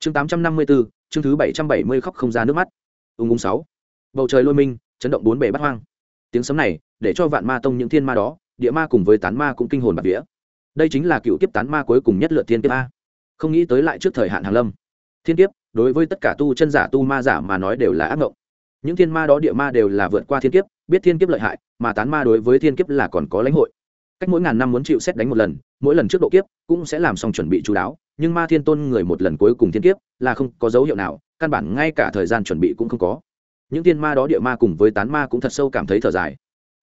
chương tám trăm năm mươi bốn, chương thứ bảy trăm bảy mươi khóc không ra nước mắt. Ung ùng sáu. Bầu trời lôi minh, chấn động bốn bể bắt hoang. Tiếng sấm này, để cho vạn ma tông những thiên ma đó, địa ma cùng với tán ma cũng kinh hồn bạt vía. Đây chính là cựu kiếp tán ma cuối cùng nhất lượt thiên kiếp a. Không nghĩ tới lại trước thời hạn hàng lâm. Thiên kiếp, đối với tất cả tu chân giả tu ma giả mà nói đều là ác mộng những thiên ma đó địa ma đều là vượt qua thiên kiếp, biết thiên kiếp lợi hại, mà tán ma đối với thiên kiếp là còn có lãnh hội. Cách mỗi ngàn năm muốn chịu xét đánh một lần, mỗi lần trước độ kiếp cũng sẽ làm xong chuẩn bị chú đáo nhưng ma thiên tôn người một lần cuối cùng thiên kiếp là không có dấu hiệu nào, căn bản ngay cả thời gian chuẩn bị cũng không có. Những thiên ma đó địa ma cùng với tán ma cũng thật sâu cảm thấy thở dài.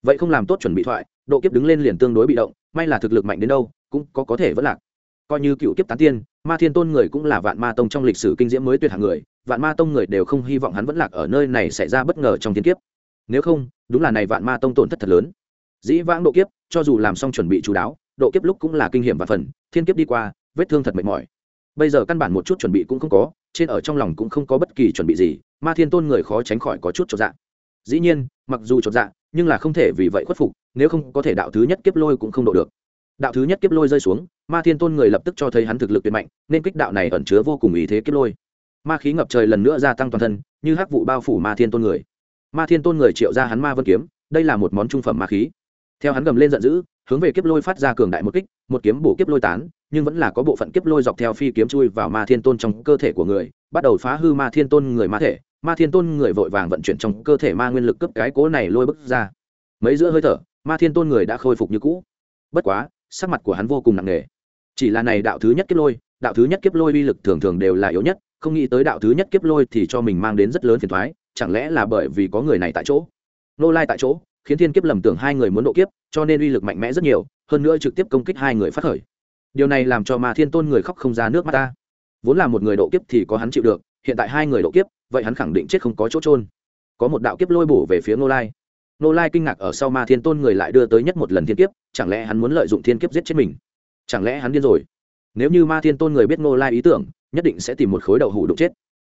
Vậy không làm tốt chuẩn bị thoại, độ kiếp đứng lên liền tương đối bị động, may là thực lực mạnh đến đâu, cũng có có thể vẫn lạc. Coi như cựu kiếp tán tiên, ma thiên tôn người cũng là vạn ma tông trong lịch sử kinh diễm mới tuyệt hạng người, vạn ma tông người đều không hy vọng hắn vẫn lạc ở nơi này xảy ra bất ngờ trong thiên kiếp. Nếu không, đúng là này vạn ma tông tổn thất thật lớn. Dĩ vãng độ kiếp, cho dù làm xong chuẩn bị chú đáo, độ kiếp lúc cũng là kinh hiểm và phần, thiên kiếp đi qua, vết thương thật mệt mỏi bây giờ căn bản một chút chuẩn bị cũng không có, trên ở trong lòng cũng không có bất kỳ chuẩn bị gì, ma thiên tôn người khó tránh khỏi có chút chột dạ. Dĩ nhiên, mặc dù chột dạ nhưng là không thể vì vậy khuất phục, nếu không có thể đạo thứ nhất kiếp lôi cũng không độ được. Đạo thứ nhất kiếp lôi rơi xuống, ma thiên tôn người lập tức cho thấy hắn thực lực tuyệt mạnh, nên kích đạo này ẩn chứa vô cùng ý thế kiếp lôi. Ma khí ngập trời lần nữa gia tăng toàn thân, như hắc vụ bao phủ ma thiên tôn người. Ma thiên tôn người triệu ra hắn ma vân kiếm, đây là một món trung phẩm ma khí theo hắn gầm lên giận dữ, hướng về kiếp lôi phát ra cường đại một kích, một kiếm bổ kiếp lôi tán, nhưng vẫn là có bộ phận kiếp lôi dọc theo phi kiếm chui vào ma thiên tôn trong cơ thể của người, bắt đầu phá hư ma thiên tôn người ma thể, ma thiên tôn người vội vàng vận chuyển trong cơ thể ma nguyên lực cấp cái cố này lôi bức ra. Mấy giữa hơi thở, ma thiên tôn người đã khôi phục như cũ. Bất quá, sắc mặt của hắn vô cùng nặng nề. Chỉ là này đạo thứ nhất kiếp lôi, đạo thứ nhất kiếp lôi uy lực thường thường đều là yếu nhất, không nghĩ tới đạo thứ nhất kiếp lôi thì cho mình mang đến rất lớn phiền thoái chẳng lẽ là bởi vì có người này tại chỗ? Nô lai tại chỗ khiến thiên kiếp lầm tưởng hai người muốn độ kiếp, cho nên uy lực mạnh mẽ rất nhiều, hơn nữa trực tiếp công kích hai người phát khởi. Điều này làm cho ma thiên tôn người khóc không ra nước mắt ta. Vốn là một người độ kiếp thì có hắn chịu được, hiện tại hai người độ kiếp, vậy hắn khẳng định chết không có chỗ trôn có một đạo kiếp lôi bổ về phía nô lai. Nô lai kinh ngạc ở sau ma thiên tôn người lại đưa tới nhất một lần thiên kiếp, chẳng lẽ hắn muốn lợi dụng thiên kiếp giết chết mình? Chẳng lẽ hắn điên rồi? Nếu như ma thiên tôn người biết nô lai ý tưởng, nhất định sẽ tìm một khối đậu hủ đục chết.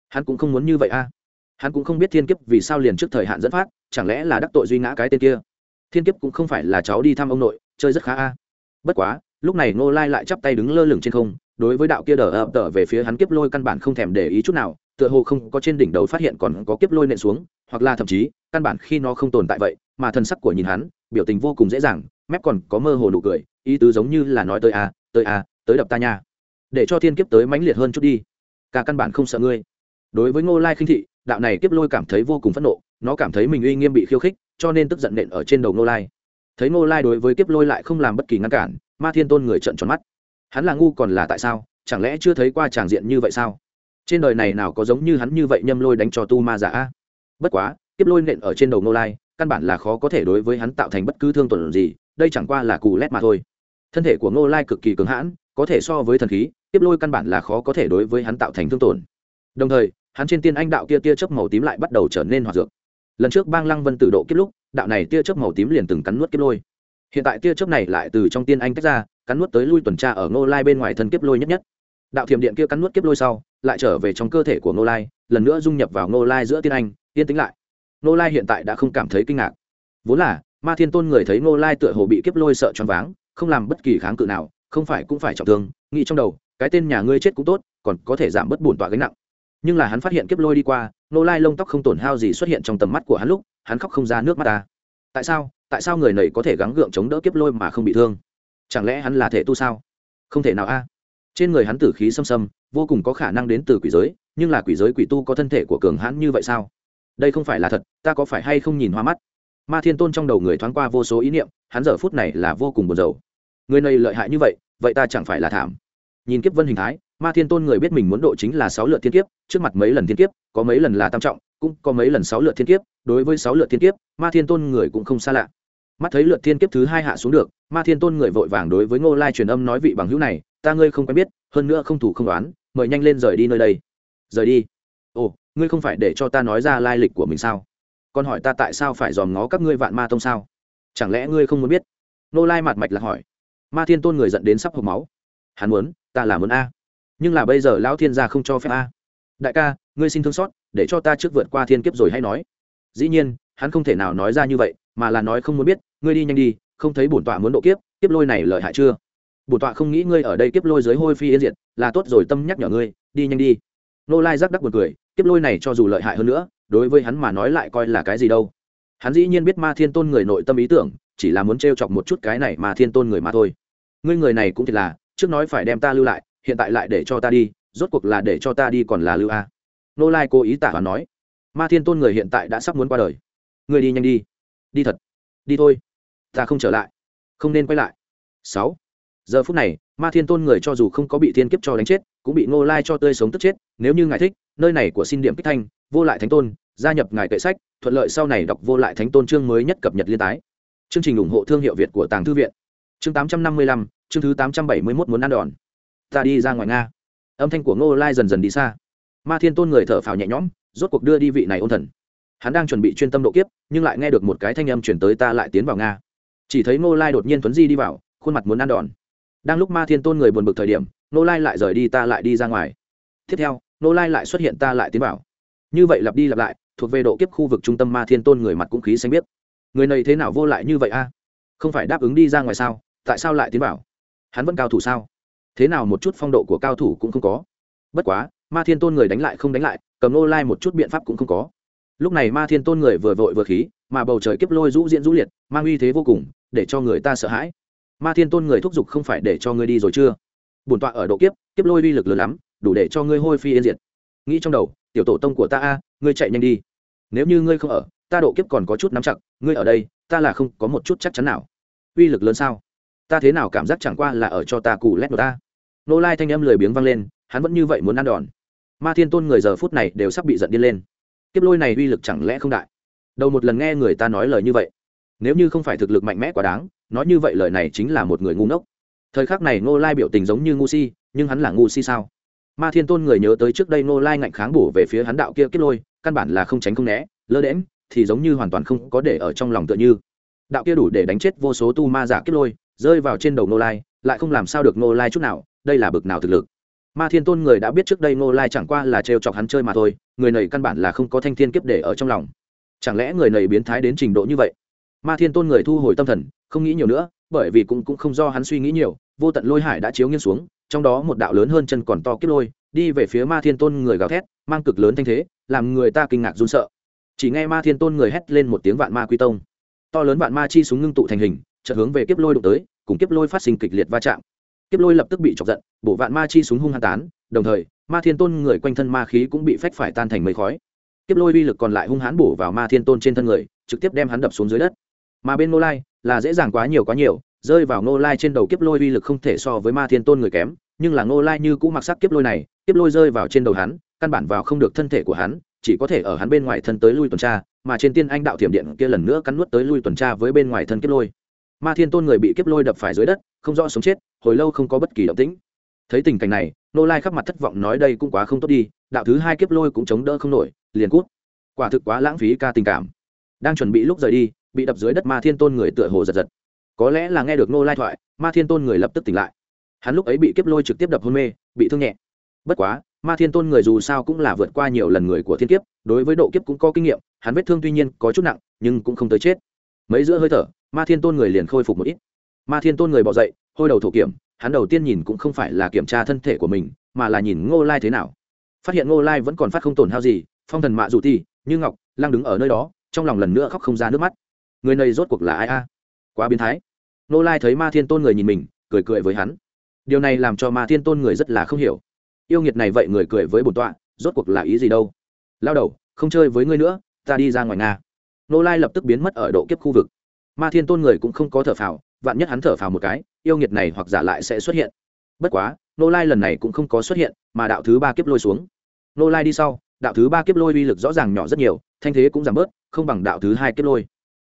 Hắn cũng không muốn như vậy a hắn cũng không biết thiên kiếp vì sao liền trước thời hạn dẫn phát, chẳng lẽ là đắc tội duy ngã cái tên kia? Thiên kiếp cũng không phải là cháu đi thăm ông nội, chơi rất khá a. Bất quá, lúc này ngô lai lại chắp tay đứng lơ lửng trên không, đối với đạo kia đờ ập tờ về phía hắn kiếp lôi căn bản không thèm để ý chút nào, tựa hồ không có trên đỉnh đầu phát hiện còn có kiếp lôi nện xuống, hoặc là thậm chí, căn bản khi nó không tồn tại vậy, mà thân sắc của nhìn hắn, biểu tình vô cùng dễ dàng, mép còn có mơ hồ nụ cười, ý tứ giống như là nói tới a tới a, tới đập ta nha. Để cho thiên kiếp tới mãnh liệt hơn chút đi. Cả căn bản không sợ ngươi. Đối với ngô lai khinh thị đạo này kiếp lôi cảm thấy vô cùng phẫn nộ, nó cảm thấy mình uy nghiêm bị khiêu khích, cho nên tức giận nện ở trên đầu ngô lai. Thấy ngô lai đối với kiếp lôi lại không làm bất kỳ ngăn cản, ma thiên tôn người trận tròn mắt. Hắn là ngu còn là tại sao? Chẳng lẽ chưa thấy qua tràng diện như vậy sao? Trên đời này nào có giống như hắn như vậy nhâm lôi đánh cho tu ma giả bất quá, kiếp lôi nện ở trên đầu ngô lai, căn bản là khó có thể đối với hắn tạo thành bất cứ thương tổn gì, đây chẳng qua là cù lét mà thôi. Thân thể của ngô lai cực kỳ cứng hãn, có thể so với thần khí, kiếp lôi căn bản là khó có thể đối với hắn tạo thành thương tổn. Đồng thời hắn trên tiên anh đạo kia tia chớp màu tím lại bắt đầu trở nên hoạt dược. Lần trước bang lăng vân tự độ kiếp lúc, đạo này tia chớp màu tím liền từng cắn nuốt kiếp lôi. Hiện tại tia chớp này lại từ trong tiên anh tách ra, cắn nuốt tới lui tuần tra ở ngô lai bên ngoài thân kiếp lôi nhất nhất. Đạo thiểm điện kia cắn nuốt kiếp lôi sau, lại trở về trong cơ thể của ngô lai, lần nữa dung nhập vào ngô lai giữa tiên anh, yên tính lại. Ngô lai hiện tại đã không cảm thấy kinh ngạc. Vốn là, ma thiên tôn người thấy ngô lai tựa hồ bị kiếp lôi sợ choáng váng, không làm bất kỳ kháng cự nào, không phải cũng phải trọng thương, nghĩ trong đầu, cái tên nhà ngươi chết cũng tốt, còn có thể giảm bớt buồn tọa gánh nặng nhưng là hắn phát hiện kiếp lôi đi qua nô lai lông tóc không tổn hao gì xuất hiện trong tầm mắt của hắn lúc, hắn khóc không ra nước mắt ta. Tại sao? Tại sao người này có thể gắng gượng chống đỡ kiếp lôi mà không bị thương? Chẳng lẽ hắn là thể tu sao? Không thể nào a. Trên người hắn tử khí xâm xâm, vô cùng có khả năng đến từ quỷ giới, nhưng là quỷ giới quỷ tu có thân thể của cường hãn như vậy sao? Đây không phải là thật, ta có phải hay không nhìn hoa mắt? Ma thiên tôn trong đầu người thoáng qua vô số ý niệm, hắn giờ phút này là vô cùng buồn rầu. Người này lợi hại như vậy vậy ta chẳng phải là thảm. Nhìn kiếp vân hình thái ma thiên tôn người biết mình muốn độ chính là sáu lượt thiên kiếp, trước mặt mấy lần thiên kiếp, có mấy lần là tam trọng, cũng có mấy lần sáu lượt thiên kiếp, đối với sáu lượt thiên kiếp, ma thiên tôn người cũng không xa lạ. Mắt thấy lượt thiên kiếp thứ hai hạ xuống được, ma thiên tôn người vội vàng đối với ngô lai truyền âm nói vị bằng hữu này, ta ngươi không quen biết, hơn nữa không thủ không đoán mời nhanh lên rời đi nơi đây. Rời đi? Ồ, ngươi không phải để cho ta nói ra lai lịch của mình sao? Còn hỏi ta tại sao phải dòm ngó các ngươi vạn ma tông sao? Chẳng lẽ ngươi không muốn biết? Ngô lai mặt mạch là hỏi. Ma thiên tôn người dẫn đến sắp hộp máu. Hắn muốn, ta là muốn a nhưng là bây giờ lão thiên gia không cho phép a. Đại ca, ngươi xin thương xót, để cho ta trước vượt qua thiên kiếp rồi hay nói. Dĩ nhiên, hắn không thể nào nói ra như vậy, mà là nói không muốn biết, ngươi đi nhanh đi, không thấy bổn tọa muốn độ kiếp kiếp lôi này lợi hại chưa? Bổn tọa không nghĩ ngươi ở đây kiếp lôi dưới hôi phi yên diệt, là tốt rồi tâm nhắc nhở ngươi, đi nhanh đi. Nô lai giác đắc buồn cười, kiếp lôi này cho dù lợi hại hơn nữa, đối với hắn mà nói lại coi là cái gì đâu. Hắn dĩ nhiên biết ma thiên tôn người nội tâm ý tưởng, chỉ là muốn t chọc một chút cái này mà thiên tôn người mà thôi. Ngươi người này cũng thật là, trước nói phải đem ta lưu lại hiện tại lại để cho ta đi, rốt cuộc là để cho ta đi còn là lưu a. Nô lai cố ý tả và nói, ma thiên tôn người hiện tại đã sắp muốn qua đời. Ngươi đi nhanh đi. Đi thật. Đi thôi. Ta không trở lại. Không nên quay lại. Sáu. Giờ phút này, ma thiên tôn người cho dù không có bị thiên kiếp cho đánh chết, cũng bị Nô lai cho tươi sống tức chết. Nếu như ngài thích, nơi này của xin điểm kích thanh, vô lại thánh tôn, gia nhập ngài kệ sách, thuận lợi sau này đọc vô lại thánh tôn chương mới nhất cập nhật liên tái. Chương trình ủng hộ thương hiệu việt của tàng thư viện. Chương tám trăm năm mươi lăm, chương thứ tám trăm bảy mươi mốt muốn ăn đòn ta đi ra ngoài nga. Âm thanh của ngô lai dần dần đi xa. Ma thiên tôn người thở phào nhẹ nhõm, rốt cuộc đưa đi vị này ôn thần. Hắn đang chuẩn bị chuyên tâm độ kiếp, nhưng lại nghe được một cái thanh âm chuyển tới ta lại tiến vào nga. Chỉ thấy ngô lai đột nhiên tuấn di đi vào, khuôn mặt muốn ăn đòn. Đang lúc ma thiên tôn người buồn bực thời điểm, ngô lai lại rời đi, ta lại đi ra ngoài. Tiếp theo, ngô lai lại xuất hiện, ta lại tiến vào. Như vậy lặp đi lặp lại, thuộc về độ kiếp khu vực trung tâm ma thiên tôn người mặt cũng khí xanh biết người này thế nào vô lại như vậy a? Không phải đáp ứng đi ra ngoài sao? Tại sao lại tiến vào? Hắn vẫn cao thủ sao? Thế nào một chút phong độ của cao thủ cũng không có. Bất quá, ma thiên tôn người đánh lại không đánh lại, cầm nô lai một chút biện pháp cũng không có. Lúc này ma thiên tôn người vừa vội vừa khí, mà bầu trời kiếp lôi rũ diễn rũ liệt, mang uy thế vô cùng, để cho người ta sợ hãi. Ma thiên tôn người thúc giục không phải để cho ngươi đi rồi chưa? Bổn tọa ở độ kiếp kiếp lôi uy lực lớn lắm, đủ để cho ngươi hôi phi yên diệt. Nghĩ trong đầu, tiểu tổ tông của ta a, ngươi chạy nhanh đi. Nếu như ngươi không ở, ta độ kiếp còn có chút nắm chặt, ngươi ở đây, ta là không có một chút chắc chắn nào. Uy lực lớn sao? Ta thế nào cảm giác chẳng qua là ở cho ta cù lét của ta nô lai thanh âm lười biếng vang lên, hắn vẫn như vậy muốn ăn đòn. Ma thiên tôn người giờ phút này đều sắp bị giận điên lên. Kiếp lôi này uy lực chẳng lẽ không đại? Đầu một lần nghe người ta nói lời như vậy, nếu như không phải thực lực mạnh mẽ quá đáng, nói như vậy lời này chính là một người ngu ngốc. Thời khắc này Nô lai biểu tình giống như ngu si, nhưng hắn là ngu si sao? Ma thiên tôn người nhớ tới trước đây Nô lai ngạnh kháng bổ về phía hắn đạo kia kiếp lôi, căn bản là không tránh không né, lơ đễm thì giống như hoàn toàn không có để ở trong lòng tựa như. Đạo kia đủ để đánh chết vô số tu ma giả kiếp lôi, rơi vào trên đầu Nô lai, lại không làm sao được Nô lai chút nào đây là bực nào thực lực? Ma thiên tôn người đã biết trước đây ngô lai chẳng qua là trêu chọc hắn chơi mà thôi, người này căn bản là không có thanh thiên kiếp để ở trong lòng. Chẳng lẽ người này biến thái đến trình độ như vậy? Ma thiên tôn người thu hồi tâm thần, không nghĩ nhiều nữa, bởi vì cũng cũng không do hắn suy nghĩ nhiều, vô tận lôi hải đã chiếu nghiêng xuống, trong đó một đạo lớn hơn chân còn to kiếp lôi, đi về phía ma thiên tôn người gào thét, mang cực lớn thanh thế, làm người ta kinh ngạc run sợ. Chỉ nghe ma thiên tôn người hét lên một tiếng vạn ma quy tông. To lớn vạn ma chi súng ngưng tụ thành hình, chợt hướng về kiếp lôi đụng tới, cùng kiếp lôi phát sinh kịch liệt va chạm kiếp lôi lập tức bị chọc giận bộ vạn ma chi súng hung hăng tán, đồng thời, ma thiên tôn người quanh thân ma khí cũng bị phách phải tan thành mây khói. Kiếp lôi uy lực còn lại hung hãn bổ vào ma thiên tôn trên thân người, trực tiếp đem hắn đập xuống dưới đất. Mà bên nô lai là dễ dàng quá nhiều quá nhiều, rơi vào nô lai trên đầu kiếp lôi uy lực không thể so với ma thiên tôn người kém, nhưng là nô lai như cũ mặc sắc kiếp lôi này, kiếp lôi rơi vào trên đầu hắn, căn bản vào không được thân thể của hắn, chỉ có thể ở hắn bên ngoài thân tới lui tuần tra, mà trên tiên anh đạo thiểm điện kia lần nữa cắn nuốt tới lui tuần tra với bên ngoài thân kiếp lôi. Ma thiên tôn người bị kiếp lôi đập phải dưới đất không rõ sống chết, hồi lâu không có bất kỳ động tĩnh. Thấy tình cảnh này, nô lai khắp mặt thất vọng nói đây cũng quá không tốt đi, đạo thứ hai kiếp lôi cũng chống đỡ không nổi, liền cút. Quả thực quá lãng phí ca tình cảm. Đang chuẩn bị lúc rời đi, bị đập dưới đất ma thiên tôn người tựa hồ giật giật. Có lẽ là nghe được nô lai thoại, ma thiên tôn người lập tức tỉnh lại. Hắn lúc ấy bị kiếp lôi trực tiếp đập hôn mê, bị thương nhẹ. Bất quá, ma thiên tôn người dù sao cũng là vượt qua nhiều lần người của thiên kiếp, đối với độ kiếp cũng có kinh nghiệm, hắn vết thương tuy nhiên có chút nặng, nhưng cũng không tới chết. Mấy giữa hơi thở, ma thiên tôn người liền khôi phục một ít ma thiên tôn người bỏ dậy, hôi đầu thổ kiểm, hắn đầu tiên nhìn cũng không phải là kiểm tra thân thể của mình, mà là nhìn ngô lai thế nào. Phát hiện ngô lai vẫn còn phát không tổn hao gì, phong thần mạ dù ti, như ngọc, lăng đứng ở nơi đó, trong lòng lần nữa khóc không ra nước mắt. Người này rốt cuộc là ai a? Quá biến thái. Ngô lai thấy ma thiên tôn người nhìn mình, cười cười với hắn. Điều này làm cho ma thiên tôn người rất là không hiểu. Yêu nghiệt này vậy người cười với bổn tọa, rốt cuộc là ý gì đâu? Lao đầu, không chơi với ngươi nữa, ta đi ra ngoài nga. Nô lai lập tức biến mất ở độ kiếp khu vực. Ma thiên tôn người cũng không có thở phào vạn nhất hắn thở phào một cái, yêu nghiệt này hoặc giả lại sẽ xuất hiện. Bất quá nô lai lần này cũng không có xuất hiện, mà đạo thứ ba kiếp lôi xuống. Nô lai đi sau, đạo thứ ba kiếp lôi uy lực rõ ràng nhỏ rất nhiều, thanh thế cũng giảm bớt, không bằng đạo thứ hai kiếp lôi.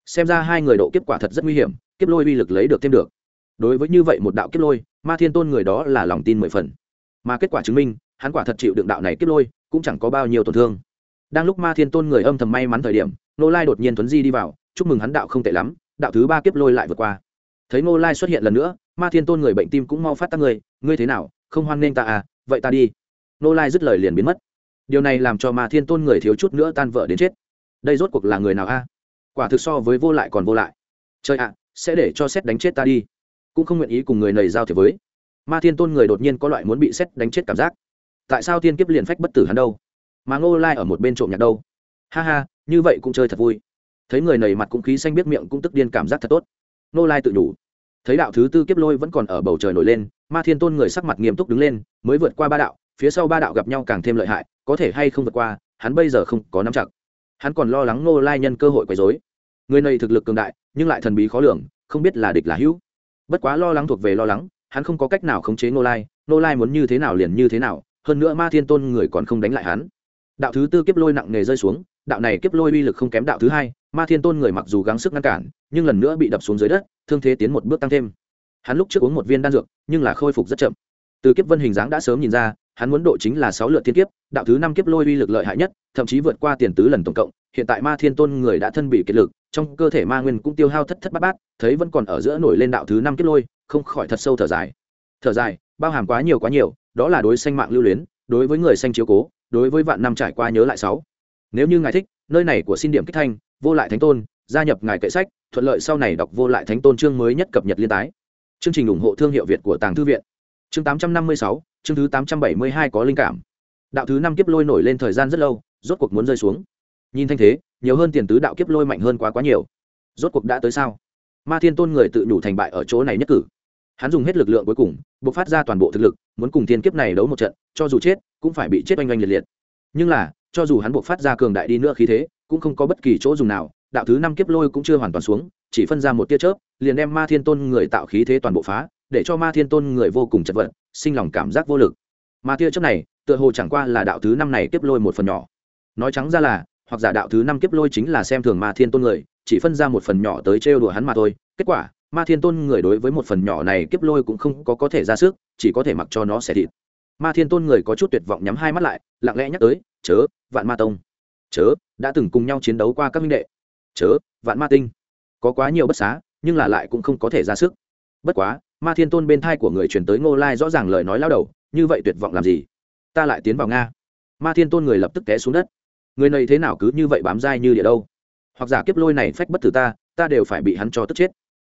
Xem ra hai người độ kiếp quả thật rất nguy hiểm, kiếp lôi uy lực lấy được thêm được. Đối với như vậy một đạo kiếp lôi, ma thiên tôn người đó là lòng tin mười phần. Mà kết quả chứng minh, hắn quả thật chịu đựng đạo này kiếp lôi, cũng chẳng có bao nhiêu tổn thương. Đang lúc ma thiên tôn người âm thầm may mắn thời điểm nô lai đột nhiên tuấn di đi vào, chúc mừng hắn đạo không tệ lắm, đạo thứ ba kiếp lôi lại vượt qua thấy Ngô lai xuất hiện lần nữa, ma thiên tôn người bệnh tim cũng mau phát tác người ngươi thế nào, không hoan nghênh ta à vậy ta đi. Ngô lai dứt lời liền biến mất. Điều này làm cho ma thiên tôn người thiếu chút nữa tan vợ đến chết. Đây rốt cuộc là người nào a? Quả thực so với vô lại còn vô lại. Trời ạ, sẽ để cho xét đánh chết ta đi. Cũng không nguyện ý cùng người nầy giao thiệp với. Ma thiên tôn người đột nhiên có loại muốn bị xét đánh chết cảm giác. Tại sao thiên kiếp liền phách bất tử hắn đâu? Mà ngô lai ở một bên trộm nhạc đâu? Ha ha, như vậy cũng chơi thật vui. Thấy người nầy mặt cũng khí xanh biết miệng cũng tức điên cảm giác thật tốt. Nô lai tự nhủ. Thấy đạo thứ tư kiếp lôi vẫn còn ở bầu trời nổi lên, ma thiên tôn người sắc mặt nghiêm túc đứng lên, mới vượt qua ba đạo, phía sau ba đạo gặp nhau càng thêm lợi hại, có thể hay không vượt qua, hắn bây giờ không có nắm chặt. Hắn còn lo lắng Nô lai nhân cơ hội quấy dối người này thực lực cường đại, nhưng lại thần bí khó lường, không biết là địch là hữu. Bất quá lo lắng thuộc về lo lắng, hắn không có cách nào khống chế Nô lai Nô lai muốn như thế nào liền như thế nào, hơn nữa ma thiên tôn người còn không đánh lại hắn. Đạo thứ tư kiếp lôi nặng nề rơi xuống, đạo này kiếp lôi uy lực không kém đạo thứ hai, ma thiên tôn người mặc dù gắng sức ngăn cản nhưng lần nữa bị đập xuống dưới đất, thương thế tiến một bước tăng thêm. Hắn lúc trước uống một viên đan dược, nhưng là khôi phục rất chậm. Từ kiếp vân hình dáng đã sớm nhìn ra, hắn muốn độ chính là sáu lượt thiên kiếp, đạo thứ năm kiếp lôi uy lực lợi hại nhất, thậm chí vượt qua tiền tứ lần tổng cộng. Hiện tại ma thiên tôn người đã thân bị kiệt lực, trong cơ thể ma nguyên cũng tiêu hao thất thất bát bát, thấy vẫn còn ở giữa nổi lên đạo thứ năm kiếp lôi, không khỏi thật sâu thở dài. Thở dài, bao hàm quá nhiều quá nhiều, đó là đối sanh mạng lưu luyến, đối với người sanh chiếu cố, đối với vạn năm trải qua nhớ lại sáu. Nếu như ngài thích, nơi này của xin điểm kích thanh, vô lại thánh tôn gia nhập ngài kệ sách thuận lợi sau này đọc vô lại thánh tôn chương mới nhất cập nhật liên tái. Chương trình ủng hộ thương hiệu việt của tàng thư viện. Chương 856, chương thứ 872 có linh cảm. Đạo thứ năm kiếp lôi nổi lên thời gian rất lâu rốt cuộc muốn rơi xuống. Nhìn thanh thế nhiều hơn tiền tứ đạo kiếp lôi mạnh hơn quá quá nhiều. Rốt cuộc đã tới sao? Ma thiên tôn người tự nhủ thành bại ở chỗ này nhất cử. Hắn dùng hết lực lượng cuối cùng buộc phát ra toàn bộ thực lực muốn cùng thiên kiếp này đấu một trận cho dù chết cũng phải bị chết oanh oanh liệt liệt. Nhưng là cho dù hắn buộc phát ra cường đại đi nữa khí thế cũng không có bất kỳ chỗ dùng nào đạo thứ năm kiếp lôi cũng chưa hoàn toàn xuống, chỉ phân ra một tia chớp, liền đem ma thiên tôn người tạo khí thế toàn bộ phá, để cho ma thiên tôn người vô cùng chật vật, sinh lòng cảm giác vô lực. Ma tia chớp này, tựa hồ chẳng qua là đạo thứ năm này kiếp lôi một phần nhỏ. Nói trắng ra là, hoặc giả đạo thứ năm kiếp lôi chính là xem thường ma thiên tôn người, chỉ phân ra một phần nhỏ tới trêu đùa hắn mà thôi. Kết quả, ma thiên tôn người đối với một phần nhỏ này kiếp lôi cũng không có có thể ra sức, chỉ có thể mặc cho nó xẻ thịt. Ma thiên tôn người có chút tuyệt vọng nhắm hai mắt lại, lặng lẽ nhắc tới, chớ, vạn ma tông. Chớ, đã từng cùng nhau chiến đấu qua các minh đệ chớ, vạn ma tinh. Có quá nhiều bất xá, nhưng là lại cũng không có thể ra sức. Bất quá, ma thiên tôn bên thai của người truyền tới ngô lai rõ ràng lời nói lao đầu, như vậy tuyệt vọng làm gì? Ta lại tiến vào nga. Ma thiên tôn người lập tức té xuống đất. Người này thế nào cứ như vậy bám dai như địa đâu? Hoặc giả kiếp lôi này phách bất tử ta ta đều phải bị hắn cho tức chết.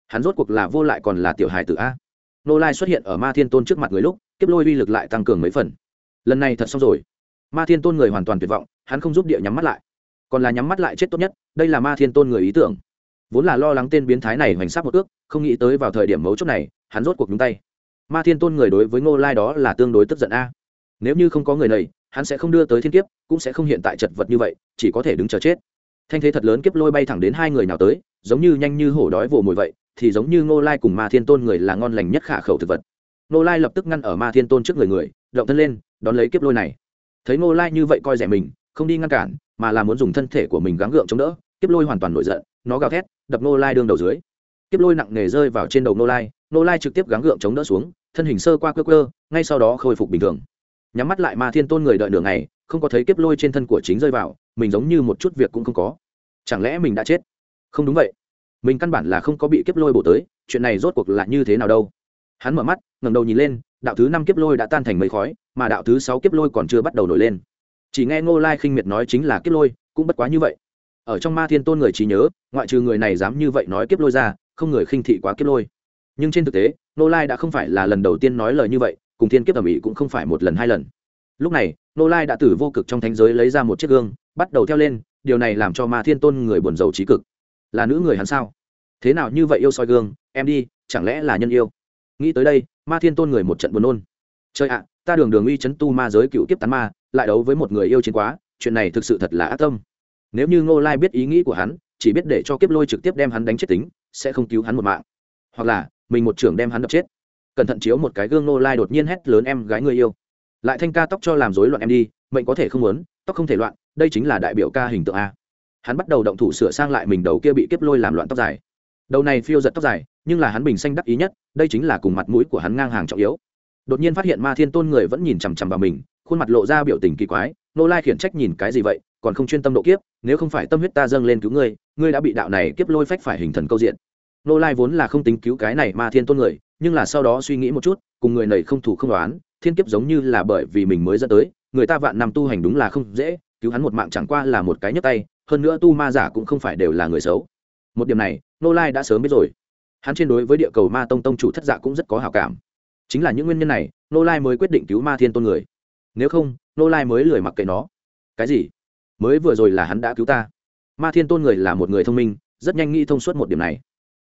Hắn rốt cuộc là vô lại còn là tiểu hài tử a. Nô lai xuất hiện ở ma thiên tôn trước mặt người lúc, kiếp lôi uy lực lại tăng cường mấy phần. Lần này thật xong rồi. Ma thiên tôn người hoàn toàn tuyệt vọng, hắn không giúp địa nhắm mắt lại còn là nhắm mắt lại chết tốt nhất, đây là ma thiên tôn người ý tưởng. Vốn là lo lắng tên biến thái này hoành sát một ước không nghĩ tới vào thời điểm mấu chốt này, hắn rốt cuộc nhúng tay. Ma thiên tôn người đối với ngô lai đó là tương đối tức giận a. Nếu như không có người này, hắn sẽ không đưa tới thiên kiếp, cũng sẽ không hiện tại chật vật như vậy, chỉ có thể đứng chờ chết. Thanh thế thật lớn kiếp lôi bay thẳng đến hai người nào tới, giống như nhanh như hổ đói vồ mồi vậy, thì giống như ngô lai cùng ma thiên tôn người là ngon lành nhất khả khẩu thực vật. Ngô lai lập tức ngăn ở ma thiên tôn trước người người, động thân lên, đón lấy kiếp lôi này. Thấy ngô lai như vậy coi rẻ mình, không đi ngăn cản mà là muốn dùng thân thể của mình gắng gượng chống đỡ, kiếp lôi hoàn toàn nổi giận, nó gào thét, đập Nô lai đương đầu dưới. Kiếp lôi nặng nề rơi vào trên đầu Nô lai Nô lai trực tiếp gắng gượng chống đỡ xuống, thân hình sơ qua cơ cơ ngay sau đó khôi phục bình thường. Nhắm mắt lại ma thiên tôn người đợi nửa ngày, không có thấy kiếp lôi trên thân của chính rơi vào, mình giống như một chút việc cũng không có. Chẳng lẽ mình đã chết? Không đúng vậy. Mình căn bản là không có bị kiếp lôi bổ tới, chuyện này rốt cuộc là như thế nào đâu? Hắn mở mắt, ngẩng đầu nhìn lên, đạo thứ năm kiếp lôi đã tan thành mấy khói, mà đạo thứ sáu kiếp lôi còn chưa bắt đầu nổi lên chỉ nghe ngô lai khinh miệt nói chính là kiếp lôi, cũng bất quá như vậy. Ở trong ma thiên tôn người trí nhớ, ngoại trừ người này dám như vậy nói kiếp lôi ra, không người khinh thị quá kiếp lôi. Nhưng trên thực tế, ngô lai đã không phải là lần đầu tiên nói lời như vậy, cùng thiên kiếp ẩm ĩ cũng không phải một lần hai lần. Lúc này, ngô lai đã từ vô cực trong thánh giới lấy ra một chiếc gương, bắt đầu theo lên, điều này làm cho ma thiên tôn người buồn rầu trí cực. Là nữ người hắn sao? Thế nào như vậy yêu soi gương, em đi, chẳng lẽ là nhân yêu? Nghĩ tới đây, ma thiên tôn người một trận buồn nôn. Trời ạ, ta đường đường uy chấn tu ma giới cựu kiếp tán ma lại đấu với một người yêu chiến quá, chuyện này thực sự thật là ác tâm. Nếu như ngô lai biết ý nghĩ của hắn, chỉ biết để cho kiếp lôi trực tiếp đem hắn đánh chết tính, sẽ không cứu hắn một mạng. Hoặc là, mình một trưởng đem hắn đập chết. Cẩn thận chiếu một cái gương ngô lai đột nhiên hét lớn em gái người yêu. Lại thanh ca tóc cho làm rối loạn em đi, mệnh có thể không muốn, tóc không thể loạn, đây chính là đại biểu ca hình tượng a. Hắn bắt đầu động thủ sửa sang lại mình đầu kia bị kiếp lôi làm loạn tóc dài. Đầu này phiêu giật tóc dài, nhưng là hắn bình xanh đắc ý nhất, đây chính là cùng mặt mũi của hắn ngang hàng trọng yếu. Đột nhiên phát hiện ma thiên tôn người vẫn nhìn chằm chằm vào mình khuôn mặt lộ ra biểu tình kỳ quái nô lai khiển trách nhìn cái gì vậy, còn không chuyên tâm độ kiếp, nếu không phải tâm huyết ta dâng lên cứu ngươi ngươi đã bị đạo này kiếp lôi phách phải hình thần câu diện. Nô lai vốn là không tính cứu cái này ma thiên tôn người, nhưng là sau đó suy nghĩ một chút, cùng người này không thủ không đoán thiên kiếp giống như là bởi vì mình mới dẫn tới, người ta vạn năm tu hành đúng là không dễ, cứu hắn một mạng chẳng qua là một cái nhấp tay, hơn nữa tu ma giả cũng không phải đều là người xấu. Một điểm này nô lai đã sớm biết rồi. Hắn trên đối với địa cầu ma tông tông chủ thất dạ cũng rất có hào cảm. Chính là những nguyên nhân này nô lai mới quyết định cứu ma thiên tôn người nếu không, nô lai mới lười mặc kệ nó. Cái gì? Mới vừa rồi là hắn đã cứu ta. Ma thiên tôn người là một người thông minh, rất nhanh nghĩ thông suốt một điểm này.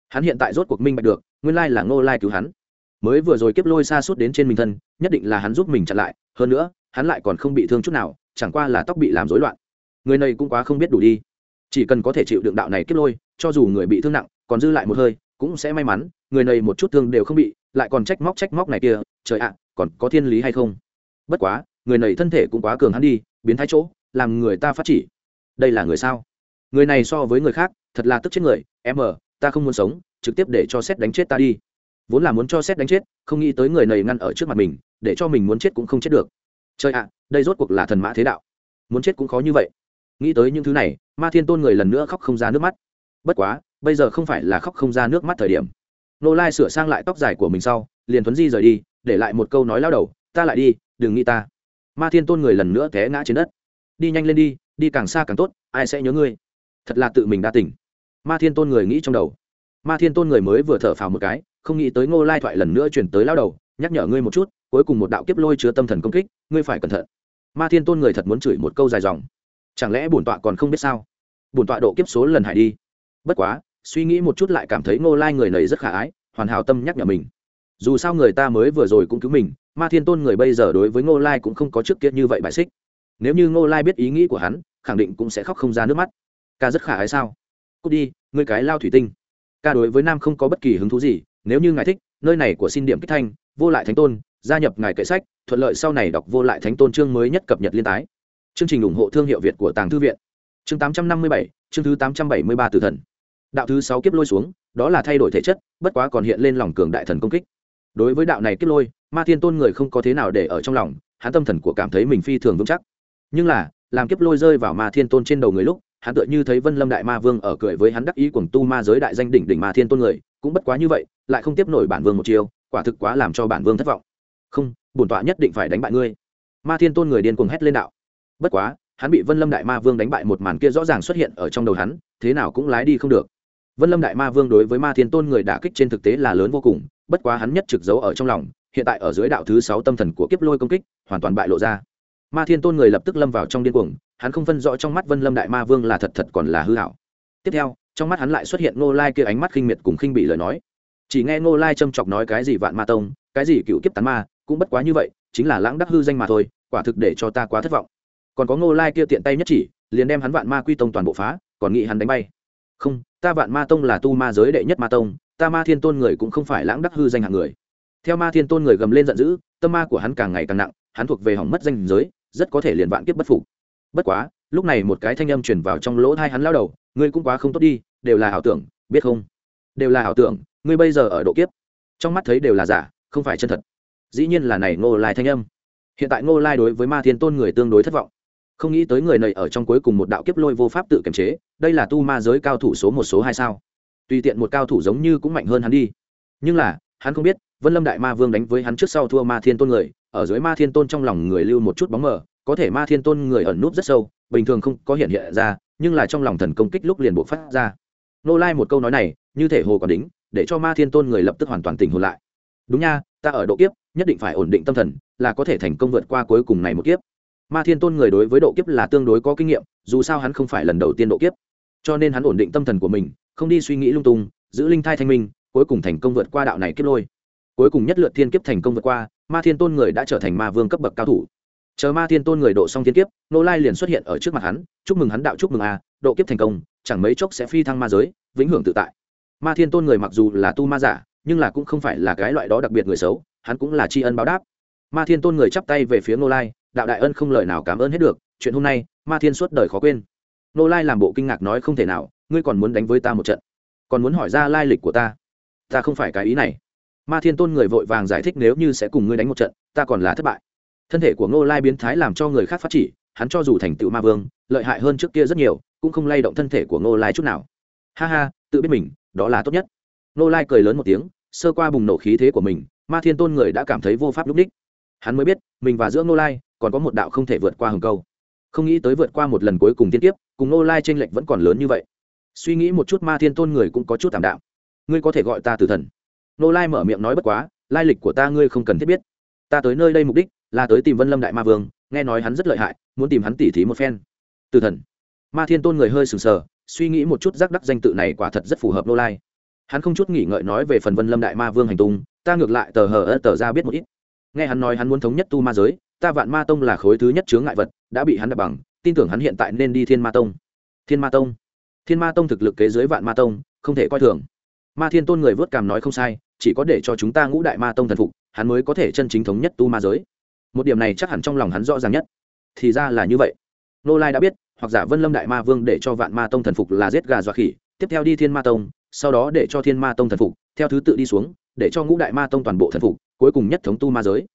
Hắn hiện tại rốt cuộc minh bạch được, nguyên lai là ngô lai cứu hắn. Mới vừa rồi kiếp lôi xa suốt đến trên mình thân, nhất định là hắn giúp mình chặn lại, hơn nữa, hắn lại còn không bị thương chút nào, chẳng qua là tóc bị làm rối loạn. Người này cũng quá không biết đủ đi. Chỉ cần có thể chịu đựng đạo này kiếp lôi, cho dù người bị thương nặng, còn dư lại một hơi, cũng sẽ may mắn, người này một chút thương đều không bị, lại còn trách móc trách móc này kia, trời ạ, còn có thiên lý hay không? Bất quá người này thân thể cũng quá cường hắn đi, biến thái chỗ, làm người ta phát chỉ. Đây là người sao? Người này so với người khác, thật là tức chết người. Em ở ta không muốn sống, trực tiếp để cho xét đánh chết ta đi. Vốn là muốn cho xét đánh chết, không nghĩ tới người này ngăn ở trước mặt mình, để cho mình muốn chết cũng không chết được. Trời ạ à, đây rốt cuộc là thần mã thế đạo. Muốn chết cũng khó như vậy. Nghĩ tới những thứ này, ma thiên tôn người lần nữa khóc không ra nước mắt. Bất quá, bây giờ không phải là khóc không ra nước mắt thời điểm. Nô lai sửa sang lại tóc dài của mình sau, liền thuấn di rời đi, để lại một câu nói lao đầu, ta lại đi, đừng nghĩ ta ma thiên tôn người lần nữa té ngã trên đất. Đi nhanh lên đi đi càng xa càng tốt, ai sẽ nhớ ngươi? Thật là tự mình đa tỉnh ma thiên tôn người nghĩ trong đầu. Ma thiên tôn người mới vừa thở phào một cái, không nghĩ tới ngô lai thoại lần nữa chuyển tới lao đầu, nhắc nhở ngươi một chút, cuối cùng một đạo kiếp lôi chứa tâm thần công kích, ngươi phải cẩn thận. Ma thiên tôn người thật muốn chửi một câu dài dòng. Chẳng lẽ bổn tọa còn không biết sao? Bổn tọa độ kiếp số lần hải đi. Bất quá, suy nghĩ một chút lại cảm thấy ngô lai người này rất khả ái, hoàn hảo tâm nhắc nhở mình dù sao người ta mới vừa rồi cũng cứu mình, ma thiên tôn người bây giờ đối với ngô lai cũng không có trước kia như vậy bại xích. Nếu như ngô lai biết ý nghĩ của hắn, khẳng định cũng sẽ khóc không ra nước mắt. Ca rất khả ái sao? Cút đi, ngươi cái lao thủy tinh. Ca đối với nam không có bất kỳ hứng thú gì, nếu như ngài thích, nơi này của xin điểm kích thanh, vô lại thánh tôn, gia nhập ngài kệ sách, thuận lợi sau này đọc vô lại thánh tôn chương mới nhất cập nhật liên tái. Chương trình ủng hộ thương hiệu việt của tàng thư viện. Chương tám trăm năm mươi bảy, chương thứ tám trăm bảy mươi ba tử thần. Đạo thứ sáu kiếp lôi xuống, đó là thay đổi thể chất, bất quá còn hiện lên lòng cường đại thần công kích đối với đạo này kiếp lôi, ma thiên tôn người không có thế nào để ở trong lòng, hắn tâm thần của cảm thấy mình phi thường vững chắc. Nhưng là, làm kiếp lôi rơi vào ma thiên tôn trên đầu người lúc, hắn tựa như thấy vân lâm đại ma vương ở cười với hắn đắc ý quần tu ma giới đại danh đỉnh đỉnh ma thiên tôn người, cũng bất quá như vậy, lại không tiếp nổi bản vương một chiêu, quả thực quá làm cho bản vương thất vọng. Không, bổn tọa nhất định phải đánh bại ngươi. Ma thiên tôn người điên cuồng hét lên đạo. Bất quá, hắn bị vân lâm đại ma vương đánh bại một màn kia rõ ràng xuất hiện ở trong đầu hắn, thế nào cũng lái đi không được. Vân lâm đại ma vương đối với ma thiên tôn người đả kích trên thực tế là lớn vô cùng bất quá hắn nhất trực giấu ở trong lòng, hiện tại ở dưới đạo thứ sáu tâm thần của kiếp lôi công kích, hoàn toàn bại lộ ra. Ma thiên tôn người lập tức lâm vào trong điên cuồng, hắn không phân rõ trong mắt vân lâm đại ma vương là thật thật còn là hư hảo. Tiếp theo, trong mắt hắn lại xuất hiện ngô lai kia ánh mắt khinh miệt cùng khinh bị lời nói. Chỉ nghe ngô lai châm chọc nói cái gì vạn ma tông, cái gì cựu kiếp tán ma, cũng bất quá như vậy, chính là lãng đắc hư danh mà thôi, quả thực để cho ta quá thất vọng. Còn có ngô lai kia tiện tay nhất chỉ, liền đem hắn vạn ma quy tông toàn bộ phá, còn nghĩ hắn đánh bay. Không, ta vạn ma tông là tu ma giới đệ nhất ma tông ta ma thiên tôn người cũng không phải lãng đắc hư danh hạng người. Theo ma thiên tôn người gầm lên giận dữ, tâm ma của hắn càng ngày càng nặng, hắn thuộc về hỏng mất danh giới, rất có thể liền vạn kiếp bất phục. Bất quá, lúc này một cái thanh âm truyền vào trong lỗ thai hắn lao đầu, ngươi cũng quá không tốt đi, đều là ảo tưởng, biết không? Đều là ảo tưởng, ngươi bây giờ ở độ kiếp. Trong mắt thấy đều là giả, không phải chân thật. Dĩ nhiên là này ngô lai thanh âm. Hiện tại ngô lai đối với ma thiên tôn người tương đối thất vọng. Không nghĩ tới người này ở trong cuối cùng một đạo kiếp lôi vô pháp tự kiềm chế, đây là tu ma giới cao thủ số một, số hai sao? Tùy tiện một cao thủ giống như cũng mạnh hơn hắn đi. Nhưng là, hắn không biết, vân lâm đại ma vương đánh với hắn trước sau thua ma thiên tôn người, ở dưới ma thiên tôn trong lòng người lưu một chút bóng mờ, có thể ma thiên tôn người ẩn núp rất sâu, bình thường không có hiện hiện ra, nhưng là trong lòng thần công kích lúc liền bộ phát ra. Nô lai một câu nói này, như thể hồ còn đính, để cho ma thiên tôn người lập tức hoàn toàn tỉnh hồn lại. Đúng nha, ta ở độ kiếp, nhất định phải ổn định tâm thần, là có thể thành công vượt qua cuối cùng này một kiếp. Ma thiên tôn người đối với độ kiếp là tương đối có kinh nghiệm, dù sao hắn không phải lần đầu tiên độ kiếp. Cho nên hắn ổn định tâm thần của mình không đi suy nghĩ lung tung, giữ linh thai thanh minh, cuối cùng thành công vượt qua đạo này kiếp lôi. Cuối cùng nhất lượt thiên kiếp thành công vượt qua, ma thiên tôn người đã trở thành ma vương cấp bậc cao thủ. Chờ ma thiên tôn người độ xong thiên kiếp, nô lai liền xuất hiện ở trước mặt hắn, chúc mừng hắn đạo chúc mừng a, độ kiếp thành công, chẳng mấy chốc sẽ phi thăng ma giới, vĩnh hưởng tự tại. Ma thiên tôn người mặc dù là tu ma giả, nhưng là cũng không phải là cái loại đó đặc biệt người xấu, hắn cũng là tri ân báo đáp. Ma thiên tôn người chắp tay về phía nô lai, đạo đại ân không lời nào cảm ơn hết được, chuyện hôm nay, ma thiên suốt đời khó quên. Nô lai làm bộ kinh ngạc nói không thể nào ngươi còn muốn đánh với ta một trận? Còn muốn hỏi ra lai lịch của ta? Ta không phải cái ý này. Ma thiên tôn người vội vàng giải thích nếu như sẽ cùng ngươi đánh một trận, ta còn là thất bại. Thân thể của ngô lai biến thái làm cho người khác phát chỉ, hắn cho dù thành tựu ma vương, lợi hại hơn trước kia rất nhiều, cũng không lay động thân thể của ngô lai chút nào. Ha ha, tự biết mình, đó là tốt nhất. Ngô lai cười lớn một tiếng, sơ qua bùng nổ khí thế của mình, ma thiên tôn người đã cảm thấy vô pháp lúc đích. Hắn mới biết, mình và giữa ngô lai, còn có một đạo không thể vượt qua hừng câu. Không nghĩ tới vượt qua một lần cuối cùng tiên tiếp cùng ngô lai tranh lệch vẫn còn lớn như vậy suy nghĩ một chút ma thiên tôn người cũng có chút tảm đạo ngươi có thể gọi ta tử thần. Nô lai mở miệng nói bất quá, lai lịch của ta ngươi không cần thiết biết. Ta tới nơi đây mục đích là tới tìm vân lâm đại ma vương, nghe nói hắn rất lợi hại, muốn tìm hắn tỉ thí một phen. Tử thần. Ma thiên tôn người hơi sừng sờ, suy nghĩ một chút giác đắc danh tự này quả thật rất phù hợp nô lai. Hắn không chút nghỉ ngợi nói về phần vân lâm đại ma vương hành tung, ta ngược lại tờ hờ ơ tờ ra biết một ít. Nghe hắn nói hắn muốn thống nhất tu ma giới, ta vạn ma tông là khối thứ nhất chướng ngại vật, đã bị hắn đập bằng, tin tưởng hắn hiện tại nên đi thiên ma tông. Thiên ma tông thiên ma tông thực lực kế dưới vạn ma tông, không thể coi thường. Ma thiên tôn người vớt cảm nói không sai, chỉ có để cho chúng ta ngũ đại ma tông thần phục, hắn mới có thể chân chính thống nhất tu ma giới. Một điểm này chắc hẳn trong lòng hắn rõ ràng nhất. Thì ra là như vậy. Nô lai đã biết, hoặc giả vân lâm đại ma vương để cho vạn ma tông thần phục là giết gà dọa khỉ, tiếp theo đi thiên ma tông, sau đó để cho thiên ma tông thần phục, theo thứ tự đi xuống, để cho ngũ đại ma tông toàn bộ thần phục, cuối cùng nhất thống tu ma giới.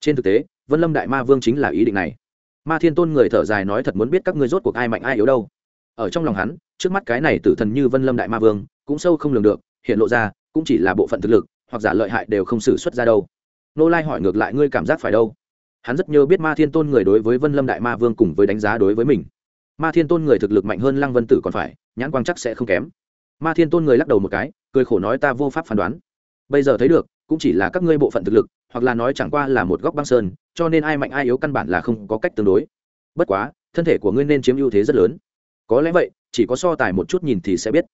Trên thực tế, vân lâm đại ma vương chính là ý định này. Ma thiên tôn người thở dài nói thật muốn biết các ngươi rốt cuộc ai mạnh ai yếu đâu ở trong lòng hắn, trước mắt cái này tử thần như vân lâm đại ma vương, cũng sâu không lường được, hiện lộ ra, cũng chỉ là bộ phận thực lực, hoặc giả lợi hại đều không xử xuất ra đâu. Nô lai hỏi ngược lại ngươi cảm giác phải đâu? Hắn rất nhớ biết ma thiên tôn người đối với vân lâm đại ma vương cùng với đánh giá đối với mình. Ma thiên tôn người thực lực mạnh hơn lăng vân tử còn phải, nhãn quang chắc sẽ không kém. Ma thiên tôn người lắc đầu một cái, cười khổ nói ta vô pháp phán đoán. Bây giờ thấy được, cũng chỉ là các ngươi bộ phận thực lực, hoặc là nói chẳng qua là một góc băng sơn, cho nên ai mạnh ai yếu căn bản là không có cách tương đối. Bất quá, thân thể của ngươi nên chiếm ưu thế rất lớn có lẽ vậy, chỉ có so tài một chút nhìn thì sẽ biết.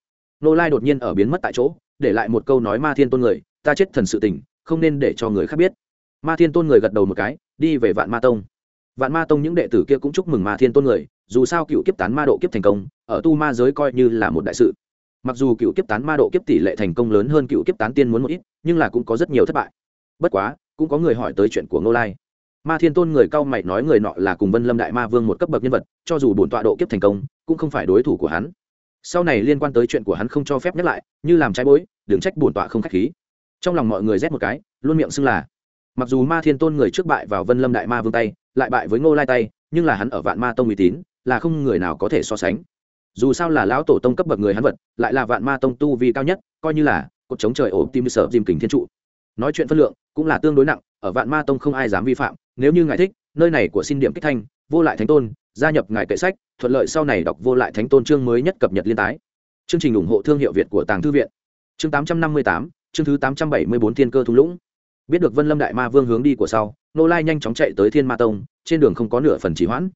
Nô lai đột nhiên ở biến mất tại chỗ, để lại một câu nói ma thiên tôn người, ta chết thần sự tình, không nên để cho người khác biết. Ma thiên tôn người gật đầu một cái, đi về vạn ma tông. Vạn ma tông những đệ tử kia cũng chúc mừng ma thiên tôn người, dù sao cựu kiếp tán ma độ kiếp thành công, ở tu ma giới coi như là một đại sự. Mặc dù cựu kiếp tán ma độ kiếp tỷ lệ thành công lớn hơn cựu kiếp tán tiên muốn một ít, nhưng là cũng có rất nhiều thất bại. Bất quá, cũng có người hỏi tới chuyện của ngô lai ma thiên tôn người cao mày nói người nọ là cùng vân lâm đại ma vương một cấp bậc nhân vật, cho dù bổn tọa độ kiếp thành công, cũng không phải đối thủ của hắn. Sau này liên quan tới chuyện của hắn không cho phép nhắc lại, như làm trái bối, đừng trách bổn tọa không k h á c h khí. Trong lòng mọi người rét một cái, luôn miệng xưng là. Mặc dù ma thiên tôn người trước bại vào vân lâm đại ma vương tay, lại bại với ngô lai tay, nhưng là hắn ở vạn ma tông uy tín, là không người nào có thể so sánh. Dù sao là lão tổ tông cấp bậc người hắn vật, lại là vạn ma tông tu vi cao nhất, coi như là cột chống trời ổ tim sợ dìm kình thiên trụ nói chuyện phân lượng cũng là tương đối nặng, ở vạn ma tông không ai dám vi phạm, nếu như ngài thích, nơi này của xin điểm kích thanh, vô lại thánh tôn, gia nhập ngài kệ sách, thuận lợi sau này đọc vô lại thánh tôn chương mới nhất cập nhật liên tái. Chương trình ủng hộ thương hiệu việt của tàng thư viện. Chương tám trăm năm mươi tám, chương thứ tám trăm bảy mươi bốn thiên cơ thung lũng. Biết được vân lâm đại ma vương hướng đi của sau, nô lai nhanh chóng chạy tới thiên ma tông, trên đường không có nửa phần trì hoãn.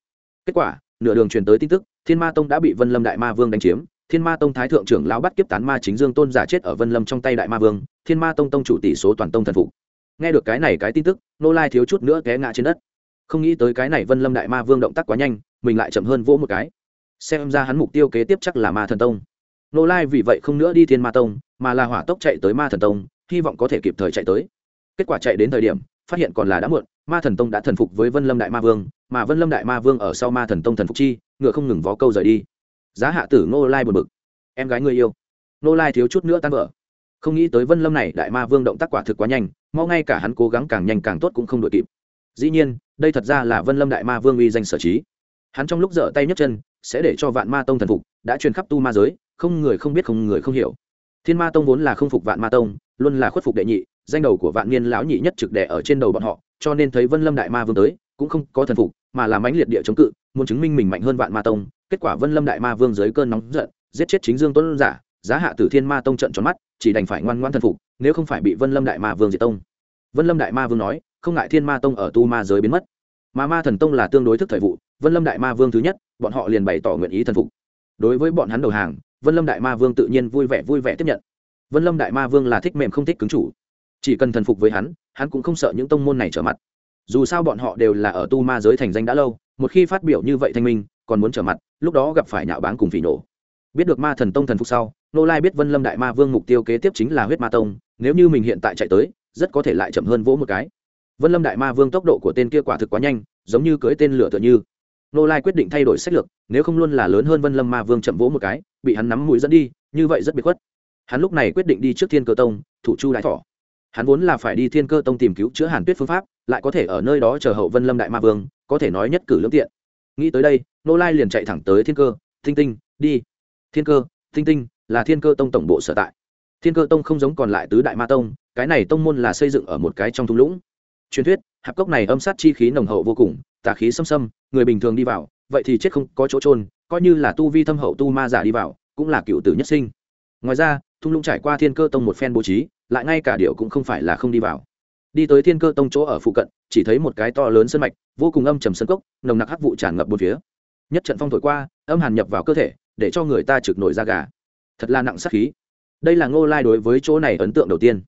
Kết quả, nửa đường truyền tới tin tức, thiên ma tông đã bị vân lâm đại ma vương đánh chiếm thiên ma tông thái thượng trưởng lão bắt kiếp tán ma chính dương tôn giả chết ở vân lâm trong tay đại ma vương, thiên ma tông tông chủ tỷ số toàn tông thần phục. Nghe được cái này cái tin tức, nô lai thiếu chút nữa té ngã trên đất. Không nghĩ tới cái này vân lâm đại ma vương động tác quá nhanh, mình lại chậm hơn vỗ một cái. Xem ra hắn mục tiêu kế tiếp chắc là ma thần tông. Nô lai vì vậy không nữa đi thiên ma tông, mà là hỏa tốc chạy tới ma thần tông, hy vọng có thể kịp thời chạy tới. Kết quả chạy đến thời điểm, phát hiện còn là đã muộn, ma thần tông đã thần phục với vân lâm đại ma vương, mà vân lâm đại ma vương ở sau ma thần tông thần phục chi, ngựa không ngừng vó câu rời đi giá hạ tử ngô lai buồn bực. Em gái người yêu. Ngô lai thiếu chút nữa tan vỡ. Không nghĩ tới vân lâm này, đại ma vương động tác quả thực quá nhanh, mau ngay cả hắn cố gắng càng nhanh càng tốt cũng không đội kịp. Dĩ nhiên, đây thật ra là vân lâm đại ma vương uy danh sở trí. Hắn trong lúc dở tay nhấc chân, sẽ để cho vạn ma tông thần phục, đã truyền khắp tu ma giới, không người không biết, không người không hiểu. Thiên ma tông vốn là không phục vạn ma tông, luôn là khuất phục đệ nhị, danh đầu của vạn niên lão nhị nhất trực đẻ ở trên đầu bọn họ, cho nên thấy vân lâm đại ma vương tới, cũng không có thần phục mà làm ánh liệt địa chống cự, muốn chứng minh mình mạnh hơn vạn ma tông, kết quả vân lâm đại ma vương dưới cơn nóng giận, giết chết chính dương tuấn giả, giá hạ tử thiên ma tông trận tròn mắt, chỉ đành phải ngoan ngoan thần phục, nếu không phải bị vân lâm đại ma vương diệt tông. Vân lâm đại ma vương nói, không ngại thiên ma tông ở tu ma giới biến mất. Mà ma thần tông là tương đối thức thời vụ, vân lâm đại ma vương thứ nhất, bọn họ liền bày tỏ nguyện ý thần phục. Đối với bọn hắn đầu hàng, vân lâm đại ma vương tự nhiên vui vẻ vui vẻ tiếp nhận. Vân lâm đại ma vương là thích mềm không thích cứng chủ. Chỉ cần thần phục với hắn hắn cũng không sợ những tông môn này trở mặt dù sao bọn họ đều là ở tu ma giới thành danh đã lâu, một khi phát biểu như vậy thanh minh, còn muốn trở mặt, lúc đó gặp phải nhạo báng cùng phỉ nổ. Biết được ma thần tông thần phục sau, nô lai biết vân lâm đại ma vương mục tiêu kế tiếp chính là huyết ma tông, nếu như mình hiện tại chạy tới, rất có thể lại chậm hơn vỗ một cái. Vân lâm đại ma vương tốc độ của tên kia quả thực quá nhanh, giống như cưỡi tên lửa tựa như. Nô lai quyết định thay đổi sách lược, nếu không luôn là lớn hơn vân lâm ma vương chậm vỗ một cái, bị hắn nắm mũi dẫn đi, như vậy rất bị khuất. Hắn lúc này quyết định đi trước thiên cơ tông, thủ chu đại thọ. Hắn vốn là phải đi thiên cơ tông tìm cứu chữa hàn tuyết phương pháp lại có thể ở nơi đó chờ hậu vân lâm đại ma vương, có thể nói nhất cử lưỡng tiện. Nghĩ tới đây, nô lai liền chạy thẳng tới thiên cơ tinh tinh, đi. Thiên cơ tinh tinh là thiên cơ tông tổng bộ sở tại. Thiên cơ tông không giống còn lại tứ đại ma tông, cái này tông môn là xây dựng ở một cái trong thung lũng. Truyền thuyết, hạp cốc này âm sát chi khí nồng hậu vô cùng, tà khí xâm xâm, người bình thường đi vào, vậy thì chết không có chỗ trôn coi như là tu vi thâm hậu tu ma giả đi vào, cũng là cựu tử nhất sinh. Ngoài ra, thung lũng trải qua thiên cơ tông một phen bố trí, lại ngay cả điệu cũng không phải là không đi vào đi tới thiên cơ tông chỗ ở phụ cận, chỉ thấy một cái to lớn sân mạch, vô cùng âm trầm sân cốc, nồng nặc hắc vụ tràn ngập bốn phía. Nhất trận phong thổi qua, âm hàn nhập vào cơ thể, để cho người ta trực nổi da gà. Thật là nặng sát khí. Đây là ngô lai đối với chỗ này ấn tượng đầu tiên.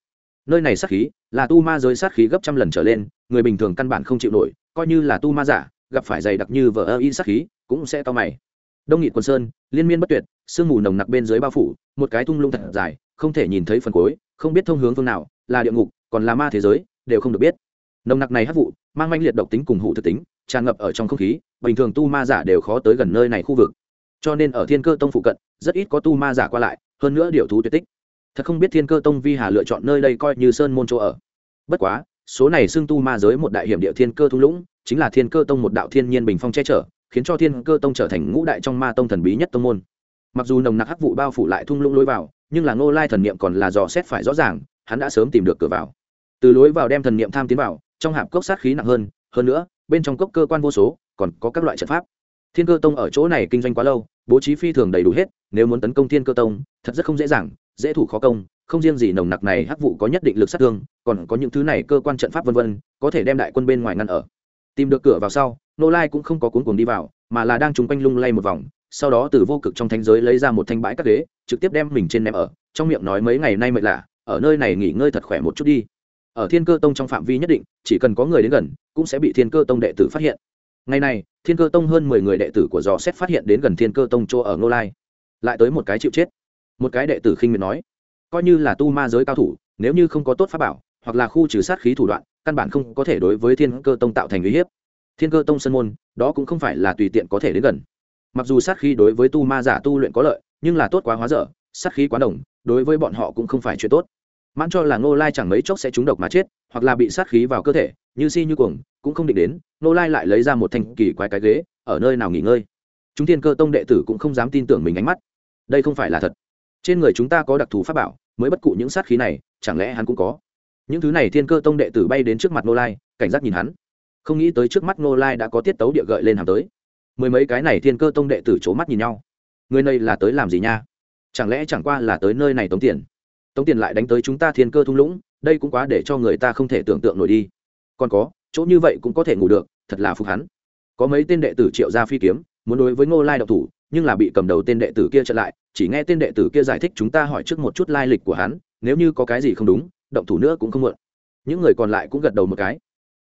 Nơi này sát khí, là tu ma giới sát khí gấp trăm lần trở lên, người bình thường căn bản không chịu nổi, coi như là tu ma giả, gặp phải dày đặc như vờ ơ y sát khí, cũng sẽ to mày. Đông nghị quần sơn, liên miên bất tuyệt, sương mù nồng nặc bên dưới bao phủ, một cái tung lung thật dài không thể nhìn thấy phần cuối, không biết thông hướng phương nào, là địa ngục, còn là ma thế giới, đều không được biết. Nồng nặc này hắc vụ, mang manh liệt độc tính cùng hụ thực tính, tràn ngập ở trong không khí, bình thường tu ma giả đều khó tới gần nơi này khu vực. Cho nên ở thiên cơ tông phụ cận, rất ít có tu ma giả qua lại, hơn nữa điều thú tuyệt tích. Thật không biết thiên cơ tông vi hà lựa chọn nơi đây coi như sơn môn chỗ ở. Bất quá, số này xưng tu ma giới một đại hiểm địa thiên cơ thung lũng, chính là thiên cơ tông một đạo thiên nhiên bình phong che chở, khiến cho thiên cơ tông trở thành ngũ đại trong ma tông thần bí nhất tông môn. Mặc dù nồng nặc hắc vụ bao phủ lại thung lũng lối vào nhưng là ngô lai thần niệm còn là dò xét phải rõ ràng, hắn đã sớm tìm được cửa vào. Từ lối vào đem thần niệm tham tiến vào, trong hạp cốc sát khí nặng hơn hơn nữa, bên trong cốc cơ quan vô số, còn có các loại trận pháp. Thiên cơ tông ở chỗ này kinh doanh quá lâu, bố trí phi thường đầy đủ hết, nếu muốn tấn công thiên cơ tông, thật rất không dễ dàng, dễ thủ khó công, không riêng gì nồng nặc này hắc vụ có nhất định lực sát thương, còn có những thứ này cơ quan trận pháp vân vân, có thể đem đại quân bên ngoài ngăn ở. Tìm được cửa vào sau nô lai cũng không có cuốn cuồng đi vào, mà là đang trúng quanh lung lay một vòng sau đó từ vô cực trong thánh giới lấy ra một thanh bãi các ghế, trực tiếp đem mình trên ném ở. Trong miệng nói mấy ngày nay mệt lạ, ở nơi này nghỉ ngơi thật khỏe một chút đi. Ở thiên cơ tông trong phạm vi nhất định, chỉ cần có người đến gần, cũng sẽ bị thiên cơ tông đệ tử phát hiện. Ngày này, thiên cơ tông hơn mười người đệ tử của dò xét phát hiện đến gần thiên cơ tông chỗ ở ngô lai. Lại tới một cái chịu chết. Một cái đệ tử khinh miệt nói, coi như là tu ma giới cao thủ, nếu như không có tốt pháp bảo, hoặc là khu trừ sát khí thủ đoạn, căn bản không có thể đối với thiên cơ tông tạo thành uy hiếp. Thiên cơ tông sân môn, đó cũng không phải là tùy tiện có thể đến gần mặc dù sát khí đối với tu ma giả tu luyện có lợi, nhưng là tốt quá hóa dở, sát khí quá đồng, đối với bọn họ cũng không phải chuyện tốt. Mãn cho là ngô lai chẳng mấy chốc sẽ trúng độc mà chết, hoặc là bị sát khí vào cơ thể, như si như cuồng, cũng không định đến, ngô lai lại lấy ra một thanh kỳ quái cái ghế, ở nơi nào nghỉ ngơi. Chúng thiên cơ tông đệ tử cũng không dám tin tưởng mình ánh mắt. Đây không phải là thật. Trên người chúng ta có đặc thù pháp bảo, mới bất cụ những sát khí này, chẳng lẽ hắn cũng có? Những thứ này thiên cơ tông đệ tử bay đến trước mặt ngô lai, cảnh giác nhìn hắn. Không nghĩ tới trước mắt ngô lai đã có tiết tấu địa gợi lên hàm tới mười mấy cái này thiên cơ tông đệ tử c h ố mắt nhìn nhau. Người này là tới làm gì nha? Chẳng lẽ chẳng qua là tới nơi này tống tiền? Tống tiền lại đánh tới chúng ta thiên cơ thung lũng, đây cũng quá để cho người ta không thể tưởng tượng nổi đi. Còn có, chỗ như vậy cũng có thể ngủ được, thật là phục hắn. Có mấy tên đệ tử triệu ra phi kiếm, muốn đối với ngô lai độc thủ, nhưng là bị cầm đầu tên đệ tử kia chặn lại, chỉ nghe tên đệ tử kia giải thích chúng ta hỏi trước một chút lai lịch của hắn, nếu như có cái gì không đúng, động thủ nữa cũng không mượn những người còn lại cũng gật đầu một cái.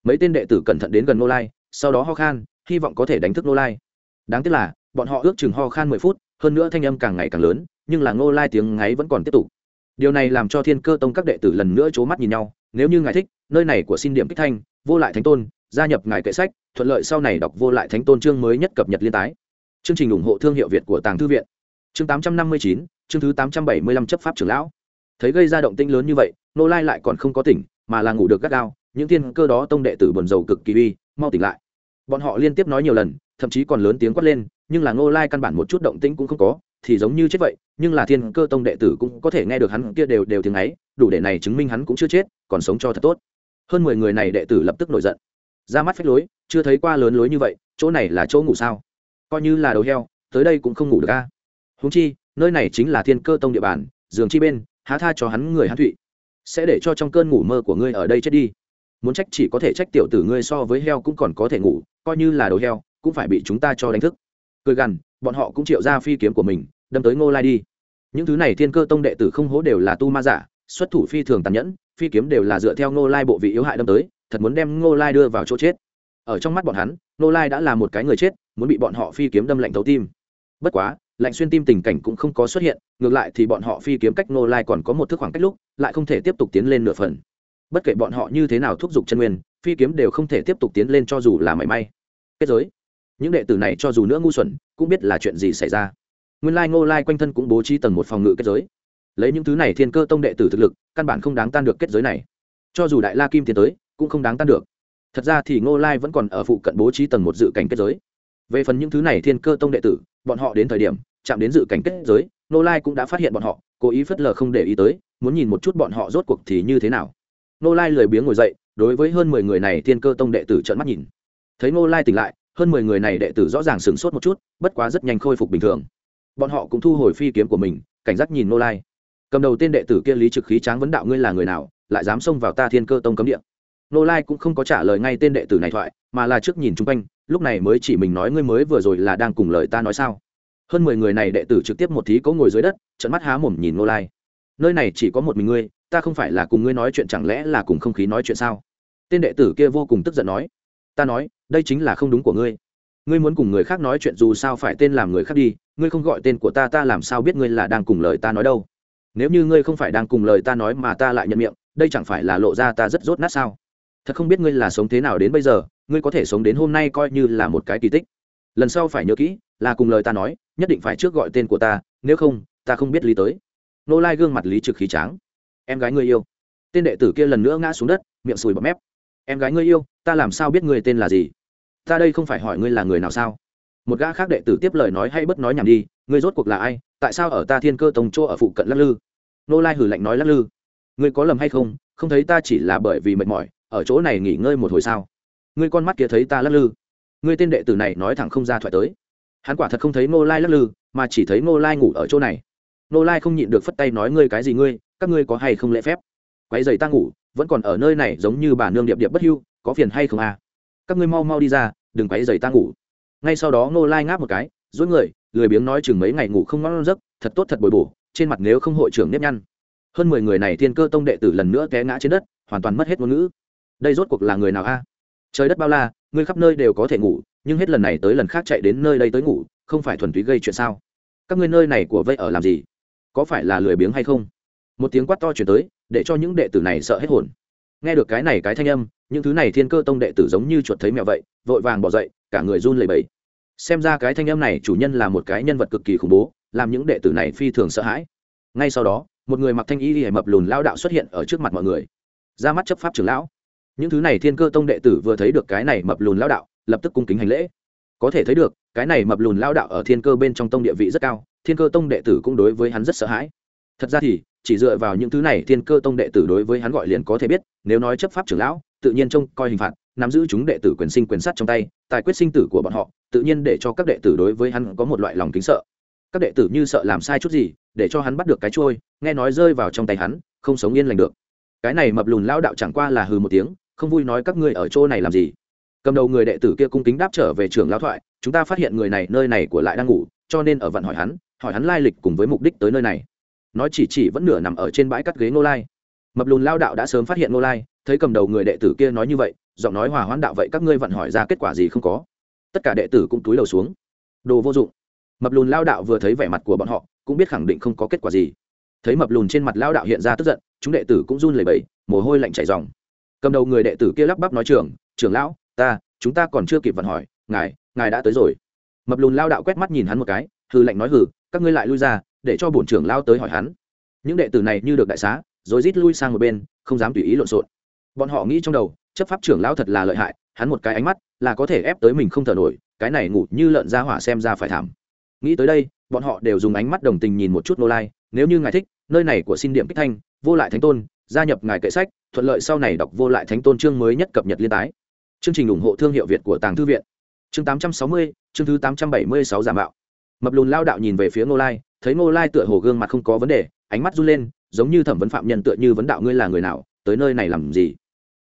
Mấy tên đệ tử cẩn thận đến gần nô lai, sau đó ho khan hy vọng có thể đánh thức nô lai. Đáng tiếc là, bọn họ ước chừng ho khan mười phút, hơn nữa thanh âm càng ngày càng lớn, nhưng là Ngô lai tiếng ngáy vẫn còn tiếp tục. Điều này làm cho thiên cơ tông các đệ tử lần nữa c h ố mắt nhìn nhau, nếu như ngài thích, nơi này của xin điểm kích thanh, vô lại thánh tôn, gia nhập ngài kệ sách, thuận lợi sau này đọc vô lại thánh tôn chương mới nhất cập nhật liên tái. Chương trình ủng hộ thương hiệu việt của tàng thư viện. Chương tám trăm năm mươi chín, chương thứ tám trăm bảy mươi lăm chấp pháp trưởng lão. Thấy gây ra động tĩnh lớn như vậy nô lai lại còn không có tỉnh, mà là ngủ được gắt gao, những thiên cơ đó tông đệ tử buồn rầu cực kỳ uy, mau tỉnh lại bọn họ liên tiếp nói nhiều lần, thậm chí còn lớn tiếng quát lên, nhưng là ngô lai căn bản một chút động tĩnh cũng không có, thì giống như chết vậy, nhưng là thiên cơ tông đệ tử cũng có thể nghe được hắn kia đều đều tiếng ấy, đủ để này chứng minh hắn cũng chưa chết, còn sống cho thật tốt. Hơn mười người này đệ tử lập tức nổi giận. Ra mắt phách lối, chưa thấy qua lớn lối như vậy, chỗ này là chỗ ngủ sao? Coi như là đầu heo, tới đây cũng không ngủ được a. Húng chi, nơi này chính là thiên cơ tông địa bàn, giường chi bên, há tha cho hắn người hắn thụy. Sẽ để cho trong cơn ngủ mơ của ngươi ở đây chết đi. Muốn trách chỉ có thể trách tiểu tử ngươi so với heo cũng còn có thể ngủ coi như là đồ heo, cũng phải bị chúng ta cho đánh thức. Cười gằn, bọn họ cũng triệu ra phi kiếm của mình, đâm tới ngô lai đi. Những thứ này thiên cơ tông đệ tử không hố đều là tu ma giả, xuất thủ phi thường tàn nhẫn, phi kiếm đều là dựa theo ngô lai bộ vị yếu hại đâm tới, thật muốn đem ngô lai đưa vào chỗ chết. Ở trong mắt bọn hắn, ngô lai đã là một cái người chết, muốn bị bọn họ phi kiếm đâm lạnh thấu tim. Bất quá, lạnh xuyên tim tình cảnh cũng không có xuất hiện, ngược lại thì bọn họ phi kiếm cách ngô lai còn có một thước khoảng cách lúc, lại không thể tiếp tục tiến lên nửa phần bất kể bọn họ như thế nào thúc giục chân nguyên, phi kiếm đều không thể tiếp tục tiến lên cho dù là mảy may. Kết giới. Những đệ tử này cho dù nữa ngu xuẩn, cũng biết là chuyện gì xảy ra. Nguyên lai ngô lai quanh thân cũng bố trí tầng một phòng ngự kết giới. Lấy những thứ này thiên cơ tông đệ tử thực lực, căn bản không đáng tan được kết giới này. Cho dù đại la kim tiến tới, cũng không đáng tan được. Thật ra thì ngô lai vẫn còn ở phụ cận bố trí tầng một dự cảnh kết giới. Về phần những thứ này thiên cơ tông đệ tử, bọn họ đến thời điểm, chạm đến dự cảnh kết giới, ngô lai cũng đã phát hiện bọn họ, cố ý phất lờ không để ý tới, muốn nhìn một chút bọn họ rốt cuộc thì như thế nào nô lai lười biếng ngồi dậy, đối với hơn mười người này thiên cơ tông đệ tử trợn mắt nhìn. Thấy nô lai tỉnh lại, hơn mười người này đệ tử rõ ràng sửng sốt một chút, bất quá rất nhanh khôi phục bình thường. Bọn họ cũng thu hồi phi kiếm của mình, cảnh giác nhìn nô lai. Cầm đầu tên đệ tử kia lý trực khí tráng vấn đạo ngươi là người nào, lại dám xông vào ta thiên cơ tông cấm địa? Nô lai cũng không có trả lời ngay tên đệ tử này thoại, mà là trước nhìn chung quanh, lúc này mới chỉ mình nói ngươi mới vừa rồi là đang cùng lời ta nói sao? Hơn mười người này đệ tử trực tiếp một thí cố ngồi dưới đất trận mắt há mồm nhìn nô lai. Nơi này chỉ có một mình ngươi ta không phải là cùng ngươi nói chuyện chẳng lẽ là cùng không khí nói chuyện sao? Tên đệ tử kia vô cùng tức giận nói. Ta nói, đây chính là không đúng của ngươi. Ngươi muốn cùng người khác nói chuyện dù sao phải tên làm người khác đi, ngươi không gọi tên của ta ta làm sao biết ngươi là đang cùng lời ta nói đâu? Nếu như ngươi không phải đang cùng lời ta nói mà ta lại nhận miệng, đây chẳng phải là lộ ra ta rất rốt nát sao? Thật không biết ngươi là sống thế nào đến bây giờ, ngươi có thể sống đến hôm nay coi như là một cái kỳ tích. Lần sau phải nhớ kỹ, là cùng lời ta nói, nhất định phải trước gọi tên của ta, nếu không, ta không biết lý tới. Nô lai gương mặt lý trực khí tráng em gái ngươi yêu. Tên đệ tử kia lần nữa ngã xuống đất, miệng sùi bọt mép. Em gái ngươi yêu, ta làm sao biết ngươi tên là gì? Ta đây không phải hỏi ngươi là người nào sao? Một gã khác đệ tử tiếp lời nói hay bất nói nhảm đi, ngươi rốt cuộc là ai? Tại sao ở ta thiên cơ tông chỗ ở phụ cận lắc lư? Nô lai hử lạnh nói lắc lư. Ngươi có lầm hay không? Không thấy ta chỉ là bởi vì mệt mỏi, ở chỗ này nghỉ ngơi một hồi sao? Ngươi con mắt kia thấy ta lắc lư. Ngươi tên đệ tử này nói thẳng không ra thoại tới. Hắn quả thật không thấy nô lai lắc lư, mà chỉ thấy nô lai ngủ ở chỗ này. Nô lai không nhịn được phất tay nói ngươi cái gì ngươi? Các ngươi có hay không lễ phép? Quay dày ta ngủ, vẫn còn ở nơi này giống như bà nương điệp điệp bất hưu, có phiền hay không à? Các ngươi mau mau đi ra, đừng quái dày ta ngủ. Ngay sau đó nô lai ngáp một cái dối người, lười biếng nói chừng mấy ngày ngủ không ngon giấc, thật tốt thật bồi bổ, trên mặt nếu không hội trưởng nếp nhăn. Hơn mười người này thiên cơ tông đệ tử lần nữa té ngã trên đất, hoàn toàn mất hết ngôn ngữ. Đây rốt cuộc là người nào a? Trời đất bao la, ngươi khắp nơi đều có thể ngủ, nhưng hết lần này tới lần khác chạy đến nơi đây tới ngủ, không phải thuần túy gây chuyện sao? Các ngươi nơi này của vây ở làm gì? Có phải là lười biếng hay không? Một tiếng quát to chuyển tới, để cho những đệ tử này sợ hết hồn. Nghe được cái này cái thanh âm, những thứ này thiên cơ tông đệ tử giống như chuột thấy mẹo vậy, vội vàng bỏ dậy, cả người run lẩy bẩy. Xem ra cái thanh âm này chủ nhân là một cái nhân vật cực kỳ khủng bố, làm những đệ tử này phi thường sợ hãi. Ngay sau đó, một người mặc thanh y hề mập lùn lao đạo xuất hiện ở trước mặt mọi người. Ra mắt chấp pháp trưởng lão. Những thứ này thiên cơ tông đệ tử vừa thấy được cái này mập lùn lao đạo, lập tức cung kính hành lễ. Có thể thấy được, cái này mập lùn lao đạo ở thiên cơ bên trong tông địa vị rất cao, thiên cơ tông đệ tử cũng đối với hắn rất sợ hãi. Thật ra thì chỉ dựa vào những thứ này thiên cơ tông đệ tử đối với hắn gọi liền có thể biết, nếu nói chấp pháp trưởng lão, tự nhiên trông coi hình phạt, nắm giữ chúng đệ tử quyền sinh quyền sát trong tay, tài quyết sinh tử của bọn họ, tự nhiên để cho các đệ tử đối với hắn có một loại lòng kính sợ. Các đệ tử như sợ làm sai chút gì, để cho hắn bắt được cái trôi nghe nói rơi vào trong tay hắn, không sống yên lành được. Cái này mập lùn lao đạo chẳng qua là hừ một tiếng, không vui nói các ngươi ở chỗ này làm gì. Cầm đầu người đệ tử kia cung kính đáp trở về trường lao thoại, chúng ta phát hiện người này, nơi này của lại đang ngủ, cho nên ở vận hỏi hắn hỏi hắn lai lịch cùng với mục đích tới nơi này nói chỉ chỉ vẫn nửa nằm ở trên bãi cắt ghế ngô lai. Mập lùn lao đạo đã sớm phát hiện ngô lai, thấy cầm đầu người đệ tử kia nói như vậy, giọng nói hòa hoãn đạo vậy các ngươi vẫn hỏi ra kết quả gì không có. Tất cả đệ tử cũng túi đầu xuống. Đồ vô dụng. Mập lùn lao đạo vừa thấy vẻ mặt của bọn họ, cũng biết khẳng định không có kết quả gì. Thấy mập lùn trên mặt lao đạo hiện ra tức giận, chúng đệ tử cũng run lẩy bẩy, mồ hôi lạnh chảy dòng cầm đầu người đệ tử kia lắp bắp nói trưởng trưởng lão, ta, chúng ta còn chưa kịp vận hỏi, ngài ngài đã tới rồi. Mập lùn lao đạo quét mắt nhìn hắn một cái hư lạnh nói, hừ, các ngươi lại lui ra để cho bổn trưởng lao tới hỏi hắn. Những đệ tử này như được đại xá rồi rít lui sang một bên không dám tùy ý lộn xộn. Bọn họ nghĩ trong đầu chấp pháp trưởng lao thật là lợi hại hắn một cái ánh mắt là có thể ép tới mình không thở nổi cái này ngủ như lợn ra hỏa xem ra phải thảm. Nghĩ tới đây bọn họ đều dùng ánh mắt đồng tình nhìn một chút nô lai nếu như ngài thích nơi này của xin điểm kích thanh vô lại thánh tôn gia nhập ngài kệ sách thuận lợi sau này đọc vô lại thánh tôn chương mới nhất cập nhật liên tái. Chương trình ủng hộ thương hiệu việt của tàng thư viện. Chương 860, chương thứ 876 giả mạo. Mập lùn lao đạo nhìn về phía Nô lai thấy ngô lai tựa hồ gương mặt không có vấn đề, ánh mắt run lên, giống như thẩm vấn phạm nhân tựa như vấn đạo ngươi là người nào, tới nơi này làm gì?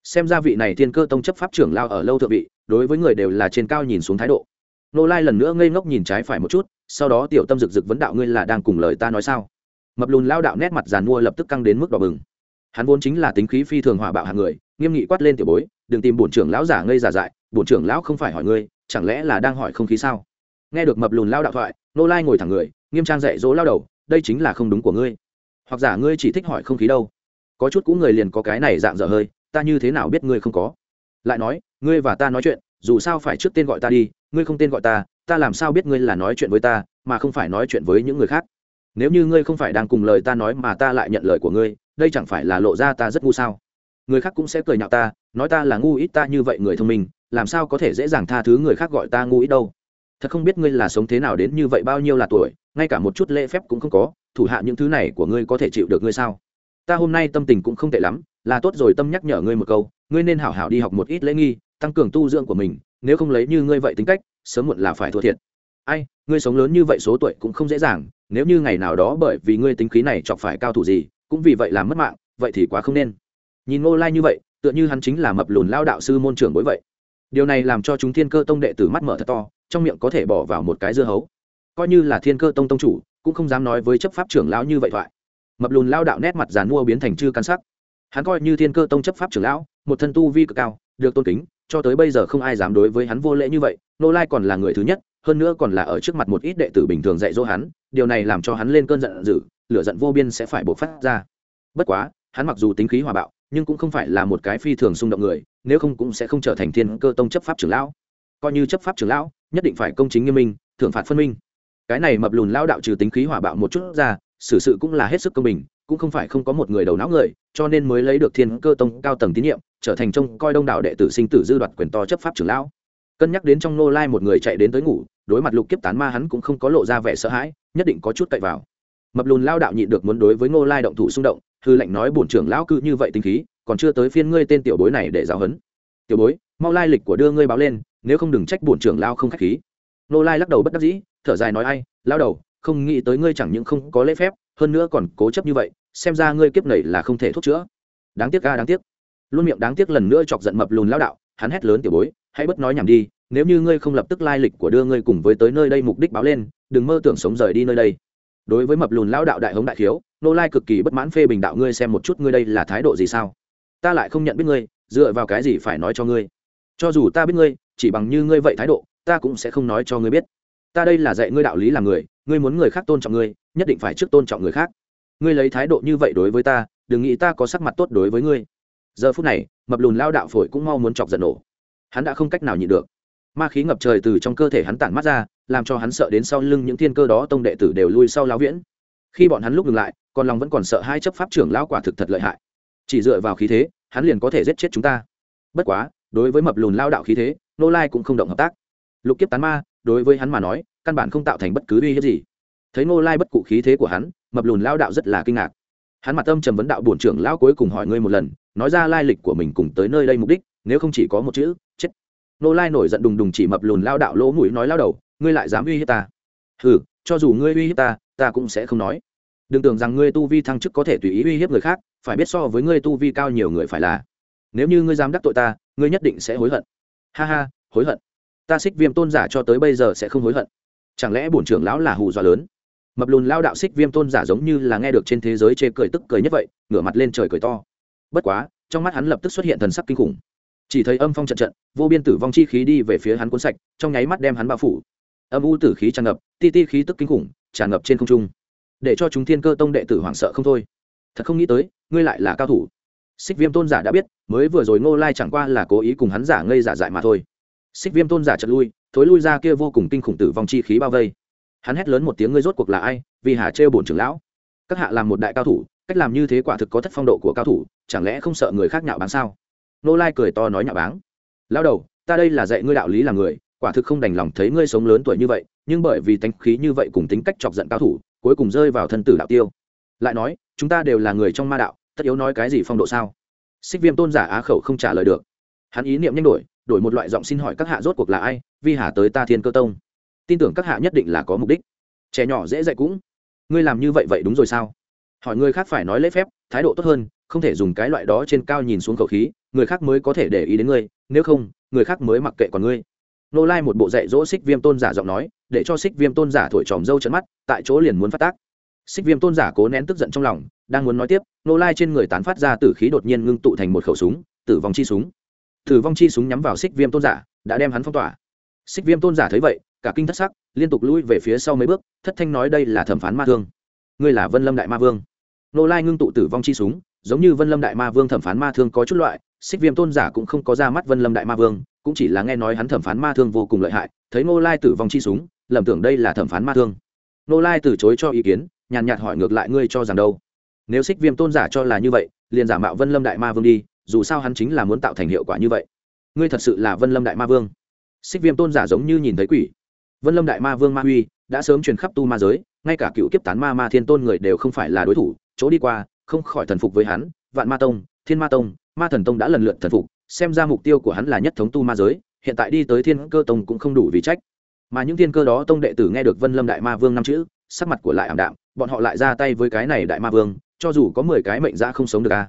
Xem ra vị này thiên cơ tông chấp pháp trưởng lao ở lâu thượng vị, đối với người đều là trên cao nhìn xuống thái độ. Nô lai lần nữa ngây ngốc nhìn trái phải một chút, sau đó tiểu tâm rực rực vấn đạo ngươi là đang cùng lời ta nói sao? Mập lùn lao đạo nét mặt giàn mua lập tức căng đến mức đỏ bừng. Hắn vốn chính là tính khí phi thường hòa bạo hàng người, nghiêm nghị quát lên tiểu bối, đừng tìm bổn trưởng lão giả ngây giả dại, bổn trưởng lão không phải hỏi ngươi, chẳng lẽ là đang hỏi không khí sao? Nghe được mập lùn lao đạo thoại nô lai ngồi thẳng người nghiêm trang dạy dỗ lao đầu, đây chính là không đúng của ngươi. Hoặc giả ngươi chỉ thích hỏi không khí đâu. Có chút cũng người liền có cái này dạng dở hơi, ta như thế nào biết ngươi không có? Lại nói, ngươi và ta nói chuyện, dù sao phải trước tên gọi ta đi, ngươi không tên gọi ta ta làm sao biết ngươi là nói chuyện với ta, mà không phải nói chuyện với những người khác? Nếu như ngươi không phải đang cùng lời ta nói mà ta lại nhận lời của ngươi, đây chẳng phải là lộ ra ta rất ngu sao? Người khác cũng sẽ cười nhạo ta, nói ta là ngu ít ta như vậy người thông minh, làm sao có thể dễ dàng tha thứ người khác gọi ta ngu ít đâu? Thật không biết ngươi là sống thế nào đến như vậy bao nhiêu là tuổi, ngay cả một chút lễ phép cũng không có, thủ hạ những thứ này của ngươi có thể chịu được ngươi sao? Ta hôm nay tâm tình cũng không tệ lắm, là tốt rồi tâm nhắc nhở ngươi một câu, ngươi nên hảo hảo đi học một ít lễ nghi, tăng cường tu dưỡng của mình, nếu không lấy như ngươi vậy tính cách, sớm muộn là phải thua thiệt. Ai, ngươi sống lớn như vậy số tuổi cũng không dễ dàng, nếu như ngày nào đó bởi vì ngươi tính khí này chọc phải cao thủ gì, cũng vì vậy làm mất mạng, vậy thì quá không nên. Nhìn ngô lai như vậy, tựa như hắn chính là mập lùn lao đạo sư môn trưởng bối vậy. Điều này làm cho chúng thiên cơ tông đệ tử mắt mở thật to trong miệng có thể bỏ vào một cái dưa hấu. Coi như là thiên cơ tông tông chủ, cũng không dám nói với chấp pháp trưởng lão như vậy thoại. Mập lùn lao đạo nét mặt giàn mua biến thành chư căn sắc. Hắn coi như thiên cơ tông chấp pháp trưởng lão, một thân tu vi cực cao, được tôn kính, cho tới bây giờ không ai dám đối với hắn vô lễ như vậy, nô lai còn là người thứ nhất, hơn nữa còn là ở trước mặt một ít đệ tử bình thường dạy dỗ hắn, điều này làm cho hắn lên cơn giận dữ, lửa giận vô biên sẽ phải bộc phát ra. Bất quá, hắn mặc dù tính khí hòa bạo, nhưng cũng không phải là một cái phi thường xung động người, nếu không cũng sẽ không trở thành thiên cơ tông chấp pháp trưởng lão coi như chấp pháp trưởng lão, nhất định phải công chính nghiêm minh, thưởng phạt phân minh. Cái này mập lùn lao đạo trừ tính khí hỏa bạo một chút ra, xử sự cũng là hết sức công bình, cũng không phải không có một người đầu não người, cho nên mới lấy được thiên cơ tông cao tầng tín nhiệm, trở thành trông coi đông đảo đệ tử sinh tử dư đoạt quyền to chấp pháp trưởng lão. Cân nhắc đến trong nô lai một người chạy đến tới ngủ, đối mặt lục kiếp tán ma hắn cũng không có lộ ra vẻ sợ hãi, nhất định có chút cậy vào. Mập lùn lao đạo nhịn được muốn đối với ngô lai động thủ xung động, hư lệnh nói bổn trưởng lão cư như vậy tinh khí, còn chưa tới phiên ngươi tên tiểu bối này để giáo hấn tiểu bối, mau lai lịch của đưa ngươi báo lên, nếu không đừng trách bổn trưởng lao không khách khí. Nô lai lắc đầu bất đắc dĩ, thở dài nói ai, lao đầu, không nghĩ tới ngươi chẳng những không có lễ phép, hơn nữa còn cố chấp như vậy, xem ra ngươi kiếp này là không thể thuốc chữa. Đáng tiếc ga đáng tiếc. Luôn miệng đáng tiếc lần nữa chọc giận mập lùn lao đạo, hắn hét lớn, tiểu bối, hãy bất nói nhảm đi, nếu như ngươi không lập tức lai lịch của đưa ngươi cùng với tới nơi đây mục đích báo lên, đừng mơ tưởng sống rời đi nơi đây. Đối với mập lùn lao đạo đại hống đại khiếu, nô lai cực kỳ bất mãn phê bình đạo, ngươi xem một chút ngươi đây là thái độ gì sao? Ta lại không nhận biết ngươi dựa vào cái gì phải nói cho ngươi? Cho dù ta biết ngươi, chỉ bằng như ngươi vậy thái độ, ta cũng sẽ không nói cho ngươi biết. Ta đây là dạy ngươi đạo lý làm người, ngươi muốn người khác tôn trọng ngươi, nhất định phải trước tôn trọng người khác. Ngươi lấy thái độ như vậy đối với ta, đừng nghĩ ta có sắc mặt tốt đối với ngươi. Giờ phút này, mập lùn lao đạo phổi cũng mau muốn chọc giận nổ. Hắn đã không cách nào nhịn được. Ma khí ngập trời từ trong cơ thể hắn tản mắt ra, làm cho hắn sợ đến sau lưng những thiên cơ đó tông đệ tử đều lui sau lao viễn. Khi bọn hắn lúc ngừng lại, còn lòng vẫn còn sợ hai chấp pháp trưởng lao quả thực thật lợi hại. Chỉ dựa vào khí thế hắn liền có thể giết chết chúng ta. Bất quá, đối với mập lùn lao đạo khí thế, nô lai cũng không động hợp tác. Lục kiếp tán ma, đối với hắn mà nói, căn bản không tạo thành bất cứ uy hiếp gì. Thấy nô lai bất cụ khí thế của hắn, mập lùn lao đạo rất là kinh ngạc. Hắn mặt tâm trầm vấn đạo bổn trưởng lao cuối cùng hỏi ngươi một lần, nói ra lai lịch của mình cùng tới nơi đây mục đích, nếu không chỉ có một chữ, chết. Nô lai nổi giận đùng đùng chỉ mập lùn lao đạo lỗ mũi nói lao đầu, ngươi lại dám uy hiếp ta. Ừ cho dù ngươi uy hiếp ta ta cũng sẽ không nói đừng tưởng rằng ngươi tu vi thăng chức có thể tùy ý uy hiếp người khác, phải biết so với ngươi tu vi cao nhiều người phải là. Nếu như ngươi dám đắc tội ta, ngươi nhất định sẽ hối hận. Ha ha, hối hận. Ta xích viêm tôn giả cho tới bây giờ sẽ không hối hận. Chẳng lẽ bổn trưởng lão là hù dọa lớn? Mập lùn lao đạo xích viêm tôn giả giống như là nghe được trên thế giới chê cười tức cười nhất vậy, ngửa mặt lên trời cười to. Bất quá, trong mắt hắn lập tức xuất hiện thần sắc kinh khủng. Chỉ thấy âm phong trận trận, vô biên tử vong chi khí đi về phía hắn cuốn sạch, trong nháy mắt đem hắn bao phủ. Âm u tử khí tràn ngập, ti ti khí tức kinh khủng, tràn ngập trên không trung để cho chúng thiên cơ tông đệ tử hoảng sợ không thôi. Thật không nghĩ tới, ngươi lại là cao thủ. Xích viêm tôn giả đã biết, mới vừa rồi ngô lai chẳng qua là cố ý cùng hắn giả ngây giả dại mà thôi. Xích viêm tôn giả chật lui, thối lui ra kia vô cùng kinh khủng tử vong chi khí bao vây. Hắn hét lớn một tiếng, ngươi rốt cuộc là ai? Vì hà trêu bổn trưởng lão. Các hạ làm một đại cao thủ, cách làm như thế quả thực có thất phong độ của cao thủ, chẳng lẽ không sợ người khác nhạo báng sao? Nô lai cười to nói nhạo báng. Lao đầu, ta đây là dạy ngươi đạo lý làm người, quả thực không đành lòng thấy ngươi sống lớn tuổi như vậy, nhưng bởi vì tánh khí như vậy cùng tính cách chọc giận cao thủ cuối cùng rơi vào thân tử đạo tiêu. Lại nói, chúng ta đều là người trong ma đạo, tất yếu nói cái gì phong độ sao? Xích viêm tôn giả á khẩu không trả lời được. Hắn ý niệm nhanh đổi đổi một loại giọng xin hỏi các hạ rốt cuộc là ai, vi hà tới ta thiên cơ tông. Tin tưởng các hạ nhất định là có mục đích. Trẻ nhỏ dễ dạy cũng. Ngươi làm như vậy vậy đúng rồi sao? Hỏi người khác phải nói lễ phép, thái độ tốt hơn, không thể dùng cái loại đó trên cao nhìn xuống khẩu khí, người khác mới có thể để ý đến ngươi, nếu không, người khác mới mặc kệ còn ngươi nô lai một bộ dạy dỗ xích viêm tôn giả giọng nói, để cho xích viêm tôn giả thổi tròm râu trận mắt, tại chỗ liền muốn phát tác. Xích viêm tôn giả cố nén tức giận trong lòng, đang muốn nói tiếp nô lai trên người tán phát ra tử khí đột nhiên ngưng tụ thành một khẩu súng, tử vong chi súng. Tử vong chi súng nhắm vào xích viêm tôn giả, đã đem hắn phong tỏa. Xích viêm tôn giả thấy vậy, cả kinh thất sắc, liên tục lui về phía sau mấy bước, thất thanh nói đây là thẩm phán ma thương. Ngươi là vân lâm đại ma vương. Nô lai ngưng tụ tử vong chi súng, giống như vân lâm đại ma vương thẩm phán ma thương có chút loại xích viêm tôn giả cũng không có ra mắt vân lâm đại ma vương, cũng chỉ là nghe nói hắn thẩm phán ma thương vô cùng lợi hại, thấy nô lai tử vong chi súng, lầm tưởng đây là thẩm phán ma thương. Nô lai từ chối cho ý kiến, nhàn nhạt hỏi ngược lại ngươi cho rằng đâu? Nếu xích viêm tôn giả cho là như vậy, liền giả mạo vân lâm đại ma vương đi, dù sao hắn chính là muốn tạo thành hiệu quả như vậy. Ngươi thật sự là vân lâm đại ma vương? Xích viêm tôn giả giống như nhìn thấy quỷ. Vân lâm đại ma vương ma huy, đã sớm truyền khắp tu ma giới, ngay cả cựu kiếp tán ma ma thiên tôn người đều không phải là đối thủ, chỗ đi qua, không khỏi thần phục với hắn, vạn ma tông, thiên ma tông ma thần tông đã lần lượt thần phục, xem ra mục tiêu của hắn là nhất thống tu ma giới, hiện tại đi tới thiên cơ tông cũng không đủ vì trách. Mà những thiên cơ đó tông đệ tử nghe được vân lâm đại ma vương năm chữ, sắc mặt của lại ảm đạm, bọn họ lại ra tay với cái này đại ma vương, cho dù có mười cái mệnh ra không sống được a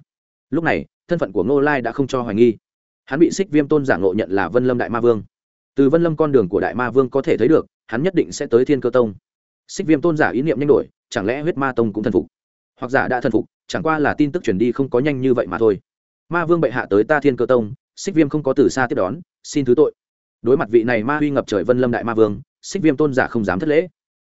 lúc này, thân phận của ngô lai đã không cho hoài nghi. Hắn bị xích viêm tôn giả ngộ nhận là vân lâm đại ma vương. Từ vân lâm con đường của đại ma vương có thể thấy được, hắn nhất định sẽ tới thiên cơ tông. Xích viêm tôn giả ý niệm nhanh đổi, chẳng lẽ huyết ma tông cũng thần phục? Hoặc giả đã thần phục, chẳng qua là tin tức truyền đi không có nhanh như vậy mà thôi ma vương bệ hạ tới ta thiên cơ tông, xích viêm không có từ xa tiếp đón, xin thứ tội. Đối mặt vị này ma huy ngập trời vân lâm đại ma vương, xích viêm tôn giả không dám thất lễ.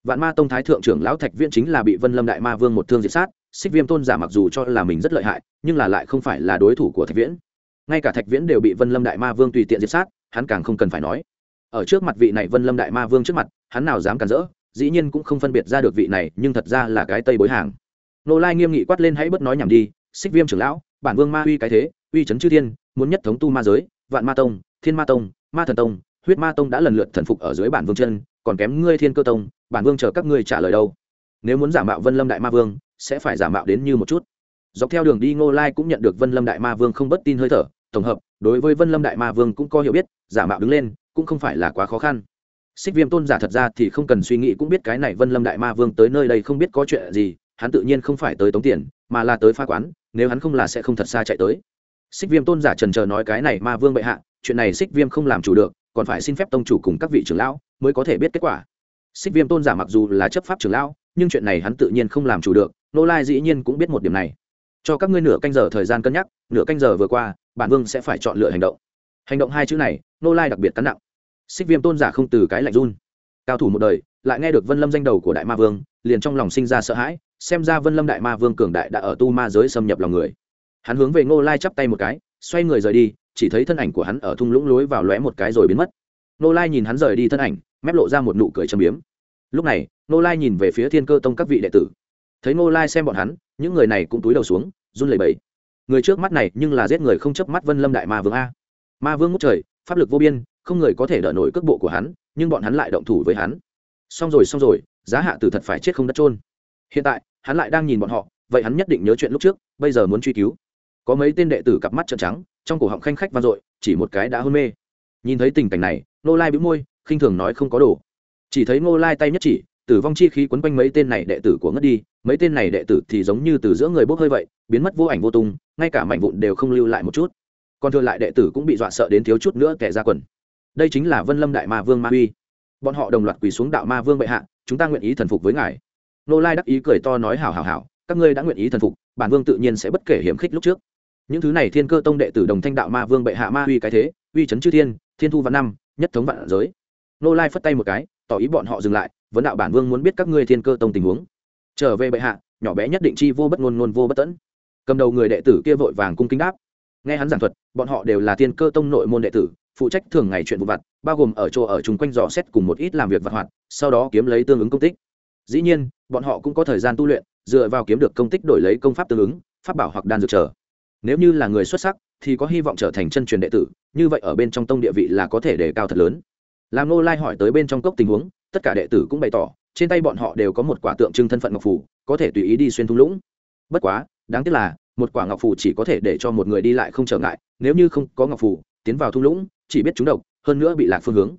Vạn ma tông thái thượng trưởng lão thạch viễn chính là bị vân lâm đại ma vương một thương diệt sát, xích viêm tôn giả mặc dù cho là mình rất lợi hại, nhưng là lại không phải là đối thủ của thạch viễn. Ngay cả thạch viễn đều bị vân lâm đại ma vương tùy tiện diệt sát, hắn càng không cần phải nói. Ở trước mặt vị này vân lâm đại ma vương trước mặt, hắn nào dám cản rỡ, dĩ nhiên cũng không phân biệt ra được vị này, nhưng thật ra là cái tây bối hàng. Nô lai nghiêm nghị quát lên hãy bất nói nhảm đi, xích viêm trưởng lão bản vương ma uy cái thế, uy c chư thiên, muốn nhất thống tu ma giới, vạn ma tông, thiên ma tông, ma thần tông, huyết ma tông đã lần lượt thần phục ở dưới bản vương chân, còn kém ngươi thiên cơ tông, bản vương chờ các ngươi trả lời đâu. Nếu muốn giả mạo vân lâm đại ma vương, sẽ phải giả mạo đến như một chút. Dọc theo đường đi ngô lai cũng nhận được vân lâm đại ma vương không bất tin hơi thở, tổng hợp, đối với vân lâm đại ma vương cũng có hiểu biết, giả mạo đứng lên, cũng không phải là quá khó khăn. Xích viêm tôn giả thật ra thì không cần suy nghĩ cũng biết cái này vân lâm đại ma vương tới nơi đây không biết có chuyện gì, hắn tự nhiên không phải tới tống tiền, mà là tới pha quán nếu hắn không là sẽ không thật xa chạy tới. Xích viêm tôn giả trần trờ nói cái này ma vương bệ hạ, chuyện này xích viêm không làm chủ được, còn phải xin phép tông chủ cùng các vị trưởng lão mới có thể biết kết quả. Xích viêm tôn giả mặc dù là chấp pháp trưởng lão, nhưng chuyện này hắn tự nhiên không làm chủ được, nô lai dĩ nhiên cũng biết một điểm này. Cho các ngươi nửa canh giờ thời gian cân nhắc, nửa canh giờ vừa qua, bản vương sẽ phải chọn lựa hành động. Hành động hai chữ này, nô lai đặc biệt cắn nặng. Xích viêm tôn giả không từ cái lạnh run. Cao thủ một đời, lại nghe được vân lâm danh đầu của đại ma vương, liền trong lòng sinh ra sợ hãi xem ra vân lâm đại ma vương cường đại đã ở tu ma giới xâm nhập lòng người. Hắn hướng về ngô lai chắp tay một cái, xoay người rời đi, chỉ thấy thân ảnh của hắn ở thung lũng lối vào lóe một cái rồi biến mất. Ngô lai nhìn hắn rời đi thân ảnh, mép lộ ra một nụ cười châm biếm. Lúc này, ngô lai nhìn về phía thiên cơ tông các vị đệ tử. Thấy ngô lai xem bọn hắn, những người này cũng túi đầu xuống, run lẩy bẩy. Người trước mắt này nhưng là giết người không chấp mắt vân lâm đại ma vương a. Ma vương ngốc trời, pháp lực vô biên, không người có thể đỡ nổi cước bộ của hắn, nhưng bọn hắn lại động thủ với hắn. Xong rồi xong rồi, giá hạ tử thật phải chết không đất trôn hiện tại, hắn lại đang nhìn bọn họ, vậy hắn nhất định nhớ chuyện lúc trước, bây giờ muốn truy cứu. Có mấy tên đệ tử cặp mắt trợn trắng, trong cổ họng khanh khách vang dội, chỉ một cái đã hôn mê. Nhìn thấy tình cảnh này nô lai bĩu môi, khinh thường nói không có đồ. Chỉ thấy nô lai tay nhất chỉ, tử vong chi khí quấn quanh mấy tên này đệ tử của ngất đi, mấy tên này đệ tử thì giống như từ giữa người bốc hơi vậy, biến mất vô ảnh vô tung, ngay cả mảnh vụn đều không lưu lại một chút. Còn thừa lại đệ tử cũng bị dọa sợ đến thiếu chút nữa kẻ ra quần. Đây chính là vân lâm đại ma vương ma uy bọn họ đồng loạt quỳ xuống đạo ma vương bệ hạ, chúng ta nguyện ý thần phục với ngài nô lai đắc ý cười to nói, hảo hảo hảo, các ngươi đã nguyện ý thần phục, bản vương tự nhiên sẽ bất kể hiểm khích lúc trước. Những thứ này thiên cơ tông đệ tử đồng thanh đạo ma vương bệ hạ ma uy cái thế, uy c chư thiên thiên thu văn năm, nhất thống vạn giới. Nô lai phất tay một cái, tỏ ý bọn họ dừng lại, vấn đạo bản vương muốn biết các ngươi thiên cơ tông tình huống. Trở về bệ hạ, nhỏ bé nhất định chi vô bất ngôn ngôn vô bất tẫn cầm đầu người đệ tử kia vội vàng cung kính đáp. Nghe hắn giảng thuật, bọn họ đều là thiên cơ tông nội môn đệ tử, phụ trách thường ngày chuyện vụ vặt, bao gồm ở chỗ ở chung quanh dò xét cùng một ít làm việc vặt hoạt, sau đó kiếm lấy tương ứng công tích. Dĩ nhiên bọn họ cũng có thời gian tu luyện, dựa vào kiếm được công tích đổi lấy công pháp tương ứng, pháp bảo hoặc đan dược trở nếu như là người xuất sắc, thì có hy vọng trở thành chân truyền đệ tử, như vậy ở bên trong tông địa vị là có thể đề cao thật lớn. Làm nô lai hỏi tới bên trong cốc tình huống, tất cả đệ tử cũng bày tỏ, trên tay bọn họ đều có một quả tượng trưng thân phận ngọc phủ có thể tùy ý đi xuyên thung lũng. Bất quá, đáng tiếc là, một quả ngọc phủ chỉ có thể để cho một người đi lại không trở ngại, nếu như không có ngọc phủ tiến vào thung lũng, chỉ biết trúng độc, hơn nữa bị lạc phương hướng.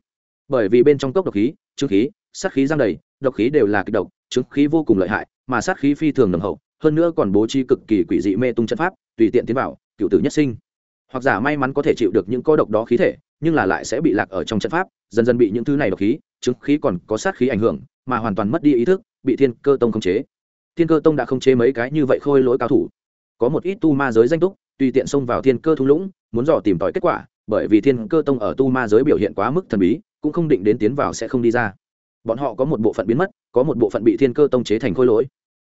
Bởi vì bên trong cốc độc khí trương khí, sát khí giang đầy, độc khí đều là kịch độc chứng khí vô cùng lợi hại, mà sát khí phi thường nồng hậu, hơn nữa còn bố trí cực kỳ quỷ dị mê tung trận pháp, tùy tiện tiến vào, cựu tử nhất sinh. Hoặc giả may mắn có thể chịu được những co độc đó khí thể, nhưng là lại sẽ bị lạc ở trong trận pháp, dần dần bị những thứ này độc khí, chứng khí còn có sát khí ảnh hưởng, mà hoàn toàn mất đi ý thức, bị thiên cơ tông khống chế. Thiên cơ tông đã khống chế mấy cái như vậy khôi lỗi cao thủ. Có một ít tu ma giới danh túc, tùy tiện xông vào thiên cơ thung lũng, muốn dò tìm tòi kết quả, bởi vì thiên cơ tông ở tu ma giới biểu hiện quá mức thần bí, cũng không định đến tiến vào sẽ không đi ra. Bọn họ có một bộ phận biến mất có một bộ phận bị thiên cơ tông chế thành khôi lỗi.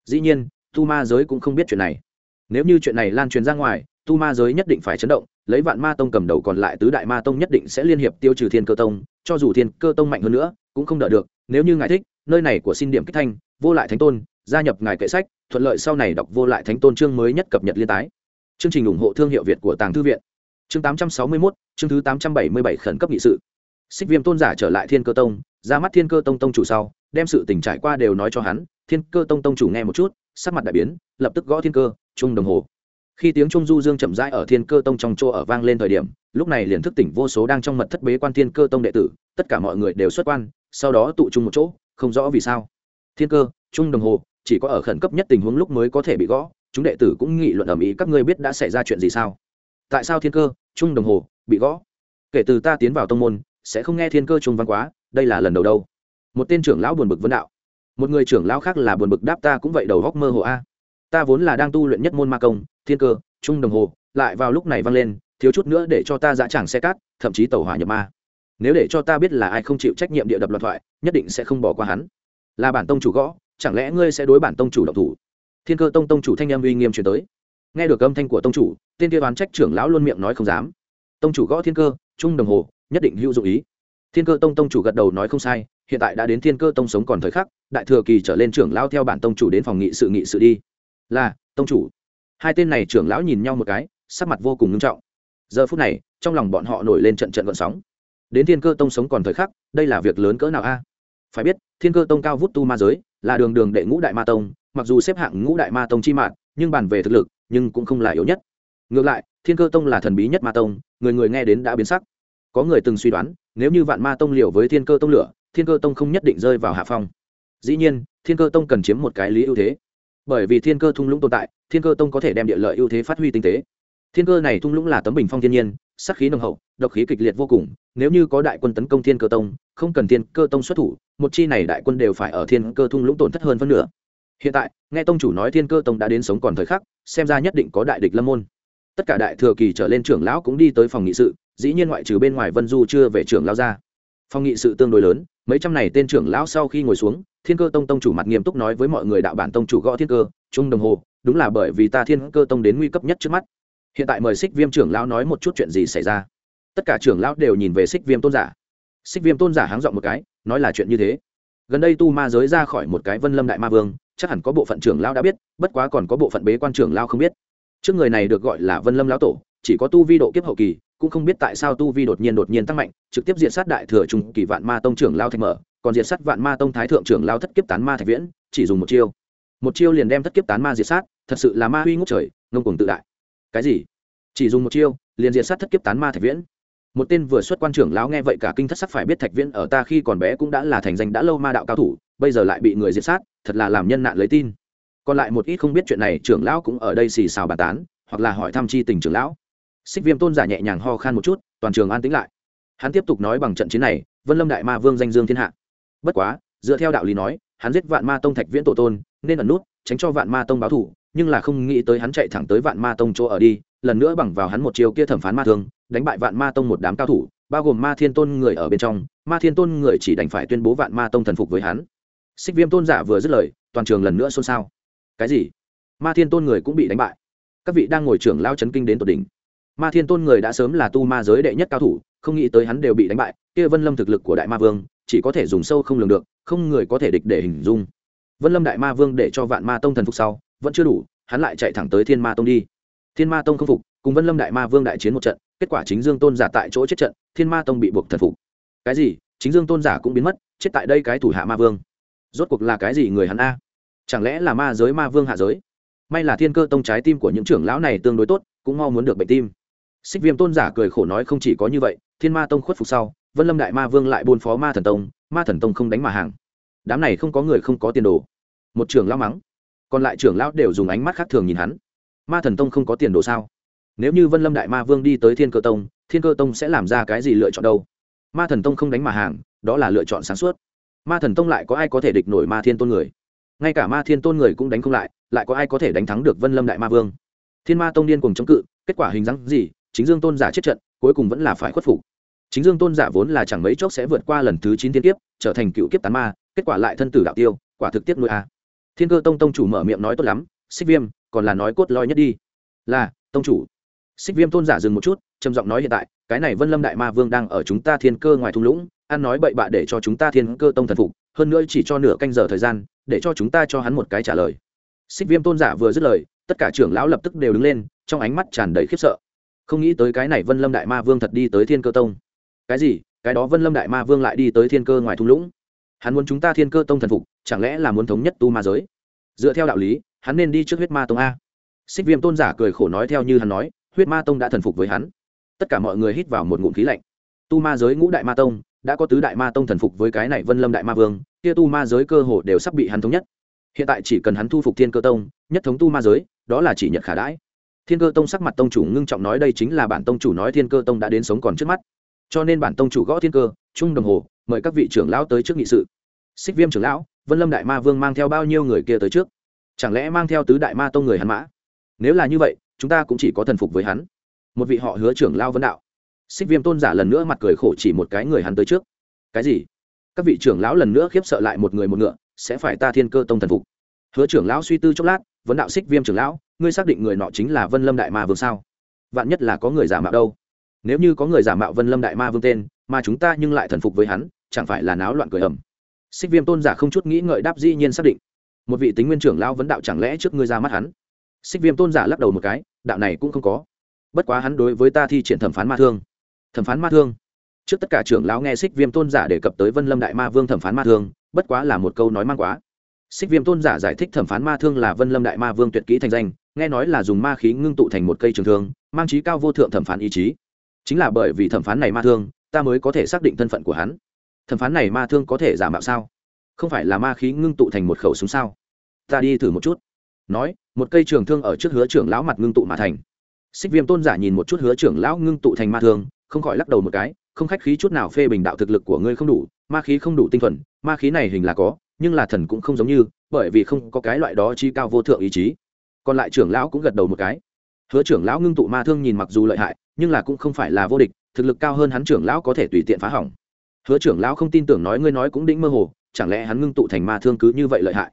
Dĩ nhiên tu ma giới cũng không biết chuyện này. Nếu như chuyện này lan truyền ra ngoài tu ma giới nhất định phải chấn động lấy vạn ma tông cầm đầu còn lại tứ đại ma tông nhất định sẽ liên hiệp tiêu trừ thiên cơ tông cho dù thiên cơ tông mạnh hơn nữa cũng không đỡ được. Nếu như ngài thích nơi này của xin điểm kích thanh vô lại thánh tôn gia nhập ngài kệ sách thuận lợi sau này đọc vô lại thánh tôn chương mới nhất cập nhật liên tái. Chương trình ủng hộ thương hiệu việt của tàng thư viện. Chương 861, chương thứ 877 khẩn cấp nghị sự. Xích viêm tôn giả trở lại thiên cơ tông ra mắt thiên cơ tông tông chủ sau, đem sự tình trải qua đều nói cho hắn, thiên cơ tông tông chủ nghe một chút, sắc mặt đại biến, lập tức gõ thiên cơ, chung đồng hồ. Khi tiếng trung du dương chậm rãi ở thiên cơ tông trong chỗ ở vang lên thời điểm, lúc này liền thức tỉnh vô số đang trong mật thất bế quan thiên cơ tông đệ tử, tất cả mọi người đều xuất quan, sau đó tụ chung một chỗ, không rõ vì sao. Thiên cơ, chung đồng hồ, chỉ có ở khẩn cấp nhất tình huống lúc mới có thể bị gõ, chúng đệ tử cũng nghị luận ầm ĩ các ngươi biết đã xảy ra chuyện gì sao. Tại sao thiên cơ, chung đồng hồ, bị gõ? Kể từ ta tiến vào tông môn, sẽ không nghe thiên cơ chung văn quá đây là lần đầu đâu? Một tên trưởng lão buồn bực vấn đạo. Một người trưởng lão khác là buồn bực đáp ta cũng vậy đầu góc mơ hồ a. Ta vốn là đang tu luyện nhất môn ma công, thiên cơ, trung đồng hồ, lại vào lúc này vang lên, thiếu chút nữa để cho ta dã tràng xe cát, thậm chí tàu hỏa nhập ma. Nếu để cho ta biết là ai không chịu trách nhiệm địa đập loạt thoại, nhất định sẽ không bỏ qua hắn. Là bản tông chủ gõ, chẳng lẽ ngươi sẽ đối bản tông chủ động thủ? Thiên cơ tông tông chủ thanh em uy nghiêm truyền tới. Nghe được âm thanh của tông chủ, tên kia đoán trách trưởng lão luôn miệng nói không dám. Tông chủ gõ thiên cơ, trung đồng hồ, nhất định hữu dụng ý thiên cơ tông tông chủ gật đầu nói không sai, hiện tại đã đến thiên cơ tông sống còn thời khắc, đại thừa kỳ trở lên trưởng lão theo bản tông chủ đến phòng nghị sự nghị sự đi. Là, tông chủ. Hai tên này trưởng lão nhìn nhau một cái, sắc mặt vô cùng nghiêm trọng. Giờ phút này, trong lòng bọn họ nổi lên trận trận gợn sóng. Đến thiên cơ tông sống còn thời khắc, đây là việc lớn cỡ nào a? Phải biết, thiên cơ tông cao vút tu ma giới, là đường đường đệ ngũ đại ma tông, mặc dù xếp hạng ngũ đại ma tông chi mạng nhưng bàn về thực lực, nhưng cũng không là yếu nhất. Ngược lại, thiên cơ tông là thần bí nhất ma tông, người người nghe đến đã biến sắc có người từng suy đoán, nếu như vạn ma tông liều với thiên cơ tông lửa, thiên cơ tông không nhất định rơi vào hạ phong. Dĩ nhiên, thiên cơ tông cần chiếm một cái lý ưu thế. Bởi vì thiên cơ thung lũng tồn tại, thiên cơ tông có thể đem địa lợi ưu thế phát huy tinh tế. Thiên cơ này thung lũng là tấm bình phong thiên nhiên sắc khí nồng hậu, độc khí kịch liệt vô cùng. Nếu như có đại quân tấn công thiên cơ tông, không cần thiên cơ tông xuất thủ, một chi này đại quân đều phải ở thiên cơ thung lũng tổn thất hơn phân nửa. Hiện tại, nghe tông chủ nói thiên cơ tông đã đến sống còn thời khắc, xem ra nhất định có đại địch lâm môn. Tất cả đại thừa kỳ trở lên trưởng lão cũng đi tới phòng nghị sự dĩ nhiên ngoại trừ bên ngoài vân du chưa về trưởng lão ra phong nghị sự tương đối lớn, mấy trăm này tên trưởng lão sau khi ngồi xuống, thiên cơ tông tông chủ mặt nghiêm túc nói với mọi người đạo bản tông chủ gõ thiên cơ, chung đồng hồ, đúng là bởi vì ta thiên cơ tông đến nguy cấp nhất trước mắt. Hiện tại mời xích viêm trưởng lão nói một chút chuyện gì xảy ra. Tất cả trưởng lão đều nhìn về xích viêm tôn giả. Xích viêm tôn giả háng dọn một cái, nói là chuyện như thế. Gần đây tu ma giới ra khỏi một cái vân lâm đại ma vương, chắc hẳn có bộ phận trưởng lão đã biết, bất quá còn có bộ phận bế quan trưởng lão không biết. Trước người này được gọi là vân lâm lão tổ, chỉ có tu vi độ kiếp hậu kỳ cũng không biết tại sao tu vi đột nhiên đột nhiên tăng mạnh, trực tiếp diện sát đại thừa trung kỳ vạn ma tông trưởng lao thạch mở, còn diện sát vạn ma tông thái thượng trưởng lao thất kiếp tán ma thạch viễn, chỉ dùng một chiêu. Một chiêu liền đem thất kiếp tán ma diệt sát, thật sự là ma huy ngốc trời, ngông cùng tự đại. Cái gì? Chỉ dùng một chiêu, liền diệt sát thất kiếp tán ma thạch viễn. Một tên vừa xuất quan trưởng lão nghe vậy cả kinh thất sắc phải biết thạch viễn ở ta khi còn bé cũng đã là thành danh đã lâu ma đạo cao thủ, bây giờ lại bị người diệt sát, thật là làm nhân nạn lấy tin. Còn lại một ít không biết chuyện này trưởng lão cũng ở đây xì xào bàn tán, hoặc là hỏi thăm chi tình trưởng lão xích viêm tôn giả nhẹ nhàng ho khan một chút, toàn trường an tĩnh lại. Hắn tiếp tục nói bằng trận chiến này, vân lâm đại ma vương danh dương thiên hạ. Bất quá, dựa theo đạo lý nói, hắn giết vạn ma tông thạch viễn tổ tôn, nên ẩn nút, tránh cho vạn ma tông báo thủ, nhưng là không nghĩ tới hắn chạy thẳng tới vạn ma tông chỗ ở đi, lần nữa bằng vào hắn một chiều kia thẩm phán ma thương, đánh bại vạn ma tông một đám cao thủ, bao gồm ma thiên tôn người ở bên trong, ma thiên tôn người chỉ đành phải tuyên bố vạn ma tông thần phục với hắn. Xích viêm tôn giả vừa dứt lời, toàn trường lần nữa xôn xao. Cái gì? Ma thiên tôn người cũng bị đánh bại. Các vị đang ngồi trưởng lao chấn kinh đến tột đỉnh ma thiên tôn người đã sớm là tu ma giới đệ nhất cao thủ, không nghĩ tới hắn đều bị đánh bại, kia vân lâm thực lực của đại ma vương, chỉ có thể dùng sâu không lường được, không người có thể địch để hình dung. Vân lâm đại ma vương để cho vạn ma tông thần phục sau, vẫn chưa đủ, hắn lại chạy thẳng tới thiên ma tông đi. Thiên ma tông không phục, cùng vân lâm đại ma vương đại chiến một trận, kết quả chính dương tôn giả tại chỗ chết trận, thiên ma tông bị buộc thần phục. Cái gì? Chính dương tôn giả cũng biến mất, chết tại đây cái thủ hạ ma vương. Rốt cuộc là cái gì người hắn a? Chẳng lẽ là ma giới ma vương hạ giới? May là thiên cơ tông trái tim của những trưởng lão này tương đối tốt, cũng mau muốn được bệnh tim xích viêm tôn giả cười khổ nói không chỉ có như vậy, thiên ma tông khuất phục sau, vân lâm đại ma vương lại buôn phó ma thần tông, ma thần tông không đánh mà hàng. Đám này không có người không có tiền đồ. Một trưởng lao mắng. Còn lại trưởng lão đều dùng ánh mắt khác thường nhìn hắn. Ma thần tông không có tiền đồ sao? Nếu như vân lâm đại ma vương đi tới thiên cơ tông, thiên cơ tông sẽ làm ra cái gì lựa chọn đâu? Ma thần tông không đánh mà hàng, đó là lựa chọn sáng suốt. Ma thần tông lại có ai có thể địch nổi ma thiên tôn người? Ngay cả ma thiên tôn người cũng đánh không lại lại có ai có thể đánh thắng được vân lâm đại ma vương? Thiên ma tông điên cùng chống cự, kết quả hình dáng gì? Chính dương tôn giả chết trận, cuối cùng vẫn là phải khuất phục. Chính dương tôn giả vốn là chẳng mấy chốc sẽ vượt qua lần thứ chín thiên kiếp, trở thành cựu kiếp tán ma, kết quả lại thân tử đạo tiêu, quả thực tiếp nuôi a. Thiên cơ tông tông chủ mở miệng nói tốt lắm, xích viêm, còn là nói cốt loi nhất đi. Là, tông chủ. Xích viêm tôn giả dừng một chút, trầm giọng nói hiện tại, cái này vân lâm đại ma vương đang ở chúng ta thiên cơ ngoài thung lũng, ăn nói bậy bạ để cho chúng ta thiên cơ tông thần phục, hơn nữa chỉ cho nửa canh giờ thời gian, để cho chúng ta cho hắn một cái trả lời. Xích viêm tôn giả vừa dứt lời, tất cả trưởng lão lập tức đều đứng lên, trong ánh mắt tràn đầy khiếp sợ không nghĩ tới cái này vân lâm đại ma vương thật đi tới thiên cơ tông. Cái gì? Cái đó vân lâm đại ma vương lại đi tới thiên cơ ngoài thung lũng? Hắn muốn chúng ta thiên cơ tông thần phục, chẳng lẽ là muốn thống nhất tu ma giới? Dựa theo đạo lý, hắn nên đi trước huyết ma tông a. Xích viêm tôn giả cười khổ nói theo như hắn nói, huyết ma tông đã thần phục với hắn. Tất cả mọi người hít vào một ngụm khí lạnh. Tu ma giới ngũ đại ma tông, đã có tứ đại ma tông thần phục với cái này vân lâm đại ma vương, kia tu ma giới cơ hồ đều sắp bị hắn thống nhất. Hiện tại chỉ cần hắn thu phục thiên cơ tông, nhất thống tu ma giới, đó là chỉ nhật khả đãi thiên cơ tông sắc mặt tông chủ ngưng trọng nói đây chính là bản tông chủ nói thiên cơ tông đã đến sống còn trước mắt. Cho nên bản tông chủ gõ thiên cơ, chung đồng hồ, mời các vị trưởng lão tới trước nghị sự. Xích viêm trưởng lão, vân lâm đại ma vương mang theo bao nhiêu người kia tới trước? Chẳng lẽ mang theo tứ đại ma tông người hắn mã? Nếu là như vậy, chúng ta cũng chỉ có thần phục với hắn. Một vị họ hứa trưởng lao vấn đạo. Xích viêm tôn giả lần nữa mặt cười khổ chỉ một cái người hắn tới trước. Cái gì? Các vị trưởng lão lần nữa khiếp sợ lại một người một ngựa, sẽ phải ta thiên cơ tông thần phục hứa trưởng lão suy tư chốc lát, vấn đạo xích viêm trưởng lão, ngươi xác định người nọ chính là vân lâm đại ma vương sao? Vạn nhất là có người giả mạo đâu? Nếu như có người giả mạo vân lâm đại ma vương tên, mà chúng ta nhưng lại thần phục với hắn, chẳng phải là náo loạn cười ẩm? Xích viêm tôn giả không chút nghĩ ngợi đáp dĩ nhiên xác định. Một vị tính nguyên trưởng lão vấn đạo chẳng lẽ trước ngươi ra mắt hắn? Xích viêm tôn giả lắc đầu một cái, đạo này cũng không có. Bất quá hắn đối với ta thi triển thẩm phán ma thương. Thẩm phán ma thương? Trước tất cả trưởng lão nghe xích viêm tôn giả đề cập tới vân lâm đại ma vương thẩm phán ma thương, bất quá là một câu nói mang quá xích viêm tôn giả giải thích thẩm phán ma thương là vân lâm đại ma vương tuyệt kỹ thành danh, nghe nói là dùng ma khí ngưng tụ thành một cây trường thương, mang trí cao vô thượng thẩm phán ý chí. Chính là bởi vì thẩm phán này ma thương, ta mới có thể xác định thân phận của hắn. Thẩm phán này ma thương có thể giả mạo sao? Không phải là ma khí ngưng tụ thành một khẩu súng sao? Ta đi thử một chút. Nói, một cây trường thương ở trước hứa trưởng lão mặt ngưng tụ mà thành. Xích viêm tôn giả nhìn một chút hứa trưởng lão ngưng tụ thành ma thương, không khỏi lắc đầu một cái, không khách khí chút nào phê bình đạo thực lực của ngươi không đủ, ma khí không đủ tinh thuần, ma khí này hình là có nhưng là thần cũng không giống như, bởi vì không có cái loại đó chi cao vô thượng ý chí. Còn lại trưởng lão cũng gật đầu một cái. Hứa trưởng lão ngưng tụ ma thương nhìn mặc dù lợi hại, nhưng là cũng không phải là vô địch, thực lực cao hơn hắn trưởng lão có thể tùy tiện phá hỏng. Hứa trưởng lão không tin tưởng nói ngươi nói cũng đĩnh mơ hồ, chẳng lẽ hắn ngưng tụ thành ma thương cứ như vậy lợi hại?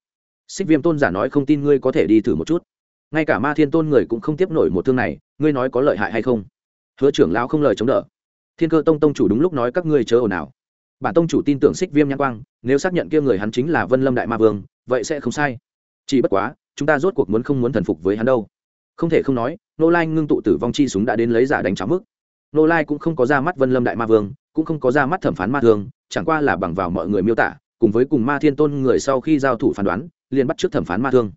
Xích viêm tôn giả nói không tin ngươi có thể đi thử một chút. Ngay cả ma thiên tôn người cũng không tiếp nổi một thương này, ngươi nói có lợi hại hay không? Hứa trưởng lão không lời chống đỡ. Thiên cơ tông tông chủ đúng lúc nói các ngươi chớ ồn ào bản tông chủ tin tưởng xích viêm nhãn quang, nếu xác nhận kia người hắn chính là vân lâm đại ma vương, vậy sẽ không sai. Chỉ bất quá, chúng ta rốt cuộc muốn không muốn thần phục với hắn đâu. Không thể không nói, nô lai ngưng tụ tử vong chi súng đã đến lấy giả đánh cháo mức. Nô lai cũng không có ra mắt vân lâm đại ma vương, cũng không có ra mắt thẩm phán ma thương, chẳng qua là bằng vào mọi người miêu tả, cùng với cùng ma thiên tôn người sau khi giao thủ phán đoán, liền bắt trước thẩm phán ma thương.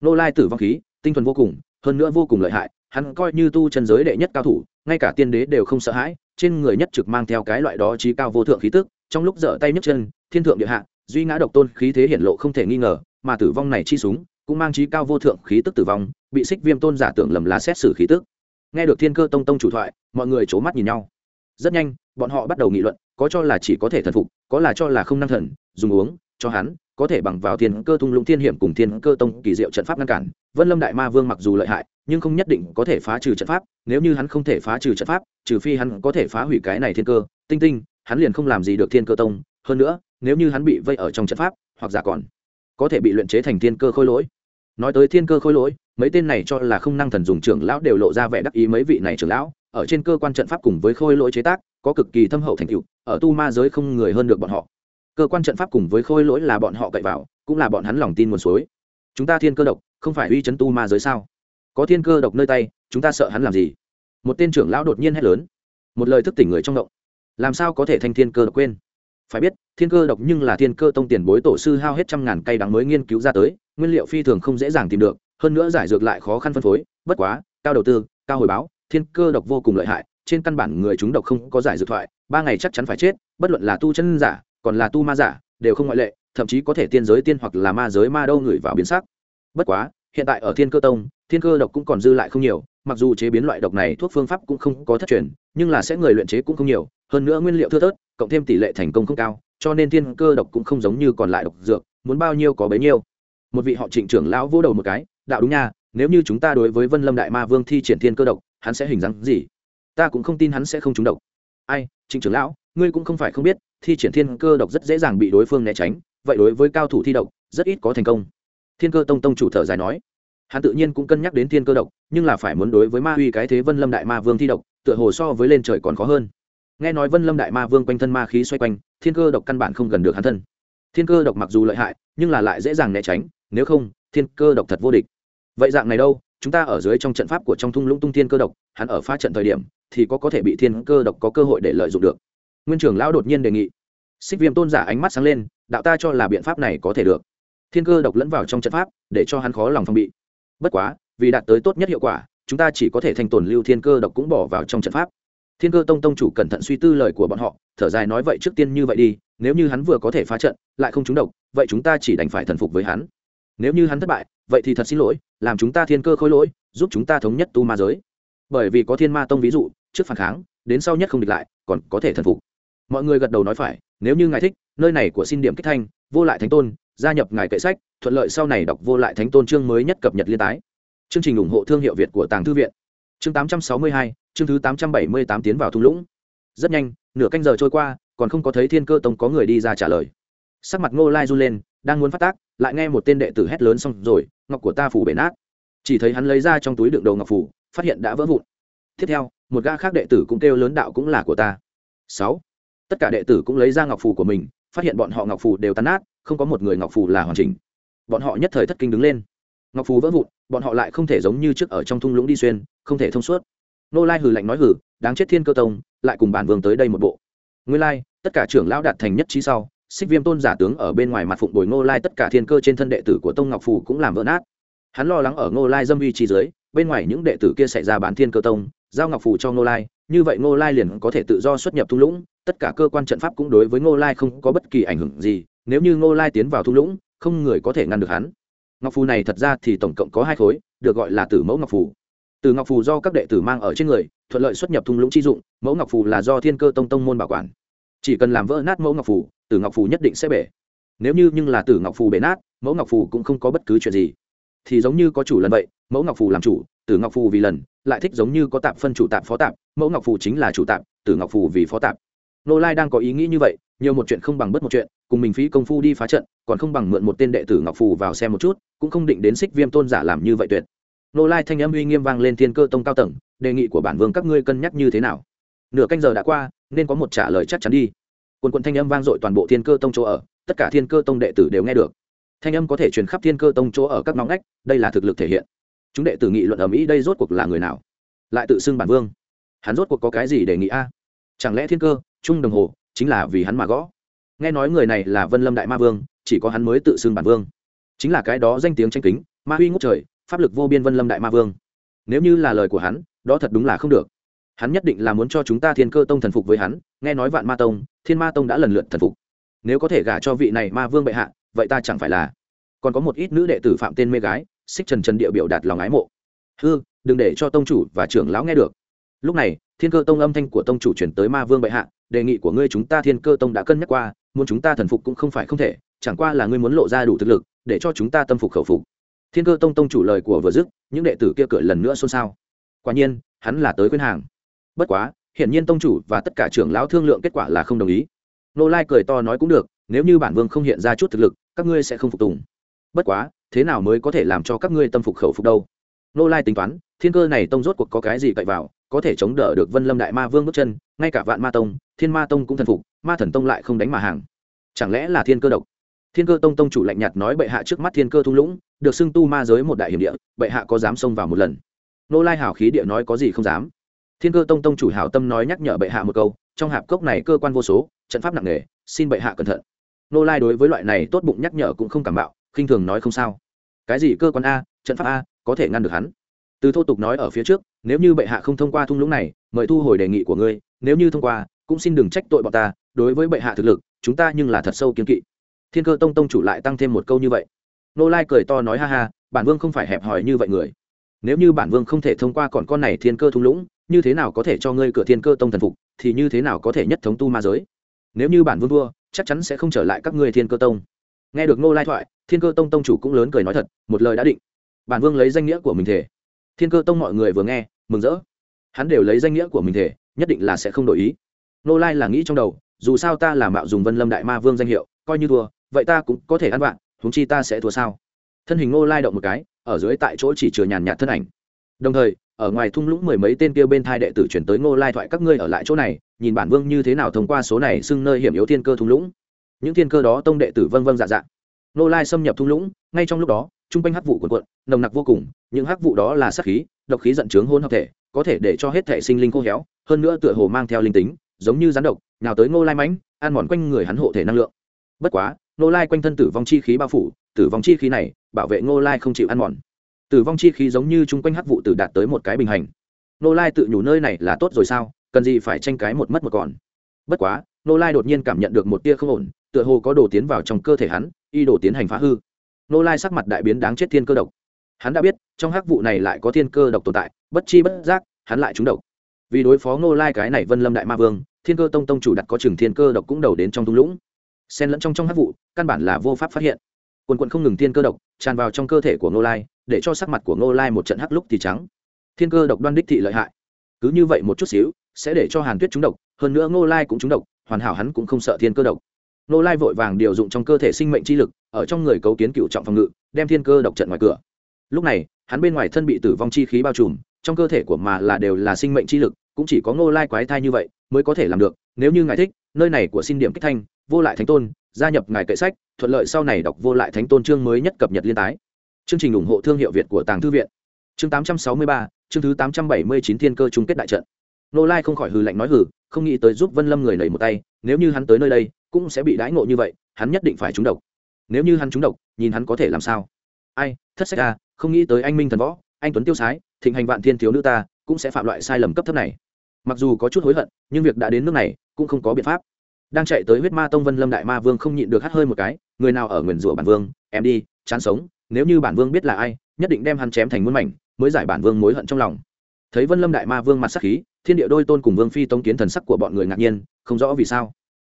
Nô lai tử vong khí, tinh thuần vô cùng, hơn nữa vô cùng lợi hại, hắn coi như tu chân giới đệ nhất cao thủ, ngay cả tiên đế đều không sợ hãi, trên người nhất trực mang theo cái loại đó trí cao vô thượng khí tức trong lúc dở tay nhấc chân, thiên thượng địa hạ, duy ngã độc tôn khí thế hiển lộ không thể nghi ngờ, mà tử vong này chi súng cũng mang trí cao vô thượng khí tức tử vong, bị xích viêm tôn giả tưởng lầm là xét xử khí tức. Nghe được thiên cơ tông tông chủ thoại, mọi người c mắt nhìn nhau. Rất nhanh, bọn họ bắt đầu nghị luận, có cho là chỉ có thể thần phục, có là cho là không năng thần, dùng uống, cho hắn, có thể bằng vào thiên cơ thung lũng thiên hiểm cùng thiên cơ tông kỳ diệu trận pháp ngăn cản. Vân lâm đại ma vương mặc dù lợi hại, nhưng không nhất định có thể phá trừ trận pháp, nếu như hắn không thể phá trừ trận pháp, trừ phi hắn có thể phá hủy cái này thiên cơ, tinh tinh hắn liền không làm gì được thiên cơ tông, hơn nữa, nếu như hắn bị vây ở trong trận pháp, hoặc giả còn có thể bị luyện chế thành thiên cơ khôi lỗi. Nói tới thiên cơ khôi lỗi, mấy tên này cho là không năng thần dùng trưởng lão đều lộ ra vẻ đắc ý mấy vị này trưởng lão, ở trên cơ quan trận pháp cùng với khôi lỗi chế tác, có cực kỳ thâm hậu thành tựu, ở tu ma giới không người hơn được bọn họ. Cơ quan trận pháp cùng với khôi lỗi là bọn họ cậy vào, cũng là bọn hắn lòng tin nguồn suối. Chúng ta thiên cơ độc, không phải uy chấn tu ma giới sao? Có thiên cơ độc nơi tay, chúng ta sợ hắn làm gì? Một tên trưởng lão đột nhiên hét lớn. Một lời thức tỉnh người trong động làm sao có thể thanh thiên cơ độc quên? Phải biết, thiên cơ độc nhưng là thiên cơ tông tiền bối tổ sư hao hết trăm ngàn cây đắng mới nghiên cứu ra tới, nguyên liệu phi thường không dễ dàng tìm được, hơn nữa giải dược lại khó khăn phân phối, bất quá, cao đầu tư, cao hồi báo, thiên cơ độc vô cùng lợi hại, trên căn bản người chúng độc không có giải dược thoại, ba ngày chắc chắn phải chết, bất luận là tu chân giả, còn là tu ma giả, đều không ngoại lệ, thậm chí có thể tiên giới tiên hoặc là ma giới ma đâu ngửi vào biến sắc. Bất quá, hiện tại ở thiên cơ tông, thiên cơ độc cũng còn dư lại không nhiều, mặc dù chế biến loại độc này thuốc phương pháp cũng không có thất truyền, nhưng là sẽ người luyện chế cũng không nhiều hơn nữa nguyên liệu thưa thớt, cộng thêm tỷ lệ thành công không cao, cho nên thiên cơ độc cũng không giống như còn lại độc dược, muốn bao nhiêu có bấy nhiêu. Một vị họ trịnh trưởng lão vô đầu một cái, đạo đúng nha, nếu như chúng ta đối với vân lâm đại ma vương thi triển thiên cơ độc, hắn sẽ hình dáng gì? Ta cũng không tin hắn sẽ không trúng độc. Ai, trịnh trưởng lão, ngươi cũng không phải không biết, thi triển thiên cơ độc rất dễ dàng bị đối phương né tránh, vậy đối với cao thủ thi độc, rất ít có thành công. Thiên cơ tông tông chủ thở dài nói. Hắn tự nhiên cũng cân nhắc đến thiên cơ độc, nhưng là phải muốn đối với ma uy cái thế vân lâm đại ma vương thi độc, tựa hồ so với lên trời còn khó hơn nghe nói vân lâm đại ma vương quanh thân ma khí xoay quanh, thiên cơ độc căn bản không gần được hắn thân. Thiên cơ độc mặc dù lợi hại, nhưng là lại dễ dàng né tránh, nếu không, thiên cơ độc thật vô địch. Vậy dạng này đâu, chúng ta ở dưới trong trận pháp của trong thung lũng tung thiên cơ độc, hắn ở phá trận thời điểm, thì có có thể bị thiên cơ độc có cơ hội để lợi dụng được. Nguyên trưởng lão đột nhiên đề nghị. Xích viêm tôn giả ánh mắt sáng lên, đạo ta cho là biện pháp này có thể được. Thiên cơ độc lẫn vào trong trận pháp, để cho hắn khó lòng phòng bị. Bất quá, vì đạt tới tốt nhất hiệu quả, chúng ta chỉ có thể thành tồn lưu thiên cơ độc cũng bỏ vào trong trận pháp thiên cơ tông tông chủ cẩn thận suy tư lời của bọn họ, thở dài nói vậy trước tiên như vậy đi, nếu như hắn vừa có thể phá trận, lại không trúng độc, vậy chúng ta chỉ đành phải thần phục với hắn. Nếu như hắn thất bại, vậy thì thật xin lỗi, làm chúng ta thiên cơ khôi lỗi, giúp chúng ta thống nhất tu ma giới. Bởi vì có thiên ma tông ví dụ, trước phản kháng, đến sau nhất không địch lại, còn có thể thần phục. Mọi người gật đầu nói phải, nếu như ngài thích, nơi này của xin điểm kích thanh, vô lại thánh tôn, gia nhập ngài kệ sách, thuận lợi sau này đọc vô lại thánh tôn chương mới nhất cập nhật liên tái. Chương trình ủng hộ thương hiệu việt của tàng thư viện chương 862, chương thứ 878 tiến vào thung lũng. Rất nhanh nửa canh giờ trôi qua còn không có thấy thiên cơ tông có người đi ra trả lời. Sắc mặt ngô lai run lên đang muốn phát tác lại nghe một tên đệ tử hét lớn xong rồi ngọc của ta phủ bể nát. Chỉ thấy hắn lấy ra trong túi đựng đầu ngọc phủ phát hiện đã vỡ vụn. Tiếp theo một gã khác đệ tử cũng kêu lớn đạo cũng là của ta. Sáu. Tất cả đệ tử cũng lấy ra ngọc phủ của mình phát hiện bọn họ ngọc phủ đều tan nát không có một người ngọc phủ là hoàn chỉnh. Bọn họ nhất thời thất kinh đứng lên ngọc phù vỡ vụn, bọn họ lại không thể giống như trước ở trong thung lũng đi xuyên, không thể thông suốt. Nô lai hừ lạnh nói hừ, đáng chết thiên cơ tông, lại cùng bản vương tới đây một bộ. Nguyên lai, tất cả trưởng lão đạt thành nhất trí sau, xích viêm tôn giả tướng ở bên ngoài mặt phụng bồi ngô lai tất cả thiên cơ trên thân đệ tử của tông ngọc phù cũng làm vỡ nát. Hắn lo lắng ở ngô lai dâm uy trí dưới, bên ngoài những đệ tử kia xảy ra bán thiên cơ tông, giao ngọc phù cho ngô lai, như vậy ngô lai liền có thể tự do xuất nhập thung lũng, tất cả cơ quan trận pháp cũng đối với ngô lai không có bất kỳ ảnh hưởng gì, nếu như ngô lai tiến vào thung lũng, không người có thể ngăn được hắn ngọc phù này thật ra thì tổng cộng có hai khối được gọi là tử mẫu ngọc phù từ ngọc phù do các đệ tử mang ở trên người thuận lợi xuất nhập thung lũng chi dụng mẫu ngọc phù là do thiên cơ tông tông môn bảo quản chỉ cần làm vỡ nát mẫu ngọc phù tử ngọc phù nhất định sẽ bể nếu như nhưng là tử ngọc phù bể nát mẫu ngọc phù cũng không có bất cứ chuyện gì thì giống như có chủ lần vậy mẫu ngọc phù làm chủ tử ngọc phù vì lần lại thích giống như có tạp phân chủ tạp phó tạp mẫu ngọc phù chính là chủ tạp tử ngọc phù vì phó tạp nô lai đang có ý nghĩ như vậy nhiều một chuyện không bằng bất một chuyện, cùng mình phí công phu đi phá trận, còn không bằng mượn một tên đệ tử ngọc phù vào xem một chút, cũng không định đến xích viêm tôn giả làm như vậy tuyệt. Nô lai thanh âm uy nghiêm vang lên thiên cơ tông cao tầng, đề nghị của bản vương các ngươi cân nhắc như thế nào? Nửa canh giờ đã qua, nên có một trả lời chắc chắn đi. Quần quần thanh âm vang dội toàn bộ thiên cơ tông chỗ ở, tất cả thiên cơ tông đệ tử đều nghe được. Thanh âm có thể truyền khắp thiên cơ tông chỗ ở các nóng ngách, đây là thực lực thể hiện. Chúng đệ tử nghị luận ở mỹ đây rốt cuộc là người nào? Lại tự xưng bản vương. Hắn rốt cuộc có cái gì để nghị a? Chẳng lẽ thiên cơ, trung đồng hồ chính là vì hắn mà gõ. Nghe nói người này là vân lâm đại ma vương, chỉ có hắn mới tự xưng bản vương. Chính là cái đó danh tiếng tranh kính, ma huy ngút trời, pháp lực vô biên vân lâm đại ma vương. Nếu như là lời của hắn, đó thật đúng là không được. Hắn nhất định là muốn cho chúng ta thiên cơ tông thần phục với hắn, nghe nói vạn ma tông, thiên ma tông đã lần lượt thần phục. Nếu có thể gả cho vị này ma vương bệ hạ, vậy ta chẳng phải là. Còn có một ít nữ đệ tử phạm tên mê gái, xích trần trần địa biểu đạt lòng ái mộ. Hư, đừng để cho tông chủ và trưởng lão nghe được. Lúc này, thiên cơ tông âm thanh của tông chủ chuyển tới ma vương bệ hạ đề nghị của ngươi chúng ta thiên cơ tông đã cân nhắc qua, muốn chúng ta thần phục cũng không phải không thể, chẳng qua là ngươi muốn lộ ra đủ thực lực, để cho chúng ta tâm phục khẩu phục. Thiên cơ tông tông chủ lời của vừa dứt, những đệ tử kia cười lần nữa xôn xao. Quả nhiên, hắn là tới khuyên hàng. Bất quá, hiển nhiên tông chủ và tất cả trưởng lão thương lượng kết quả là không đồng ý. Nô lai cười to nói cũng được, nếu như bản vương không hiện ra chút thực lực, các ngươi sẽ không phục tùng. Bất quá, thế nào mới có thể làm cho các ngươi tâm phục khẩu phục đâu? Nô lai tính toán, thiên cơ này tông rốt cuộc có cái gì cậy vào có thể chống đỡ được vân lâm đại ma vương bước chân, ngay cả vạn ma tông, thiên ma tông cũng thần phục, ma thần tông lại không đánh mà hàng. Chẳng lẽ là thiên cơ độc? Thiên cơ tông tông chủ lạnh nhạt nói bệ hạ trước mắt thiên cơ thung lũng, được xưng tu ma giới một đại hiểm địa, bệ hạ có dám xông vào một lần? Nô lai hảo khí địa nói có gì không dám. Thiên cơ tông tông chủ hảo tâm nói nhắc nhở bệ hạ một câu, trong hạp cốc này cơ quan vô số, trận pháp nặng nề, xin bệ hạ cẩn thận. Nô lai đối với loại này tốt bụng nhắc nhở cũng không cảm bạo, khinh thường nói không sao. Cái gì cơ quan a, trận pháp a, có thể ngăn được hắn từ thô tục nói ở phía trước nếu như bệ hạ không thông qua thung lũng này mời thu hồi đề nghị của ngươi nếu như thông qua cũng xin đừng trách tội bọn ta đối với bệ hạ thực lực chúng ta nhưng là thật sâu kiên kỵ. Thiên cơ tông tông chủ lại tăng thêm một câu như vậy. Nô lai cười to nói ha ha bản vương không phải hẹp hòi như vậy người. Nếu như bản vương không thể thông qua còn con này thiên cơ thung lũng như thế nào có thể cho ngươi cửa thiên cơ tông thần phục thì như thế nào có thể nhất thống tu ma giới? Nếu như bản vương vua, chắc chắn sẽ không trở lại các ngươi thiên cơ tông. Nghe được nô lai thoại thiên cơ tông tông chủ cũng lớn cười nói thật một lời đã định. Bản vương lấy danh nghĩa của mình thể thiên cơ tông mọi người vừa nghe, mừng rỡ. Hắn đều lấy danh nghĩa của mình thể, nhất định là sẽ không đổi ý. Nô lai là nghĩ trong đầu, dù sao ta là mạo dùng vân lâm đại ma vương danh hiệu, coi như thua, vậy ta cũng có thể ăn bạn huống chi ta sẽ thua sao? Thân hình nô lai động một cái, ở dưới tại chỗ chỉ chừa nhàn nhạt thân ảnh. Đồng thời, ở ngoài thung lũng mười mấy tên kia bên thai đệ tử chuyển tới ngô lai thoại, các ngươi ở lại chỗ này, nhìn bản vương như thế nào thông qua số này xưng nơi hiểm yếu thiên cơ thung lũng. Những thiên cơ đó tông đệ tử vân vân dạ dạ. Ngô lai xâm nhập thung lũng, ngay trong lúc đó trung quanh hắc vụ cuộn cuộn, nồng nặc vô cùng những hắc vụ đó là sát khí độc khí giận trướng hôn hợp thể có thể để cho hết thể sinh linh khô héo hơn nữa tựa hồ mang theo linh tính giống như rắn độc nào tới ngô lai mãnh ăn mòn quanh người hắn hộ thể năng lượng. Bất quá ngô lai quanh thân tử vong chi khí bao phủ tử vong chi khí này bảo vệ ngô lai không chịu ăn mòn. Tử vong chi khí giống như trung quanh hắc vụ tử đạt tới một cái bình hành. Ngô lai tự nhủ nơi này là tốt rồi sao cần gì phải tranh cái một mất một còn. Bất quá ngô lai đột nhiên cảm nhận được một tia không ổn tựa hồ có đồ tiến vào trong cơ thể hắn y đồ tiến hành phá hư nô lai sắc mặt đại biến đáng chết thiên cơ độc. Hắn đã biết, trong hắc vụ này lại có thiên cơ độc tồn tại, bất chi bất giác, hắn lại trúng độc. Vì đối phó Nô lai cái này vân lâm đại ma vương, thiên cơ tông tông chủ đặt có chừng thiên cơ độc cũng đầu đến trong thung lũng. Xen lẫn trong trong hắc vụ, căn bản là vô pháp phát hiện. Quần quận không ngừng thiên cơ độc tràn vào trong cơ thể của Nô lai, để cho sắc mặt của Nô lai một trận hắc lúc thì trắng. Thiên cơ độc đoan đích thị lợi hại. Cứ như vậy một chút xíu, sẽ để cho hàn tuyết trúng độc, hơn nữa Nô lai cũng trúng độc, hoàn hảo hắn cũng không sợ thiên cơ độc. Nô lai vội vàng điều dụng trong cơ thể sinh mệnh chi lực ở trong người cấu kiến cựu trọng phòng ngự đem thiên cơ độc trận ngoài cửa. Lúc này hắn bên ngoài thân bị tử vong chi khí bao trùm trong cơ thể của mà là đều là sinh mệnh chi lực cũng chỉ có ngô lai quái thai như vậy mới có thể làm được. Nếu như ngài thích nơi này của xin điểm kích thanh vô lại thánh tôn gia nhập ngài kệ sách thuận lợi sau này đọc vô lại thánh tôn chương mới nhất cập nhật liên tái. Chương trình ủng hộ thương hiệu việt của tàng thư viện. Chương 863, chương thứ 879 thiên cơ chung kết đại trận. Nô lai không khỏi hừ lạnh nói hừ không nghĩ tới giúp vân lâm người nảy một tay nếu như hắn tới nơi đây cũng sẽ bị đãi ngộ như vậy, hắn nhất định phải trúng độc. Nếu như hắn trúng độc, nhìn hắn có thể làm sao? Ai, thất sách a không nghĩ tới anh minh thần võ, anh tuấn tiêu sái, thịnh hành vạn thiên thiếu nữ ta, cũng sẽ phạm loại sai lầm cấp thấp này. Mặc dù có chút hối hận, nhưng việc đã đến nước này, cũng không có biện pháp. Đang chạy tới huyết ma tông vân lâm đại ma vương không nhịn được hắt hơi một cái, người nào ở nguyền rủa bản vương, em đi, chán sống, nếu như bản vương biết là ai, nhất định đem hắn chém thành muôn mảnh, mới giải bản vương mối hận trong lòng. Thấy vân lâm đại ma vương mặt sắc khí, thiên địa đôi tôn cùng vương phi tống kiến thần sắc của bọn người ngạc nhiên, không rõ vì sao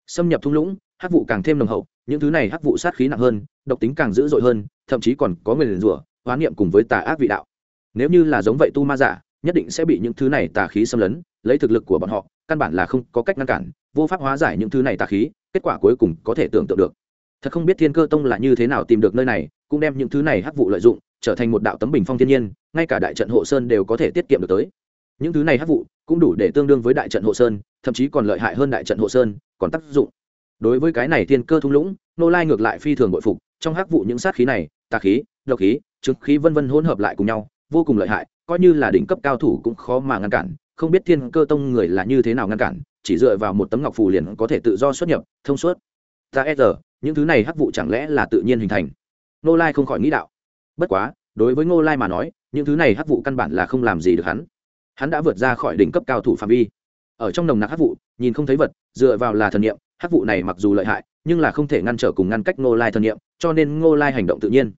xâm nhập thung lũng, hắc vụ càng thêm nồng hậu, những thứ này hắc vụ sát khí nặng hơn, độc tính càng dữ dội hơn, thậm chí còn có người liền rủa, hoán niệm cùng với tà ác vị đạo. Nếu như là giống vậy tu ma giả, nhất định sẽ bị những thứ này tà khí xâm lấn, lấy thực lực của bọn họ, căn bản là không có cách ngăn cản, vô pháp hóa giải những thứ này tà khí, kết quả cuối cùng có thể tưởng tượng được. Thật không biết thiên cơ tông là như thế nào tìm được nơi này, cũng đem những thứ này hắc vụ lợi dụng, trở thành một đạo tấm bình phong thiên nhiên, ngay cả đại trận hộ sơn đều có thể tiết kiệm được tới. Những thứ này hắc vụ cũng đủ để tương đương với đại trận hộ sơn, thậm chí còn lợi hại hơn đại trận hộ sơn còn tác dụng. Đối với cái này thiên cơ thung lũng, nô lai ngược lại phi thường bội phục, trong hắc vụ những sát khí này, tà khí, độc khí trứng khí vân vân hỗn hợp lại cùng nhau, vô cùng lợi hại, coi như là đỉnh cấp cao thủ cũng khó mà ngăn cản, không biết thiên cơ tông người là như thế nào ngăn cản, chỉ dựa vào một tấm ngọc phù liền có thể tự do xuất nhập, thông suốt. Ta e giờ, những thứ này hắc vụ chẳng lẽ là tự nhiên hình thành? Nô lai không khỏi nghĩ đạo. Bất quá, đối với ngô lai mà nói, những thứ này hắc vụ căn bản là không làm gì được hắn. Hắn đã vượt ra khỏi đỉnh cấp cao thủ phạm vi ở trong nồng nặc hắc vụ, nhìn không thấy vật, dựa vào là thần niệm, hắc vụ này mặc dù lợi hại, nhưng là không thể ngăn trở cùng ngăn cách ngô lai thần niệm, cho nên ngô lai hành động tự nhiên.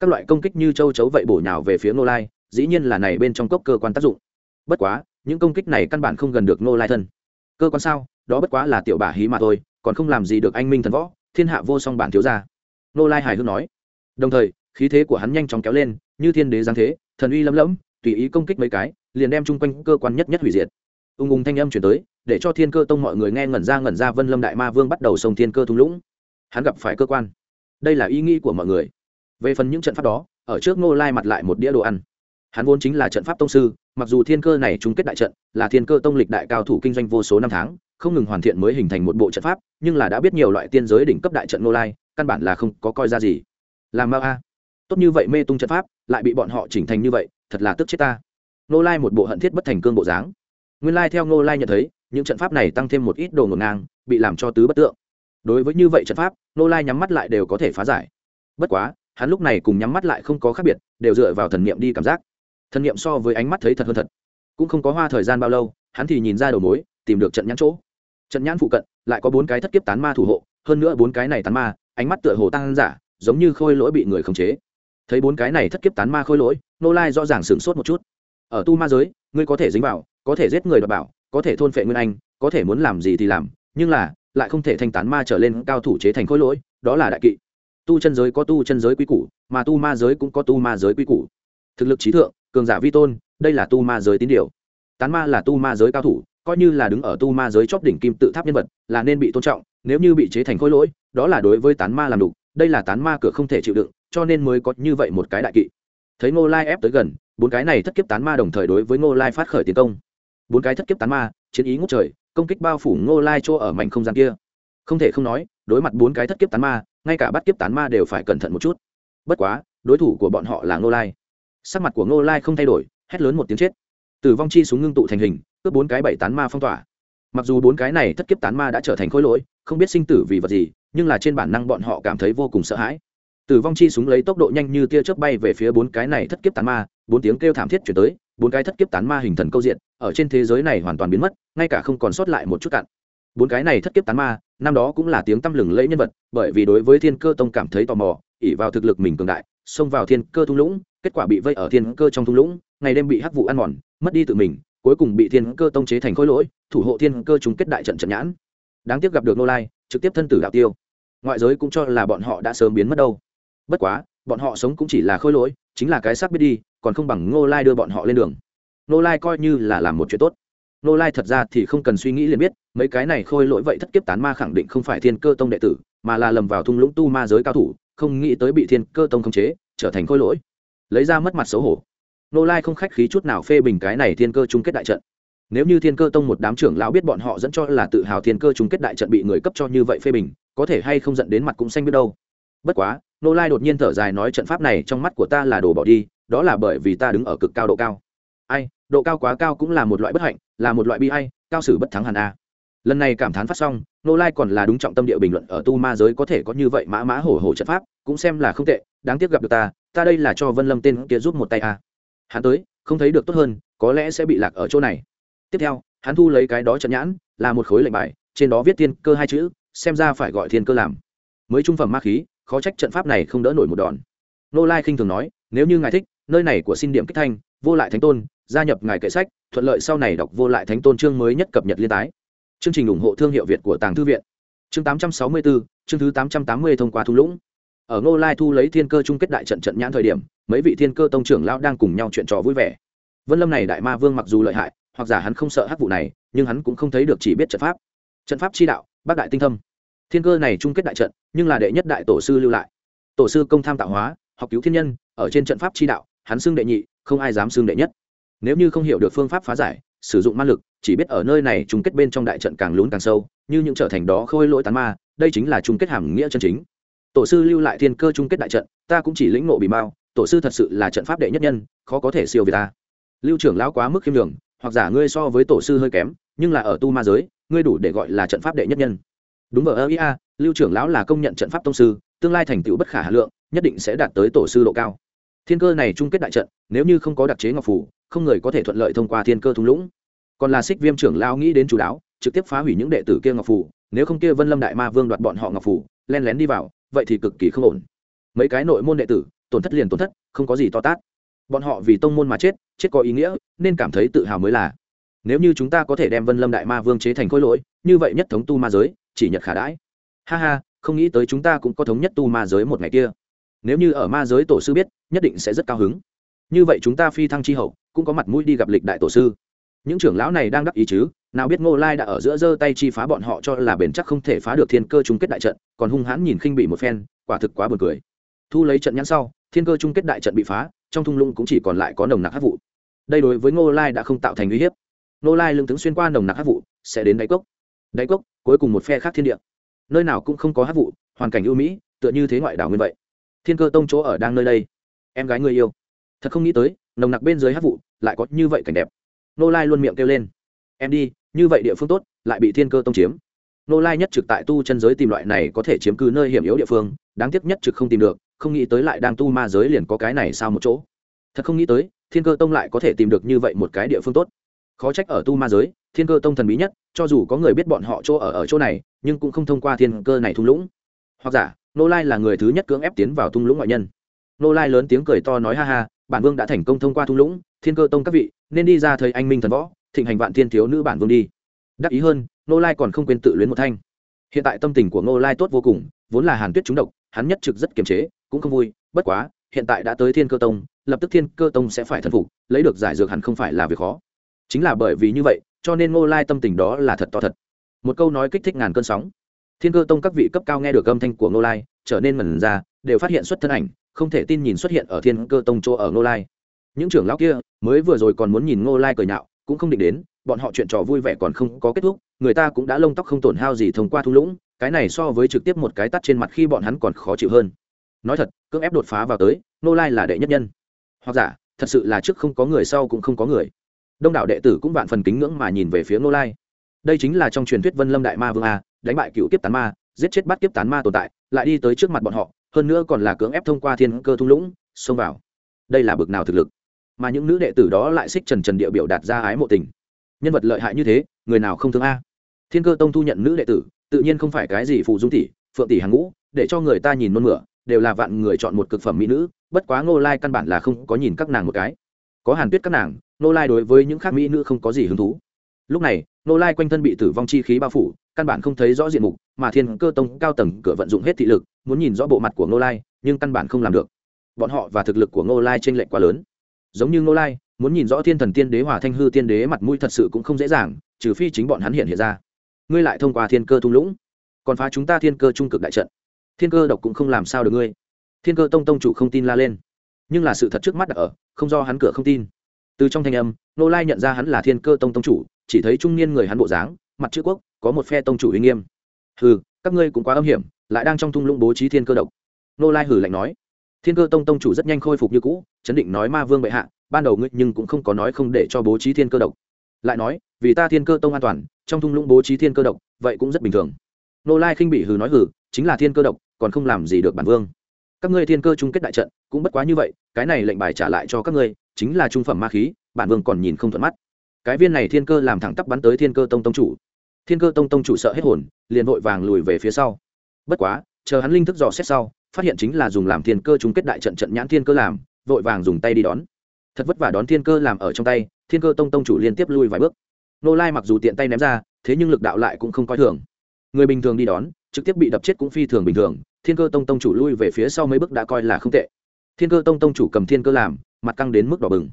Các loại công kích như châu chấu vậy bổ nhào về phía ngô lai, dĩ nhiên là này bên trong cốc cơ quan tác dụng. Bất quá, những công kích này căn bản không gần được ngô lai thân. Cơ quan sao? Đó bất quá là tiểu bà hí mà thôi, còn không làm gì được anh minh thần võ, thiên hạ vô song bản thiếu gia. Ngô lai hài hước nói. Đồng thời, khí thế của hắn nhanh chóng kéo lên, như thiên đế giáng thế, thần uy lấm lẫm, tùy ý công kích mấy cái, liền đem chung quanh cơ quan nhất nhất hủy diệt ung ung thanh âm chuyển tới, để cho thiên cơ tông mọi người nghe ngẩn ra ngẩn ra vân lâm đại ma vương bắt đầu sông thiên cơ thung lũng. Hắn gặp phải cơ quan. Đây là ý nghĩ của mọi người. Về phần những trận pháp đó, ở trước ngô lai mặt lại một đĩa đồ ăn. Hắn vốn chính là trận pháp tông sư, mặc dù thiên cơ này chung kết đại trận, là thiên cơ tông lịch đại cao thủ kinh doanh vô số năm tháng, không ngừng hoàn thiện mới hình thành một bộ trận pháp, nhưng là đã biết nhiều loại tiên giới đỉnh cấp đại trận ngô lai, căn bản là không có coi ra gì. Làm mau a. Tốt như vậy mê tung trận pháp, lại bị bọn họ chỉnh thành như vậy, thật là tức chết ta. Ngô lai một bộ hận thiết bất thành cương bộ dáng nguyên lai theo ngô lai nhận thấy, những trận pháp này tăng thêm một ít đồ ngổn ngang, bị làm cho tứ bất tượng. Đối với như vậy trận pháp, ngô lai nhắm mắt lại đều có thể phá giải. Bất quá, hắn lúc này cùng nhắm mắt lại không có khác biệt, đều dựa vào thần niệm đi cảm giác. Thần niệm so với ánh mắt thấy thật hơn thật. Cũng không có hoa thời gian bao lâu, hắn thì nhìn ra đầu mối, tìm được trận nhãn chỗ. Trận nhãn phụ cận, lại có bốn cái thất kiếp tán ma thủ hộ, hơn nữa bốn cái này tán ma, ánh mắt tựa hồ tăng giả, giống như khôi lỗi bị người khống chế. Thấy bốn cái này thất kiếp tán ma khôi lỗi nô lai rõ ràng sửng sốt một chút. Ở tu ma giới, ngươi có thể dính vào có thể giết người đoạt bảo, có thể thôn phệ nguyên anh, có thể muốn làm gì thì làm, nhưng là, lại không thể thanh tán ma trở lên cao thủ chế thành khối lỗi, đó là đại kỵ. Tu chân giới có tu chân giới quy củ, mà tu ma giới cũng có tu ma giới quy củ. Thực lực trí thượng, cường giả vi tôn, đây là tu ma giới tín điều. Tán ma là tu ma giới cao thủ, coi như là đứng ở tu ma giới chóp đỉnh kim tự tháp nhân vật, là nên bị tôn trọng, nếu như bị chế thành khối lỗi, đó là đối với tán ma làm đục, đây là tán ma cửa không thể chịu đựng, cho nên mới có như vậy một cái đại kỵ. Thấy ngô lai ép tới gần, bốn cái này thất kiếp tán ma đồng thời đối với ngô lai phát khởi tiến công bốn cái thất kiếp tán ma, chiến ý ngút trời, công kích bao phủ ngô lai chỗ ở mảnh không gian kia. Không thể không nói, đối mặt bốn cái thất kiếp tán ma, ngay cả bắt kiếp tán ma đều phải cẩn thận một chút. Bất quá, đối thủ của bọn họ là ngô lai. Sắc mặt của ngô lai không thay đổi, hét lớn một tiếng chết. Tử vong chi súng ngưng tụ thành hình, cướp bốn cái bảy tán ma phong tỏa. Mặc dù bốn cái này thất kiếp tán ma đã trở thành khối lỗi, không biết sinh tử vì vật gì, nhưng là trên bản năng bọn họ cảm thấy vô cùng sợ hãi. Tử vong chi súng lấy tốc độ nhanh như tia chớp bay về phía bốn cái này thất kiếp tán ma, bốn tiếng kêu thảm thiết chuyển tới, bốn cái thất kiếp tán ma hình thần câu diện ở trên thế giới này hoàn toàn biến mất, ngay cả không còn sót lại một chút cặn. Bốn cái này thất kiếp tán ma, năm đó cũng là tiếng tăm lừng lẫy nhân vật, bởi vì đối với thiên cơ tông cảm thấy tò mò ỉ vào thực lực mình cường đại, xông vào thiên cơ thung lũng, kết quả bị vây ở thiên cơ trong thung lũng, ngày đêm bị hắc vụ ăn mòn, mất đi tự mình, cuối cùng bị thiên cơ tông chế thành khối lỗi, thủ hộ thiên cơ chúng kết đại trận trận nhãn. Đáng tiếc gặp được nô lai, trực tiếp thân tử đạo tiêu. Ngoại giới cũng cho là bọn họ đã sớm biến mất đâu. Bất quá, bọn họ sống cũng chỉ là khôi lỗi, chính là cái xác biết đi, còn không bằng ngô lai đưa bọn họ lên đường. Nô lai coi như là làm một chuyện tốt. Nô lai thật ra thì không cần suy nghĩ liền biết, mấy cái này khôi lỗi vậy thất kiếp tán ma khẳng định không phải thiên cơ tông đệ tử, mà là lầm vào thung lũng tu ma giới cao thủ, không nghĩ tới bị thiên cơ tông khống chế, trở thành khôi lỗi. Lấy ra mất mặt xấu hổ. Nô lai không khách khí chút nào phê bình cái này thiên cơ chung kết đại trận. Nếu như thiên cơ tông một đám trưởng lão biết bọn họ dẫn cho là tự hào thiên cơ chung kết đại trận bị người cấp cho như vậy phê bình, có thể hay không giận đến mặt cũng xanh biết đâu. Bất quá, nô lai đột nhiên thở dài nói trận pháp này trong mắt của ta là đồ bỏ đi, đó là bởi vì ta đứng ở cực cao độ cao độ cao quá cao cũng là một loại bất hạnh, là một loại bi hay cao sử bất thắng hẳn a. Lần này cảm thán phát xong nô lai còn là đúng trọng tâm địa bình luận ở tu ma giới có thể có như vậy mã mã hổ hổ trận pháp, cũng xem là không tệ, đáng tiếc gặp được ta ta đây là cho vân lâm tên kia giúp một tay a. Hắn tới, không thấy được tốt hơn, có lẽ sẽ bị lạc ở chỗ này. Tiếp theo, hắn thu lấy cái đó trận nhãn, là một khối lệnh bài, trên đó viết tiên cơ hai chữ, xem ra phải gọi thiên cơ làm. Mới trung phẩm ma khí, khó trách trận pháp này không đỡ nổi một đòn. Nô lai khinh thường nói, nếu như ngài thích, nơi này của xin điểm kích thanh, vô lại thánh tôn gia nhập ngài kệ sách thuận lợi sau này đọc vô lại thánh tôn chương mới nhất cập nhật liên tái. Chương trình ủng hộ thương hiệu việt của tàng thư viện. Chương 864, chương thứ 880 thông qua thung lũng. Ở ngô lai thu lấy thiên cơ chung kết đại trận trận nhãn thời điểm mấy vị thiên cơ tông trưởng lão đang cùng nhau chuyện trò vui vẻ. Vân lâm này đại ma vương mặc dù lợi hại hoặc giả hắn không sợ hắc vụ này nhưng hắn cũng không thấy được chỉ biết trận pháp. Trận pháp chi đạo bác đại tinh thâm. Thiên cơ này chung kết đại trận nhưng là đệ nhất đại tổ sư lưu lại. Tổ sư công tham tạo hóa học cứu thiên nhân ở trên trận pháp chi đạo hắn xưng đệ nhị không ai dám xưng đệ nhất nếu như không hiểu được phương pháp phá giải, sử dụng ma lực, chỉ biết ở nơi này chung kết bên trong đại trận càng lún càng sâu, như những trở thành đó khôi lỗi tán ma, đây chính là chung kết hàm nghĩa chân chính. Tổ sư lưu lại thiên cơ chung kết đại trận, ta cũng chỉ lĩnh ngộ bị mao. tổ sư thật sự là trận pháp đệ nhất nhân, khó có thể siêu việt ta. Lưu trưởng lão quá mức khiêm đường hoặc giả ngươi so với tổ sư hơi kém, nhưng là ở tu ma giới, ngươi đủ để gọi là trận pháp đệ nhất nhân. Đúng vào ơ ia lưu trưởng lão là công nhận trận pháp tông sư, tương lai thành tựu bất khả hà lượng, nhất định sẽ đạt tới tổ sư độ cao thiên cơ này chung kết đại trận, nếu như không có đặc chế ngọc phủ, không người có thể thuận lợi thông qua thiên cơ thung lũng. Còn là xích viêm trưởng lao nghĩ đến chú đáo, trực tiếp phá hủy những đệ tử kia ngọc phủ, nếu không kia vân lâm đại ma vương đoạt bọn họ ngọc phủ, len lén đi vào, vậy thì cực kỳ không ổn. Mấy cái nội môn đệ tử, tổn thất liền tổn thất, không có gì to tát. Bọn họ vì tông môn mà chết chết có ý nghĩa, nên cảm thấy tự hào mới là. Nếu như chúng ta có thể đem vân lâm đại ma vương chế thành khối lỗi, như vậy nhất thống tu ma giới, chỉ nhật khả đãi. Ha ha, không nghĩ tới chúng ta cũng có thống nhất tu ma giới một ngày kia. Nếu như ở ma giới tổ sư biết nhất định sẽ rất cao hứng. Như vậy chúng ta phi thăng chi hậu, cũng có mặt mũi đi gặp lịch đại tổ sư. Những trưởng lão này đang đắc ý chứ? Nào biết ngô lai đã ở giữa giơ tay chi phá bọn họ cho là bền chắc không thể phá được thiên cơ chung kết đại trận, còn hung hãn nhìn khinh bị một phen, quả thực quá buồn cười. Thu lấy trận nhãn sau, thiên cơ chung kết đại trận bị phá, trong thung lũng cũng chỉ còn lại có nồng nặc hát vụ. Đây đối với ngô lai đã không tạo thành uy hiếp. Ngô lai lưng tướng xuyên qua nồng nặc hát vụ, sẽ đến đáy cốc. Đáy cốc, cuối cùng một phe khác thiên địa. Nơi nào cũng không có hát vụ, hoàn cảnh ưu mỹ, tựa như thế ngoại đảo nguyên vậy. Thiên cơ tông chỗ ở đang nơi đây em gái người yêu. Thật không nghĩ tới, nồng nặc bên dưới hát vụ, lại có như vậy cảnh đẹp. Nô lai luôn miệng kêu lên. Em đi, như vậy địa phương tốt, lại bị thiên cơ tông chiếm. Nô lai nhất trực tại tu chân giới tìm loại này có thể chiếm cứ nơi hiểm yếu địa phương, đáng tiếc nhất trực không tìm được, không nghĩ tới lại đang tu ma giới liền có cái này sao một chỗ. Thật không nghĩ tới, thiên cơ tông lại có thể tìm được như vậy một cái địa phương tốt. Khó trách ở tu ma giới, thiên cơ tông thần bí nhất, cho dù có người biết bọn họ chỗ ở ở chỗ này, nhưng cũng không thông qua thiên cơ này thung lũng. Hoặc giả, nô lai là người thứ nhất cưỡng ép tiến vào thung lũng ngoại nhân nô lai lớn tiếng cười to nói ha ha, bản vương đã thành công thông qua thung lũng, thiên cơ tông các vị, nên đi ra thời anh minh thần võ, thịnh hành vạn thiên thiếu nữ bản vương đi. Đắc ý hơn, nô lai còn không quên tự luyến một thanh. Hiện tại tâm tình của nô lai tốt vô cùng, vốn là hàn tuyết trúng độc, hắn nhất trực rất kiềm chế, cũng không vui, bất quá, hiện tại đã tới thiên cơ tông, lập tức thiên cơ tông sẽ phải thần phục, lấy được giải dược hẳn không phải là việc khó. Chính là bởi vì như vậy, cho nên ngô lai tâm tình đó là thật to thật. Một câu nói kích thích ngàn cơn sóng. Thiên cơ tông các vị cấp cao nghe được âm thanh của ngô lai, trở nên mẩn ra, đều phát hiện xuất thân ảnh không thể tin nhìn xuất hiện ở thiên cơ tông chỗ ở ngô lai. Những trưởng lão kia mới vừa rồi còn muốn nhìn ngô lai cười nhạo, cũng không định đến, bọn họ chuyện trò vui vẻ còn không có kết thúc, người ta cũng đã lông tóc không tổn hao gì thông qua thu lũng, cái này so với trực tiếp một cái tắt trên mặt khi bọn hắn còn khó chịu hơn. Nói thật, cưỡng ép đột phá vào tới, ngô lai là đệ nhất nhân. Hoặc giả, thật sự là trước không có người sau cũng không có người. Đông đảo đệ tử cũng vạn phần kính ngưỡng mà nhìn về phía ngô lai. Đây chính là trong truyền thuyết vân lâm đại ma vương a, đánh bại cựu kiếp tán ma, giết chết bắt kiếp tán ma tồn tại, lại đi tới trước mặt bọn họ hơn nữa còn là cưỡng ép thông qua thiên cơ thung lũng, xông vào. Đây là bực nào thực lực? Mà những nữ đệ tử đó lại xích trần trần địa biểu đạt ra ái mộ tình. Nhân vật lợi hại như thế, người nào không thương a? Thiên cơ tông thu nhận nữ đệ tử, tự nhiên không phải cái gì phụ dung tỷ, phượng tỷ hàng ngũ, để cho người ta nhìn nôn mửa, đều là vạn người chọn một cực phẩm mỹ nữ, bất quá ngô lai căn bản là không có nhìn các nàng một cái. Có hàn tuyết các nàng, ngô lai đối với những khác mỹ nữ không có gì hứng thú lúc này, ngô lai quanh thân bị tử vong chi khí bao phủ, căn bản không thấy rõ diện mục, mà thiên cơ tông cao tầng cửa vận dụng hết thị lực, muốn nhìn rõ bộ mặt của ngô lai, nhưng căn bản không làm được. Bọn họ và thực lực của ngô lai t r ê n lệch quá lớn. Giống như ngô lai, muốn nhìn rõ thiên thần tiên đế hòa thanh hư tiên đế mặt mũi thật sự cũng không dễ dàng, trừ phi chính bọn hắn hiện hiện ra. Ngươi lại thông qua thiên cơ thung lũng, còn phá chúng ta thiên cơ trung cực đại trận. Thiên cơ độc cũng không làm sao được ngươi. Thiên cơ tông tông chủ không tin la lên. Nhưng là sự thật trước mắt đã ở, không do hắn cửa không tin. Từ trong thanh âm nô lai nhận ra hắn là thiên cơ tông tông chủ chỉ thấy trung niên người hắn bộ dáng, mặt chữ quốc, có một phe tông chủ uy nghiêm. Hừ, các ngươi cũng quá âm hiểm, lại đang trong thung lũng bố trí thiên cơ độc. Nô lai hử lạnh nói. Thiên cơ tông tông chủ rất nhanh khôi phục như cũ, chấn định nói ma vương bệ hạ, ban đầu ngươi nhưng cũng không có nói không để cho bố trí thiên cơ độc. Lại nói, vì ta thiên cơ tông an toàn, trong thung lũng bố trí thiên cơ độc, vậy cũng rất bình thường. Nô lai khinh bị hừ nói hừ, chính là thiên cơ độc, còn không làm gì được bản vương. Các ngươi thiên cơ chung kết đại trận, cũng bất quá như vậy, cái này lệnh bài trả lại cho các ngươi, chính là trung phẩm ma khí, bản vương còn nhìn không thuận mắt cái viên này thiên cơ làm thẳng tắp bắn tới thiên cơ tông tông chủ. Thiên cơ tông tông chủ sợ hết hồn, liền vội vàng lùi về phía sau. Bất quá, chờ hắn linh thức dò xét sau, phát hiện chính là dùng làm thiên cơ chung kết đại trận trận nhãn thiên cơ làm, vội vàng dùng tay đi đón. Thật vất vả đón thiên cơ làm ở trong tay, thiên cơ tông tông chủ liên tiếp lui vài bước. Nô lai mặc dù tiện tay ném ra, thế nhưng lực đạo lại cũng không coi thường. Người bình thường đi đón, trực tiếp bị đập chết cũng phi thường bình thường, thiên cơ tông tông chủ lui về phía sau mấy bước đã coi là không tệ. Thiên cơ tông tông chủ cầm thiên cơ làm, mặt căng đến mức đỏ bừng.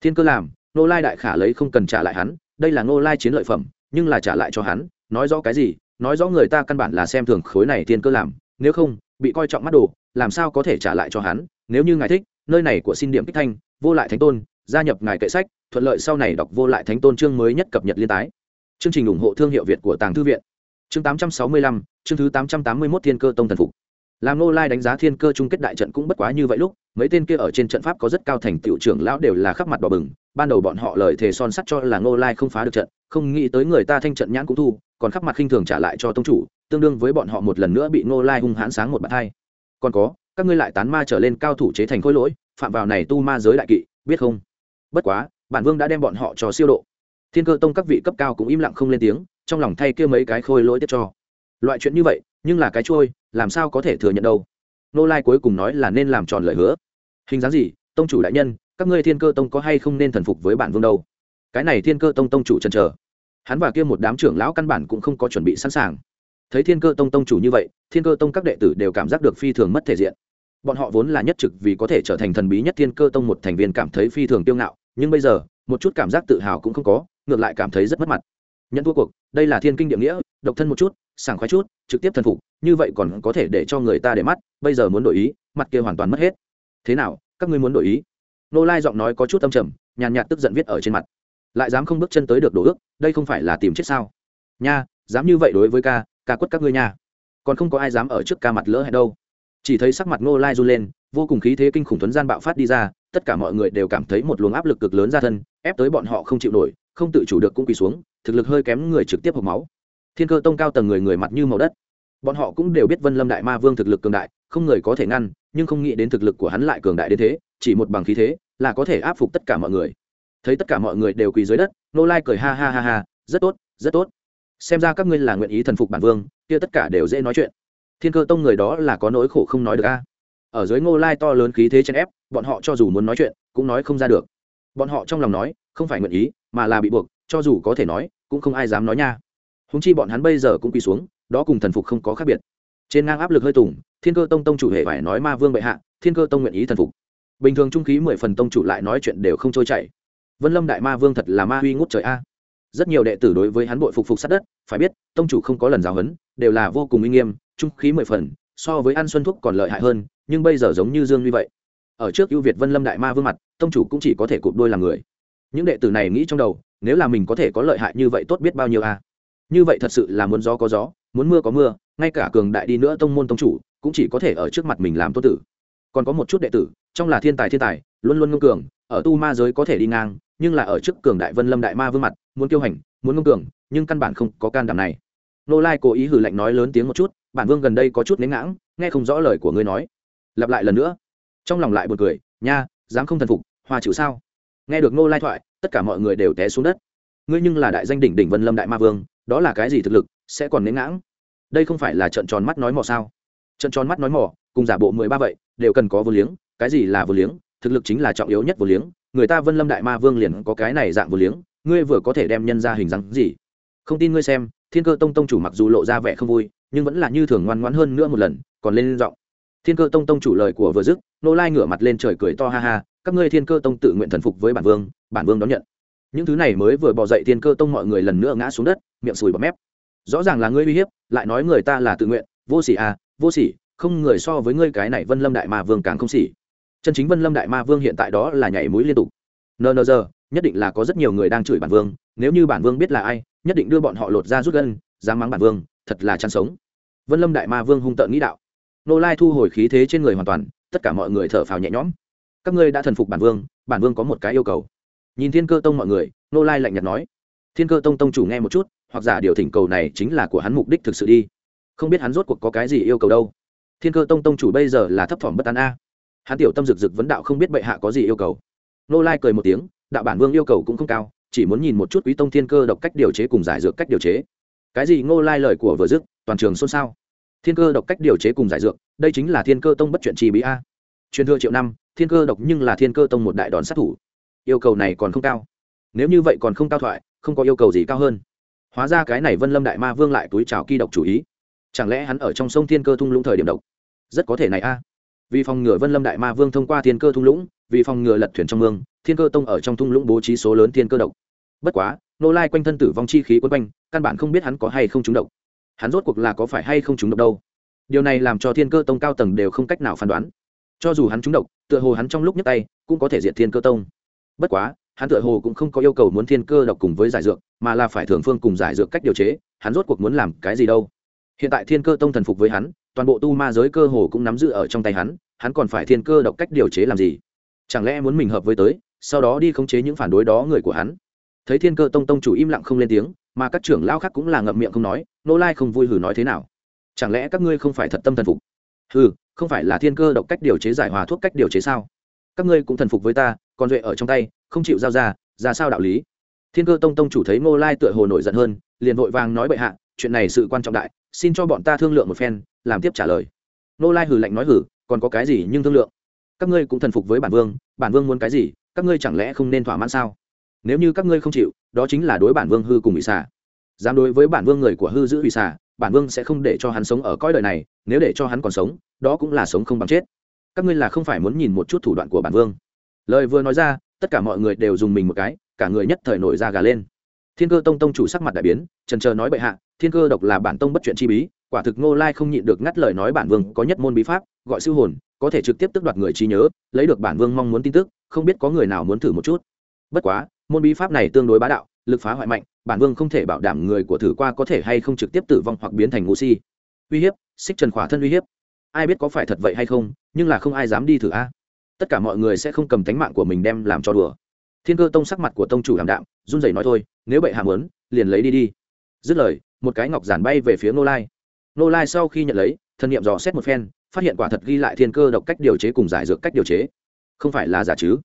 Thiên cơ làm nô lai đại khả lấy không cần trả lại hắn đây là nô lai chiến lợi phẩm nhưng là trả lại cho hắn nói rõ cái gì nói rõ người ta căn bản là xem thường khối này thiên cơ làm nếu không bị coi trọng mắt đồ làm sao có thể trả lại cho hắn nếu như ngài thích nơi này của xin điểm kích thanh vô lại thánh tôn gia nhập ngài kệ sách thuận lợi sau này đọc vô lại thánh tôn chương mới nhất cập nhật liên tái. Chương trình ủng hộ thương hiệu việt của tàng thư viện. Chương 865, chương thứ 881 thiên cơ tông thần phục. Làm nô lai đánh giá thiên cơ chung kết đại trận cũng bất quá như vậy lúc mấy tên kia ở trên trận pháp có rất cao thành tiểu trưởng lão đều là khắp mặt đỏ bừng ban đầu bọn họ lời thề son sắt cho là Ngô lai không phá được trận, không nghĩ tới người ta thanh trận nhãn cũng thu, còn khắp mặt khinh thường trả lại cho tông chủ, tương đương với bọn họ một lần nữa bị Ngô lai hung hãn sáng một bàn hai. Còn có, các ngươi lại tán ma trở lên cao thủ chế thành khối lỗi, phạm vào này tu ma giới đại kỵ, biết không? Bất quá, bản vương đã đem bọn họ cho siêu độ. Thiên cơ tông các vị cấp cao cũng im lặng không lên tiếng, trong lòng thay kia mấy cái khôi lỗi tiếp cho. Loại chuyện như vậy, nhưng là cái trôi làm sao có thể thừa nhận đâu? Nô lai cuối cùng nói là nên làm tròn lời hứa. Hình dáng gì, tông chủ đại nhân các ngươi thiên cơ tông có hay không nên thần phục với bản vương đâu? Cái này thiên cơ tông tông chủ chần chờ. Hắn và kia một đám trưởng lão căn bản cũng không có chuẩn bị sẵn sàng. Thấy thiên cơ tông tông chủ như vậy, thiên cơ tông các đệ tử đều cảm giác được phi thường mất thể diện. Bọn họ vốn là nhất trực vì có thể trở thành thần bí nhất thiên cơ tông một thành viên cảm thấy phi thường tiêu ngạo, nhưng bây giờ, một chút cảm giác tự hào cũng không có, ngược lại cảm thấy rất mất mặt. Nhận thua cuộc, đây là thiên kinh địa nghĩa, độc thân một chút, sảng khoái chút, trực tiếp thần phục, như vậy còn có thể để cho người ta để mắt, bây giờ muốn đổi ý, mặt kia hoàn toàn mất hết. Thế nào, các ngươi muốn đổi ý? Nô lai giọng nói có chút âm trầm, nhàn nhạt tức giận viết ở trên mặt. Lại dám không bước chân tới được đồ ước, đây không phải là tìm chết sao? Nha, dám như vậy đối với ca ca quất các ngươi nha. Còn không có ai dám ở trước ca mặt lỡ hay đâu. Chỉ thấy sắc mặt nô lai run lên, vô cùng khí thế kinh khủng thuấn gian bạo phát đi ra, tất cả mọi người đều cảm thấy một luồng áp lực cực lớn ra thân, ép tới bọn họ không chịu nổi, không tự chủ được cũng quỳ xuống, thực lực hơi kém người trực tiếp hộp máu. Thiên cơ tông cao tầng người người mặt như màu đất. Bọn họ cũng đều biết vân lâm đại ma vương thực lực cường đại, không người có thể ngăn nhưng không nghĩ đến thực lực của hắn lại cường đại đến thế, chỉ một bằng khí thế, là có thể áp phục tất cả mọi người. Thấy tất cả mọi người đều quỳ dưới đất, nô lai cười ha ha ha ha, rất tốt rất tốt. Xem ra các ngươi là nguyện ý thần phục bản vương, kia tất cả đều dễ nói chuyện. Thiên cơ tông người đó là có nỗi khổ không nói được a. Ở dưới ngô lai to lớn khí thế chèn ép, bọn họ cho dù muốn nói chuyện, cũng nói không ra được. Bọn họ trong lòng nói, không phải nguyện ý, mà là bị buộc, cho dù có thể nói, cũng không ai dám nói nha. Húng chi bọn hắn bây giờ cũng quỳ xuống, đó cùng thần phục không có khác biệt. Trên ngang áp lực hơi tùng thiên cơ tông tông chủ hệ phải nói ma vương bệ hạ, thiên cơ tông nguyện ý thần phục. Bình thường trung khí mười phần tông chủ lại nói chuyện đều không trôi chảy. Vân lâm đại ma vương thật là ma huy ngút trời a. Rất nhiều đệ tử đối với hắn bội phục phục sát đất, phải biết, tông chủ không có lần giáo huấn, đều là vô cùng uy nghiêm, trung khí mười phần, so với ăn xuân thuốc còn lợi hại hơn, nhưng bây giờ giống như dương như vậy. Ở trước ưu việt vân lâm đại ma vương mặt, tông chủ cũng chỉ có thể cụp đôi làm người. Những đệ tử này nghĩ trong đầu, nếu là mình có thể có lợi hại như vậy tốt biết bao nhiêu a như vậy thật sự là muốn gió có gió, muốn mưa có mưa, ngay cả cường đại đi nữa tông môn tông chủ, cũng chỉ có thể ở trước mặt mình làm tốt tử. Còn có một chút đệ tử, trong là thiên tài thiên tài, luôn luôn ngông cường, ở tu ma giới có thể đi ngang, nhưng là ở trước cường đại vân lâm đại ma vương mặt, muốn kiêu hành, muốn ngông cường, nhưng căn bản không có can đảm này. Nô lai cố ý hử lạnh nói lớn tiếng một chút, bản vương gần đây có chút nến ngãng, nghe không rõ lời của ngươi nói. Lặp lại lần nữa. Trong lòng lại buồn cười, nha, dám không thần phục, hoa chịu sao? Nghe được nô lai thoại, tất cả mọi người đều té xuống đất ngươi nhưng là đại danh đỉnh đỉnh vân lâm đại ma vương, đó là cái gì thực lực, sẽ còn nến ngãng? Đây không phải là trận tròn mắt nói mò sao? Trận tròn mắt nói mò cùng giả bộ mười ba vậy, đều cần có vô liếng, cái gì là vô liếng? Thực lực chính là trọng yếu nhất vô liếng, người ta vân lâm đại ma vương liền có cái này dạng vô liếng, ngươi vừa có thể đem nhân ra hình dáng gì? Không tin ngươi xem, thiên cơ tông tông chủ mặc dù lộ ra vẻ không vui, nhưng vẫn là như thường ngoan ngoãn hơn nữa một lần, còn lên giọng. Thiên cơ tông tông chủ lời của vừa dứt, nô lai ngửa mặt lên trời cười to ha ha, các ngươi thiên cơ tông tự nguyện thần phục với bản vương bản vương đón nhận những thứ này mới vừa bỏ dậy thiên cơ tông mọi người lần nữa ngã xuống đất, miệng sùi bọt mép. Rõ ràng là ngươi uy hiếp, lại nói người ta là tự nguyện, vô sỉ à vô sỉ, không người so với ngươi cái này vân lâm đại ma vương càng không sỉ. Chân chính vân lâm đại ma vương hiện tại đó là nhảy mũi liên tục. Nờ nờ giờ, nhất định là có rất nhiều người đang chửi bản vương, nếu như bản vương biết là ai, nhất định đưa bọn họ lột ra rút gân, dám mắng bản vương, thật là chăn sống. Vân lâm đại ma vương hung tợn nghĩ đạo. Nô lai thu hồi khí thế trên người hoàn toàn, tất cả mọi người thở phào nhẹ nhõm. Các ngươi đã thần phục bản vương bản vương có một cái yêu cầu nhìn thiên cơ tông mọi người, nô lai lạnh nhạt nói, thiên cơ tông tông chủ nghe một chút, hoặc giả điều thỉnh cầu này chính là của hắn mục đích thực sự đi. Không biết hắn rốt cuộc có cái gì yêu cầu đâu. Thiên cơ tông tông chủ bây giờ là thấp thỏm bất an a. Hắn tiểu tâm rực rực vấn đạo không biết bệ hạ có gì yêu cầu. Nô lai cười một tiếng, đạo bản vương yêu cầu cũng không cao, chỉ muốn nhìn một chút quý tông thiên cơ độc cách điều chế cùng giải dược cách điều chế. Cái gì? Ngô lai lời của vừa dứt, toàn trường xôn xao. Thiên cơ độc cách điều chế cùng giải dược, đây chính là thiên cơ tông bất chuyện chi bí a. Truyền thừa triệu năm, thiên cơ độc nhưng là thiên cơ tông một đại đòn sát thủ yêu cầu này còn không cao. Nếu như vậy còn không cao thoại, không có yêu cầu gì cao hơn. Hóa ra cái này vân lâm đại ma vương lại túi trào kỳ độc chủ ý. Chẳng lẽ hắn ở trong sông thiên cơ thung lũng thời điểm độc? Rất có thể này a. Vì phòng ngừa vân lâm đại ma vương thông qua thiên cơ thung lũng, vì phòng ngừa lật thuyền trong mương, thiên cơ tông ở trong thung lũng bố trí số lớn thiên cơ độc. Bất quá, nô lai quanh thân tử vong chi khí quân quanh, căn bản không biết hắn có hay không trúng độc. Hắn rốt cuộc là có phải hay không trúng độc đâu? Điều này làm cho thiên cơ tông cao tầng đều không cách nào phán đoán. Cho dù hắn trúng độc, tựa hồ hắn trong lúc nhấc tay, cũng có thể diệt thiên cơ tông bất quá, hắn tựa hồ cũng không có yêu cầu muốn thiên cơ độc cùng với giải dược, mà là phải thường phương cùng giải dược cách điều chế, hắn rốt cuộc muốn làm cái gì đâu. Hiện tại thiên cơ tông thần phục với hắn, toàn bộ tu ma giới cơ hồ cũng nắm giữ ở trong tay hắn hắn còn phải thiên cơ độc cách điều chế làm gì? Chẳng lẽ muốn mình hợp với tới, sau đó đi khống chế những phản đối đó người của hắn? Thấy thiên cơ tông tông chủ im lặng không lên tiếng, mà các trưởng lao khác cũng là ngậm miệng không nói, nô lai không vui hử nói thế nào? Chẳng lẽ các ngươi không phải thật tâm thần phục? Hừ, không phải là thiên cơ độc cách điều chế giải hòa thuốc cách điều chế sao? Các ngươi cũng thần phục với ta còn duệ ở trong tay, không chịu giao ra ra sao đạo lý? Thiên cơ tông tông chủ thấy Ngô lai tựa hồ nổi giận hơn, liền vội vàng nói bệ hạ, chuyện này sự quan trọng đại, xin cho bọn ta thương lượng một phen, làm tiếp trả lời. Ngô lai hử lạnh nói hử còn có cái gì nhưng thương lượng? Các ngươi cũng thần phục với bản vương bản vương muốn cái gì, các ngươi chẳng lẽ không nên thỏa mãn sao? Nếu như các ngươi không chịu, đó chính là đối bản vương hư cùng bị xả. Dám đối với bản vương người của hư giữ bị xả, bản vương sẽ không để cho hắn sống ở cõi đời này, nếu để cho hắn còn sống, đó cũng là sống không bằng chết. Các ngươi là không phải muốn nhìn một chút thủ đoạn của bản vương lời vừa nói ra, tất cả mọi người đều dùng mình một cái, cả người nhất thời nổi ra gà lên. Thiên cơ tông tông chủ sắc mặt đại biến trần trờ nói bệ hạ, thiên cơ độc là bản tông bất chuyện chi bí, quả thực ngô lai không nhịn được ngắt lời nói bản vương có nhất môn bí pháp, gọi sư hồn, có thể trực tiếp tức đoạt người trí nhớ, lấy được bản vương mong muốn tin tức, không biết có người nào muốn thử một chút. Bất quá, môn bí pháp này tương đối bá đạo, lực phá hoại mạnh, bản vương không thể bảo đảm người của thử qua có thể hay không trực tiếp tử vong hoặc biến thành ngũ si. Uy hiếp, xích trần khỏa thân uy hiếp. Ai biết có phải thật vậy hay không, nhưng là không ai dám đi thử a tất cả mọi người sẽ không cầm tánh mạng của mình đem làm cho đùa. Thiên cơ tông sắc mặt của tông chủ làm đạm, run rẩy nói thôi, nếu bệ hạ muốn, liền lấy đi đi. Dứt lời, một cái ngọc giản bay về phía nô lai. Nô lai sau khi nhận lấy, thân nhiệm dò xét một phen, phát hiện quả thật ghi lại thiên cơ độc cách điều chế cùng giải dược cách điều chế. Không phải là giả chứ?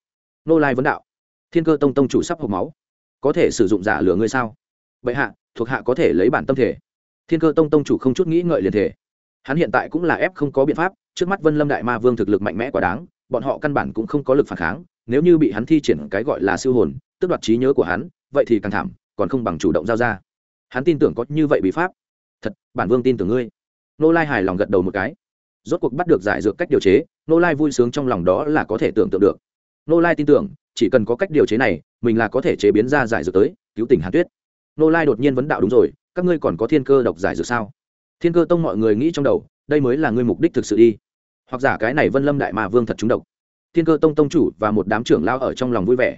Nô lai vấn đạo. Thiên cơ tông tông chủ sắp hộp máu. Có thể sử dụng giả lửa ngươi sao? Bệ hạ, thuộc hạ có thể lấy bản tâm thể. Thiên cơ tông tông chủ không chút nghĩ ngợi liền thể. Hắn hiện tại cũng là ép không có biện pháp, trước mắt vân lâm đại ma vương thực lực mạnh mẽ quá đáng bọn họ căn bản cũng không có lực phản kháng, nếu như bị hắn thi triển cái gọi là siêu hồn tức đoạt trí nhớ của hắn, vậy thì càng thảm, còn không bằng chủ động giao ra. Hắn tin tưởng có như vậy bị pháp. Thật, bản vương tin tưởng ngươi. Nô lai hài lòng gật đầu một cái. Rốt cuộc bắt được giải dược cách điều chế, nô lai vui sướng trong lòng đó là có thể tưởng tượng được. Nô lai tin tưởng, chỉ cần có cách điều chế này, mình là có thể chế biến ra giải dược tới, cứu tỉnh hàn tuyết. Nô lai đột nhiên vấn đạo đúng rồi, các ngươi còn có thiên cơ độc giải dược sao? Thiên cơ tông mọi người nghĩ trong đầu, đây mới là ngươi mục đích thực sự đi hoặc giả cái này vân lâm đại ma vương thật trúng độc. Thiên cơ tông tông chủ và một đám trưởng lao ở trong lòng vui vẻ.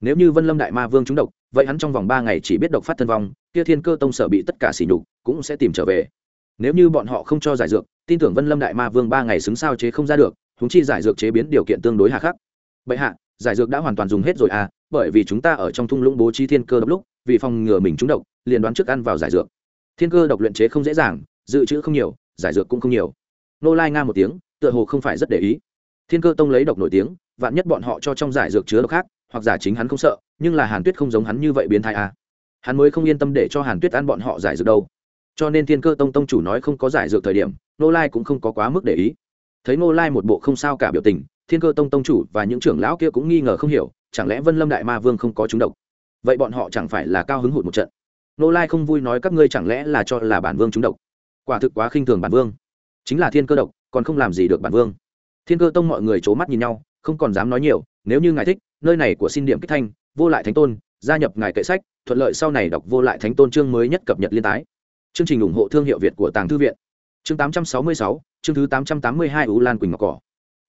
Nếu như vân lâm đại ma vương trúng độc, vậy hắn trong vòng ba ngày chỉ biết độc phát thân vong, kia thiên cơ tông sở bị tất cả sỉ nhục, cũng sẽ tìm trở về. Nếu như bọn họ không cho giải dược, tin tưởng vân lâm đại ma vương ba ngày xứng sao chế không ra được húng chi giải dược chế biến điều kiện tương đối hà khắc. Bệ hạ, giải dược đã hoàn toàn dùng hết rồi à bởi vì chúng ta ở trong thung lũng bố trí thiên cơ độc lúc, vì phòng ngừa mình trúng độc, liền đoán trước ăn vào giải dược. Thiên cơ độc luyện chế không dễ dàng, dự trữ không nhiều, giải dược cũng không nhiều. Nô lai nga một tiếng tựa hồ không phải rất để ý. Thiên cơ tông lấy độc nổi tiếng, vạn nhất bọn họ cho trong giải dược chứa độc khác, hoặc giả chính hắn không sợ, nhưng là hàn tuyết không giống hắn như vậy biến thái à. hắn mới không yên tâm để cho hàn tuyết ăn bọn họ giải dược đâu. Cho nên thiên cơ tông tông chủ nói không có giải dược thời điểm nô lai cũng không có quá mức để ý. Thấy nô lai một bộ không sao cả biểu tình, thiên cơ tông tông chủ và những trưởng lão kia cũng nghi ngờ không hiểu, chẳng lẽ vân lâm đại ma vương không có chúng độc? Vậy bọn họ chẳng phải là cao hứng hụt một trận? Nô lai không vui nói các ngươi chẳng lẽ là cho là bản vương chúng độc? Quả thực quá khinh thường bản vương. Chính là thiên cơ độc còn không làm gì được bản vương. Thiên cơ tông mọi người c h ố mắt nhìn nhau không còn dám nói nhiều nếu như ngài thích nơi này của xin điểm kích thanh vô lại thánh tôn gia nhập ngài kệ sách thuận lợi sau này đọc vô lại thánh tôn chương mới nhất cập nhật liên tái. Chương trình ủng hộ thương hiệu việt của tàng thư viện. Chương 866, chương thứ 882 u lan quỳnh ngọc cỏ.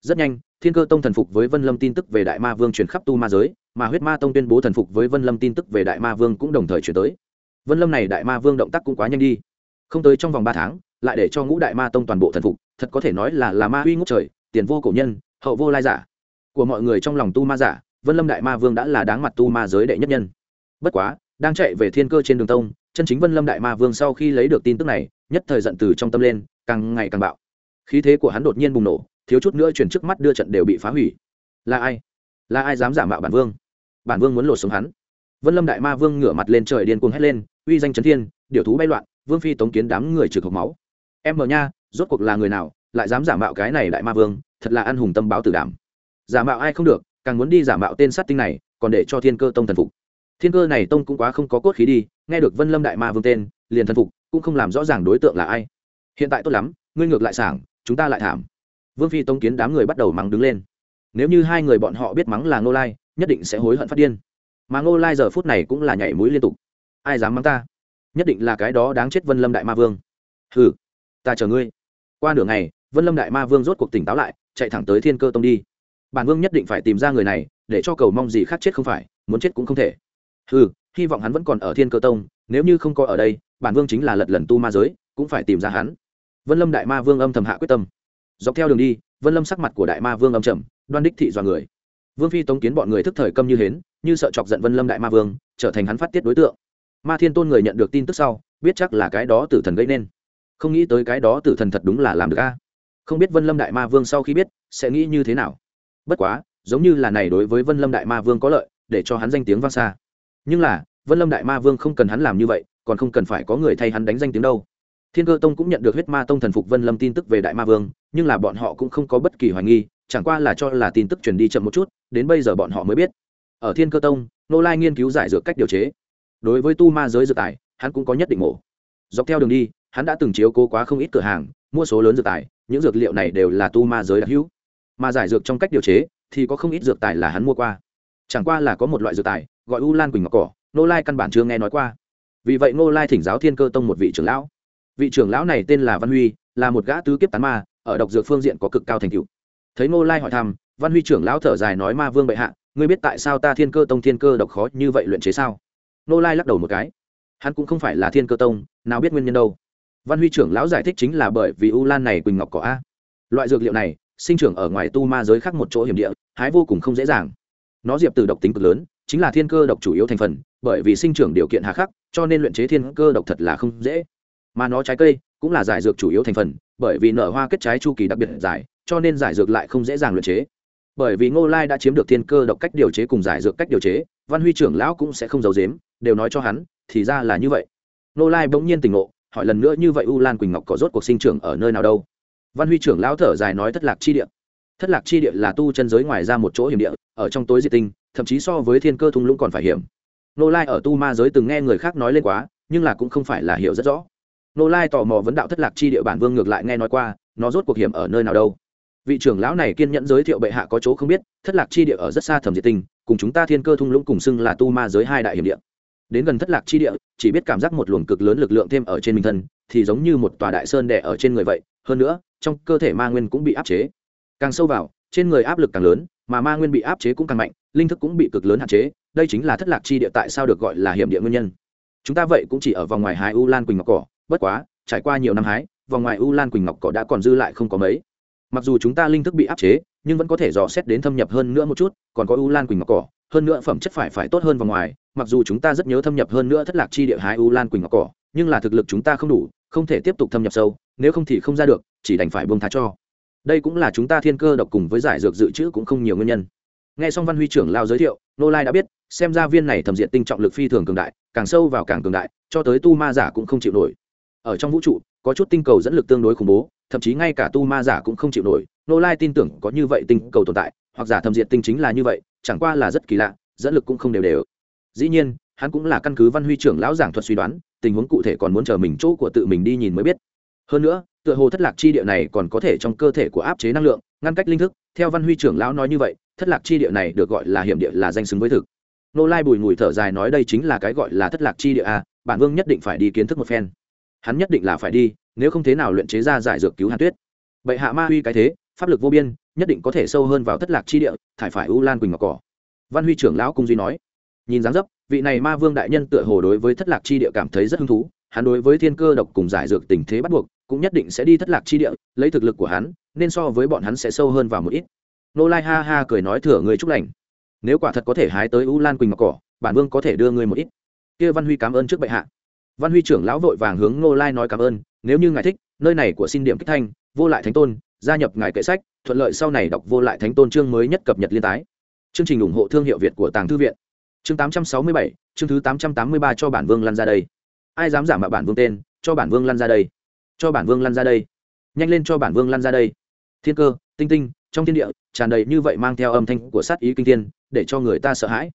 Rất nhanh thiên cơ tông thần phục với vân lâm tin tức về đại ma vương truyền khắp tu ma giới mà huyết ma tông tuyên bố thần phục với vân lâm tin tức về đại ma vương cũng đồng thời chuyển tới. Vân lâm này đại ma vương động tác cũng quá nhanh đi. Không tới trong vòng ba tháng lại để cho ngũ đại ma tông toàn bộ thần phục thật có thể nói là là ma uy ngốc trời, tiền vô cổ nhân, hậu vô lai giả. Của mọi người trong lòng tu ma giả, vân lâm đại ma vương đã là đáng mặt tu ma giới đệ nhất nhân. Bất quá, đang chạy về thiên cơ trên đường tông, chân chính vân lâm đại ma vương sau khi lấy được tin tức này, nhất thời giận từ trong tâm lên, càng ngày càng bạo. Khí thế của hắn đột nhiên bùng nổ, thiếu chút nữa chuyển trước mắt đưa trận đều bị phá hủy. Là ai? Là ai dám giả mạo bản vương? Bản vương muốn lột sống hắn. Vân lâm đại ma vương ngửa mặt lên trời điên cuồng hét lên, uy danh chấn thiên điều thú bay loạn, vương phi tống kiến đám người trực hộc máu. Em mờ nha rốt cuộc là người nào, lại dám giả mạo cái này đại ma vương, thật là ăn hùng tâm báo tử đảm. Giả mạo ai không được, càng muốn đi giả mạo tên sát tinh này, còn để cho thiên cơ tông thần phục. Thiên cơ này tông cũng quá không có cốt khí đi, nghe được vân lâm đại ma vương tên, liền thần phục, cũng không làm rõ ràng đối tượng là ai. Hiện tại tốt lắm, ngươi ngược lại sảng, chúng ta lại thảm. Vương phi tông kiến đám người bắt đầu mắng đứng lên. Nếu như hai người bọn họ biết mắng là ngô lai, nhất định sẽ hối hận phát điên. Mà ngô lai giờ phút này cũng là nhảy mũi liên tục. Ai dám mắng ta? Nhất định là cái đó đáng chết vân lâm đại ma vương. Hừ, ta chờ ngươi qua nửa ngày, vân lâm đại ma vương rốt cuộc tỉnh táo lại, chạy thẳng tới thiên cơ tông đi. Bản vương nhất định phải tìm ra người này, để cho cầu mong gì khác chết không phải, muốn chết cũng không thể. Hừ, hy vọng hắn vẫn còn ở thiên cơ tông, nếu như không có ở đây, bản vương chính là lật lần tu ma giới, cũng phải tìm ra hắn. Vân lâm đại ma vương âm thầm hạ quyết tâm. Dọc theo đường đi, vân lâm sắc mặt của đại ma vương âm trầm, đoan đích thị dọa người. Vương phi tống kiến bọn người thức thời câm như hến, như sợ chọc giận vân lâm đại ma vương, trở thành hắn phát tiết đối tượng. Ma thiên tôn người nhận được tin tức sau, biết chắc là cái đó tử thần gây nên không nghĩ tới cái đó tử thần thật đúng là làm được a. Không biết vân lâm đại ma vương sau khi biết, sẽ nghĩ như thế nào? Bất quá, giống như là này đối với vân lâm đại ma vương có lợi, để cho hắn danh tiếng vang xa. Nhưng là, vân lâm đại ma vương không cần hắn làm như vậy, còn không cần phải có người thay hắn đánh danh tiếng đâu. Thiên cơ tông cũng nhận được huyết ma tông thần phục vân lâm tin tức về đại ma vương, nhưng là bọn họ cũng không có bất kỳ hoài nghi, chẳng qua là cho là tin tức truyền đi chậm một chút, đến bây giờ bọn họ mới biết. Ở thiên cơ tông, nô lai nghiên cứu giải dược cách điều chế. Đối với tu ma giới dược tài, hắn cũng có nhất định mổ. Dọc theo đường đi hắn đã từng chiếu cố quá không ít cửa hàng, mua số lớn dược tài, những dược liệu này đều là tu ma giới đặc hữu. Mà giải dược trong cách điều chế, thì có không ít dược tài là hắn mua qua. Chẳng qua là có một loại dược tài, gọi u lan quỳnh ngọc cỏ nô lai căn bản chưa nghe nói qua. Vì vậy nô lai thỉnh giáo thiên cơ tông một vị trưởng lão. Vị trưởng lão này tên là văn huy, là một gã tứ kiếp tán ma, ở độc dược phương diện có cực cao thành tựu. Thấy nô lai hỏi thăm, văn huy trưởng lão thở dài nói ma vương bệ hạ, ngươi biết tại sao ta thiên cơ tông, thiên cơ độc khó như vậy luyện chế sao? Nô lai lắc đầu một cái. Hắn cũng không phải là thiên cơ tông, nào biết nguyên nhân đâu văn huy trưởng lão giải thích chính là bởi vì u lan này quỳnh ngọc cỏ a. Loại dược liệu này, sinh trưởng ở ngoài tu ma giới khác một chỗ hiểm địa, hái vô cùng không dễ dàng. Nó diệp từ độc tính cực lớn, chính là thiên cơ độc chủ yếu thành phần, bởi vì sinh trưởng điều kiện hà khắc, cho nên luyện chế thiên cơ độc thật là không dễ. Mà nó trái cây, cũng là giải dược chủ yếu thành phần, bởi vì nở hoa kết trái chu kỳ đặc biệt dài, cho nên giải dược lại không dễ dàng luyện chế. Bởi vì ngô lai đã chiếm được thiên cơ độc cách điều chế cùng giải dược cách điều chế, văn huy trưởng lão cũng sẽ không giấu dếm đều nói cho hắn, thì ra là như vậy. Ngô lai bỗng nhiên tỉnh ngộ hỏi lần nữa như vậy u lan quỳnh ngọc có rốt cuộc sinh trưởng ở nơi nào đâu? Văn huy trưởng lão thở dài nói thất lạc chi địa. Thất lạc chi địa là tu chân giới ngoài ra một chỗ hiểm địa, ở trong tối diệt tinh, thậm chí so với thiên cơ thung lũng còn phải hiểm. Nô lai ở tu ma giới từng nghe người khác nói lên quá, nhưng là cũng không phải là hiểu rất rõ. Nô lai tò mò vấn đạo thất lạc chi địa bản vương ngược lại nghe nói qua, nó rốt cuộc hiểm ở nơi nào đâu? Vị trưởng lão này kiên nhẫn giới thiệu bệ hạ có chỗ không biết, thất lạc chi địa ở rất xa thẩm diệt tinh, cùng chúng ta thiên cơ thung lũng cùng xưng là tu ma giới hai đại hiểm địa đến gần thất lạc chi địa, chỉ biết cảm giác một luồng cực lớn lực lượng thêm ở trên mình thân, thì giống như một tòa đại sơn đè ở trên người vậy, hơn nữa, trong cơ thể ma nguyên cũng bị áp chế. Càng sâu vào, trên người áp lực càng lớn, mà ma nguyên bị áp chế cũng càng mạnh, linh thức cũng bị cực lớn hạn chế, đây chính là thất lạc chi địa tại sao được gọi là hiểm địa nguyên nhân. Chúng ta vậy cũng chỉ ở vòng ngoài hái u lan quỳnh ngọc cỏ, bất quá, trải qua nhiều năm hái, vòng ngoài u lan quỳnh ngọc cỏ đã còn dư lại không có mấy. Mặc dù chúng ta linh thức bị áp chế, nhưng vẫn có thể dò xét đến thâm nhập hơn nữa một chút, còn có u lan quỳnh ngọc cỏ, hơn nữa phẩm chất phải phải tốt hơn vòng ngoài mặc dù chúng ta rất nhớ thâm nhập hơn nữa thất lạc chi địa hái u lan quỳnh ngọc cỏ, nhưng là thực lực chúng ta không đủ, không thể tiếp tục thâm nhập sâu, nếu không thì không ra được, chỉ đành phải buông thá cho. Đây cũng là chúng ta thiên cơ độc cùng với giải dược dự trữ cũng không nhiều nguyên nhân. Nghe xong văn huy trưởng lao giới thiệu, nô lai đã biết, xem ra viên này thẩm diện tinh trọng lực phi thường cường đại, càng sâu vào càng cường đại, cho tới tu ma giả cũng không chịu nổi. Ở trong vũ trụ, có chút tinh cầu dẫn lực tương đối khủng bố, thậm chí ngay cả tu ma giả cũng không chịu nổi. Nô lai tin tưởng có như vậy tinh cầu tồn tại, hoặc giả thẩm diện tinh chính là như vậy, chẳng qua là rất kỳ lạ, dẫn lực cũng không đều đều dĩ nhiên, hắn cũng là căn cứ văn huy trưởng lão giảng thuật suy đoán, tình huống cụ thể còn muốn chờ mình chỗ của tự mình đi nhìn mới biết. Hơn nữa, tựa hồ thất lạc chi địa này còn có thể trong cơ thể của áp chế năng lượng, ngăn cách linh thức, theo văn huy trưởng lão nói như vậy, thất lạc chi địa này được gọi là hiểm địa là danh xứng với thực. Nô lai bùi ngùi thở dài nói đây chính là cái gọi là thất lạc chi địa a, bản vương nhất định phải đi kiến thức một phen. Hắn nhất định là phải đi, nếu không thế nào luyện chế ra giải dược cứu hàn tuyết. Bệ hạ ma huy cái thế, pháp lực vô biên, nhất định có thể sâu hơn vào thất lạc chi địa, thải phải u lan quỳnh ngọc cỏ. Văn huy trưởng lão cung duy nói nhìn dáng dấp, vị này ma vương đại nhân tựa hồ đối với thất lạc chi địa cảm thấy rất hứng thú. Hắn đối với thiên cơ độc cùng giải dược tình thế bắt buộc, cũng nhất định sẽ đi thất lạc chi địa, lấy thực lực của hắn, nên so với bọn hắn sẽ sâu hơn vào một ít. Nô lai ha ha cười nói thừa người chúc lành. Nếu quả thật có thể hái tới u lan quỳnh ngọc cỏ, bản vương có thể đưa ngươi một ít. Kia văn huy cảm ơn trước bệ hạ. Văn huy trưởng lão vội vàng hướng nô lai nói cảm ơn, nếu như ngài thích, nơi này của xin điểm kích thanh, vô lại thánh tôn, gia nhập ngài kệ sách, thuận lợi sau này đọc vô lại thánh tôn chương mới nhất cập nhật liên tái. Chương trình ủng hộ thương hiệu việt của tàng thư viện chương 867, chương thứ 883 cho bản vương lăn ra đây. Ai dám giả mạo bản vương tên cho bản vương lăn ra đây. Cho bản vương lăn ra đây. Nhanh lên cho bản vương lăn ra đây. Thiên cơ tinh tinh trong thiên địa tràn đầy như vậy mang theo âm thanh của sát ý kinh thiên để cho người ta sợ hãi.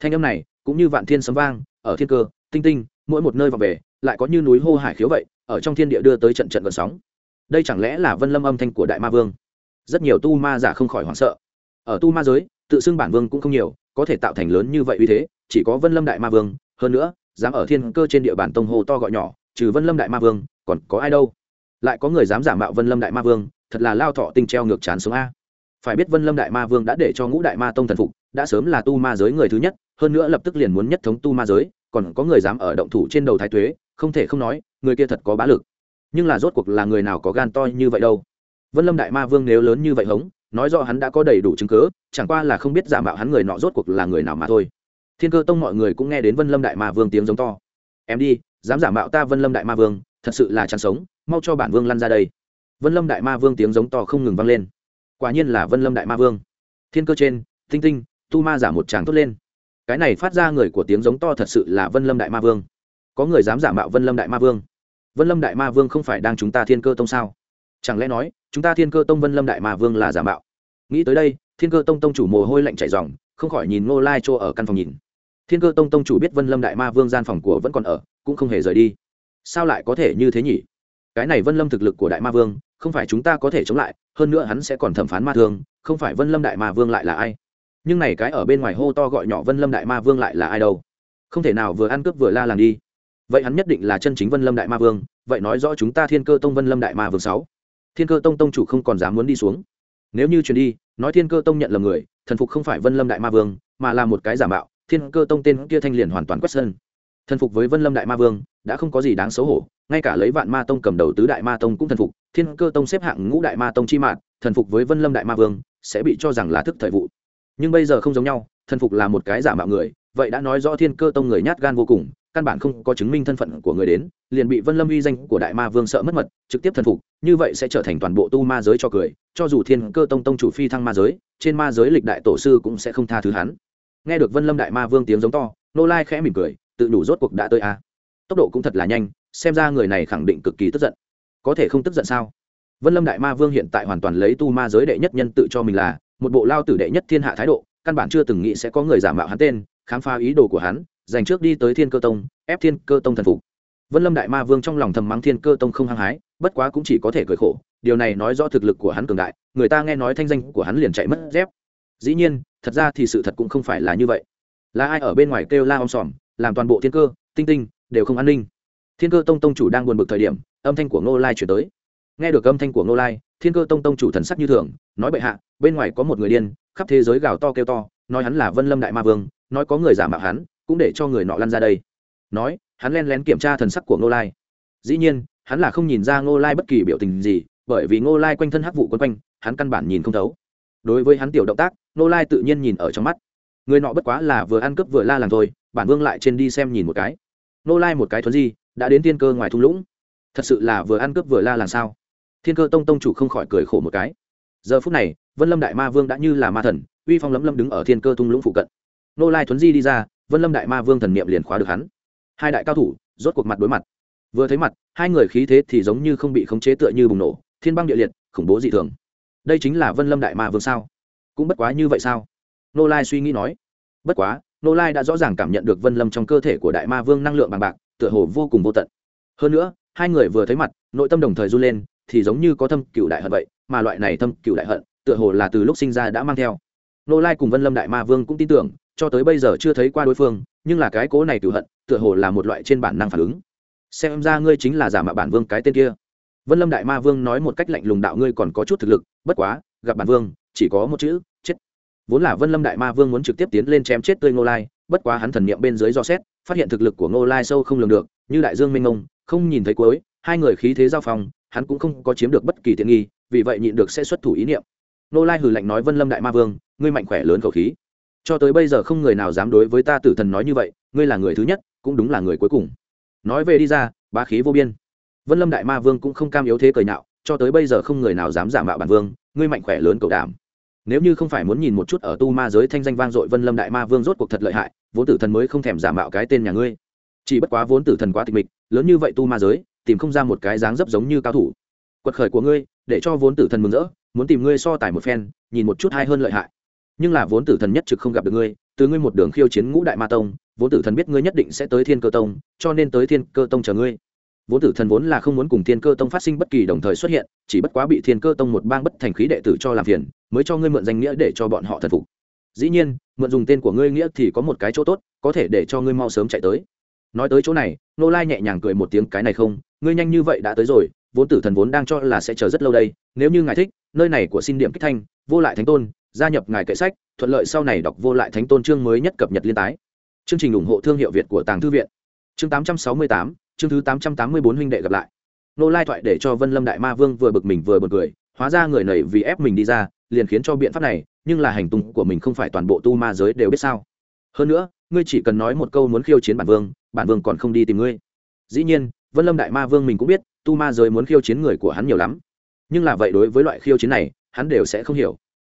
Thanh âm này cũng như vạn thiên sấm vang ở thiên cơ tinh tinh mỗi một nơi vào về lại có như núi hô hải khiếu vậy ở trong thiên địa đưa tới trận trận gợn sóng. Đây chẳng lẽ là vân lâm âm thanh của đại ma vương? Rất nhiều tu ma giả không khỏi hoảng sợ. Ở tu ma giới tự xưng bản vương cũng không nhiều có thể tạo thành lớn như vậy uy thế, chỉ có vân lâm đại ma vương, hơn nữa, dám ở thiên cơ trên địa bàn tông hồ to gọi nhỏ, trừ vân lâm đại ma vương, còn có ai đâu? Lại có người dám giả mạo vân lâm đại ma vương, thật là lao thọ tinh treo ngược chán xuống a. Phải biết vân lâm đại ma vương đã để cho ngũ đại ma tông thần phục, đã sớm là tu ma giới người thứ nhất, hơn nữa lập tức liền muốn nhất thống tu ma giới, còn có người dám ở động thủ trên đầu thái tuế, không thể không nói, người kia thật có bá lực. Nhưng là rốt cuộc là người nào có gan to như vậy đâu? Vân lâm đại ma vương nếu lớn như vậy hống nói rõ hắn đã có đầy đủ chứng cứ, chẳng qua là không biết giả mạo hắn người nọ rốt cuộc là người nào mà thôi. Thiên cơ tông mọi người cũng nghe đến vân lâm đại ma vương tiếng giống to. Em đi dám giả mạo ta vân lâm đại ma vương thật sự là chăn sống mau cho bản vương lăn ra đây. Vân lâm đại ma vương tiếng giống to không ngừng vang lên. Quả nhiên là vân lâm đại ma vương. Thiên cơ trên tinh tinh tu ma giả một tràng tốt lên. Cái này phát ra người của tiếng giống to thật sự là vân lâm đại ma vương. Có người dám giả mạo vân lâm đại ma vương? Vân lâm đại ma vương không phải đang chúng ta thiên cơ tông sao? Chẳng lẽ nói, chúng ta thiên cơ tông vân lâm đại ma vương là giả mạo? Nghĩ tới đây, thiên cơ tông tông chủ mồ hôi lạnh chảy dòng không khỏi nhìn ngô lai chỗ ở căn phòng nhìn. Thiên cơ tông tông chủ biết vân lâm đại ma vương gian phòng của vẫn còn ở, cũng không hề rời đi. Sao lại có thể như thế nhỉ? Cái này vân lâm thực lực của đại ma vương, không phải chúng ta có thể chống lại, hơn nữa hắn sẽ còn thẩm phán ma thương, không phải vân lâm đại ma vương lại là ai? Nhưng này cái ở bên ngoài hô to gọi nhỏ vân lâm đại ma vương lại là ai đâu? Không thể nào vừa ăn cướp vừa la làng đi. Vậy hắn nhất định là chân chính vân lâm đại ma vương, vậy nói rõ chúng ta thiên cơ tông vân lâm đại ma vương sáu thiên cơ tông tông chủ không còn dám muốn đi xuống. Nếu như truyền đi, nói thiên cơ tông nhận lầm người, thần phục không phải vân lâm đại ma vương, mà là một cái giả mạo, thiên cơ tông tên kia thanh liền hoàn toàn quét sân. Thần phục với vân lâm đại ma vương, đã không có gì đáng xấu hổ, ngay cả lấy vạn ma tông cầm đầu tứ đại ma tông cũng thần phục, thiên cơ tông xếp hạng ngũ đại ma tông chi mạng, thần phục với vân lâm đại ma vương, sẽ bị cho rằng là thức thời vụ. Nhưng bây giờ không giống nhau, thần phục là một cái giả mạo người, vậy đã nói rõ thiên cơ tông người nhát gan vô cùng căn bản không có chứng minh thân phận của người đến, liền bị vân lâm uy danh của đại ma vương sợ mất mật, trực tiếp thần phục, như vậy sẽ trở thành toàn bộ tu ma giới cho cười, cho dù thiên cơ tông tông chủ phi thăng ma giới, trên ma giới lịch đại tổ sư cũng sẽ không tha thứ hắn. Nghe được vân lâm đại ma vương tiếng giống to, nô lai khẽ mỉm cười, tự đủ rốt cuộc đã tới a tốc độ cũng thật là nhanh, xem ra người này khẳng định cực kỳ tức giận. Có thể không tức giận sao? Vân lâm đại ma vương hiện tại hoàn toàn lấy tu ma giới đệ nhất nhân tự cho mình là, một bộ lao tử đệ nhất thiên hạ thái độ, căn bản chưa từng nghĩ sẽ có người giả mạo hắn tên, khám phá ý đồ của hắn dành trước đi tới thiên cơ tông, ép thiên cơ tông thần phục. Vân lâm đại ma vương trong lòng thầm mắng thiên cơ tông không hăng hái, bất quá cũng chỉ có thể cười khổ, điều này nói rõ thực lực của hắn cường đại, người ta nghe nói thanh danh của hắn liền chạy mất dép. Dĩ nhiên, thật ra thì sự thật cũng không phải là như vậy. Là ai ở bên ngoài kêu la om sòm, làm toàn bộ thiên cơ, tinh tinh, đều không an ninh. Thiên cơ tông tông chủ đang buồn bực thời điểm, âm thanh của ngô lai chuyển tới. Nghe được âm thanh của ngô lai, thiên cơ tông tông chủ thần sắc như thường, nói bệ hạ, bên ngoài có một người điên, khắp thế giới gào to kêu to, nói hắn là vân lâm đại ma vương, nói có người giả mạo hắn cũng để cho người nọ lăn ra đây. Nói, hắn len lén kiểm tra thần sắc của ngô lai. Dĩ nhiên, hắn là không nhìn ra ngô lai bất kỳ biểu tình gì, bởi vì ngô lai quanh thân hắc vụ quấn quanh, hắn căn bản nhìn không thấu. Đối với hắn tiểu động tác, ngô lai tự nhiên nhìn ở trong mắt. Người nọ bất quá là vừa ăn cướp vừa la làm thôi, bản vương lại trên đi xem nhìn một cái. Ngô lai một cái thuấn di, đã đến thiên cơ ngoài thung lũng. Thật sự là vừa ăn cướp vừa la làm sao? Thiên cơ tông tông chủ không khỏi cười khổ một cái. Giờ phút này, vân lâm đại ma vương đã như là ma thần, uy phong lấm lâm đứng ở thiên cơ thung lũng phụ cận. Nô lai thuấn di đi ra vân lâm đại ma vương thần niệm liền khóa được hắn. Hai đại cao thủ, rốt cuộc mặt đối mặt. Vừa thấy mặt, hai người khí thế thì giống như không bị khống chế tựa như bùng nổ, thiên băng địa liệt, khủng bố dị thường. Đây chính là vân lâm đại ma vương sao? Cũng bất quá như vậy sao? Nô lai suy nghĩ nói. Bất quá, nô lai đã rõ ràng cảm nhận được vân lâm trong cơ thể của đại ma vương năng lượng bằng bạc, tựa hồ vô cùng vô tận. Hơn nữa, hai người vừa thấy mặt, nội tâm đồng thời run lên, thì giống như có thâm cựu đại hận vậy, mà loại này thâm cựu đại hận, tựa hồ là từ lúc sinh ra đã mang theo. Nô lai cùng vân lâm đại ma vương cũng tin tưởng cho tới bây giờ chưa thấy qua đối phương, nhưng là cái cố này cựu hận, tựa hồ là một loại trên bản năng phản ứng. Xem ra ngươi chính là giả mạo bản vương cái tên kia. Vân lâm đại ma vương nói một cách lạnh lùng đạo ngươi còn có chút thực lực, bất quá, gặp bản vương, chỉ có một chữ, chết. Vốn là vân lâm đại ma vương muốn trực tiếp tiến lên chém chết tươi ngô lai, bất quá hắn thần niệm bên dưới do xét, phát hiện thực lực của ngô lai sâu không lường được, như đại dương minh ngông không nhìn thấy cuối, hai người khí thế giao phong, hắn cũng không có chiếm được bất kỳ tiện nghi, vì vậy nhịn được sẽ xuất thủ ý niệm. Ngô lai hừ lạnh nói vân lâm đại ma vương, ngươi mạnh khỏe lớn khẩu khí cho tới bây giờ không người nào dám đối với ta tử thần nói như vậy, ngươi là người thứ nhất, cũng đúng là người cuối cùng. Nói về đi ra ba khí vô biên. Vân lâm đại ma vương cũng không cam yếu thế cười nhạo, cho tới bây giờ không người nào dám giả mạo bản vương, ngươi mạnh khỏe lớn cầu đảm. Nếu như không phải muốn nhìn một chút ở tu ma giới thanh danh vang dội vân lâm đại ma vương rốt cuộc thật lợi hại, vốn tử thần mới không thèm giả mạo cái tên nhà ngươi. Chỉ bất quá vốn tử thần quá tịch mịch, lớn như vậy tu ma giới, tìm không ra một cái dáng dấp giống như cao thủ. Quật khởi của ngươi, để cho vốn tử thần mừng rỡ, muốn tìm ngươi so tài một phen, nhìn một chút hay hơn lợi hại nhưng là vốn tử thần nhất trực không gặp được ngươi, từ ngươi một đường khiêu chiến ngũ đại ma tông, vốn tử thần biết ngươi nhất định sẽ tới thiên cơ tông, cho nên tới thiên cơ tông chờ ngươi. Vốn tử thần vốn là không muốn cùng thiên cơ tông phát sinh bất kỳ đồng thời xuất hiện, chỉ bất quá bị thiên cơ tông một bang bất thành khí đệ tử cho làm phiền, mới cho ngươi mượn danh nghĩa để cho bọn họ thần phục. Dĩ nhiên, mượn dùng tên của ngươi nghĩa thì có một cái chỗ tốt, có thể để cho ngươi mau sớm chạy tới. Nói tới chỗ này, nô lai nhẹ nhàng cười một tiếng, cái này không, ngươi nhanh như vậy đã tới rồi, vốn tử thần vốn đang cho là sẽ chờ rất lâu đây, nếu như ngài thích, nơi này của xin điểm kích thanh, vô lại thánh tôn gia nhập ngài kệ sách thuận lợi sau này đọc vô lại thánh tôn chương mới nhất cập nhật liên tái. Chương trình ủng hộ thương hiệu việt của tàng thư viện. Chương 868, chương thứ 884 huynh đệ gặp lại. Nô lai thoại để cho vân lâm đại ma vương vừa bực mình vừa bực cười hóa ra người này vì ép mình đi ra liền khiến cho biện pháp này nhưng là hành tung của mình không phải toàn bộ tu ma giới đều biết sao. Hơn nữa ngươi chỉ cần nói một câu muốn khiêu chiến bản vương bản vương còn không đi tìm ngươi. Dĩ nhiên vân lâm đại ma vương mình cũng biết tu ma giới muốn khiêu chiến người của hắn nhiều lắm. Nhưng là vậy đối với loại khiêu chiến này hắn đều sẽ không hiểu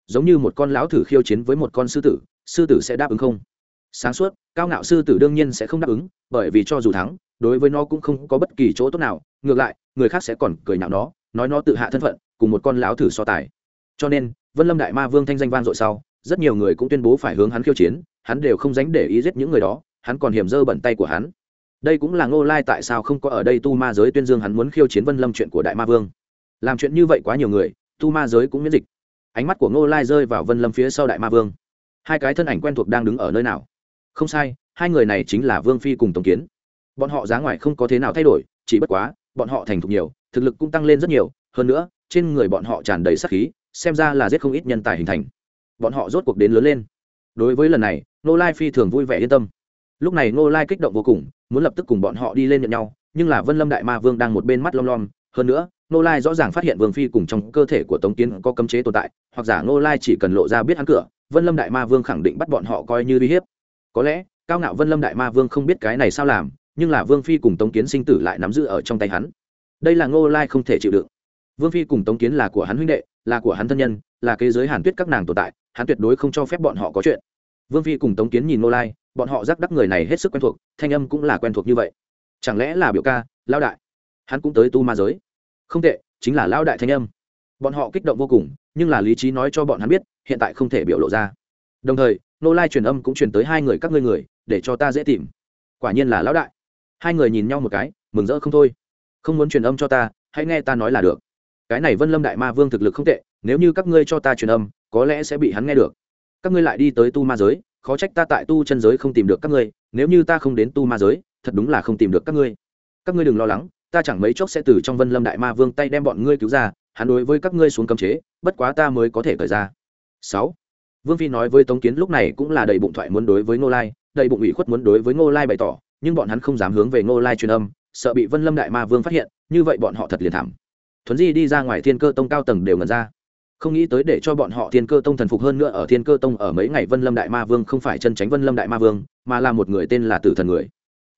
giống như một con lão thử khiêu chiến với một con sư tử sư tử sẽ đáp ứng không? Sáng suốt, cao ngạo sư tử đương nhiên sẽ không đáp ứng, bởi vì cho dù thắng, đối với nó cũng không có bất kỳ chỗ tốt nào, ngược lại, người khác sẽ còn cười nhạo nó, nói nó tự hạ thân phận, cùng một con lão thử so tài. Cho nên, vân lâm đại ma vương thanh danh vang dội sau, rất nhiều người cũng tuyên bố phải hướng hắn khiêu chiến, hắn đều không dánh để ý giết những người đó, hắn còn hiểm dơ bẩn tay của hắn. Đây cũng là ngô lai tại sao không có ở đây tu ma giới tuyên dương hắn muốn khiêu chiến vân lâm chuyện của đại ma vương. Làm chuyện như vậy quá nhiều người, tu ma giới cũng miễn dịch ánh mắt của ngô lai rơi vào vân lâm phía sau đại ma vương. Hai cái thân ảnh quen thuộc đang đứng ở nơi nào? Không sai, hai người này chính là vương phi cùng tổng kiến. Bọn họ giá ngoài không có thế nào thay đổi, chỉ bất quá, bọn họ thành thục nhiều, thực lực cũng tăng lên rất nhiều, hơn nữa, trên người bọn họ tràn đầy sắc khí, xem ra là giết không ít nhân tài hình thành. Bọn họ rốt cuộc đến lớn lên. Đối với lần này nô lai phi thường vui vẻ yên tâm. Lúc này nô lai kích động vô cùng, muốn lập tức cùng bọn họ đi lên nhận nhau, nhưng là vân lâm đại ma vương đang một bên mắt lom lom, hơn nữa nô lai rõ ràng phát hiện vương phi cùng trong cơ thể của tống kiến có cấm chế tồn tại, hoặc giả nô lai chỉ cần lộ ra biết hắn cửa, vân lâm đại ma vương khẳng định bắt bọn họ coi như uy hiếp. Có lẽ, cao ngạo vân lâm đại ma vương không biết cái này sao làm, nhưng là vương phi cùng tống kiến sinh tử lại nắm giữ ở trong tay hắn. Đây là ngô lai không thể chịu đựng. Vương phi cùng tống kiến là của hắn huynh đệ, là của hắn thân nhân, là kế giới hàn tuyết các nàng tồn tại, hắn tuyệt đối không cho phép bọn họ có chuyện. Vương phi cùng tống kiến nhìn ngô lai, bọn họ giác đắc người này hết sức quen thuộc, thanh âm cũng là quen thuộc như vậy. Chẳng lẽ là biểu ca lao đại? Hắn cũng tới tu ma giới không tệ, chính là lao đại thanh âm. Bọn họ kích động vô cùng, nhưng là lý trí nói cho bọn hắn biết, hiện tại không thể biểu lộ ra. Đồng thời, nô lai truyền âm cũng truyền tới hai người các ngươi người, để cho ta dễ tìm. Quả nhiên là lão đại. Hai người nhìn nhau một cái, mừng rỡ không thôi. Không muốn truyền âm cho ta, hãy nghe ta nói là được. Cái này vân lâm đại ma vương thực lực không tệ, nếu như các ngươi cho ta truyền âm, có lẽ sẽ bị hắn nghe được. Các ngươi lại đi tới tu ma giới, khó trách ta tại tu chân giới không tìm được các ngươi, nếu như ta không đến tu ma giới, thật đúng là không tìm được các ngươi. Các ngươi đừng lo lắng ta chẳng mấy chốc sẽ từ trong vân lâm đại ma vương tay đem bọn ngươi cứu ra, hắn đối với các ngươi xuống cấm chế, bất quá ta mới có thể cởi ra. Sáu. Vương phi nói với tống kiến lúc này cũng là đầy bụng thoại muốn đối với ngô lai, đầy bụng ủy khuất muốn đối với ngô lai bày tỏ, nhưng bọn hắn không dám hướng về ngô lai truyền âm, sợ bị vân lâm đại ma vương phát hiện, như vậy bọn họ thật liền thảm. Thuấn di đi ra ngoài thiên cơ tông cao tầng đều ngần ra. Không nghĩ tới để cho bọn họ thiên cơ tông thần phục hơn nữa ở thiên cơ tông ở mấy ngày vân lâm đại ma vương không phải chân tránh vân lâm đại ma vương, mà là một người tên là tử thần người.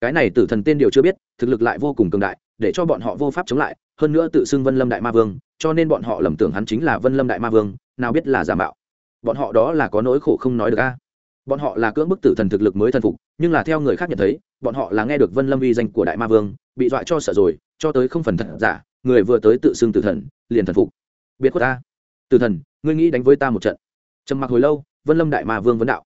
Cái này tử thần tên điều chưa biết, thực lực lại vô cùng cường đại để cho bọn họ vô pháp chống lại, hơn nữa tự xưng vân lâm đại ma vương, cho nên bọn họ lầm tưởng hắn chính là vân lâm đại ma vương, nào biết là giả mạo. Bọn họ đó là có nỗi khổ không nói được a. Bọn họ là cưỡng bức tử thần thực lực mới thần phục, nhưng là theo người khác nhận thấy, bọn họ là nghe được vân lâm uy danh của đại ma vương, bị dọa cho sợ rồi, cho tới không phần thật giả, người vừa tới tự xưng tử thần, liền thần phục. Biết khuất ta tử thần, ngươi nghĩ đánh với ta một trận. Trầm mặc hồi lâu, vân lâm đại ma vương vấn đạo.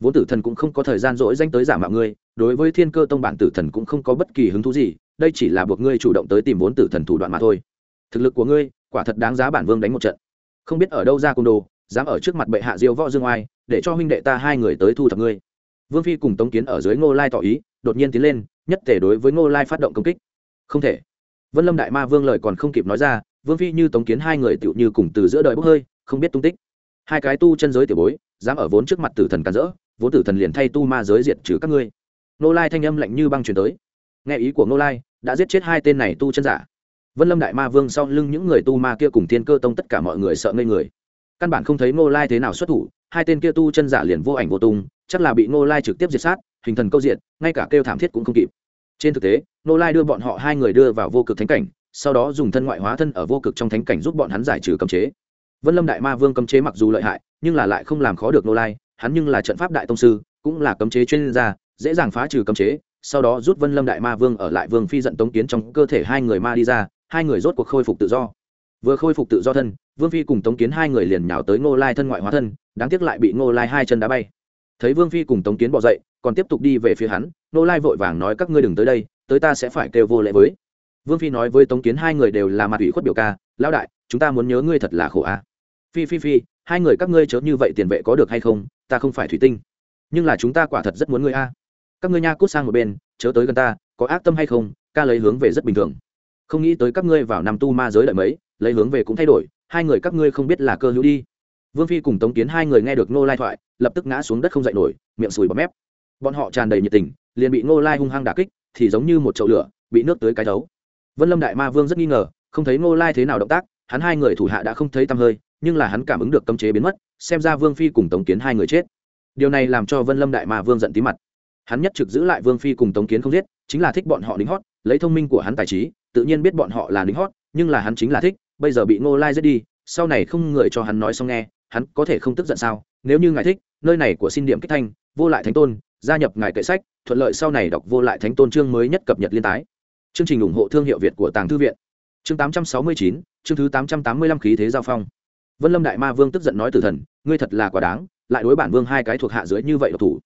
Vốn tử thần cũng không có thời gian rỗi danh tới giả mạo ngươi, đối với thiên cơ tông bản tử thần cũng không có bất kỳ hứng thú gì đây chỉ là buộc ngươi chủ động tới tìm vốn tử thần thủ đoạn mà thôi. Thực lực của ngươi, quả thật đáng giá bản vương đánh một trận. Không biết ở đâu ra côn đồ, dám ở trước mặt bệ hạ diêu võ dương oai, để cho huynh đệ ta hai người tới thu thập ngươi. Vương phi cùng tống kiến ở dưới ngô lai tỏ ý, đột nhiên tiến lên, nhất thể đối với ngô lai phát động công kích. Không thể. Vân lâm đại ma vương lời còn không kịp nói ra, vương phi như tống kiến hai người tựu như cùng từ giữa đời bốc hơi, không biết tung tích. Hai cái tu chân giới tiểu bối, dám ở vốn trước mặt tử thần càn rỡ, vốn tử thần liền thay tu ma giới diệt trừ các ngươi. Nô lai thanh âm lạnh như băng truyền tới. Nghe ý của nô lai đã giết chết hai tên này tu chân giả. Vân lâm đại ma vương sau lưng những người tu ma kia cùng thiên cơ tông tất cả mọi người sợ ngây người. Căn bản không thấy nô lai thế nào xuất thủ, hai tên kia tu chân giả liền vô ảnh vô tung, chắc là bị nô lai trực tiếp diệt sát, hình thần câu diện ngay cả kêu thảm thiết cũng không kịp. Trên thực tế nô lai đưa bọn họ hai người đưa vào vô cực thánh cảnh, sau đó dùng thân ngoại hóa thân ở vô cực trong thánh cảnh giúp bọn hắn giải trừ cấm chế. Vân lâm đại ma vương cấm chế mặc dù lợi hại, nhưng là lại không làm khó được nô lai, hắn nhưng là trận pháp đại tông sư, cũng là cấm chế chuyên gia, dễ dàng phá trừ cấm chế sau đó rút vân lâm đại ma vương ở lại vương phi giận tống kiến trong cơ thể hai người ma đi ra, hai người rốt cuộc khôi phục tự do. Vừa khôi phục tự do thân, vương phi cùng tống kiến hai người liền nhào tới ngô lai thân ngoại hóa thân, đáng tiếc lại bị ngô lai hai chân đá bay. Thấy vương phi cùng tống kiến bỏ dậy, còn tiếp tục đi về phía hắn, ngô lai vội vàng nói, các ngươi đừng tới đây, tới ta sẽ phải kêu vô lễ với. Vương phi nói với tống kiến hai người đều là mặt ủy khuất biểu ca, lão đại, chúng ta muốn nhớ ngươi thật là khổ a. Phi phi phi, hai người các ngươi chớ như vậy tiền vệ có được hay không, ta không phải thủy tinh. Nhưng là chúng ta quả thật rất muốn ngươi a các ngươi nha cút sang một bên, chớ tới gần ta, có ác tâm hay không, ca lấy hướng về rất bình thường. Không nghĩ tới các ngươi vào năm tu ma giới đợi mấy, lấy hướng về cũng thay đổi, hai người các ngươi không biết là cơ hữu đi. Vương phi cùng tống kiến hai người nghe được nô lai thoại, lập tức ngã xuống đất không dậy nổi, miệng sùi bọt mép. Bọn họ tràn đầy nhiệt tình, liền bị nô lai hung hăng đà kích, thì giống như một chậu lửa, bị nước tới cái thấu vân lâm đại ma vương rất nghi ngờ, không thấy nô lai thế nào động tác, hắn hai người thủ hạ đã không thấy tăm hơi, nhưng là hắn cảm ứng được cấm chế biến mất, xem ra vương phi cùng tống kiến hai người chết. Điều này làm cho vân lâm đại ma vương giận tí mặt hắn nhất trực giữ lại vương phi cùng tống kiến không giết chính là thích bọn họ lính hót lấy thông minh của hắn tài trí tự nhiên biết bọn họ là lính hót nhưng là hắn chính là thích bây giờ bị ngô lai giết đi sau này không người cho hắn nói xong nghe hắn có thể không tức giận sao? Nếu như ngài thích nơi này của xin điểm kích thanh vô lại thánh tôn gia nhập ngài kệ sách thuận lợi sau này đọc vô lại thánh tôn chương mới nhất cập nhật liên tái. Chương trình ủng hộ thương hiệu việt của tàng thư viện. Chương 869, chương thứ 885 khí thế giao phong. Vân lâm đại ma vương tức giận nói tử thần ngươi thật là quá đáng lại đối bản vương hai cái thuộc hạ dưới như vậy độc thủ.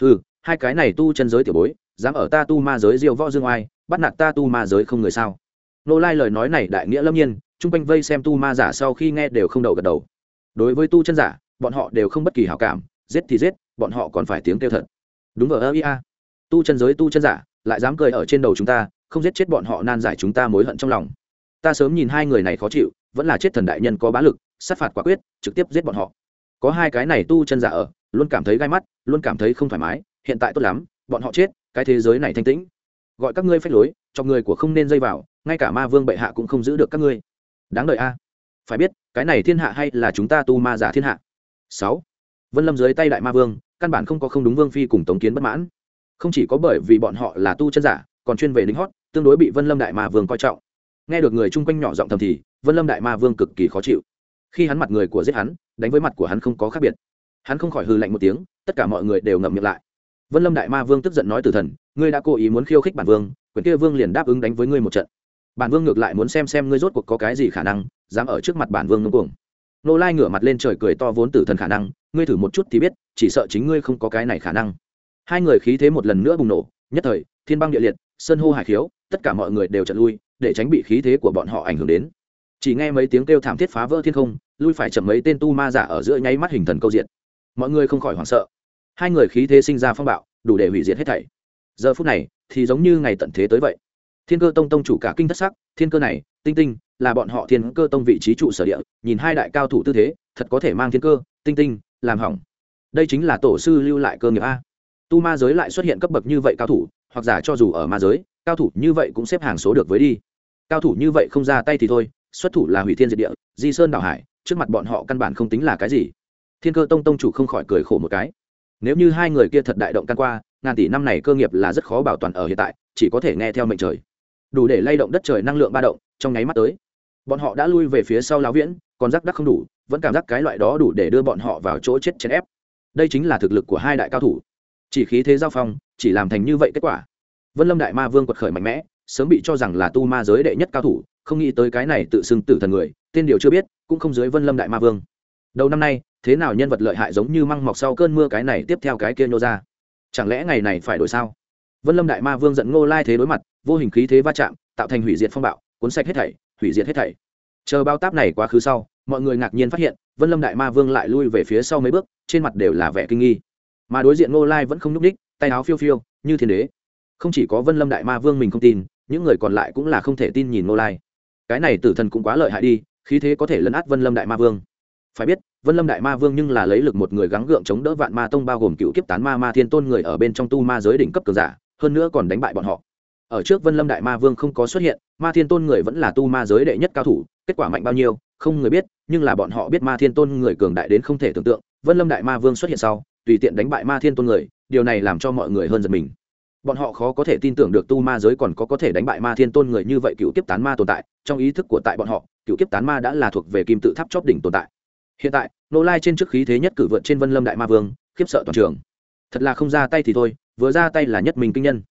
Ừ hai cái này tu chân giới tiểu bối, dám ở ta tu ma giới diêu võ dương oai, bắt nạt ta tu ma giới không người sao? Nô lai lời nói này đại nghĩa lâm nhiên, chung quanh vây xem tu ma giả sau khi nghe đều không đầu gật đầu. Đối với tu chân giả, bọn họ đều không bất kỳ hảo cảm, giết thì giết, bọn họ còn phải tiếng kêu thật. Đúng vờ ơ ia tu chân giới tu chân giả, lại dám cười ở trên đầu chúng ta, không giết chết bọn họ nan giải chúng ta mối hận trong lòng. Ta sớm nhìn hai người này khó chịu, vẫn là chết thần đại nhân có bá lực, sát phạt quả quyết, trực tiếp giết bọn họ. Có hai cái này tu chân giả ở, luôn cảm thấy gai mắt, luôn cảm thấy không thoải mái hiện tại tốt lắm, bọn họ chết, cái thế giới này thanh tĩnh. Gọi các ngươi phách lối, cho người của không nên dây vào, ngay cả ma vương bệ hạ cũng không giữ được các ngươi. Đáng đợi a. Phải biết, cái này thiên hạ hay là chúng ta tu ma giả thiên hạ? Sáu. Vân lâm dưới tay đại ma vương, căn bản không có không đúng vương phi cùng tống kiến bất mãn. Không chỉ có bởi vì bọn họ là tu chân giả, còn chuyên về lính hót, tương đối bị vân lâm đại ma vương coi trọng. Nghe được người chung quanh nhỏ giọng thầm thì, vân lâm đại ma vương cực kỳ khó chịu. Khi hắn mặt người của giết hắn, đánh với mặt của hắn không có khác biệt. Hắn không khỏi hư lạnh một tiếng, tất cả mọi người đều ngậm miệng lại vân lâm đại ma vương tức giận nói từ thần, ngươi đã cố ý muốn khiêu khích bản vương, quyền kia vương liền đáp ứng đánh với ngươi một trận. Bản vương ngược lại muốn xem xem ngươi rốt cuộc có cái gì khả năng, dám ở trước mặt bản vương ngưng cuồng. Nô lai ngửa mặt lên trời cười to vốn tử thần khả năng, ngươi thử một chút thì biết, chỉ sợ chính ngươi không có cái này khả năng. Hai người khí thế một lần nữa bùng nổ, nhất thời, thiên băng địa liệt, sơn hô hải khiếu, tất cả mọi người đều trận lui, để tránh bị khí thế của bọn họ ảnh hưởng đến. Chỉ nghe mấy tiếng kêu thảm thiết phá vỡ thiên không, lui phải chậm mấy tên tu ma giả ở giữa nháy mắt hình thần câu diện. Mọi người không khỏi hoảng sợ hai người khí thế sinh ra phong bạo, đủ để hủy diệt hết thảy. Giờ phút này, thì giống như ngày tận thế tới vậy. Thiên cơ tông tông chủ cả kinh thất sắc, thiên cơ này, tinh tinh, là bọn họ thiên cơ tông vị trí trụ sở địa, nhìn hai đại cao thủ tư thế, thật có thể mang thiên cơ, tinh tinh, làm hỏng. Đây chính là tổ sư lưu lại cơ nghiệp a. Tu ma giới lại xuất hiện cấp bậc như vậy cao thủ, hoặc giả cho dù ở ma giới, cao thủ như vậy cũng xếp hàng số được với đi. Cao thủ như vậy không ra tay thì thôi, xuất thủ là hủy thiên diệt địa, di sơn đảo hải, trước mặt bọn họ căn bản không tính là cái gì. Thiên cơ tông tông chủ không khỏi cười khổ một cái nếu như hai người kia thật đại động căn qua, ngàn tỷ năm này cơ nghiệp là rất khó bảo toàn ở hiện tại, chỉ có thể nghe theo mệnh trời. Đủ để lay động đất trời năng lượng ba động, trong nháy mắt tới. Bọn họ đã lui về phía sau lão viễn còn rắc đắc không đủ, vẫn cảm giác cái loại đó đủ để đưa bọn họ vào chỗ chết chèn ép. Đây chính là thực lực của hai đại cao thủ. Chỉ khí thế giao phong, chỉ làm thành như vậy kết quả. Vân lâm đại ma vương quật khởi mạnh mẽ, sớm bị cho rằng là tu ma giới đệ nhất cao thủ, không nghĩ tới cái này tự xưng tử thần người, tên điều chưa biết, cũng không dưới vân lâm đại ma vương. Đầu năm nay thế nào nhân vật lợi hại giống như măng mọc sau cơn mưa cái này tiếp theo cái kia nhô ra? Chẳng lẽ ngày này phải đổi sao? Vân lâm đại ma vương giận ngô lai thế đối mặt, vô hình khí thế va chạm, tạo thành hủy diệt phong bạo, cuốn sạch hết thảy, hủy diệt hết thảy. Chờ bao táp này quá khứ sau, mọi người ngạc nhiên phát hiện, vân lâm đại ma vương lại lui về phía sau mấy bước, trên mặt đều là vẻ kinh nghi. Mà đối diện ngô lai vẫn không nhúc ních tay áo phiêu phiêu, như thiên đế. Không chỉ có vân lâm đại ma vương mình không tin, những người còn lại cũng là không thể tin nhìn ngô lai. Cái này tử thần cũng quá lợi hại đi, khí thế có thể lấn át vân lâm đại ma vương. Phải biết vân lâm đại ma vương nhưng là lấy lực một người gắng gượng chống đỡ vạn ma tông bao gồm cựu kiếp tán ma ma thiên tôn người ở bên trong tu ma giới đỉnh cấp cường giả, hơn nữa còn đánh bại bọn họ. Ở trước vân lâm đại ma vương không có xuất hiện, ma thiên tôn người vẫn là tu ma giới đệ nhất cao thủ, kết quả mạnh bao nhiêu, không người biết, nhưng là bọn họ biết ma thiên tôn người cường đại đến không thể tưởng tượng. Vân lâm đại ma vương xuất hiện sau, tùy tiện đánh bại ma thiên tôn người, điều này làm cho mọi người hơn giật mình. Bọn họ khó có thể tin tưởng được tu ma giới còn có có thể đánh bại ma thiên tôn người như vậy cựu kiếp tán ma tồn tại, trong ý thức của tại bọn họ, cựu kiếp tán ma đã là thuộc về kim tự tháp chóp đỉnh tồn tại hiện tại, nô lai trên trước khí thế nhất cử vượt trên vân lâm đại ma vương, khiếp sợ toàn trường. Thật là không ra tay thì thôi, vừa ra tay là nhất mình kinh nhân.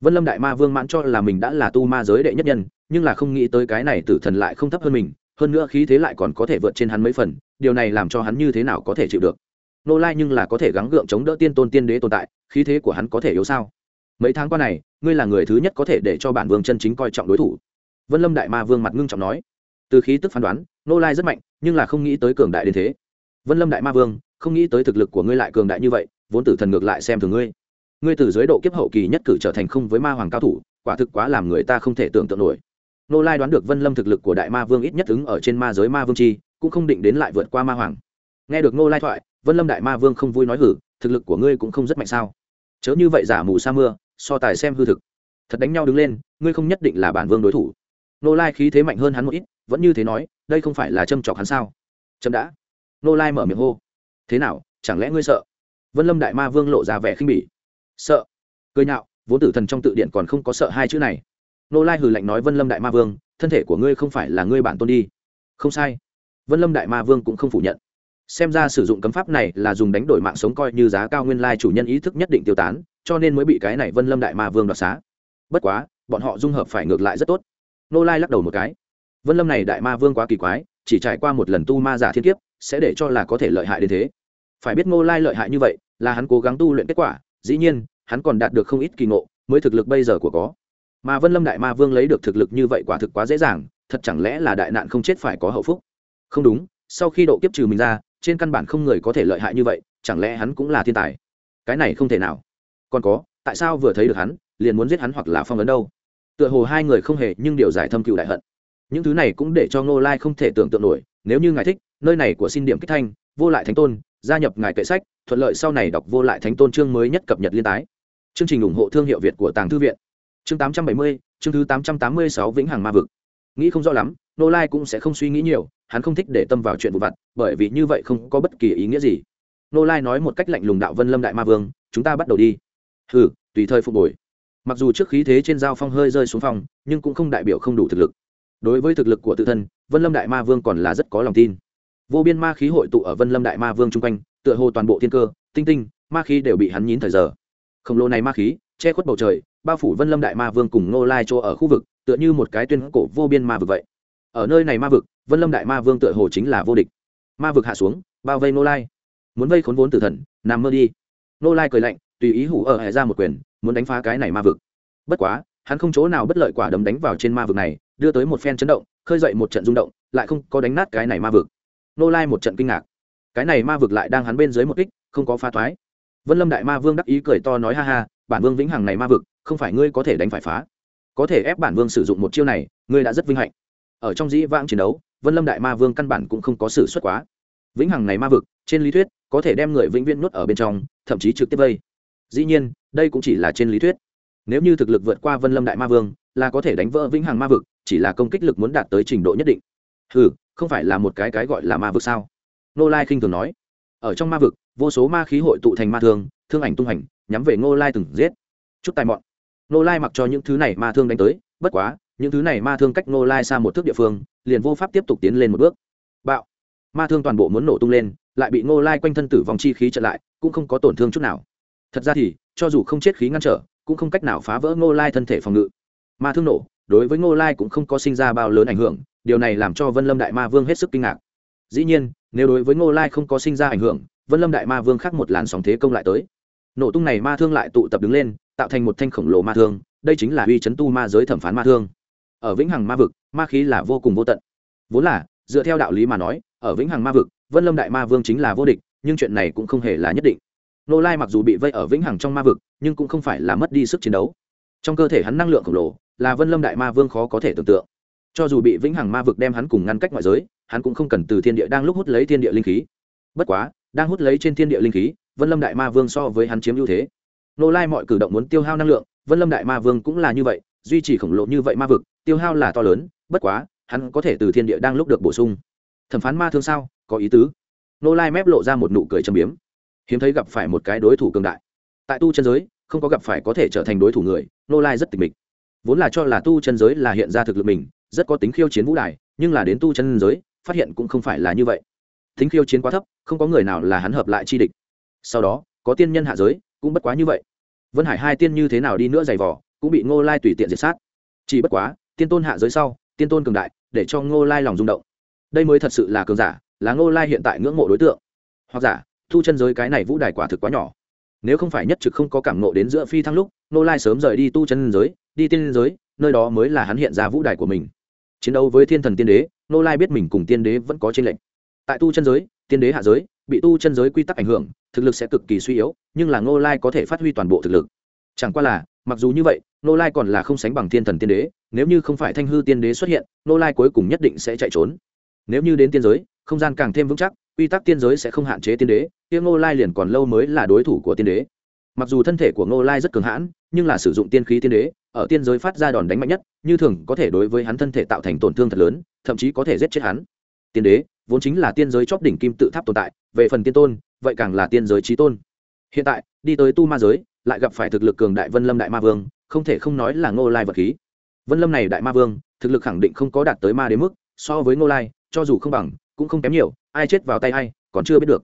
Vân lâm đại ma vương mãn cho là mình đã là tu ma giới đệ nhất nhân, nhưng là không nghĩ tới cái này tử thần lại không thấp hơn mình, hơn nữa khí thế lại còn có thể vượt trên hắn mấy phần, điều này làm cho hắn như thế nào có thể chịu được? Nô lai nhưng là có thể gắng gượng chống đỡ tiên tôn tiên đế tồn tại, khí thế của hắn có thể yếu sao? Mấy tháng qua này, ngươi là người thứ nhất có thể để cho bản vương chân chính coi trọng đối thủ. Vân lâm đại ma vương mặt ngưng trọng nói. Từ khí tức phán đoán nô lai rất mạnh, nhưng là không nghĩ tới cường đại đến thế. Vân lâm đại ma vương, không nghĩ tới thực lực của ngươi lại cường đại như vậy, vốn tử thần ngược lại xem thường ngươi. Ngươi từ giới độ kiếp hậu kỳ nhất cử trở thành không với ma hoàng cao thủ, quả thực quá làm người ta không thể tưởng tượng nổi. Nô lai đoán được vân lâm thực lực của đại ma vương ít nhất ứng ở trên ma giới ma vương chi, cũng không định đến lại vượt qua ma hoàng. Nghe được nô lai thoại, vân lâm đại ma vương không vui nói hử, thực lực của ngươi cũng không rất mạnh sao? Chớ như vậy giả mù sa mưa, so tài xem hư thực. Thật đánh nhau đứng lên, ngươi không nhất định là bản vương đối thủ. Nô lai khí thế mạnh hơn hắn một ít, vẫn như thế nói đây không phải là châm chọc hắn sao? Chậm đã. Nô lai mở miệng hô. Thế nào, chẳng lẽ ngươi sợ? Vân lâm đại ma vương lộ ra vẻ khinh bỉ. Sợ. Cười nhạo, vốn tử thần trong tự điện còn không có sợ hai chữ này. Nô lai hừ lạnh nói vân lâm đại ma vương, thân thể của ngươi không phải là ngươi bản tôn đi. Không sai. Vân lâm đại ma vương cũng không phủ nhận. Xem ra sử dụng cấm pháp này là dùng đánh đổi mạng sống coi như giá cao nguyên lai chủ nhân ý thức nhất định tiêu tán, cho nên mới bị cái này vân lâm đại ma vương đoạt xá. Bất quá, bọn họ dung hợp phải ngược lại rất tốt. Nô lai lắc đầu một cái vân lâm này đại ma vương quá kỳ quái, chỉ trải qua một lần tu ma giả thiên kiếp, sẽ để cho là có thể lợi hại đến thế. Phải biết Ngô lai lợi hại như vậy, là hắn cố gắng tu luyện kết quả, dĩ nhiên, hắn còn đạt được không ít kỳ ngộ, mới thực lực bây giờ của có. Mà vân lâm đại ma vương lấy được thực lực như vậy quả thực quá dễ dàng, thật chẳng lẽ là đại nạn không chết phải có hậu phúc? Không đúng, sau khi độ kiếp trừ mình ra, trên căn bản không người có thể lợi hại như vậy, chẳng lẽ hắn cũng là thiên tài? Cái này không thể nào. Còn có, tại sao vừa thấy được hắn, liền muốn giết hắn hoặc là phong ấn đâu? Tựa hồ hai người không hề nhưng điều giải thâm cựu đại hận những thứ này cũng để cho ngô lai không thể tưởng tượng nổi nếu như ngài thích nơi này của xin điểm kích thanh vô lại thánh tôn gia nhập ngài kệ sách thuận lợi sau này đọc vô lại thánh tôn chương mới nhất cập nhật liên tái. Chương trình ủng hộ thương hiệu việt của tàng thư viện. Chương 870, chương thứ 886 vĩnh hằng ma vực. Nghĩ không rõ lắm nô lai cũng sẽ không suy nghĩ nhiều hắn không thích để tâm vào chuyện vụ vặt bởi vì như vậy không có bất kỳ ý nghĩa gì. Nô lai nói một cách lạnh lùng đạo vân lâm đại ma vương chúng ta bắt đầu đi. Hừ tùy thời phục hồi mặc dù trước khí thế trên giao phong hơi rơi xuống phòng nhưng cũng không đại biểu không đủ thực lực đối với thực lực của tự thân, vân lâm đại ma vương còn là rất có lòng tin. Vô biên ma khí hội tụ ở vân lâm đại ma vương chung quanh, tựa hồ toàn bộ thiên cơ, tinh tinh, ma khí đều bị hắn nhín thời giờ. Khổng lồ này ma khí, che khuất bầu trời, bao phủ vân lâm đại ma vương cùng nô lai chỗ ở khu vực, tựa như một cái tuyên cổ vô biên ma vực vậy. Ở nơi này ma vực, vân lâm đại ma vương tựa hồ chính là vô địch. Ma vực hạ xuống, bao vây nô lai. Muốn vây khốn vốn tử thần, nằm mơ đi. Nô lai cười lạnh, tùy ý hủ ở hệ ra một quyền, muốn đánh phá cái này ma vực. Bất quá, hắn không chỗ nào bất lợi quả đấm đánh vào trên ma vực này đưa tới một phen chấn động, khơi dậy một trận rung động, lại không có đánh nát cái này ma vực. Nô lai một trận kinh ngạc. Cái này ma vực lại đang hắn bên dưới một kích, không có phá thoái. Vân lâm đại ma vương đắc ý cười to nói ha ha, bản vương vĩnh hằng này ma vực, không phải ngươi có thể đánh phải phá. Có thể ép bản vương sử dụng một chiêu này, ngươi đã rất vinh hạnh. Ở trong dĩ vãng chiến đấu, vân lâm đại ma vương căn bản cũng không có sự xuất quá. Vĩnh hằng này ma vực, trên lý thuyết, có thể đem người vĩnh viễn nuốt ở bên trong, thậm chí trực tiếp vây. Dĩ nhiên, đây cũng chỉ là trên lý thuyết. Nếu như thực lực vượt qua vân lâm đại ma vương, là có thể đánh vỡ vĩnh hằng ma vực chỉ là công kích lực muốn đạt tới trình độ nhất định. Ừ không phải là một cái cái gọi là ma vực sao? Nô lai khinh thường nói. Ở trong ma vực, vô số ma khí hội tụ thành ma thương thương ảnh tung hành nhắm về ngô lai từng giết. Chút tài mọn. Ngô lai mặc cho những thứ này ma thương đánh tới, bất quá, những thứ này ma thương cách ngô lai xa một thước địa phương, liền vô pháp tiếp tục tiến lên một bước. Bạo. Ma thương toàn bộ muốn nổ tung lên, lại bị ngô lai quanh thân tử vong chi khí trở lại, cũng không có tổn thương chút nào. Thật ra thì, cho dù không chết khí ngăn trở, cũng không cách nào phá vỡ ngô lai thân thể phòng ngự. Ma thương nổ đối với ngô lai cũng không có sinh ra bao lớn ảnh hưởng, điều này làm cho vân lâm đại ma vương hết sức kinh ngạc. Dĩ nhiên, nếu đối với ngô lai không có sinh ra ảnh hưởng, vân lâm đại ma vương khác một làn sóng thế công lại tới. Nổ tung này ma thương lại tụ tập đứng lên, tạo thành một thanh khổng lồ ma thương, đây chính là uy chấn tu ma giới thẩm phán ma thương. Ở vĩnh hằng ma vực, ma khí là vô cùng vô tận. Vốn là, dựa theo đạo lý mà nói, ở vĩnh hằng ma vực, vân lâm đại ma vương chính là vô địch, nhưng chuyện này cũng không hề là nhất định. Nô lai mặc dù bị vây ở vĩnh hằng trong ma vực, nhưng cũng không phải là mất đi sức chiến đấu. Trong cơ thể hắn năng lượng khổng lồ là vân lâm đại ma vương khó có thể tưởng tượng. Cho dù bị vĩnh hằng ma vực đem hắn cùng ngăn cách ngoại giới, hắn cũng không cần từ thiên địa đang lúc hút lấy thiên địa linh khí. Bất quá, đang hút lấy trên thiên địa linh khí, vân lâm đại ma vương so với hắn chiếm ưu thế. Nô lai mọi cử động muốn tiêu hao năng lượng, vân lâm đại ma vương cũng là như vậy, duy trì khổng lồ như vậy ma vực, tiêu hao là to lớn, bất quá, hắn có thể từ thiên địa đang lúc được bổ sung. Thẩm phán ma thương sao, có ý tứ. Nô lai mép lộ ra một nụ cười châm biếm. Hiếm thấy gặp phải một cái đối thủ cường đại. Tại tu chân giới, không có gặp phải có thể trở thành đối thủ người, nô lai rất tịch mịch vốn là cho là tu chân giới là hiện ra thực lực mình, rất có tính khiêu chiến vũ đài, nhưng là đến tu chân giới, phát hiện cũng không phải là như vậy. Tính khiêu chiến quá thấp, không có người nào là hắn hợp lại chi địch. Sau đó, có tiên nhân hạ giới, cũng bất quá như vậy. Vân hải hai tiên như thế nào đi nữa giày vỏ cũng bị ngô lai tùy tiện diệt sát. Chỉ bất quá, tiên tôn hạ giới sau, tiên tôn cường đại, để cho ngô lai lòng rung động. Đây mới thật sự là cường giả, là ngô lai hiện tại ngưỡng mộ đối tượng. Hoặc giả thu chân giới cái này vũ đài quả thực quá nhỏ. Nếu không phải nhất trực không có cảm nộ đến giữa phi thăng lúc, ngô lai sớm rời đi tu chân giới đi tiên giới, nơi đó mới là hắn hiện ra vũ đài của mình. Chiến đấu với thiên thần tiên đế, ngô lai biết mình cùng tiên đế vẫn có trên lệnh tại tu chân giới, tiên đế hạ giới, bị tu chân giới quy tắc ảnh hưởng, thực lực sẽ cực kỳ suy yếu, nhưng là ngô lai có thể phát huy toàn bộ thực lực. Chẳng qua là, mặc dù như vậy, ngô lai còn là không sánh bằng thiên thần tiên đế, nếu như không phải thanh hư tiên đế xuất hiện, ngô lai cuối cùng nhất định sẽ chạy trốn. Nếu như đến tiên giới, không gian càng thêm vững chắc, quy tắc tiên giới sẽ không hạn chế tiên đế tiếng ngô lai liền còn lâu mới là đối thủ của tiên đế. Mặc dù thân thể của ngô lai rất cường hãn, nhưng là sử dụng tiên khí tiên đế ở tiên giới phát ra đòn đánh mạnh nhất, như thường có thể đối với hắn thân thể tạo thành tổn thương thật lớn, thậm chí có thể giết chết hắn. Tiên đế, vốn chính là tiên giới chóp đỉnh kim tự tháp tồn tại, về phần tiên tôn, vậy càng là tiên giới trí tôn. Hiện tại, đi tới tu ma giới, lại gặp phải thực lực cường đại vân lâm đại ma vương, không thể không nói là ngô lai vật khí. Vân lâm này đại ma vương, thực lực khẳng định không có đạt tới ma đến mức, so với ngô lai, cho dù không bằng, cũng không kém nhiều, ai chết vào tay ai, còn chưa biết được.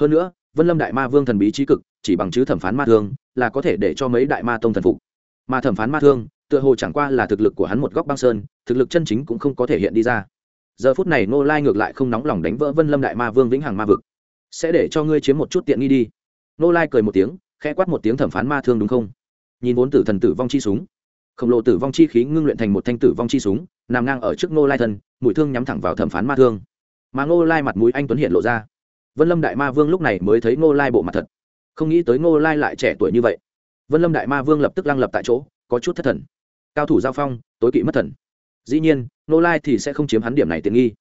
Hơn nữa, vân lâm đại ma vương thần bí trí cực, chỉ bằng chứ thẩm phán ma thương, là có thể để cho mấy đại ma tông thần phục mà thẩm phán ma thương, tựa hồ chẳng qua là thực lực của hắn một góc băng sơn, thực lực chân chính cũng không có thể hiện đi ra. Giờ phút này nô lai ngược lại không nóng lòng đánh vỡ vân lâm đại ma vương vĩnh hằng ma vực. Sẽ để cho ngươi chiếm một chút tiện nghi đi. Nô lai cười một tiếng, khẽ quát một tiếng thẩm phán ma thương đúng không? Nhìn vốn tử thần tử vong chi súng. Khổng lồ tử vong chi khí ngưng luyện thành một thanh tử vong chi súng, nằm ngang ở trước nô lai thân, mũi thương nhắm thẳng vào thẩm phán ma thương. Mà nô lai mặt mũi anh tuấn hiện lộ ra. Vân lâm đại ma vương lúc này mới thấy nô lai bộ mặt thật. Không nghĩ tới nô lai lại trẻ tuổi như vậy vân lâm đại ma vương lập tức lăng lập tại chỗ có chút thất thần cao thủ giao phong tối kỵ mất thần dĩ nhiên Nô lai thì sẽ không chiếm hắn điểm này tiện nghi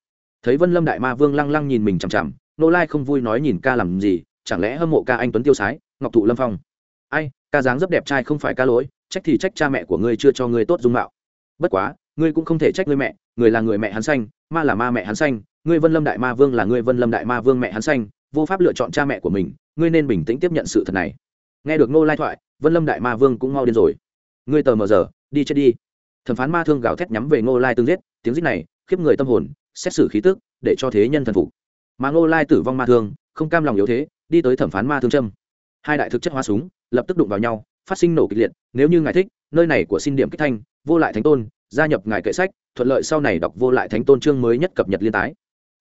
thấy vân lâm đại ma vương lăng lăng nhìn mình chằm chằm Nô lai không vui nói nhìn ca làm gì chẳng lẽ hâm mộ ca anh tuấn tiêu sái ngọc thụ lâm phong ai ca dáng rất đẹp trai không phải ca lỗi trách thì trách cha mẹ của ngươi chưa cho ngươi tốt dung mạo bất quá ngươi cũng không thể trách ngươi mẹ người là người mẹ hắn xanh ma là ma mẹ hắn xanh ngươi vân lâm đại ma vương là ngươi vân lâm đại ma vương mẹ hắn xanh vô pháp lựa chọn cha mẹ của mình ngươi nên bình tĩnh tiếp nhận sự thật này nghe được Nô lai thoại vân lâm đại ma vương cũng mau điên rồi. Ngươi tờ mờ giờ đi chết đi. Thẩm phán ma thương gào thét nhắm về ngô lai tương giết. Tiếng giết này khiếp người tâm hồn xét xử khí tức để cho thế nhân thần phục. Mà ngô lai tử vong ma thương không cam lòng yếu thế đi tới thẩm phán ma thương trâm hai đại thực chất hóa súng lập tức đụng vào nhau phát sinh nổ kịch liệt nếu như ngài thích nơi này của xin điểm kích thanh vô lại thánh tôn gia nhập ngài kệ sách thuận lợi sau này đọc vô lại thánh tôn chương mới nhất cập nhật liên tái.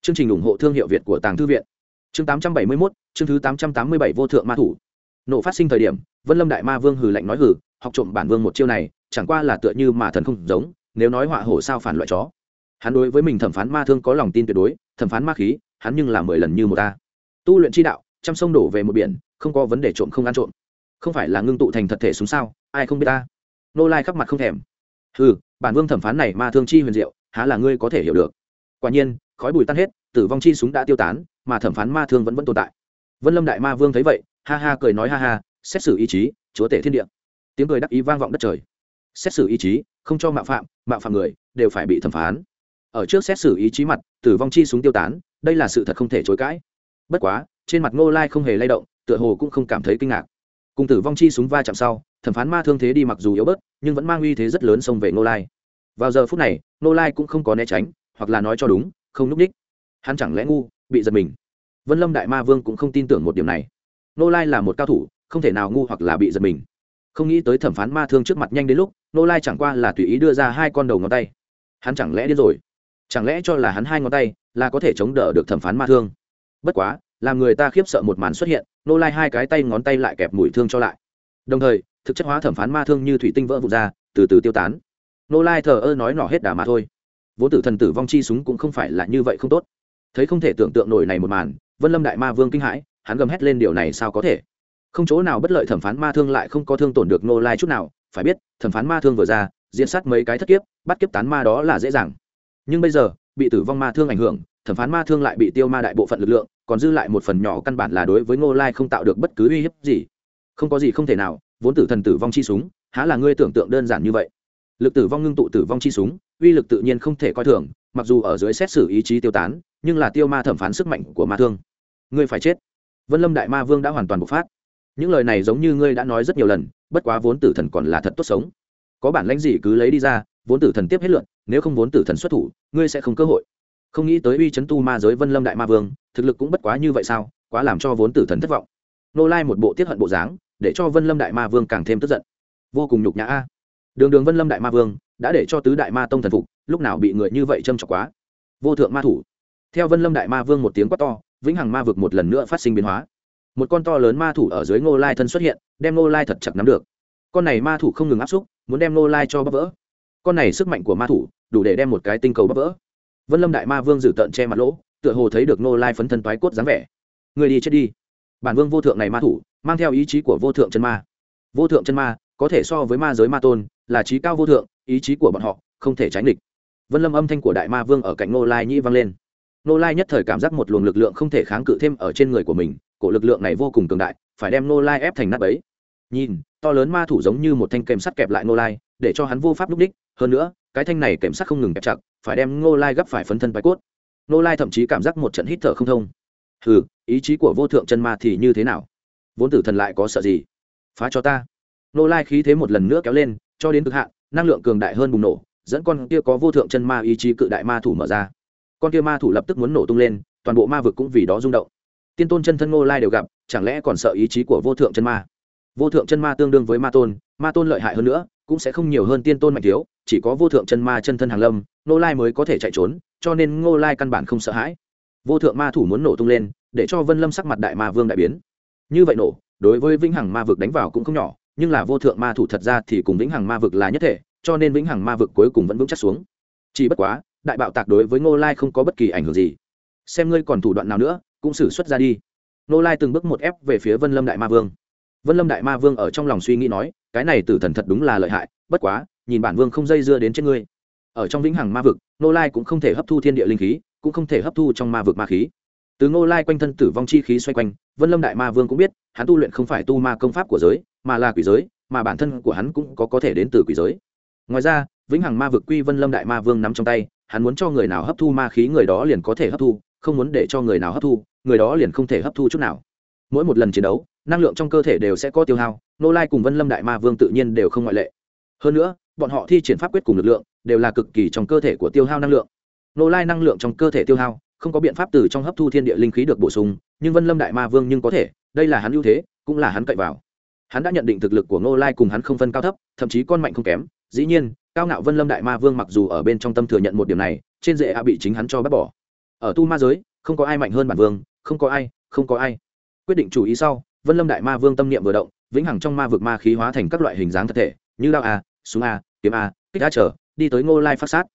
Chương trình ủng hộ thương hiệu việt của tàng thư viện. Chương 871, chương thứ 887 vô thượng ma thủ nổ phát sinh thời điểm vân lâm đại ma vương hừ lạnh nói hừ học trộm bản vương một chiêu này chẳng qua là tựa như mà thần không giống nếu nói họa hổ sao phản loại chó. Hắn đối với mình thẩm phán ma thương có lòng tin tuyệt đối thẩm phán ma khí hắn nhưng là mười lần như một ta. Tu luyện chi đạo trăm sông đổ về một biển không có vấn đề trộm không ăn trộm. Không phải là ngưng tụ thành thật thể xuống sao ai không biết ta? Nô lai khắp mặt không thèm. Hừ, bản vương thẩm phán này ma thương chi huyền diệu há là ngươi có thể hiểu được. Quả nhiên khói bùi tan hết tử vong chi súng đã tiêu tán mà thẩm phán ma thương vẫn vẫn tồn tại. Vân lâm đại ma vương thấy vậy ha ha cười nói ha ha, xét xử ý chí, chúa tể thiên địa. Tiếng cười đắc ý vang vọng đất trời. Xét xử ý chí, không cho mạo phạm mạo phạm người, đều phải bị thẩm phán. Ở trước xét xử ý chí mặt, tử vong chi súng tiêu tán, đây là sự thật không thể chối cãi. Bất quá, trên mặt ngô lai không hề lay động, tựa hồ cũng không cảm thấy kinh ngạc. Cùng tử vong chi súng va chạm sau, thẩm phán ma thương thế đi mặc dù yếu bớt, nhưng vẫn mang uy thế rất lớn xông về ngô lai. Vào giờ phút này, ngô lai cũng không có né tránh, hoặc là nói cho đúng, không núp ních hắn chẳng lẽ ngu, bị giật mình. Vân lâm đại ma vương cũng không tin tưởng một điểm này. Nô lai là một cao thủ, không thể nào ngu hoặc là bị giật mình. Không nghĩ tới thẩm phán ma thương trước mặt nhanh đến lúc, nô lai chẳng qua là tùy ý đưa ra hai con đầu ngón tay. Hắn chẳng lẽ điên rồi? Chẳng lẽ cho là hắn hai ngón tay là có thể chống đỡ được thẩm phán ma thương? Bất quá, làm người ta khiếp sợ một màn xuất hiện, nô lai hai cái tay ngón tay lại kẹp mũi thương cho lại. Đồng thời, thực chất hóa thẩm phán ma thương như thủy tinh vỡ vụt ra, từ từ tiêu tán. Nô lai thờ ơ nói nỏ hết đà mà thôi. Vốn tử thần tử vong chi súng cũng không phải là như vậy không tốt. Thấy không thể tưởng tượng nổi này một màn, vân lâm đại ma vương kinh hãi hắn gầm hét lên điều này sao có thể? Không chỗ nào bất lợi thẩm phán ma thương lại không có thương tổn được nô lai chút nào, phải biết, thẩm phán ma thương vừa ra diễn sát mấy cái thất kiếp, bắt kiếp tán ma đó là dễ dàng. Nhưng bây giờ, bị tử vong ma thương ảnh hưởng, thẩm phán ma thương lại bị tiêu ma đại bộ phận lực lượng, còn dư lại một phần nhỏ căn bản là đối với ngô lai không tạo được bất cứ uy hiếp gì. Không có gì không thể nào, vốn tử thần tử vong chi súng, há là ngươi tưởng tượng đơn giản như vậy? Lực tử vong ngưng tụ tử vong chi súng, uy lực tự nhiên không thể coi thường, mặc dù ở dưới xét xử ý chí tiêu tán, nhưng là tiêu ma thẩm phán sức mạnh của ma thương. Ngươi phải chết vân lâm đại ma vương đã hoàn toàn bộc phát. Những lời này giống như ngươi đã nói rất nhiều lần, bất quá vốn tử thần còn là thật tốt sống. Có bản lãnh gì cứ lấy đi ra, vốn tử thần tiếp hết lượn nếu không vốn tử thần xuất thủ, ngươi sẽ không cơ hội. Không nghĩ tới uy chấn tu ma giới vân lâm đại ma vương, thực lực cũng bất quá như vậy sao, quá làm cho vốn tử thần thất vọng. Nô lai một bộ tiết hận bộ dáng, để cho vân lâm đại ma vương càng thêm tức giận. Vô cùng nhục nhã a. Đường đường vân lâm đại ma vương, đã để cho tứ đại ma tông thần phục, lúc nào bị người như vậy châm trọc quá. Vô thượng ma thủ. Theo vân lâm đại ma vương một tiếng quát to vĩnh hằng ma vực một lần nữa phát sinh biến hóa. Một con to lớn ma thủ ở dưới ngô lai thân xuất hiện, đem ngô lai thật chặt nắm được. Con này ma thủ không ngừng áp xúc, muốn đem ngô lai cho bắp vỡ. Con này sức mạnh của ma thủ, đủ để đem một cái tinh cầu bắp vỡ. Vân lâm đại ma vương dự tận che mặt lỗ, tựa hồ thấy được ngô lai phấn thân toái cốt dáng vẻ. Người đi chết đi. Bản vương vô thượng này ma thủ, mang theo ý chí của vô thượng chân ma. Vô thượng chân ma, có thể so với ma giới ma tôn, là trí cao vô thượng, ý chí của bọn họ không thể tránh địch. Vân lâm âm thanh của đại ma vương ở cạnh ngô lai nhĩ vang lên nô lai nhất thời cảm giác một luồng lực lượng không thể kháng cự thêm ở trên người của mình, cổ lực lượng này vô cùng cường đại, phải đem nô lai ép thành nát ấy nhìn, to lớn ma thủ giống như một thanh kèm sắt kẹp lại nô lai, để cho hắn vô pháp lúc đích. Hơn nữa, cái thanh này kèm sắt không ngừng kẹp chặt, phải đem nô lai gấp phải phấn thân bài cốt. Nô lai thậm chí cảm giác một trận hít thở không thông. Hừ, ý chí của vô thượng chân ma thì như thế nào? Vốn tử thần lại có sợ gì? Phá cho ta. Nô lai khí thế một lần nữa kéo lên, cho đến cực hạn, năng lượng cường đại hơn bùng nổ, dẫn con kia có vô thượng chân ma ý chí cự đại ma thủ mở ra con kia ma thủ lập tức muốn nổ tung lên, toàn bộ ma vực cũng vì đó rung động. Tiên tôn chân thân ngô lai đều gặp, chẳng lẽ còn sợ ý chí của vô thượng chân ma? Vô thượng chân ma tương đương với ma tôn ma tôn lợi hại hơn nữa, cũng sẽ không nhiều hơn tiên tôn mạnh thiếu, chỉ có vô thượng chân ma chân thân hàng lâm, ngô lai mới có thể chạy trốn, cho nên ngô lai căn bản không sợ hãi. Vô thượng ma thủ muốn nổ tung lên, để cho vân lâm sắc mặt đại ma vương đại biến. Như vậy nổ, đối với vĩnh hằng ma vực đánh vào cũng không nhỏ, nhưng là vô thượng ma thủ thật ra thì cùng vĩnh hằng ma vực là nhất thể, cho nên vĩnh hằng ma vực cuối cùng vẫn vững chắc xuống. Chỉ bất quá đại bạo tạc đối với ngô lai không có bất kỳ ảnh hưởng gì. Xem ngươi còn thủ đoạn nào nữa, cũng xử xuất ra đi. Ngô lai từng bước một ép về phía vân lâm đại ma vương. Vân lâm đại ma vương ở trong lòng suy nghĩ nói, cái này tử thần thật đúng là lợi hại, bất quá, nhìn bản vương không dây dưa đến trên ngươi. Ở trong vĩnh hằng ma vực, ngô lai cũng không thể hấp thu thiên địa linh khí, cũng không thể hấp thu trong ma vực ma khí. Từ ngô lai quanh thân tử vong chi khí xoay quanh, vân lâm đại ma vương cũng biết, hắn tu luyện không phải tu ma công pháp của giới, mà là quỷ giới, mà bản thân của hắn cũng có có thể đến từ quỷ giới. Ngoài ra, vĩnh hằng ma vực quy vân lâm đại ma vương nắm trong tay hắn muốn cho người nào hấp thu ma khí người đó liền có thể hấp thu, không muốn để cho người nào hấp thu, người đó liền không thể hấp thu chút nào. Mỗi một lần chiến đấu, năng lượng trong cơ thể đều sẽ có tiêu hao, nô lai cùng vân lâm đại ma vương tự nhiên đều không ngoại lệ. Hơn nữa, bọn họ thi triển pháp quyết cùng lực lượng, đều là cực kỳ trong cơ thể của tiêu hao năng lượng. Nô lai năng lượng trong cơ thể tiêu hao, không có biện pháp từ trong hấp thu thiên địa linh khí được bổ sung, nhưng vân lâm đại ma vương nhưng có thể, đây là hắn ưu thế, cũng là hắn cậy vào hắn đã nhận định thực lực của ngô lai cùng hắn không phân cao thấp, thậm chí con mạnh không kém. Dĩ nhiên, cao ngạo vân lâm đại ma vương mặc dù ở bên trong tâm thừa nhận một điểm này, trên dễ a bị chính hắn cho bác bỏ. Ở tu ma giới, không có ai mạnh hơn bản vương, không có ai, không có ai. Quyết định chủ ý sau, vân lâm đại ma vương tâm niệm vừa động, vĩnh hằng trong ma vực ma khí hóa thành các loại hình dáng thật thể, như đao a, súng a, kiếm a, kích a trở, đi tới ngô lai phát sát.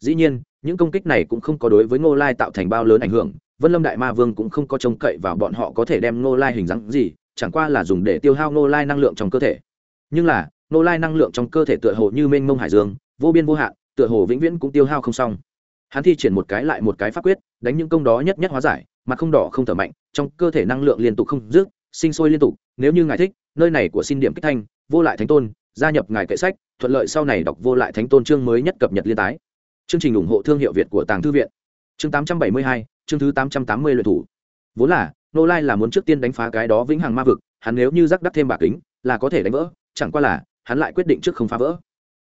Dĩ nhiên, những công kích này cũng không có đối với ngô lai tạo thành bao lớn ảnh hưởng. Vân lâm đại ma vương cũng không có trông cậy vào bọn họ có thể đem ngô lai hình dáng gì chẳng qua là dùng để tiêu hao nô lai năng lượng trong cơ thể. Nhưng là nô lai năng lượng trong cơ thể tựa hồ như mênh mông hải dương vô biên vô hạn tựa hồ vĩnh viễn cũng tiêu hao không xong. Hắn thi triển một cái lại một cái pháp quyết đánh những công đó nhất nhất hóa giải mặt không đỏ không thở mạnh trong cơ thể năng lượng liên tục không dứt sinh sôi liên tục nếu như ngài thích nơi này của xin điểm kích thanh vô lại thánh tôn gia nhập ngài kệ sách thuận lợi sau này đọc vô lại thánh tôn chương mới nhất cập nhật liên tái. Chương trình ủng hộ thương hiệu việt của tàng thư viện. Chương 872, chương thứ 880 luyện thủ. Vốn là nô lai là muốn trước tiên đánh phá cái đó vĩnh hằng ma vực, hắn nếu như rắc đắc thêm bạc kính, là có thể đánh vỡ, chẳng qua là, hắn lại quyết định trước không phá vỡ.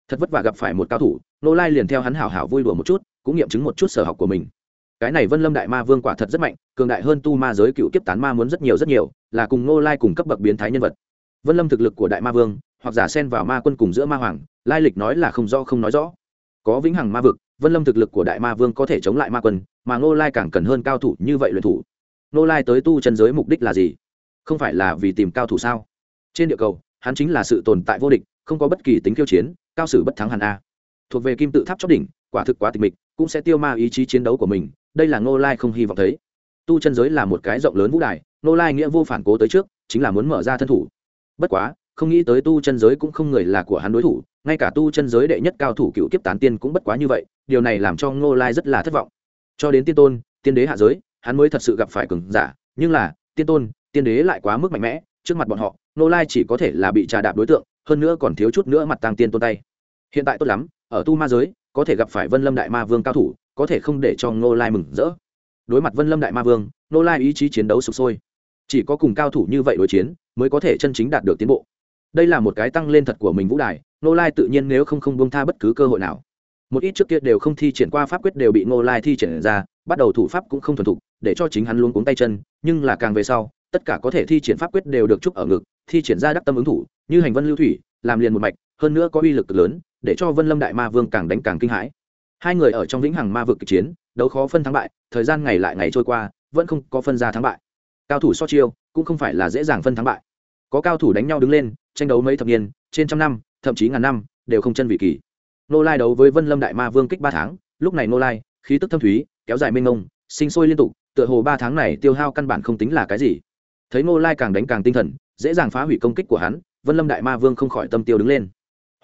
Thật vất vả gặp phải một cao thủ nô lai liền theo hắn hảo hảo vui đùa một chút, cũng nghiệm chứng một chút sở học của mình. Cái này vân lâm đại ma vương quả thật rất mạnh, cường đại hơn tu ma giới cựu kiếp tán ma muốn rất nhiều rất nhiều, là cùng nô lai cùng cấp bậc biến thái nhân vật. Vân lâm thực lực của đại ma vương, hoặc giả xen vào ma quân cùng giữa ma hoàng, lai lịch nói là không rõ không nói rõ. Có vĩnh hằng ma vực, vân lâm thực lực của đại ma vương có thể chống lại ma quân, mà ngô lai càng cần hơn cao thủ như vậy luyện thủ. Nô lai tới tu chân giới mục đích là gì? Không phải là vì tìm cao thủ sao? Trên địa cầu, hắn chính là sự tồn tại vô địch, không có bất kỳ tính kiêu chiến, cao sử bất thắng hẳn a. Thuộc về kim tự tháp chót đỉnh, quả thực quá tịch mịch, cũng sẽ tiêu ma ý chí chiến đấu của mình, đây là Nô lai không hy vọng thấy. Tu chân giới là một cái rộng lớn vũ đài, Nô lai nghĩa vô phản cố tới trước, chính là muốn mở ra thân thủ. Bất quá, không nghĩ tới tu chân giới cũng không người là của hắn đối thủ, ngay cả tu chân giới đệ nhất cao thủ cựu kiếp tán tiên cũng bất quá như vậy, điều này làm cho ngô lai rất là thất vọng. Cho đến tiên tôn, tiên đế hạ giới hắn mới thật sự gặp phải cường giả, nhưng là, tiên tôn, tiên đế lại quá mức mạnh mẽ, trước mặt bọn họ, ngô lai chỉ có thể là bị trà đạp đối tượng, hơn nữa còn thiếu chút nữa mặt tăng tiên tôn tay. Hiện tại tốt lắm, ở tu ma giới, có thể gặp phải vân lâm đại ma vương cao thủ, có thể không để cho ngô lai mừng rỡ. Đối mặt vân lâm đại ma vương, ngô lai ý chí chiến đấu sụp sôi. Chỉ có cùng cao thủ như vậy đối chiến, mới có thể chân chính đạt được tiến bộ. Đây là một cái tăng lên thật của mình vũ đài, ngô lai tự nhiên nếu không không bông tha bất cứ cơ hội nào. Một ít trước kia đều không thi triển qua pháp quyết đều bị ngô lai thi triển ra, bắt đầu thủ pháp cũng không thuần thục để cho chính hắn luôn cuống tay chân, nhưng là càng về sau, tất cả có thể thi triển pháp quyết đều được chúc ở ngực, thi triển ra đắc tâm ứng thủ, như hành vân lưu thủy, làm liền một mạch, hơn nữa có uy lực lớn, để cho vân lâm đại ma vương càng đánh càng kinh hãi. Hai người ở trong vĩnh hằng ma vực kịch chiến, đấu khó phân thắng bại, thời gian ngày lại ngày trôi qua, vẫn không có phân ra thắng bại. Cao thủ so chiêu, cũng không phải là dễ dàng phân thắng bại. Có cao thủ đánh nhau đứng lên, tranh đấu mấy thập niên, trên trăm năm, thậm chí ngàn năm, đều không chân vị kỳ. Nô lai đấu với vân lâm đại ma vương kích ba tháng, lúc này nô lai, khí tức thâm thúy, kéo dài mênh mông, sinh sôi liên tục tựa hồ ba tháng này tiêu hao căn bản không tính là cái gì. Thấy Ngô lai càng đánh càng tinh thần, dễ dàng phá hủy công kích của hắn, vân lâm đại ma vương không khỏi tâm tiêu đứng lên.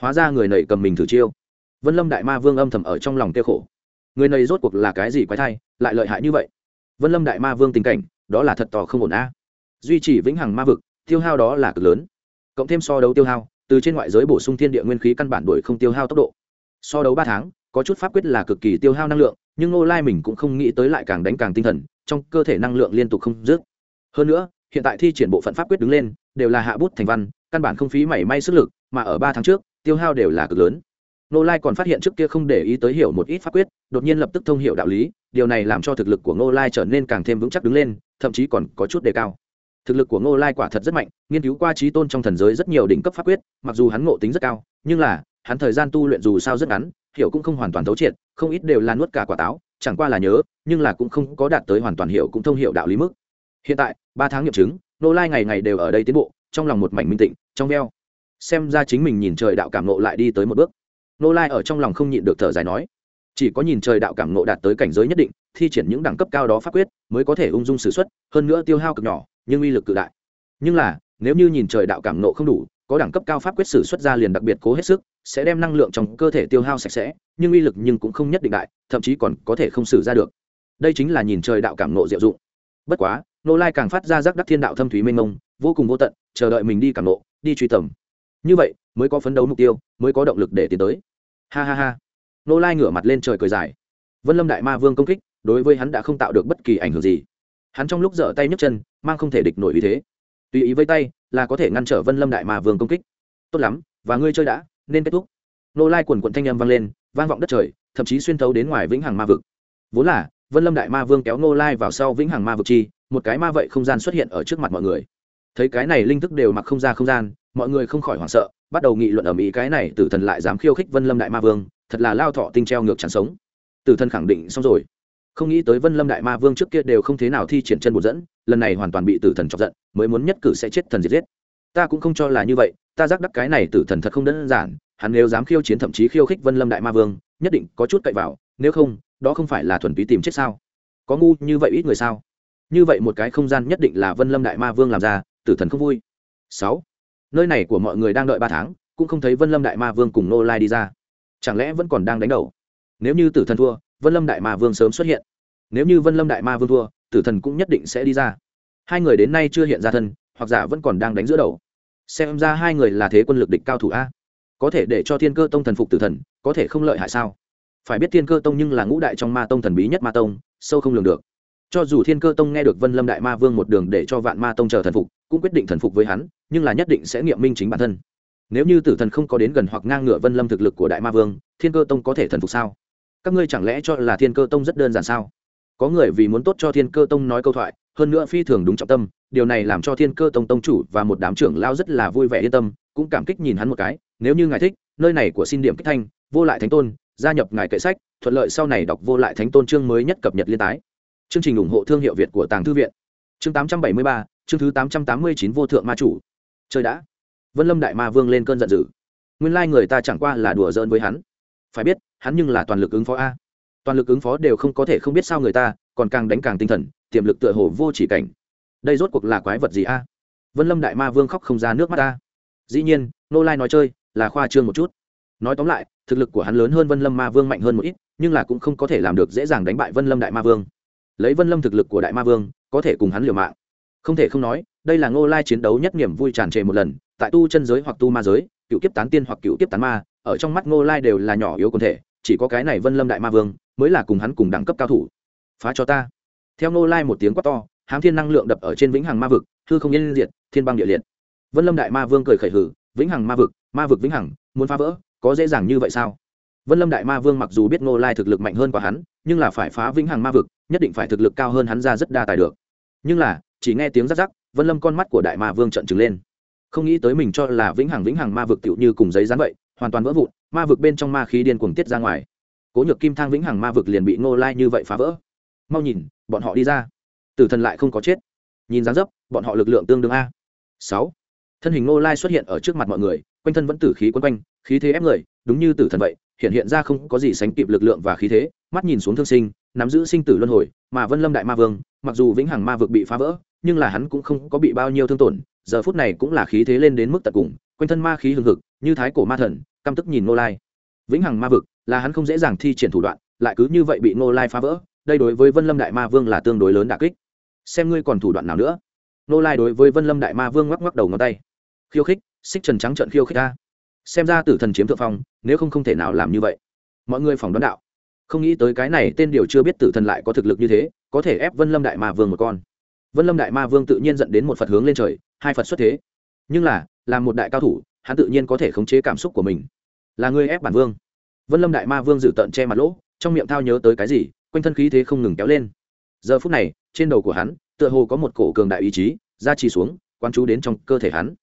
Hóa ra người nầy cầm mình thử chiêu. Vân lâm đại ma vương âm thầm ở trong lòng tiêu khổ. Người này rốt cuộc là cái gì quái thai, lại lợi hại như vậy? Vân lâm đại ma vương tình cảnh, đó là thật tò không ổn a. Duy trì vĩnh hằng ma vực, tiêu hao đó là cực lớn. Cộng thêm so đấu tiêu hao, từ trên ngoại giới bổ sung thiên địa nguyên khí căn bản đuổi không tiêu hao tốc độ. So đấu ba tháng, có chút pháp quyết là cực kỳ tiêu hao năng lượng nhưng ngô lai mình cũng không nghĩ tới lại càng đánh càng tinh thần trong cơ thể năng lượng liên tục không dứt hơn nữa hiện tại thi triển bộ phận pháp quyết đứng lên đều là hạ bút thành văn căn bản không phí mảy may sức lực mà ở ba tháng trước tiêu hao đều là cực lớn Ngô Lai còn phát hiện trước kia không để ý tới hiểu một ít pháp quyết, đột nhiên lập tức thông hiểu đạo lý, điều này làm cho thực lực của Ngô Lai trở nên càng thêm vững chắc đứng lên, thậm chí còn có chút đề cao. Thực lực của Ngô Lai quả thật rất mạnh, nghiên cứu qua trí tôn trong thần giới rất nhiều đỉnh cấp pháp quyết, mặc dù hắn ngộ tính rất cao, nhưng là, hắn thời gian tu luyện dù sao rất ngắn, hiểu cũng không hoàn toàn thấu triệt, không ít đều là nuốt cả quả táo, chẳng qua là nhớ, nhưng là cũng không có đạt tới hoàn toàn hiểu cũng thông hiểu đạo lý mức. Hiện tại, ba tháng nghiệm chứng, Nô Lai ngày ngày đều ở đây tiến bộ, trong lòng một mảnh minh tịnh, trong veo. Xem ra chính mình nhìn trời đạo cảm ngộ lại đi tới một bước nô lai ở trong lòng không nhịn được thở dài nói chỉ có nhìn trời đạo cảm ngộ đạt tới cảnh giới nhất định thi triển những đẳng cấp cao đó pháp quyết mới có thể ung dung xử x u ấ t hơn nữa tiêu hao cực nhỏ nhưng uy lực cự đại nhưng là nếu như nhìn trời đạo cảm ngộ không đủ có đẳng cấp cao pháp quyết xử xuất ra liền đặc biệt cố hết sức, sẽ đem năng lượng trong cơ thể tiêu hao sạch sẽ, nhưng uy lực nhưng cũng không nhất định đại, thậm chí còn có thể không xử ra được. Đây chính là nhìn trời đạo cảm nộ diệu dụng. Bất quá, nô lai càng phát ra giác đắc thiên đạo thâm thúy mênh mông, vô cùng vô tận, chờ đợi mình đi cảm nộ đi truy tầm. Như vậy, mới có phấn đấu mục tiêu, mới có động lực để tiến tới. Ha ha ha. Nô lai ngửa mặt lên trời cười dài. Vân lâm đại ma vương công kích, đối với hắn đã không tạo được bất kỳ ảnh hưởng gì. Hắn trong lúc dở tay nhấc chân, mang không thể địch nổi vì thế. Tùy ý với tay là có thể ngăn trở vân lâm đại ma vương công kích. Tốt lắm, và ngươi chơi đã, nên kết thúc. Nô lai quần quận thanh â m vang lên, vang vọng đất trời, thậm chí xuyên thấu đến ngoài vĩnh hằng ma vực. Vốn là, vân lâm đại ma vương kéo nô lai vào sau vĩnh hằng ma vực chi, một cái ma vậy không gian xuất hiện ở trước mặt mọi người. Thấy cái này linh thức đều mặc không ra không gian, mọi người không khỏi hoảng sợ, bắt đầu nghị luận ở mỹ cái này tử thần lại dám khiêu khích vân lâm đại ma vương, thật là lao thọ tinh treo ngược chẳng sống. Tử thần khẳng định xong rồi không nghĩ tới vân lâm đại ma vương trước kia đều không thế nào thi triển chân bột dẫn, lần này hoàn toàn bị tử thần chọc giận, mới muốn nhất cử sẽ chết thần diệt giết. Ta cũng không cho là như vậy, ta giác đắc cái này tử thần thật không đơn giản, hắn nếu dám khiêu chiến thậm chí khiêu khích vân lâm đại ma vương, nhất định có chút cậy vào, nếu không, đó không phải là thuần túy tìm chết sao? Có ngu như vậy ít người sao? Như vậy một cái không gian nhất định là vân lâm đại ma vương làm ra, tử thần không vui. Sáu. Nơi này của mọi người đang đợi ba tháng, cũng không thấy vân lâm đại ma vương cùng nô lai đi ra. Chẳng lẽ vẫn còn đang đánh đầu? Nếu như tử thần thua vân lâm đại ma vương sớm xuất hiện. Nếu như vân lâm đại ma vương thua, tử thần cũng nhất định sẽ đi ra. Hai người đến nay chưa hiện ra thân, hoặc giả vẫn còn đang đánh giữa đầu. Xem ra hai người là thế quân lực địch cao thủ a. Có thể để cho thiên cơ tông thần phục tử thần, có thể không lợi hại sao? Phải biết thiên cơ tông nhưng là ngũ đại trong ma tông thần bí nhất ma tông, sâu không lường được. Cho dù thiên cơ tông nghe được vân lâm đại ma vương một đường để cho vạn ma tông chờ thần phục, cũng quyết định thần phục với hắn, nhưng là nhất định sẽ nghiệm minh chính bản thân. Nếu như tử thần không có đến gần hoặc ngang ngửa vân lâm thực lực của đại ma vương, thiên cơ tông có thể thần phục sao? Các ngươi chẳng lẽ cho là thiên cơ tông rất đơn giản sao? Có người vì muốn tốt cho thiên cơ tông nói câu thoại hơn nữa phi thường đúng trọng tâm điều này làm cho thiên cơ tông tông chủ và một đám trưởng lao rất là vui vẻ yên tâm cũng cảm kích nhìn hắn một cái nếu như ngài thích nơi này của xin điểm kích thanh vô lại thánh tôn gia nhập ngài kệ sách thuận lợi sau này đọc vô lại thánh tôn chương mới nhất cập nhật liên tái. Chương trình ủng hộ thương hiệu việt của tàng thư viện. Chương 873, chương thứ 889 vô thượng ma chủ. Chơi đã. Vân lâm đại ma vương lên cơn giận dữ. Nguyên lai người ta chẳng qua là đùa giỡn với hắn phải biết, hắn nhưng là toàn lực ứng phó a. Toàn lực ứng phó đều không có thể không biết sao người ta, còn càng đánh càng tinh thần, tiềm lực tựa hồ vô chỉ cảnh. Đây rốt cuộc là quái vật gì a? Vân lâm đại ma vương khóc không ra nước mắt a. Dĩ nhiên, nô lai nói chơi, là khoa trương một chút. Nói tóm lại, thực lực của hắn lớn hơn vân lâm ma vương mạnh hơn một ít, nhưng là cũng không có thể làm được dễ dàng đánh bại vân lâm đại ma vương. Lấy vân lâm thực lực của đại ma vương, có thể cùng hắn liều mạng. Không thể không nói, đây là ngô lai chiến đấu nhất niềm vui tràn trề một lần, tại tu chân giới hoặc tu ma giới, cựu kiếp tán tiên hoặc cựu kiếp tán ma ở trong mắt ngô lai đều là nhỏ yếu quần thể, chỉ có cái này vân lâm đại ma vương mới là cùng hắn cùng đẳng cấp cao thủ. Phá cho ta. Theo ngô lai một tiếng quát to, hám thiên năng lượng đập ở trên vĩnh hằng ma vực, hư không yên diệt, thiên băng địa liệt. Vân lâm đại ma vương cười khẩy hử vĩnh hằng ma vực ma vực vĩnh hằng, muốn phá vỡ, có dễ dàng như vậy sao? Vân lâm đại ma vương mặc dù biết ngô lai thực lực mạnh hơn quả hắn, nhưng là phải phá vĩnh hằng ma vực, nhất định phải thực lực cao hơn hắn ra rất đa tài được. Nhưng là, chỉ nghe tiếng rắc rắc, vân lâm con mắt của đại ma vương trận trừng lên. Không nghĩ tới mình cho là vĩnh hằng vĩnh hằng ma vực tựu như cùng giấy rán vậy hoàn toàn vỡ vụn, ma vực bên trong ma khí điên cuồng tiết ra ngoài. Cố nhược kim thang vĩnh hằng ma vực liền bị ngô lai như vậy phá vỡ. Mau nhìn, bọn họ đi ra. Tử thần lại không có chết. Nhìn dáng dấp, bọn họ lực lượng tương đương a. Sáu. Thân hình ngô lai xuất hiện ở trước mặt mọi người, quanh thân vẫn tử khí quấn quanh, khí thế ép người, đúng như tử thần vậy, hiện hiện ra không có gì sánh kịp lực lượng và khí thế, mắt nhìn xuống thương sinh, nắm giữ sinh tử luân hồi, mà vân lâm đại ma vương, mặc dù vĩnh hằng ma vực bị phá vỡ, nhưng là hắn cũng không có bị bao nhiêu thương tổn, giờ phút này cũng là khí thế lên đến mức tận cùng, quanh thân ma khí hừng hực, như thái cổ ma thần căm tức nhìn ngô lai. Vĩnh hằng ma vực là hắn không dễ dàng thi triển thủ đoạn, lại cứ như vậy bị ngô lai phá vỡ, đây đối với vân lâm đại ma vương là tương đối lớn đà kích. Xem ngươi còn thủ đoạn nào nữa. Ngô lai đối với vân lâm đại ma vương ngoắc ngoắc đầu ngón tay. Khiêu khích, xích trần trắng trận khiêu khích ta xem ra tử thần chiếm thượng phong, nếu không không thể nào làm như vậy. Mọi người phỏng đoán đạo. Không nghĩ tới cái này tên điều chưa biết tử thần lại có thực lực như thế, có thể ép vân lâm đại ma vương một con. Vân lâm đại ma vương tự nhiên dẫn đến một phật hướng lên trời, hai phật xuất thế. Nhưng là là một đại cao thủ hắn tự nhiên có thể khống chế cảm xúc của mình. Là người ép bản vương. Vân lâm đại ma vương dự tận che mặt lỗ, trong miệng thao nhớ tới cái gì, quanh thân khí thế không ngừng kéo lên. Giờ phút này, trên đầu của hắn, tựa hồ có một cổ cường đại ý chí ra trì xuống quan chú đến trong cơ thể hắn.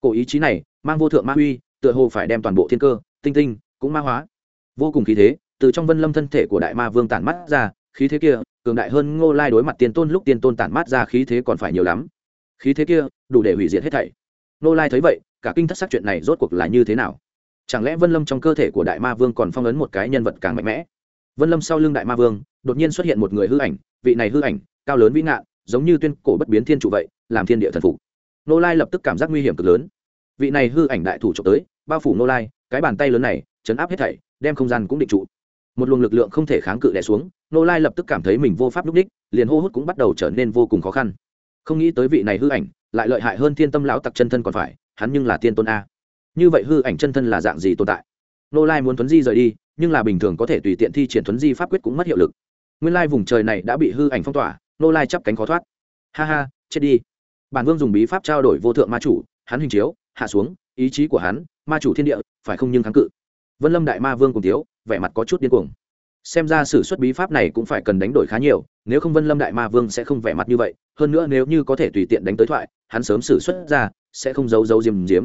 Cổ ý chí này, mang vô thượng ma uy tựa hồ phải đem toàn bộ thiên cơ, tinh tinh, cũng ma hóa. Vô cùng khí thế, từ trong vân lâm thân thể của đại ma vương tản mắt ra, khí thế kia, cường đại hơn ngô lai đối mặt tiên tôn, lúc tiên tôn tản mát ra khí thế còn phải nhiều lắm. Khí thế kia, đủ để hủy diệt hết thảy. Nô lai thấy vậy, cả kinh thất sắc chuyện này rốt cuộc là như thế nào? Chẳng lẽ vân lâm trong cơ thể của đại ma vương còn phong ấn một cái nhân vật càng mạnh mẽ? Vân lâm sau lưng đại ma vương, đột nhiên xuất hiện một người hư ảnh, vị này hư ảnh, cao lớn vĩ ngạn, giống như tuyên cổ bất biến thiên trụ vậy, làm thiên địa thần phục. Nô lai lập tức cảm giác nguy hiểm cực lớn. Vị này hư ảnh đại thủ trộm tới, bao phủ nô lai, cái bàn tay lớn này chấn áp hết thảy, đem không gian cũng định trụ. Một luồng lực lượng không thể kháng cự đè xuống nô lai lập tức cảm thấy mình vô pháp lúc đích, liền hô hút cũng bắt đầu trở nên vô cùng khó khăn. Không nghĩ tới vị này hư ảnh lại lợi hại hơn thiên tâm lão tặc chân thân còn phải, hắn nhưng là tiên tôn a. Như vậy hư ảnh chân thân là dạng gì tồn tại? Nô lai muốn thuấn di rời đi, nhưng là bình thường có thể tùy tiện thi triển thuấn di pháp quyết cũng mất hiệu lực. Nguyên lai vùng trời này đã bị hư ảnh phong tỏa, nô lai chắp cánh khó thoát. Ha ha, chết đi. Bản vương dùng bí pháp trao đổi vô thượng ma chủ, hắn hình chiếu, hạ xuống, ý chí của hắn, ma chủ thiên địa, phải không nhưng kháng cự. Vân lâm đại ma vương cùng tiếu vẻ mặt có chút điên cuồng xem ra sử xuất bí pháp này cũng phải cần đánh đổi khá nhiều, nếu không vân lâm đại ma vương sẽ không vẻ mặt như vậy, hơn nữa nếu như có thể tùy tiện đánh tới thoại, hắn sớm sử xuất ra, sẽ không giấu giấu diêm diếm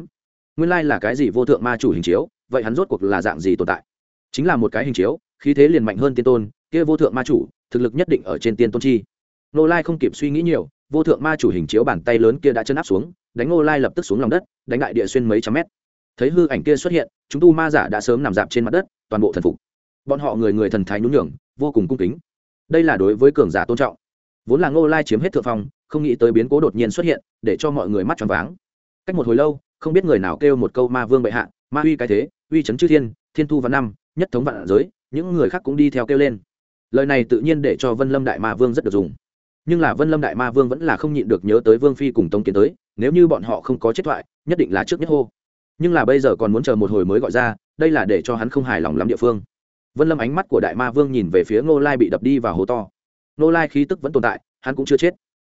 nguyên lai là cái gì vô thượng ma chủ hình chiếu, vậy hắn rốt cuộc là dạng gì tồn tại? Chính là một cái hình chiếu, khí thế liền mạnh hơn tiên tôn, kia vô thượng ma chủ, thực lực nhất định ở trên tiên tôn chi. Nô lai không kịp suy nghĩ nhiều, vô thượng ma chủ hình chiếu bàn tay lớn kia đã chân áp xuống, đánh nô lai lập tức xuống lòng đất, đánh đại địa xuyên mấy trăm mét. Thấy hư ảnh kia xuất hiện, chúng tu ma giả đã sớm nằm dạp trên mặt đất, toàn bộ thần phục bọn họ người người thần thái nhún nhường, vô cùng cung kính. Đây là đối với cường giả tôn trọng. Vốn là ngô lai chiếm hết thượng phong, không nghĩ tới biến cố đột nhiên xuất hiện, để cho mọi người mắt tròn váng. Cách một hồi lâu, không biết người nào kêu một câu ma vương bệ hạ, ma uy cái thế uy chấn chư thiên thiên thu văn năm, nhất thống vạn giới, những người khác cũng đi theo kêu lên. Lời này tự nhiên để cho vân lâm đại ma vương rất được dùng. Nhưng là vân lâm đại ma vương vẫn là không nhịn được nhớ tới vương phi cùng tống kiến tới, nếu như bọn họ không có chết thoại, nhất định là trước nhất hô. Nhưng là bây giờ còn muốn chờ một hồi mới gọi ra, đây là để cho hắn không hài lòng lắm địa phương vân lâm ánh mắt của đại ma vương nhìn về phía ngô lai bị đập đi vào hố to. Ngô lai khí tức vẫn tồn tại, hắn cũng chưa chết.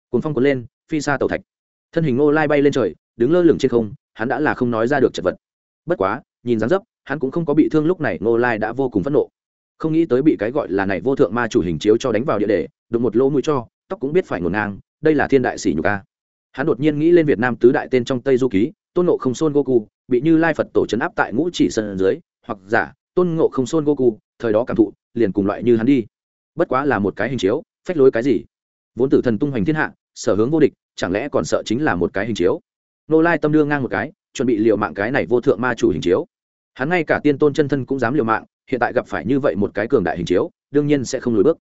Cồn phong cuốn lên, phi xa tàu thạch. Thân hình ngô lai bay lên trời, đứng lơ lửng trên không, hắn đã là không nói ra được chật vật. Bất quá, nhìn dáng dấp, hắn cũng không có bị thương lúc này, ngô lai đã vô cùng phẫn nộ. Không nghĩ tới bị cái gọi là này vô thượng ma chủ hình chiếu cho đánh vào địa đề, đụng một lỗ mũi cho, tóc cũng biết phải ngổn ngang, đây là thiên đại sĩ nhục ca hắn đột nhiên nghĩ lên việt nam tứ đại tên trong tây du ký, tôn nộ không xôn goku, bị như lai phật tổ chấn áp tại ngũ chỉ sân dưới, hoặc giả, tôn ngộ không xôn goku thời đó cảm thụ, liền cùng loại như hắn đi. Bất quá là một cái hình chiếu, phách lối cái gì? Vốn tử thần tung hoành thiên hạ, sở hướng vô địch, chẳng lẽ còn sợ chính là một cái hình chiếu? Nô lai tâm đương ngang một cái, chuẩn bị liều mạng cái này vô thượng ma chủ hình chiếu. Hắn ngay cả tiên tôn chân thân cũng dám liều mạng, hiện tại gặp phải như vậy một cái cường đại hình chiếu, đương nhiên sẽ không lùi bước.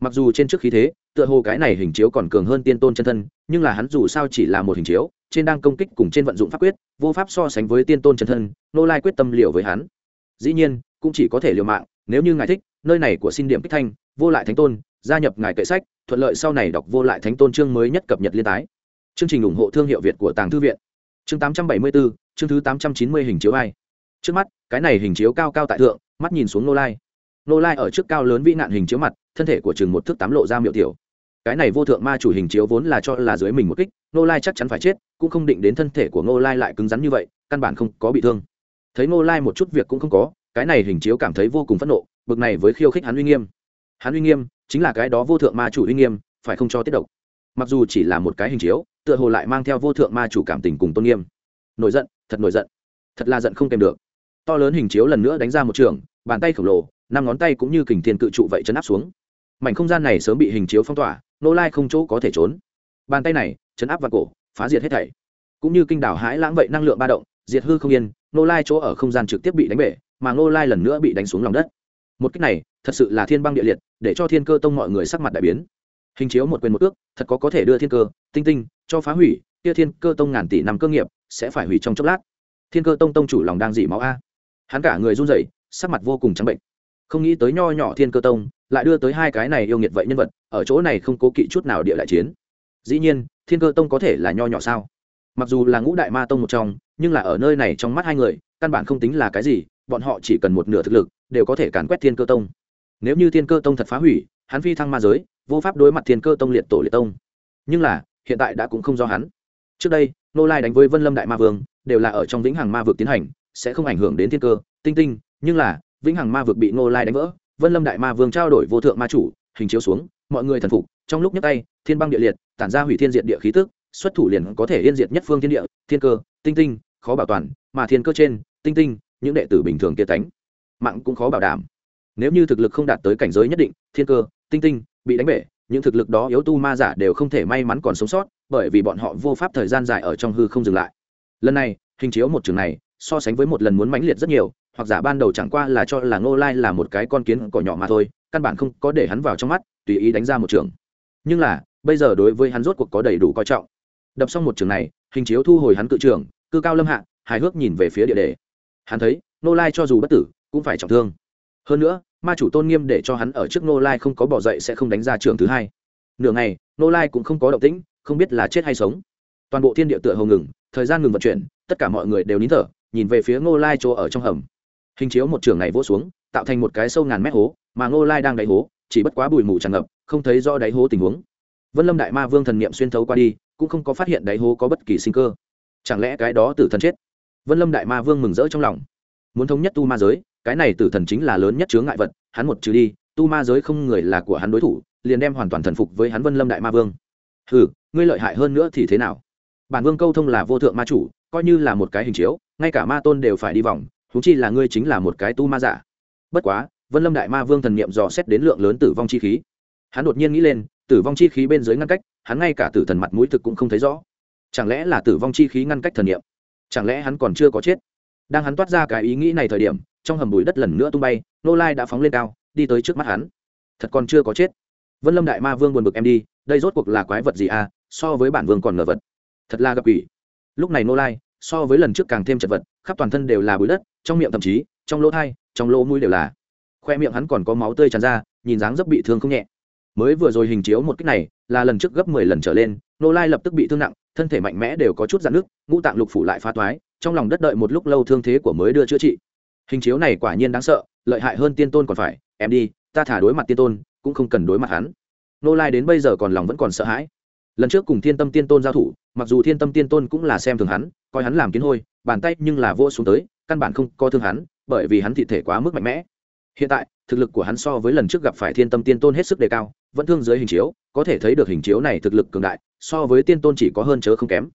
Mặc dù trên trước khí thế, tựa hồ cái này hình chiếu còn cường hơn tiên tôn chân thân, nhưng là hắn dù sao chỉ là một hình chiếu, trên đang công kích cùng trên vận dụng pháp quyết, vô pháp so sánh với tiên tôn chân thân, nô lai quyết tâm liều với hắn. Dĩ nhiên, cũng chỉ có thể liều mạng nếu như ngài thích nơi này của xin điểm kích thanh vô lại thánh tôn gia nhập ngài kệ sách thuận lợi sau này đọc vô lại thánh tôn chương mới nhất cập nhật liên tái. Chương trình ủng hộ thương hiệu việt của tàng thư viện. Chương 874, chương thứ 890 hình chiếu ai. Trước mắt cái này hình chiếu cao cao tại thượng mắt nhìn xuống nô lai. Nô lai ở trước cao lớn vĩ nạn hình chiếu mặt thân thể của chừng một thước tám lộ ra miệu tiểu. Cái này vô thượng ma chủ hình chiếu vốn là cho là dưới mình một kích nô lai chắc chắn phải chết cũng không định đến thân thể của nô lai lại cứng rắn như vậy căn bản không có bị thương. Thấy nô lai một chút việc cũng không có cái này hình chiếu cảm thấy vô cùng phẫn nộ, bực này với khiêu khích hắn uy nghiêm. Hắn uy nghiêm chính là cái đó vô thượng ma chủ uy nghiêm, phải không cho tiết độc? Mặc dù chỉ là một cái hình chiếu, tựa hồ lại mang theo vô thượng ma chủ cảm tình cùng tôn nghiêm. Nổi giận, thật nổi giận. Thật là giận không kèm được. To lớn hình chiếu lần nữa đánh ra một trường, bàn tay khổng lồ, năm ngón tay cũng như kình thiên cự trụ vậy chấn áp xuống. Mảnh không gian này sớm bị hình chiếu phong tỏa, nô lai không chỗ có thể trốn. Bàn tay này, chấn áp vào cổ, phá diệt hết thảy. Cũng như kinh đảo hãi lãng vậy năng lượng ba động, diệt hư không yên, nô lai chỗ ở không gian trực tiếp bị đánh bể mà nô lai lần nữa bị đánh xuống lòng đất. Một cách này, thật sự là thiên băng địa liệt, để cho thiên cơ tông mọi người sắc mặt đại biến. Hình chiếu một quyền một ước, thật có có thể đưa thiên cơ, tinh tinh, cho phá hủy, kia thiên cơ tông ngàn tỷ năm cơ nghiệp, sẽ phải hủy trong chốc lát. Thiên cơ tông tông chủ lòng đang dị máu a. Hắn cả người run rẩy, sắc mặt vô cùng trắng bệnh. Không nghĩ tới nho nhỏ thiên cơ tông, lại đưa tới hai cái này yêu nghiệt vậy nhân vật, ở chỗ này không cố kỵ chút nào địa đại chiến. Dĩ nhiên, thiên cơ tông có thể là nho nhỏ sao? Mặc dù là ngũ đại ma tông một trong, nhưng là ở nơi này trong mắt hai người, căn bản không tính là cái gì bọn họ chỉ cần một nửa thực lực, đều có thể càn quét thiên cơ tông. Nếu như thiên cơ tông thật phá hủy, hắn phi thăng ma giới, vô pháp đối mặt thiên cơ tông liệt tổ liệt tông. Nhưng là, hiện tại đã cũng không do hắn. Trước đây, nô lai đánh với vân lâm đại ma vương, đều là ở trong vĩnh hằng ma vực tiến hành, sẽ không ảnh hưởng đến thiên cơ, tinh tinh, nhưng là, vĩnh hằng ma vực bị nô lai đánh vỡ, vân lâm đại ma vương trao đổi vô thượng ma chủ, hình chiếu xuống, mọi người thần phục, trong lúc nhấc tay, thiên băng địa liệt, tản ra hủy thiên diệt địa khí tức, xuất thủ liền có thể yên diệt nhất phương thiên địa, thiên cơ, tinh tinh, khó bảo toàn, mà thiên cơ trên, tinh tinh những đệ tử bình thường kia tánh. Mạng cũng khó bảo đảm. Nếu như thực lực không đạt tới cảnh giới nhất định, thiên cơ, tinh tinh, bị đánh bể, những thực lực đó yếu tu ma giả đều không thể may mắn còn sống sót, bởi vì bọn họ vô pháp thời gian dài ở trong hư không dừng lại. Lần này, hình chiếu một trường này, so sánh với một lần muốn mãnh liệt rất nhiều, hoặc giả ban đầu chẳng qua là cho là ngô lai là một cái con kiến cỏ nhỏ mà thôi, căn bản không có để hắn vào trong mắt, tùy ý đánh ra một trường. Nhưng là, bây giờ đối với hắn rốt cuộc có đầy đủ coi trọng. Đập xong một trường này, hình chiếu thu hồi hắn cự trường, cư cao lâm hạ, hài hước nhìn về phía địa đề hắn thấy, ngô lai cho dù bất tử, cũng phải trọng thương. Hơn nữa, ma chủ tôn nghiêm để cho hắn ở trước nô lai không có bỏ dậy sẽ không đánh ra trường thứ hai. Nửa ngày nô lai cũng không có động tĩnh, không biết là chết hay sống. Toàn bộ thiên địa tựa hầu ngừng, thời gian ngừng vận chuyển, tất cả mọi người đều nín thở, nhìn về phía ngô lai chỗ ở trong hầm. Hình chiếu một trường này vỗ xuống, tạo thành một cái sâu ngàn mét hố, mà ngô lai đang đáy hố, chỉ bất quá bụi mù tràn ngập, không thấy do đáy hố tình huống. Vân lâm đại ma vương thần niệm xuyên thấu qua đi, cũng không có phát hiện đáy hố có bất kỳ sinh cơ. Chẳng lẽ cái đó tử thần chết? Vân lâm đại ma vương mừng rỡ trong lòng. Muốn thống nhất tu ma giới, cái này tử thần chính là lớn nhất chướng ngại vật, hắn một trừ đi, tu ma giới không người là của hắn đối thủ, liền đem hoàn toàn thần phục với hắn vân lâm đại ma vương. Ừ ngươi lợi hại hơn nữa thì thế nào? Bản vương câu thông là vô thượng ma chủ, coi như là một cái hình chiếu, ngay cả ma tôn đều phải đi vòng thú chi là ngươi chính là một cái tu ma giả. Bất quá, vân lâm đại ma vương thần niệm dò xét đến lượng lớn tử vong chi khí. Hắn đột nhiên nghĩ lên, tử vong chi khí bên dưới ngăn cách, hắn ngay cả tử thần mặt mũi thực cũng không thấy rõ. Chẳng lẽ là tử vong chi khí ngăn cách thần niệm? Chẳng lẽ hắn còn chưa có chết? Đang hắn toát ra cái ý nghĩ này thời điểm, trong hầm bụi đất lần nữa tung bay, nô lai đã phóng lên cao, đi tới trước mắt hắn. Thật còn chưa có chết. Vân lâm đại ma vương buồn bực em đi, đây rốt cuộc là quái vật gì à so với bản vương còn ngờ vật. Thật là gặp ủy lúc này nô lai, so với lần trước càng thêm chật vật, khắp toàn thân đều là bụi đất, trong miệng thậm chí, trong lỗ thai, trong lỗ mũi đều là. Khoe miệng hắn còn có máu tươi tràn ra, nhìn dáng rất bị thương không nhẹ. Mới vừa rồi hình chiếu một cách này, là lần trước gấp mười lần trở lên, nô lai lập tức bị thương nặng thân thể mạnh mẽ đều có chút dạn nước, ngũ tạng lục phủ lại phá toái, trong lòng đất đợi một lúc lâu thương thế của mới đưa chữa trị. Hình chiếu này quả nhiên đáng sợ, lợi hại hơn tiên tôn còn phải, em đi, ta thả đối mặt tiên tôn, cũng không cần đối mặt hắn. Nô lai đến bây giờ còn lòng vẫn còn sợ hãi. Lần trước cùng thiên tâm tiên tôn giao thủ, mặc dù thiên tâm tiên tôn cũng là xem thường hắn, coi hắn làm kiến hôi, bàn tay nhưng là vô xuống tới, căn bản không co thương hắn, bởi vì hắn thị thể quá mức mạnh mẽ hiện tại, thực lực của hắn so với lần trước gặp phải thiên tâm tiên tôn hết sức đề cao, vẫn thương dưới hình chiếu, có thể thấy được hình chiếu này thực lực cường đại, so với tiên tôn chỉ có hơn chớ không kém.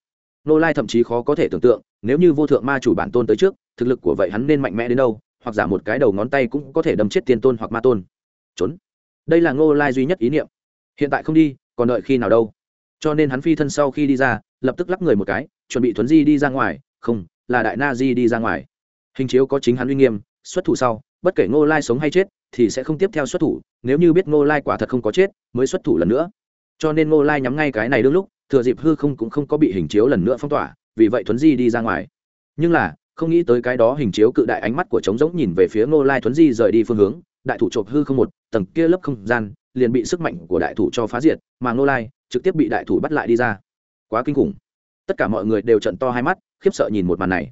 Nô lai thậm chí khó có thể tưởng tượng, nếu như vô thượng ma chủ bản tôn tới trước, thực lực của vậy hắn nên mạnh mẽ đến đâu, hoặc giả một cái đầu ngón tay cũng có thể đâm chết tiên tôn hoặc ma tôn. Trốn. Đây là ngô lai duy nhất ý niệm. Hiện tại không đi, còn đợi khi nào đâu. Cho nên hắn phi thân sau khi đi ra, lập tức lắp người một cái, chuẩn bị thuấn di đi ra ngoài, không, là đại na di đi ra ngoài. Hình chiếu có chính hắn uy nghiêm, xuất thủ sau bất kể ngô lai sống hay chết, thì sẽ không tiếp theo xuất thủ, nếu như biết ngô lai quả thật không có chết, mới xuất thủ lần nữa. Cho nên ngô lai nhắm ngay cái này đương lúc, thừa dịp hư không cũng không có bị hình chiếu lần nữa phong tỏa, vì vậy thuấn di đi ra ngoài. Nhưng là, không nghĩ tới cái đó hình chiếu cự đại ánh mắt của trống rỗng nhìn về phía ngô lai thuấn di rời đi phương hướng, đại thủ chộp hư không một, tầng kia lớp không gian, liền bị sức mạnh của đại thủ cho phá diệt, mà ngô lai trực tiếp bị đại thủ bắt lại đi ra. Quá kinh khủng. Tất cả mọi người đều trận to hai mắt, khiếp sợ nhìn một màn này.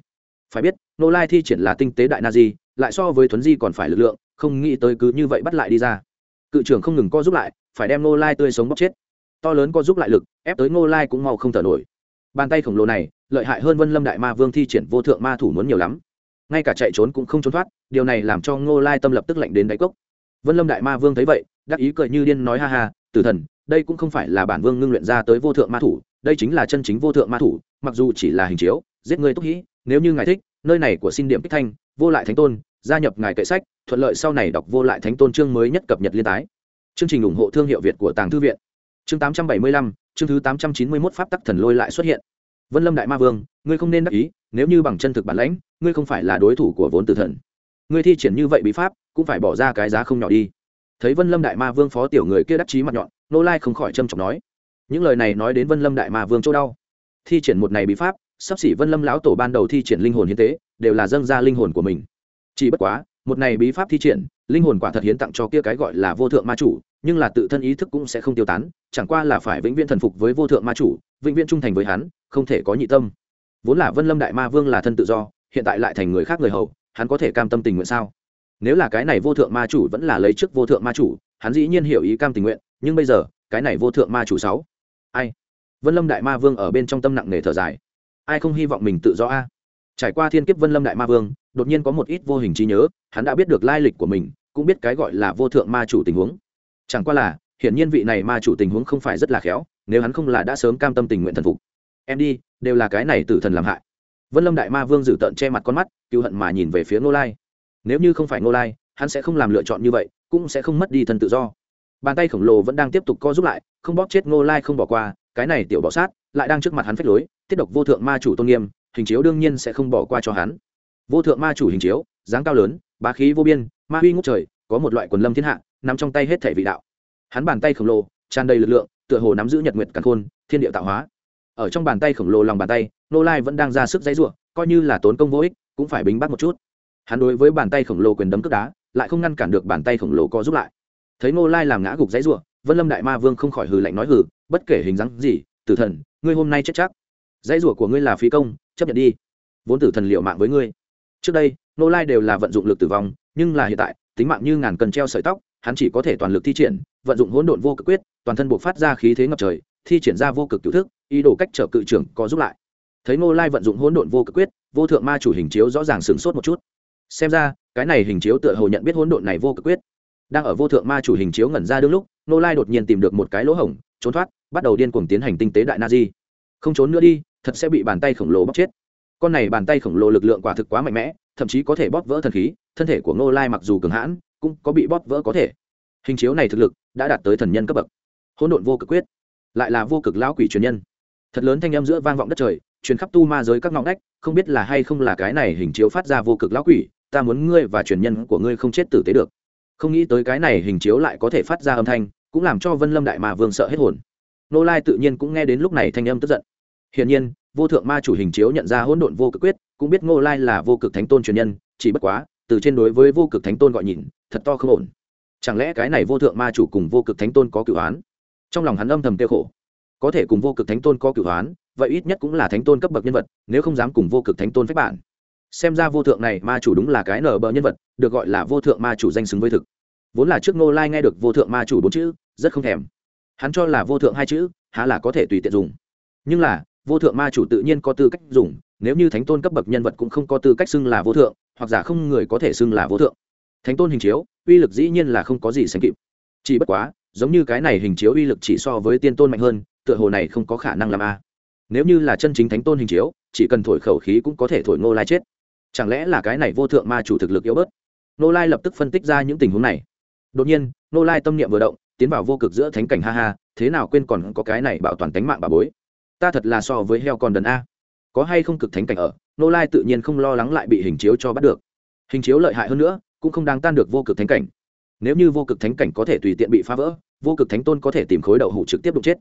Phải biết, ngô lai thi triển là tinh tế đại na di lại so với thuấn di còn phải lực lượng, không nghĩ tới cứ như vậy bắt lại đi ra. Cự trưởng không ngừng co giúp lại, phải đem ngô lai tươi sống bóc chết. To lớn co giúp lại lực, ép tới ngô lai cũng mau không thở nổi. Bàn tay khổng lồ này, lợi hại hơn vân lâm đại ma vương thi triển vô thượng ma thủ muốn nhiều lắm. Ngay cả chạy trốn cũng không trốn thoát, điều này làm cho ngô lai tâm lập tức lạnh đến đáy cốc. Vân lâm đại ma vương thấy vậy, đắc ý cười như điên nói ha ha, tử thần, đây cũng không phải là bản vương ngưng luyện ra tới vô thượng ma thủ, đây chính là chân chính vô thượng ma thủ, mặc dù chỉ là hình chiếu, giết người túc hĩ nếu như ngài thích, nơi này của xin điểm kích thanh vô lại thánh tôn, gia nhập ngài kệ sách, thuận lợi sau này đọc vô lại thánh tôn chương mới nhất cập nhật liên tái. Chương trình ủng hộ thương hiệu việt của tàng thư viện. Chương tám trăm bảy mươi lăm, chương thứ tám trăm chín mươi mốt pháp tắc thần lôi lại xuất hiện. Vân lâm đại ma vương, ngươi không nên đắc ý, nếu như bằng chân thực bản lãnh, ngươi không phải là đối thủ của vốn tử thần. Ngươi thi triển như vậy bí pháp, cũng phải bỏ ra cái giá không nhỏ đi. Thấy vân lâm đại ma vương phó tiểu người kia đắc chí mặt nhọn, nô lai không khỏi trâm trọng nói, những lời này nói đến vân lâm đại ma vương chỗ đau. Thi triển một này bí pháp, sắp xỉ vân lâm lão tổ ban đầu thi triển linh hồn hiến tế đều là dâng ra linh hồn của mình. Chỉ bất quá, một này bí pháp thi triển, linh hồn quả thật hiến tặng cho kia cái gọi là vô thượng ma chủ, nhưng là tự thân ý thức cũng sẽ không tiêu tán, chẳng qua là phải vĩnh viễn thần phục với vô thượng ma chủ, vĩnh viễn trung thành với hắn, không thể có nhị tâm. Vốn là vân lâm đại ma vương là thân tự do, hiện tại lại thành người khác người hầu, hắn có thể cam tâm tình nguyện sao? Nếu là cái này vô thượng ma chủ vẫn là lấy trước vô thượng ma chủ, hắn dĩ nhiên hiểu ý cam tình nguyện, nhưng bây giờ, cái này vô thượng ma chủ sáu? Ai? Vân lâm đại ma vương ở bên trong tâm nặng nề thở dài. Ai không hy vọng mình tự do a? Trải qua thiên kiếp vân lâm đại ma vương, đột nhiên có một ít vô hình trí nhớ, hắn đã biết được lai lịch của mình, cũng biết cái gọi là vô thượng ma chủ tình huống. Chẳng qua là, hiển nhiên vị này ma chủ tình huống không phải rất là khéo, nếu hắn không là đã sớm cam tâm tình nguyện thần phục. Em đi, đều là cái này tử thần làm hại. Vân lâm đại ma vương dử tợn che mặt con mắt cựu hận mà nhìn về phía ngô lai. Nếu như không phải ngô lai, hắn sẽ không làm lựa chọn như vậy, cũng sẽ không mất đi thân tự do. Bàn tay khổng lồ vẫn đang tiếp tục co giúp lại, không bóp chết ngô lai không bỏ qua, cái này tiểu bỏ sát, lại đang trước mặt hắn phách lối, tiết độc vô thượng ma chủ tôn nghiêm hình chiếu đương nhiên sẽ không bỏ qua cho hắn. Vô thượng ma chủ hình chiếu, dáng cao lớn, bá khí vô biên, ma huy ngút trời, có một loại quần lâm thiên hạ, nằm trong tay hết thể vị đạo. Hắn bàn tay khổng lồ, tràn đầy lực lượng, tựa hồ nắm giữ nhật nguyệt càn khôn, thiên địa tạo hóa. Ở trong bàn tay khổng lồ lòng bàn tay, nô lai vẫn đang ra sức dãy ruộng coi như là tốn công vô ích, cũng phải bính bắt một chút. Hắn đối với bàn tay khổng lồ quyền đấm cướp đá, lại không ngăn cản được bàn tay khổng lồ co giúp lại. Thấy nô lai làm ngã gục dãy ruộng vân lâm đại ma vương không khỏi hừ lạnh nói hừ, bất kể hình dáng gì, tử thần, ngươi hôm nay chết chắc. Dãy ruộng của ngươi là phí công chấp nhận đi. Vốn tử thần liệu mạng với ngươi. Trước đây, nô lai đều là vận dụng lực tử vong, nhưng là hiện tại, tính mạng như ngàn cần treo sợi tóc, hắn chỉ có thể toàn lực thi triển, vận dụng hỗn độn vô cực quyết, toàn thân buộc phát ra khí thế ngập trời, thi triển ra vô cực cựu thức, ý đồ cách trở cự trưởng có giúp lại. Thấy ngô lai vận dụng hỗn độn vô cực quyết, vô thượng ma chủ hình chiếu rõ ràng sửng sốt một chút. Xem ra, cái này hình chiếu tựa hồ nhận biết hỗn độn này vô cực quyết. Đang ở vô thượng ma chủ hình chiếu ngẩn ra đương lúc ngô lai đột nhiên tìm được một cái lỗ hổng, trốn thoát, bắt đầu điên cuồng tiến hành tinh tế đại na di. Không trốn nữa đi thật sẽ bị bàn tay khổng lồ bóp chết. Con này bàn tay khổng lồ lực lượng quả thực quá mạnh mẽ, thậm chí có thể bóp vỡ thần khí, thân thể của ngô lai mặc dù cường hãn, cũng có bị bóp vỡ có thể. Hình chiếu này thực lực đã đạt tới thần nhân cấp bậc. Hỗn độn vô cực quyết, lại là vô cực lão quỷ truyền nhân. Thật lớn thanh âm giữa vang vọng đất trời, truyền khắp tu ma giới các ngõ ngách, không biết là hay không là cái này hình chiếu phát ra vô cực lão quỷ, ta muốn ngươi và truyền nhân của ngươi không chết tử tế được. Không nghĩ tới cái này hình chiếu lại có thể phát ra âm thanh, cũng làm cho vân lâm đại ma vương sợ hết hồn. Nô lai tự nhiên cũng nghe đến lúc này thanh âm tức giận hiển nhiên, vô thượng ma chủ hình chiếu nhận ra hỗn độn vô cực quyết, cũng biết ngô lai là vô cực thánh tôn truyền nhân, chỉ bất quá, từ trên đối với vô cực thánh tôn gọi nhìn, thật to không ổn. Chẳng lẽ cái này vô thượng ma chủ cùng vô cực thánh tôn có cửu án trong lòng hắn âm thầm tiêu khổ. Có thể cùng vô cực thánh tôn có cửu án vậy ít nhất cũng là thánh tôn cấp bậc nhân vật, nếu không dám cùng vô cực thánh tôn phép bản. Xem ra vô thượng này ma chủ đúng là cái nở bờ nhân vật, được gọi là vô thượng ma chủ danh xứng với thực. Vốn là trước ngô lai nghe được vô thượng ma chủ bốn chữ, rất không thèm. Hắn cho là vô thượng hai chữ, há là có thể tùy tiện dùng. Nhưng là vô thượng ma chủ tự nhiên có tư cách dùng, nếu như thánh tôn cấp bậc nhân vật cũng không có tư cách xưng là vô thượng, hoặc giả không người có thể xưng là vô thượng. Thánh tôn hình chiếu, uy lực dĩ nhiên là không có gì sánh kịp. Chỉ bất quá, giống như cái này hình chiếu uy lực chỉ so với tiên tôn mạnh hơn, tựa hồ này không có khả năng làm a. Nếu như là chân chính thánh tôn hình chiếu, chỉ cần thổi khẩu khí cũng có thể thổi ngô lai chết. Chẳng lẽ là cái này vô thượng ma chủ thực lực yếu bớt? Ngô lai lập tức phân tích ra những tình huống này. Đột nhiên, ngô lai tâm niệm vừa động, tiến vào vô cực giữa thánh cảnh ha ha, thế nào quên còn có cái này bảo toàn tánh mạng bà bối ta thật là so với heo còn đần a. Có hay không cực thánh cảnh ở, nô lai tự nhiên không lo lắng lại bị hình chiếu cho bắt được. Hình chiếu lợi hại hơn nữa, cũng không đáng tan được vô cực thánh cảnh. Nếu như vô cực thánh cảnh có thể tùy tiện bị phá vỡ, vô cực thánh tôn có thể tìm khối đậu hủ trực tiếp đụng chết.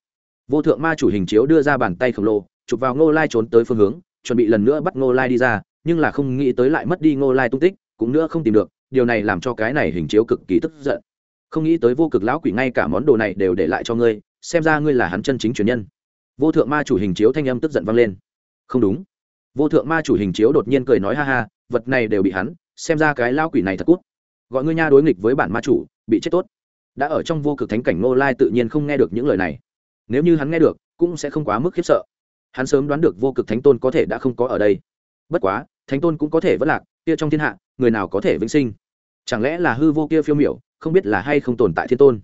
Vô thượng ma chủ hình chiếu đưa ra bàn tay khổng lồ, chụp vào ngô lai trốn tới phương hướng, chuẩn bị lần nữa bắt ngô lai đi ra, nhưng là không nghĩ tới lại mất đi ngô lai tung tích, cũng nữa không tìm được, điều này làm cho cái này hình chiếu cực kỳ tức giận. Không nghĩ tới vô cực lão quỷ ngay cả món đồ này đều để lại cho ngươi, xem ra ngươi là hắn chân chính truyền nhân vô thượng ma chủ hình chiếu thanh âm tức giận vang lên. Không đúng. Vô thượng ma chủ hình chiếu đột nhiên cười nói ha ha, vật này đều bị hắn, xem ra cái lao quỷ này thật cút. Gọi ngươi nha đối nghịch với bản ma chủ, bị chết tốt. Đã ở trong vô cực thánh cảnh ngô lai tự nhiên không nghe được những lời này. Nếu như hắn nghe được, cũng sẽ không quá mức khiếp sợ. Hắn sớm đoán được vô cực thánh tôn có thể đã không có ở đây. Bất quá, thánh tôn cũng có thể vất lạc, kia trong thiên hạ, người nào có thể vĩnh sinh? Chẳng lẽ là hư vô kia phiêu miểu, không biết là hay không tồn tại thiên tôn?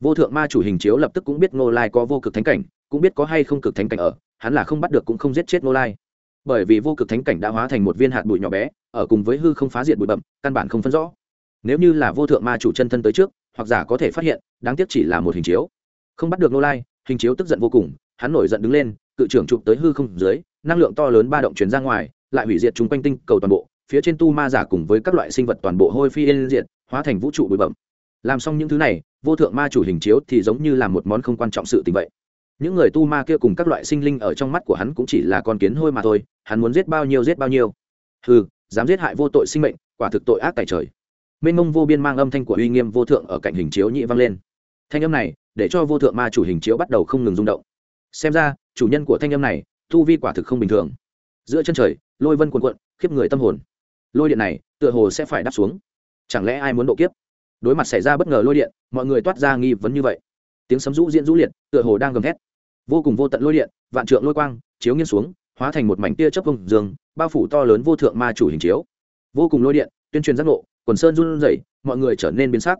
Vô thượng ma chủ hình chiếu lập tức cũng biết ngô lai có vô cực thánh cảnh cũng biết có hay không cực thánh cảnh ở, hắn là không bắt được cũng không giết chết nô lai. Bởi vì vô cực thánh cảnh đã hóa thành một viên hạt bụi nhỏ bé, ở cùng với hư không phá diệt bụi bậm căn bản không phân rõ. Nếu như là vô thượng ma chủ chân thân tới trước, hoặc giả có thể phát hiện, đáng tiếc chỉ là một hình chiếu. Không bắt được nô lai, hình chiếu tức giận vô cùng, hắn nổi giận đứng lên, cự trưởng chụp tới hư không dưới, năng lượng to lớn ba động chuyển ra ngoài, lại hủy diệt chúng quanh tinh cầu toàn bộ, phía trên tu ma giả cùng với các loại sinh vật toàn bộ hôi phi yên diệt, hóa thành vũ trụ bụi bậm. làm xong những thứ này, vô thượng ma chủ hình chiếu thì giống như là một món không quan trọng sự tình vậy những người tu ma kia cùng các loại sinh linh ở trong mắt của hắn cũng chỉ là con kiến hôi mà thôi hắn muốn giết bao nhiêu giết bao nhiêu. Hừ, dám giết hại vô tội sinh mệnh quả thực tội ác tại trời. Mênh mông vô biên mang âm thanh của uy nghiêm vô thượng ở cạnh hình chiếu nhị vang lên. Thanh âm này để cho vô thượng ma chủ hình chiếu bắt đầu không ngừng rung động. Xem ra chủ nhân của thanh âm này thu vi quả thực không bình thường. Giữa chân trời lôi vân quần quận khiếp người tâm hồn. Lôi điện này tựa hồ sẽ phải đáp xuống. Chẳng lẽ ai muốn độ kiếp? Đối mặt xảy ra bất ngờ lôi điện mọi người toát ra nghi vấn như vậy. Tiếng sấm rũ diễn rũ liệt tựa hồ đang gầm thét vô cùng vô tận lôi điện, vạn trượng lôi quang, chiếu nghiêng xuống, hóa thành một mảnh tia chớp vùng dương, bao phủ to lớn vô thượng ma chủ hình chiếu. Vô cùng lôi điện, tuyên truyền giác ngộ, quần sơn run rẩy, mọi người trở nên biến sắc.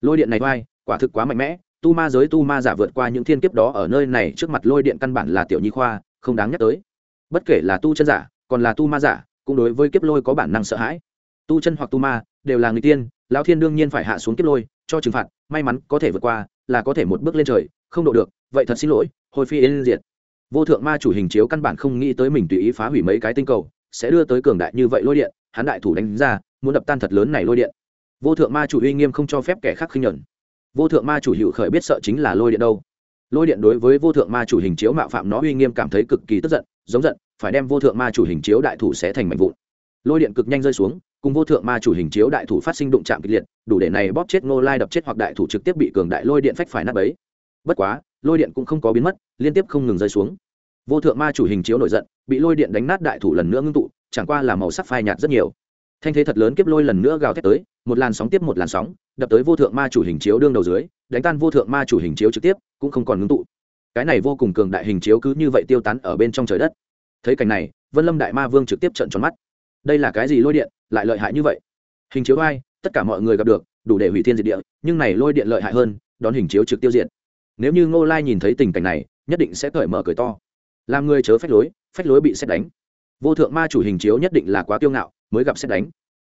Lôi điện này oai, quả thực quá mạnh mẽ, tu ma giới tu ma giả vượt qua những thiên kiếp đó ở nơi này trước mặt lôi điện căn bản là tiểu nhi khoa, không đáng nhắc tới. Bất kể là tu chân giả, còn là tu ma giả, cũng đối với kiếp lôi có bản năng sợ hãi. Tu chân hoặc tu ma, đều là người tiên, lão thiên đương nhiên phải hạ xuống kiếp lôi, cho trừng phạt, may mắn có thể vượt qua, là có thể một bước lên trời, không độ được, vậy thật xin lỗi hồi phi yên diệt. Vô thượng ma chủ hình chiếu căn bản không nghĩ tới mình tùy ý phá hủy mấy cái tinh cầu, sẽ đưa tới cường đại như vậy lôi điện, hắn đại thủ đánh ra, muốn đập tan thật lớn này lôi điện. Vô thượng ma chủ uy nghiêm không cho phép kẻ khác khinh nhẫn vô thượng ma chủ hữu khởi biết sợ chính là lôi điện đâu. Lôi điện đối với vô thượng ma chủ hình chiếu mạo phạm nó uy nghiêm cảm thấy cực kỳ tức giận, giống giận, phải đem vô thượng ma chủ hình chiếu đại thủ sẽ thành mảnh vụn. Lôi điện cực nhanh rơi xuống, cùng vô thượng ma chủ hình chiếu đại thủ phát sinh đụng chạm kịch liệt, đủ để này bóp chết ngô lai đập chết hoặc đại thủ trực tiếp bị cường đại lôi điện phách phải nát bấy. Bất quá lôi điện cũng không có biến mất, liên tiếp không ngừng rơi xuống. Vô thượng ma chủ hình chiếu nổi giận, bị lôi điện đánh nát đại thủ lần nữa ngưng tụ, chẳng qua là màu sắc phai nhạt rất nhiều. Thanh thế thật lớn kiếp lôi lần nữa gào thét tới, một làn sóng tiếp một làn sóng, đập tới vô thượng ma chủ hình chiếu đương đầu dưới, đánh tan vô thượng ma chủ hình chiếu trực tiếp, cũng không còn ngưng tụ. Cái này vô cùng cường đại hình chiếu cứ như vậy tiêu tán ở bên trong trời đất. Thấy cảnh này, vân lâm đại ma vương trực tiếp trận tròn mắt. Đây là cái gì lôi điện, lại lợi hại như vậy? Hình chiếu ai, tất cả mọi người gặp được, đủ để hủy thiên diệt địa, nhưng này lôi điện lợi hại hơn, đón hình chiếu trực tiêu diệt nếu như ngô lai nhìn thấy tình cảnh này, nhất định sẽ cởi mở cười to. Làm người chớ phách lối phách lối bị xét đánh. Vô thượng ma chủ hình chiếu nhất định là quá kiêu ngạo, mới gặp xét đánh.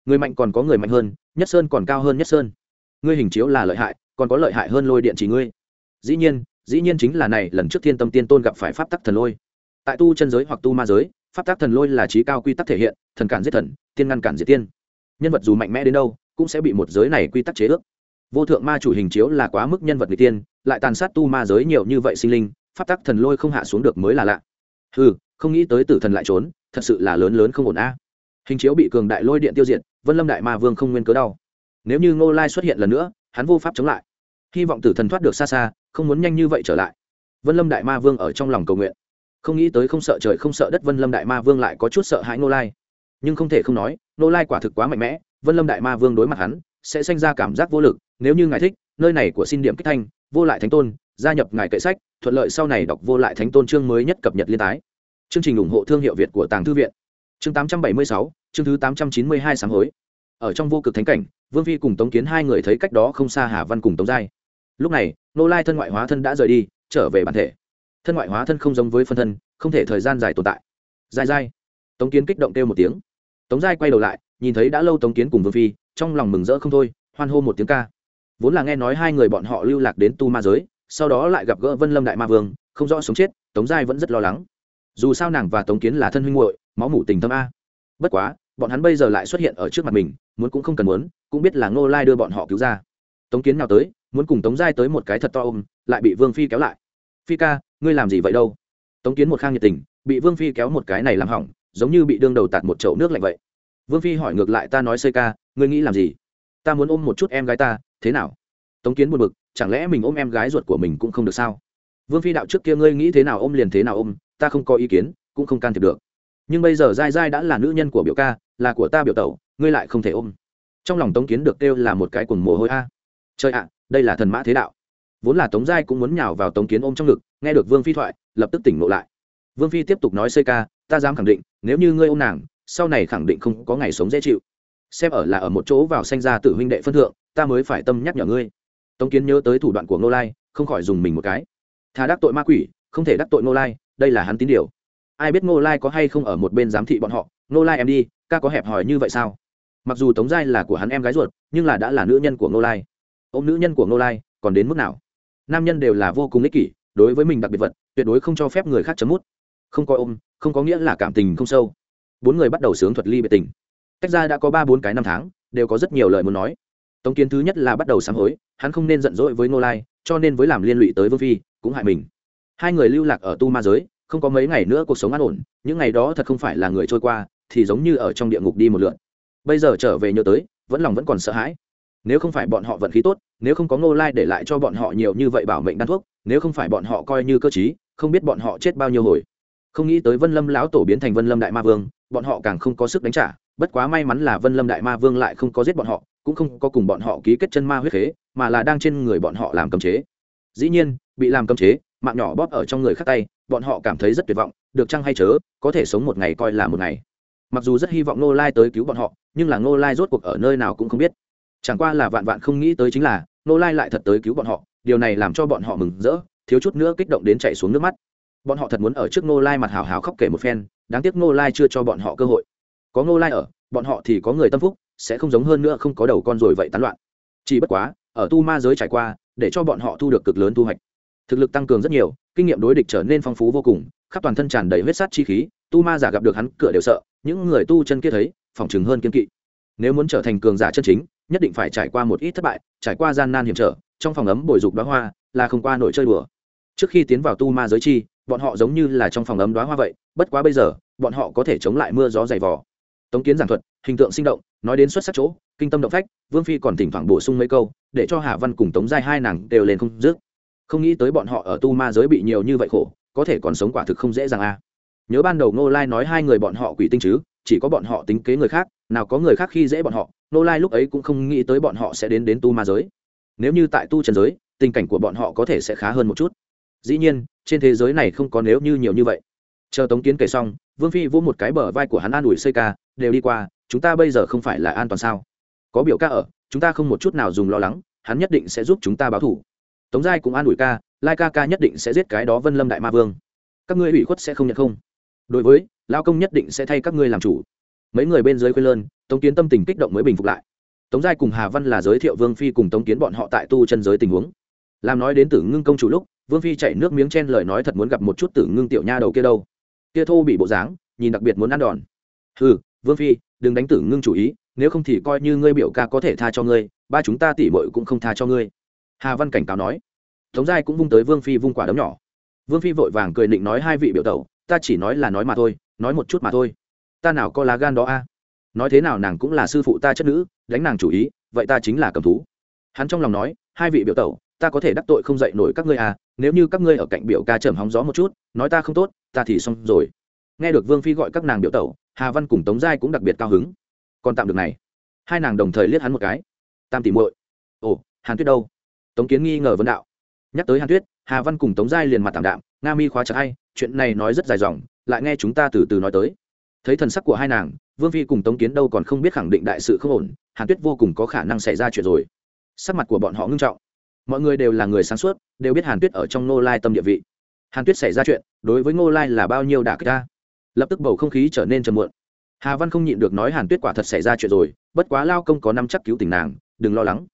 Người mạnh còn có người mạnh hơn, nhất sơn còn cao hơn nhất sơn. Ngươi hình chiếu là lợi hại, còn có lợi hại hơn lôi điện chỉ ngươi. Dĩ nhiên dĩ nhiên chính là này, lần trước thiên tâm tiên tôn gặp phải pháp tắc thần lôi. Tại tu chân giới hoặc tu ma giới, pháp tắc thần lôi là trí cao quy tắc thể hiện, thần cản giết thần, tiên ngăn cản diệt tiên. Nhân vật dù mạnh mẽ đến đâu, cũng sẽ bị một giới này quy tắc chế ước. Vô thượng ma chủ hình chiếu là quá mức nhân vật người tiên lại tàn sát tu ma giới nhiều như vậy sinh linh, pháp tắc thần lôi không hạ xuống được mới là lạ. Ừ không nghĩ tới tử thần lại trốn, thật sự là lớn lớn không ổn a. À. Hình chiếu bị cường đại lôi điện tiêu diệt, vân lâm đại ma vương không nguyên cớ đau. Nếu như ngô lai xuất hiện lần nữa, hắn vô pháp chống lại. Hy vọng tử thần thoát được xa xa, không muốn nhanh như vậy trở lại. Vân lâm đại ma vương ở trong lòng cầu nguyện. Không nghĩ tới không sợ trời không sợ đất, vân lâm đại ma vương lại có chút sợ hãi ngô lai. Nhưng không thể không nói, ngô lai quả thực quá mạnh mẽ, vân lâm đại ma vương đối mặt hắn, sẽ sinh ra cảm giác vô lực, nếu như ngài thích, nơi này của xin điểm kích thanh vô lại thánh tôn gia nhập ngài kệ sách thuận lợi sau này đọc vô lại thánh tôn chương mới nhất cập nhật liên tái. Chương trình ủng hộ thương hiệu việt của tàng thư viện. Chương 876, chương thứ 892 sáng hối. Ở trong vô cực thánh cảnh vương phi cùng tống kiến hai người thấy cách đó không xa hà văn cùng tống giai. Lúc này nô lai thân ngoại hóa thân đã rời đi trở về bản thể. Thân ngoại hóa thân không giống với phân thân không thể thời gian dài tồn tại. Dai dai tống kiến kích động kêu một tiếng. Tống giai quay đầu lại nhìn thấy đã lâu tống kiến cùng vương phi trong lòng mừng rỡ không thôi hoan hô một tiếng ca vốn là nghe nói hai người bọn họ lưu lạc đến tu ma giới, sau đó lại gặp gỡ vân lâm đại ma vương, không rõ sống chết, tống giai vẫn rất lo lắng. Dù sao nàng và tống kiến là thân huynh muội, máu mủ tình thâm a. Bất quá, bọn hắn bây giờ lại xuất hiện ở trước mặt mình, muốn cũng không cần muốn, cũng biết là ngô lai đưa bọn họ cứu ra. Tống kiến nào tới, muốn cùng tống giai tới một cái thật to ôm, lại bị vương phi kéo lại. Phi ca, ngươi làm gì vậy đâu? Tống kiến một khang nhiệt tình, bị vương phi kéo một cái này làm hỏng, giống như bị đương đầu tạt một chậu nước lạnh vậy. Vương phi hỏi ngược lại, ta nói xây ca, ngươi nghĩ làm gì? Ta muốn ôm một chút em gái ta thế nào? Tống kiến buồn bực, chẳng lẽ mình ôm em gái ruột của mình cũng không được sao? Vương phi đạo trước kia ngươi nghĩ thế nào ôm liền thế nào ôm, ta không có ý kiến, cũng không can thiệp được. Nhưng bây giờ dai dai đã là nữ nhân của biểu ca, là của ta biểu tẩu, ngươi lại không thể ôm. Trong lòng tống kiến được kêu là một cái cuồng mồ hôi a. À. trời ạ, đây là thần mã thế đạo. Vốn là tống giai cũng muốn nhào vào tống kiến ôm trong ngực, nghe được vương phi thoại, lập tức tỉnh ngộ lại. Vương phi tiếp tục nói xây ca, ta dám khẳng định, nếu như ngươi ôm nàng, sau này khẳng định không có ngày sống dễ chịu. Xem ở là ở một chỗ vào sanh ra tử huynh đệ phân thượng ta mới phải tâm nhắc nhở ngươi. Tống kiến nhớ tới thủ đoạn của ngô lai, không khỏi dùng mình một cái. Thà đắc tội ma quỷ, không thể đắc tội ngô lai, đây là hắn tín điều. Ai biết ngô lai có hay không ở một bên giám thị bọn họ? Ngô lai em đi, ca có hẹp hòi như vậy sao? Mặc dù tống giai là của hắn em gái ruột, nhưng là đã là nữ nhân của ngô lai. Ô m nữ nhân của ngô lai, còn đến mức nào? Nam nhân đều là vô cùng ích kỷ, đối với mình đặc biệt vật, tuyệt đối không cho phép người khác chấm mút. Không có ôm, không có nghĩa là cảm tình không sâu. Bốn người bắt đầu sướng thuật ly biệt tình. Cách ra đã có ba bốn cái năm tháng, đều có rất nhiều lời muốn nói tống kiến thứ nhất là bắt đầu sám hối, hắn không nên giận dỗi với ngô lai, cho nên với làm liên lụy tới vương phi, cũng hại mình. Hai người lưu lạc ở tu ma giới, không có mấy ngày nữa cuộc sống an ổn, những ngày đó thật không phải là người trôi qua, thì giống như ở trong địa ngục đi một lượn. Bây giờ trở về nhớ tới, vẫn lòng vẫn còn sợ hãi. Nếu không phải bọn họ vận khí tốt, nếu không có ngô lai để lại cho bọn họ nhiều như vậy bảo mệnh đan thuốc, nếu không phải bọn họ coi như cơ chí không biết bọn họ chết bao nhiêu hồi. Không nghĩ tới vân lâm lão tổ biến thành vân lâm đại ma vương, bọn họ càng không có sức đánh trả, bất quá may mắn là vân lâm đại ma vương lại không có giết bọn họ cũng không có cùng bọn họ ký kết chân ma huyết khế, mà là đang trên người bọn họ làm cấm chế. Dĩ nhiên, bị làm cấm chế, mạng nhỏ bóp ở trong người khác tay, bọn họ cảm thấy rất tuyệt vọng, được chăng hay chớ, có thể sống một ngày coi là một ngày. Mặc dù rất hy vọng nô lai tới cứu bọn họ, nhưng là nô lai rốt cuộc ở nơi nào cũng không biết. Chẳng qua là vạn vạn không nghĩ tới chính là nô lai lại thật tới cứu bọn họ, điều này làm cho bọn họ mừng rỡ, thiếu chút nữa kích động đến chạy xuống nước mắt. Bọn họ thật muốn ở trước nô lai mặt hào hào khóc kể một phen, đáng tiếc nô lai chưa cho bọn họ cơ hội. Có nô lai ở, bọn họ thì có người tâm phúc sẽ không giống hơn nữa không có đầu con rồi vậy tán loạn. Chỉ bất quá, ở tu ma giới trải qua, để cho bọn họ thu được cực lớn thu hoạch. Thực lực tăng cường rất nhiều, kinh nghiệm đối địch trở nên phong phú vô cùng, khắp toàn thân tràn đầy huyết sát chi khí, tu ma giả gặp được hắn cửa đều sợ, những người tu chân kia thấy, phòng chừng hơn kiên kỵ. Nếu muốn trở thành cường giả chân chính, nhất định phải trải qua một ít thất bại, trải qua gian nan hiểm trở, trong phòng ấm bồi dục đoá hoa, là không qua nổi chơi đùa. Trước khi tiến vào tu ma giới chi, bọn họ giống như là trong phòng ấm đoá hoa vậy, bất quá bây giờ, bọn họ có thể chống lại mưa gió dày vò tống kiến giảng thuật, hình tượng sinh động, nói đến xuất sắc chỗ, kinh tâm động phách, vương phi còn thỉnh thoảng bổ sung mấy câu, để cho hà văn cùng tống giai hai nàng đều lên không dứt. Không nghĩ tới bọn họ ở tu ma giới bị nhiều như vậy khổ, có thể còn sống quả thực không dễ dàng a à. nhớ ban đầu ngô lai nói hai người bọn họ quỷ tinh chứ, chỉ có bọn họ tính kế người khác, nào có người khác khi dễ bọn họ, ngô lai lúc ấy cũng không nghĩ tới bọn họ sẽ đến đến tu ma giới. Nếu như tại tu trần giới, tình cảnh của bọn họ có thể sẽ khá hơn một chút. Dĩ nhiên, trên thế giới này không có nếu như nhiều như vậy chờ tống kiến kể xong, vương phi vỗ một cái bờ vai của hắn an ủi xây ca, đều đi qua, chúng ta bây giờ không phải là an toàn sao? Có biểu ca ở, chúng ta không một chút nào dùng lo lắng, hắn nhất định sẽ giúp chúng ta báo thủ. Tống giai cũng an ủi ca, lai ca ca nhất định sẽ giết cái đó vân lâm đại ma vương. Các ngươi ủy khuất sẽ không nhận không. Đối với, lao công nhất định sẽ thay các ngươi làm chủ. Mấy người bên dưới khuyên lơn, tống kiến tâm tình kích động mới bình phục lại. Tống giai cùng hà văn là giới thiệu vương phi cùng tống kiến bọn họ tại tu chân giới tình huống. Làm nói đến tử ngưng công chủ lúc, vương phi chạy nước miếng chen lời nói thật muốn gặp một chút tử ngưng tiểu nha đầu kia đâu kia thô bị bộ dáng nhìn đặc biệt muốn ăn đòn. Hừ, vương phi đừng đánh tử ngưng chủ ý nếu không thì coi như ngươi biểu ca có thể tha cho ngươi ba chúng ta tỉ bội cũng không tha cho ngươi. Hà văn cảnh cáo nói. Tống giai cũng vung tới vương phi vung quả đấm nhỏ. Vương phi vội vàng cười định nói hai vị biểu tẩu ta chỉ nói là nói mà thôi nói một chút mà thôi. Ta nào có lá gan đó a? À? Nói thế nào nàng cũng là sư phụ ta chất nữ đánh nàng chủ ý vậy ta chính là cầm thú. Hắn trong lòng nói hai vị biểu tẩu ta có thể đắc tội không dạy nổi các ngươi à nếu như các ngươi ở cạnh biểu ca trầm hóng gió một chút, nói ta không tốt, ta thì xong rồi. Nghe được vương phi gọi các nàng biểu tẩu, hà văn cùng tống giai cũng đặc biệt cao hứng. Còn tạm được này. Hai nàng đồng thời liếc hắn một cái. Tam tỷ muội. Ồ, hàn tuyết đâu? Tống kiến nghi ngờ vấn đạo. Nhắc tới hàn tuyết, hà văn cùng tống giai liền mặt tạm đạm, nga mi khóa chặt hay, chuyện này nói rất dài dòng, lại nghe chúng ta từ từ nói tới. Thấy thần sắc của hai nàng, vương phi cùng tống kiến đâu còn không biết khẳng định đại sự không ổn, hàn tuyết vô cùng có khả năng xảy ra chuyện rồi. Sắc mặt của bọn họ ngưng trọng mọi người đều là người sáng suốt, đều biết hàn tuyết ở trong nô lai tâm địa vị. Hàn tuyết xảy ra chuyện, đối với ngô lai là bao nhiêu đả kích ta? Lập tức bầu không khí trở nên trầm muộn. Hà văn không nhịn được nói hàn tuyết quả thật xảy ra chuyện rồi, bất quá lao công có năm chắc cứu tình nàng, đừng lo lắng.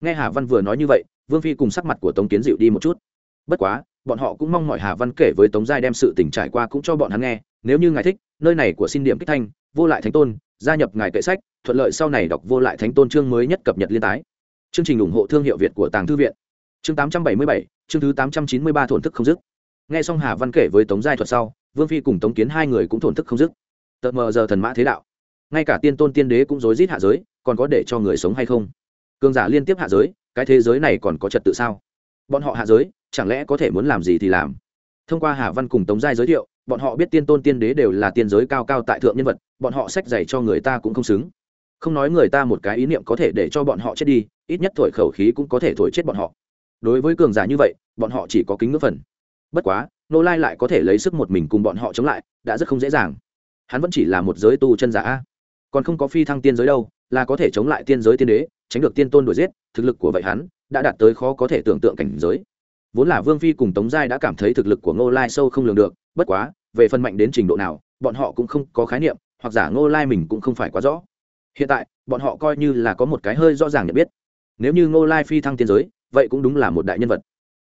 Nghe hà văn vừa nói như vậy, vương phi cùng sắc mặt của tống kiến dịu đi một chút. Bất quá, bọn họ cũng mong mọi hà văn kể với tống giai đem sự tình trải qua cũng cho bọn hắn nghe, nếu như ngài thích, nơi này của xin điểm kích thanh, vô lại thánh tôn, gia nhập ngài kệ sách, thuận lợi sau này đọc vô lại thánh tôn chương mới nhất cập nhật liên tái chương trình ủng hộ thương hiệu việt của tàng thư viện. Chương tám trăm bảy mươi bảy, chương thứ tám trăm chín mươi ba thổn thức không dứt. Nghe xong hà văn kể với tống giai thuật sau, vương phi cùng tống kiến hai người cũng thổn thức không dứt. Tợt mờ giờ thần mã thế đạo. Ngay cả tiên tôn tiên đế cũng rối rít hạ giới, còn có để cho người sống hay không? Cường giả liên tiếp hạ giới, cái thế giới này còn có trật tự sao? Bọn họ hạ giới, chẳng lẽ có thể muốn làm gì thì làm? Thông qua hà văn cùng tống giai giới thiệu, bọn họ biết tiên tôn tiên đế đều là tiên giới cao cao tại thượng nhân vật, bọn họ sách giày cho người ta cũng không xứng không nói người ta một cái ý niệm có thể để cho bọn họ chết đi, ít nhất thổi khẩu khí cũng có thể thổi chết bọn họ. Đối với cường giả như vậy, bọn họ chỉ có kính ngưỡng phần. Bất quá, nô lai lại có thể lấy sức một mình cùng bọn họ chống lại, đã rất không dễ dàng. Hắn vẫn chỉ là một giới tu chân giả a. Còn không có phi thăng tiên giới đâu, là có thể chống lại tiên giới tiên đế, tránh được tiên tôn đuổi giết, thực lực của vậy hắn đã đạt tới khó có thể tưởng tượng cảnh giới. Vốn là vương phi cùng tống giai đã cảm thấy thực lực của ngô lai sâu không lường được, bất quá, về phần mạnh đến trình độ nào, bọn họ cũng không có khái niệm, hoặc giả ngô lai mình cũng không phải quá rõ hiện tại, bọn họ coi như là có một cái hơi rõ ràng nhận biết. Nếu như ngô lai phi thăng tiên giới, vậy cũng đúng là một đại nhân vật.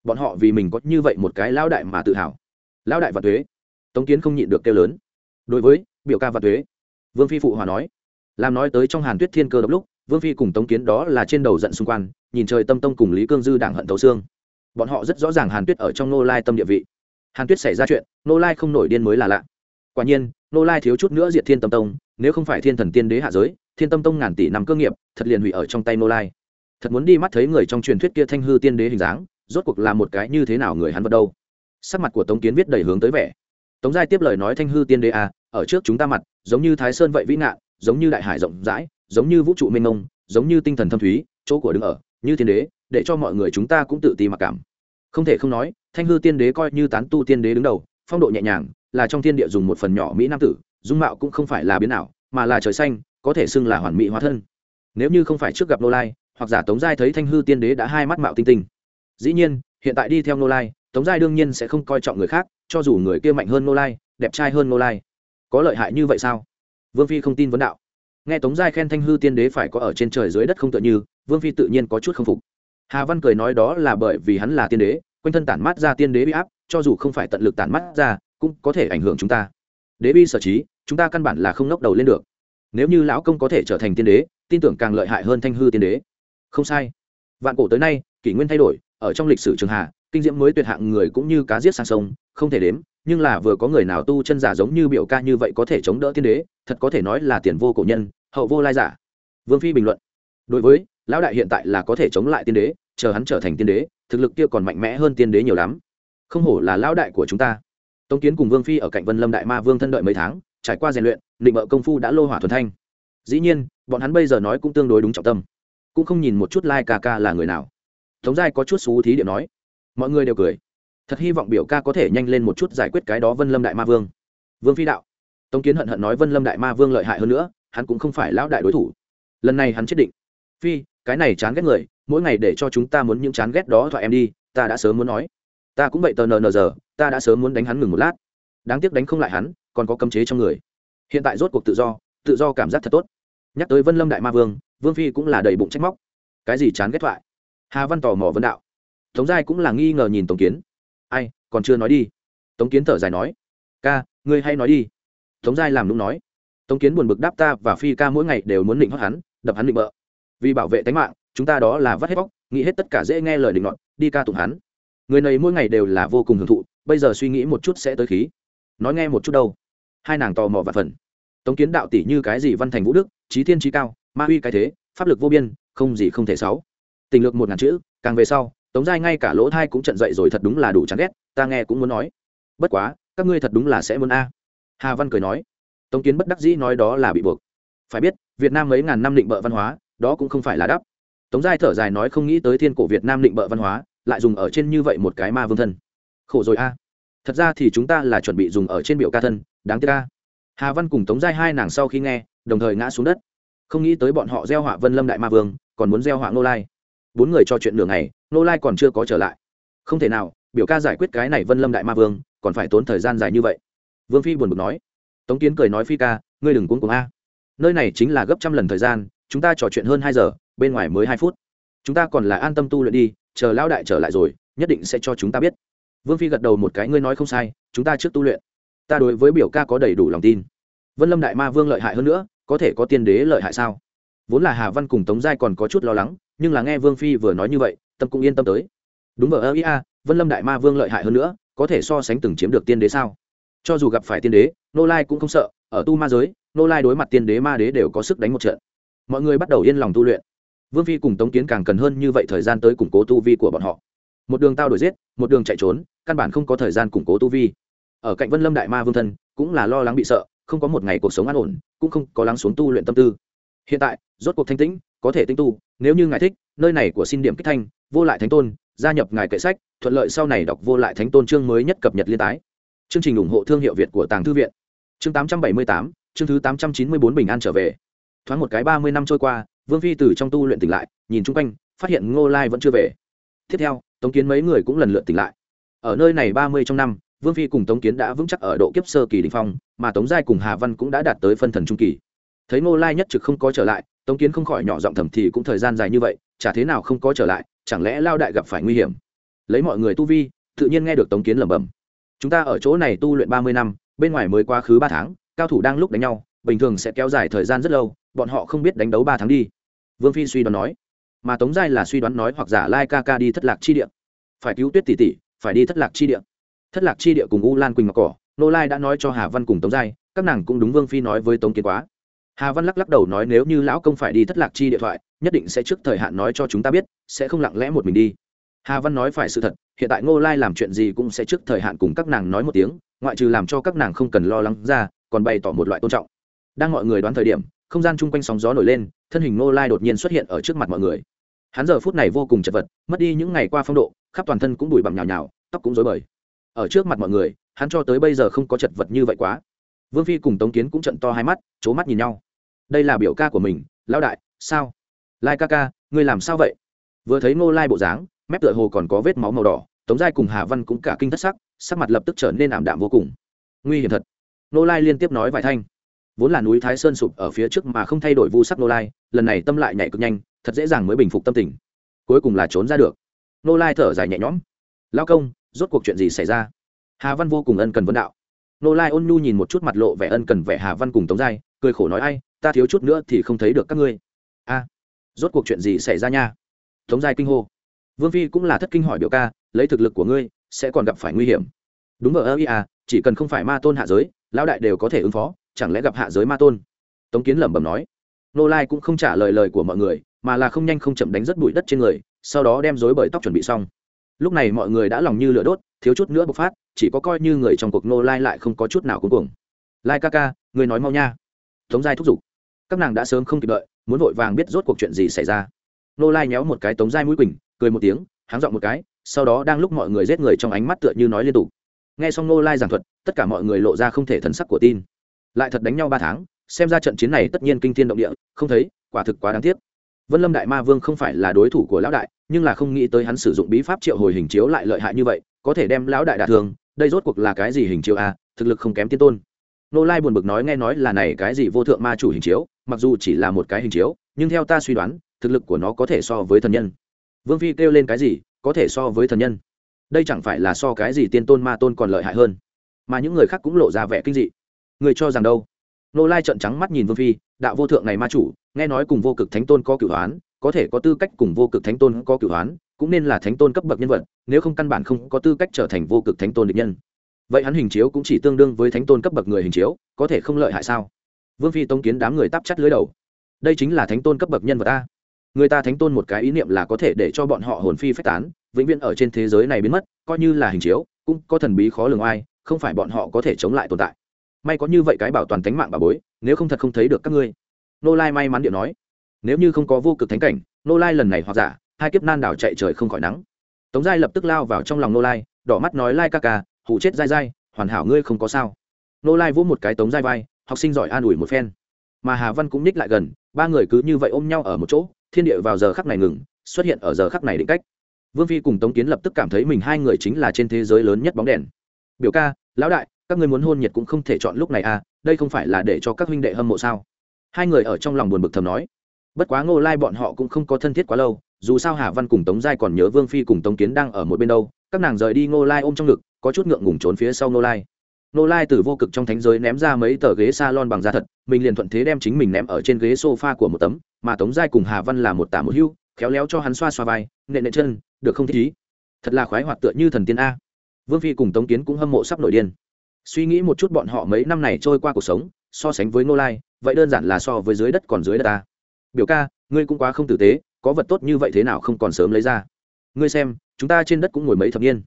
Bọn họ vì mình có như vậy một cái lão đại mà tự hào. Lão đại và thuế tống kiến không nhịn được kêu lớn. Đối với, biểu ca và thuế vương phi phụ hòa nói, làm nói tới trong hàn tuyết thiên cơ đ lúc, vương phi cùng tống kiến đó là trên đầu giận xung quanh, nhìn trời tâm tông cùng lý cương dư đảng hận tấu xương. Bọn họ rất rõ ràng hàn tuyết ở trong nô lai tâm địa vị. Hàn tuyết xảy ra chuyện nô lai không nổi điên mới là lạ. Quả nhiên nô lai thiếu chút nữa diệt thiên tâm tông, nếu không phải thiên thần tiên đế hạ giới thiên tâm tông ngàn tỷ năm cơ nghiệp, thật liền hủy ở trong tay nô lai. Thật muốn đi mắt thấy người trong truyền thuyết kia thanh hư tiên đế hình dáng, rốt cuộc là một cái như thế nào người hắn vật đâu. Sắc mặt của tống kiến viết đầy hướng tới vẻ. Tống giai tiếp lời nói thanh hư tiên đế à ở trước chúng ta mặt, giống như thái sơn vậy vĩ nạn giống như đại hải rộng rãi, giống như vũ trụ mênh mông, giống như tinh thần thâm thúy, chỗ của đứng ở, như thiên đế, để cho mọi người chúng ta cũng tự ti mặc cảm. Không thể không nói, thanh hư tiên đế coi như tán tu tiên đế đứng đầu, phong độ nhẹ nhàng, là trong thiên địa dùng một phần nhỏ mỹ nam tử, dung mạo cũng không phải là biến ảo, mà là trời xanh có thể xưng là hoàn mỹ hóa thân. Nếu như không phải trước gặp nô lai, hoặc giả tống giai thấy thanh hư tiên đế đã hai mắt mạo tinh tinh. Dĩ nhiên, hiện tại đi theo nô lai, tống giai đương nhiên sẽ không coi trọng người khác, cho dù người kia mạnh hơn nô lai, đẹp trai hơn nô lai. Có lợi hại như vậy sao? Vương phi không tin vấn đạo. Nghe tống giai khen thanh hư tiên đế phải có ở trên trời dưới đất không tựa như, vương phi tự nhiên có chút không phục. Hà văn cười nói đó là bởi vì hắn là tiên đế, quanh thân tản mát ra tiên đế bị áp, cho dù không phải tận lực tản mát ra, cũng có thể ảnh hưởng chúng ta. Đế bi sở trí, chúng ta căn bản là không ngóc đầu lên được nếu như lão công có thể trở thành tiên đế, tin tưởng càng lợi hại hơn thanh hư tiên đế. Không sai. Vạn cổ tới nay, kỷ nguyên thay đổi, ở trong lịch sử trường hạ, kinh diễm mới tuyệt hạng người cũng như cá giết sang sông, không thể đếm, nhưng là vừa có người nào tu chân giả giống như biểu ca như vậy có thể chống đỡ tiên đế, thật có thể nói là tiền vô cổ nhân, hậu vô lai giả. Vương phi bình luận. Đối với, lão đại hiện tại là có thể chống lại tiên đế, chờ hắn trở thành tiên đế, thực lực kia còn mạnh mẽ hơn tiên đế nhiều lắm. Không hổ là lão đại của chúng ta. Tống kiến cùng vương phi ở cạnh vân lâm đại ma vương thân đợi mấy tháng trải qua rèn luyện định mợ công phu đã lô hỏa thuần thanh. Dĩ nhiên, bọn hắn bây giờ nói cũng tương đối đúng trọng tâm. Cũng không nhìn một chút lai、like、ca ca là người nào. Tống giai có chút xú thí điệu nói. Mọi người đều cười. Thật hy vọng biểu ca có thể nhanh lên một chút giải quyết cái đó vân lâm đại ma vương. Vương phi đạo. Tống kiến hận hận nói vân lâm đại ma vương lợi hại hơn nữa, hắn cũng không phải lão đại đối thủ. Lần này hắn chết định. Phi, cái này chán ghét người, mỗi ngày để cho chúng ta muốn những chán ghét đó thoại em đi, ta đã sớm muốn nói. Ta cũng vậy tờ nờ nờ giờ, ta đã sớm muốn đánh hắn ngừng một lát. Đáng tiếc đánh không lại hắn còn có cấm chế trong người. Hiện tại rốt cuộc tự do tự do cảm giác thật tốt. Nhắc tới vân lâm đại ma vương vương phi cũng là đầy bụng trách móc. Cái gì chán ghét thoại? Hà văn tò mò vấn đạo. Tống giai cũng là nghi ngờ nhìn tống kiến. Ai, còn chưa nói đi. Tống kiến thở dài nói. Ca, ngươi hay nói đi. Tống giai làm đúng nói. Tống kiến buồn bực đáp ta và phi ca mỗi ngày đều muốn định hót hắn, đập hắn định bợ. Vì bảo vệ tính mạng, chúng ta đó là vắt hết bóc, nghĩ hết tất cả dễ nghe lời định luận đi ca tụng hắn. Người này mỗi ngày đều là vô cùng hưởng thụ, bây giờ suy nghĩ một chút sẽ tới khí. Nói nghe một chút đâu hai nàng tò mò và phần. Tống kiến đạo tỷ như cái gì văn thành vũ đức, trí thiên trí cao, ma uy cái thế, pháp lực vô biên, không gì không thể sáu. Tình lược một ngàn chữ, càng về sau, tống giai ngay cả lỗ thai cũng trận dậy rồi thật đúng là đủ chán ghét, ta nghe cũng muốn nói. Bất quá, các ngươi thật đúng là sẽ muốn a. Hà văn cười nói. Tống kiến bất đắc dĩ nói đó là bị buộc. Phải biết, việt nam mấy ngàn năm định bợ văn hóa, đó cũng không phải là đắp. Tống giai thở dài nói không nghĩ tới thiên cổ việt nam định bợ văn hóa, lại dùng ở trên như vậy một cái ma vương thân. Khổ rồi a. Thật ra thì chúng ta là chuẩn bị dùng ở trên biểu ca thân đáng tiếc ca. Hà văn cùng tống giai hai nàng sau khi nghe, đồng thời ngã xuống đất. Không nghĩ tới bọn họ gieo họa vân lâm đại ma vương, còn muốn gieo họa nô lai. Bốn người cho chuyện nửa ngày nô lai còn chưa có trở lại. Không thể nào, biểu ca giải quyết cái này vân lâm đại ma vương, còn phải tốn thời gian dài như vậy. Vương phi buồn bực nói. Tống kiến cười nói phi ca, ngươi đừng cuốn cuồng a. Nơi này chính là gấp trăm lần thời gian, chúng ta trò chuyện hơn hai giờ, bên ngoài mới hai phút. Chúng ta còn là an tâm tu luyện đi, chờ lão đại trở lại rồi, nhất định sẽ cho chúng ta biết. Vương phi gật đầu một cái, ngươi nói không sai, chúng ta trước tu luyện ta đối với biểu ca có đầy đủ lòng tin. Vân lâm đại ma vương lợi hại hơn nữa, có thể có tiên đế lợi hại sao? Vốn là hà văn cùng tống giai còn có chút lo lắng, nhưng là nghe vương phi vừa nói như vậy, tâm cũng yên tâm tới. Đúng vờ ơ ia vân lâm đại ma vương lợi hại hơn nữa, có thể so sánh từng chiếm được tiên đế sao? Cho dù gặp phải tiên đế, nô lai cũng không sợ, ở tu ma giới, nô lai đối mặt tiên đế ma đế đều có sức đánh một trận. Mọi người bắt đầu yên lòng tu luyện. Vương phi cùng tống kiến càng cần hơn như vậy thời gian tới củng cố tu vi của bọn họ. Một đường tao đổi giết, một đường chạy trốn, căn bản không có thời gian củng cố tu vi ở cạnh vân lâm đại ma vương thân cũng là lo lắng bị sợ không có một ngày cuộc sống an ổn cũng không có lắng xuống tu luyện tâm tư. Hiện tại rốt cuộc thanh tĩnh có thể tinh tu nếu như ngài thích nơi này của xin điểm kích thanh vô lại thánh tôn gia nhập ngài kệ sách thuận lợi sau này đọc vô lại thánh tôn chương mới nhất cập nhật liên tái. Chương trình ủng hộ thương hiệu việt của tàng thư viện. Chương 878, chương thứ 894 bình an trở về. Thoáng một cái ba mươi năm trôi qua vương phi từ trong tu luyện tỉnh lại nhìn chung quanh phát hiện ngô lai vẫn chưa về. Tiếp theo tống kiến mấy người cũng lần lượt tỉnh lại. Ở nơi này ba mươi trong năm vương phi cùng tống kiến đã vững chắc ở độ kiếp sơ kỳ đình phong, mà tống giai cùng hà văn cũng đã đạt tới phân thần trung kỳ. Thấy ngô lai nhất trực không có trở lại, tống kiến không khỏi nhỏ giọng thầm thì cũng thời gian dài như vậy, chả thế nào không có trở lại, chẳng lẽ lao đại gặp phải nguy hiểm? Lấy mọi người tu vi, tự nhiên nghe được tống kiến lẩm bẩm. Chúng ta ở chỗ này tu luyện ba mươi năm, bên ngoài mới quá khứ ba tháng, cao thủ đang lúc đánh nhau, bình thường sẽ kéo dài thời gian rất lâu, bọn họ không biết đánh đấu ba tháng đi. Vương phi suy đoán nói. Mà tống giai là suy đoán nói hoặc giả lai ca ca đi thất lạc chi địa. Phải cứu tuyết tỷ tỷ, phải đi thất lạc chi địa thất lạc chi địa cùng u lan quỳnh ngọc cỏ, nô lai đã nói cho hà văn cùng tống giai, các nàng cũng đúng vương phi nói với tống kiến quá. Hà văn lắc lắc đầu nói nếu như lão công phải đi thất lạc chi điện thoại, nhất định sẽ trước thời hạn nói cho chúng ta biết, sẽ không lặng lẽ một mình đi. Hà văn nói phải sự thật, hiện tại ngô lai làm chuyện gì cũng sẽ trước thời hạn cùng các nàng nói một tiếng, ngoại trừ làm cho các nàng không cần lo lắng ra, còn bày tỏ một loại tôn trọng. Đang mọi người đoán thời điểm, không gian chung quanh sóng gió nổi lên, thân hình ngô lai đột nhiên xuất hiện ở trước mặt mọi người. Hắn giờ phút này vô cùng chật vật, mất đi những ngày qua phong độ, khắp toàn thân cũng bụi bặm nhào nhào, tóc cũng rối bời ở trước mặt mọi người, hắn cho tới bây giờ không có chật vật như vậy quá. Vương phi cùng tống kiến cũng trận to hai mắt, c h ố mắt nhìn nhau. Đây là biểu ca của mình lao đại, sao? Lai ca ca, ngươi làm sao vậy? Vừa thấy ngô lai bộ dáng, mép tựa hồ còn có vết máu màu đỏ, tống giai cùng hà văn cũng cả kinh thất sắc sắc mặt lập tức trở nên ảm đạm vô cùng. Nguy hiểm thật. Ngô lai liên tiếp nói vài thanh. Vốn là núi thái sơn sụp ở phía trước mà không thay đổi vu sắc ngô lai, lần này tâm lại nhảy cực nhanh, thật dễ dàng mới bình phục tâm tình. Cuối cùng là trốn ra được. Ngô lai thở dài nhẹ nhõm. Lao công rốt cuộc chuyện gì xảy ra? Hà văn vô cùng ân cần vấn đạo. Nô lai ôn nhu nhìn một chút mặt lộ vẻ ân cần vẻ hà văn cùng tống giai, cười khổ nói, ai, ta thiếu chút nữa thì không thấy được các ngươi. A, rốt cuộc chuyện gì xảy ra nha? Tống giai kinh hô. Vương phi cũng là thất kinh hỏi biểu ca, lấy thực lực của ngươi, sẽ còn gặp phải nguy hiểm. Đúng ở ơ à chỉ cần không phải ma tôn hạ giới, lão đại đều có thể ứng phó, chẳng lẽ gặp hạ giới ma tôn? Tống kiến lẩm bẩm nói. Nô lai cũng không trả lời lời của mọi người, mà là không nhanh không chậm đánh rất bụi đất trên người, sau đó đem dối bởi tóc chuẩn bị xong lúc này mọi người đã lòng như lửa đốt, thiếu chút nữa bộc phát, chỉ có coi như người trong cuộc nô lai lại không có chút nào cuối cùng lai ca ca, người nói mau nha. Tống giai thúc giục. Các nàng đã sớm không kịp đợi, muốn vội vàng biết rốt cuộc chuyện gì xảy ra. Nô lai nhéo một cái tống giai mũi quỳnh, cười một tiếng, háng dọn một cái, sau đó đang lúc mọi người giết người trong ánh mắt tựa như nói liên tục. Nghe xong nô lai giảng thuật, tất cả mọi người lộ ra không thể thần sắc của tin. Lại thật đánh nhau ba tháng, xem ra trận chiến này tất nhiên kinh thiên động địa, không thấy, quả thực quá đáng tiếc vân lâm đại ma vương không phải là đối thủ của lão đại, nhưng là không nghĩ tới hắn sử dụng bí pháp triệu hồi hình chiếu lại lợi hại như vậy, có thể đem lão đại đả thương. đây rốt cuộc là cái gì hình chiếu à thực lực không kém tiên tôn. Nô lai buồn bực nói nghe nói là này cái gì vô thượng ma chủ hình chiếu, mặc dù chỉ là một cái hình chiếu, nhưng theo ta suy đoán, thực lực của nó có thể so với thần nhân. Vương phi kêu lên cái gì, có thể so với thần nhân. Đây chẳng phải là so cái gì tiên tôn ma tôn còn lợi hại hơn. Mà những người khác cũng lộ ra vẻ kinh dị. Người cho rằng đâu? Nô lai trợn trắng mắt nhìn vương phi, đạo vô thượng này ma chủ, nghe nói cùng vô cực thánh tôn có cửu hoán, có thể có tư cách cùng vô cực thánh tôn có cửu hoán, cũng nên là thánh tôn cấp bậc nhân vật, nếu không căn bản không có tư cách trở thành vô cực thánh tôn địch nhân. Vậy hắn hình chiếu cũng chỉ tương đương với thánh tôn cấp bậc người hình chiếu, có thể không lợi hại sao? Vương phi tông kiến đám người tắp chắt lưới đầu. Đây chính là thánh tôn cấp bậc nhân vật ta người ta thánh tôn một cái ý niệm là có thể để cho bọn họ hồn phi phách tán, vĩnh viễn ở trên thế giới này biến mất, coi như là hình chiếu, cũng có thần bí khó lường ai không phải bọn họ có thể chống lại tồn tại may có như vậy cái bảo toàn tánh mạng bà bối, nếu không thật không thấy được các ngươi. Nô lai may mắn điện nói. Nếu như không có vô cực thánh cảnh, nô lai lần này hoặc giả, hai kiếp nan đảo chạy trời không khỏi nắng. Tống giai lập tức lao vào trong lòng nô lai, đỏ mắt nói, lai ca ca hụ chết dai dai hoàn hảo ngươi không có sao. Nô lai vỗ một cái tống giai vai, học sinh giỏi an ủi một phen. Mà hà văn cũng ních lại gần, ba người cứ như vậy ôm nhau ở một chỗ, thiên địa vào giờ khắc này ngừng, xuất hiện ở giờ khắc này định cách. Vương phi cùng tống kiến lập tức cảm thấy mình hai người chính là trên thế giới lớn nhất bóng đèn. Biểu ca, lão đại các ngươi muốn hôn nhiệt cũng không thể chọn lúc này à đây không phải là để cho các huynh đệ hâm mộ sao? Hai người ở trong lòng buồn bực thầm nói. Bất quá ngô lai bọn họ cũng không có thân thiết quá lâu, dù sao hà văn cùng tống giai còn nhớ vương phi cùng tống kiến đang ở một bên đâu, các nàng rời đi ngô lai ôm trong ngực, có chút ngượng ngùng trốn phía sau ngô lai. Ngô lai từ vô cực trong thánh giới ném ra mấy tờ ghế s a lon bằng da thật, mình liền thuận thế đem chính mình ném ở trên ghế s o f a của một tấm, mà tống giai cùng hà văn là một tả một hưu, khéo léo cho hắn xoa xoa vai nệ nệ chân, được không thích ý? Thật là khoái hoạt tựa như thần tiên a. Vương phi cùng tống kiến cũng hâm mộ sắp nổi điên suy nghĩ một chút bọn họ mấy năm này trôi qua cuộc sống, so sánh với ngô lai, vậy đơn giản là so với dưới đất còn dưới đất ta. Biểu ca, ngươi cũng quá không tử tế, có vật tốt như vậy thế nào không còn sớm lấy ra? Ngươi xem, chúng ta trên đất cũng ngồi mấy thập niên.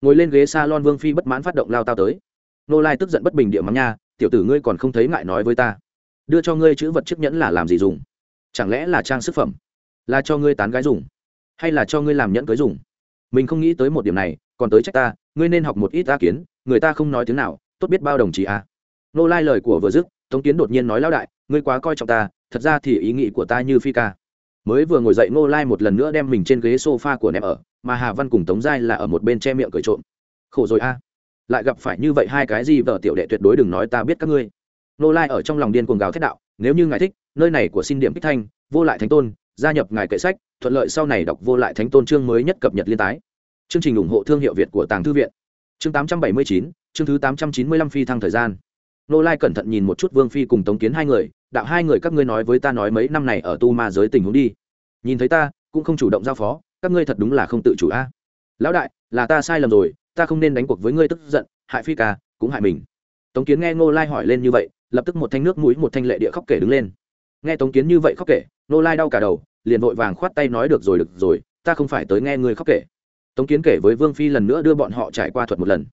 Ngồi lên ghế s a lon vương phi bất mãn phát động lao tao tới. Nô lai tức giận bất bình địa mắng nha, tiểu tử ngươi còn không thấy ngại nói với ta. Đưa cho ngươi chữ vật chiếc nhẫn là làm gì dùng? Chẳng lẽ là trang sức phẩm? Là cho ngươi tán gái dùng? Hay là cho ngươi làm nhẫn cưới dùng? Mình không nghĩ tới một điểm này, còn tới trách ta, ngươi nên học một ít ta kiến người ta không nói tiếng nào, tốt biết bao đồng chí à. nô lai lời của vừa dứt, tống kiến đột nhiên nói lão đại, ngươi quá coi trọng ta, thật ra thì ý nghĩ của ta như phi ca. Mới vừa ngồi dậy ngô lai một lần nữa đem mình trên ghế s o f a của ném ở, mà hà văn cùng tống giai là ở một bên che miệng cười trộm. Khổ rồi a. Lại gặp phải như vậy hai cái gì vợ tiểu đệ tuyệt đối đừng nói ta biết các ngươi. Ngô lai ở trong lòng điên cuồng gào thét đạo, nếu như ngài thích, nơi này của xin điểm kích thanh, vô lại thánh tôn, gia nhập ngài kệ sách, thuận lợi sau này đọc vô lại thánh tôn chương mới nhất cập nhật liên tái. Chương trình ủng hộ thương hiệu việt của tàng thư viện chương tám trăm bảy mươi chín, chương thứ tám trăm chín mươi lăm phi thăng thời gian. Nô lai cẩn thận nhìn một chút vương phi cùng tống kiến hai người, đạo hai người các ngươi nói với ta nói mấy năm này ở tu ma giới tình huống đi. Nhìn thấy ta, cũng không chủ động giao phó, các ngươi thật đúng là không tự chủ a. Lão đại, là ta sai lầm rồi, ta không nên đánh cuộc với ngươi tức giận, hại phi ca, cũng hại mình. Tống kiến nghe nô lai hỏi lên như vậy, lập tức một thanh nước mũi, một thanh lệ địa khóc kể đứng lên. Nghe tống kiến như vậy khóc kể nô lai đau cả đầu, liền vội vàng khoát tay nói, được rồi được rồi, ta không phải tới nghe ngươi khóc kể tống kiến kể với vương phi lần nữa đưa bọn họ trải qua thuật một lần.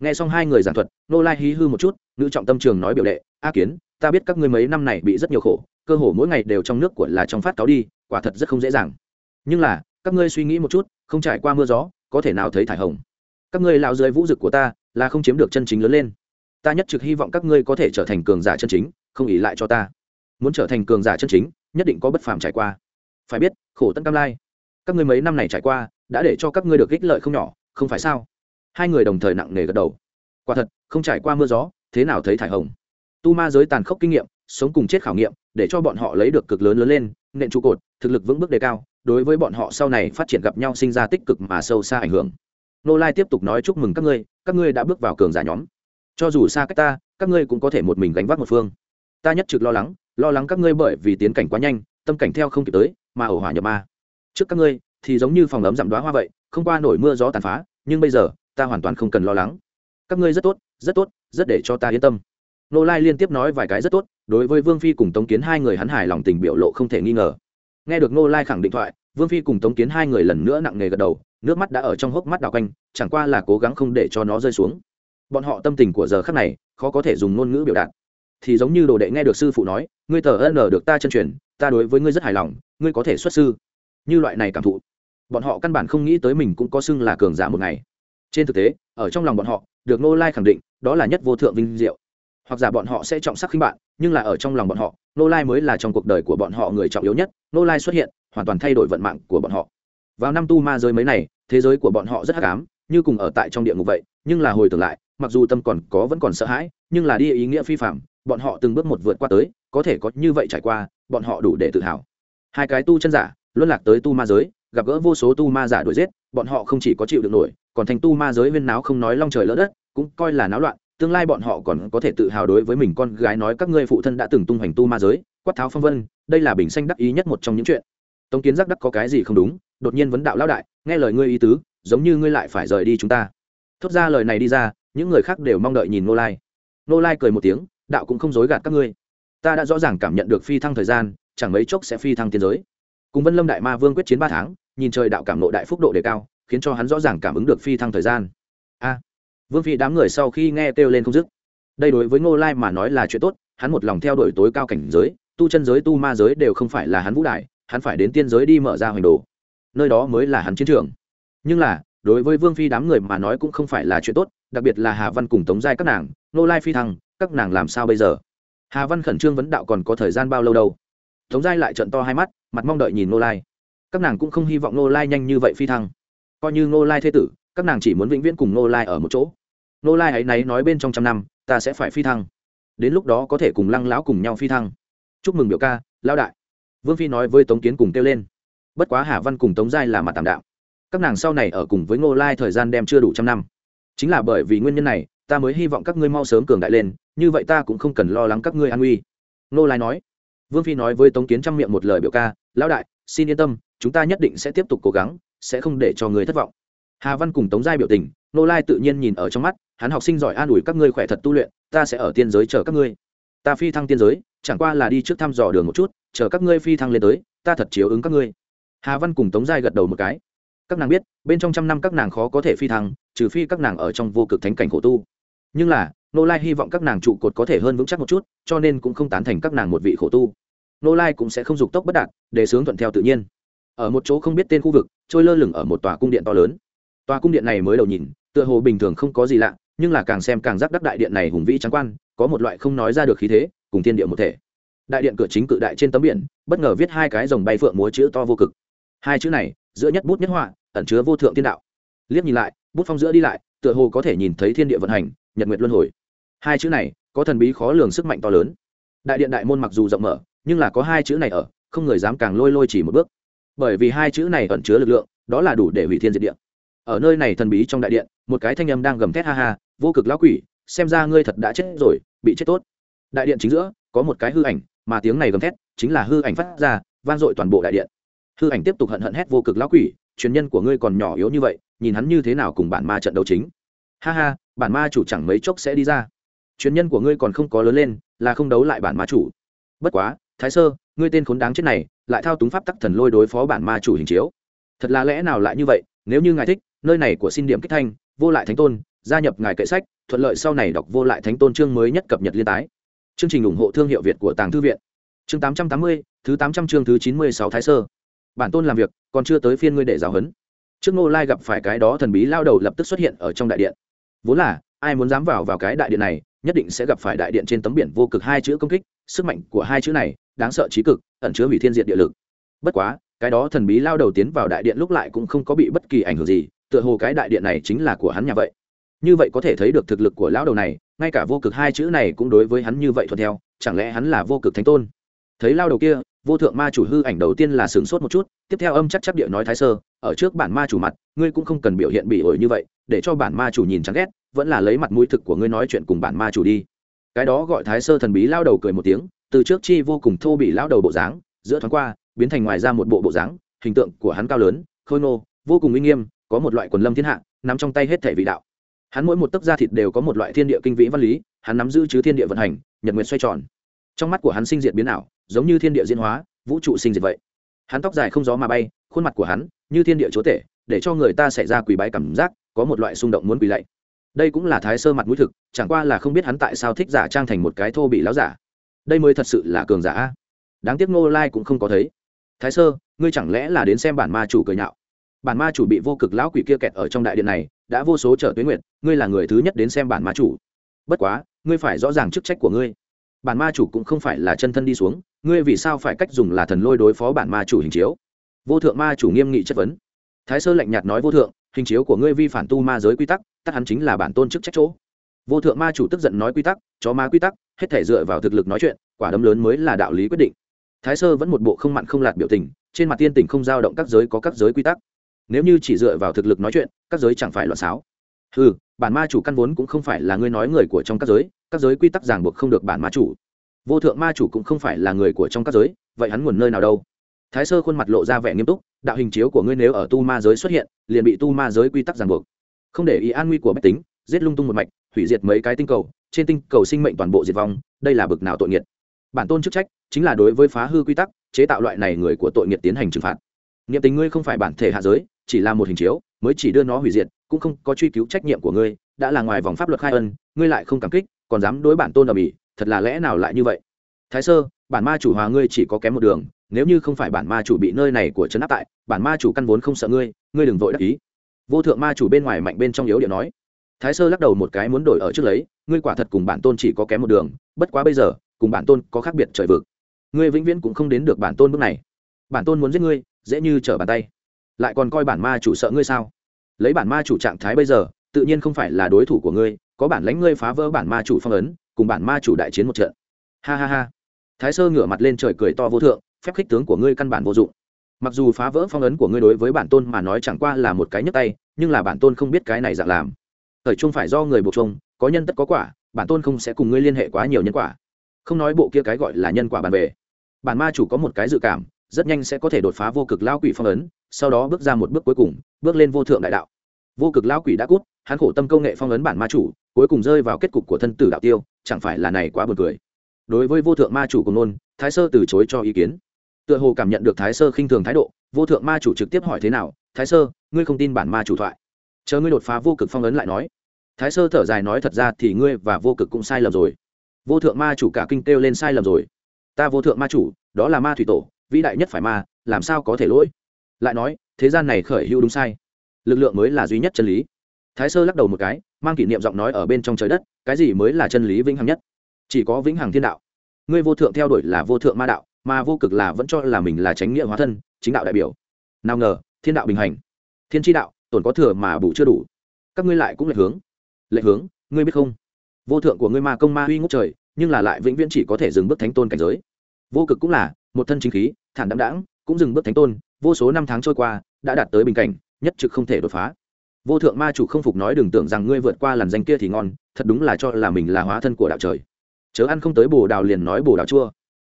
Nghe xong hai người giảng thuật, nô lai hí hư một chút nữ trọng tâm trường nói biểu đệ, a kiến, ta biết các ngươi mấy năm này bị rất nhiều khổ, cơ hồ mỗi ngày đều trong nước của là trong phát cáo đi, quả thật rất không dễ dàng. Nhưng là, các ngươi suy nghĩ một chút, không trải qua mưa gió, có thể nào thấy thải hồng? Các ngươi lão dưới vũ dực của ta, là không chiếm được chân chính lớn lên. Ta nhất trực hy vọng các ngươi có thể trở thành cường giả chân chính, không ỉ lại cho ta. Muốn trở thành cường giả chân chính, nhất định có bất phàm trải qua. Phải biết, khổ tân cam lai. Các ngươi mấy năm này trải qua đã để cho các ngươi được ích lợi không nhỏ, không phải sao? Hai người đồng thời nặng nề gật đầu. Quả thật, không trải qua mưa gió, thế nào thấy thải hồng. Tu ma giới tàn khốc kinh nghiệm, sống cùng chết khảo nghiệm, để cho bọn họ lấy được cực lớn lớn lên, nện trụ cột, thực lực vững bước đề cao, đối với bọn họ sau này phát triển gặp nhau sinh ra tích cực mà sâu xa ảnh hưởng. Nô lai tiếp tục nói chúc mừng các ngươi các ngươi đã bước vào cường giả nhóm. Cho dù xa cách ta, các ngươi cũng có thể một mình gánh vác một phương. Ta nhất trực lo lắng lo lắng các ngươi bởi vì tiến cảnh quá nhanh, tâm cảnh theo không kịp tới, mà ổ hỏa nhập ma. Trước các ngươi thì giống như phòng ấm giảm đoá hoa vậy, không qua nổi mưa gió tàn phá, nhưng bây giờ, ta hoàn toàn không cần lo lắng. Các ngươi rất tốt rất tốt, rất để cho ta yên tâm. Nô lai liên tiếp nói vài cái rất tốt, đối với vương phi cùng tống kiến hai người hắn hài lòng tình biểu lộ không thể nghi ngờ. Nghe được nô lai khẳng định thoại, vương phi cùng tống kiến hai người lần nữa nặng nề gật đầu, nước mắt đã ở trong hốc mắt đào quanh, chẳng qua là cố gắng không để cho nó rơi xuống. Bọn họ tâm tình của giờ khắc này, khó có thể dùng ngôn ngữ biểu đạt. Thì giống như đồ đệ nghe được sư phụ nói, ngươi tờ ân được ta chân truyền, ta đối với ngươi rất hài lòng, ngươi có thể xuất sư. Như loại này cảm thụ bọn họ căn bản không nghĩ tới mình cũng có xưng là cường giả một ngày. Trên thực tế, ở trong lòng bọn họ, được nô lai khẳng định, đó là nhất vô thượng vinh diệu. Hoặc giả bọn họ sẽ trọng sắc khinh bạn, nhưng là ở trong lòng bọn họ nô lai mới là trong cuộc đời của bọn họ người trọng yếu nhất nô lai xuất hiện, hoàn toàn thay đổi vận mạng của bọn họ. Vào năm tu ma giới mấy này, thế giới của bọn họ rất hắc ám, như cùng ở tại trong địa ngục vậy, nhưng là hồi tưởng lại, mặc dù tâm còn có vẫn còn sợ hãi, nhưng là đi ý nghĩa phi phạm bọn họ từng bước một vượt qua tới, có thể có như vậy trải qua, bọn họ đủ để tự hào. Hai cái tu chân giả, luân lạc tới tu ma giới gặp gỡ vô số tu ma giả đuổi giết, bọn họ không chỉ có chịu được nổi, còn thành tu ma giới viên náo không nói long trời lỡ đất, cũng coi là náo loạn. Tương lai bọn họ còn có thể tự hào đối với mình con gái nói các ngươi phụ thân đã từng tung hoành tu ma giới, quát tháo phong vân, đây là bình xanh đắc ý nhất một trong những chuyện. Tống kiến giác đắc có cái gì không đúng, đột nhiên vấn đạo lão đại, nghe lời ngươi ý tứ, giống như ngươi lại phải rời đi chúng ta. Thốt ra lời này đi ra, những người khác đều mong đợi nhìn nô lai. Nô lai cười một tiếng, đạo cũng không dối gạt các ngươi. Ta đã rõ ràng cảm nhận được phi thăng thời gian, chẳng mấy chốc sẽ phi thăng tiến giới. Cùng vân lâm đại ma vương quyết chiến ba tháng nhìn trời đạo cảm nộ đại phúc độ đề cao, khiến cho hắn rõ ràng cảm ứng được phi thăng thời gian. A, vương phi đám người sau khi nghe kêu lên không dứt. Đây đối với ngô lai mà nói là chuyện tốt, hắn một lòng theo đuổi tối cao cảnh giới, tu chân giới, tu ma giới đều không phải là hắn vũ đại, hắn phải đến tiên giới đi mở ra hoành đồ. Nơi đó mới là hắn chiến trường. Nhưng là, đối với vương phi đám người mà nói cũng không phải là chuyện tốt, đặc biệt là hà văn cùng tống giai các nàng, Ngô lai phi thăng, các nàng làm sao bây giờ? Hà văn khẩn trương vấn đạo còn có thời gian bao lâu đâu? Tống giai lại trận to hai mắt, mặt mong đợi nhìn Ngô lai các nàng cũng không hy vọng nô lai nhanh như vậy phi thăng. Coi như nô lai thế tử, các nàng chỉ muốn vĩnh viễn cùng nô lai ở một chỗ. Nô lai ấy náy nói bên trong trăm năm, ta sẽ phải phi thăng. Đến lúc đó có thể cùng lăng lão cùng nhau phi thăng. Chúc mừng biểu ca lao đại. Vương phi nói với tống kiến cùng kêu lên. Bất quá hà văn cùng tống giai là mặt tạm đạo. Các nàng sau này ở cùng với ngô lai thời gian đem chưa đủ trăm năm. Chính là bởi vì nguyên nhân này, ta mới hy vọng các ngươi mau sớm cường đại lên, như vậy ta cũng không cần lo lắng các ngươi an nguy. Ngô lai nói. Vương phi nói với tống kiến trong miệng một lời biểu ca, lão đại xin yên tâm, chúng ta nhất định sẽ tiếp tục cố gắng, sẽ không để cho người thất vọng. Hà văn cùng tống giai biểu tình, nô lai tự nhiên nhìn ở trong mắt, hắn học sinh giỏi an ủi các ngươi khỏe thật tu luyện, ta sẽ ở tiên giới chờ các ngươi. Ta phi thăng tiên giới, chẳng qua là đi trước thăm dò đường một chút, chờ các ngươi phi thăng lên tới, ta thật chiếu ứng các ngươi. Hà văn cùng tống giai gật đầu một cái. Các nàng biết, bên trong trăm năm các nàng khó có thể phi thăng, trừ phi các nàng ở trong vô cực thánh cảnh khổ tu. Nhưng là, nô lai hy vọng các nàng trụ cột có thể hơn vững chắc một chút, cho nên cũng không tán thành các nàng một vị khổ tu nô lai cũng sẽ không dục tốc bất đạt để sướng thuận theo tự nhiên. Ở một chỗ không biết tên khu vực, trôi lơ lửng ở một tòa cung điện to lớn. Tòa cung điện này mới đầu nhìn, tựa hồ bình thường không có gì lạ, nhưng là càng xem càng giác đắc đại điện này hùng vĩ trắng quan, có một loại không nói ra được khí thế, cùng thiên địa một thể. Đại điện cửa chính cự đại trên tấm biển, bất ngờ viết hai cái dòng bay phượng múa chữ to vô cực. Hai chữ này, giữa nhất bút nhất họa, ẩn chứa vô thượng thiên đạo. Liếc nhìn lại, bút phong giữa đi lại, tựa hồ có thể nhìn thấy thiên địa vận hành, nhật nguyệt luân hồi. Hai chữ này, có thần bí khó lường sức mạnh to lớn đại điện đại môn mặc dù rộng mở, nhưng là có hai chữ này ở, không người dám càng lôi lôi chỉ một bước. Bởi vì hai chữ này ẩn chứa lực lượng, đó là đủ để hủy thiên diệt địa. Ở nơi này thần bí trong đại điện, một cái thanh âm đang gầm thét ha ha, vô cực lão quỷ, xem ra ngươi thật đã chết rồi, bị chết tốt. Đại điện chính giữa, có một cái hư ảnh, mà tiếng này gầm thét chính là hư ảnh phát ra, vang dội toàn bộ đại điện. Hư ảnh tiếp tục hận hận hét, vô cực lão quỷ, truyền nhân của ngươi còn nhỏ yếu như vậy, nhìn hắn như thế nào cùng bản ma trận đấu chính. Ha ha, bản ma chủ chẳng mấy chốc sẽ đi ra. Truyền nhân của ngươi còn không có lớn lên là không đấu lại bản ma chủ. Bất quá, thái sơ, ngươi tên khốn đáng chết này, lại thao túng pháp tắc thần lôi đối phó bản ma chủ hình chiếu. Thật là lẽ nào lại như vậy? Nếu như ngài thích, nơi này của xin điểm kích thanh, vô lại thánh tôn, gia nhập ngài kệ sách, thuận lợi sau này đọc vô lại thánh tôn chương mới nhất cập nhật liên tái. Chương trình ủng hộ thương hiệu việt của tàng thư viện. Chương tám trăm tám mươi, thứ tám trăm chương thứ chín mươi sáu thái sơ. Bản tôn làm việc, còn chưa tới phiên ngươi để giáo huấn. Trước ngô lai gặp phải cái đó thần bí lao đầu lập tức xuất hiện ở trong đại điện. Vốn là, ai muốn dám vào vào cái đại điện này nhất định sẽ gặp phải đại điện trên tấm biển vô cực hai chữ công kích, sức mạnh của hai chữ này đáng sợ trí cực, ẩn chứa hủy thiên diện địa lực. Bất quá, cái đó thần bí lao đầu tiến vào đại điện lúc lại cũng không có bị bất kỳ ảnh hưởng gì, tựa hồ cái đại điện này chính là của hắn nhà vậy. Như vậy có thể thấy được thực lực của lão đầu này, ngay cả vô cực hai chữ này cũng đối với hắn như vậy thuận theo, chẳng lẽ hắn là vô cực thánh tôn? Thấy lao đầu kia, vô thượng ma chủ hư ảnh đầu tiên là sửng sốt một chút, tiếp theo âm chắc chắc địa nói thái sơ, ở trước bản ma chủ mặt, ngươi cũng không cần biểu hiện bị ổi như vậy, để cho bản ma chủ nhìn chán ghét vẫn là lấy mặt mũi thực của ngươi nói chuyện cùng bản ma chủ đi. Cái đó gọi thái sơ thần bí lao đầu cười một tiếng, từ trước chi vô cùng thô bị lao đầu bộ dáng, giữa thoáng qua, biến thành ngoài ra một bộ bộ dáng, hình tượng của hắn cao lớn, khôi nô vô cùng uy nghiêm, có một loại quần lâm thiên hạ, nắm trong tay hết thể vị đạo. Hắn mỗi một tấc da thịt đều có một loại thiên địa kinh vĩ văn lý, hắn nắm giữ chứ thiên địa vận hành, nhật nguyện xoay tròn. Trong mắt của hắn sinh diệt biến ảo, giống như thiên địa diễn hóa, vũ trụ sinh diệt vậy. Hắn tóc dài không gió mà bay, khuôn mặt của hắn như thiên địa chúa tể, để cho người ta xảy ra quỳ bái cảm giác, có một loại xung động muốn quỳ lạy đây cũng là thái sơ mặt mũi thực, chẳng qua là không biết hắn tại sao thích giả trang thành một cái thô bị láo giả. Đây mới thật sự là cường giả. Đáng tiếc ngô lai cũng không có thấy. Thái sơ, ngươi chẳng lẽ là đến xem bản ma chủ cười nhạo? Bản ma chủ bị vô cực lão quỷ kia kẹt ở trong đại điện này, đã vô số trở tuyến nguyện ngươi là người thứ nhất đến xem bản ma chủ. Bất quá, ngươi phải rõ ràng chức trách của ngươi. Bản ma chủ cũng không phải là chân thân đi xuống, ngươi vì sao phải cách dùng là thần lôi đối phó bản ma chủ hình chiếu? Vô thượng ma chủ nghiêm nghị chất vấn. Thái sơ lạnh nhạt nói vô thượng hình chiếu của ngươi vi phản tu ma giới quy tắc tắc hắn chính là bản tôn chức trách chỗ. Vô thượng ma chủ tức giận nói quy tắc, chó ma quy tắc, hết thể dựa vào thực lực nói chuyện, quả đấm lớn mới là đạo lý quyết định. Thái sơ vẫn một bộ không mặn không lạt biểu tình, trên mặt tiên tình không dao động các giới có các giới quy tắc. Nếu như chỉ dựa vào thực lực nói chuyện, các giới chẳng phải loạn xáo. Ừ bản ma chủ căn vốn cũng không phải là ngươi nói người của trong các giới các giới quy tắc ràng buộc không được bản ma chủ. Vô thượng ma chủ cũng không phải là người của trong các giới, vậy hắn nguồn nơi nào đâu? Thái sơ khuôn mặt lộ ra vẻ nghiêm túc đạo hình chiếu của ngươi nếu ở tu ma giới xuất hiện liền bị tu ma giới quy tắc ràng buộc. Không để ý an nguy của bách tính giết lung tung một mạch hủy diệt mấy cái tinh cầu trên tinh cầu sinh mệnh toàn bộ diệt vong đây là bực nào tội nghiệt. Bản tôn chức trách chính là đối với phá hư quy tắc chế tạo loại này người của tội nghiệt tiến hành trừng phạt. Nghiệm tình ngươi không phải bản thể hạ giới chỉ là một hình chiếu mới chỉ đưa nó hủy diệt cũng không có truy cứu trách nhiệm của ngươi đã là ngoài vòng pháp luật khai ân ngươi lại không cảm kích còn dám đối bản tôn ở bỉ, thật là lẽ nào lại như vậy? Thái sơ bản ma chủ hòa ngươi chỉ có kém một đường nếu như không phải bản ma chủ bị nơi này của trấn áp tại, bản ma chủ căn vốn không sợ ngươi ngươi đừng vội đắc ý. Vô thượng ma chủ bên ngoài mạnh bên trong yếu điện nói. Thái sơ lắc đầu một cái muốn đổi ở trước lấy, ngươi quả thật cùng bản tôn chỉ có kém một đường, bất quá bây giờ, cùng bản tôn có khác biệt trời vực. Ngươi vĩnh viễn cũng không đến được bản tôn bước này. Bản tôn muốn giết ngươi, dễ như trở bàn tay. Lại còn coi bản ma chủ sợ ngươi sao? Lấy bản ma chủ trạng thái bây giờ, tự nhiên không phải là đối thủ của ngươi, có bản lãnh ngươi phá vỡ bản ma chủ phong ấn, cùng bản ma chủ đại chiến một trận. Ha ha ha. Thái sơ ngửa mặt lên trời cười to vô thượng phép khích tướng của ngươi căn bản vô dụng. Mặc dù phá vỡ phong ấn của ngươi đối với bản tôn mà nói chẳng qua là một cái nhấc tay, nhưng là bản tôn không biết cái này dạng làm. Thời trung phải do người buộc chung có nhân tất có quả, bản tôn không sẽ cùng ngươi liên hệ quá nhiều nhân quả. Không nói bộ kia cái gọi là nhân quả bàn về bản ma chủ có một cái dự cảm, rất nhanh sẽ có thể đột phá vô cực lao quỷ phong ấn, sau đó bước ra một bước cuối cùng, bước lên vô thượng đại đạo. Vô cực lao quỷ đã cút, hắn khổ tâm công nghệ phong ấn bản ma chủ, cuối cùng rơi vào kết cục của thân tử đạo tiêu, chẳng phải là này quá buồn cười. Đối với vô thượng ma chủ của nôn, thái sơ từ chối cho ý kiến tựa hồ cảm nhận được thái sơ khinh thường thái độ, vô thượng ma chủ trực tiếp hỏi thế nào, thái sơ, ngươi không tin bản ma chủ thoại. Chờ ngươi đột phá vô cực phong ấn lại nói. Thái sơ thở dài nói, thật ra thì ngươi và vô cực cũng sai lầm rồi. Vô thượng ma chủ cả kinh kêu lên, sai lầm rồi. Ta vô thượng ma chủ, đó là ma thủy tổ, vĩ đại nhất phải ma, làm sao có thể lỗi? Lại nói, thế gian này khởi hữu đúng sai. Lực lượng mới là duy nhất chân lý. Thái sơ lắc đầu một cái, mang kỷ niệm giọng nói ở bên trong trời đất, cái gì mới là chân lý vĩnh hằng nhất? Chỉ có vĩnh hằng thiên đạo. Ngươi vô thượng theo đuổi là vô thượng ma đạo mà vô cực là vẫn cho là mình là tránh nghĩa hóa thân, chính đạo đại biểu. Nào ngờ, thiên đạo bình hành. Thiên tri đạo, tổn có thừa mà bù chưa đủ. Các ngươi lại cũng lệch hướng. Lệch hướng, ngươi biết không? Vô thượng của ngươi ma công ma huy ngốc trời, nhưng là lại vĩnh viễn chỉ có thể dừng bước thánh tôn cảnh giới. Vô cực cũng là, một thân chính khí, thản đạm đãng, cũng dừng bước thánh tôn, vô số năm tháng trôi qua, đã đạt tới bình cảnh, nhất trực không thể đột phá. Vô thượng ma chủ không phục nói đừng tưởng rằng ngươi vượt qua làn danh kia thì ngon, thật đúng là cho là mình là hóa thân của đạo trời. Chớ ăn không tới bồ đào liền nói bồ đào chua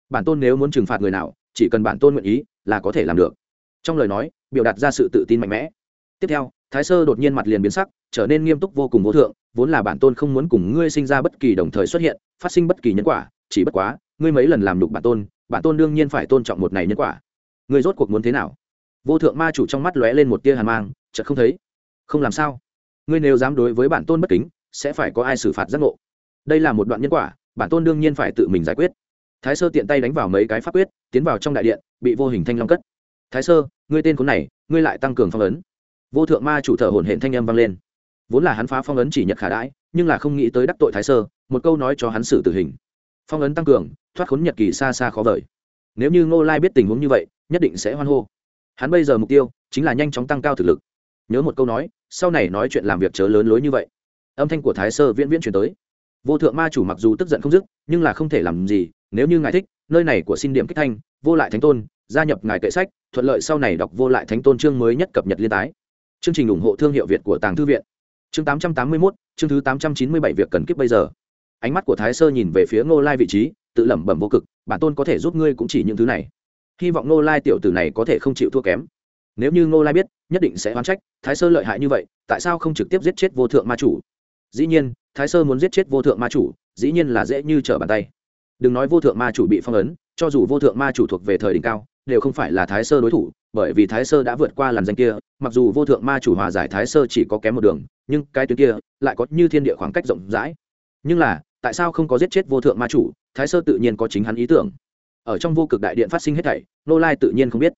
bản tôn nếu muốn trừng phạt người nào, chỉ cần bản tôn nguyện ý, là có thể làm được. Trong lời nói, biểu đạt ra sự tự tin mạnh mẽ. Tiếp theo, thái sơ đột nhiên mặt liền biến sắc, trở nên nghiêm túc vô cùng vô thượng, vốn là bản tôn không muốn cùng ngươi sinh ra bất kỳ đồng thời xuất hiện, phát sinh bất kỳ nhân quả, chỉ bất quá, ngươi mấy lần làm đục bản tôn bản tôn đương nhiên phải tôn trọng một này nhân quả. Ngươi rốt cuộc muốn thế nào? Vô thượng ma chủ trong mắt lóe lên một tia hàn mang, chợt không thấy. Không làm sao? Ngươi nếu dám đối với bản tôn bất kính, sẽ phải có ai xử phạt giác ngộ? Đây là một đoạn nhân quả, bản tôn đương nhiên phải tự mình giải quyết thái sơ tiện tay đánh vào mấy cái pháp quyết, tiến vào trong đại điện, bị vô hình thanh long cất. Thái sơ, ngươi tên khốn này, ngươi lại tăng cường phong ấn. Vô thượng ma chủ thở hổn hển thanh âm vang lên. Vốn là hắn phá phong ấn chỉ nhật khả đãi, nhưng là không nghĩ tới đắc tội thái sơ, một câu nói cho hắn xử tử hình. Phong ấn tăng cường, thoát khốn nhật kỳ xa xa khó vời. Nếu như ngô lai biết tình huống như vậy, nhất định sẽ hoan hô. Hắn bây giờ mục tiêu chính là nhanh chóng tăng cao thực lực. Nhớ một câu nói, sau này nói chuyện làm việc chớ lớn lối như vậy. Âm thanh của thái sơ viễn viễn chuyển tới vô thượng ma chủ mặc dù tức giận không dứt nhưng là không thể làm gì nếu như ngài thích nơi này của xin điểm kích thanh vô lại thánh tôn gia nhập ngài kệ sách thuận lợi sau này đọc vô lại thánh tôn chương mới nhất cập nhật liên tái. Chương trình ủng hộ thương hiệu việt của tàng thư viện. Chương 881, chương thứ 897 việc cần kiếp bây giờ. Ánh mắt của thái sơ nhìn về phía ngô lai vị trí tự lẩm bẩm vô cực bản tôn có thể giúp ngươi cũng chỉ những thứ này. Hy vọng ngô lai tiểu tử này có thể không chịu thua kém. Nếu như ngô lai biết nhất định sẽ oán trách thái sơ lợi hại như vậy tại sao không trực tiếp giết chết vô thượng ma chủ? Dĩ nhiên thái sơ muốn giết chết vô thượng ma chủ, dĩ nhiên là dễ như trở bàn tay. Đừng nói vô thượng ma chủ bị phong ấn, cho dù vô thượng ma chủ thuộc về thời đỉnh cao, đều không phải là thái sơ đối thủ, bởi vì thái sơ đã vượt qua làn danh kia, mặc dù vô thượng ma chủ hòa giải thái sơ chỉ có kém một đường, nhưng cái tuyến kia lại có như thiên địa khoảng cách rộng rãi. Nhưng là, tại sao không có giết chết vô thượng ma chủ, thái sơ tự nhiên có chính hắn ý tưởng. Ở trong vô cực đại điện phát sinh hết thảy, nô lai tự nhiên không biết.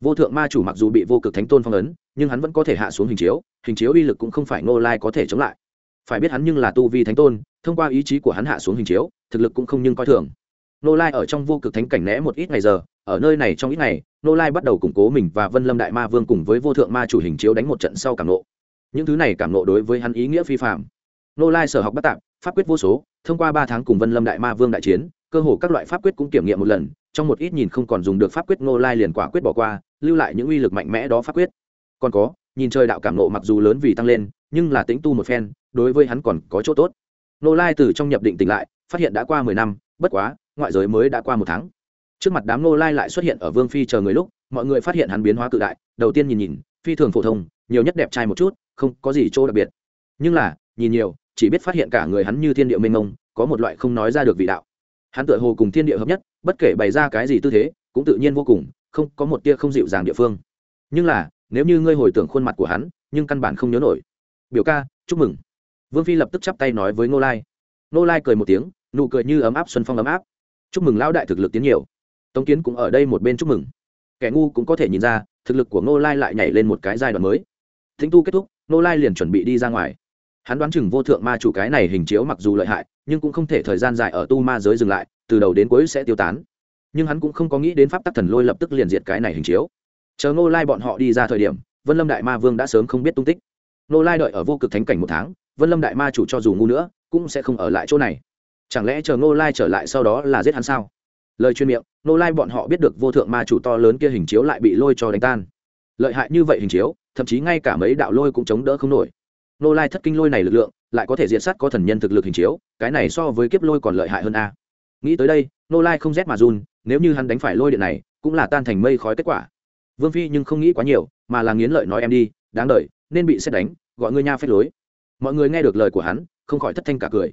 Vô thượng ma chủ mặc dù bị vô cực thánh tôn phong ấn, nhưng hắn vẫn có thể hạ xuống hình chiếu hình chiếu uy lực cũng không phải nô lai có thể chống lại phải biết hắn nhưng là tu vi thánh tôn, thông qua ý chí của hắn hạ xuống hình chiếu, thực lực cũng không nhưng coi thường. Nô lai ở trong vô cực thánh cảnh né một ít ngày giờ, ở nơi này trong ít ngày, nô lai bắt đầu củng cố mình và vân lâm đại ma vương cùng với vô thượng ma chủ hình chiếu đánh một trận sau cảm nộ. Những thứ này cảm nộ đối với hắn ý nghĩa phi phạm nô lai sở học bắt tạm pháp quyết vô số, thông qua ba tháng cùng vân lâm đại ma vương đại chiến, cơ hồ các loại pháp quyết cũng kiểm nghiệm một lần, trong một ít nhìn không còn dùng được pháp quyết nô lai liền quả quyết bỏ qua, lưu lại những uy lực mạnh mẽ đó pháp quyết. Còn có, nhìn trời đạo cảm nộ mặc dù lớn vì tăng lên, nhưng là tính tu một phen đối với hắn còn có chỗ tốt. Nô lai từ trong nhập định tỉnh lại, phát hiện đã qua mười năm, bất quá, ngoại giới mới đã qua một tháng. Trước mặt đám nô lai lại xuất hiện ở vương phi chờ người lúc, mọi người phát hiện hắn biến hóa cự đại, đầu tiên nhìn nhìn, phi thường phổ thông, nhiều nhất đẹp trai một chút, không có gì chỗ đặc biệt. Nhưng là, nhìn nhiều, chỉ biết phát hiện cả người hắn như thiên địa mênh mông, có một loại không nói ra được vị đạo. Hắn tựa hồ cùng thiên địa hợp nhất, bất kể bày ra cái gì tư thế, cũng tự nhiên vô cùng, không có một tia không dịu dàng địa phương. Nhưng là, nếu như ngươi hồi tưởng khuôn mặt của hắn, nhưng căn bản không nhớ nổi. Biểu ca, chúc mừng vương phi lập tức chắp tay nói với ngô lai. Ngô lai cười một tiếng, nụ cười như ấm áp xuân phong ấm áp. Chúc mừng lão đại thực lực tiến nhiều. Tống kiến cũng ở đây một bên chúc mừng. Kẻ ngu cũng có thể nhìn ra, thực lực của ngô lai lại nhảy lên một cái giai đoạn mới. Thính tu kết thúc, ngô lai liền chuẩn bị đi ra ngoài. Hắn đoán chừng vô thượng ma chủ cái này hình chiếu mặc dù lợi hại, nhưng cũng không thể thời gian dài ở tu ma giới dừng lại, từ đầu đến cuối sẽ tiêu tán. Nhưng hắn cũng không có nghĩ đến pháp tắc thần lôi lập tức liền diệt cái này hình chiếu. Chờ ngô lai bọn họ đi ra thời điểm, vân lâm đại ma vương đã sớm không biết tung tích. Ngô lai đợi ở vô cực thánh cảnh một tháng vân lâm đại ma chủ cho dù ngu nữa, cũng sẽ không ở lại chỗ này. Chẳng lẽ chờ nô lai trở lại sau đó là giết hắn sao? Lời chuyên miệng nô lai bọn họ biết được vô thượng ma chủ to lớn kia hình chiếu lại bị lôi cho đánh tan. Lợi hại như vậy hình chiếu, thậm chí ngay cả mấy đạo lôi cũng chống đỡ không nổi. Nô lai thất kinh lôi này lực lượng, lại có thể diện sát có thần nhân thực lực hình chiếu, cái này so với kiếp lôi còn lợi hại hơn a. Nghĩ tới đây nô lai không rét mà run, nếu như hắn đánh phải lôi điện này, cũng là tan thành mây khói kết quả. Vương phi nhưng không nghĩ quá nhiều, mà là nghiến lợi nói em đi, đáng đ nên bị xét đánh, gọi ngươi nha phép lối mọi người nghe được lời của hắn không khỏi thất thanh cả cười.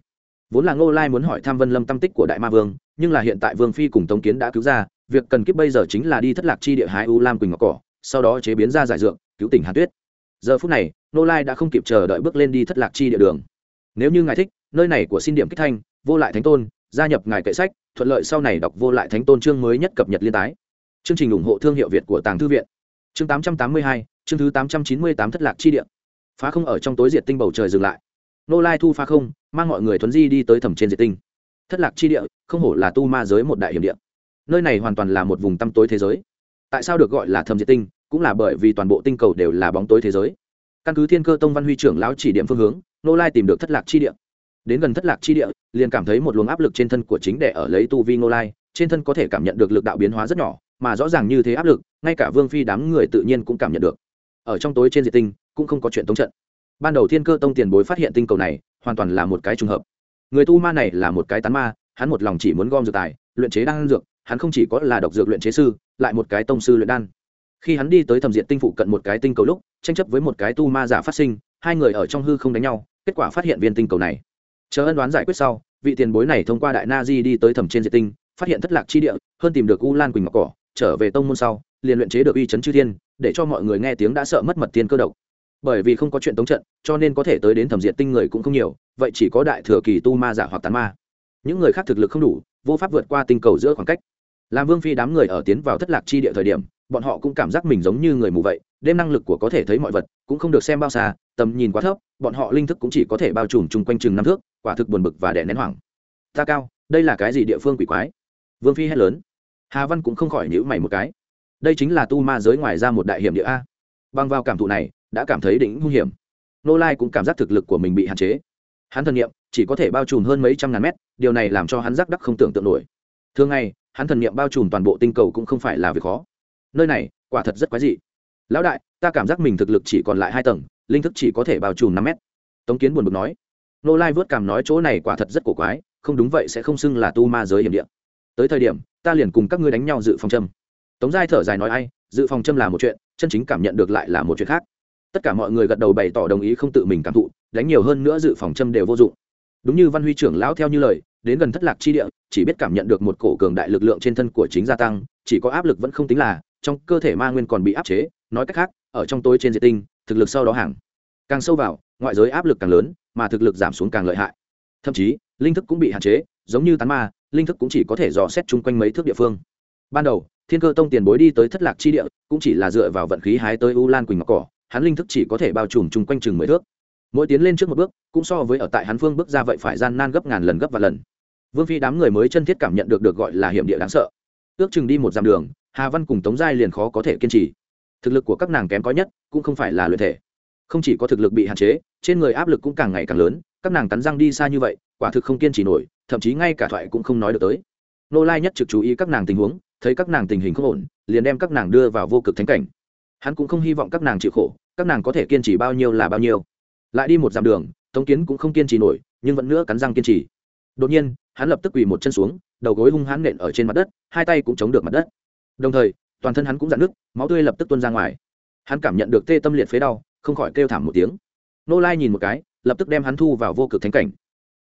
Vốn là ngô lai muốn hỏi tham vân lâm tâm tích của đại ma vương nhưng là hiện tại vương phi cùng tống kiến đã cứu ra việc cần kiếp bây giờ chính là đi thất lạc chi địa hái u lam quỳnh ngọc cỏ sau đó chế biến ra giải dượng cứu tỉnh hàn tuyết. Giờ phút này ngô lai đã không kịp chờ đợi bước lên đi thất lạc chi địa đường. Nếu như ngài thích nơi này của xin điểm kích thanh vô lại thánh tôn gia nhập ngài kệ sách thuận lợi sau này đọc vô lại thánh tôn chương mới nhất cập nhật liên tái. Chương trình ủng hộ thương hiệu việt của tàng thư viện. Chương 882, chương thứ 898 thất lạc chi địa phá không ở trong tối diệt tinh bầu trời dừng lại. Nô lai thu phá không, mang mọi người thuấn di đi tới thẩm trên diệt tinh. Thất lạc chi địa, không hổ là tu ma giới một đại hiểm địa. Nơi này hoàn toàn là một vùng tăm tối thế giới. Tại sao được gọi là thẩm diệt tinh, cũng là bởi vì toàn bộ tinh cầu đều là bóng tối thế giới. Căn cứ thiên cơ tông văn huy trưởng lão chỉ điểm phương hướng, nô lai tìm được thất lạc chi địa. Đến gần thất lạc chi địa, liền cảm thấy một luồng áp lực trên thân của chính đệ ở lấy tu vi nô lai, trên thân có thể cảm nhận được lực đạo biến hóa rất nhỏ, mà rõ ràng như thế áp lực, ngay cả vương phi đám người tự nhiên cũng cảm nhận được ở trong tối trên diệt tinh, cũng không có chuyện tống trận. Ban đầu thiên cơ tông tiền bối phát hiện tinh cầu này, hoàn toàn là một cái trùng hợp. Người tu ma này là một cái tán ma, hắn một lòng chỉ muốn gom dược tài, luyện chế đan dược, hắn không chỉ có là độc dược luyện chế sư, lại một cái tông sư luyện đan. Khi hắn đi tới thẩm diện tinh phụ cận một cái tinh cầu lúc, tranh chấp với một cái tu ma giả phát sinh, hai người ở trong hư không đánh nhau, kết quả phát hiện viên tinh cầu này. Chờ ân đoán giải quyết sau, vị tiền bối này thông qua đại na di đi tới thẩm trên diệt tinh, phát hiện thất lạc chi địa, hơn tìm được u lan quỳnh ngọc cỏ, trở về tông môn sau, liền luyện chế được uy chấn chư thiên để cho mọi người nghe tiếng đã sợ mất mật tiên cơ độc. Bởi vì không có chuyện tống trận, cho nên có thể tới đến thẩm diệt tinh người cũng không nhiều, vậy chỉ có đại thừa kỳ tu ma giả hoặc tán ma. Những người khác thực lực không đủ, vô pháp vượt qua tinh cầu giữa khoảng cách. Làm vương phi đám người ở tiến vào thất lạc chi địa thời điểm, bọn họ cũng cảm giác mình giống như người mù vậy, đêm năng lực của có thể thấy mọi vật, cũng không được xem bao xa, tầm nhìn quá thấp, bọn họ linh thức cũng chỉ có thể bao trùm chung quanh chừng năm thước, quả thực buồn bực và đè nén hoảng. Ta cao, đây là cái gì địa phương quỷ quái? Vương phi hét lớn. Hà văn cũng không khỏi nhữ mày một cái đây chính là tu ma giới ngoài ra một đại hiểm địa a. Bằng vào cảm thụ này, đã cảm thấy đỉnh hung hiểm. Nô lai cũng cảm giác thực lực của mình bị hạn chế. Hắn thần nghiệm chỉ có thể bao trùm hơn mấy trăm ngàn mét, điều này làm cho hắn giác đắc không tưởng tượng nổi. Thường ngày, hắn thần nghiệm bao trùm toàn bộ tinh cầu cũng không phải là việc khó. Nơi này, quả thật rất quái dị. Lão đại, ta cảm giác mình thực lực chỉ còn lại hai tầng, linh thức chỉ có thể bao trùm năm mét. Tống kiến buồn bực nói. Nô lai vớt cảm nói chỗ này quả thật rất cổ quái, không đúng vậy sẽ không xưng là tu ma giới hiểm địa. Tới thời điểm, ta liền cùng các ngươi đánh nhau dự phòng châm tống giai thở dài nói ai, dự phòng châm là một chuyện, chân chính cảm nhận được lại là một chuyện khác. Tất cả mọi người gật đầu bày tỏ đồng ý không tự mình cảm thụ, đánh nhiều hơn nữa dự phòng châm đều vô dụng. Đúng như văn huy trưởng lão theo như lời, đến gần thất lạc chi địa, chỉ biết cảm nhận được một cổ cường đại lực lượng trên thân của chính gia tăng, chỉ có áp lực vẫn không tính là, trong cơ thể ma nguyên còn bị áp chế, nói cách khác, ở trong tối trên diệt tinh, thực lực sau đó hàng. Càng sâu vào, ngoại giới áp lực càng lớn, mà thực lực giảm xuống càng lợi hại. Thậm chí, linh thức cũng bị hạn chế, giống như tán ma, linh thức cũng chỉ có thể dò xét chung quanh mấy thước địa phương. Ban đầu thiên cơ tông tiền bối đi tới thất lạc chi địa, cũng chỉ là dựa vào vận khí hái tới u lan quỳnh ngọc cỏ, hắn linh thức chỉ có thể bao trùm chung quanh chừng mười thước. Mỗi tiến lên trước một bước, cũng so với ở tại hắn phương bước ra vậy phải gian nan gấp ngàn lần gấp và lần. Vương phi đám người mới chân thiết cảm nhận được được gọi là hiểm địa đáng sợ. Ước chừng đi một dặm đường, hà văn cùng tống giai liền khó có thể kiên trì. Thực lực của các nàng kém có nhất, cũng không phải là luyện thể. Không chỉ có thực lực bị hạn chế, trên người áp lực cũng càng ngày càng lớn, các nàng cắn răng đi xa như vậy, quả thực không kiên trì nổi, thậm chí ngay cả thoại cũng không nói được tới. Nô lai nhất trực chú ý các nàng tình huống thấy các nàng tình hình không ổn, liền đem các nàng đưa vào vô cực thánh cảnh. Hắn cũng không hy vọng các nàng chịu khổ, các nàng có thể kiên trì bao nhiêu là bao nhiêu. Lại đi một dặm đường, tống kiến cũng không kiên trì nổi, nhưng vẫn nữa cắn răng kiên trì. Đột nhiên, hắn lập tức quỳ một chân xuống, đầu gối hung hãn nện ở trên mặt đất, hai tay cũng chống được mặt đất. Đồng thời, toàn thân hắn cũng dạn nứt, máu tươi lập tức tuôn ra ngoài. Hắn cảm nhận được tê tâm liệt phế đau, không khỏi kêu thảm một tiếng. Nô lai nhìn một cái, lập tức đem hắn thu vào vô cực thánh cảnh.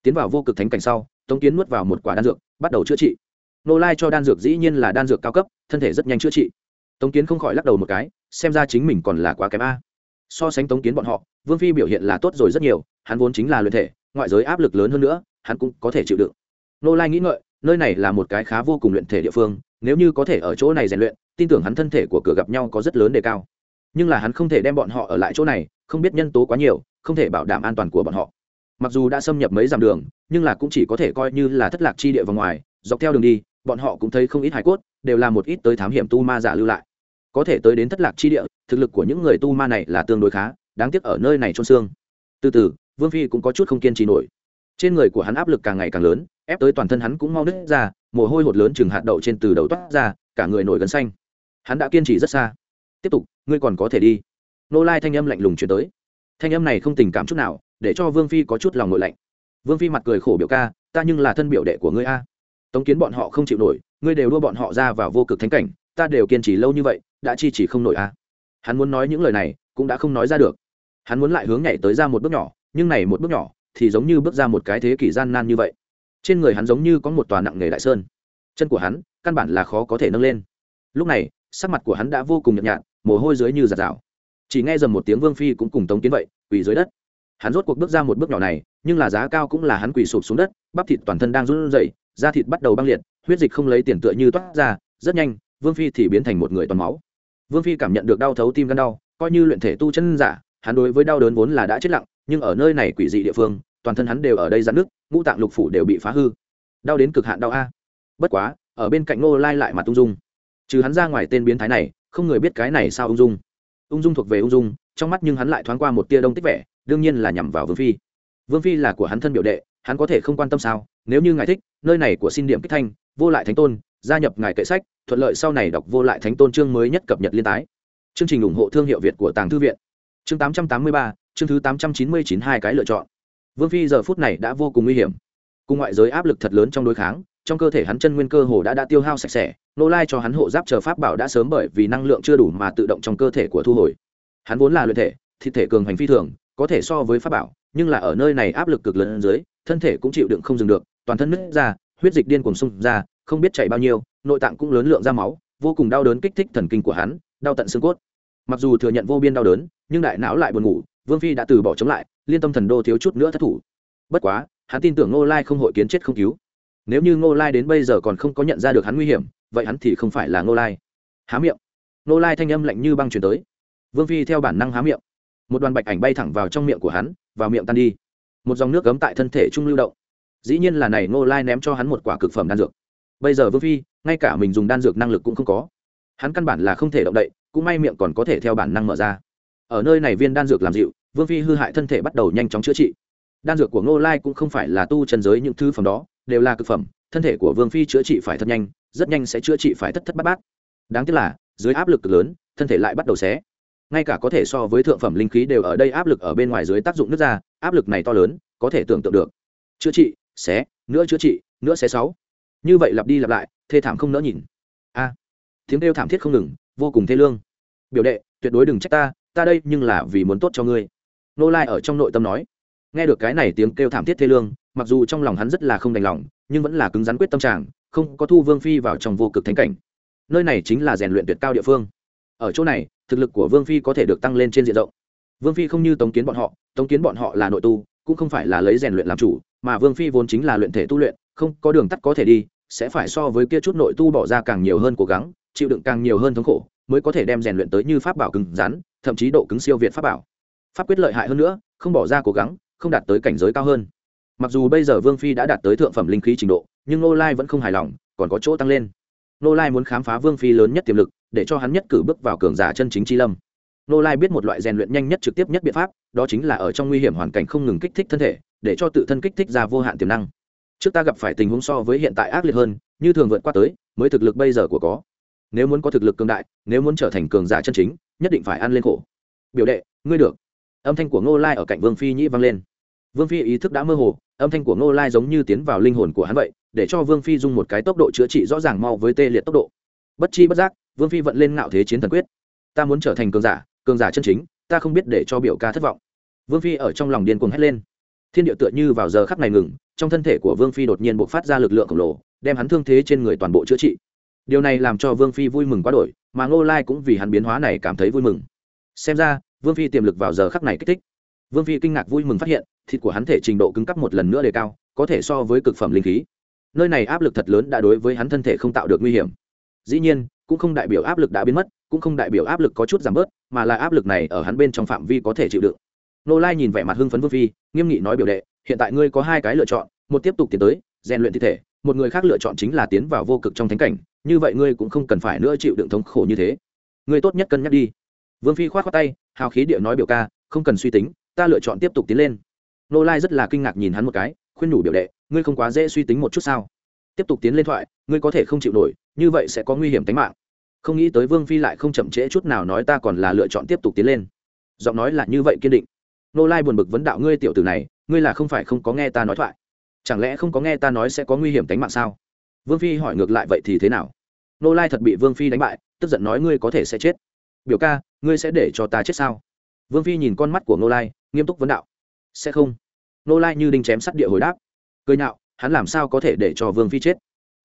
Tiến vào vô cực thánh cảnh sau, tống kiến nuốt vào một quả đan dược, bắt đầu chữa trị nô lai cho đan dược dĩ nhiên là đan dược cao cấp, thân thể rất nhanh chữa trị. Tống kiến không khỏi lắc đầu một cái, xem ra chính mình còn là quá kém a. So sánh tống kiến bọn họ, vương phi biểu hiện là tốt rồi rất nhiều, hắn vốn chính là luyện thể, ngoại giới áp lực lớn hơn nữa, hắn cũng có thể chịu đựng. Nô lai nghĩ ngợi, nơi này là một cái khá vô cùng luyện thể địa phương, nếu như có thể ở chỗ này rèn luyện, tin tưởng hắn thân thể của cửa gặp nhau có rất lớn đề cao. Nhưng là hắn không thể đem bọn họ ở lại chỗ này, không biết nhân tố quá nhiều, không thể bảo đảm an toàn của bọn họ. Mặc dù đã xâm nhập mấy dặm đường, nhưng là cũng chỉ có thể coi như là thất lạc chi địa vào ngoài, dọc theo đường đi bọn họ cũng thấy không ít hải cốt, đều là một ít tới thám hiểm tu ma giả lưu lại. Có thể tới đến thất lạc chi địa, thực lực của những người tu ma này là tương đối khá, đáng tiếc ở nơi này trôn xương. Từ từ, vương phi cũng có chút không kiên trì nổi. Trên người của hắn áp lực càng ngày càng lớn, ép tới toàn thân hắn cũng mau nứt ra, mồ hôi hột lớn chừng hạt đậu trên từ đầu toát ra, cả người nổi gân xanh. Hắn đã kiên trì rất xa. Tiếp tục, ngươi còn có thể đi. Nô lai thanh âm lạnh lùng chuyển tới. Thanh âm này không tình cảm chút nào, để cho vương phi có chút lòng nội lạnh. Vương phi mặt cười khổ biểu ca, ta nhưng là thân biểu đệ của ngươi a tống kiến bọn họ không chịu nổi, ngươi đều đua bọn họ ra vào vô cực thánh cảnh, ta đều kiên trì lâu như vậy, đã chi chỉ không nổi a hắn muốn nói những lời này, cũng đã không nói ra được. Hắn muốn lại hướng nhảy tới ra một bước nhỏ, nhưng này một bước nhỏ, thì giống như bước ra một cái thế kỷ gian nan như vậy. Trên người hắn giống như có một tòa nặng nghề đại sơn. Chân của hắn, căn bản là khó có thể nâng lên. Lúc này, sắc mặt của hắn đã vô cùng nhợt nhạt, mồ hôi dưới như giạt rào. Chỉ nghe dầm một tiếng vương phi cũng cùng tống kiến vậy, quỳ dưới đất. Hắn rốt cuộc bước ra một bước nhỏ này, nhưng là giá cao cũng là hắn quỳ sụp xuống đất, bắp thịt toàn thân đang run rẩy da thịt bắt đầu băng liệt, huyết dịch không lấy tiền tựa như toát ra, rất nhanh, vương phi thì biến thành một người toàn máu. Vương phi cảm nhận được đau thấu tim gan đau, coi như luyện thể tu chân giả, hắn đối với đau đớn vốn là đã chết lặng, nhưng ở nơi này quỷ dị địa phương, toàn thân hắn đều ở đây giãn nước ngũ tạng lục phủ đều bị phá hư. Đau đến cực hạn đau a. Bất quá, ở bên cạnh ngô lai lại mà ung dung. Trừ hắn ra ngoài tên biến thái này, không người biết cái này sao ung dung. Ung dung thuộc về ung dung, trong mắt nhưng hắn lại thoáng qua một tia đông tích vẻ, đương nhiên là nhằm vào vương phi. Vương phi là của hắn thân biểu đệ hắn có thể không quan tâm sao? Nếu như ngài thích, nơi này của xin điểm kích thanh, vô lại thánh tôn, gia nhập ngài kệ sách, thuận lợi sau này đọc vô lại thánh tôn chương mới nhất cập nhật liên tái. Chương trình ủng hộ thương hiệu việt của tàng thư viện. Chương tám trăm tám mươi ba, chương thứ tám trăm chín mươi chín, hai cái lựa chọn. Vương phi giờ phút này đã vô cùng nguy hiểm. Cùng ngoại giới áp lực thật lớn trong đối kháng, trong cơ thể hắn chân nguyên cơ hồ đã đã tiêu hao sạch sẽ, nô lai cho hắn hộ giáp chờ pháp bảo đã sớm bởi vì năng lượng chưa đủ mà tự động trong cơ thể của thu hồi. Hắn vốn là luyện thể, thịt thể cường hành phi thường, có thể so với pháp bảo, nhưng là ở nơi này áp lực cực lớn dưới thân thể cũng chịu đựng không dừng được, toàn thân nứt ra, huyết dịch điên cuồng xung ra, không biết chảy bao nhiêu, nội tạng cũng lớn lượng ra máu, vô cùng đau đớn kích thích thần kinh của hắn, đau tận xương cốt. Mặc dù thừa nhận vô biên đau đớn, nhưng đại não lại buồn ngủ, vương phi đã từ bỏ chống lại, liên tâm thần đô thiếu chút nữa thất thủ. Bất quá, hắn tin tưởng ngô lai không hội kiến chết không cứu. Nếu như ngô lai đến bây giờ còn không có nhận ra được hắn nguy hiểm, vậy hắn thì không phải là ngô lai. Há miệng. Ngô lai thanh âm lạnh như băng chuyển tới. Vương phi theo bản năng há miệng. Một đoàn bạch ảnh bay thẳng vào trong miệng của hắn, vào miệng tan đi một dòng nước cấm tại thân thể trung lưu động. Dĩ nhiên là này ngô lai ném cho hắn một quả cực phẩm đan dược. Bây giờ vương phi, ngay cả mình dùng đan dược năng lực cũng không có. Hắn căn bản là không thể động đậy, cũng may miệng còn có thể theo bản năng mở ra. Ở nơi này viên đan dược làm dịu, vương phi hư hại thân thể bắt đầu nhanh chóng chữa trị. Đan dược của ngô lai cũng không phải là tu trần giới những thứ phẩm đó, đều là cực phẩm, thân thể của vương phi chữa trị phải thật nhanh, rất nhanh sẽ chữa trị phải thất thất bát bát. Đáng tiếc là, dưới áp lực cực lớn, thân thể lại bắt đầu xé ngay cả có thể so với thượng phẩm linh khí đều ở đây áp lực ở bên ngoài dưới tác dụng nước ra, áp lực này to lớn, có thể tưởng tượng được. Chữa trị, xé, nữa chữa trị, nữa xé sáu. Như vậy lặp đi lặp lại, thê thảm không nỡ nhìn. A, tiếng kêu thảm thiết không ngừng, vô cùng thê lương. Biểu đệ, tuyệt đối đừng trách ta ta đây nhưng là vì muốn tốt cho ngươi. Nô lai ở trong nội tâm nói. Nghe được cái này tiếng kêu thảm thiết thê lương, mặc dù trong lòng hắn rất là không đành lòng, nhưng vẫn là cứng rắn quyết tâm trạng, không có thu vương phi vào trong vô cực thánh cảnh. Nơi này chính là rèn luyện tuyệt cao địa phương ở chỗ này, thực lực của vương phi có thể được tăng lên trên diện rộng. Vương phi không như tống kiến bọn họ, tống kiến bọn họ là nội tu, cũng không phải là lấy rèn luyện làm chủ, mà vương phi vốn chính là luyện thể tu luyện, không có đường tắt có thể đi, sẽ phải so với kia chút nội tu bỏ ra càng nhiều hơn cố gắng, chịu đựng càng nhiều hơn thống khổ, mới có thể đem rèn luyện tới như pháp bảo cứng rắn, thậm chí độ cứng siêu việt pháp bảo. Pháp quyết lợi hại hơn nữa, không bỏ ra cố gắng, không đạt tới cảnh giới cao hơn. Mặc dù bây giờ vương phi đã đạt tới thượng phẩm linh khí trình độ, nhưng nô lai vẫn không hài lòng, còn có chỗ tăng lên. Nô lai muốn khám phá vương phi lớn nhất tiềm lực để cho hắn nhất cử bước vào cường giả chân chính chi lâm. Nô lai biết một loại rèn luyện nhanh nhất trực tiếp nhất biện pháp, đó chính là ở trong nguy hiểm hoàn cảnh không ngừng kích thích thân thể, để cho tự thân kích thích ra vô hạn tiềm năng. Trước ta gặp phải tình huống so với hiện tại ác liệt hơn, như thường vượt qua tới, mới thực lực bây giờ của có. Nếu muốn có thực lực cường đại, nếu muốn trở thành cường giả chân chính, nhất định phải ăn lên khổ. Biểu đệ, ngươi được. Âm thanh của ngô lai ở cạnh vương phi nhĩ vang lên. Vương phi ý thức đã mơ hồ, âm thanh của ngô lai giống như tiến vào linh hồn của hắn vậy, để cho vương phi dùng một cái tốc độ chữa trị rõ ràng mau với tê liệt tốc độ. Bất chi bất giác vương phi vận lên ngạo thế chiến thần quyết. Ta muốn trở thành cường giả cường giả chân chính, ta không biết để cho biểu ca thất vọng. Vương phi ở trong lòng điên cuồng hét lên. Thiên địa tựa như vào giờ khắc này ngừng, trong thân thể của vương phi đột nhiên b ộ c phát ra lực lượng khổng lồ, đem hắn thương thế trên người toàn bộ chữa trị. Điều này làm cho vương phi vui mừng quá đổi, mà ngô lai cũng vì hắn biến hóa này cảm thấy vui mừng. Xem ra, vương phi tiềm lực vào giờ khắc này kích thích. Vương phi kinh ngạc vui mừng phát hiện, thịt của hắn thể trình độ cứng cấp một lần nữa đề cao, có thể so với cực phẩm linh khí. Nơi này áp lực thật lớn đã đối với hắn thân thể không tạo được nguy hiểm dĩ nhiên, cũng không đại biểu áp lực đã biến mất, cũng không đại biểu áp lực có chút giảm bớt, mà là áp lực này ở hắn bên trong phạm vi có thể chịu đựng. Nô lai nhìn vẻ mặt hưng phấn vương phi, nghiêm nghị nói biểu đệ, hiện tại ngươi có hai cái lựa chọn, một tiếp tục tiến tới, rèn luyện thi thể, một người khác lựa chọn chính là tiến vào vô cực trong thánh cảnh, như vậy ngươi cũng không cần phải nữa chịu đựng thống khổ như thế. Ngươi tốt nhất cân nhắc đi. Vương phi k h o á t tay, hào khí địa nói biểu ca, không cần suy tính, ta lựa chọn tiếp tục tiến lên. Nô lai rất là kinh ngạc nhìn hắn một cái, khuyên nhủ biểu đệ, ngươi không quá dễ suy tính một chút sao? Tiếp tục tiến lên thoại ngươi có thể không chịu nổi, như vậy sẽ có nguy hiểm tính mạng. Không nghĩ tới vương phi lại không chậm trễ chút nào nói ta còn là lựa chọn tiếp tục tiến lên. Giọng nói là như vậy kiên định. Nô lai buồn bực vấn đạo ngươi tiểu tử này, ngươi là không phải không có nghe ta nói thoại. Chẳng lẽ không có nghe ta nói sẽ có nguy hiểm tính mạng sao? Vương phi hỏi ngược lại vậy thì thế nào? Nô lai thật bị vương phi đánh bại, tức giận nói ngươi có thể sẽ chết. Biểu ca, ngươi sẽ để cho ta chết sao? Vương phi nhìn con mắt của nô lai, nghiêm túc vấn đạo. Sẽ không. Nô lai như đinh chém sắt địa hồi đáp. Cười nhạo, hắn làm sao có thể để cho vương phi chết?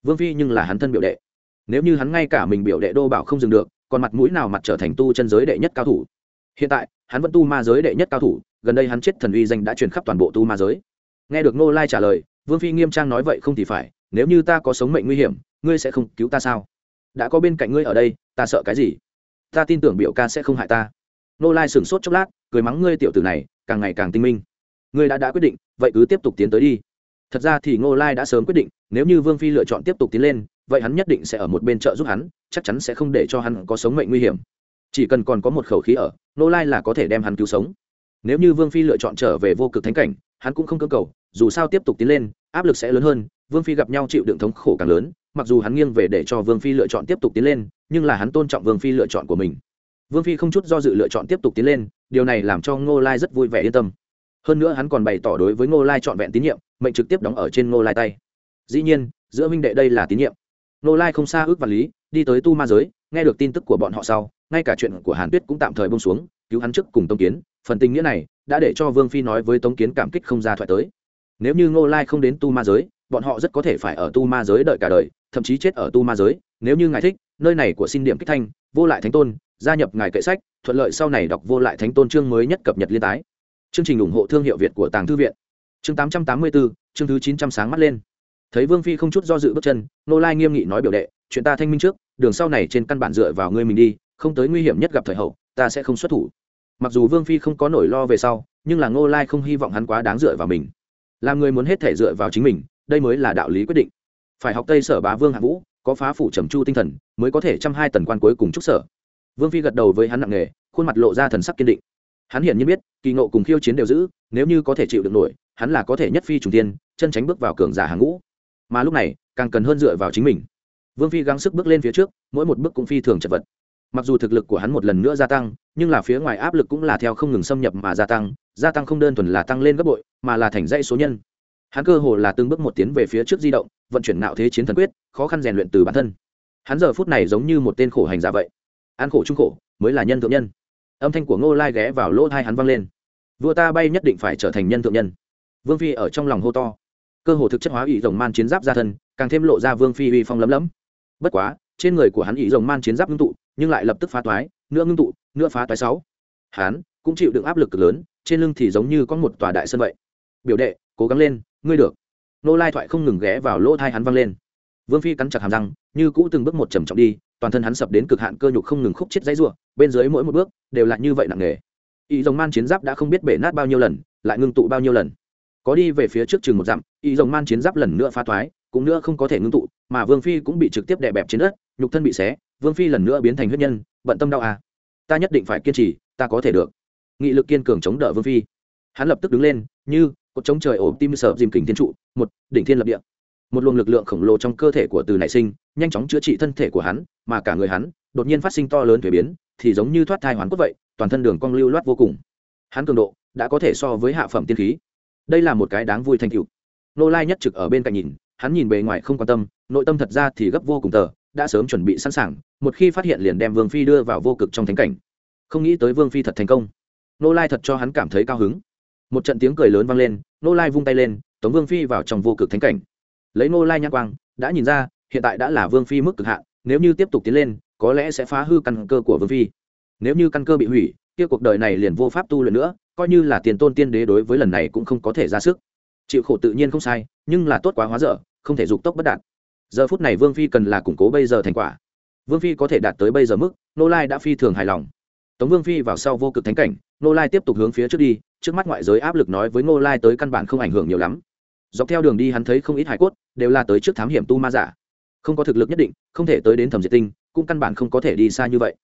Vương phi nhưng là hắn thân biểu đệ. Nếu như hắn ngay cả mình biểu đệ đô bảo không dừng được, còn mặt mũi nào mặt trở thành tu chân giới đệ nhất cao thủ? Hiện tại, hắn vẫn tu ma giới đệ nhất cao thủ, gần đây hắn chết thần uy danh đã truyền khắp toàn bộ tu ma giới. Nghe được nô lai trả lời, vương phi nghiêm trang nói vậy không thì phải, nếu như ta có sống mệnh nguy hiểm, ngươi sẽ không cứu ta sao? Đã có bên cạnh ngươi ở đây, ta sợ cái gì? Ta tin tưởng biểu ca sẽ không hại ta. Nô lai sửng sốt chốc lát, cười mắng ngươi tiểu tử này, càng ngày càng tinh minh. Ngươi đã đã quyết định, vậy cứ tiếp tục tiến tới đi thật ra thì ngô lai đã sớm quyết định, nếu như vương phi lựa chọn tiếp tục tiến lên, vậy hắn nhất định sẽ ở một bên trợ giúp hắn, chắc chắn sẽ không để cho hắn có sống mệnh nguy hiểm. Chỉ cần còn có một khẩu khí ở, ngô lai là có thể đem hắn cứu sống. Nếu như vương phi lựa chọn trở về vô cực thánh cảnh, hắn cũng không cơ cầu, dù sao tiếp tục tiến lên, áp lực sẽ lớn hơn, vương phi gặp nhau chịu đựng thống khổ càng lớn, mặc dù hắn nghiêng về để cho vương phi lựa chọn tiếp tục tiến lên, nhưng là hắn tôn trọng vương phi lựa chọn của mình. Vương phi không chút do dự lựa chọn tiếp tục tiến lên, điều này làm cho ngô lai rất vui vẻ yên tâm hơn nữa hắn còn bày tỏ đối với ngô lai trọn vẹn tín nhiệm, mệnh trực tiếp đóng ở trên ngô lai tay. Dĩ nhiên, giữa minh đệ đây là tín nhiệm. Ngô lai không xa ước và lý, đi tới tu ma giới, nghe được tin tức của bọn họ sau, ngay cả chuyện của hàn tuyết cũng tạm thời bông xuống, cứu hắn trước cùng tống kiến. Phần tình nghĩa này đã để cho vương phi nói với tống kiến cảm kích không ra thoại tới. Nếu như ngô lai không đến tu ma giới, bọn họ rất có thể phải ở tu ma giới đợi cả đời, thậm chí chết ở tu ma giới. Nếu như ngài thích, nơi này của xin điểm kích thanh, vô lại thánh tôn, gia nhập ngài kệ sách, thuận lợi sau này đọc vô lại thánh tôn chương mới nhất cập nhật liên tái chương trình ủng hộ thương hiệu việt của tàng thư viện. Chương tám trăm tám mươi bốn chương thứ chín trăm sáng mắt lên. Thấy vương phi không chút do dự bước chân nô lai nghiêm nghị nói biểu đệ, chuyện ta thanh minh trước, đường sau này trên căn bản dựa vào ngươi mình đi, không tới nguy hiểm nhất gặp thời hậu, ta sẽ không xuất thủ. Mặc dù vương phi không có nổi lo về sau, nhưng là ngô lai không hy vọng hắn quá đáng dựa vào mình. Làm người muốn hết thể dựa vào chính mình, đây mới là đạo lý quyết định. Phải học tây sở bá vương hạ vũ, có phá phủ trầm chu tinh thần, mới có thể chăm hai tần quan cuối cùng trúc sở. Vương phi gật đầu với hắn nặng nghề khuôn mặt lộ ra thần sắc kiên định hắn hiển nhiên biết, kỳ ngộ cùng khiêu chiến đều giữ, nếu như có thể chịu được nổi, hắn là có thể nhất phi trùng tiên chân tránh bước vào cường giả hàng ngũ. Mà lúc này, càng cần hơn dựa vào chính mình. Vương phi gắng sức bước lên phía trước, mỗi một bước cũng phi thường chật vật. Mặc dù thực lực của hắn một lần nữa gia tăng, nhưng là phía ngoài áp lực cũng là theo không ngừng xâm nhập mà gia tăng gia tăng không đơn thuần là tăng lên gấp bội, mà là thành dãy số nhân. Hắn cơ hồ là từng bước một tiến về phía trước di động, vận chuyển nạo thế chiến thần quyết, khó khăn rèn luyện từ bản thân. Hắn giờ phút này giống như một tên khổ hành giả vậy. An khổ trung khổ, mới là nhân thượng nhân âm thanh của ngô lai ghé vào lỗ thai hắn vang lên. Vua ta bay nhất định phải trở thành nhân thượng nhân. Vương phi ở trong lòng hô to. Cơ hồ thực chất hóa ỷ rồng man chiến giáp ra thân, càng thêm lộ ra vương phi uy phong lấm lấm. Bất quá, trên người của hắn ỷ rồng man chiến giáp ngưng tụ, nhưng lại lập tức phá toái nữa ngưng tụ, nữa phá toái sáu. Hắn cũng chịu đựng áp lực cực lớn, trên lưng thì giống như có một tòa đại sân vậy. Biểu đệ, cố gắng lên, ngươi được. Nô lai thoại không ngừng ghé vào lỗ thai hắn vang lên. Vương phi cắn chặt hàm răng, như cũ từng bước một trầm trọng đi, toàn thân hắn sập đến cực hạn cơ nhục không ngừng khúc chết dãy ruộng bên dưới mỗi một bước đều là như vậy nặng nề y dòng man chiến giáp đã không biết bể nát bao nhiêu lần, lại ngưng tụ bao nhiêu lần. Có đi về phía trước chừng một dặm y dòng man chiến giáp lần nữa phá toái cũng nữa không có thể ngưng tụ, mà vương phi cũng bị trực tiếp đè bẹp trên đất, nhục thân bị xé, vương phi lần nữa biến thành huyết nhân, bận tâm đau à. Ta nhất định phải kiên trì, ta có thể được. Nghị lực kiên cường chống đỡ vương phi. Hắn lập tức đứng lên, như cột chống trời ổ tim sợ dìm kình thiên trụ, một, đỉnh thiên lập địa. Một luồng lực lượng khổng lồ trong cơ thể của từ nảy sinh, nhanh chóng chữa trị thân thể của hắn, mà cả người hắn đột nhiên phát sinh to lớn thuế biến thì giống như thoát thai hoàn cốt vậy, toàn thân đường cong lưu loát vô cùng. Hắn cường độ đã có thể so với hạ phẩm tiên khí. Đây là một cái đáng vui thành tựu. Nô lai nhất trực ở bên cạnh nhìn, hắn nhìn bề ngoài không quan tâm, nội tâm thật ra thì gấp vô cùng tờ, đã sớm chuẩn bị sẵn sàng, một khi phát hiện liền đem vương phi đưa vào vô cực trong thánh cảnh. Không nghĩ tới vương phi thật thành công. Nô lai thật cho hắn cảm thấy cao hứng. Một trận tiếng cười lớn vang lên, nô lai vung tay lên, tống vương phi vào trong vô cực thánh cảnh. Lấy nô lai nhãn quang, đã nhìn ra, hiện tại đã là vương phi mức cực hạn, nếu như tiếp tục tiến lên có lẽ sẽ phá hư căn cơ của vương phi. Nếu như căn cơ bị hủy, kia cuộc đời này liền vô pháp tu luyện nữa, coi như là tiền tôn tiên đế đối với lần này cũng không có thể ra sức. Chịu khổ tự nhiên không sai, nhưng là tốt quá hóa dở, không thể dục tốc bất đạt. Giờ phút này vương phi cần là củng cố bây giờ thành quả. Vương phi có thể đạt tới bây giờ mức, nô lai đã phi thường hài lòng. Tống vương phi vào sau vô cực thánh cảnh, nô lai tiếp tục hướng phía trước đi, trước mắt ngoại giới áp lực nói với nô lai tới căn bản không ảnh hưởng nhiều lắm. Dọc theo đường đi hắn thấy không ít hải cốt, đều là tới trước thám hiểm tu ma giả. Không có thực lực nhất định, không thể tới đến thẩm diệt tinh cũng căn bản không có thể đi xa như vậy.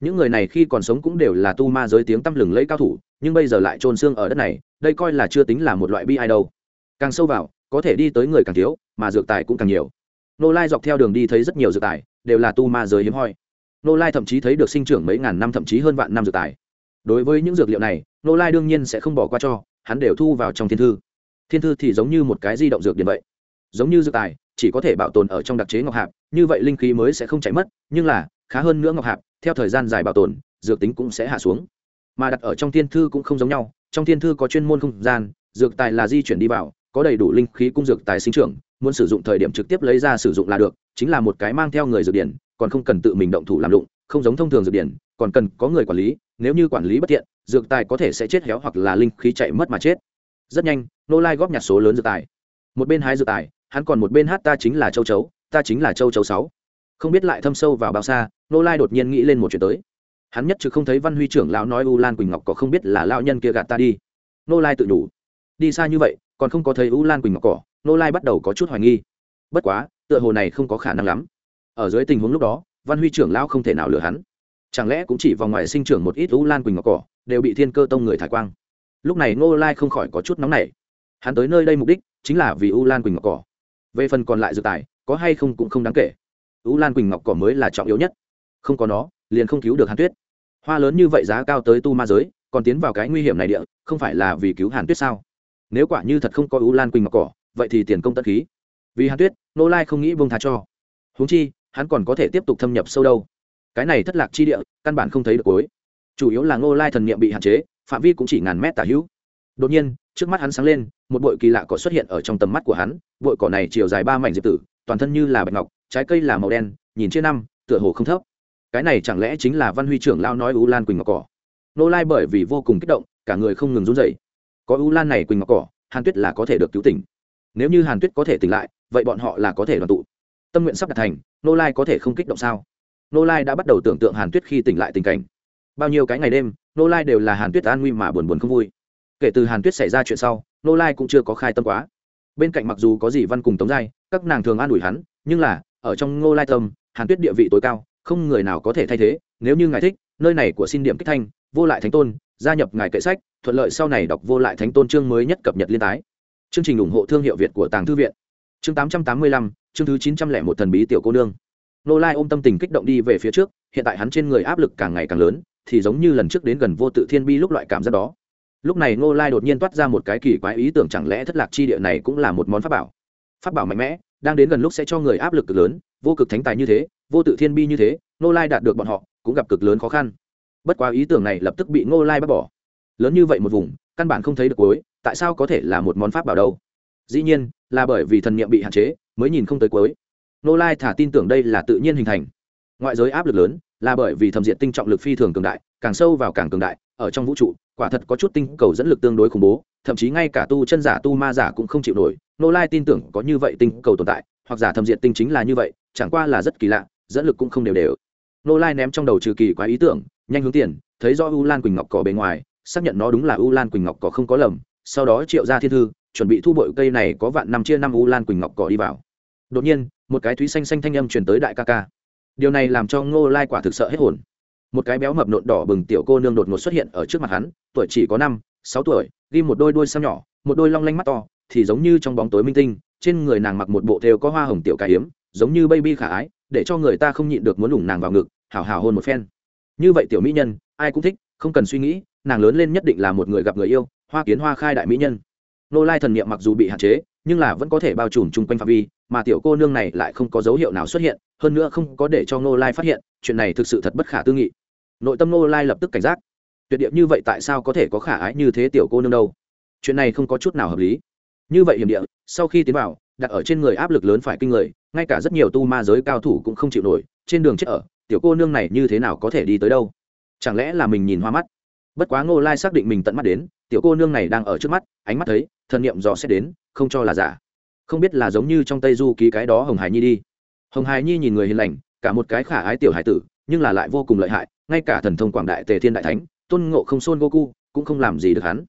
Những người này khi còn sống cũng đều là tu ma giới tiếng tăm lừng lẫy cao thủ, nhưng bây giờ lại trôn xương ở đất này, đây coi là chưa tính là một loại bi ai đâu. Càng sâu vào, có thể đi tới người càng thiếu, mà dược tài cũng càng nhiều. Nô lai dọc theo đường đi thấy rất nhiều dược tài, đều là tu ma giới hiếm hoi. Nô lai thậm chí thấy được sinh trưởng mấy ngàn năm, thậm chí hơn vạn năm dược tài. Đối với những dược liệu này, nô lai đương nhiên sẽ không bỏ qua cho, hắn đều thu vào trong thiên thư. Thiên thư thì giống như một cái di động dược điện vậy. Giống như dược tài, chỉ có thể bảo tồn ở trong đặc chế ngọc hạp như vậy linh khí mới sẽ không chảy mất, nhưng là, khá hơn nữa ngọc hạp, theo thời gian dài bảo tồn, dược tính cũng sẽ hạ xuống. Mà đặt ở trong thiên thư cũng không giống nhau, trong thiên thư có chuyên môn không gian, dược tài là di chuyển đi vào, có đầy đủ linh khí cung dược tài sinh trưởng, muốn sử dụng thời điểm trực tiếp lấy ra sử dụng là được, chính là một cái mang theo người dược điển, còn không cần tự mình động thủ làm lụng không giống thông thường dược điển, còn cần có người quản lý, nếu như quản lý bất tiện, dược tài có thể sẽ chết héo hoặc là linh khí chạy mất mà chết. Rất nhanh, nô lai góp nhặt số lớn dược tài. Một bên hái dược tài, hắn còn một bên hát ta chính là châu chấu ta chính là châu chấu sáu. Không biết lại thâm sâu vào bao xa nô lai đột nhiên nghĩ lên một chuyện tới. Hắn nhất chứ không thấy văn huy trưởng lão nói u lan quỳnh ngọc có không biết là lão nhân kia gạt ta đi. Nô lai tự nhủ. Đi xa như vậy, còn không có thấy u lan quỳnh ngọc cỏ nô lai bắt đầu có chút hoài nghi. Bất quá, tựa hồ này không có khả năng lắm. Ở dưới tình huống lúc đó, văn huy trưởng lão không thể nào lừa hắn. Chẳng lẽ cũng chỉ vào ngoài sinh trưởng một ít u lan quỳnh ngọc cỏ, đều bị thiên cơ tông người thải quang? Lúc này Nô lai không khỏi có chút nóng nảy. Hắn tới nơi đây mục đích chính là vì u lan quỳnh ngọc cỏ. Về phần còn lại dự tài có hay không cũng không đáng kể. U lan quỳnh ngọc cỏ mới là trọng yếu nhất. Không có nó, liền không cứu được hàn tuyết. Hoa lớn như vậy giá cao tới tu ma giới, còn tiến vào cái nguy hiểm này địa, không phải là vì cứu hàn tuyết sao? Nếu quả như thật không có u lan quỳnh ngọc cỏ, vậy thì tiền công tất khí. Vì hàn tuyết, nô lai không nghĩ vương thà cho. Húng chi, hắn còn có thể tiếp tục thâm nhập sâu đâu. Cái này thất lạc chi địa, căn bản không thấy được cuối. Chủ yếu là ngô lai thần niệm bị hạn chế, phạm vi cũng chỉ ngàn mét tả hữu. Đột nhiên, trước mắt hắn sáng lên, một bụi kỳ lạ cỏ xuất hiện ở trong tầm mắt của hắn. Bụi cỏ này chiều dài ba mảnh diệp tử toàn thân như là bạch ngọc, trái cây là màu đen, nhìn chia năm, tựa hồ không thấp. Cái này chẳng lẽ chính là văn huy trưởng lao nói u lan quỳnh ngọc cỏ? Nô lai bởi vì vô cùng kích động, cả người không ngừng run dậy có u lan này quỳnh ngọc cỏ, hàn tuyết là có thể được cứu tỉnh. Nếu như hàn tuyết có thể tỉnh lại, vậy bọn họ là có thể đoàn tụ. Tâm nguyện sắp đạt thành, nô lai có thể không kích động sao? Nô lai đã bắt đầu tưởng tượng hàn tuyết khi tỉnh lại tình cảnh. Bao nhiêu cái ngày đêm, nô lai đều là hàn tuyết an nguy mà buồn buồn không vui. Kể từ hàn tuyết xảy ra chuyện sau, nô lai cũng chưa có khai tâm quá. Bên cạnh mặc dù có gì văn cùng tống giai các nàng thường an ủi hắn, nhưng là, ở trong ngô lai tâm, hàn tuyết địa vị tối cao, không người nào có thể thay thế, nếu như ngài thích, nơi này của xin điểm kích thanh, vô lại thánh tôn, gia nhập ngài kệ sách, thuận lợi sau này đọc vô lại thánh tôn chương mới nhất cập nhật liên tái. Chương trình ủng hộ thương hiệu việt của tàng thư viện. Chương tám trăm tám mươi lăm, chương thứ chín trăm lẻ một thần bí tiểu cô nương. Nô lai ôm tâm tình kích động đi về phía trước, hiện tại hắn trên người áp lực càng ngày càng lớn, thì giống như lần trước đến gần vô tự thiên bi lúc loại cảm giác đó. Lúc này ngô lai đột nhiên toát ra một cái kỳ quái ý tưởng, chẳng lẽ thất lạc chi địa này cũng là một món pháp bảo? Pháp bảo mạnh mẽ, đang đến gần lúc sẽ cho người áp lực cực lớn, vô cực thánh tài như thế, vô tự thiên bi như thế Nô lai đạt được bọn họ, cũng gặp cực lớn khó khăn. Bất quá ý tưởng này lập tức bị Nô lai bác bỏ. Lớn như vậy một vùng, căn bản không thấy được cuối, tại sao có thể là một món pháp bảo đâu? Dĩ nhiên, là bởi vì thần niệm bị hạn chế, mới nhìn không tới cuối. Nô lai thả tin tưởng đây là tự nhiên hình thành. Ngoại giới áp lực lớn là bởi vì thẩm diện tinh trọng lực phi thường cường đại, càng sâu vào càng cường đại, ở trong vũ trụ, quả thật có chút tinh cầu dẫn lực tương đối khủng bố, thậm chí ngay cả tu chân giả, tu ma giả cũng không chịu nổi. Nô lai tin tưởng có như vậy tinh cầu tồn tại, hoặc giả thẩm diện tinh chính là như vậy, chẳng qua là rất kỳ lạ, dẫn lực cũng không đều đều. Nô lai ném trong đầu trừ kỳ quá ý tưởng, nhanh hướng tiền, thấy do u lan quỳnh ngọc cỏ bề ngoài, xác nhận nó đúng là u lan quỳnh ngọc cỏ không có lầm, sau đó triệu ra thiên thư, chuẩn bị thu bội cây này có vạn năm chia năm u lan quỳnh ngọc cỏ đi vào. Đột nhiên, một cái thúy xanh xanh thanh âm truyền tới đại ca ca điều này làm cho ngô lai quả thực sợ hết hồn. Một cái béo mập nộn đỏ bừng tiểu cô nương đột ngột xuất hiện ở trước mặt hắn, tuổi chỉ có năm, sáu tuổi, ghi một đôi đuôi xăm nhỏ, một đôi long lanh mắt to, thì giống như trong bóng tối minh tinh, trên người nàng mặc một bộ thêu có hoa hồng tiểu cải hiếm, giống như baby khả ái, để cho người ta không nhịn được muốn lủng nàng vào ngực, hào hào hôn một phen. Như vậy tiểu mỹ nhân, ai cũng thích, không cần suy nghĩ, nàng lớn lên nhất định là một người gặp người yêu, hoa kiến hoa khai đại mỹ nhân. Nô lai thần niệm mặc dù bị hạn chế, nhưng là vẫn có thể bao trùm chung quanh phạm vi mà tiểu cô nương này lại không có dấu hiệu nào xuất hiện, hơn nữa không có để cho Ngô lai phát hiện, chuyện này thực sự thật bất khả tư nghị. Nội tâm Ngô lai lập tức cảnh giác. Tuyệt điệp như vậy tại sao có thể có khả ái như thế tiểu cô nương đâu? Chuyện này không có chút nào hợp lý. Như vậy hiểm địa, sau khi tiến vào, đặt ở trên người áp lực lớn phải kinh người, ngay cả rất nhiều tu ma giới cao thủ cũng không chịu nổi, trên đường chết ở, tiểu cô nương này như thế nào có thể đi tới đâu? Chẳng lẽ là mình nhìn hoa mắt? Bất quá ngô lai xác định mình tận mắt đến, tiểu cô nương này đang ở trước mắt, ánh mắt thấy, thần niệm rõ sẽ đến, không cho là giả không biết là giống như trong tây du ký cái đó hồng hải nhi đi. Hồng hải nhi nhìn người hiền lành, cả một cái khả ái tiểu hải tử, nhưng là lại vô cùng lợi hại, ngay cả thần thông quảng đại tề thiên đại thánh, tôn ngộ không xôn goku, cũng không làm gì được hắn.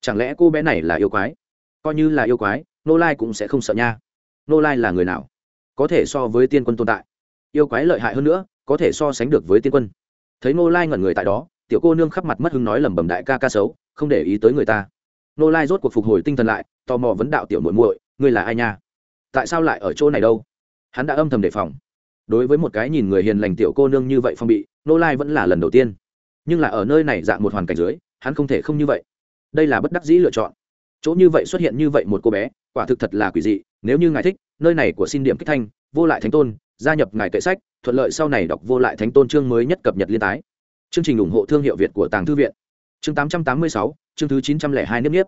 Chẳng lẽ cô bé này là yêu quái? Coi như là yêu quái, nô lai cũng sẽ không sợ nha. Nô lai là người nào? Có thể so với tiên quân tồn tại. Yêu quái lợi hại hơn nữa, có thể so sánh được với tiên quân. Thấy nô lai ngẩn người tại đó, tiểu cô nương khắp mặt mất hứng nói lẩm bẩm đại ca ca xấu, không để ý tới người ta. Nô lai rốt cuộc phục hồi tinh thần lại, tò mò vấn đạo tiểu muội muội ngươi là ai nha? Tại sao lại ở chỗ này đâu? Hắn đã âm thầm đề phòng. Đối với một cái nhìn người hiền lành tiểu cô nương như vậy phong bị, nô lai vẫn là lần đầu tiên. Nhưng là ở nơi này dạng một hoàn cảnh dưới, hắn không thể không như vậy. Đây là bất đắc dĩ lựa chọn. Chỗ như vậy xuất hiện như vậy một cô bé, quả thực thật là quỷ dị. Nếu như ngài thích, nơi này của xin điểm kích thanh, vô lại thánh tôn, gia nhập ngài kệ sách, thuận lợi sau này đọc vô lại thánh tôn chương mới nhất cập nhật liên tái. Chương trình ủng hộ thương hiệu việt của tàng thư viện. Chương tám trăm tám mươi sáu, chương thứ chín trăm lẻ hai nếp nếp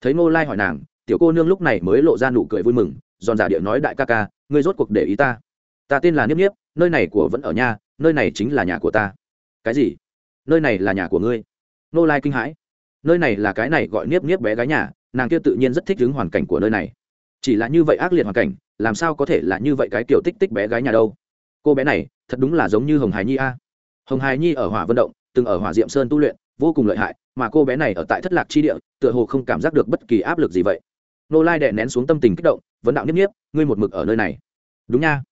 thấy ngô lai hỏi nàng tiểu cô nương lúc này mới lộ ra nụ cười vui mừng, giòn giả địa nói, đại ca ca, ngươi rốt cuộc để ý ta. Ta tên là niếp niếp, nơi này của vẫn ở nhà, nơi này chính là nhà của ta. Cái gì? Nơi này là nhà của ngươi? Nô lai kinh hãi. Nơi này là cái này gọi niếp niếp bé gái nhà, nàng kia tự nhiên rất thích đứng hoàn cảnh của nơi này. Chỉ là như vậy ác liệt hoàn cảnh, làm sao có thể là như vậy cái kiểu tích tích bé gái nhà đâu? Cô bé này, thật đúng là giống như hồng hải nhi a. Hồng hải nhi ở hỏa vận động, từng ở hỏa diệm sơn tu luyện, vô cùng lợi hại, mà cô bé này ở tại thất lạc chi địa, tựa hồ không cảm giác được bất kỳ áp lực gì vậy nô lai đè nén xuống tâm tình kích động, vấn đạo niếp niếp, ngươi một mực ở nơi này. Đúng nha.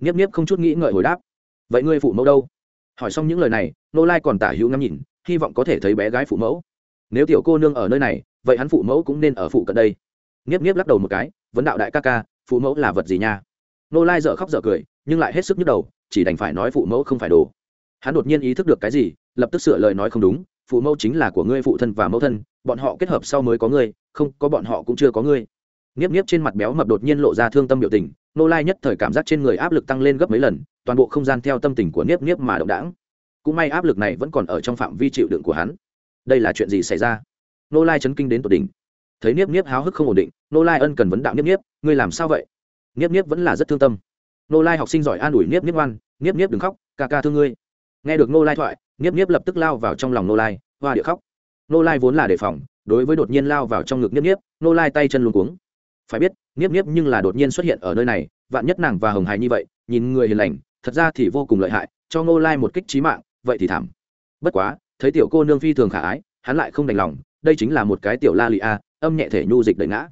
Niếp niếp không chút nghĩ ngợi hồi đáp. Vậy ngươi phụ mẫu đâu? Hỏi xong những lời này, nô lai còn tả hữu ngắm nhìn, hy vọng có thể thấy bé gái phụ mẫu. Nếu tiểu cô nương ở nơi này, vậy hắn phụ mẫu cũng nên ở phụ cận đây. Niếp niếp lắc đầu một cái, vấn đạo đại ca ca, phụ mẫu là vật gì nha? Nô lai dở khóc dở cười, nhưng lại hết sức nhức đầu, chỉ đành phải nói phụ mẫu không phải đồ. Hắn đột nhiên ý thức được cái gì, lập tức sửa lời nói không đúng, phụ mẫu chính là của ngươi phụ thân và mẫu thân bọn họ kết hợp sau mới có ngươi, không, có bọn họ cũng chưa có ngươi. Nghiếp nghiếp trên mặt béo mập đột nhiên lộ ra thương tâm biểu tình nô lai nhất thời cảm giác trên người áp lực tăng lên gấp mấy lần, toàn bộ không gian theo tâm tình của niếp niếp mà động đãng. Cũng may áp lực này vẫn còn ở trong phạm vi chịu đựng của hắn. Đây là chuyện gì xảy ra? Nô lai chấn kinh đến tột đỉnh. Thấy niếp niếp háo hức không ổn định nô lai ân cần vấn đạo niếp niếp ngươi làm sao vậy? Niếp niếp vẫn là rất thương tâm. Nô lai học sinh giỏi an ủi niếp niếp ngoan niếp niếp đừng khóc, ca ca thương ngươi. Nghe được nô lai thoại niếp niếp lập tức lao vào trong lòng nô lai, hoa địa khóc nô lai vốn là đề phòng, đối với đột nhiên lao vào trong ngực niếp niếp, nô lai tay chân luôn cuống. Phải biết, niếp niếp nhưng là đột nhiên xuất hiện ở nơi này, vạn nhất nàng và hồng hài như vậy, nhìn người hiền lành, thật ra thì vô cùng lợi hại, cho nô lai một kích trí mạng, vậy thì thảm. Bất quá, thấy tiểu cô nương phi thường khả ái, hắn lại không đành lòng, đây chính là một cái tiểu la lị a, âm nhẹ thể nhu dịch đẩy ngã.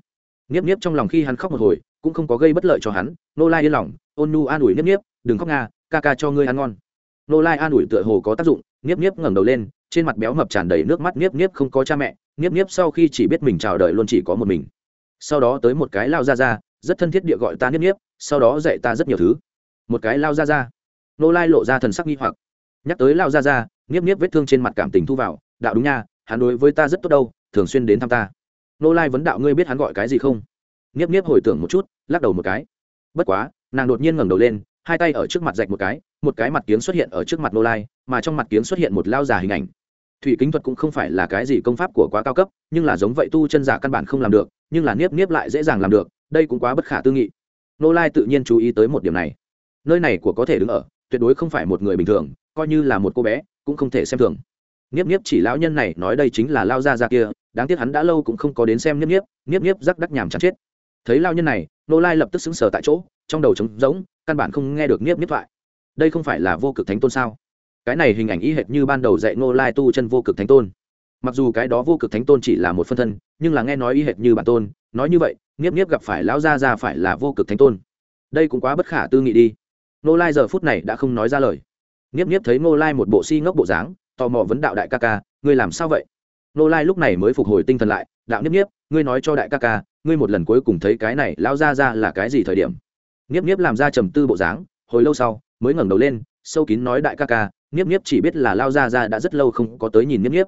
Niếp niếp trong lòng khi hắn khóc một hồi, cũng không có gây bất lợi cho hắn, nô lai yên lòng, ôn nhu an ủi niếp niếp, đừng khóc nga, ca ca cho ngươi ăn ngon nô lai an ủi tựa hồ có tác dụng nghiếp nghiếp ngẩng đầu lên, trên mặt béo mập tràn đầy nước mắt nghiếp nghiếp không có cha mẹ nghiếp nghiếp sau khi chỉ biết mình chào đời luôn chỉ có một mình. Sau đó tới một cái lao ra ra rất thân thiết địa gọi ta nghiếp nghiếp sau đó dạy ta rất nhiều thứ. Một cái lao ra ra nô lai lộ ra thần sắc nghi hoặc. Nhắc tới lao ra ra nghiếp nghiếp vết thương trên mặt cảm tình thu vào, đạo đúng nha, hắn đối với ta rất tốt đâu, thường xuyên đến thăm ta. Nô lai vấn đạo, ngươi biết hắn gọi cái gì không? Nghiếp nghiếp hồi tưởng một chút, lắc đầu một cái. Bất quá, nàng đột nhiên ngẩng đầu lên hai tay ở trước mặt rạch một cái một cái mặt kiếng xuất hiện ở trước mặt nô lai, mà trong mặt kiếng xuất hiện một lao giả hình ảnh. Thủy kính thuật cũng không phải là cái gì công pháp của quá cao cấp, nhưng là giống vậy tu chân giả căn bản không làm được, nhưng là niếp niếp lại dễ dàng làm được, đây cũng quá bất khả tư nghị. Nô lai tự nhiên chú ý tới một điểm này. Nơi này của có thể đứng ở, tuyệt đối không phải một người bình thường, coi như là một cô bé, cũng không thể xem thường. Niếp niếp chỉ lão nhân này nói đây chính là lao gia ra kia, đáng tiếc hắn đã lâu cũng không có đến xem niếp niếp niếp niếp rắc đắc nhàm chán chết. Thấy lao nhân này nô lai lập tức xứng sở tại chỗ, trong đầu trống rỗng căn bản không nghe được niếp niếp thoại. Đây không phải là vô cực thánh tôn sao? Cái này hình ảnh y hệt như ban đầu dạy Ngô lai tu chân vô cực thánh tôn. Mặc dù cái đó vô cực thánh tôn chỉ là một phân thân, nhưng là nghe nói y hệt như bản tôn, nói như vậy nghiếp nghiếp gặp phải lão gia ra phải là vô cực thánh tôn. Đây cũng quá bất khả tư nghị đi. Ngô lai giờ phút này đã không nói ra lời. Nghiếp nghiếp thấy Ngô lai một bộ si ngốc bộ dáng, tò mò vấn đạo đại ca ca, ngươi làm sao vậy? Ngô lai lúc này mới phục hồi tinh thần lại, đạo nghiếp nghiếp ngươi nói cho đại ca ca, ngươi một lần cuối cùng thấy cái này lão gia ra là cái gì thời điểm? Nghiếp nghiếp làm ra trầm tư bộ dáng, hồi lâu sau, mới ngẩng đầu lên, sâu kín nói đại ca ca nghiếp nghiếp chỉ biết là lao gia ra đã rất lâu không có tới nhìn nghiếp nghiếp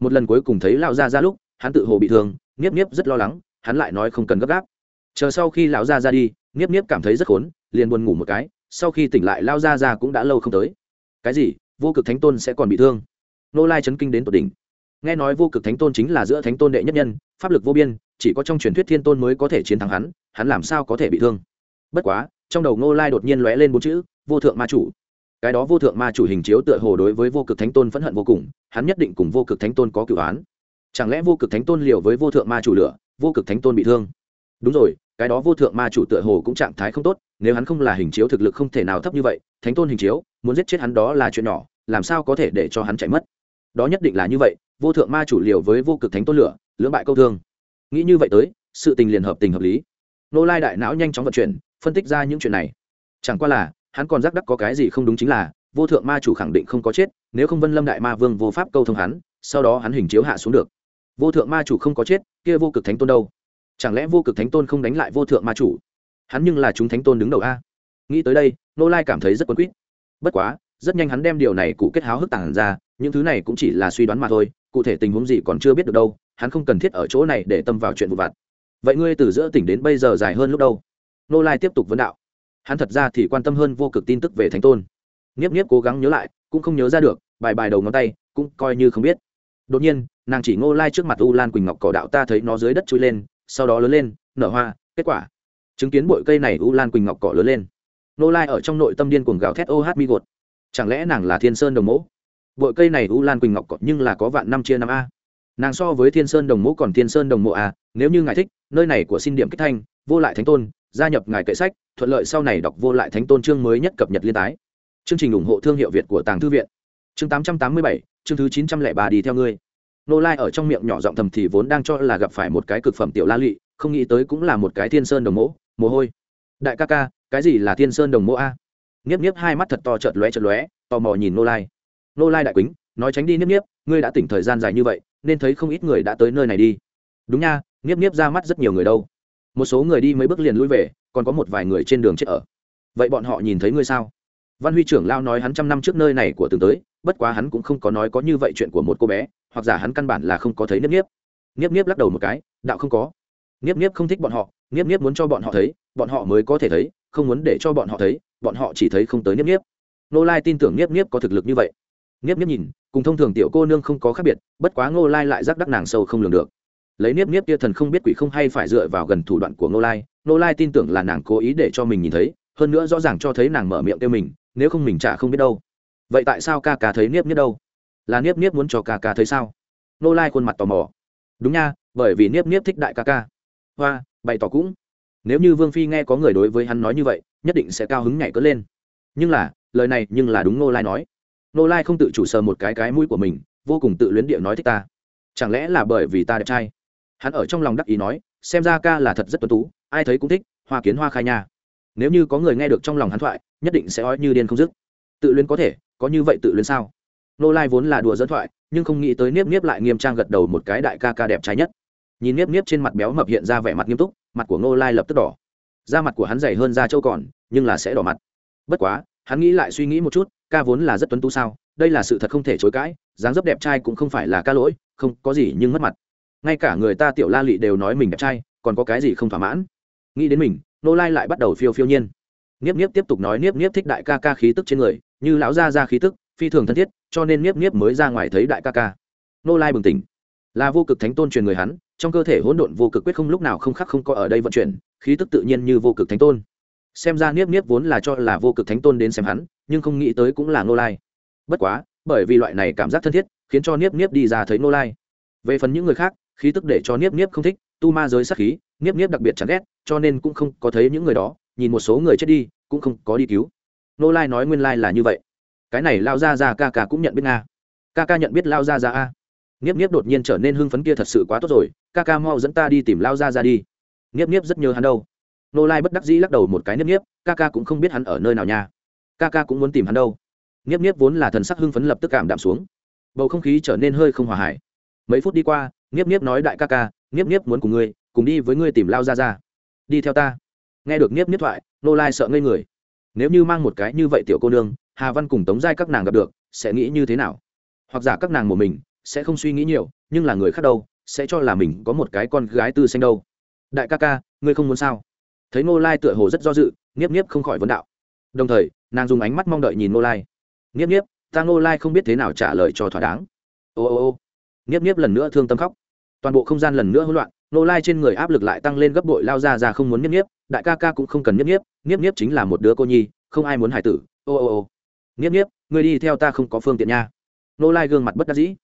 một lần cuối cùng thấy lao gia ra lúc, hắn tự hồ bị thương nghiếp nghiếp rất lo lắng, hắn lại nói không cần gấp gáp. Chờ sau khi lão gia ra đi nghiếp nghiếp cảm thấy rất khốn, liền buồn ngủ một cái, sau khi tỉnh lại lao gia ra cũng đã lâu không tới. Cái gì? Vô cực thánh tôn sẽ còn bị thương? Nô lai chấn kinh đến tột đỉnh. Nghe nói vô cực thánh tôn chính là giữa thánh tôn đệ nhất nhân, pháp lực vô biên, chỉ có trong truyền thuyết thiên tôn mới có thể chiến thắng hắn hắn làm sao có thể bị thương? Bất quá, trong đầu Ngô lai đột nhiên lóe lên bốn chữ, vô thượng ma chủ. Cái đó vô thượng ma chủ hình chiếu tựa hồ đối với vô cực thánh tôn phẫn hận vô cùng, hắn nhất định cùng vô cực thánh tôn có cửu án. Chẳng lẽ vô cực thánh tôn liều với vô thượng ma chủ lửa, vô cực thánh tôn bị thương? Đúng rồi, cái đó vô thượng ma chủ tựa hồ cũng trạng thái không tốt, nếu hắn không là hình chiếu thực lực không thể nào thấp như vậy, thánh tôn hình chiếu, muốn giết chết hắn đó là chuyện nhỏ, làm sao có thể để cho hắn chạy mất? Đó nhất định là như vậy, vô thượng ma chủ liều với vô cực thánh tôn lửa, lưỡng bại câu thương. Nghĩ như vậy tới, sự tình liền hợp tình hợp lý. Nô lai đại não nhanh chóng vận chuyển phân tích ra những chuyện này. Chẳng qua là, hắn còn giác đắc có cái gì không đúng chính là, vô thượng ma chủ khẳng định không có chết, nếu không vân lâm đại ma vương vô pháp câu thông hắn, sau đó hắn hình chiếu hạ xuống được. Vô thượng ma chủ không có chết, kia vô cực thánh tôn đâu? Chẳng lẽ vô cực thánh tôn không đánh lại vô thượng ma chủ? Hắn nhưng là chúng thánh tôn đứng đầu a. Nghĩ tới đây, nô lai cảm thấy rất quấn quýt. Bất quá, rất nhanh hắn đem điều này cụ kết háo hức tảng ra, những thứ này cũng chỉ là suy đoán mà thôi, cụ thể tình huống gì còn chưa biết được đâu, hắn không cần thiết ở chỗ này để tâm vào chuyện vụ vặt. Vậy ngươi từ giữa tỉnh đến bây giờ dài hơn lúc đâu? Nô lai tiếp tục vấn đạo. Hắn thật ra thì quan tâm hơn vô cực tin tức về thánh tôn. Nghiếp nghiếp cố gắng nhớ lại, cũng không nhớ ra được, bài bài đầu ngón tay, cũng coi như không biết. Đột nhiên, nàng chỉ ngô lai trước mặt u lan quỳnh ngọc cỏ đạo ta thấy nó dưới đất trôi lên, sau đó lớn lên, nở hoa, kết quả. Chứng kiến bụi cây này u lan quỳnh ngọc cỏ lớn lên. Nô lai ở trong nội tâm điên cuồng gào thét, ô hát mi gột! Chẳng lẽ nàng là thiên sơn đồng mẫu bụi cây này u lan quỳnh ngọc cỏ nhưng là có vạn năm chia năm a. Nàng so với thiên sơn đồng mẫu còn thiên sơn đồng mộ a à, nếu như ngài thích, nơi này của xin điểm kết thanh, vô lại thánh tôn gia nhập ngài kệ sách, thuận lợi sau này đọc vô lại thánh tôn chương mới nhất cập nhật liên tái. Chương trình ủng hộ thương hiệu việt của tàng thư viện. Chương tám trăm tám mươi bảy, chương thứ chín trăm lẻ ba đi theo ngươi. Nô lai ở trong miệng nhỏ giọng thầm thì vốn đang cho là gặp phải một cái cực phẩm tiểu la lụy không nghĩ tới cũng là một cái thiên sơn đồng mỗ, mồ hôi. Đại ca ca, cái gì là thiên sơn đồng mỗ a? Nghiếp nghiếp hai mắt thật to chợt lóe chợt lóe, tò mò nhìn nô lai. Nô lai đại quýnh nói tránh đi nghiếp nghiếp, ngươi đã tỉnh thời gian dài như vậy, nên thấy không ít người đã tới nơi này đi. Đúng nha, nghiếp nghiếp ra mắt rất nhiều người đâu một số người đi mấy bước liền lui về, còn có một vài người trên đường chết ở. Vậy bọn họ nhìn thấy ngươi sao? Văn huy trưởng lao nói hắn trăm năm trước nơi này của từng tới, bất quá hắn cũng không có nói có như vậy chuyện của một cô bé, hoặc giả hắn căn bản là không có thấy nếp nếp nếp nếp lắc đầu một cái, đạo không có. Nếp nếp không thích bọn họ nếp nếp muốn cho bọn họ thấy, bọn họ mới có thể thấy, không muốn để cho bọn họ thấy, bọn họ chỉ thấy không tới nếp nếp nô lai tin tưởng nếp nếp có thực lực như vậy. Nếp nếp nhìn, cùng thông thường tiểu cô nương không có khác biệt, bất quá ngô lai lại rắc đắc nàng sâu không lường được lấy niếp niếp kia thần không biết quỷ không hay phải dựa vào gần thủ đoạn của ngô lai ngô lai tin tưởng là nàng cố ý để cho mình nhìn thấy, hơn nữa rõ ràng cho thấy nàng mở miệng kêu mình, nếu không mình chả không biết đâu. Vậy tại sao ca ca thấy niếp niếp đâu? Là niếp niếp muốn cho ca ca thấy sao? Nô lai khuôn mặt tò mò. Đúng nha, bởi vì niếp niếp thích đại ca ca. Hoa, bày tỏ cũng. Nếu như vương phi nghe có người đối với hắn nói như vậy, nhất định sẽ cao hứng nhảy cỡ lên. Nhưng là, lời này nhưng là đúng nô lai nói. Nô lai không tự chủ sờ một cái cái mũi của mình, vô cùng tự luyến địa nói thích ta. Chẳng lẽ là bởi vì ta đẹp trai? Hắn ở trong lòng đắc ý nói, xem ra ca là thật rất tuân tú, ai thấy cũng thích, hoa kiến hoa khai nha. Nếu như có người nghe được trong lòng hắn thoại, nhất định sẽ ói như điên không dứt. Tự luyến có thể, có như vậy tự luyến sao? Nô lai vốn là đùa dẫn thoại, nhưng không nghĩ tới niếp niếp lại nghiêm trang gật đầu một cái đại ca ca đẹp trai nhất. Nhìn niếp niếp trên mặt béo mập hiện ra vẻ mặt nghiêm túc, mặt của nô lai lập tức đỏ. Da mặt của hắn dày hơn da trâu còn, nhưng là sẽ đỏ mặt. Bất quá, hắn nghĩ lại suy nghĩ một chút, ca vốn là rất tuấn tu sao? Đây là sự thật không thể chối cãi, dáng dấp đẹp trai cũng không phải là ca lỗi, không có gì nhưng mất mặt ngay cả người ta tiểu la lị đều nói mình đẹp trai, còn có cái gì không thỏa mãn? Nghĩ đến mình, nô lai lại bắt đầu phiêu phiêu nhiên. Niếp niếp tiếp tục nói niếp niếp thích đại ca ca khí tức trên người, như lão gia ra khí tức, phi thường thân thiết, cho nên niếp niếp mới ra ngoài thấy đại ca ca. Nô lai bừng tỉnh. Là vô cực thánh tôn truyền người hắn, trong cơ thể hỗn độn vô cực quyết không lúc nào không khắc không có ở đây vận chuyển, khí tức tự nhiên như vô cực thánh tôn. Xem ra niếp niếp vốn là cho là vô cực thánh tôn đến xem hắn, nhưng không nghĩ tới cũng là nô lai. Bất quá, bởi vì loại này cảm giác thân thiết, khiến cho niếp niếp đi ra thấy nô lai. Về phần những người khác khí tức để cho niếp niếp không thích, tu ma giới sát khí, niếp niếp đặc biệt chán ghét, cho nên cũng không có thấy những người đó, nhìn một số người chết đi, cũng không có đi cứu. Nô lai nói nguyên lai là như vậy. Cái này lao ra ra ca ca cũng nhận biết nga. Ca ca nhận biết lao ra ra a. Nghiếp nghiếp đột nhiên trở nên hưng phấn kia thật sự quá tốt rồi, ca ca mau dẫn ta đi tìm lao ra ra đi. Nghiếp nghiếp rất nhớ hắn đâu. Nô lai bất đắc dĩ lắc đầu một cái nghiếp nghiếp ca ca cũng không biết hắn ở nơi nào nha. Ca ca cũng muốn tìm hắn đâu. Nghiếp nghiếp vốn là thần sắc hưng phấn lập tức cảm đạm xuống. Bầu không khí trở nên hơi không hòa hải mấy phút đi qua nghiếp nghiếp nói đại ca ca, nghiếp nghiếp muốn cùng ngươi, cùng đi với ngươi tìm lao ra ra đi theo ta. Nghe được nghiếp nghiếp thoại nô lai sợ ngây người. Nếu như mang một cái như vậy tiểu cô nương, hà văn cùng tống giai các nàng gặp được, sẽ nghĩ như thế nào? Hoặc giả các nàng một mình, sẽ không suy nghĩ nhiều, nhưng là người khác đâu, sẽ cho là mình có một cái con gái tư xanh đâu. Đại ca ca, ngươi không muốn sao? Thấy Nô lai tựa hồ rất do dự, nghiếp nghiếp không khỏi vấn đạo. Đồng thời, nàng dùng ánh mắt mong đợi nhìn Nô lai. Nghiếp nghiếp, ta Nô lai không biết thế nào trả lời cho thỏa đáng. Ô ô ô. Nghiếp nghiếp lần nữa thương tâm khóc toàn bộ không gian lần nữa hỗn loạn nô lai trên người áp lực lại tăng lên gấp bội, lao ra ra không muốn nhất nhiếp đại ca ca cũng không cần nhất nhiếp nhiếp nhiếp chính là một đứa cô nhi, không ai muốn hải tử, ô ô ô. Nhiếp nhiếp ngươi đi theo ta không có phương tiện nha. Nô lai gương mặt bất đắc dĩ.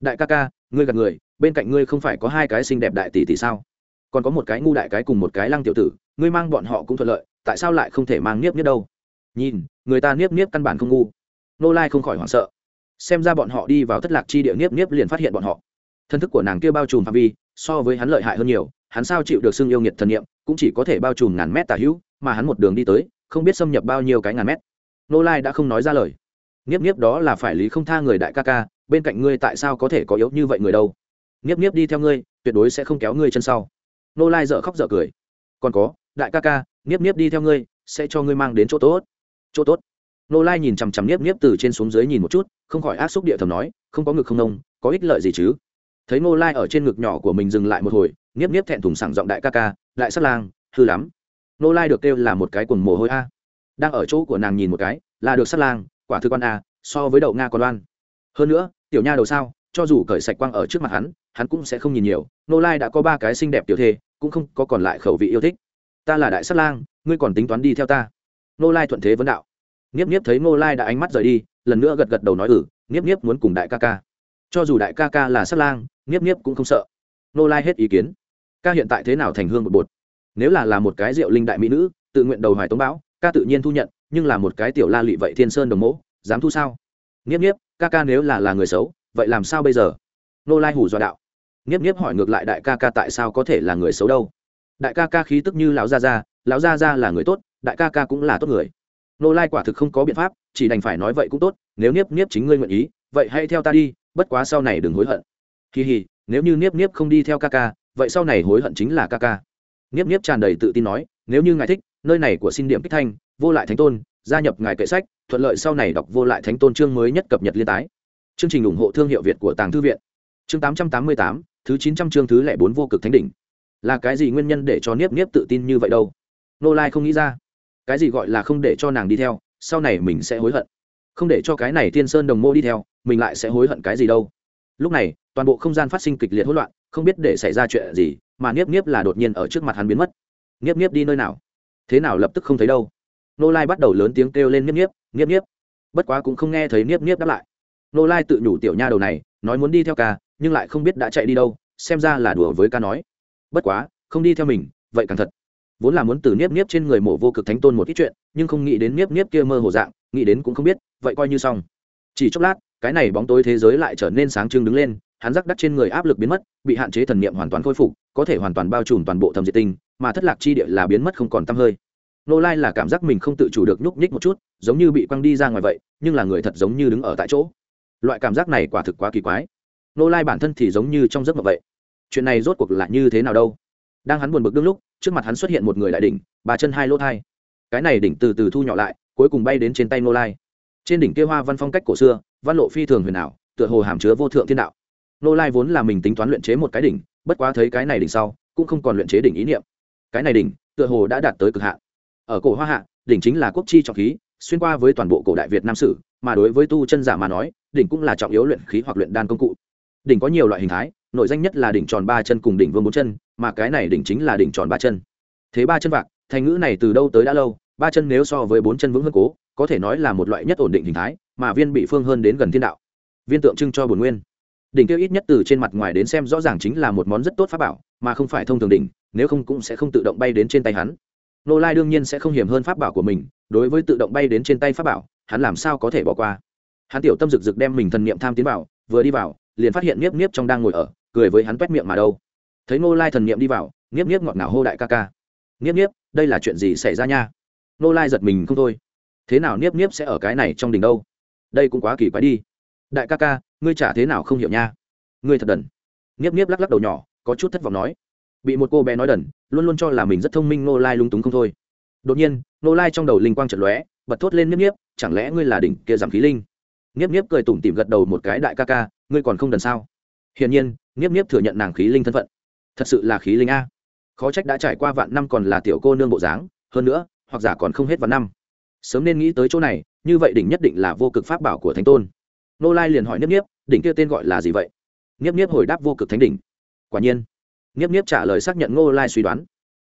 Đại ca ca, ngươi gạt người, bên cạnh ngươi không phải có hai cái xinh đẹp đại tỷ tỷ sao? Còn có một cái ngu đại cái cùng một cái lăng tiểu tử, ngươi mang bọn họ cũng thuận lợi, tại sao lại không thể mang nhiếp nhiếp đâu? Nhìn, người ta nhiếp nhiếp căn bản không ngu. Nô lai không khỏi hoảng sợ. Xem ra bọn họ đi vào thất lạc chi địa nhiếp nhiếp liền phát hiện bọn họ thân thức của nàng kia bao trùm phạm vi, so với hắn lợi hại hơn nhiều, hắn sao chịu được xưng yêu nghiệt thần nghiệm cũng chỉ có thể bao trùm ngàn mét tả hữu, mà hắn một đường đi tới, không biết xâm nhập bao nhiêu cái ngàn mét. Nô lai đã không nói ra lời. Nghiếp nghiếp đó là phải lý không tha người đại ca ca, bên cạnh ngươi tại sao có thể có yếu như vậy người đâu? Nghiếp nghiếp đi theo ngươi, tuyệt đối sẽ không kéo ngươi chân sau. Nô lai dợ khóc dợ cười. Còn có, đại ca ca, nghiếp nghiếp đi theo ngươi, sẽ cho ngươi mang đến chỗ tốt. Chỗ tốt. Nô lai nhìn chằm chằm nghiếp nghiếp từ trên xuống dưới nhìn một chút, không khỏi áp xúc địa thầm nói, không có ngực không nông, có ích lợi gì chứ? Thấy nô lai ở trên ngực nhỏ của mình dừng lại một hồi, nghiếp nghiếp thẹn thùng sảng giọng đại ca ca, đại sát lang, hư lắm. Nô lai được kêu là một cái quần mồ hôi a. Đang ở chỗ của nàng nhìn một cái, là được sát lang, quả thư quan a, so với đậu nga còn đoan hơn nữa, tiểu nha đầu sao, cho dù cởi sạch quang ở trước mặt hắn hắn cũng sẽ không nhìn nhiều. Nô lai đã có ba cái xinh đẹp tiểu thê, cũng không có còn lại khẩu vị yêu thích. Ta là đại sát lang, ngươi còn tính toán đi theo ta? Nô lai thuận thế vấn đạo. Nghiếp nghiếp thấy nô lai đã ánh mắt rời đi, lần nữa gật gật đầu nói ừ nghiếp nghiếp muốn cùng đại ca ca cho dù đại ca ca là sát lang, nghiếp nghiếp cũng không sợ. Nô lai hết ý kiến. Ca hiện tại thế nào thành hương một bột? Nếu là là một cái rượu linh đại mỹ nữ, tự nguyện đầu hoài tống bão, ca tự nhiên thu nhận, nhưng là một cái tiểu la lị vậy thiên sơn đồng mẫu dám thu sao? Nghiếp nghiếp, ca ca nếu là là người xấu, vậy làm sao bây giờ? Nô lai hủ do đạo. Nghiếp nghiếp hỏi ngược lại đại ca ca tại sao có thể là người xấu đâu? Đại ca ca khí tức như lão gia gia, lão gia gia là người tốt, đại ca ca cũng là tốt người. Nô lai quả thực không có biện pháp, chỉ đành phải nói vậy cũng tốt, nếu nghiếp nghiếp chính ngươi nguyện ý, vậy hãy theo ta đi bất quá sau này đừng hối hận. Kỳ hì, nếu như niếp niếp không đi theo ca ca, vậy sau này hối hận chính là ca ca. Niếp niếp tràn đầy tự tin nói, nếu như ngài thích, nơi này của xin điểm kích thanh, vô lại thánh tôn, gia nhập ngài kệ sách, thuận lợi sau này đọc vô lại thánh tôn chương mới nhất cập nhật liên tái. Chương trình ủng hộ thương hiệu việt của tàng thư viện. Chương tám trăm tám mươi tám, thứ chín trăm chương thứ lẻ bốn vô cực thánh đỉnh. Là cái gì nguyên nhân để cho niếp niếp tự tin như vậy đâu? Nô lai không nghĩ ra. Cái gì gọi là không để cho nàng đi theo, sau này mình sẽ hối hận không để cho cái này thiên sơn đồng mô đi theo, mình lại sẽ hối hận cái gì đâu. Lúc này, toàn bộ không gian phát sinh kịch liệt hỗn loạn, không biết để xảy ra chuyện gì, mà niếp niếp là đột nhiên ở trước mặt hắn biến mất. Niếp niếp đi nơi nào? Thế nào lập tức không thấy đâu. Nô lai bắt đầu lớn tiếng kêu lên niếp niếp niếp niếp. Bất quá cũng không nghe thấy niếp niếp đáp lại. Nô lai tự nhủ tiểu nha đầu này, nói muốn đi theo ca, nhưng lại không biết đã chạy đi đâu, xem ra là đùa với ca nói. Bất quá, không đi theo mình, vậy càng thật vốn là muốn từ niếp niếp trên người mộ vô cực thánh tôn một ít chuyện, nhưng không nghĩ đến niếp niếp kia mơ hồ dạng, nghĩ đến cũng không biết, vậy coi như xong. Chỉ chốc lát, cái này bóng tối thế giới lại trở nên sáng trưng đứng lên, hắn rắc đắt trên người áp lực biến mất, bị hạn chế thần niệm hoàn toàn khôi phục, có thể hoàn toàn bao trùm toàn bộ thẩm diệt tinh, mà thất lạc chi địa là biến mất không còn t hơi. Nô lai là cảm giác mình không tự chủ được nhúc nhích một chút, giống như bị quăng đi ra ngoài vậy, nhưng là người thật giống như đứng ở tại chỗ. Loại cảm giác này quả thực quá kỳ quái. Nô lai bản thân thì giống như trong giấc mộng vậy. Chuyện này rốt cuộc là như thế nào đâu? Đang hắn buồn bực đương lúc trước mặt hắn xuất hiện một người đại đỉnh, ba chân hai lỗ thai. Cái này đỉnh từ từ thu nhỏ lại, cuối cùng bay đến trên tay nô lai. Trên đỉnh kia hoa văn phong cách cổ xưa, văn lộ phi thường huyền ảo, tựa hồ hàm chứa vô thượng thiên đạo. Nô lai vốn là mình tính toán luyện chế một cái đỉnh, bất quá thấy cái này đỉnh sau, cũng không còn luyện chế đỉnh ý niệm. Cái này đỉnh, tựa hồ đã đạt tới cực hạn. Ở cổ hoa hạ, đỉnh chính là quốc chi trọng khí, xuyên qua với toàn bộ cổ đại việt nam sử, mà đối với tu chân giả mà nói, đỉnh cũng là trọng yếu luyện khí hoặc luyện đan công cụ. Đỉnh có nhiều loại hình thái nội danh nhất là đỉnh tròn ba chân cùng đỉnh vương bốn chân, mà cái này đỉnh chính là đỉnh tròn ba chân. Thế ba chân vạc, thành ngữ này từ đâu tới đã lâu, ba chân nếu so với bốn chân vững hơn cố, có thể nói là một loại nhất ổn định hình thái, mà viên bị phương hơn đến gần thiên đạo. Viên tượng trưng cho bồn nguyên. Đỉnh tiêu ít nhất từ trên mặt ngoài đến xem rõ ràng chính là một món rất tốt pháp bảo, mà không phải thông thường đỉnh, nếu không cũng sẽ không tự động bay đến trên tay hắn. Nô lai đương nhiên sẽ không hiểm hơn pháp bảo của mình, đối với tự động bay đến trên tay pháp bảo, hắn làm sao có thể bỏ qua? Hắn tiểu tâm rực rực đem mình thần niệm tham tiến vào, vừa đi vào, liền phát hiện niếp niếp trong đang ngồi ở cười với hắn quét miệng mà đâu. Thấy nô lai thần niệm đi vào, nghiếp nghiếp ngọt ngào hô đại ca ca. Nghiếp nghiếp, đây là chuyện gì xảy ra nha? Nô lai giật mình không thôi. Thế nào nghiếp nghiếp sẽ ở cái này trong đình đâu? Đây cũng quá kỳ quái đi. Đại ca ca, ngươi trả thế nào không hiểu nha. Ngươi thật đần. Nghiếp nghiếp lắc lắc đầu nhỏ, có chút thất vọng nói. Bị một cô bé nói đần, luôn luôn cho là mình rất thông minh nô lai lung túng không thôi. Đột nhiên nô lai trong đầu linh quang trận lóe, bật thốt lên niếp niếp chẳng lẽ ngươi là đỉnh kia giảm khí linh? Niếp niếp cười tủm tỉm gật đầu một cái, đại ca ca, ngươi còn không đần sao? Hiển nhiên niếp niếp thừa nhận nàng khí linh thân phận. Thật sự là khí linh a. Khó trách đã trải qua vạn năm còn là tiểu cô nương bộ dáng, hơn nữa, hoặc giả còn không hết vạn năm. Sớm nên nghĩ tới chỗ này, như vậy đỉnh nhất định là vô cực pháp bảo của thánh tôn. Nô lai liền hỏi niếp niếp đỉnh kia tên gọi là gì vậy? Niếp niếp hồi đáp vô cực thánh đỉnh. Quả nhiên niếp niếp trả lời xác nhận nô lai suy đoán.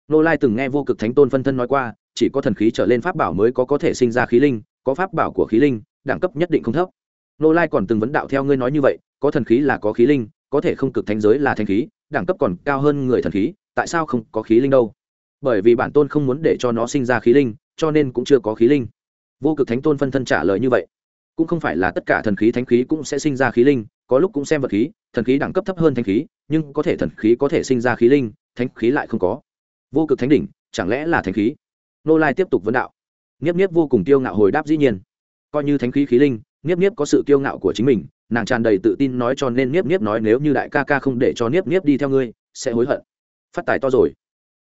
Nô lai từng nghe vô cực thánh tôn phân thân nói qua, chỉ có thần khí trở lên pháp bảo mới có có thể sinh ra khí linh, có pháp bảo của khí linh, đẳng cấp nhất định không thấp. Nô lai còn từng vấn đạo theo ngươi nói như vậy, có thần khí là có khí linh có thể không cực thánh giới là thanh khí, đẳng cấp còn cao hơn người thần khí, tại sao không có khí linh đâu? Bởi vì bản tôn không muốn để cho nó sinh ra khí linh, cho nên cũng chưa có khí linh. Vô cực thánh tôn phân thân trả lời như vậy. Cũng không phải là tất cả thần khí thánh khí cũng sẽ sinh ra khí linh, có lúc cũng xem vật khí, thần khí đẳng cấp thấp hơn thánh khí, nhưng có thể thần khí có thể sinh ra khí linh, thánh khí lại không có. Vô cực thánh đỉnh, chẳng lẽ là thánh khí? Nô lai tiếp tục vấn đạo. Nghiếp nghiếp vô cùng tiêu ngạo hồi đáp dĩ nhiên. Coi như thánh khí khí linh niếp niếp có sự kiêu ngạo của chính mình nàng tràn đầy tự tin nói cho nên niếp niếp nói nếu như đại ca ca không để cho niếp niếp đi theo ngươi, sẽ hối hận. Phát tài to rồi.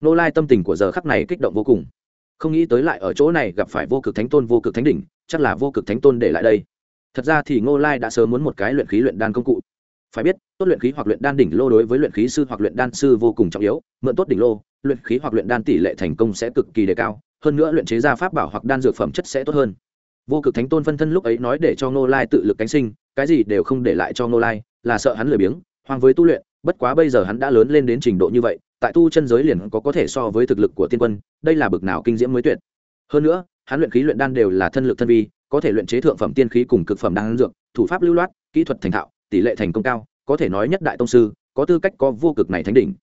Nô lai tâm tình của giờ khắc này kích động vô cùng. Không nghĩ tới lại ở chỗ này gặp phải vô cực thánh tôn, vô cực thánh đỉnh, chắc là vô cực thánh tôn để lại đây. Thật ra thì ngô lai đã sớm muốn một cái luyện khí luyện đan công cụ. Phải biết, tốt luyện khí hoặc luyện đan đỉnh lô đối với luyện khí sư hoặc luyện đan sư vô cùng trọng yếu, mượn tốt đỉnh lô, luyện khí hoặc luyện đan tỷ lệ thành công sẽ cực kỳ đề cao, hơn nữa luyện chế ra pháp bảo hoặc đan dược phẩm chất sẽ tốt hơn vô cực thánh tôn phân thân lúc ấy nói để cho ngô lai tự lực cánh sinh, cái gì đều không để lại cho ngô lai, là sợ hắn lười biếng, hoang với tu luyện, bất quá bây giờ hắn đã lớn lên đến trình độ như vậy, tại tu chân giới liền có có thể so với thực lực của tiên quân, đây là bực nào kinh diễm mới tuyệt. Hơn nữa, hắn luyện khí luyện đan đều là thân lực thân vi, có thể luyện chế thượng phẩm tiên khí cùng cực phẩm đan dược, thủ pháp lưu loát, kỹ thuật thành thạo, tỷ lệ thành công cao, có thể nói nhất đại tông sư, có tư cách có vô cực này thánh đỉnh.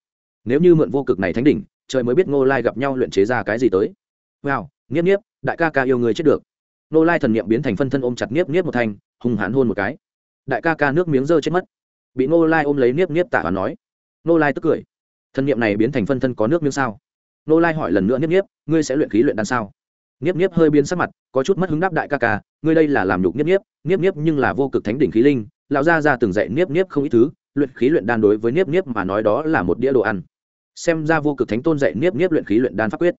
Nếu như mượn vô cực này thánh đỉnh, trời mới biết ngô lai gặp nhau luyện chế ra cái gì tới. Wow, nghiếp nghiếp, đại ca ca yêu người chết được. Nô lai thần niệm biến thành phân thân ôm chặt niếp niếp một thanh hùng hãn hôn một cái. Đại ca ca nước miếng rơi chết mất. Bị Nô lai ôm lấy niếp niếp tạ và nói. Nô lai tức cười. Thần niệm này biến thành phân thân có nước miếng sao? Nô lai hỏi lần nữa niếp niếp, ngươi sẽ luyện khí luyện đan sao? Niếp niếp hơi biến sắc mặt, có chút mất hứng đáp đại ca ca, ngươi đây là làm nhục niếp niếp niếp niếp nhưng là vô cực thánh đỉnh khí linh, lão gia ra từng dạy niếp niếp không ít thứ, luyện khí luyện đan đối với niếp niếp mà nói đó là một đĩa đồ ăn. Xem ra vô cực thánh tôn dạy niếp niếp luyện khí luyện đan pháp quyết.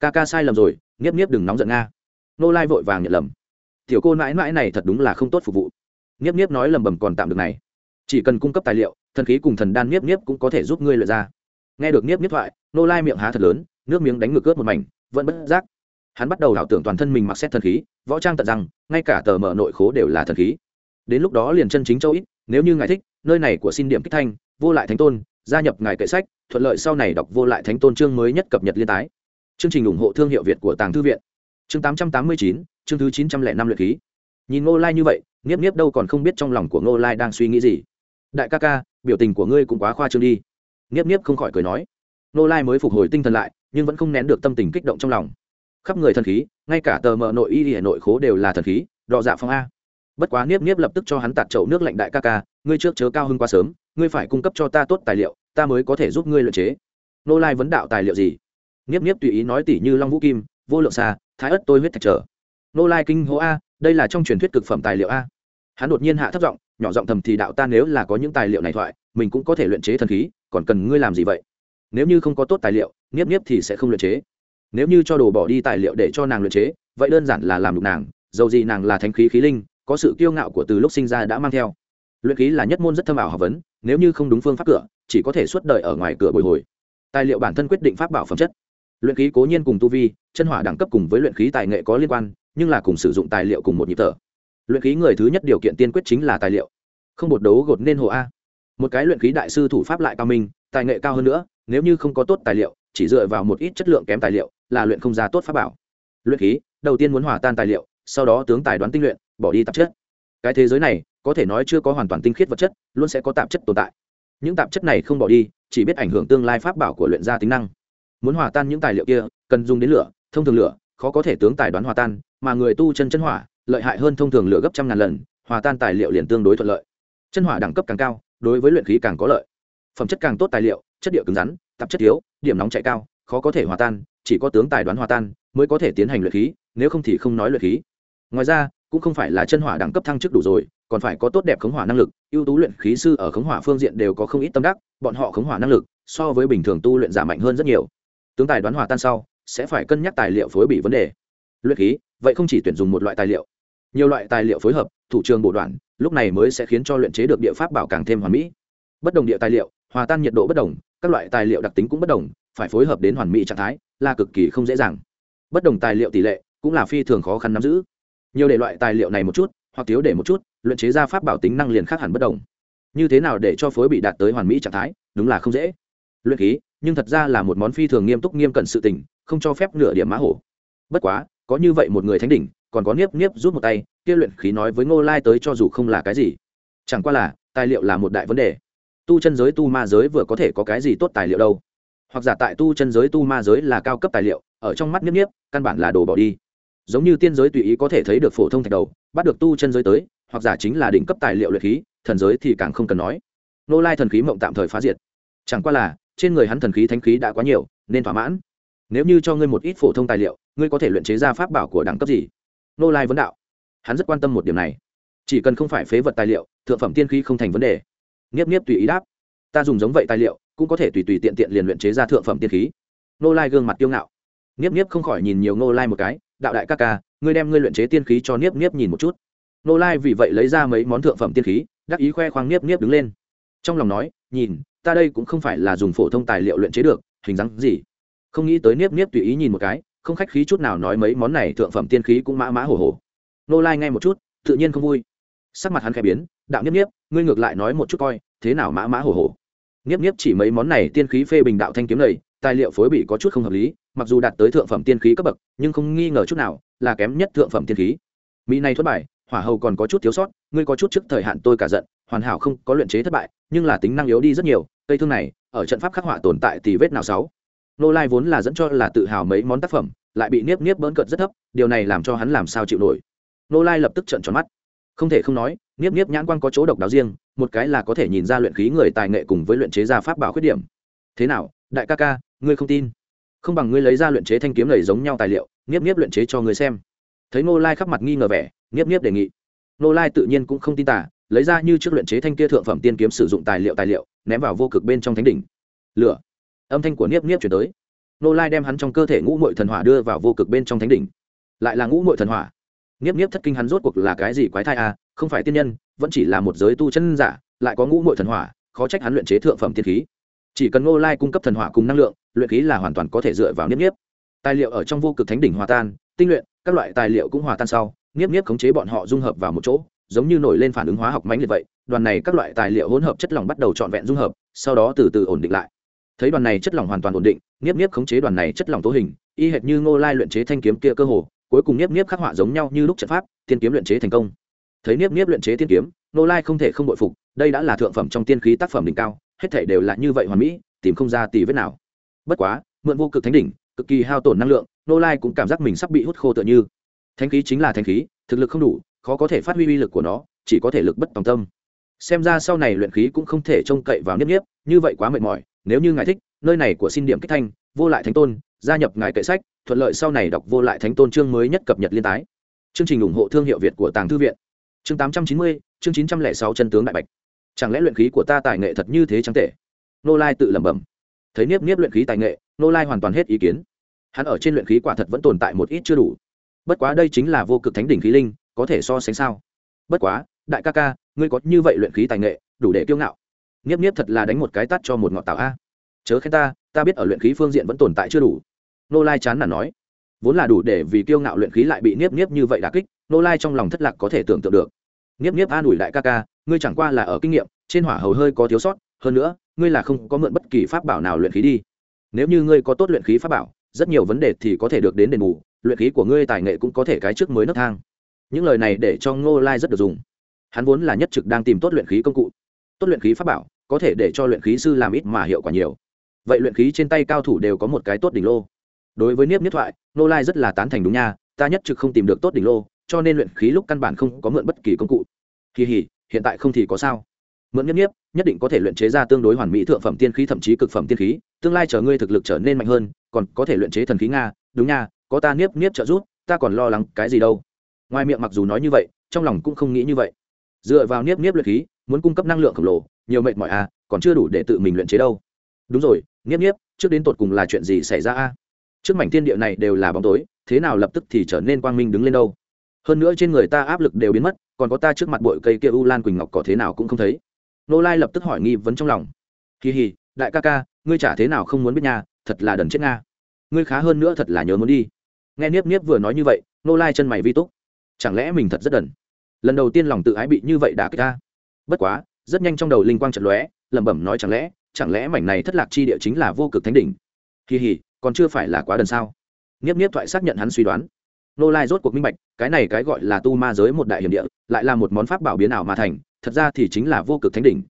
Ca ca sai lầm rồi, niếp niếp đừng nóng giận nga nô lai vội vàng nhận lầm. Tiểu cô nãi nãi này thật đúng là không tốt phục vụ. Niếp niếp nói lầm bầm còn tạm được này. Chỉ cần cung cấp tài liệu, thần khí cùng thần đan niếp niếp cũng có thể giúp ngươi lựa ra. Nghe được niếp niếp thoại, nô lai miệng há thật lớn, nước miếng đánh ngược ướt một mảnh, vẫn bất giác. Hắn bắt đầu ảo tưởng toàn thân mình mặc xét thần khí, võ trang tận rằng ngay cả tờ mở nội khố đều là thần khí. Đến lúc đó liền chân chính châu ít, nếu như ngài thích, nơi này của xin điểm kích thanh, vô lại thánh tôn, gia nhập ngài kệ sách, thuận lợi sau này đọc vô lại thánh tôn chương mới nhất cập nhật liên tái. Chương trình ủng hộ thương hiệu việt của tàng thư viện chương tám trăm tám mươi chín, chương thứ chín trăm lẻ năm luyện khí. Nhìn ngô lai như vậy, nghiếp nghiếp đâu còn không biết trong lòng của ngô lai đang suy nghĩ gì. Đại ca ca, biểu tình của ngươi cũng quá khoa trương đi. Nghiếp nghiếp không khỏi cười nói. Ngô lai mới phục hồi tinh thần lại, nhưng vẫn không nén được tâm tình kích động trong lòng. Khắp người thần khí, ngay cả tờ mờ nội y hệ nội khố đều là thần khí đọ dạ phong a. Bất quá niếp niếp lập tức cho hắn tạt chậu nước lạnh đại ca ca, ngươi trước chớ cao hơn quá sớm, ngươi phải cung cấp cho ta tốt tài liệu, ta mới có thể giúp ngươi luyện chế. Nô lai vấn đạo tài liệu gì? Niếp niếp tùy ý nói tỉ như long vũ kim vô lượng xa, thái ất tôi huyết thạch trở. Nô lai kinh hô a, đây là trong truyền thuyết cực phẩm tài liệu a. Hắn đột nhiên hạ thấp giọng, nhỏ giọng thầm thì đạo ta nếu là có những tài liệu này thoại, mình cũng có thể luyện chế thần khí, còn cần ngươi làm gì vậy? Nếu như không có tốt tài liệu, nghiếp niếp thì sẽ không luyện chế. Nếu như cho đồ bỏ đi tài liệu để cho nàng luyện chế, vậy đơn giản là làm được nàng, dầu gì nàng là thánh khí khí linh, có sự kiêu ngạo của từ lúc sinh ra đã mang theo. Luyện khí là nhất môn rất thâm ảo học vấn, nếu như không đúng phương pháp cửa, chỉ có thể suốt đời ở ngoài cửa bồi hồi. Tài liệu bản thân quyết định pháp bảo phẩm chất luyện khí cố nhiên cùng tu vi, chân hỏa đẳng cấp cùng với luyện khí tài nghệ có liên quan, nhưng là cùng sử dụng tài liệu cùng một nhịp thở. Luyện khí người thứ nhất điều kiện tiên quyết chính là tài liệu. Không bột đấu gột nên hồ a. Một cái luyện khí đại sư thủ pháp lại cao minh, tài nghệ cao hơn nữa, nếu như không có tốt tài liệu, chỉ dựa vào một ít chất lượng kém tài liệu, là luyện không ra tốt pháp bảo. Luyện khí, đầu tiên muốn hòa tan tài liệu, sau đó tướng tài đoán tinh luyện, bỏ đi tạp chất. Cái thế giới này, có thể nói chưa có hoàn toàn tinh khiết vật chất, luôn sẽ có tạp chất tồn tại. Những tạp chất này không bỏ đi, chỉ biết ảnh hưởng tương lai pháp bảo của luyện gia tính năng muốn hòa tan những tài liệu kia, cần dùng đến lửa, thông thường lửa, khó có thể tướng tài đoán hòa tan, mà người tu chân chân hỏa, lợi hại hơn thông thường lửa gấp trăm ngàn lần, hòa tan tài liệu liền tương đối thuận lợi. Chân hỏa đẳng cấp càng cao, đối với luyện khí càng có lợi. Phẩm chất càng tốt tài liệu, chất địa cứng rắn, tạp chất yếu điểm nóng chạy cao, khó có thể hòa tan, chỉ có tướng tài đoán hòa tan mới có thể tiến hành luyện khí, nếu không thì không nói luyện khí. Ngoài ra, cũng không phải là chân hỏa đẳng cấp thăng chức đủ rồi, còn phải có tốt đẹp khống hỏa năng lực, ưu tú luyện khí sư ở khống hỏa phương diện đều có không ít tâm đắc, bọn họ khống hỏa năng lực so với bình thường tu luyện giả mạnh hơn rất nhiều tướng tài đoán hòa tan sau, sẽ phải cân nhắc tài liệu phối bị vấn đề. Luyện khí, vậy không chỉ tuyển dùng một loại tài liệu, nhiều loại tài liệu phối hợp, thủ trường bổ đoạn, lúc này mới sẽ khiến cho luyện chế được địa pháp bảo càng thêm hoàn mỹ. Bất đồng địa tài liệu, hòa tan nhiệt độ bất đồng, các loại tài liệu đặc tính cũng bất đồng, phải phối hợp đến hoàn mỹ trạng thái là cực kỳ không dễ dàng. Bất đồng tài liệu tỷ lệ cũng là phi thường khó khăn nắm giữ. Nhiều để loại tài liệu này một chút, hoặc thiếu để một chút, luyện chế ra pháp bảo tính năng liền khác hẳn bất đồng. Như thế nào để cho phối bị đạt tới hoàn mỹ trạng thái, đúng là không dễ. Luyện khí nhưng thật ra là một món phi thường nghiêm túc nghiêm cẩn sự tình, không cho phép nửa điểm mã hổ. Bất quá, có như vậy một người thánh đỉnh, còn có niếp niếp rút một tay, kia luyện khí nói với ngô lai tới cho dù không là cái gì. Chẳng qua là, tài liệu là một đại vấn đề. Tu chân giới, tu ma giới vừa có thể có cái gì tốt tài liệu đâu. Hoặc giả tại tu chân giới, tu ma giới là cao cấp tài liệu, ở trong mắt niếp niếp, căn bản là đồ bỏ đi. Giống như tiên giới tùy ý có thể thấy được phổ thông thạch đầu, bắt được tu chân giới tới, hoặc giả chính là đỉnh cấp tài liệu luyện khí, thần giới thì càng không cần nói. Nô lai thần khí mộng tạm thời phá diệt. Chẳng qua là trên người hắn thần khí thánh khí đã quá nhiều, nên thỏa mãn. Nếu như cho ngươi một ít phổ thông tài liệu, ngươi có thể luyện chế ra pháp bảo của đẳng cấp gì? Nô lai vấn đạo. Hắn rất quan tâm một điểm này. Chỉ cần không phải phế vật tài liệu, thượng phẩm tiên khí không thành vấn đề. Nghiếp nghiếp tùy ý đáp. Ta dùng giống vậy tài liệu, cũng có thể tùy tùy tiện tiện liền luyện chế ra thượng phẩm tiên khí. Nô lai gương mặt kiêu ngạo. Nghiếp nghiếp không khỏi nhìn nhiều nô lai một cái. Đạo đại ca ca, ngươi đem ngươi luyện chế tiên khí cho nghiếp nghiếp nhìn một chút. Nô lai vì vậy lấy ra mấy món thượng phẩm tiên khí, đắc ý khoe khoang nghiếp nghiếp đứng lên. Trong lòng nói, nhìn ta đây cũng không phải là dùng phổ thông tài liệu luyện chế được, hình dáng gì? Không nghĩ tới niếp niếp tùy ý nhìn một cái, không khách khí chút nào nói mấy món này thượng phẩm tiên khí cũng mã mã hổ hổ nô lai nghe một chút, tự nhiên không vui. Sắc mặt hắn khẽ biến, đạo niếp niếp, ngươi ngược lại nói một chút coi, thế nào mã mã hổ hổ niếp niếp chỉ mấy món này tiên khí phê bình đạo thanh kiếm này, tài liệu phối bị có chút không hợp lý, mặc dù đạt tới thượng phẩm tiên khí cấp bậc, nhưng không nghi ngờ chút nào là kém nhất thượng phẩm tiên khí. Mỹ này thất bại hỏa hầu còn có chút thiếu sót, ngươi có chút trước thời hạn tôi cả giận, hoàn hảo không có luyện chế thất bại, nhưng là tính năng yếu đi rất nhiều, cây thương này, ở trận pháp khắc họa tồn tại thì vết nào sáu. Nô lai vốn là dẫn cho là tự hào mấy món tác phẩm, lại bị niếp niếp bỡn cợt rất thấp, điều này làm cho hắn làm sao chịu nổi. Nô lai lập tức trận tròn mắt. Không thể không nói, niếp niếp nhãn quan có chỗ độc đáo riêng, một cái là có thể nhìn ra luyện khí người tài nghệ cùng với luyện chế ra pháp bảo khuyết điểm. Thế nào, đại ca ca, ngươi không tin? Không bằng ngươi lấy ra luyện chế thanh kiếm lầy giống nhau tài liệu, niếp niếp luyện chế cho ngươi xem thấy nô lai khắp mặt nghi ngờ vẻ, nghiếp nghiếp đề nghị. Nô lai tự nhiên cũng không tin tả lấy ra như trước luyện chế thanh kia thượng phẩm tiên kiếm sử dụng tài liệu tài liệu, ném vào vô cực bên trong thánh đỉnh. Lửa. Âm thanh của niếp niếp chuyển tới. Nô lai đem hắn trong cơ thể ngũ mội thần hỏa đưa vào vô cực bên trong thánh đỉnh. Lại là ngũ mội thần hỏa. Niếp niếp thất kinh hắn rốt cuộc là cái gì quái thai à không phải tiên nhân, vẫn chỉ là một giới tu chân giả, lại có ngũ mội thần hỏa, khó trách hắn luyện chế thượng phẩm tiên khí. Chỉ cần nô lai cung cấp thần hỏa cùng năng lượng, luyện khí là hoàn toàn có thể dựa vào niếp niếp tài liệu ở trong vô cực thánh đỉnh hòa tan tinh luyện, các loại tài liệu cũng hòa tan sau, nghiếp niếp khống chế bọn họ dung hợp vào một chỗ, giống như nổi lên phản ứng hóa học mãnh liệt vậy, đoàn này các loại tài liệu hỗn hợp chất lỏng bắt đầu trọn vẹn dung hợp, sau đó từ từ ổn định lại. Thấy đoàn này chất lỏng hoàn toàn ổn định, nghiếp nghiếp khống chế đoàn này chất lỏng tố hình, y hệt như ngô lai luyện chế thanh kiếm kia cơ hồ, cuối cùng nghiếp nghiếp khắc họa giống nhau như lúc trận pháp, tiên kiếm luyện chế thành công. Thấy nghiếp nghiếp luyện chế tiên kiếm, ngô lai không thể không bội phục, đây đã là thượng phẩm trong tiên khí tác phẩm đỉnh cao, hết thể đều là như vậy hoàn mỹ, tìm không ra tì vết nào. Bất quá, mượn vô cực thánh đỉnh, cực kỳ hao tổn năng lượng Nô lai cũng cảm giác mình sắp bị hút khô tựa như. Thanh khí chính là thanh khí, thực lực không đủ, khó có thể phát huy uy lực của nó, chỉ có thể lực bất tòng tâm. Xem ra sau này luyện khí cũng không thể trông cậy vào nếp nếp như vậy quá mệt mỏi, nếu như ngài thích, nơi này của xin điểm kích thanh, vô lại thánh tôn, gia nhập ngài kệ sách, thuận lợi sau này đọc vô lại thánh tôn chương mới nhất cập nhật liên tái. Chương trình ủng hộ thương hiệu việt của tàng thư viện. Chương tám trăm chín mươi, chương chín trăm lẻ sáu chân tướng đại bạch. Chẳng lẽ luyện khí của ta tài nghệ thật như thế chẳng tệ? Nô lai tự lẩm bẩm. Thấy niếp niếp luyện khí tài nghệ, nô lai hoàn toàn hết ý kiến hắn ở trên luyện khí quả thật vẫn tồn tại một ít chưa đủ. Bất quá đây chính là vô cực thánh đỉnh khí linh, có thể so sánh sao? Bất quá, đại ca ca, ngươi có như vậy luyện khí tài nghệ, đủ để kiêu ngạo. Nghiếp nghiếp thật là đánh một cái tắt cho một ngọn tạo a. Chớ khen ta ta biết ở luyện khí phương diện vẫn tồn tại chưa đủ. Nô lai chán là nói. Vốn là đủ để vì kiêu ngạo luyện khí lại bị niếp niếp như vậy đà kích, nô lai trong lòng thất lạc có thể tưởng tượng được. Niếp niếp an ủi đại ca ca, ngươi chẳng qua là ở kinh nghiệm, trên hỏa hầu hơi có thiếu sót, hơn nữa, ngươi là không có mượn bất kỳ pháp bảo nào luyện khí đi. Nếu như ngươi có tốt luyện khí pháp bảo rất nhiều vấn đề thì có thể được đến đền bù, luyện khí của ngươi tài nghệ cũng có thể cái trước mới nấc thang. Những lời này để cho ngô lai rất được dùng. Hắn vốn là nhất trực đang tìm tốt luyện khí công cụ, tốt luyện khí pháp bảo, có thể để cho luyện khí sư làm ít mà hiệu quả nhiều. Vậy luyện khí trên tay cao thủ đều có một cái tốt đỉnh lô. Đối với niếp nhất thoại, Ngô lai rất là tán thành đúng nha, ta nhất trực không tìm được tốt đỉnh lô, cho nên luyện khí lúc căn bản không có mượn bất kỳ công cụ. Kỳ hỉ, hiện tại không thì có sao mượn nhất nhiếp, nhất định có thể luyện chế ra tương đối hoàn mỹ thượng phẩm tiên khí, thậm chí cực phẩm tiên khí, tương lai chờ ngươi thực lực trở nên mạnh hơn, còn có thể luyện chế thần khí nga. Đúng nha, có ta niếp niếp trợ giúp, ta còn lo lắng cái gì đâu. Ngoài miệng mặc dù nói như vậy, trong lòng cũng không nghĩ như vậy. Dựa vào niếp niếp luyện khí, muốn cung cấp năng lượng khổng lồ, nhiều mệt mỏi à còn chưa đủ để tự mình luyện chế đâu. Đúng rồi niếp niếp trước đến tột cùng là chuyện gì xảy ra a? Trước mảnh thiên địa này đều là bóng tối, thế nào lập tức thì trở nên quang minh đứng lên đâu? Hơn nữa trên người ta áp lực đều biến mất, còn có ta trước mặt bội cây kia u lan quỳnh ngọc có thế nào cũng không thấy nô lai lập tức hỏi nghi vấn trong lòng. Kỳ hì, đại ca ca, ngươi chả thế nào không muốn biết nhà thật là đần chết nga. Ngươi khá hơn nữa thật là nhớ muốn đi. Nghe niếp niếp vừa nói như vậy, nô lai chân mày vi túc. Chẳng lẽ mình thật rất đần? Lần đầu tiên lòng tự ái bị như vậy đã kích ta. Bất quá, rất nhanh trong đầu linh quang trận lóe, lẩm bẩm nói chẳng lẽ chẳng lẽ mảnh này thất lạc chi địa chính là vô cực thánh đỉnh? Kỳ hì, còn chưa phải là quá đần sao? Nghiếp nghiếp thoại xác nhận hắn suy đoán. Nô lai rốt cuộc minh bạch, cái này cái gọi là tu ma giới một đại hiểm địa, lại là một món pháp bảo biến ảo mà thành thật ra thì chính là vô cực thánh đỉnh.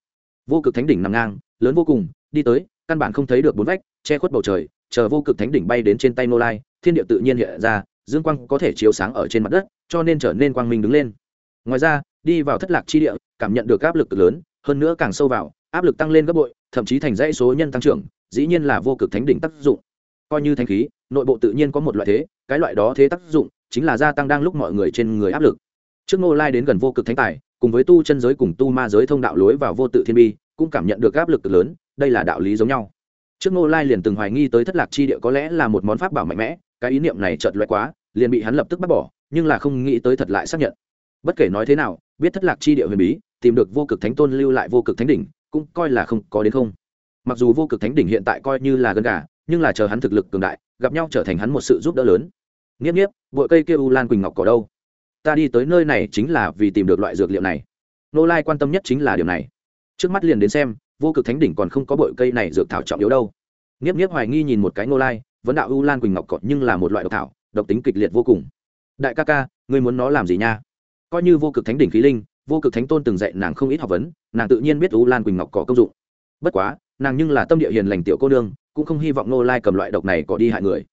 Vô cực thánh đỉnh nằm ngang, lớn vô cùng, đi tới, căn bản không thấy được bốn vách, che khuất bầu trời, chờ vô cực thánh đỉnh bay đến trên tay nô lai, thiên địa tự nhiên hiện ra, dương quang có thể chiếu sáng ở trên mặt đất, cho nên trở nên quang minh đứng lên. Ngoài ra, đi vào thất lạc chi địa, cảm nhận được áp lực lớn, hơn nữa càng sâu vào, áp lực tăng lên gấp bội, thậm chí thành dãy số nhân tăng trưởng, dĩ nhiên là vô cực thánh đỉnh tác dụng. Coi như thanh khí, nội bộ tự nhiên có một loại thế, cái loại đó thế tác dụng, chính là gia tăng đang lúc mọi người trên người áp lực. Trước ngô lai đến gần vô cực thánh tài cùng với tu chân giới cùng tu ma giới thông đạo lối vào vô tự thiên bi, cũng cảm nhận được áp lực lớn, đây là đạo lý giống nhau. Trước ngô lai liền từng hoài nghi tới thất lạc chi địa có lẽ là một món pháp bảo mạnh mẽ, cái ý niệm này chợt loại quá, liền bị hắn lập tức bắt bỏ, nhưng là không nghĩ tới thật lại xác nhận. Bất kể nói thế nào, biết thất lạc chi địa huyền bí, tìm được vô cực thánh tôn lưu lại vô cực thánh đỉnh, cũng coi là không có đến không. Mặc dù vô cực thánh đỉnh hiện tại coi như là gần cả nhưng là chờ hắn thực lực cường đại, gặp nhau trở thành hắn một sự giúp đỡ lớn. Nghiếp nghiếp vội cây kia u lan quỳnh ngọc cỏ đâu? Ta đi tới nơi này chính là vì tìm được loại dược liệu này. Nô lai quan tâm nhất chính là điều này. Trước mắt liền đến xem, vô cực thánh đỉnh còn không có bội cây này dược thảo trọng yếu đâu. Nghiếp nghiếp hoài nghi nhìn một cái nô lai vẫn đạo u lan quỳnh ngọc cọt nhưng là một loại độc thảo, độc tính kịch liệt vô cùng. Đại ca ca, ngươi muốn nó làm gì nha? Coi như vô cực thánh đỉnh khí linh, vô cực thánh tôn từng dạy nàng không ít học vấn, nàng tự nhiên biết u lan quỳnh ngọc có công dụng. Bất quá, nàng nhưng là tâm địa hiền lành tiểu cô nương, cũng không hy vọng nô lai cầm loại độc này có đi hại người.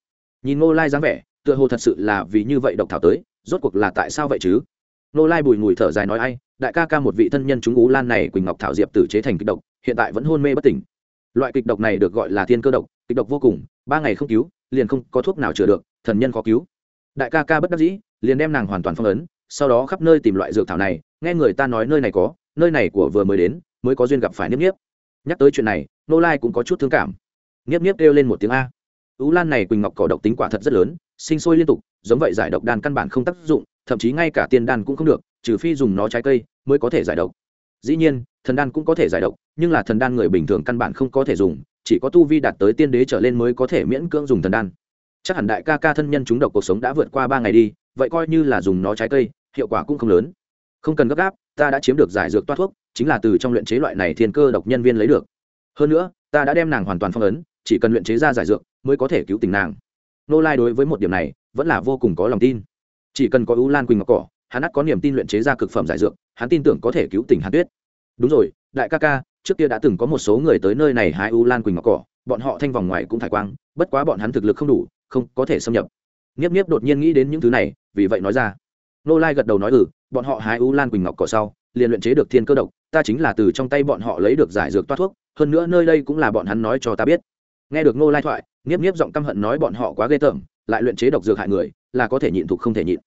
Nhìn nô lai dáng vẻ, tựa hồ thật sự là vì như vậy độc thảo tới rốt cuộc là tại sao vậy chứ? Nô lai bùi ngùi thở dài nói ai, đại ca ca một vị thân nhân chúng ú lan này quỳnh ngọc thảo diệp tử chế thành kịch độc, hiện tại vẫn hôn mê bất tỉnh. Loại kịch độc này được gọi là thiên cơ độc, kịch độc vô cùng, ba ngày không cứu, liền không có thuốc nào chữa được, thần nhân khó cứu. Đại ca ca bất đắc dĩ, liền đem nàng hoàn toàn phong ấn, sau đó khắp nơi tìm loại dược thảo này, nghe người ta nói nơi này có, nơi này của vừa mới đến, mới có duyên gặp phải niếp niếp. Nhắc tới chuyện này, nô lai cũng có chút thương cảm. Niếp niếp kêu lên một tiếng a ú lan này quỳnh ngọc cỏ độc tính quả thật rất lớn, sinh sôi liên tục, giống vậy giải độc đan căn bản không tác dụng, thậm chí ngay cả tiên đan cũng không được, trừ phi dùng nó trái cây mới có thể giải độc. Dĩ nhiên, thần đan cũng có thể giải độc, nhưng là thần đan người bình thường căn bản không có thể dùng, chỉ có tu vi đạt tới tiên đế trở lên mới có thể miễn cưỡng dùng thần đan. Chắc hẳn đại ca ca thân nhân chúng độc cuộc sống đã vượt qua ba ngày đi, vậy coi như là dùng nó trái cây, hiệu quả cũng không lớn. Không cần gấp gáp, ta đã chiếm được giải dược toát thuốc, chính là từ trong luyện chế loại này thiên cơ độc nhân viên lấy được. Hơn nữa, ta đã đem nàng hoàn toàn phong ấn, chỉ cần luyện chế ra giải dược mới có thể cứu tình nàng. Nô lai đối với một điểm này, vẫn là vô cùng có lòng tin. Chỉ cần có ưu lan quỳnh ngọc cỏ, hắn ắt có niềm tin luyện chế ra cực phẩm giải dược, hắn tin tưởng có thể cứu tình hàn tuyết. Đúng rồi, đại ca ca, trước kia đã từng có một số người tới nơi này hái ưu lan quỳnh ngọc cỏ, bọn họ thanh vòng ngoài cũng thải quang, bất quá bọn hắn thực lực không đủ, không có thể xâm nhập. Nghiếp nghiếp đột nhiên nghĩ đến những thứ này, vì vậy nói ra. Nô lai gật đầu nói ừ bọn họ hái ưu lan quỳnh ngọc cỏ sau, liền luyện chế được thiên cơ độc, ta chính là từ trong tay bọn họ lấy được giải dược toát thuốc, hơn nữa nơi đây cũng là bọn hắn nói cho ta biết. Nghe được nô lai thoại nghiếp nghiếp giọng căm hận nói bọn họ quá ghê tởm, lại luyện chế độc dược hại người, là có thể nhịn thục không thể nhịn.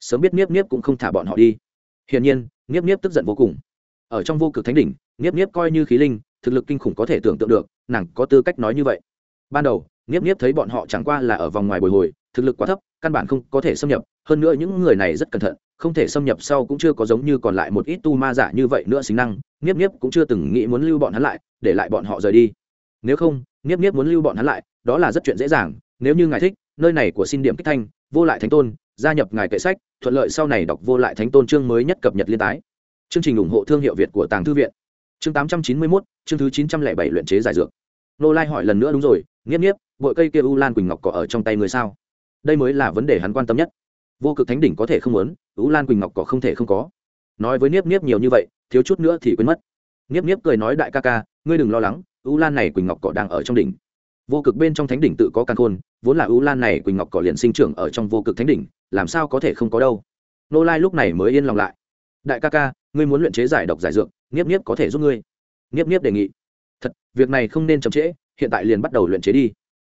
Sớm biết nghiếp nghiếp cũng không thả bọn họ đi. Hiển nhiên, nghiếp nghiếp tức giận vô cùng. Ở trong vô cực thánh đỉnh, nghiếp nghiếp coi như khí linh, thực lực kinh khủng có thể tưởng tượng được, nàng có tư cách nói như vậy. Ban đầu, nghiếp nghiếp thấy bọn họ chẳng qua là ở vòng ngoài bồi hồi, thực lực quá thấp, căn bản không có thể xâm nhập. Hơn nữa những người này rất cẩn thận, không thể xâm nhập sau cũng chưa có giống như còn lại một ít tu ma giả như vậy nữa xính năng. Nghiếp nghiếp cũng chưa từng nghĩ muốn lưu bọn hắn lại, để lại bọn họ rời đi. Nếu không, nghiếp nghiếp muốn lưu bọn hắn lại đó là rất chuyện dễ dàng, nếu như ngài thích, nơi này của xin điểm kích thanh, vô lại thánh tôn, gia nhập ngài kệ sách, thuận lợi sau này đọc vô lại thánh tôn chương mới nhất cập nhật liên tái. Chương trình ủng hộ thương hiệu việt của tàng thư viện. Chương tám trăm chín mươi mốt, chương thứ chín trăm lẻ bảy luyện chế giải dược. Nô lai hỏi lần nữa đúng rồi, nghiếp nghiếp, bội cây kia u lan quỳnh ngọc có ở trong tay người sao? Đây mới là vấn đề hắn quan tâm nhất. Vô cực thánh đỉnh có thể không muốn, u lan quỳnh ngọc cỏ không thể không có. Nói với niếp niếp nhiều như vậy, thiếu chút nữa thì quên mất. Niếp niếp cười nói đại ca ca, ngươi đừng lo lắng, u lan này quỳnh ngọc cỏ đang ở trong đỉnh vô cực bên trong thánh đỉnh tự có căn khôn, vốn là ưu lan này quỳnh ngọc cỏ liền sinh trưởng ở trong vô cực thánh đỉnh, làm sao có thể không có đâu? Nô lai lúc này mới yên lòng lại. Đại ca ca, ngươi muốn luyện chế giải độc giải dược, nghiếp nghiếp có thể giúp ngươi. Nghiếp nghiếp đề nghị. Thật, việc này không nên chậm trễ, hiện tại liền bắt đầu luyện chế đi.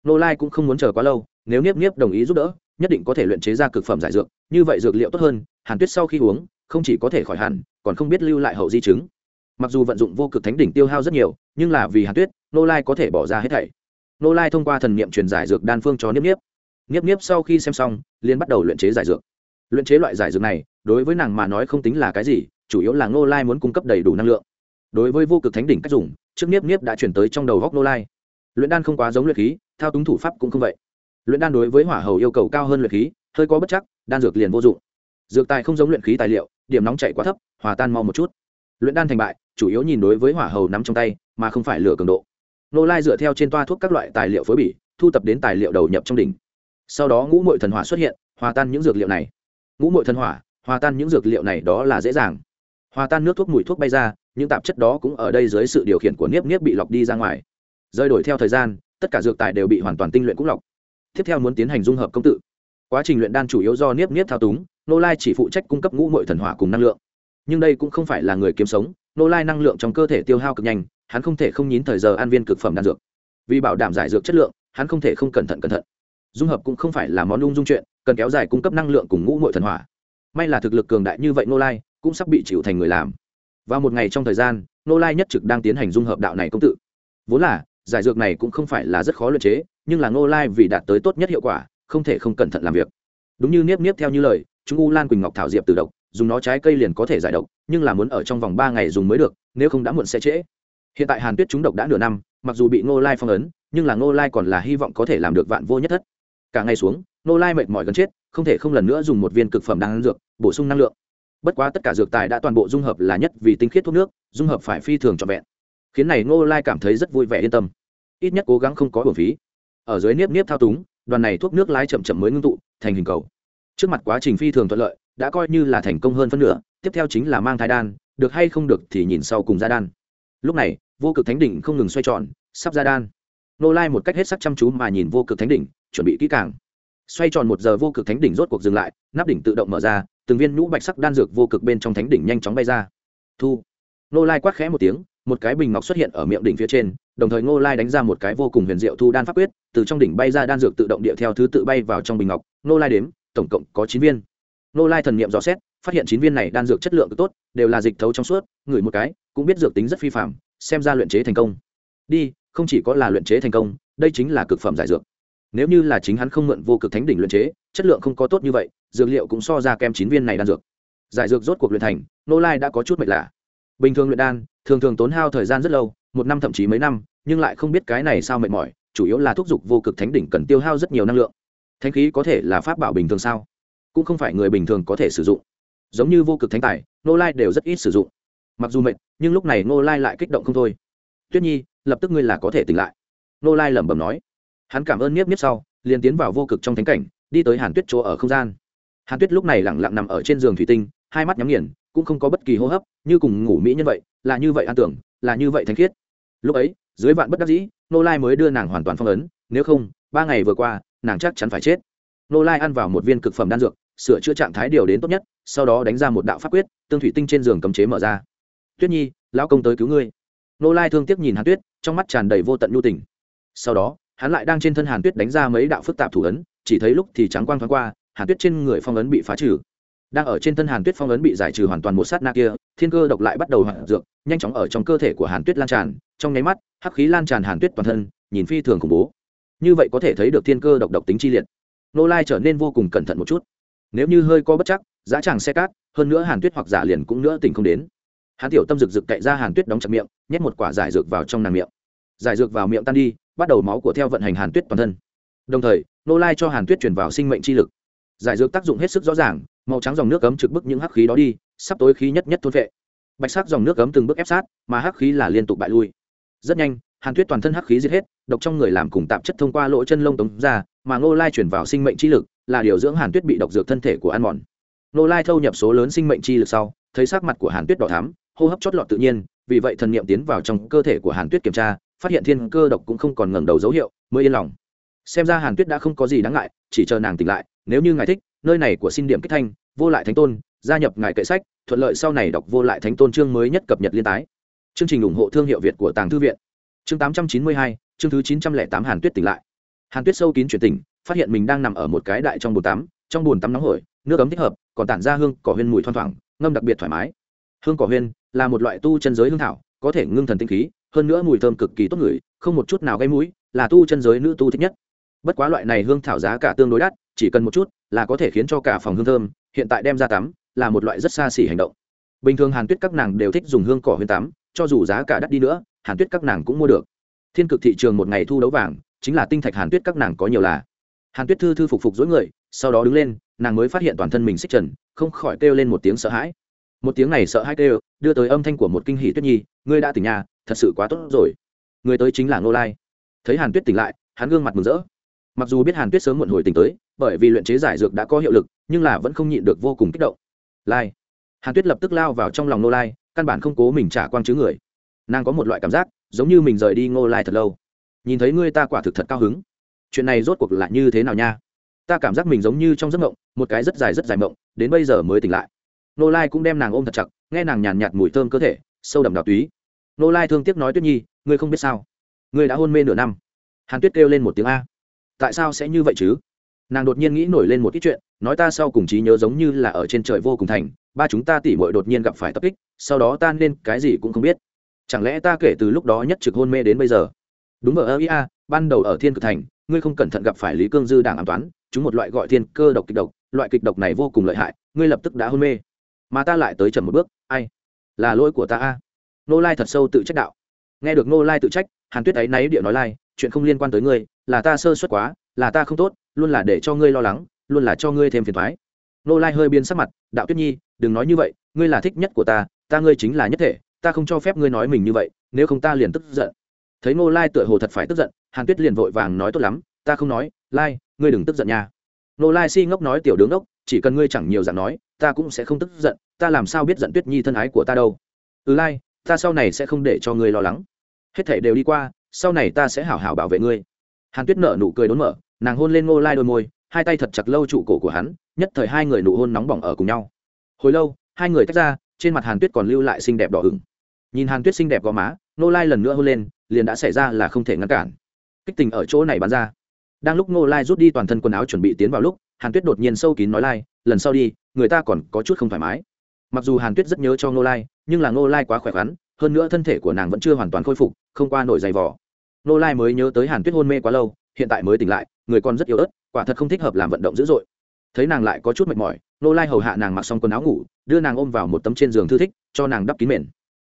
Nô lai cũng không muốn chờ quá lâu, nếu nghiếp nghiếp đồng ý giúp đỡ, nhất định có thể luyện chế ra cực phẩm giải dược, như vậy dược liệu tốt hơn, hàn tuyết sau khi uống, không chỉ có thể khỏi hẳn, còn không biết lưu lại hậu di chứng. Mặc dù vận dụng vô cực thánh đỉnh tiêu hao rất nhiều, nhưng là vì hàn tuyết, nô lai có thể bỏ ra hết thảy nô lai thông qua thần niệm truyền giải dược đan phương cho niếp niếp. Niếp niếp sau khi xem xong liên bắt đầu luyện chế giải dược. Luyện chế loại giải dược này, đối với nàng mà nói không tính là cái gì, chủ yếu là nô lai muốn cung cấp đầy đủ năng lượng. Đối với vô cực thánh đỉnh cách dùng, trước niếp niếp đã chuyển tới trong đầu góc nô lai. Luyện đan không quá giống luyện khí, thao túng thủ pháp cũng không vậy. Luyện đan đối với hỏa hầu yêu cầu cao hơn luyện khí, hơi có bất chắc, đan dược liền vô dụng. Dược tài không giống luyện khí tài liệu, điểm nóng chạy quá thấp, hòa tan mau một chút. Luyện đan thành bại, chủ yếu nhìn đối với hỏa hầu nắm trong tay, mà không phải lửa cường độ nô lai dựa theo trên toa thuốc các loại tài liệu phối bỉ thu tập đến tài liệu đầu nhập trong đỉnh. Sau đó ngũ mội thần hỏa xuất hiện, hòa tan những dược liệu này. Ngũ mội thần hỏa, hòa tan những dược liệu này đó là dễ dàng. Hòa tan nước thuốc mùi thuốc bay ra, những tạp chất đó cũng ở đây dưới sự điều khiển của niếp niếp bị lọc đi ra ngoài. Rơi đổi theo thời gian, tất cả dược tài đều bị hoàn toàn tinh luyện cũng lọc. Tiếp theo muốn tiến hành dung hợp công tự. Quá trình luyện đan chủ yếu do niếp niếp thao túng nô lai chỉ phụ trách cung cấp ngũ mội thần hỏa cùng năng lượng. Nhưng đây cũng không phải là người kiếm sống nô lai năng lượng trong cơ thể tiêu hao cực nhanh hắn không thể không nhín thời giờ ăn viên cực phẩm đan dược. Vì bảo đảm giải dược chất lượng, hắn không thể không cẩn thận cẩn thận. Dung hợp cũng không phải là món ung dung chuyện, cần kéo dài cung cấp năng lượng cùng ngũ mội thần hỏa. May là thực lực cường đại như vậy nô lai cũng sắp bị chịu thành người làm. Vào một ngày trong thời gian nô lai nhất trực đang tiến hành dung hợp đạo này công tự. Vốn là, giải dược này cũng không phải là rất khó luyện chế, nhưng là nô lai vì đạt tới tốt nhất hiệu quả, không thể không cẩn thận làm việc. Đúng như niếp niếp theo như lời, chúng u lan quỳnh ngọc thảo diệp từ độc, dùng nó trái cây liền có thể giải độc, nhưng là muốn ở trong vòng ba ngày dùng mới được, nếu không đã muộn sẽ trễ hiện tại hàn tuyết Trúng độc đã nửa năm, mặc dù bị ngô lai phong ấn, nhưng là ngô lai còn là hy vọng có thể làm được vạn vô nhất thất. Cả ngày xuống, ngô lai mệt mỏi gần chết, không thể không lần nữa dùng một viên cực phẩm đan dược, bổ sung năng lượng. Bất quá tất cả dược tài đã toàn bộ dung hợp là nhất vì tinh khiết thuốc nước, dung hợp phải phi thường trọn vẹn. Khiến này ngô lai cảm thấy rất vui vẻ yên tâm. Ít nhất cố gắng không có bổn phí. Ở dưới niếp niếp thao túng, đoàn này thuốc nước lái chậm chậm mới ngưng tụ, thành hình cầu. Trước mặt quá trình phi thường thuận lợi, đã coi như là thành công hơn phân nửa, tiếp theo chính là mang thai đan, được hay không được thì nhìn sau cùng ra đan lúc này, vô cực thánh đỉnh không ngừng xoay tròn, sắp ra đan. Nô lai một cách hết sắc chăm chú mà nhìn vô cực thánh đỉnh, chuẩn bị kỹ càng. Xoay tròn một giờ vô cực thánh đỉnh rốt cuộc dừng lại, nắp đỉnh tự động mở ra, từng viên nhũ bạch sắc đan dược vô cực bên trong thánh đỉnh nhanh chóng bay ra. Thu. Nô lai quát khẽ một tiếng, một cái bình ngọc xuất hiện ở miệng đỉnh phía trên, đồng thời ngô lai đánh ra một cái vô cùng huyền diệu thu đan pháp quyết, từ trong đỉnh bay ra đan dược tự động địa theo thứ tự bay vào trong bình ngọc. Nô lai đếm, tổng cộng có chín viên. Nô lai thần n i ệ m rõ xét phát hiện chín viên này đan dược chất lượng tốt, đều là dịch thấu trong suốt, ngửi một cái, cũng biết dược tính rất phi phạm xem ra luyện chế thành công. Đi, không chỉ có là luyện chế thành công, đây chính là cực phẩm giải dược. Nếu như là chính hắn không mượn vô cực thánh đỉnh luyện chế, chất lượng không có tốt như vậy, dược liệu cũng so ra kem chín viên này đan dược. Giải dược rốt cuộc luyện thành, nô lai đã có chút mệt lạ. Bình thường luyện đan, thường thường tốn hao thời gian rất lâu, một năm thậm chí mấy năm, nhưng lại không biết cái này sao mệt mỏi, chủ yếu là thúc giục vô cực thánh đỉnh cần tiêu hao rất nhiều năng lượng. Thánh khí có thể là pháp bảo bình thường sao? Cũng không phải người bình thường có thể sử dụng giống như vô cực thánh tài nô lai đều rất ít sử dụng. Mặc dù mệt, nhưng lúc này nô lai lại kích động không thôi. Tuyết nhi, lập tức ngươi là có thể tỉnh lại. Nô lai lẩm bẩm nói. Hắn cảm ơn niếp niếp sau, liền tiến vào vô cực trong thánh cảnh, đi tới hàn tuyết chỗ ở không gian. Hàn tuyết lúc này lẳng lặng nằm ở trên giường thủy tinh, hai mắt nhắm nghiền, cũng không có bất kỳ hô hấp, như cùng ngủ mỹ nhân vậy, là như vậy an tưởng, là như vậy thanh khiết. Lúc ấy, dưới vạn bất đắc dĩ nô lai mới đưa nàng hoàn toàn phong ấn, nếu không, ba ngày vừa qua, nàng chắc chắn phải chết. Nô lai ăn vào một viên cực phẩm đan dược sửa chữa trạng thái điều đến tốt nhất, sau đó đánh ra một đạo pháp quyết, tương thủy tinh trên giường cấm chế mở ra. Tuyết nhi, lão công tới cứu ngươi. Nô lai thương tiếc nhìn hàn tuyết, trong mắt tràn đầy vô tận nhu tình. Sau đó, hắn lại đang trên thân hàn tuyết đánh ra mấy đạo phức tạp thủ ấn, chỉ thấy lúc thì trắng quang thoáng qua, hàn tuyết trên người phong ấn bị phá trừ. Đang ở trên thân hàn tuyết phong ấn bị giải trừ hoàn toàn một sát na kia, thiên cơ độc lại bắt đầu hoạt dược, nhanh chóng ở trong cơ thể của hàn tuyết lan tràn, trong nháy mắt, hắc khí lan tràn hàn tuyết toàn thân, nhìn phi thường khủng bố. Như vậy có thể thấy được thiên cơ độc độc tính chi liệt. Nô lai trở nên vô cùng cẩn thận một chút nếu như hơi có bất chắc, giá chàng xe cát, hơn nữa hàn tuyết hoặc giả liền cũng nữa tỉnh không đến. Hắn tiểu tâm rực rực cậy ra hàn tuyết đóng chặt miệng, nhét một quả giải dược vào trong nàng miệng. Giải dược vào miệng tan đi, bắt đầu máu của theo vận hành hàn tuyết toàn thân. Đồng thời, nô lai cho hàn tuyết chuyển vào sinh mệnh chi lực. Giải dược tác dụng hết sức rõ ràng, màu trắng dòng nước cấm trực bức những hắc khí đó đi, sắp tối khí nhất nhất thôn vệ bạch sắc dòng nước cấm từng bước ép sát, mà hắc khí là liên tục bại lui. Rất nhanh, hàn tuyết toàn thân hắc khí giết hết, độc trong người làm cùng tạp chất thông qua lỗ chân lông tống ra, mà ngô lai chuyển vào sinh mệnh chi lực là điều dưỡng hàn tuyết bị độc dược thân thể của ăn mòn. Nô lai thâu nhập số lớn sinh mệnh chi lực sau, thấy sắc mặt của hàn tuyết đỏ thắm, hô hấp chót lọt tự nhiên, vì vậy thần niệm tiến vào trong cơ thể của hàn tuyết kiểm tra, phát hiện thiên cơ độc cũng không còn ngẩng đầu dấu hiệu, mới yên lòng. Xem ra hàn tuyết đã không có gì đáng ngại, chỉ chờ nàng tỉnh lại, nếu như ngài thích, nơi này của xin điểm kích thanh, vô lại thánh tôn, gia nhập ngài kệ sách, thuận lợi sau này đọc vô lại thánh tôn chương mới nhất cập nhật liên tái. Chương trình ủng hộ thương hiệu việt của tàng thư viện. Chương tám trăm chín mươi hai, chương thứ chín trăm lẻ tám hàn tuyết tỉnh lại. Hàn tuyết sâu kín chuyển tỉnh phát hiện mình đang nằm ở một cái đại trong bồn tắm, trong bồn tắm nóng hổi, nước ấm thích hợp, còn tản ra hương, cỏ huyên mùi thoang thoảng, ngâm đặc biệt thoải mái. Hương cỏ huyên là một loại tu chân giới hương thảo, có thể ngưng thần tinh khí, hơn nữa mùi thơm cực kỳ tốt ngửi, không một chút nào gây mũi, là tu chân giới nữ tu thích nhất. Bất quá loại này hương thảo giá cả tương đối đắt, chỉ cần một chút là có thể khiến cho cả phòng hương thơm, hiện tại đem ra tắm là một loại rất xa xỉ hành động. Bình thường hàn tuyết các nàng đều thích dùng hương cỏ huyên tắm, cho dù giá cả đắt đi nữa, hàn tuyết các nàng cũng mua được. Thiên cực thị trường một ngày thu đấu vàng, chính là tinh thạch hàn tuyết các nàng có nhiều là hàn tuyết thư thư phục phục dối người, sau đó đứng lên, nàng mới phát hiện toàn thân mình xích trần, không khỏi kêu lên một tiếng sợ hãi. Một tiếng này sợ hãi kêu, đưa tới âm thanh của một kinh hỷ tuyết nhi, ngươi đã tỉnh nhà, thật sự quá tốt rồi. Người tới chính là ngô lai. Thấy hàn tuyết tỉnh lại, hắn gương mặt mừng rỡ. Mặc dù biết hàn tuyết sớm muộn hồi tỉnh tới, bởi vì luyện chế giải dược đã có hiệu lực, nhưng là vẫn không nhịn được vô cùng kích động. Lai. Hàn tuyết lập tức lao vào trong lòng ngô lai, căn bản không cố mình trả quang chứ người. Nàng có một loại cảm giác, giống như mình rời đi ngô lai thật lâu. Nhìn thấy ngươi ta quả thực thật cao hứng chuyện này rốt cuộc là như thế nào nha? Ta cảm giác mình giống như trong giấc mộng, một cái rất dài rất dài mộng, đến bây giờ mới tỉnh lại. Nô lai cũng đem nàng ôm thật chặt, nghe nàng nhàn nhạt mùi thơm cơ thể, sâu đậm đào túy. Nô lai thương tiếc nói tuyết nhi, ngươi không biết sao? Ngươi đã hôn mê nửa năm. Hàn tuyết kêu lên một tiếng a. Tại sao sẽ như vậy chứ? Nàng đột nhiên nghĩ nổi lên một ít chuyện, nói ta sau cùng trí nhớ giống như là ở trên trời vô cùng thành, ba chúng ta tỉ mội đột nhiên gặp phải tập kích, sau đó ta nên cái gì cũng không biết. Chẳng lẽ ta kể từ lúc đó nhất trực hôn mê đến bây giờ? Đúng ở ơ ia ban đầu ở thiên cực thành ngươi không cẩn thận gặp phải lý cương dư đảng an toán, chúng một loại gọi thiên cơ độc kịch độc, loại kịch độc này vô cùng lợi hại, ngươi lập tức đã hôn mê. Mà ta lại tới chậm một bước, ai? Là lỗi của ta a. Nô lai thật sâu tự trách đạo. Nghe được nô lai tự trách, hàn tuyết ấy náy địa nói lai, chuyện không liên quan tới ngươi, là ta sơ suất quá, là ta không tốt, luôn là để cho ngươi lo lắng, luôn là cho ngươi thêm phiền thoái nô lai hơi biến sắc mặt, đạo tuyết nhi, đừng nói như vậy, ngươi là thích nhất của ta ta ngươi chính là nhất thể, ta không cho phép ngươi nói mình như vậy, nếu không ta liền tức giận thấy nô lai tựa hồ thật phải tức giận, hàn tuyết liền vội vàng nói, tốt lắm, ta không nói, lai, ngươi đừng tức giận nha. Nô lai si ngốc nói, tiểu đứng đốc, chỉ cần ngươi chẳng nhiều dạng nói, ta cũng sẽ không tức giận, ta làm sao biết giận tuyết nhi thân ái của ta đâu? Ừ lai, ta sau này sẽ không để cho ngươi lo lắng. Hết thể đều đi qua, sau này ta sẽ hảo hảo bảo vệ ngươi. Hàn tuyết nở nụ cười đốn mở, nàng hôn lên ngô lai đôi môi, hai tay thật chặt lâu trụ cổ của hắn, nhất thời hai người nụ hôn nóng bỏng ở cùng nhau. Hồi lâu, hai người tách ra, trên mặt hàn tuyết còn lưu lại xinh đẹp đỏ ửng. Nhìn hàn tuyết xinh đẹp gò má, ngô lai lần nữa hôn lên liền đã xảy ra là không thể ngăn cản. Kích tình ở chỗ này bắn ra. Đang lúc ngô lai rút đi toàn thân quần áo chuẩn bị tiến vào lúc, hàn tuyết đột nhiên sâu kín nói lai, lần sau đi, người ta còn có chút không thoải mái. Mặc dù hàn tuyết rất nhớ cho ngô lai, nhưng là ngô lai quá khỏe khoắn, hơn nữa thân thể của nàng vẫn chưa hoàn toàn khôi phục, không qua nổi dày vỏ ngô lai mới nhớ tới hàn tuyết hôn mê quá lâu, hiện tại mới tỉnh lại, người còn rất yếu ớt, quả thật không thích hợp làm vận động dữ dội. Thấy nàng lại có chút mệt mỏi, ngô lai hầu hạ nàng mặc xong quần áo ngủ, đưa nàng ôm vào một tấm trên giường thư thích, cho nàng đắp kín mền.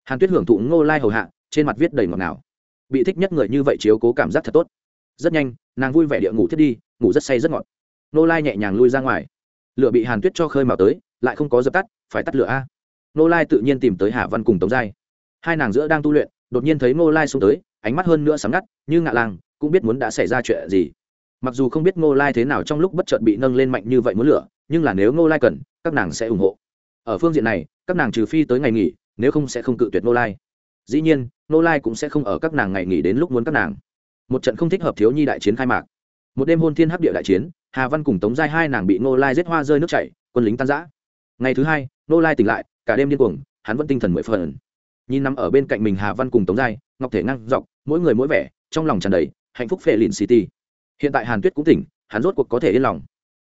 Hàn tuyết hưởng thụ ngô lai hầu hạ, trên mặt viết đầy ngọt ngào bị thích nhất người như vậy chiếu cố cảm giác thật tốt. Rất nhanh, nàng vui vẻ địa ngủ thiết đi, ngủ rất say rất ngọt. Nô lai nhẹ nhàng lui ra ngoài. Lửa bị hàn tuyết cho khơi mào tới, lại không có dập tắt, phải tắt lửa a. Nô lai tự nhiên tìm tới hà văn cùng tống giai. Hai nàng giữa đang tu luyện, đột nhiên thấy nô lai xuống tới, ánh mắt hơn nữa sáng ngắt, như ngạ làng, cũng biết muốn đã xảy ra chuyện gì. Mặc dù không biết nô lai thế nào trong lúc bất chợt bị nâng lên mạnh như vậy muốn lửa, nhưng là nếu nô lai cần, các nàng sẽ ủng hộ. Ở phương diện này, các nàng trừ phi tới ngày nghỉ, nếu không sẽ không cự tuyệt nô lai dĩ nhiên nô lai cũng sẽ không ở các nàng ngày nghỉ đến lúc muốn các nàng. Một trận không thích hợp thiếu nhi đại chiến khai mạc. Một đêm hôn thiên hấp địa đại chiến, hà văn cùng tống giai hai nàng bị nô lai giết hoa rơi nước chảy, quân lính tan giã ngày thứ hai nô lai tỉnh lại, cả đêm điên cuồng, hắn vẫn tinh thần mười phần. Nhìn nằm ở bên cạnh mình hà văn cùng tống giai, ngọc thể ngang dọc, mỗi người mỗi vẻ, trong lòng tràn đầy hạnh phúc phệ lìn city. Hiện tại hàn tuyết cũng tỉnh, hắn rốt cuộc có thể yên lòng.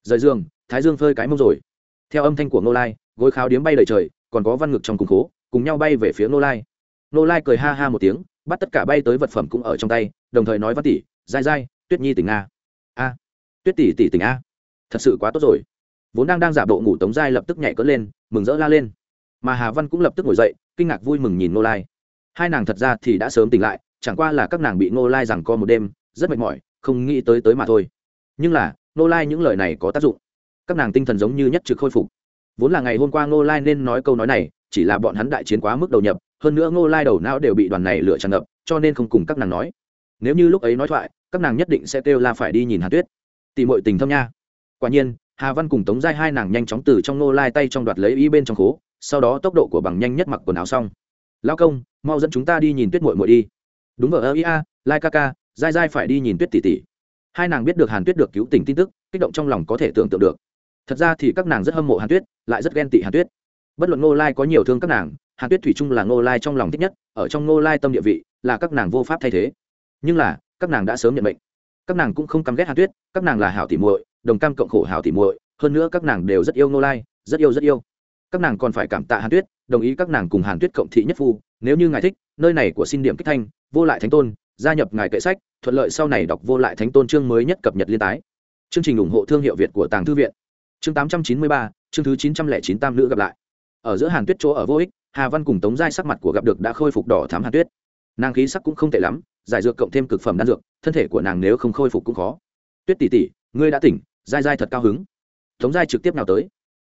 Rời giường, thái dương phơi cái mông rồi. Theo âm thanh của nô lai, gối kháo điếm bay đầy trời, còn có văn ngực trong cùng khố, cùng nhau bay về phía nô lai nô lai cười ha ha một tiếng, bắt tất cả bay tới vật phẩm cũng ở trong tay, đồng thời nói văn tỷ, dai dai, tuyết nhi tỉnh nga a, tuyết tỷ tỷ tỉnh a? Thật sự quá tốt rồi. Vốn đang đang giả bộ ngủ tống giai lập tức nhảy cỡ lên, mừng rỡ la lên. Mà hà văn cũng lập tức ngồi dậy, kinh ngạc vui mừng nhìn nô lai. Hai nàng thật ra thì đã sớm tỉnh lại, chẳng qua là các nàng bị nô lai rằng co một đêm, rất mệt mỏi, không nghĩ tới tới mà thôi. Nhưng là, nô lai những lời này có tác dụng. Các nàng tinh thần giống như nhất trực khôi phục. Vốn là ngày hôm qua nô lai nên nói câu nói này, chỉ là bọn hắn đại chiến quá mức đầu nhập hơn nữa ngô lai đầu não đều bị đoàn này lựa tràn ngập, cho nên không cùng các nàng nói. Nếu như lúc ấy nói thoại, các nàng nhất định sẽ kêu la phải đi nhìn hàn tuyết. Tìm mọi tình thâm nha. Quả nhiên, hà văn cùng tống giai hai nàng nhanh chóng từ trong ngô lai tay trong đoạt lấy y bên trong khố, sau đó tốc độ của bằng nhanh nhất mặc quần áo xong. Lao công, mau dẫn chúng ta đi nhìn tuyết mội mội đi. Đúng vợ ơ ia lai ca ca dai dai phải đi nhìn tuyết tỷ tỷ. Hai nàng biết được hàn tuyết được cứu tình tin tức, kích động trong lòng có thể tưởng tượng được. Thật ra thì các nàng rất hâm mộ hàn tuyết, lại rất ghen tị hàn tuyết. Bất luận ngô lai có nhiều thương các nàng hàn tuyết thủy Trung là ngô lai trong lòng thích nhất, ở trong ngô lai tâm địa vị là các nàng vô pháp thay thế. Nhưng là, các nàng đã sớm nhận mệnh. Các nàng cũng không căm ghét hàn tuyết, các nàng là hảo tỉ muội, đồng cam cộng khổ hảo tỉ muội, hơn nữa các nàng đều rất yêu ngô lai, rất yêu rất yêu. Các nàng còn phải cảm tạ hàn tuyết, đồng ý các nàng cùng hàn tuyết cộng thị nhất phu, nếu như ngài thích, nơi này của xin điểm kích thanh, vô lại thánh tôn, gia nhập ngài kệ sách, thuận lợi sau này đọc vô lại thánh tôn chương mới nhất cập nhật liên tái. Chương trình ủng hộ thương hiệu việt của tàng thư viện. Chương tám trăm chín mươi ba, chương thứ chín trăm lẻ chín tam nữ gặp lại. Ở giữa hàn tuyết chỗ ở vô ích hà văn cùng tống giai sắc mặt của gặp được đã khôi phục đỏ thám hàn tuyết. Nàng khí sắc cũng không tệ lắm, giải dược cộng thêm cực phẩm đan dược, thân thể của nàng nếu không khôi phục cũng khó. Tuyết tỷ tỷ, ngươi đã tỉnh, giai giai thật cao hứng. Tống giai trực tiếp nào tới.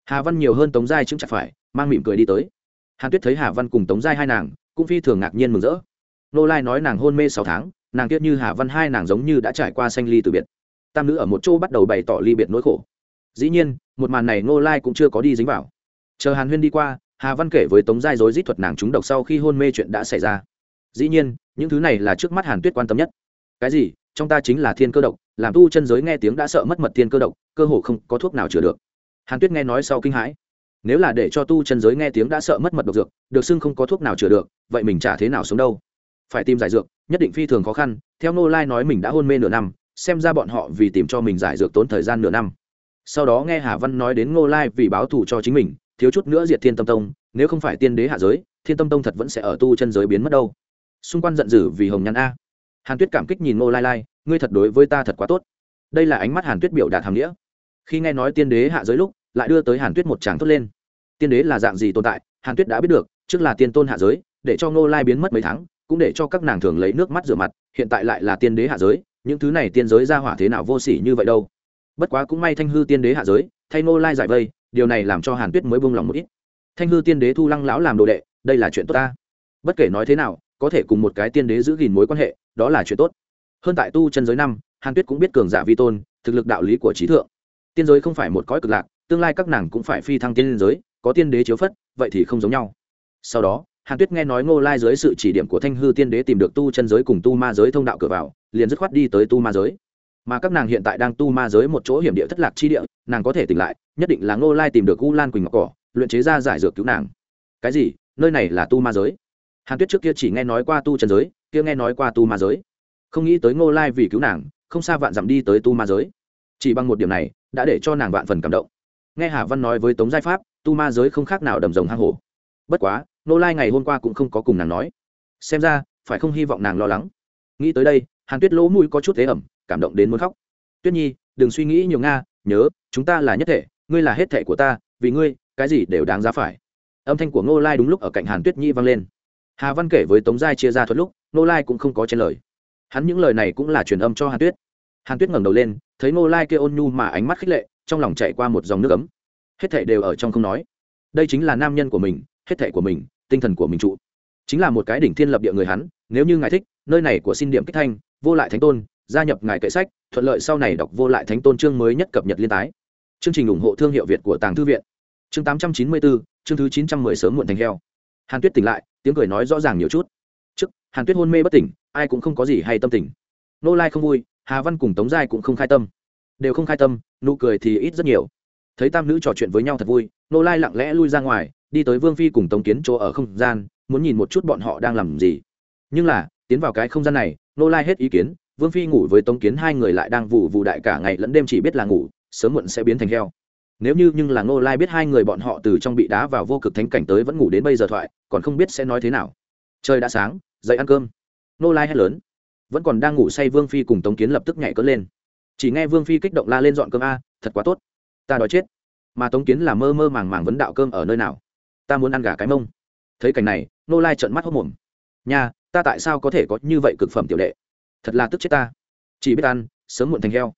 Hà văn nhiều hơn tống giai chứng chặt phải, mang mỉm cười đi tới. Hàn tuyết thấy hà văn cùng tống giai hai nàng, cũng phi thường ngạc nhiên mừng rỡ. Nô lai nói nàng hôn mê sáu tháng, nàng tiếc như hà văn hai nàng giống như đã trải qua sanh ly từ biệt. Tam nữ ở một chỗ bắt đầu bày tỏ ly biệt nỗi khổ. Dĩ nhiên, một màn này nô lai cũng chưa có đi dính vào. Chờ hàn huyên đi qua hà văn kể với tống giai dối dít thuật nàng trúng độc sau khi hôn mê chuyện đã xảy ra. Dĩ nhiên, những thứ này là trước mắt hàn tuyết quan tâm nhất. Cái gì? Trong ta chính là thiên cơ độc, làm tu chân giới nghe tiếng đã sợ mất mật thiên cơ độc, cơ hồ không có thuốc nào chữa được. Hàn tuyết nghe nói sau kinh hãi. Nếu là để cho tu chân giới nghe tiếng đã sợ mất mật độc dược, được xưng không có thuốc nào chữa được, vậy mình chả thế nào sống đâu? Phải tìm giải dược, nhất định phi thường khó khăn, theo nô lai nói mình đã hôn mê nửa năm, xem ra bọn họ vì tìm cho mình giải dược tốn thời gian nửa năm. Sau đó nghe hà văn nói đến ngô lai vì báo thù cho chính mình thiếu chút nữa diệt thiên tâm tông, nếu không phải tiên đế hạ giới, thiên tâm tông thật vẫn sẽ ở tu chân giới biến mất đâu. Xung quanh giận dữ vì hồng nhăn a. Hàn tuyết cảm kích nhìn ngô lai lai, ngươi thật đối với ta thật quá tốt. Đây là ánh mắt hàn tuyết biểu đạt hàm nghĩa. Khi nghe nói tiên đế hạ giới lúc, lại đưa tới hàn tuyết một tràng thốt lên. Tiên đế là dạng gì tồn tại, hàn tuyết đã biết được, trước là tiên tôn hạ giới, để cho ngô lai biến mất mấy tháng, cũng để cho các nàng thường lấy nước mắt rửa mặt, hiện tại lại là tiên đế hạ giới, những thứ này tiên giới ra hỏa thế nào vô sỉ như vậy đâu. Bất quá cũng may thanh hư tiên đế hạ giới, thay ngô lai giải vây điều này làm cho hàn tuyết mới buông lòng một ít. Thanh hư tiên đế thu lăng lão làm đồ đệ, đây là chuyện tốt ta. Bất kể nói thế nào, có thể cùng một cái tiên đế giữ gìn mối quan hệ, đó là chuyện tốt. Hơn tại tu chân giới năm, hàn tuyết cũng biết cường giả vi tôn, thực lực đạo lý của trí thượng. Tiên giới không phải một cõi cực lạc, tương lai các nàng cũng phải phi thăng tiên giới, có tiên đế chiếu phất, vậy thì không giống nhau. Sau đó, hàn tuyết nghe nói ngô lai dưới sự chỉ điểm của thanh hư tiên đế tìm được tu chân giới cùng tu ma giới thông đạo cửa vào, liền dứt khoát đi tới tu ma giới. Mà các nàng hiện tại đang tu ma giới một chỗ hiểm địa thất lạc chi địa, nàng có thể tỉnh lại nhất định là ngô lai tìm được u lan quỳnh ngọc cỏ, luyện chế ra giải dược cứu nàng. Cái gì? Nơi này là tu ma giới. Hàn tuyết trước kia chỉ nghe nói qua tu Trần giới, kia nghe nói qua tu ma giới. Không nghĩ tới ngô lai vì cứu nàng, không xa vạn dặm đi tới tu ma giới. Chỉ bằng một điểm này, đã để cho nàng vạn phần cảm động. Nghe hà văn nói với tống giai pháp, tu ma giới không khác nào đầm rồng hang hổ. Bất quá, ngô lai ngày hôm qua cũng không có cùng nàng nói. Xem ra, phải không hy vọng nàng lo lắng. Nghĩ tới đây, hàn tuyết lỗ mũi có chút thế ẩm, cảm động đến muốn khóc. Tuyết nhi, đừng suy nghĩ nhiều nga, nhớ, chúng ta là nhất thể ngươi là hết thệ của ta, vì ngươi, cái gì đều đáng giá phải. Âm thanh của ngô lai đúng lúc ở cạnh hàn tuyết nhi vang lên. Hà văn kể với tống giai chia ra thuật lúc, ngô lai cũng không có chen lời. Hắn những lời này cũng là truyền âm cho hàn tuyết. Hàn tuyết ngẩng đầu lên, thấy ngô lai kia ôn nhu mà ánh mắt khích lệ, trong lòng chạy qua một dòng nước ấm. Hết thệ đều ở trong không nói. Đây chính là nam nhân của mình, hết thệ của mình, tinh thần của mình trụ. Chính là một cái đỉnh thiên lập địa người hắn, nếu như ngài thích, nơi này của xin điểm kích thanh, vô lại thánh tôn, gia nhập ngài kệ sách, thuận lợi sau này đọc vô lại thánh tôn chương mới nhất cập nhật liên tái chương trình ủng hộ thương hiệu việt của tàng thư viện. Chương tám trăm chín mươi bốn chương thứ chín trăm mười sớm muộn thành heo. Hàn tuyết tỉnh lại, tiếng cười nói rõ ràng nhiều chút. Trước, hàn tuyết hôn mê bất tỉnh, ai cũng không có gì hay tâm tình. Nô lai không vui, hà văn cùng tống giai cũng không khai tâm. Đều không khai tâm, nụ cười thì ít rất nhiều. Thấy tam nữ trò chuyện với nhau thật vui, nô lai lặng lẽ lui ra ngoài, đi tới vương phi cùng tống kiến chỗ ở không gian, muốn nhìn một chút bọn họ đang làm gì. Nhưng là, tiến vào cái không gian này, nô lai hết ý kiến, vương phi ngủ với tống kiến hai người lại đang vụ vụ đại cả ngày lẫn đêm chỉ biết là ngủ sớm muộn sẽ biến thành heo. Nếu như nhưng là nô lai biết hai người bọn họ từ trong bị đá vào vô cực thánh cảnh tới vẫn ngủ đến bây giờ thoại, còn không biết sẽ nói thế nào. Trời đã sáng, dậy ăn cơm. Nô lai hét lớn. Vẫn còn đang ngủ say vương phi cùng tống kiến lập tức nhảy cất lên. Chỉ nghe vương phi kích động la lên dọn cơm a, thật quá tốt. Ta đói chết. Mà tống kiến là mơ mơ màng màng vấn đạo cơm ở nơi nào? Ta muốn ăn gà cái mông. Thấy cảnh này nô lai trợn mắt hốc mồm. Nha, ta tại sao có thể có như vậy cực phẩm tiểu đệ? Thật là tức chết ta. Chỉ biết ăn, sớm muộn thành heo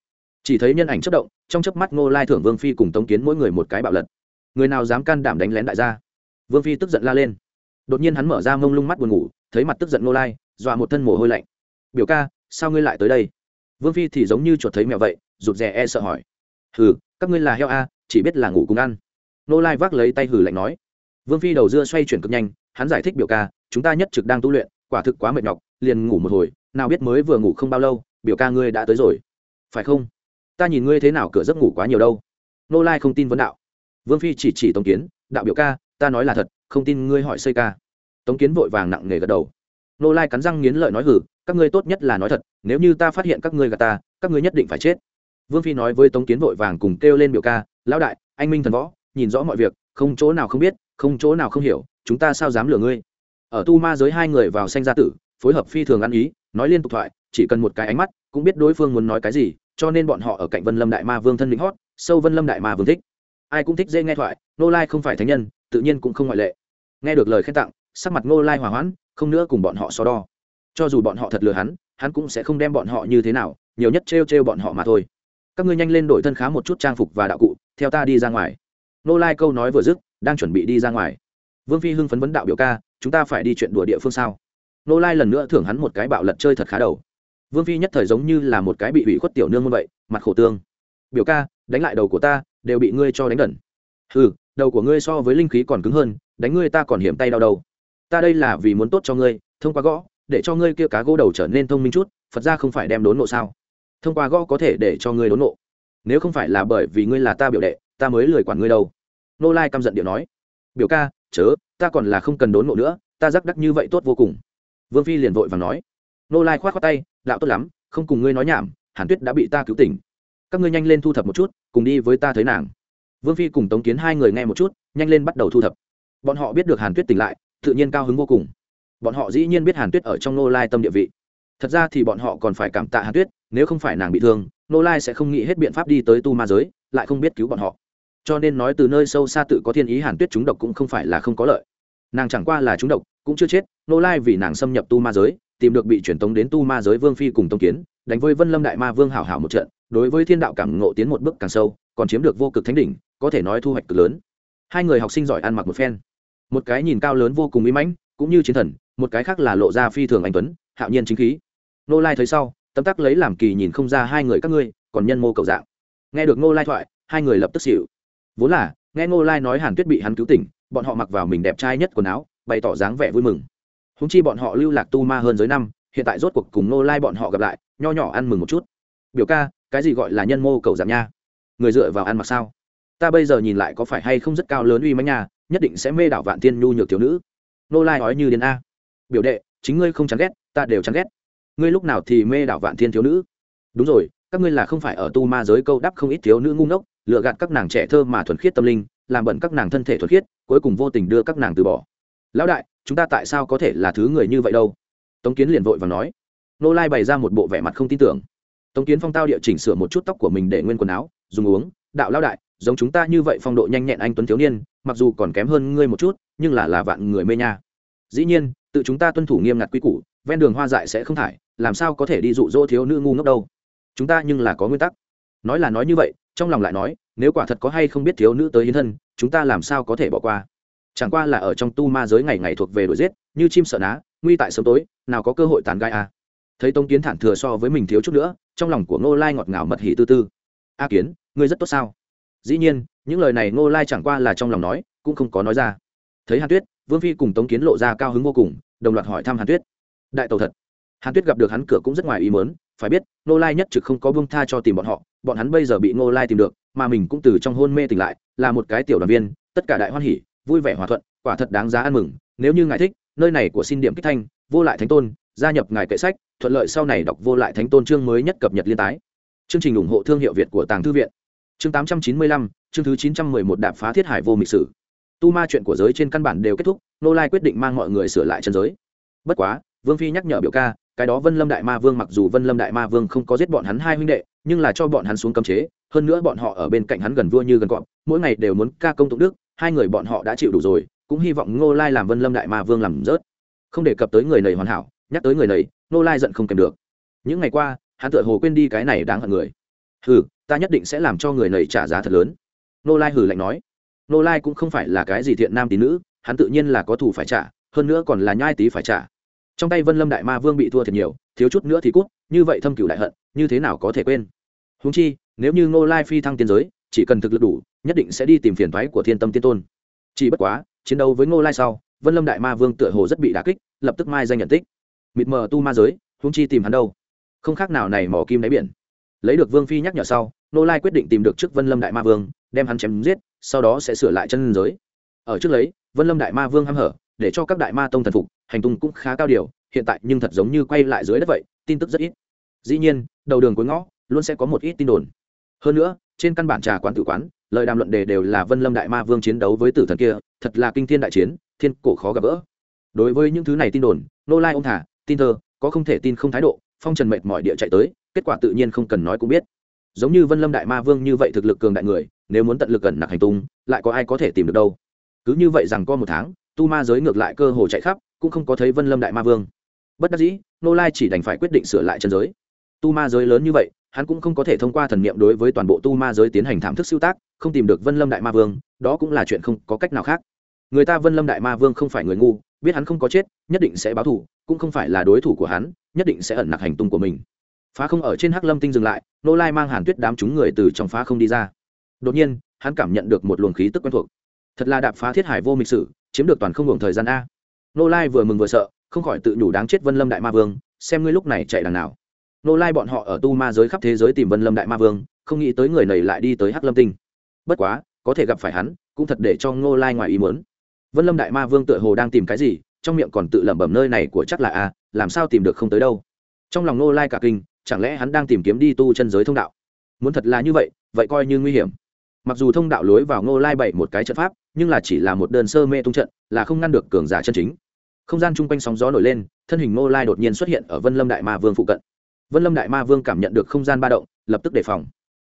chỉ thấy nhân ảnh chất động, trong chớp mắt ngô lai thưởng, vương phi cùng tống kiến mỗi người một cái bạo lật. Người nào dám can đảm đánh lén đại gia? Vương phi tức giận la lên. Đột nhiên hắn mở ra mông lung mắt buồn ngủ, thấy mặt tức giận ngô lai, dọa một thân mồ hôi lạnh. Biểu ca, sao ngươi lại tới đây? Vương phi thì giống như chuột thấy mèo vậy, rụt rè e sợ hỏi. Hừ, các ngươi là heo a, chỉ biết là ngủ cùng ăn. Ngô lai vác lấy tay hừ lạnh nói. Vương phi đầu dưa xoay chuyển cực nhanh, hắn giải thích biểu ca, chúng ta nhất trực đang tu luyện, quả thực quá mệt nhọc, liền ngủ một hồi, nào biết mới vừa ngủ không bao lâu, biểu ca ngươi đã tới rồi. Phải không? Ta nhìn ngươi thế nào cửa giấc ngủ quá nhiều đâu. Nô lai không tin vấn đạo. Vương phi chỉ chỉ tống kiến, đạo biểu ca, ta nói là thật, không tin ngươi hỏi xây ca. Tống kiến vội vàng nặng nề gật đầu. Nô lai cắn răng nghiến lợi nói hử các ngươi tốt nhất là nói thật, nếu như ta phát hiện các ngươi gạt ta, các ngươi nhất định phải chết. Vương phi nói với tống kiến vội vàng cùng kêu lên biểu ca, lão đại, anh minh thần võ, nhìn rõ mọi việc, không chỗ nào không biết, không chỗ nào không hiểu, chúng ta sao dám lừa ngươi? Ở tu ma giới hai người vào sanh gia tử, phối hợp phi thường ăn ý, nói liên tục thoại, chỉ cần một cái ánh mắt, cũng biết đối phương muốn nói cái gì cho nên bọn họ ở cạnh vân lâm đại ma vương thân lính hót, sâu vân lâm đại ma vương thích. Ai cũng thích dễ nghe thoại nô lai không phải thánh nhân, tự nhiên cũng không ngoại lệ. Nghe được lời khen tặng, sắc mặt nô lai hòa hoãn, không nữa cùng bọn họ so đo. Cho dù bọn họ thật lừa hắn hắn cũng sẽ không đem bọn họ như thế nào, nhiều nhất trêu trêu bọn họ mà thôi. Các ngươi nhanh lên đổi thân khá một chút trang phục và đạo cụ, theo ta đi ra ngoài. Nô lai câu nói vừa dứt, đang chuẩn bị đi ra ngoài. Vương phi hưng phấn vấn đạo biểu ca, chúng ta phải đi chuyện đùa địa phương sao? Nô lai lần nữa thưởng hắn một cái bạo lật chơi thật khá đầu vương phi nhất thời giống như là một cái bị ủy khuất tiểu nương như vậy, mặt khổ tương. Biểu ca, đánh lại đầu của ta, đều bị ngươi cho đánh đần. Ừ đầu của ngươi so với linh khí còn cứng hơn, đánh ngươi ta còn hiểm tay đau đầu. Ta đây là vì muốn tốt cho ngươi, thông qua gõ, để cho ngươi kia cá gỗ đầu trở nên thông minh chút, phật ra không phải đem đốn nộ sao? Thông qua gõ có thể để cho ngươi đốn nộ. Nếu không phải là bởi vì ngươi là ta biểu đệ, ta mới lười quản ngươi đâu. Nô lai căm giận điệu nói. Biểu ca, chớ, ta còn là không cần đốn nộ nữa, ta rắc đắc như vậy tốt vô cùng. Vương phi liền vội và nói. Nô lai k h o á t khoác tay đạo tốt lắm, không cùng ngươi nói nhảm, hàn tuyết đã bị ta cứu tỉnh. Các ngươi nhanh lên thu thập một chút, cùng đi với ta thấy nàng. Vương phi cùng tống kiến hai người nghe một chút, nhanh lên bắt đầu thu thập. Bọn họ biết được hàn tuyết tỉnh lại, tự nhiên cao hứng vô cùng. Bọn họ dĩ nhiên biết hàn tuyết ở trong nô lai tâm địa vị. Thật ra thì bọn họ còn phải cảm tạ hàn tuyết, nếu không phải nàng bị thương, nô lai sẽ không nghĩ hết biện pháp đi tới tu ma giới, lại không biết cứu bọn họ. Cho nên nói từ nơi sâu xa tự có thiên ý hàn tuyết chúng độc cũng không phải là không có lợi. Nàng chẳng qua là chúng độc, cũng chưa chết, nô lai vì nàng xâm nhập tu ma giới tìm được bị truyền tống đến tu ma giới vương phi cùng tông kiến, đánh với vân lâm đại ma vương hảo hảo một trận, đối với thiên đạo cảm ngộ tiến một bước càng sâu, còn chiếm được vô cực thánh đỉnh, có thể nói thu hoạch cực lớn. Hai người học sinh giỏi ăn mặc một phen. Một cái nhìn cao lớn vô cùng mỹ mãnh, cũng như chiến thần, một cái khác là lộ ra phi thường anh tuấn, hạo nhiên chính khí. Nô lai thấy sau, tấm tắc lấy làm kỳ nhìn không ra hai người các ngươi, còn nhân mô cầu dạng. Nghe được nô lai thoại, hai người lập tức xỉu. Vốn là, nghe nô lai nói hàn tuyết bị hắn cứu tỉnh, bọn họ mặc vào mình đẹp trai nhất quần áo, bày tỏ dáng vẻ vui mừng húng chi bọn họ lưu lạc tu ma hơn giới năm, hiện tại rốt cuộc cùng nô lai bọn họ gặp lại, nho nhỏ ăn mừng một chút. Biểu ca, cái gì gọi là nhân mô cầu giảm nha? Người dựa vào ăn mặc sao? Ta bây giờ nhìn lại có phải hay không rất cao lớn uy mãnh nha, nhất định sẽ mê đảo vạn tiên nhu nhược thiếu nữ. Nô lai nói như điên a. Biểu đệ, chính ngươi không chán ghét, ta đều chán ghét. Ngươi lúc nào thì mê đảo vạn thiên thiếu nữ? Đúng rồi, các ngươi là không phải ở tu ma giới câu đắp không ít thiếu nữ ngu ngốc lựa gạt các nàng trẻ thơ mà thuần khiết tâm linh, làm bận các nàng thân thể thuần khiết, cuối cùng vô tình đưa các nàng từ bỏ. Lão đại chúng ta tại sao có thể là thứ người như vậy đâu? Tống kiến liền vội và nói. Nô lai bày ra một bộ vẻ mặt không tin tưởng. Tống kiến phong tao địa chỉnh sửa một chút tóc của mình để nguyên quần áo, dùng uống, đạo lão đại, giống chúng ta như vậy phong độ nhanh nhẹn anh tuấn thiếu niên, mặc dù còn kém hơn ngươi một chút, nhưng là là vạn người mê nha. Dĩ nhiên, tự chúng ta tuân thủ nghiêm ngặt quy củ, ven đường hoa dại sẽ không thải, làm sao có thể đi dụ dỗ thiếu nữ ngu ngốc đâu? Chúng ta nhưng là có nguyên tắc. Nói là nói như vậy, trong lòng lại nói, nếu quả thật có hay không biết thiếu nữ tới hiến thân, chúng ta làm sao có thể bỏ qua? Chẳng qua là ở trong tu ma giới ngày ngày thuộc về đuổi giết, như chim sợ ná, nguy tại sớm tối, nào có cơ hội tàn gai à. thấy tống kiến thản thừa so với mình thiếu chút nữa, trong lòng của ngô lai ngọt ngào mật hỉ tư tư. A kiến, ngươi rất tốt sao? Dĩ nhiên, những lời này ngô lai chẳng qua là trong lòng nói, cũng không có nói ra. Thấy hàn tuyết, vương phi cùng tống kiến lộ ra cao hứng vô cùng, đồng loạt hỏi thăm hàn tuyết. Đại tàu thật. Hàn tuyết gặp được hắn cửa cũng rất ngoài ý mớn phải biết, ngô lai nhất trực không có vương tha cho tìm bọn họ, bọn hắn bây giờ bị ngô lai tìm được, mà mình cũng từ trong hôn mê tỉnh lại, là một cái tiểu đoàn viên, tất cả đại hoan hỉ vui vẻ hòa thuận, quả thật đáng giá ăn mừng, nếu như ngài thích, nơi này của xin điểm kích thanh, vô lại thánh tôn, gia nhập ngài kệ sách, thuận lợi sau này đọc vô lại thánh tôn chương mới nhất cập nhật liên tái. Chương trình ủng hộ thương hiệu việt của tàng thư viện. Chương tám trăm chín mươi lăm, chương thứ chín trăm mười một đạp phá thiết hải vô mịch sử. Tu ma chuyện của giới trên căn bản đều kết thúc, nô lai quyết định mang mọi người sửa lại chân giới. Bất quá, vương phi nhắc nhở biểu ca, cái đó vân lâm đại ma vương mặc dù vân lâm đại ma vương không có giết bọn hắn hai huynh đệ, nhưng là cho bọn hắn xuống cấm chế, hơn nữa bọn họ ở bên cạnh hắn gần vua như gần cọp, mỗi ngày đều muốn ca công tụng đức hai người bọn họ đã chịu đủ rồi, cũng hy vọng ngô lai làm vân lâm đại ma vương làm rớt. Không đề cập tới người này hoàn hảo, nhắc tới người này, ngô lai giận không kèm được. Những ngày qua, hắn tựa hồ quên đi cái này đáng hận người. Hừ, ta nhất định sẽ làm cho người này trả giá thật lớn. Ngô lai hừ lạnh nói. Ngô lai cũng không phải là cái gì thiện nam tín nữ, hắn tự nhiên là có thù phải trả, hơn nữa còn là nhai tí phải trả. Trong tay vân lâm đại ma vương bị thua thật nhiều, thiếu chút nữa thì cút, như vậy thâm cửu đại hận, như thế nào có thể quên? Húng chi, nếu như ngô lai phi thăng tiên giới chỉ cần thực lực đủ, nhất định sẽ đi tìm phiền thoái của thiên tâm tiên tôn. Chỉ bất quá, chiến đấu với ngô lai sau, vân lâm đại ma vương tựa hồ rất bị đà kích, lập tức mai danh nhận tích. Mịt mờ tu ma giới húng chi tìm hắn đâu? Không khác nào này mỏ kim đáy biển. Lấy được vương phi nhắc nhở sau, ngô lai quyết định tìm được trước vân lâm đại ma vương, đem hắn chém giết, sau đó sẽ sửa lại chân giới. Ở trước lấy, vân lâm đại ma vương hăm hở, để cho các đại ma tông thần phục, hành tung cũng khá cao điều, hiện tại nhưng thật giống như quay lại dưới đất vậy, tin tức rất ít. Dĩ nhiên, đầu đường cuối ngõ, luôn sẽ có một ít tin đồn. Hơn nữa trên căn bản trà quán tử quán, lời đàm luận đề đều là vân lâm đại ma vương chiến đấu với tử thần kia, thật là kinh thiên đại chiến, thiên cổ khó gặp gỡ. Đối với những thứ này tin đồn, nô lai ông thả, tin thơ có không thể tin không thái độ, phong trần mệt mọi địa chạy tới, kết quả tự nhiên không cần nói cũng biết. Giống như vân lâm đại ma vương như vậy thực lực cường đại người, nếu muốn tận lực gần nặc hành tung, lại có ai có thể tìm được đâu? Cứ như vậy rằng có một tháng, tu ma giới ngược lại cơ hồ chạy khắp, cũng không có thấy vân lâm đại ma vương. Bất đắc dĩ, nô lai chỉ đành phải quyết định sửa lại chân giới. Tu ma giới lớn như vậy hắn cũng không có thể thông qua thần niệm đối với toàn bộ tu ma giới tiến hành thảm thức siêu tác, không tìm được vân lâm đại ma vương, đó cũng là chuyện không có cách nào khác. Người ta vân lâm đại ma vương không phải người ngu, biết hắn không có chết, nhất định sẽ báo thù, cũng không phải là đối thủ của hắn, nhất định sẽ ẩn nặc hành tung của mình. Phá không ở trên hắc lâm tinh dừng lại, nô lai mang hàn tuyết đám chúng người từ trong phá không đi ra. Đột nhiên, hắn cảm nhận được một luồng khí tức quen thuộc. Thật là đạp phá thiết hải vô mịch sử, chiếm được toàn không hưởng thời gian a. Nô lai vừa mừng vừa sợ, không khỏi tự nhủ đáng chết vân lâm đại ma vương, xem ngươi lúc này chạy đằng nào nô lai bọn họ ở tu ma giới khắp thế giới tìm vân lâm đại ma vương, không nghĩ tới người này lại đi tới hắc lâm tinh. Bất quá, có thể gặp phải hắn, cũng thật để cho nô lai ngoài ý muốn. Vân lâm đại ma vương tựa hồ đang tìm cái gì, trong miệng còn tự lẩm bẩm nơi này của chắc là a, làm sao tìm được không tới đâu. Trong lòng nô lai cả kinh, chẳng lẽ hắn đang tìm kiếm đi tu chân giới thông đạo? Muốn thật là như vậy vậy coi như nguy hiểm. Mặc dù thông đạo lối vào ngô lai bảy một cái trận pháp, nhưng là chỉ là một đơn sơ mê tung trận, là không ngăn được cường giả chân chính. Không gian chung quanh sóng gió nổi lên, thân hình ngô lai đột nhiên xuất hiện ở vân lâm đại ma vương phụ cận vân lâm đại ma vương cảm nhận được không gian ba động, lập tức đề phòng.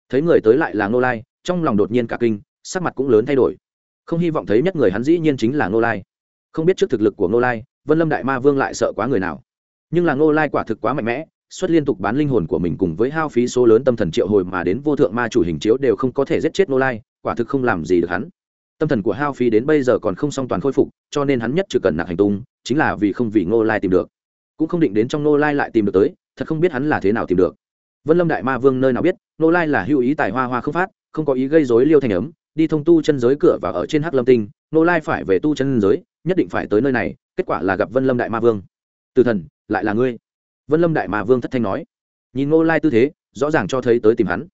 Thấy người tới lại là ngô lai, trong lòng đột nhiên cả kinh, sắc mặt cũng lớn thay đổi. Không hy vọng thấy nhất người hắn dĩ nhiên chính là ngô lai. Không biết trước thực lực của ngô lai, vân lâm đại ma vương lại sợ quá người nào. Nhưng là ngô lai quả thực quá mạnh mẽ, xuất liên tục bán linh hồn của mình cùng với hao phí số lớn tâm thần triệu hồi mà đến vô thượng ma chủ hình chiếu đều không có thể giết chết ngô lai, quả thực không làm gì được hắn. Tâm thần của hao phí đến bây giờ còn không song toàn khôi phục, cho nên hắn nhất chỉ cần nặng hành tung, chính là vì không vì ngô lai tìm được. Cũng không định đến trong ngô lai lại tìm được tới thật không biết hắn là thế nào tìm được. Vân lâm đại ma vương nơi nào biết ngô lai là hữu ý tài hoa hoa không phát, không có ý gây dối liêu thành ấm, đi thông tu chân giới cửa và ở trên hắc lâm tinh ngô lai phải về tu chân giới, nhất định phải tới nơi này, kết quả là gặp vân lâm đại ma vương. Từ thần, lại là ngươi? Vân lâm đại ma vương thất thanh nói. Nhìn ngô lai tư thế, rõ ràng cho thấy tới tìm hắn.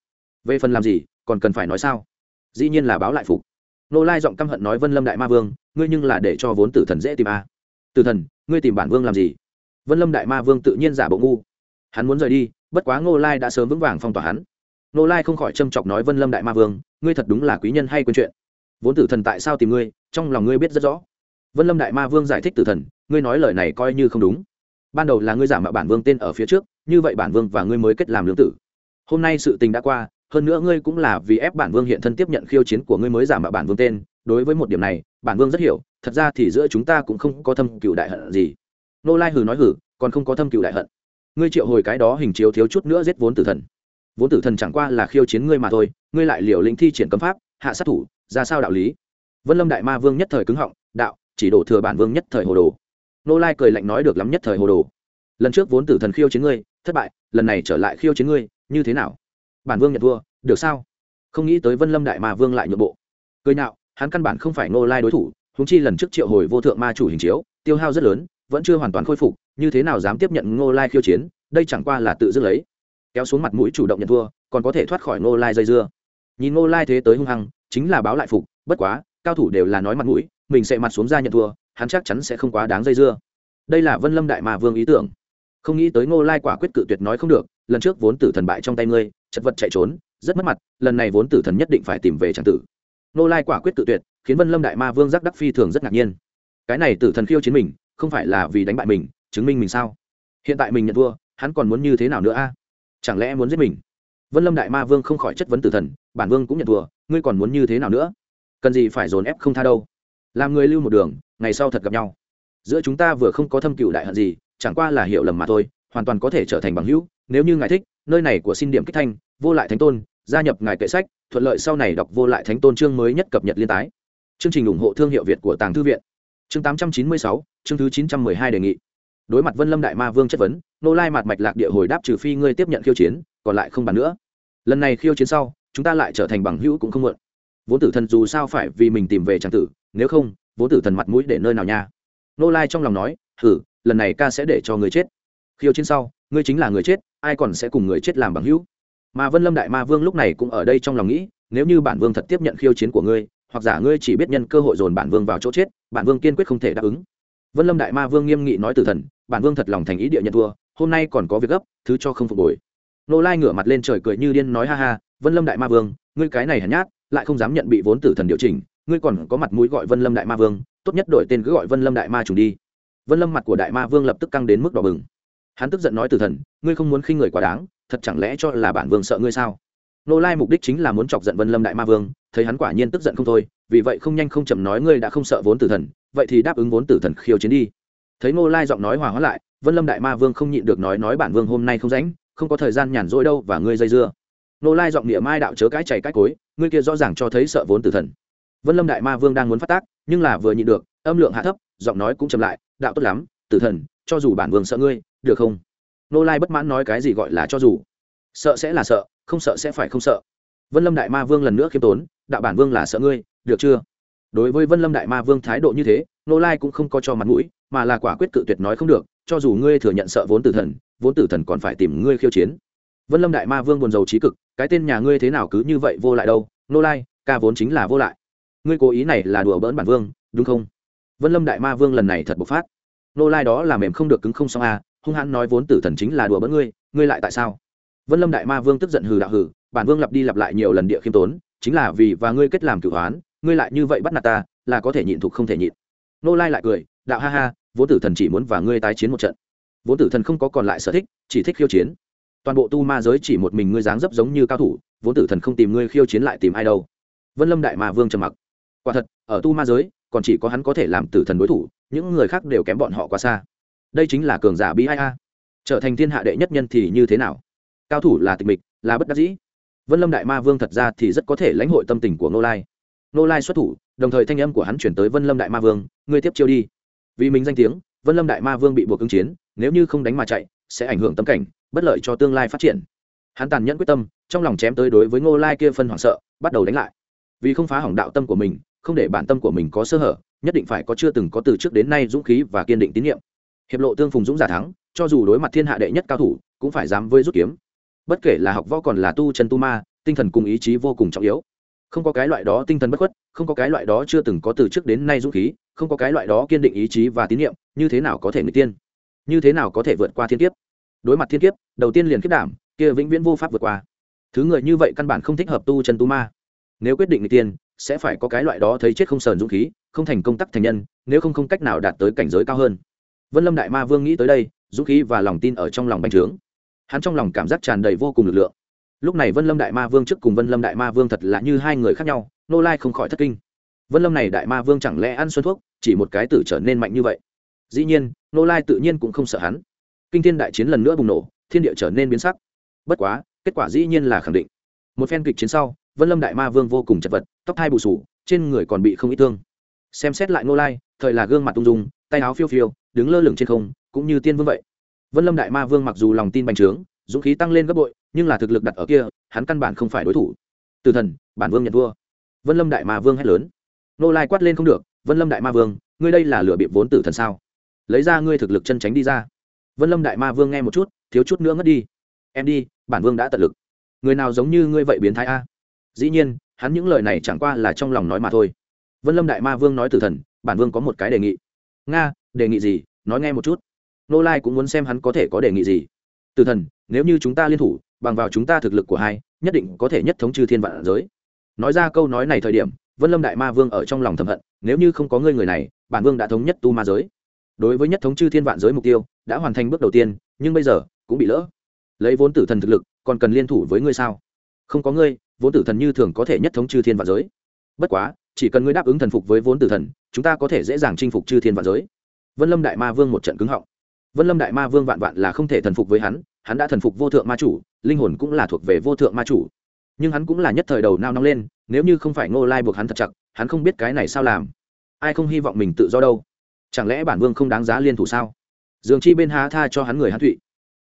Về phần làm gì, còn cần phải nói sao? Dĩ nhiên là báo lại phục. Ngô lai giọng căm hận nói vân lâm đại ma vương, ngươi nhưng là để cho vốn tử thần dễ tìm a à. tử thần, ngươi tìm bản vương làm gì? Vân lâm đại ma vương tự nhiên giả bộ ngu hắn muốn rời đi, bất quá ngô lai đã sớm vững vàng phong tỏa hắn. Ngô lai không khỏi châm chọc nói vân lâm đại ma vương, ngươi thật đúng là quý nhân hay quên chuyện. Vốn tử thần tại sao tìm ngươi, trong lòng ngươi biết rất rõ. Vân lâm đại ma vương giải thích tử thần, ngươi nói lời này coi như không đúng. Ban đầu là ngươi giả mạo bản vương tên ở phía trước, như vậy bản vương và ngươi mới kết làm lương tử. Hôm nay sự tình đã qua, hơn nữa ngươi cũng là vì ép bản vương hiện thân tiếp nhận khiêu chiến của ngươi mới giả mạo bản vương tên. Đối với một điểm này, bản vương rất hiểu, thật ra thì giữa chúng ta cũng không có thâm cựu đại hận gì. Nô lai hử nói hử còn không có thâm cựu đại hận ngươi triệu hồi cái đó hình chiếu thiếu chút nữa giết vốn tử thần. Vốn tử thần chẳng qua là khiêu chiến ngươi mà thôi, ngươi lại liều lĩnh thi triển cấm pháp, hạ sát thủ, ra sao đạo lý? Vân lâm đại ma vương nhất thời cứng họng, đạo, chỉ đổ thừa bản vương nhất thời hồ đồ. Nô lai cười lạnh nói được lắm nhất thời hồ đồ. Lần trước vốn tử thần khiêu chiến ngươi, thất bại, lần này trở lại khiêu chiến ngươi, như thế nào? Bản vương nhận thua, được sao? Không nghĩ tới vân lâm đại ma vương lại nhượng bộ. Cười nhạo, hắn căn bản không phải nô lai đối thủ húng chi lần trước triệu hồi vô thượng ma chủ hình chiếu, tiêu hao rất lớn, vẫn chưa hoàn toàn khôi phục như thế nào dám tiếp nhận ngô lai khiêu chiến, đây chẳng qua là tự dứt lấy. Kéo xuống mặt mũi chủ động nhận thua, còn có thể thoát khỏi ngô lai dây dưa. Nhìn ngô lai thế tới hung hăng, chính là báo lại phục, bất quá, cao thủ đều là nói mặt mũi, mình sẽ mặt xuống ra nhận thua, hắn chắc chắn sẽ không quá đáng dây dưa. Đây là vân lâm đại mà vương ý tưởng. Không nghĩ tới ngô lai quả quyết cự tuyệt nói không được, lần trước vốn tử thần bại trong tay ngươi, chật vật chạy trốn, rất mất mặt, lần này vốn tử thần nhất định phải tìm về tràng tử. Ngô lai quả quyết cự tuyệt, khiến vân lâm đại ma vương giác đắc phi thường rất ngạc nhiên. Cái này tử thần khiêu chiến mình, không phải là vì đánh bại mình chứng minh mình sao? Hiện tại mình nhận thua, hắn còn muốn như thế nào nữa a? Chẳng lẽ muốn giết mình? Vân lâm đại ma vương không khỏi chất vấn tử thần, bản vương cũng nhận thua, ngươi còn muốn như thế nào nữa? Cần gì phải dồn ép không tha đâu. Làm người lưu một đường, ngày sau thật gặp nhau. Giữa chúng ta vừa không có thâm cựu đại hận gì, chẳng qua là hiểu lầm mà thôi, hoàn toàn có thể trở thành bằng hữu, nếu như ngài thích, nơi này của xin điểm kích thanh, vô lại thánh tôn, gia nhập ngài kệ sách, thuận lợi sau này đọc vô lại thánh tôn chương mới nhất cập nhật liên tái. Chương trình ủng hộ thương hiệu việt của tàng thư viện. Chương tám trăm chín mươi sáu, chương thứ chín trăm mười hai đề nghị đối mặt vân lâm đại ma vương chất vấn nô lai mặt mạch lạc địa hồi đáp trừ phi ngươi tiếp nhận khiêu chiến, còn lại không bàn nữa. Lần này khiêu chiến sau, chúng ta lại trở thành bằng hữu cũng không muộn. Vốn tử thần dù sao phải vì mình tìm về trang tử, nếu không, vốn tử thần mặt mũi để nơi nào nha? Nô lai trong lòng nói thử lần này ca sẽ để cho người chết. Khiêu chiến sau, ngươi chính là người chết, ai còn sẽ cùng người chết làm bằng hữu? Mà vân lâm đại ma vương lúc này cũng ở đây trong lòng nghĩ, nếu như bản vương thật tiếp nhận khiêu chiến của ngươi, hoặc giả ngươi chỉ biết nhân cơ hội dồn bản vương vào chỗ chết, bản vương kiên quyết không thể đáp ứng vân lâm đại ma vương nghiêm nghị nói từ thần, bản vương thật lòng thành ý địa nhận thua, hôm nay còn có việc gấp, thứ cho không phục hồi. Nô lai ngửa mặt lên trời cười như điên nói ha ha, vân lâm đại ma vương, ngươi cái này hèn nhát, lại không dám nhận bị vốn tử thần điều chỉnh, ngươi còn có mặt mũi gọi vân lâm đại ma vương, tốt nhất đổi tên cứ gọi vân lâm đại ma trùng đi. Vân lâm mặt của đại ma vương lập tức căng đến mức đỏ bừng. Hắn tức giận nói từ thần, ngươi không muốn khinh người quá đáng, thật chẳng lẽ cho là bản vương sợ ngươi sao? Nô lai mục đích chính là muốn chọc giận vân lâm đại ma vương, thấy hắn quả nhiên tức giận không thôi, vì vậy không nhanh không chậm nói ngươi đã không sợ vốn tử thần, vậy thì đáp ứng vốn tử thần khiêu chiến đi. Thấy nô lai giọng nói hòa hóa lại, vân lâm đại ma vương không nhịn được nói nói bản vương hôm nay không rảnh, không có thời gian nhàn rỗi đâu và ngươi dây dưa. Nô lai giọng địa mai đạo chớ cái chảy cái cối, ngươi kia rõ ràng cho thấy sợ vốn tử thần. Vân lâm đại ma vương đang muốn phát tác, nhưng là vừa nhịn được, âm lượng hạ thấp, giọng nói cũng chậm lại, đạo tốt lắm, tử thần, cho dù bản vương sợ ngươi, được không? Nô lai bất mãn nói cái gì gọi là cho dù sợ sẽ là sợ không sợ sẽ phải không sợ. Vân lâm đại ma vương lần nữa khiêm tốn đạo bản vương là sợ ngươi được chưa? Đối với vân lâm đại ma vương thái độ như thế nô lai cũng không có cho mặt mũi mà là quả quyết cự tuyệt nói không được cho dù ngươi thừa nhận sợ vốn tử thần vốn tử thần còn phải tìm ngươi khiêu chiến. Vân lâm đại ma vương buồn rầu trí cực cái tên nhà ngươi thế nào cứ như vậy vô lại đâu nô lai ca vốn chính là vô lại. Ngươi cố ý này là đùa bỡn bản vương đúng không? Vân lâm đại ma vương lần này thật bộc phát. Nô lai đó là mềm không được cứng không xong a à, hung hãn nói vốn tử thần chính là đùa bỡn ngươi ngươi lại tại sao? Vân lâm đại ma vương tức giận hừ đạo hừ, bản vương lặp đi lặp lại nhiều lần địa khiêm tốn, chính là vì và ngươi kết làm cửu hoán ngươi lại như vậy bắt nạt ta, là có thể nhịn thục không thể nhịn. Nô lai lại cười, đạo ha ha, vốn tử thần chỉ muốn và ngươi tái chiến một trận. Vốn tử thần không có còn lại sở thích, chỉ thích khiêu chiến. Toàn bộ tu ma giới chỉ một mình ngươi dáng dấp giống như cao thủ, vốn tử thần không tìm ngươi khiêu chiến lại tìm ai đâu. Vân lâm đại ma vương trầm mặc. Quả thật, ở tu ma giới, còn chỉ có hắn có thể làm tử thần đối thủ, những người khác đều kém bọn họ quá xa. Đây chính là cường giả bi ai a. Trở thành thiên hạ đệ nhất nhân thì như thế nào? Cao thủ là tịch mịch, là bất đắc dĩ. Vân lâm đại ma vương thật ra thì rất có thể lãnh hội tâm tình của Ngô lai. Ngô lai xuất thủ, đồng thời thanh âm của hắn chuyển tới vân lâm đại ma vương, ngươi tiếp chiêu đi. Vì mình danh tiếng, vân lâm đại ma vương bị buộc ứng chiến, nếu như không đánh mà chạy, sẽ ảnh hưởng tâm cảnh, bất lợi cho tương lai phát triển. Hắn tàn nhẫn quyết tâm, trong lòng chém tới đối với ngô lai kia phân hoảng sợ, bắt đầu đánh lại. Vì không phá hỏng đạo tâm của mình, không để bản tâm của mình có sơ hở, nhất định phải có chưa từng có từ trước đến nay dũng khí và kiên định tín nhiệm. Hiệp lộ tương phùng dũng giả thắng, cho dù đối mặt thiên hạ đệ nhất cao thủ, cũng phải dám với rút kiếm bất kể là học võ còn là tu chân tu ma, tinh thần cùng ý chí vô cùng trọng yếu. Không có cái loại đó tinh thần bất khuất, không có cái loại đó chưa từng có từ trước đến nay dũng khí, không có cái loại đó kiên định ý chí và tín nhiệm, như thế nào có thể người tiên? Như thế nào có thể vượt qua thiên kiếp? Đối mặt thiên kiếp, đầu tiên liền kết đảm, kia vĩnh viễn vô pháp vượt qua. Thứ người như vậy căn bản không thích hợp tu chân tu ma. Nếu quyết định người tiên, sẽ phải có cái loại đó thấy chết không sờn dũng khí, không thành công tắc thành nhân, nếu không không cách nào đạt tới cảnh giới cao hơn. Vân lâm đại ma vương nghĩ tới đây, dũng khí và lòng tin ở trong lòng bành trướng hắn trong lòng cảm giác tràn đầy vô cùng lực lượng. Lúc này vân lâm đại ma vương trước cùng vân lâm đại ma vương thật là như hai người khác nhau, nô lai không khỏi thất kinh. Vân lâm này đại ma vương chẳng lẽ ăn xuân thuốc, chỉ một cái tử trở nên mạnh như vậy? Dĩ nhiên, nô lai tự nhiên cũng không sợ hắn. Kinh thiên đại chiến lần nữa bùng nổ, thiên địa trở nên biến sắc. Bất quá, kết quả dĩ nhiên là khẳng định. Một phen kịch chiến sau, vân lâm đại ma vương vô cùng chật vật, tóc thai bù sù, trên người còn bị không ít thương. Xem xét lại nô lai, thời là gương mặt tung dung, tay áo phiêu phiêu, đứng lơ lửng trên không, cũng như tiên vương vậy vân lâm đại ma vương mặc dù lòng tin bành trướng, dũng khí tăng lên gấp bội, nhưng là thực lực đặt ở kia, hắn căn bản không phải đối thủ. Từ thần, bản vương nhận vua vân lâm đại ma vương hét lớn. Nô lai quát lên không được, vân lâm đại ma vương, ngươi đây là lựa bịp vốn tử thần sao? Lấy ra ngươi thực lực chân tránh đi ra. Vân lâm đại ma vương nghe một chút, thiếu chút nữa ngất đi. Em đi, bản vương đã tận lực. Người nào giống như ngươi vậy biến thái a? Dĩ nhiên, hắn những lời này chẳng qua là trong lòng nói mà thôi. Vân lâm đại ma vương nói tử thần, bản vương có một cái đề nghị. Nga, đề nghị gì? Nói nghe một chút nô lai cũng muốn xem hắn có thể có đề nghị gì. Tử thần, nếu như chúng ta liên thủ, bằng vào chúng ta thực lực của hai, nhất định có thể nhất thống trừ thiên vạn giới. Nói ra câu nói này thời điểm, vân lâm đại ma vương ở trong lòng thầm hận, nếu như không có ngươi người này, bản vương đã thống nhất tu ma giới. Đối với nhất thống chư thiên vạn giới mục tiêu, đã hoàn thành bước đầu tiên, nhưng bây giờ, cũng bị lỡ. Lấy vốn tử thần thực lực, còn cần liên thủ với ngươi sao? Không có ngươi, vốn tử thần như thường có thể nhất thống chư thiên vạn giới. Bất quá, chỉ cần ngươi đáp ứng thần phục với vốn tử thần, chúng ta có thể dễ dàng chinh phục chư thiên vạn giới. Vân lâm đại ma vương một trận cứng họng vân lâm đại ma vương vạn vạn là không thể thần phục với hắn hắn đã thần phục vô thượng ma chủ, linh hồn cũng là thuộc về vô thượng ma chủ. Nhưng hắn cũng là nhất thời đầu nao nóng lên, nếu như không phải ngô lai buộc hắn thật chặt, hắn không biết cái này sao làm. Ai không hy vọng mình tự do đâu? Chẳng lẽ bản vương không đáng giá liên thủ sao? Dường chi bên há tha cho hắn người hắn thụy.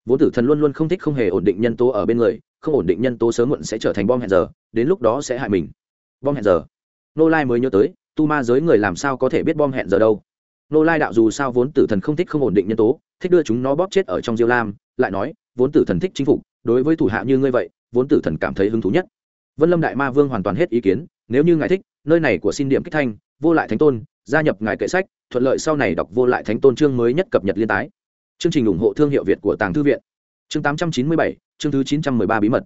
Vốn tử thần luôn luôn không thích không hề ổn định nhân tố ở bên người, không ổn định nhân tố sớm muộn sẽ trở thành bom hẹn giờ, đến lúc đó sẽ hại mình. Bom hẹn giờ. Nô lai mới nhớ tới, tu ma giới người làm sao có thể biết bom hẹn giờ đâu? Nô lai đạo dù sao vốn tử thần không thích không ổn định nhân tố thích đưa chúng nó bóp chết ở trong diêu lam, lại nói, vốn tử thần thích chính phục, đối với thủ hạ như ngươi vậy, vốn tử thần cảm thấy hứng thú nhất. Vân lâm đại ma vương hoàn toàn hết ý kiến, nếu như ngài thích, nơi này của xin điểm kích thanh, vô lại thánh tôn, gia nhập ngài kệ sách, thuận lợi sau này đọc vô lại thánh tôn chương mới nhất cập nhật liên tái. Chương trình ủng hộ thương hiệu việt của tàng thư viện. Chương tám trăm chín mươi bảy, chương thứ chín trăm mười ba bí mật.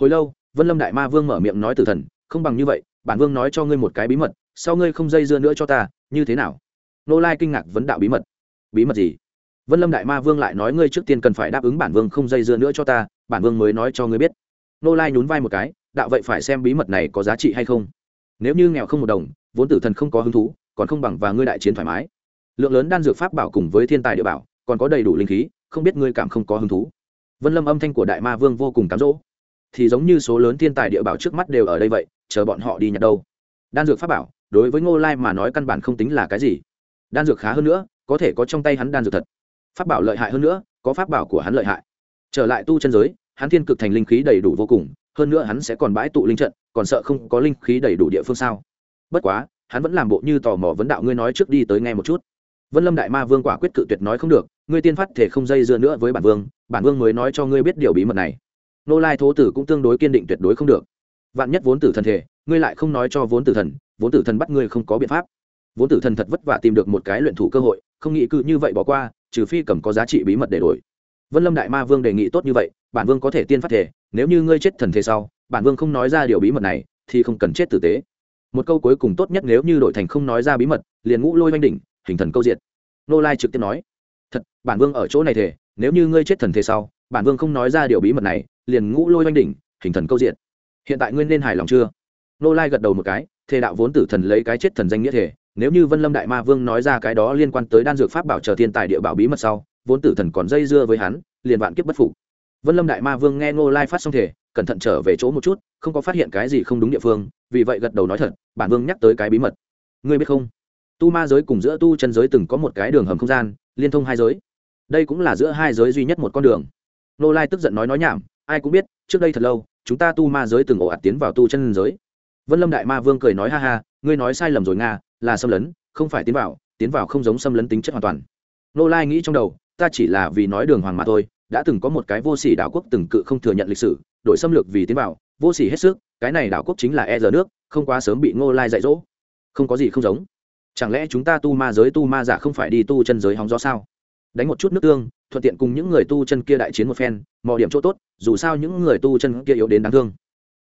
Hồi lâu, vân lâm đại ma vương mở miệng nói tử thần, không bằng như vậy, bản vương nói cho ngươi một cái bí mật, sau ngươi không dây dưa nữa cho ta, như thế nào? Nô lai kinh ngạc vấn đạo bí mật. Bí mật gì? Vân lâm đại ma vương lại nói ngươi trước tiên cần phải đáp ứng bản vương không dây dưa nữa cho ta, bản vương mới nói cho ngươi biết. Nô lai nhún vai một cái, đạo vậy phải xem bí mật này có giá trị hay không. Nếu như nghèo không một đồng, vốn tử thần không có hứng thú, còn không bằng và ngươi đại chiến thoải mái. Lượng lớn đan dược pháp bảo cùng với thiên tài địa bảo, còn có đầy đủ linh khí, không biết ngươi cảm không có hứng thú. Vân lâm âm thanh của đại ma vương vô cùng cám dỗ. Thì giống như số lớn thiên tài địa bảo trước mắt đều ở đây vậy, chờ bọn họ đi nhặt đâu. Đan dược pháp bảo, đối với ngô lai mà nói căn bản không tính là cái gì. Đan dược khá hơn nữa, có thể có trong tay hắn đan dược thật pháp bảo lợi hại hơn nữa, có pháp bảo của hắn lợi hại. Trở lại tu chân giới, hắn thiên cực thành linh khí đầy đủ vô cùng, hơn nữa hắn sẽ còn bãi tụ linh trận, còn sợ không có linh khí đầy đủ địa phương sao? Bất quá, hắn vẫn làm bộ như tò mò vấn đạo ngươi nói trước đi tới nghe một chút. Vân lâm đại ma vương quả quyết cự tuyệt nói không được, ngươi tiên phát thể không dây dưa nữa với bản vương bản vương mới nói cho ngươi biết điều bí mật này. Nô lai thố tử cũng tương đối kiên định tuyệt đối không được. Vạn nhất vốn tử thần thể, ngươi lại không nói cho vốn tử thần, vốn tử thần bắt ngươi không có biện pháp vốn tử thần thật vất vả tìm được một cái luyện thủ cơ hội, không nghĩ cự như vậy bỏ qua, trừ phi cầm có giá trị bí mật để đổi. Vân lâm đại ma vương đề nghị tốt như vậy, bản vương có thể tiên phát thể, nếu như ngươi chết thần thế sau, bản vương không nói ra điều bí mật này, thì không cần chết tử tế. Một câu cuối cùng tốt nhất nếu như đội thành không nói ra bí mật, liền ngũ lôi oanh đỉnh, hình thần câu diện nô lai trực tiếp nói, thật, bản vương ở chỗ này thể, nếu như ngươi chết thần thế sau, bản vương không nói ra điều bí mật này, liền ngũ lôi oanh đỉnh, hình thần câu diện hiện tại ngươi nên hài lòng chưa? Nô lai gật đầu một cái, thề đạo vốn tử thần lấy cái chết thần danh nghĩa thể nếu như vân lâm đại ma vương nói ra cái đó liên quan tới đan dược pháp bảo chờ thiên tài địa bảo bí mật sau, vốn tử thần còn dây dưa với hắn, liền vạn kiếp bất phục. Vân lâm đại ma vương nghe ngô lai phát xong thể, cẩn thận trở về chỗ một chút, không có phát hiện cái gì không đúng địa phương, vì vậy gật đầu nói thật, bản vương nhắc tới cái bí mật. Ngươi biết không? Tu ma giới cùng giữa tu chân giới từng có một cái đường hầm không gian, liên thông hai giới. Đây cũng là giữa hai giới duy nhất một con đường. Nô lai tức giận nói nói nhảm, ai cũng biết, trước đây thật lâu, chúng ta tu ma giới từng ổ ạt tiến vào tu chân giới. Vân lâm đại ma vương cười nói ha ha, ngươi nói sai lầm rồi nga là xâm lấn, không phải tiến vào tiến vào không giống xâm lấn tính chất hoàn toàn. Nô lai nghĩ trong đầu, ta chỉ là vì nói đường hoàng mà thôi, đã từng có một cái vô sỉ đảo quốc từng cự không thừa nhận lịch sử đội xâm lược vì tiến vào, vô sỉ hết sức, cái này đảo quốc chính là e giờ nước, không quá sớm bị ngô lai dạy dỗ. Không có gì không giống. Chẳng lẽ chúng ta tu ma giới tu ma giả không phải đi tu chân giới hóng gió sao? Đánh một chút nước tương, thuận tiện cùng những người tu chân kia đại chiến một phen, mò điểm chỗ tốt, dù sao những người tu chân kia yếu đến đáng thương.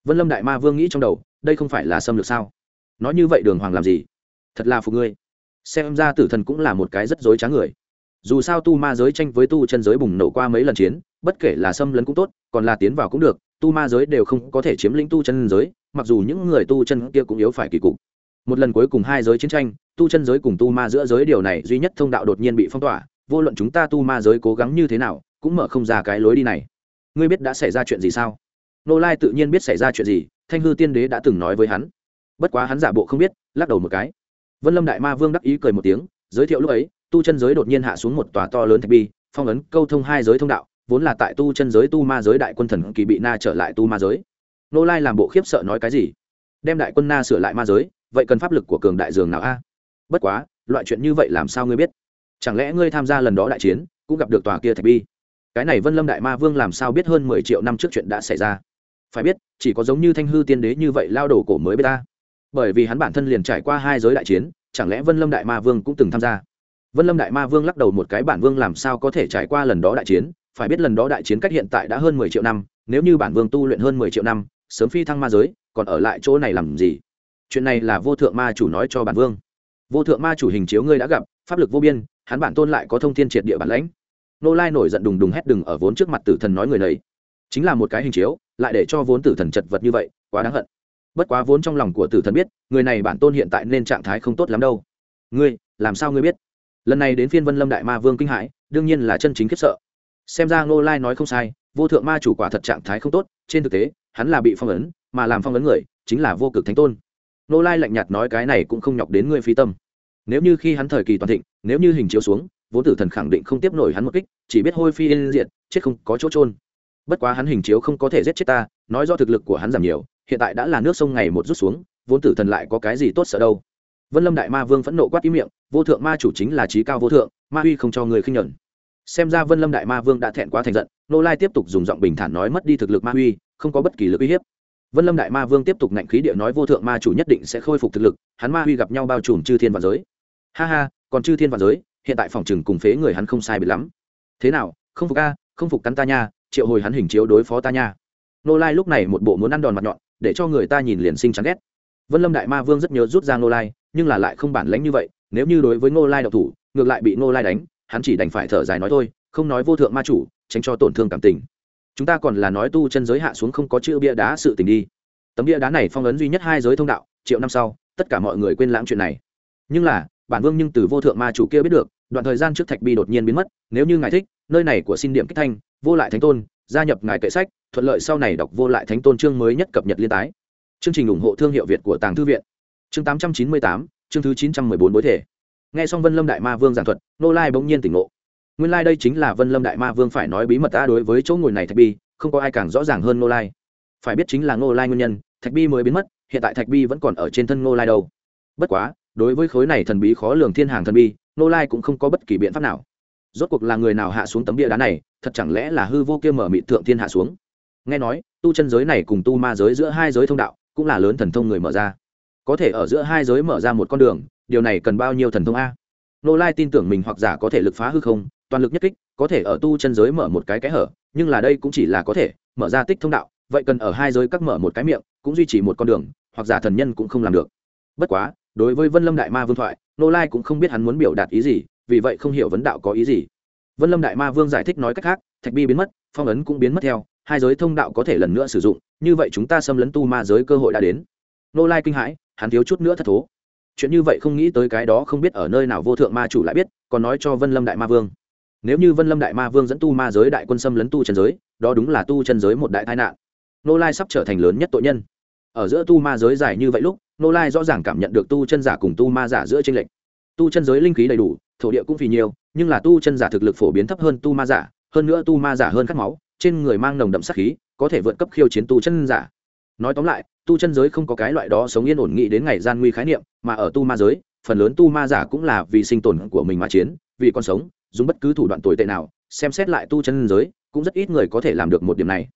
Vân lâm đại ma vương nghĩ trong đầu, đây không phải là xâm lược sao? Nói như vậy đường hoàng làm gì? Thật là phục ngươi. Xem ra tử thần cũng là một cái rất dối trá người. Dù sao tu ma giới tranh với tu chân giới bùng nổ qua mấy lần chiến, bất kể là xâm lấn cũng tốt, còn là tiến vào cũng được, tu ma giới đều không có thể chiếm lĩnh tu chân giới, mặc dù những người tu chân kia cũng yếu phải kỳ cục. Một lần cuối cùng hai giới chiến tranh, tu chân giới cùng tu ma giữa giới điều này duy nhất thông đạo đột nhiên bị phong tỏa, vô luận chúng ta tu ma giới cố gắng như thế nào, cũng mở không ra cái lối đi này. Ngươi biết đã xảy ra chuyện gì sao? Nô lai tự nhiên biết xảy ra chuyện gì, thanh hư tiên đế đã từng nói với hắn. Bất quá hắn giả bộ không biết, lắc đầu một cái vân lâm đại ma vương đắc ý cười một tiếng, giới thiệu lúc ấy, tu chân giới đột nhiên hạ xuống một tòa to lớn thạch bi, phong ấn câu thông hai giới thông đạo, vốn là tại tu chân giới tu ma giới đại quân thần kỳ bị na trở lại tu ma giới. Nô lai làm bộ khiếp sợ nói cái gì? Đem đại quân na sửa lại ma giới, vậy cần pháp lực của cường đại dường nào a? Bất quá, loại chuyện như vậy làm sao ngươi biết? Chẳng lẽ ngươi tham gia lần đó đại chiến, cũng gặp được tòa kia thạch bi? Cái này vân lâm đại ma vương làm sao biết hơn mười triệu năm trước chuyện đã xảy ra? Phải biết, chỉ có giống như thanh hư tiên đế như vậy lao đổ cổ mới b ta bởi vì hắn bản thân liền trải qua hai giới đại chiến, chẳng lẽ vân lâm đại ma vương cũng từng tham gia? Vân lâm đại ma vương lắc đầu một cái, bản vương làm sao có thể trải qua lần đó đại chiến? Phải biết lần đó đại chiến cách hiện tại đã hơn mười triệu năm, nếu như bản vương tu luyện hơn mười triệu năm, sớm phi thăng ma giới, còn ở lại chỗ này làm gì? Chuyện này là vô thượng ma chủ nói cho bản vương. Vô thượng ma chủ hình chiếu ngươi đã gặp, pháp lực vô biên, hắn bản tôn lại có thông thiên triệt địa bản lãnh. Nô lai nổi giận đùng đùng hét đừng ở vốn trước mặt tử thần nói người này. Chính là một cái hình chiếu, lại để cho vốn tử thần chật vật như vậy, quá đáng hận bất quá vốn trong lòng của tử thần biết, người này bản tôn hiện tại nên trạng thái không tốt lắm đâu. Ngươi, làm sao ngươi biết? Lần này đến phiên vân lâm đại ma vương kinh hãi, đương nhiên là chân chính khiếp sợ. Xem ra ngô lai nói không sai, vô thượng ma chủ quả thật trạng thái không tốt, trên thực tế, hắn là bị phong ấn, mà làm phong ấn người, chính là vô cực thánh tôn. Ngô lai lạnh nhạt nói cái này cũng không nhọc đến ngươi phi tâm. Nếu như khi hắn thời kỳ toàn thịnh, nếu như hình chiếu xuống, vốn tử thần khẳng định không tiếp nổi hắn một kích, chỉ biết hôi phi yên diện chết không có chỗ trôn bất quá hắn hình chiếu không có thể giết chết ta, nói do thực lực của hắn giảm nhiều hiện tại đã là nước sông ngày một rút xuống, vốn tử thần lại có cái gì tốt sợ đâu. Vân lâm đại ma vương phẫn nộ quát ý miệng, vô thượng ma chủ chính là trí cao vô thượng, ma uy không cho người khinh nhuận xem ra vân lâm đại ma vương đã thẹn quá thành giận, nô lai tiếp tục dùng giọng bình thản nói mất đi thực lực ma uy, không có bất kỳ lực uy hiếp. Vân lâm đại ma vương tiếp tục ngạnh khí địa nói vô thượng ma chủ nhất định sẽ khôi phục thực lực, hắn ma uy gặp nhau bao trùm chư thiên và giới. Ha ha, còn chư thiên và giới, hiện tại phòng trừng cùng phế người hắn không sai biệt lắm. Thế nào, không phục a, không phục cắn ta nha, triệu hồi hắn hình chiếu đối phó ta nha. Nô lai lúc này một bộ muốn ăn đòn mặt nhọn để cho người ta nhìn liền sinh chán ghét. Vân lâm đại ma vương rất nhớ rút ra nô lai, nhưng là lại không bản lãnh như vậy, nếu như đối với nô lai độc thủ, ngược lại bị nô lai đánh, hắn chỉ đành phải thở dài nói thôi, không nói vô thượng ma chủ, tránh cho tổn thương cảm tình. Chúng ta còn là nói tu chân giới hạ xuống không có chữ bia đá sự tình đi. Tấm bia đá này phong ấn duy nhất hai giới thông đạo, triệu năm sau, tất cả mọi người quên lãng chuyện này. Nhưng là, bản vương nhưng từ vô thượng ma chủ kia biết được, đoạn thời gian trước thạch bi đột nhiên biến mất, nếu như ngài thích, nơi này của xin điểm kích thanh, vô lại thánh tôn gia nhập ngài kệ sách, thuận lợi sau này đọc vô lại thánh tôn chương mới nhất cập nhật liên tái. Chương trình ủng hộ thương hiệu việt của tàng thư viện. Chương tám trăm chín mươi tám, chương thứ chín trăm mười bốn bối thể. Nghe xong vân lâm đại ma vương giảng thuật, nô lai bỗng nhiên tỉnh ngộ. Nguyên lai đây chính là vân lâm đại ma vương phải nói bí mật ta đối với chỗ ngồi này thạch bi, không có ai càng rõ ràng hơn nô lai. Phải biết chính là nô lai nguyên nhân, thạch bi mới biến mất, hiện tại thạch bi vẫn còn ở trên thân nô lai đâu. Bất quá, đối với khối này thần bí khó lường thiên hàng thần bi, nô lai cũng không có bất kỳ biện pháp nào rốt cuộc là người nào hạ xuống tấm bia đá này, thật chẳng lẽ là hư vô kia mở mịt thượng thiên hạ xuống? Nghe nói, tu chân giới này cùng tu ma giới giữa hai giới thông đạo, cũng là lớn thần thông người mở ra. Có thể ở giữa hai giới mở ra một con đường, điều này cần bao nhiêu thần thông a? Nô lai tin tưởng mình hoặc giả có thể lực phá hư không, toàn lực nhất kích, có thể ở tu chân giới mở một cái cái hở, nhưng là đây cũng chỉ là có thể, mở ra tích thông đạo, vậy cần ở hai giới các mở một cái miệng, cũng duy trì một con đường, hoặc giả thần nhân cũng không làm được. Bất quá, đối với vân lâm đại ma vương thoại, nô lai cũng không biết hắn muốn biểu đạt ý gì vì vậy không hiểu vấn đạo có ý gì. Vân lâm đại ma vương giải thích nói cách khác, thạch bi biến mất, phong ấn cũng biến mất theo, hai giới thông đạo có thể lần nữa sử dụng, như vậy chúng ta xâm lấn tu ma giới cơ hội đã đến. Nô lai kinh hãi, hắn thiếu chút nữa thất thố. Chuyện như vậy không nghĩ tới cái đó không biết ở nơi nào vô thượng ma chủ lại biết, còn nói cho vân lâm đại ma vương. Nếu như vân lâm đại ma vương dẫn tu ma giới đại quân xâm lấn tu chân giới, đó đúng là tu chân giới một đại tai nạn. Nô lai sắp trở thành lớn nhất tội nhân. Ở giữa tu ma giới dài như vậy lúc, nô lai rõ ràng cảm nhận được tu chân giả cùng tu ma giả giữa tranh lệch tu chân giới linh khí đầy đủ, thổ địa cũng vì nhiều, nhưng là tu chân giả thực lực phổ biến thấp hơn tu ma giả, hơn nữa tu ma giả hơn cắt máu, trên người mang nồng đậm sát khí, có thể vượt cấp khiêu chiến tu chân giả. Nói tóm lại, tu chân giới không có cái loại đó sống yên ổn nghị đến ngày gian nguy khái niệm, mà ở tu ma giới, phần lớn tu ma giả cũng là vì sinh tồn của mình mà chiến, vì con sống, dùng bất cứ thủ đoạn tồi tệ nào, xem xét lại tu chân giới, cũng rất ít người có thể làm được một điểm này.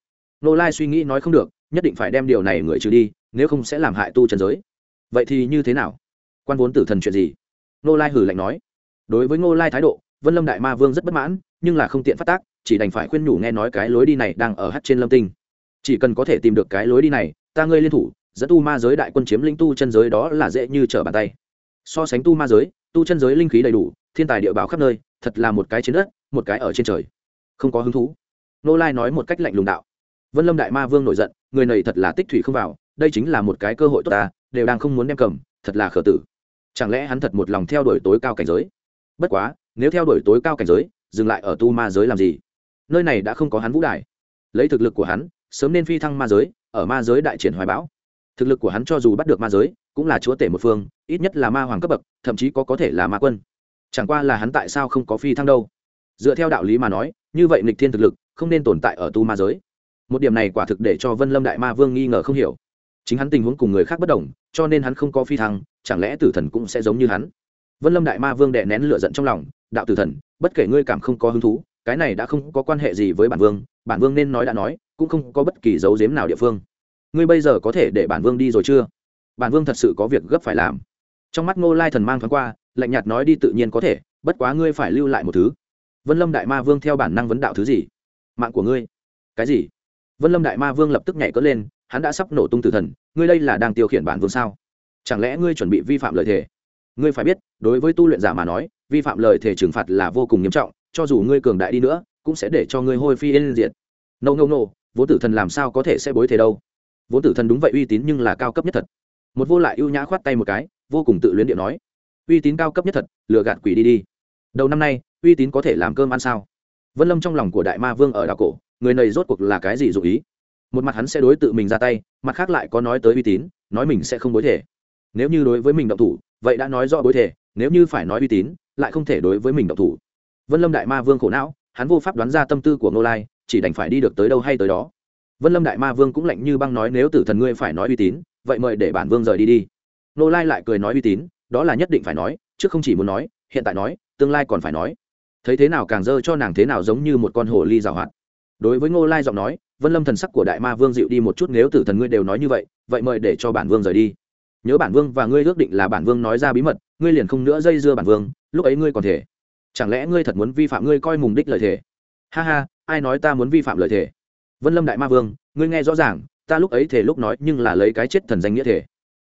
Nô lai suy nghĩ nói không được, nhất định phải đem điều này người trừ đi, nếu không sẽ làm hại tu chân giới. Vậy thì như thế nào? Quan vốn tử thần chuyện gì? Nô lai hử lạnh nói. Đối với ngô lai thái độ, vân lâm đại ma vương rất bất mãn, nhưng là không tiện phát tác, chỉ đành phải khuyên nhủ nghe nói cái lối đi này đang ở hát trên lâm tinh. Chỉ cần có thể tìm được cái lối đi này, ta ngươi liên thủ, dẫn tu ma giới đại quân chiếm linh tu chân giới đó là dễ như trở bàn tay. So sánh tu ma giới, tu chân giới linh khí đầy đủ, thiên tài địa bảo khắp nơi, thật là một cái trên đất, một cái ở trên trời. Không có hứng thú. Nô lai nói một cách lạnh lùng đạo. Vân lâm đại ma vương nổi giận, người này thật là tích thủy không vào, đây chính là một cái cơ hội tốt ta, đều đang không muốn đem cầm, thật là khở tử chẳng lẽ hắn thật một lòng theo đuổi tối cao cảnh giới? Bất quá, nếu theo đuổi tối cao cảnh giới, dừng lại ở tu ma giới làm gì? Nơi này đã không có hắn vũ đài. Lấy thực lực của hắn, sớm nên phi thăng ma giới, ở ma giới đại triển hoài bão. Thực lực của hắn cho dù bắt được ma giới, cũng là chúa tể một phương, ít nhất là ma hoàng cấp bậc, thậm chí có có thể là ma quân. Chẳng qua là hắn tại sao không có phi thăng đâu? Dựa theo đạo lý mà nói, như vậy nịch thiên thực lực, không nên tồn tại ở tu ma giới. Một điểm này quả thực để cho vân lâm đại ma vương nghi ngờ không hiểu chính hắn tình huống cùng người khác bất đồng, cho nên hắn không có phi thăng, chẳng lẽ tử thần cũng sẽ giống như hắn? Vân lâm đại ma vương đệ nén lửa giận trong lòng, đạo tử thần, bất kể ngươi cảm không có hứng thú, cái này đã không có quan hệ gì với bản vương bản vương nên nói đã nói, cũng không có bất kỳ dấu giếm nào địa phương. Ngươi bây giờ có thể để bản vương đi rồi chưa? Bản vương thật sự có việc gấp phải làm. Trong mắt ngô lai thần mang thoáng qua, lạnh nhạt nói đi tự nhiên có thể, bất quá ngươi phải lưu lại một thứ. Vân lâm đại ma vương theo bản năng vấn đạo thứ gì? Mạng của ngươi. Cái gì? Vân lâm đại ma vương lập tức nhảy cỡ lên hắn đã sắp nổ tung tử thần, ngươi đây là đang tiêu khiển bản vương sao? Chẳng lẽ ngươi chuẩn bị vi phạm lời thề? Ngươi phải biết, đối với tu luyện giả mà nói, vi phạm lời thề trừng phạt là vô cùng nghiêm trọng, cho dù ngươi cường đại đi nữa, cũng sẽ để cho ngươi hôi phi yên diệt. Nâu nâu nâu vốn tử thần làm sao có thể sẽ bối thề đâu? Vốn tử thần đúng vậy uy tín nhưng là cao cấp nhất thật. Một vô lại ưu nhã khoát tay một cái, vô cùng tự luyến điện nói, uy tín cao cấp nhất thật, lừa gạt quỷ đi đi. Đầu năm nay, uy tín có thể làm cơm ăn sao? Vân lâm trong lòng của đại ma vương ở đảo cổ, người này rốt cuộc là cái gì dụ ý? Một mặt hắn sẽ đối tự mình ra tay, mặt khác lại có nói tới uy tín, nói mình sẽ không bối thể. Nếu như đối với mình động thủ, vậy đã nói rõ bối thể, nếu như phải nói uy tín, lại không thể đối với mình động thủ. Vân lâm đại ma vương khổ não, hắn vô pháp đoán ra tâm tư của ngô lai, chỉ đành phải đi được tới đâu hay tới đó. Vân lâm đại ma vương cũng lạnh như băng nói nếu tử thần ngươi phải nói uy tín, vậy mời để bản vương rời đi đi. Ngô lai lại cười nói uy tín, đó là nhất định phải nói, chứ không chỉ muốn nói, hiện tại nói, tương lai còn phải nói. Thấy thế nào càng dơ cho nàng thế nào giống như một con hồ ly rào hoạt. Đối với ngô lai giọng nói vân lâm thần sắc của đại ma vương dịu đi một chút, nếu tử thần ngươi đều nói như vậy vậy mời để cho bản vương rời đi. Nhớ bản vương và ngươi ước định là bản vương nói ra bí mật, ngươi liền không nữa dây dưa bản vương, lúc ấy ngươi còn thể. Chẳng lẽ ngươi thật muốn vi phạm ngươi coi mùng đích lời thể? ha ha, ai nói ta muốn vi phạm lời thể? vân lâm đại ma vương, ngươi nghe rõ ràng, ta lúc ấy thể lúc nói nhưng là lấy cái chết thần danh nghĩa thể.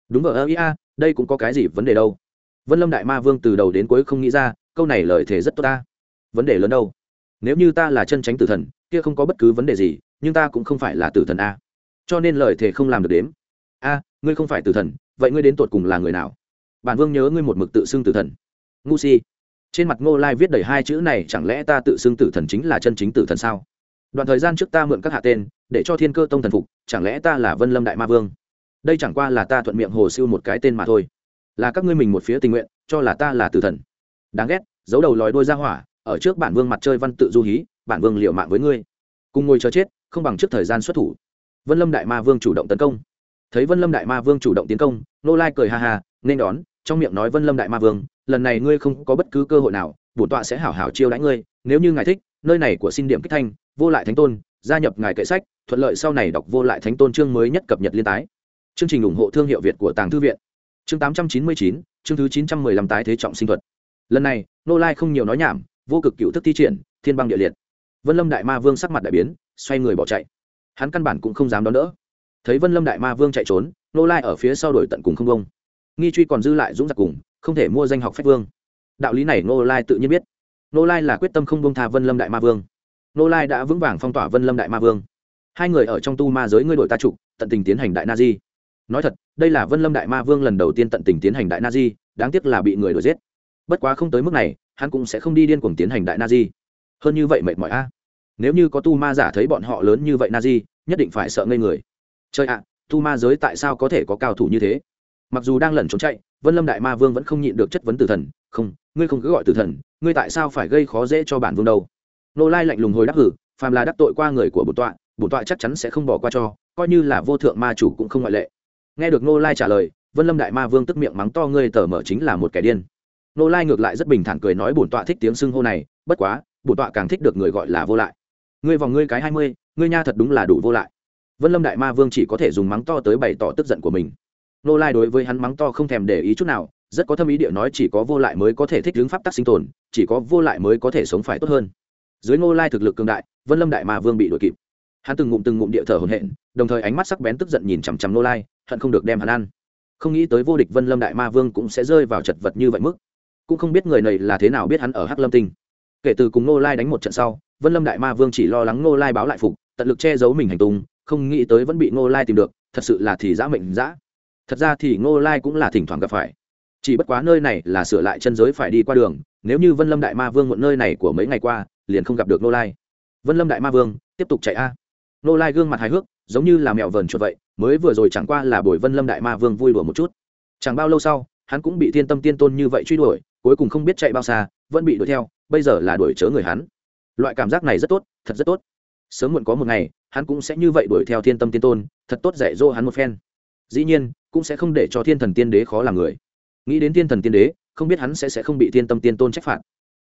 Đúng vợ ơ, ý a, đây cũng có cái gì vấn đề đâu? Vân lâm đại ma vương từ đầu đến cuối không nghĩ ra, câu này lời thể rất tốt ta. Vấn đề lớn đâu? Nếu như ta là chân tránh tử thần, kia không có bất cứ vấn đề gì nhưng ta cũng không phải là tử thần a. Cho nên lời thề không làm được đếm. A, ngươi không phải tử thần, vậy ngươi đến tột cùng là người nào? Bản vương nhớ ngươi một mực tự xưng tử thần. Ngu si. Trên mặt ngô lai viết đầy hai chữ này, chẳng lẽ ta tự xưng tử thần chính là chân chính tử thần sao? Đoạn thời gian trước ta mượn các hạ tên, để cho thiên cơ tông thần phục, chẳng lẽ ta là vân lâm đại ma vương? Đây chẳng qua là ta thuận miệng hồ siêu một cái tên mà thôi. Là các ngươi mình một phía tình nguyện, cho là ta là tử thần. Đáng ghét, giấu đầu lòi đôi ra hỏa, ở trước bản vương mặt chơi văn tự du hí, bản vương liệu mạng với ngươi. Cùng ngồi chờ chết không bằng trước thời gian xuất thủ. Vân lâm đại ma vương chủ động tấn công. Thấy vân lâm đại ma vương chủ động tiến công, nô lai cười ha ha, nên đón, trong miệng nói vân lâm đại ma vương, lần này ngươi không có bất cứ cơ hội nào, bổn tọa sẽ hảo hảo chiêu đãi ngươi, nếu như ngài thích, nơi này của xin điểm kích thanh, vô lại thánh tôn, gia nhập ngài kệ sách, thuận lợi sau này đọc vô lại thánh tôn chương mới nhất cập nhật liên tái. Chương trình ủng hộ thương hiệu việt của tàng thư viện. Chương tám trăm chín mươi chín, chương thứ chín trăm mười lăm tái thế trọng sinh thuật. Lần này, nô lai không nhiều nói nhảm, vô cực cựu thức thi triển, thiên băng địa liệt. Vân lâm đại ma vương sắc mặt đại biến xoay người bỏ chạy. Hắn căn bản cũng không dám đón đỡ. Thấy vân lâm đại ma vương chạy trốn nô lai ở phía sau đổi tận cùng không công nghi truy còn dư lại dũng giặc cùng, không thể mua danh học phép vương. Đạo lý này nô lai tự nhiên biết. Nô lai là quyết tâm không bông tha vân lâm đại ma vương. Nô lai đã vững vàng phong tỏa vân lâm đại ma vương. Hai người ở trong tu ma giới ngươi đội ta trục tận tình tiến hành đại na di. Nói thật, đây là vân lâm đại ma vương lần đầu tiên tận tình tiến hành đại na di, đáng tiếc là bị người đuổi giết. Bất quá không tới mức này, hắn cũng sẽ không đi điên cuồng tiến hành đại na di. Hơn như vậy mệt mỏi a nếu như có tu ma giả thấy bọn họ lớn như vậy na di nhất định phải sợ ngây người. Chơi ạ, tu ma giới tại sao có thể có cao thủ như thế? Mặc dù đang lẩn trốn chạy, vân lâm đại ma vương vẫn không nhịn được chất vấn tử thần. Không, ngươi không cứ gọi tử thần, ngươi tại sao phải gây khó dễ cho bản vương đâu? Nô lai lạnh lùng hồi đáp hử, phàm là đắc tội qua người của bổn tọa bổn tọa chắc chắn sẽ không bỏ qua cho, coi như là vô thượng ma chủ cũng không ngoại lệ. Nghe được nô lai trả lời, vân lâm đại ma vương tức miệng mắng to, ngươi tờ mở chính là một kẻ điên. Nô lai ngược lại rất bình thản cười nói, bổn tọa thích tiếng xưng hô này, bất quá, bổn tọa càng thích được người gọi là vô lại ngươi vòng ngươi cái hai mươi, ngươi nha thật đúng là đủ vô lại. Vân lâm đại ma vương chỉ có thể dùng mắng to tới bày tỏ tức giận của mình. Nô lai đối với hắn mắng to không thèm để ý chút nào, rất có tâm ý địa nói chỉ có vô lại mới có thể thích ứng pháp tắc sinh tồn, chỉ có vô lại mới có thể sống phải tốt hơn. Dưới nô lai thực lực cường đại, vân lâm đại ma vương bị đuổi kịp. Hắn từng ngụm từng ngụm địa thở hồn hện đồng thời ánh mắt sắc bén tức giận nhìn chằm chằm nô lai, hận không được đem hắn ăn. Không nghĩ tới vô địch vân lâm đại ma vương cũng sẽ rơi vào chật vật như vậy mức. Cũng không biết người này là thế nào biết hắn ở hắc lâm tinh. Kể từ cùng nô lai đánh một trận sau vân lâm đại ma vương chỉ lo lắng Ngô lai báo lại phục, tận lực che giấu mình hành tung, không nghĩ tới vẫn bị Ngô lai tìm được, thật sự là thì giã mệnh giã thật ra thì Ngô lai cũng là thỉnh thoảng gặp phải. Chỉ bất quá nơi này là sửa lại chân giới phải đi qua đường, nếu như vân lâm đại ma vương muộn nơi này của mấy ngày qua, liền không gặp được Ngô lai. Vân lâm đại ma vương, tiếp tục chạy a. Ngô lai gương mặt hài hước, giống như là mẹo vờn chuột vậy, mới vừa rồi chẳng qua là buổi vân lâm đại ma vương vui đùa một chút. Chẳng bao lâu sau, hắn cũng bị thiên tâm tiên tôn như vậy truy đuổi, cuối cùng không biết chạy bao xa, vẫn bị đuổi theo, bây giờ là đuổi chớ người hắn loại cảm giác này rất tốt, thật rất tốt. Sớm muộn có một ngày, hắn cũng sẽ như vậy đuổi theo thiên tâm tiên tôn, thật tốt dạy dỗ hắn một phen. Dĩ nhiên, cũng sẽ không để cho thiên thần tiên đế khó làm người. Nghĩ đến thiên thần tiên đế, không biết hắn sẽ sẽ không bị thiên tâm tiên tôn trách phạt.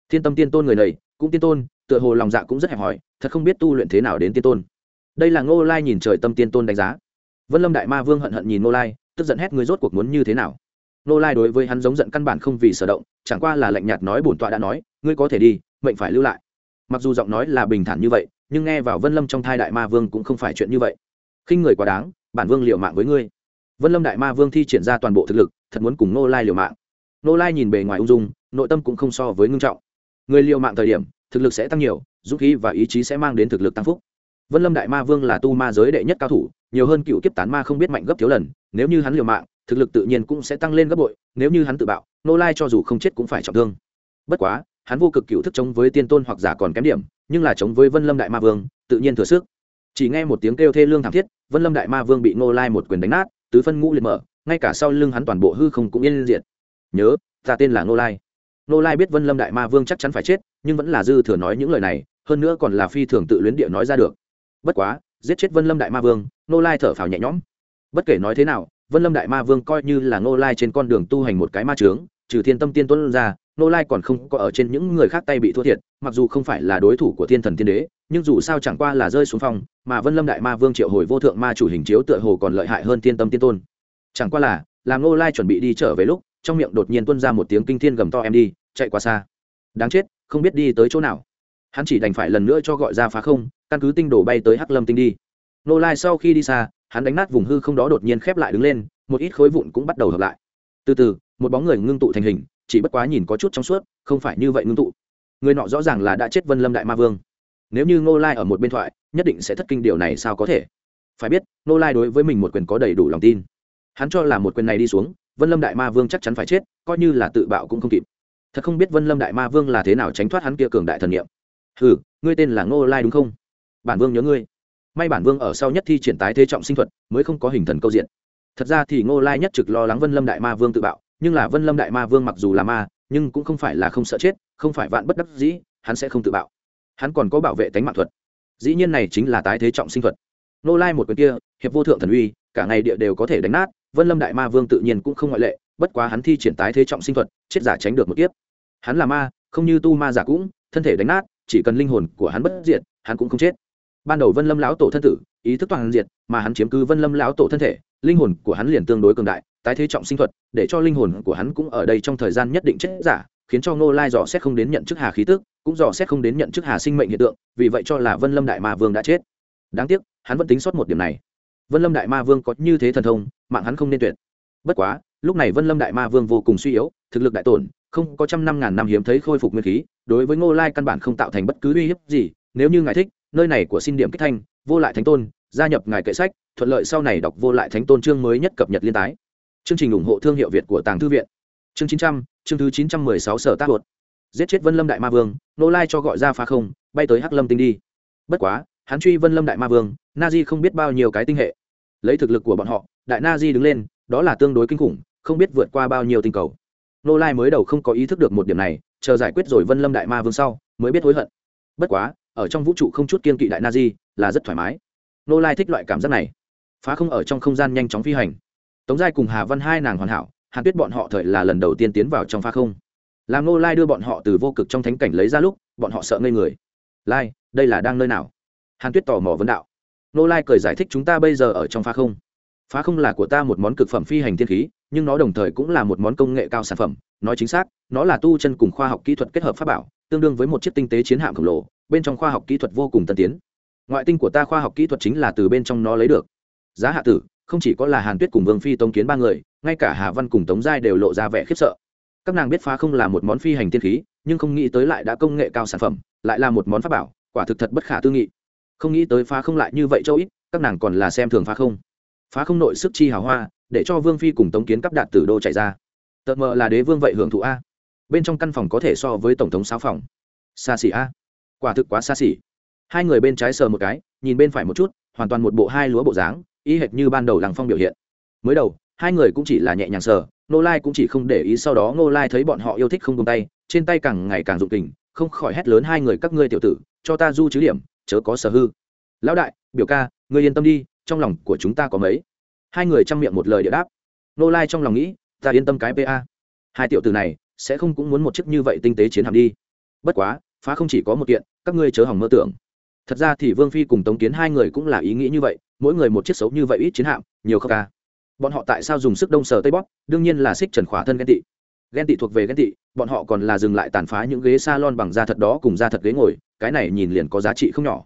Thiên tâm tiên tôn người này, cũng tiên tôn, tựa hồ lòng dạ cũng rất hẹp hòi, thật không biết tu luyện thế nào đến tiên tôn. Đây là ngô lai nhìn trời tâm tiên tôn đánh giá. Vân lâm đại ma vương hận hận nhìn ngô lai, tức giận hét người rốt cuộc muốn như thế nào. Ngô lai đối với hắn giống giận căn bản không vì sở động, chẳng qua là lạnh nhạt nói bổn tọa đã nói, ngươi có thể đi, mệnh phải lưu lại mặc dù giọng nói là bình thản như vậy, nhưng nghe vào vân lâm trong thai đại ma vương cũng không phải chuyện như vậy. Khinh người quá đáng, bản vương liệu mạng với ngươi. Vân lâm đại ma vương thi triển ra toàn bộ thực lực, thật muốn cùng nô lai liều mạng. Nô lai nhìn bề ngoài ung dung, nội tâm cũng không so với ngưng trọng. Người liều mạng thời điểm, thực lực sẽ tăng nhiều, dũng khí và ý chí sẽ mang đến thực lực tăng phúc. Vân lâm đại ma vương là tu ma giới đệ nhất cao thủ, nhiều hơn cựu kiếp tán ma không biết mạnh gấp thiếu lần, nếu như hắn liều mạng, thực lực tự nhiên cũng sẽ tăng lên gấp bội, nếu như hắn tự bạo nô lai cho dù không chết cũng phải trọng thương. Bất quá hắn vô cực cựu thức chống với tiên tôn hoặc giả còn kém điểm, nhưng là chống với vân lâm đại ma vương, tự nhiên thừa sức. Chỉ nghe một tiếng kêu thê lương thảm thiết, vân lâm đại ma vương bị nô lai một quyền đánh nát, tứ phân ngũ liệt mở, ngay cả sau lưng hắn toàn bộ hư không cũng yên diệt. Nhớ, ta tên là nô lai. Nô lai biết vân lâm đại ma vương chắc chắn phải chết, nhưng vẫn là dư thừa nói những lời này, hơn nữa còn là phi thường tự luyến địa nói ra được. Bất quá, giết chết vân lâm đại ma vương nô lai thở phào nhẹ nhõm. Bất kể nói thế nào, vân lâm đại ma vương coi như là nô lai trên con đường tu hành một cái ma trướng trừ thiên tâm tiên tuấn ra nô lai còn không có ở trên những người khác tay bị thua thiệt, mặc dù không phải là đối thủ của thiên thần tiên đế, nhưng dù sao chẳng qua là rơi xuống phòng, mà vân lâm đại ma vương triệu hồi vô thượng ma chủ hình chiếu tựa hồ còn lợi hại hơn thiên tâm tiên tôn. Chẳng qua là, làm nô lai chuẩn bị đi trở về lúc, trong miệng đột nhiên tuân ra một tiếng kinh thiên gầm to em đi, chạy qua xa. Đáng chết, không biết đi tới chỗ nào. Hắn chỉ đành phải lần nữa cho gọi ra phá không, căn cứ tinh đổ bay tới hắc lâm tinh đi. Nô lai sau khi đi xa, hắn đánh nát vùng hư không đó đột nhiên khép lại đứng lên, một ít khối vụn cũng bắt đầu hợp lại. Từ từ, một bóng người ngưng tụ thành hình chỉ bất quá nhìn có chút trong suốt, không phải như vậy ngưng tụ. Người nọ rõ ràng là đã chết vân lâm đại ma vương. Nếu như ngô lai ở một bên thoại, nhất định sẽ thất kinh điều này sao có thể? Phải biết, ngô lai đối với mình một quyền có đầy đủ lòng tin. Hắn cho là một quyền này đi xuống, vân lâm đại ma vương chắc chắn phải chết, coi như là tự bạo cũng không kịp. Thật không biết vân lâm đại ma vương là thế nào tránh thoát hắn kia cường đại thần niệm. Hừ, ngươi tên là ngô lai đúng không? Bản vương nhớ ngươi. May bản vương ở sau nhất thi triển tái thế trọng sinh thuật, mới không có hình thần câu diện. Thật ra thì ngô lai nhất trực lo lắng vân lâm đại ma vương tự bạo nhưng là vân lâm đại ma vương mặc dù là ma, nhưng cũng không phải là không sợ chết, không phải vạn bất đắc dĩ, hắn sẽ không tự bạo. Hắn còn có bảo vệ tánh mạng thuật. Dĩ nhiên này chính là tái thế trọng sinh thuật. Nô lai một quyền kia, hiệp vô thượng thần uy, cả ngày địa đều có thể đánh nát, vân lâm đại ma vương tự nhiên cũng không ngoại lệ, bất quá hắn thi triển tái thế trọng sinh thuật, chết giả tránh được một kiếp. Hắn là ma, không như tu ma giả cũng, thân thể đánh nát, chỉ cần linh hồn của hắn bất diệt, hắn cũng không chết. Ban đầu vân lâm lão tổ thân tử, ý thức toàn diệt mà hắn chiếm cứ vân lâm lão tổ thân thể, linh hồn của hắn liền tương đối cường đại tái thế trọng sinh thuật, để cho linh hồn của hắn cũng ở đây trong thời gian nhất định chết giả, khiến cho ngô lai dò xét không đến nhận chức hà khí tức, cũng dò xét không đến nhận chức hà sinh mệnh hiện tượng, vì vậy cho là vân lâm đại ma vương đã chết. Đáng tiếc, hắn vẫn tính sót một điểm này. Vân lâm đại ma vương có như thế thần thông, mạng hắn không nên tuyệt. Bất quá, lúc này vân lâm đại ma vương vô cùng suy yếu, thực lực đại tổn, không có trăm năm ngàn năm hiếm thấy khôi phục nguyên khí, đối với ngô lai căn bản không tạo thành bất cứ uy hiếp gì, nếu như ngài thích, nơi này của xin điểm kích thanh, vô lại thánh tôn, gia nhập ngài kệ sách, thuận lợi sau này đọc vô lại thánh tôn chương mới nhất cập nhật liên tái chương trình ủng hộ thương hiệu việt của tàng thư viện. Chương chín trăm, chương thứ chín trăm mười sáu sở tác luật giết chết vân lâm đại ma vương, nô lai cho gọi ra phá không, bay tới hắc lâm tinh đi. Bất quá, hắn truy vân lâm đại ma vương, na di không biết bao nhiêu cái tinh hệ. Lấy thực lực của bọn họ, đại na di đứng lên, đó là tương đối kinh khủng, không biết vượt qua bao nhiêu tinh cầu. Nô lai mới đầu không có ý thức được một điểm này, chờ giải quyết rồi vân lâm đại ma vương sau, mới biết hối hận. Bất quá, ở trong vũ trụ không chút kiên kỵ đại na di là rất thoải mái. Nô lai thích loại cảm giác này. Phá không ở trong không gian nhanh chóng phi hành tống giai cùng hà văn hai nàng hoàn hảo, hàn tuyết bọn họ thời là lần đầu tiên tiến vào trong pha không. Làm nô lai đưa bọn họ từ vô cực trong thánh cảnh lấy ra lúc, bọn họ sợ ngây người. Lai, đây là đang nơi nào? Hàn tuyết tò mò vấn đạo. Nô lai cười giải thích, chúng ta bây giờ ở trong pha không. Phá không là của ta một món cực phẩm phi hành thiên khí, nhưng nó đồng thời cũng là một món công nghệ cao sản phẩm. Nói chính xác, nó là tu chân cùng khoa học kỹ thuật kết hợp pháp bảo, tương đương với một chiếc tinh tế chiến hạm khổng lồ, bên trong khoa học kỹ thuật vô cùng tân tiến. Ngoại tinh của ta khoa học kỹ thuật chính là từ bên trong nó lấy được. Giá hạ tử không chỉ có là hàn tuyết cùng vương phi tống kiến ba người, ngay cả hà văn cùng tống giai đều lộ ra vẻ khiếp sợ. Các nàng biết phá không là một món phi hành tiên khí, nhưng không nghĩ tới lại đã công nghệ cao sản phẩm, lại là một món pháp bảo, quả thực thật bất khả tư nghị. Không nghĩ tới phá không lại như vậy châu ít, các nàng còn là xem thường phá không. Phá không nội sức chi hào hoa, để cho vương phi cùng tống kiến cắp đạt tử đô chạy ra. Tợt mờ là đế vương vậy hưởng thụ a. Bên trong căn phòng có thể so với tổng thống sáu phòng. Xa xỉ a. Quả thực quá xa xỉ. Hai người bên trái sờ một cái, nhìn bên phải một chút, hoàn toàn một bộ hai lúa bộ dáng y hệt như ban đầu Lăng phong biểu hiện. Mới đầu, hai người cũng chỉ là nhẹ nhàng sờ nô lai cũng chỉ không để ý sau đó nô lai thấy bọn họ yêu thích không tung tay, trên tay càng ngày càng dụng tình không khỏi hét lớn hai người các ngươi tiểu tử, cho ta du chứ điểm, chớ có sở hư. Lão đại, biểu ca, ngươi yên tâm đi, trong lòng của chúng ta có mấy? Hai người chăm miệng một lời địa đáp. Nô lai trong lòng nghĩ, ta yên tâm cái pa hai tiểu tử này, sẽ không cũng muốn một chiếc như vậy tinh tế chiến hạm đi. Bất quá, phá không chỉ có một kiện, các ngươi chớ hỏng mơ tưởng. Thật ra thì vương phi cùng tống kiến hai người cũng là ý nghĩ như vậy mỗi người một chiếc xấu như vậy ít chiến hạm, nhiều không ca. Bọn họ tại sao dùng sức đông sờ tây bóp đương nhiên là xích trần khỏa thân ghen tị. Ghen tị thuộc về ghen tị, bọn họ còn là dừng lại tàn phá những ghế s a lon bằng da thật đó cùng da thật ghế ngồi, cái này nhìn liền có giá trị không nhỏ.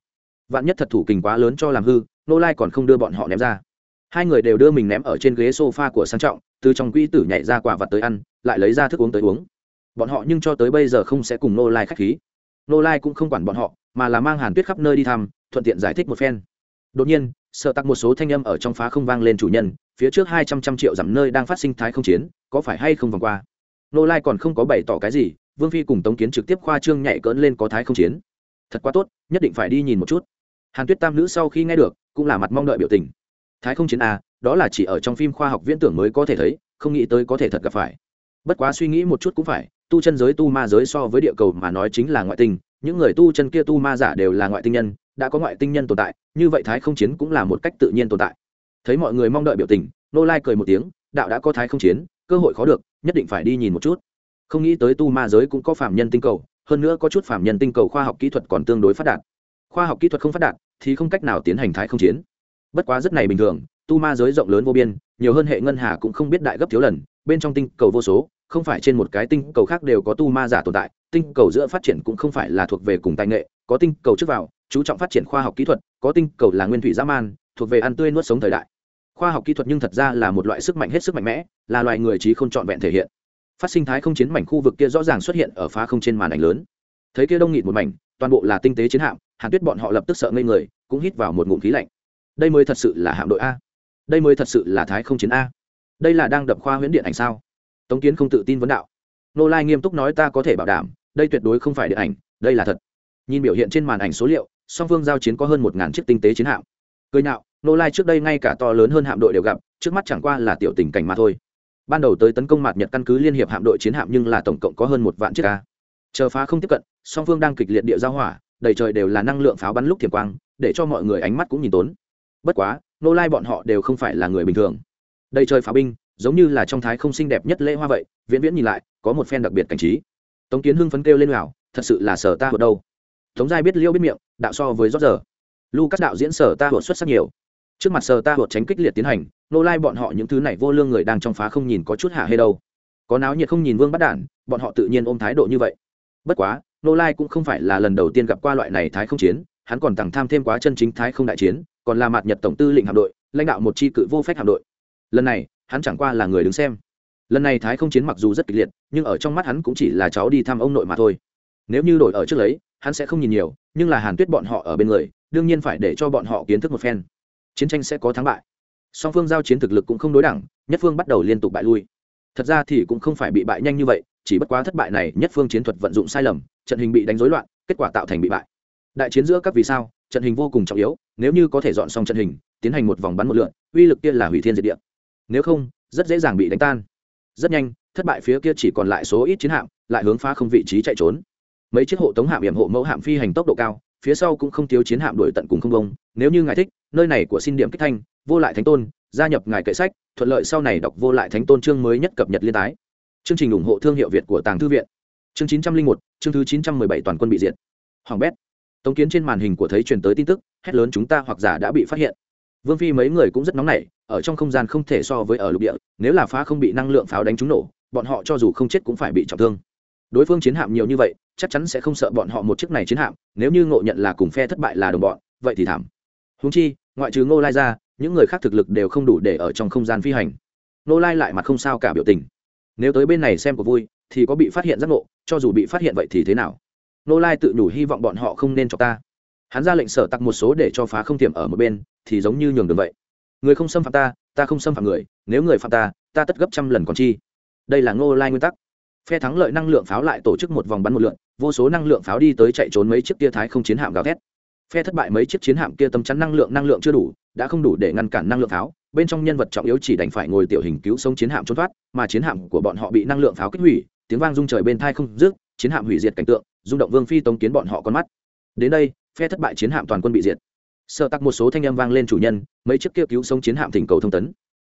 Vạn nhất thật thủ kình quá lớn cho làm hư, nô lai còn không đưa bọn họ ném ra. Hai người đều đưa mình ném ở trên ghế s o f a của sang trọng, từ trong quỹ tử nhảy ra quả vặt tới ăn, lại lấy ra thức uống tới uống. Bọn họ nhưng cho tới bây giờ không sẽ cùng nô lai k h á c h khí. Nô lai cũng không quản bọn họ, mà là mang hàn tuyết khắp nơi đi thăm, thuận tiện giải thích một phen. Đột nhiên sợ tặc một số thanh âm ở trong phá không vang lên chủ nhân phía trước hai trăm trăm triệu dặm nơi đang phát sinh thái không chiến có phải hay không vòng qua? Nô lai còn không có bày tỏ cái gì vương phi cùng tống kiến trực tiếp khoa trương nhảy cỡn lên có thái không chiến. Thật quá tốt nhất định phải đi nhìn một chút. Hàn tuyết tam nữ sau khi nghe được cũng là mặt mong đợi biểu tình. Thái không chiến a à, đó là chỉ ở trong phim khoa học viễn tưởng mới có thể thấy không nghĩ tới có thể thật gặp phải. Bất quá suy nghĩ một chút cũng phải tu chân giới tu ma giới so với địa cầu mà nói chính là ngoại tình những người tu chân kia tu ma giả đều là ngoại tinh nhân, đã có ngoại tinh nhân tồn tại, như vậy thái không chiến cũng là một cách tự nhiên tồn tại. Thấy mọi người mong đợi biểu tình, nô lai cười một tiếng, đạo đã có thái không chiến, cơ hội khó được, nhất định phải đi nhìn một chút. Không nghĩ tới tu ma giới cũng có phạm nhân tinh cầu, hơn nữa có chút phạm nhân tinh cầu khoa học kỹ thuật còn tương đối phát đạt. Khoa học kỹ thuật không phát đạt thì không cách nào tiến hành thái không chiến. Bất quá rất này bình thường, tu ma giới rộng lớn vô biên, nhiều hơn hệ ngân hà cũng không biết đại gấp thiếu lần, bên trong tinh cầu vô số không phải trên một cái tinh cầu khác đều có tu ma giả tồn tại, tinh cầu giữa phát triển cũng không phải là thuộc về cùng tài nghệ, có tinh cầu trước vào, chú trọng phát triển khoa học kỹ thuật, có tinh cầu là nguyên thủy dã man, thuộc về ăn tươi nuốt sống thời đại. Khoa học kỹ thuật nhưng thật ra là một loại sức mạnh hết sức mạnh mẽ, là loài người trí không trọn vẹn thể hiện. Phát sinh thái không chiến mảnh khu vực kia rõ ràng xuất hiện ở phá không trên màn ảnh lớn. Thấy kia đông nghịt một mảnh, toàn bộ là tinh tế chiến hạm, hàn tuyết bọn họ lập tức sợ ngây người, cũng hít vào một ngụm khí lạnh. Đây mới thật sự là hạm đội a. Đây mới thật sự là thái không chiến a. Đây là đang đập khoa huyễn điện ảnh sao? Tống kiến không tự tin vấn đạo. Nô lai nghiêm túc nói ta có thể bảo đảm, đây tuyệt đối không phải điện ảnh, đây là thật. Nhìn biểu hiện trên màn ảnh số liệu, song phương giao chiến có hơn một ngàn chiếc tinh tế chiến hạm. Cười nhạo, nô lai trước đây ngay cả to lớn hơn hạm đội đều gặp, trước mắt chẳng qua là tiểu tình cảnh mà thôi. Ban đầu tới tấn công mặt nhật căn cứ liên hiệp hạm đội chiến hạm nhưng là tổng cộng có hơn một vạn chiếc ca chờ phá không tiếp cận, song phương đang kịch liệt địa giao hỏa, đầy trời đều là năng lượng pháo bắn lúc thiểm quang, để cho mọi người ánh mắt cũng nhìn tốn. Bất quá, nô lai bọn họ đều không phải là người bình thường. Đầy trời pháo binh giống như là trong thái không xinh đẹp nhất lễ hoa vậy, viễn viễn nhìn lại, có một phen đặc biệt cảnh trí. Tống kiến hưng phấn kêu lên lào thật sự là sở ta ở đâu. Tống giai biết liêu biết miệng, đạo so với rót giờ. Lucas đạo diễn sở ta hột xuất sắc nhiều. Trước mặt sở ta hột tránh kích liệt tiến hành, nô lai bọn họ những thứ này vô lương người đang trong phá không nhìn có chút hạ hay đâu. Có náo nhiệt không nhìn vương bắt đản, bọn họ tự nhiên ôm thái độ như vậy. Bất quá, nô lai cũng không phải là lần đầu tiên gặp qua loại này thái không chiến, hắn còn tặng tham thêm quá chân chính thái không đại chiến, còn là mặt nhật tổng tư lệnh hạm đội, lãnh đạo một chi cự vô phép hạm đội. Lần này hắn chẳng qua là người đứng xem. Lần này thái không chiến mặc dù rất kịch liệt, nhưng ở trong mắt hắn cũng chỉ là cháu đi thăm ông nội mà thôi. Nếu như đổi ở trước lấy, hắn sẽ không nhìn nhiều, nhưng là hàn tuyết bọn họ ở bên người, đương nhiên phải để cho bọn họ kiến thức một phen. Chiến tranh sẽ có thắng bại. Song phương giao chiến thực lực cũng không đối đẳng, nhất phương bắt đầu liên tục bại lui. Thật ra thì cũng không phải bị bại nhanh như vậy, chỉ bất quá thất bại này nhất phương chiến thuật vận dụng sai lầm, trận hình bị đánh rối loạn, kết quả tạo thành bị bại. Đại chiến giữa các vì sao, trận hình vô cùng trọng yếu, nếu như có thể dọn xong trận hình, tiến hành một vòng bắn một lượn, uy lực kia là hủy thiên diệt địa nếu không, rất dễ dàng bị đánh tan. Rất nhanh, thất bại phía kia chỉ còn lại số ít chiến hạm, lại hướng phá không vị trí chạy trốn. Mấy chiếc hộ tống hạm hiểm hộ mẫu hạm phi hành tốc độ cao, phía sau cũng không thiếu chiến hạm đuổi tận cùng không công nếu như ngài thích, nơi này của xin điểm kích thanh, vô lại thánh tôn, gia nhập ngài kệ sách, thuận lợi sau này đọc vô lại thánh tôn chương mới nhất cập nhật liên tái. Chương trình ủng hộ thương hiệu việt của tàng thư viện. Chương chín trăm linh một, chương thứ chín trăm mười bảy toàn quân bị diệt. Hoàng bét. Tống kiến trên màn hình của thấy truyền tới tin tức, hét lớn chúng ta hoặc giả đã bị phát hiện. Vương phi mấy người cũng rất nóng nảy ở trong không gian không thể so với ở lục địa, nếu là phá không bị năng lượng pháo đánh trúng nổ, bọn họ cho dù không chết cũng phải bị trọng thương. Đối phương chiến hạm nhiều như vậy, chắc chắn sẽ không sợ bọn họ một chiếc này chiến hạm, nếu như ngộ nhận là cùng phe thất bại là đồng bọn, vậy thì thảm. Húng chi, ngoại trừ ngô lai ra, những người khác thực lực đều không đủ để ở trong không gian phi hành. Ngô lai lại mặt không sao cả biểu tình. Nếu tới bên này xem có vui, thì có bị phát hiện giác ngộ, cho dù bị phát hiện vậy thì thế nào? Ngô lai tự nhủ hy vọng bọn họ không nên cho ta. Hắn ra lệnh sở tặc một số để cho phá không tiềm ở một bên, thì giống như nhường đường vậy người không xâm phạm ta ta không xâm phạm người, nếu người phạm ta ta tất gấp trăm lần còn chi. Đây là ngô lai nguyên tắc. Phe thắng lợi năng lượng pháo lại tổ chức một vòng bắn một lượn, vô số năng lượng pháo đi tới chạy trốn mấy chiếc kia thái không chiến hạm gào thét. Phe thất bại mấy chiếc chiến hạm kia tâm chắn năng lượng năng lượng chưa đủ, đã không đủ để ngăn cản năng lượng pháo. Bên trong nhân vật trọng yếu chỉ đành phải ngồi tiểu hình cứu sống chiến hạm trốn thoát, mà chiến hạm của bọn họ bị năng lượng pháo kích hủy, tiếng vang rung trời bên thai không dứt, chiến hạm hủy diệt cảnh tượng, rung động vương phi tống kiến bọn họ con mắt. Đến đây, phe thất bại chiến hạm toàn quân bị diệt sợ tắc một số thanh âm vang lên chủ nhân, mấy chiếc kia cứu sống chiến hạm thỉnh cầu thông tấn.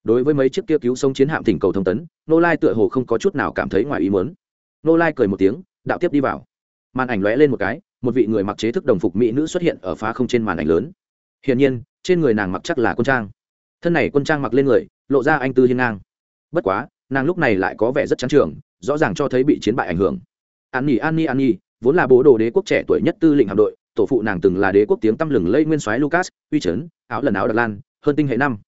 Đối với mấy chiếc kia cứu sống chiến hạm thỉnh cầu thông tấn, nô lai tựa hồ không có chút nào cảm thấy ngoài ý muốn. Nô lai cười một tiếng, đạo tiếp đi vào. Màn ảnh lóe lên một cái, một vị người mặc chế thức đồng phục mỹ nữ xuất hiện ở phá không trên màn ảnh lớn. Hiển nhiên, trên người nàng mặc chắc là quân trang. Thân này quân trang mặc lên người, lộ ra anh tư hiên ngang. Bất quá, nàng lúc này lại có vẻ rất chán trường, rõ ràng cho thấy bị chiến bại ảnh hưởng. An nhi an nhi an nhi, vốn là bố đồ đế quốc trẻ tuổi nhất tư lệnh hạm đội tổ phụ nàng từng là đế quốc tiếng tăm lừng lây nguyên soái lucas, uy trấn áo lần áo đặc lan, hơn tinh hệ năm.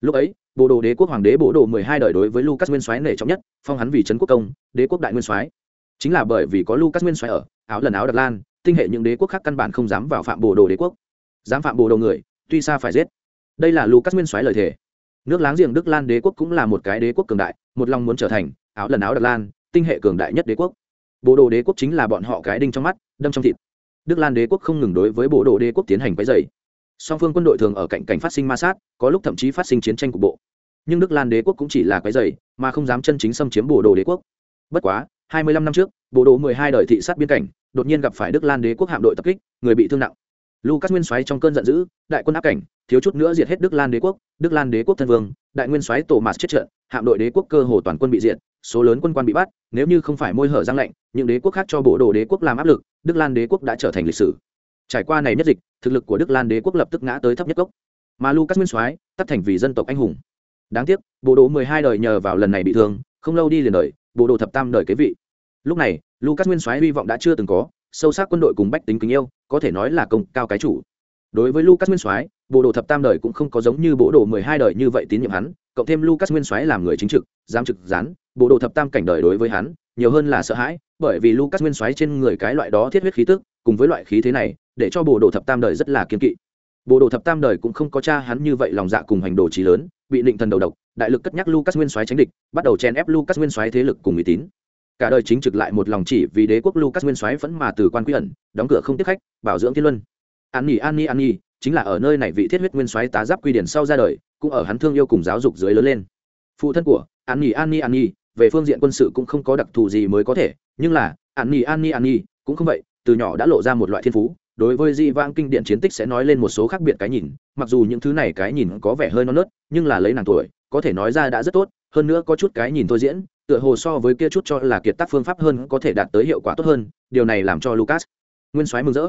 Lúc ấy, bộ đồ đế quốc hoàng đế bộ đồ mười hai đời đối với lucas nguyên soái nể trọng nhất, phong hắn vì trấn quốc công, đế quốc đại nguyên soái. Chính là bởi vì có lucas nguyên soái ở, áo lần áo đặc lan, tinh hệ những đế quốc khác căn bản không dám vào phạm bộ đồ đế quốc. Dám phạm bộ đồ người, tuy xa phải giết. Đây là lucas nguyên soái lời thề. Nước láng giềng đức lan đế quốc cũng là một cái đế quốc cường đại, một lòng muốn trở thành áo lần áo đặc lan, tinh hệ cường đại nhất đế quốc. Bộ đồ đế quốc chính là bọn họ cái đinh trong mắt, đâm trong thịt đức lan đế quốc không ngừng đối với bộ đồ đế quốc tiến hành quấy dày song phương quân đội thường ở cạnh cảnh phát sinh ma sát, có lúc thậm chí phát sinh chiến tranh cục bộ. Nhưng đức lan đế quốc cũng chỉ là quấy dày mà không dám chân chính xâm chiếm bộ đồ đế quốc. Bất quá, hai mươi lăm năm trước, bộ đồ mười hai đời thị sát biên cảnh, đột nhiên gặp phải đức lan đế quốc hạm đội tập kích, người bị thương nặng. Lucas nguyên soái trong cơn giận dữ, đại quân áp cảnh, thiếu chút nữa diệt hết đức lan đế quốc, đức lan đế quốc thân vương, đại nguyên soái tổ mạt chết trận, hạm đội đế quốc cơ hồ toàn quân bị diệt, số lớn quân quan bị bắt, nếu như không phải môi hở giang lệnh những đế quốc khác cho bộ đồ đế quốc làm áp lực đức lan đế quốc đã trở thành lịch sử. Trải qua này nhất dịch, thực lực của đức lan đế quốc lập tức ngã tới thấp nhất gốc. Mà lucas nguyên soái, tắt thành vì dân tộc anh hùng. Đáng tiếc, bộ đồ mười hai đời nhờ vào lần này bị thương, không lâu đi liền đời, bộ đồ thập tam đời kế vị. Lúc này, lucas nguyên soái hy vọng đã chưa từng có, sâu sắc quân đội cùng bách tính kính yêu, có thể nói là công cao cái chủ. Đối với lucas nguyên soái, bộ đồ thập tam đời cũng không có giống như bộ đồ mười hai đời như vậy tín nhiệm hắn, cộng thêm lucas nguyên soái làm người chính trực, giám trực gián, bộ đồ thập tam cảnh đời đối với hắn nhiều hơn là sợ hãi, bởi vì lucas nguyên soái trên người cái loại đó thiết huyết khí tức, cùng với loại khí thế này, để cho bộ đồ thập tam đời rất là kiên kỵ. Bộ đồ thập tam đời cũng không có cha hắn như vậy lòng dạ cùng hành đồ trí lớn, bị định thần đầu độc, đại lực cất nhắc lucas nguyên soái tránh địch, bắt đầu chen ép lucas nguyên soái thế lực cùng uy tín. Cả đời chính trực lại một lòng chỉ vì đế quốc lucas nguyên soái vẫn mà từ quan quy ẩn, đóng cửa không tiếp khách, bảo dưỡng thiên luân. An nhi an nhi an nhi, chính là ở nơi này vị thiết huyết nguyên soái tá giáp quy điển sau ra đời, cũng ở hắn thương yêu cùng giáo dục dưới lớn lên. Phụ thân của an nhi an nhi an nhi về phương diện quân sự cũng không có đặc thù gì mới có thể, nhưng là, an nhi an nhi an nhi cũng không vậy, từ nhỏ đã lộ ra một loại thiên phú, đối với di vang kinh điển chiến tích sẽ nói lên một số khác biệt cái nhìn, mặc dù những thứ này cái nhìn có vẻ hơi non nớt, nhưng là lấy nàng tuổi, có thể nói ra đã rất tốt, hơn nữa có chút cái nhìn thôi diễn, tựa hồ so với kia chút cho là kiệt tác phương pháp hơn có thể đạt tới hiệu quả tốt hơn, điều này làm cho lucas nguyên soái mừng rỡ.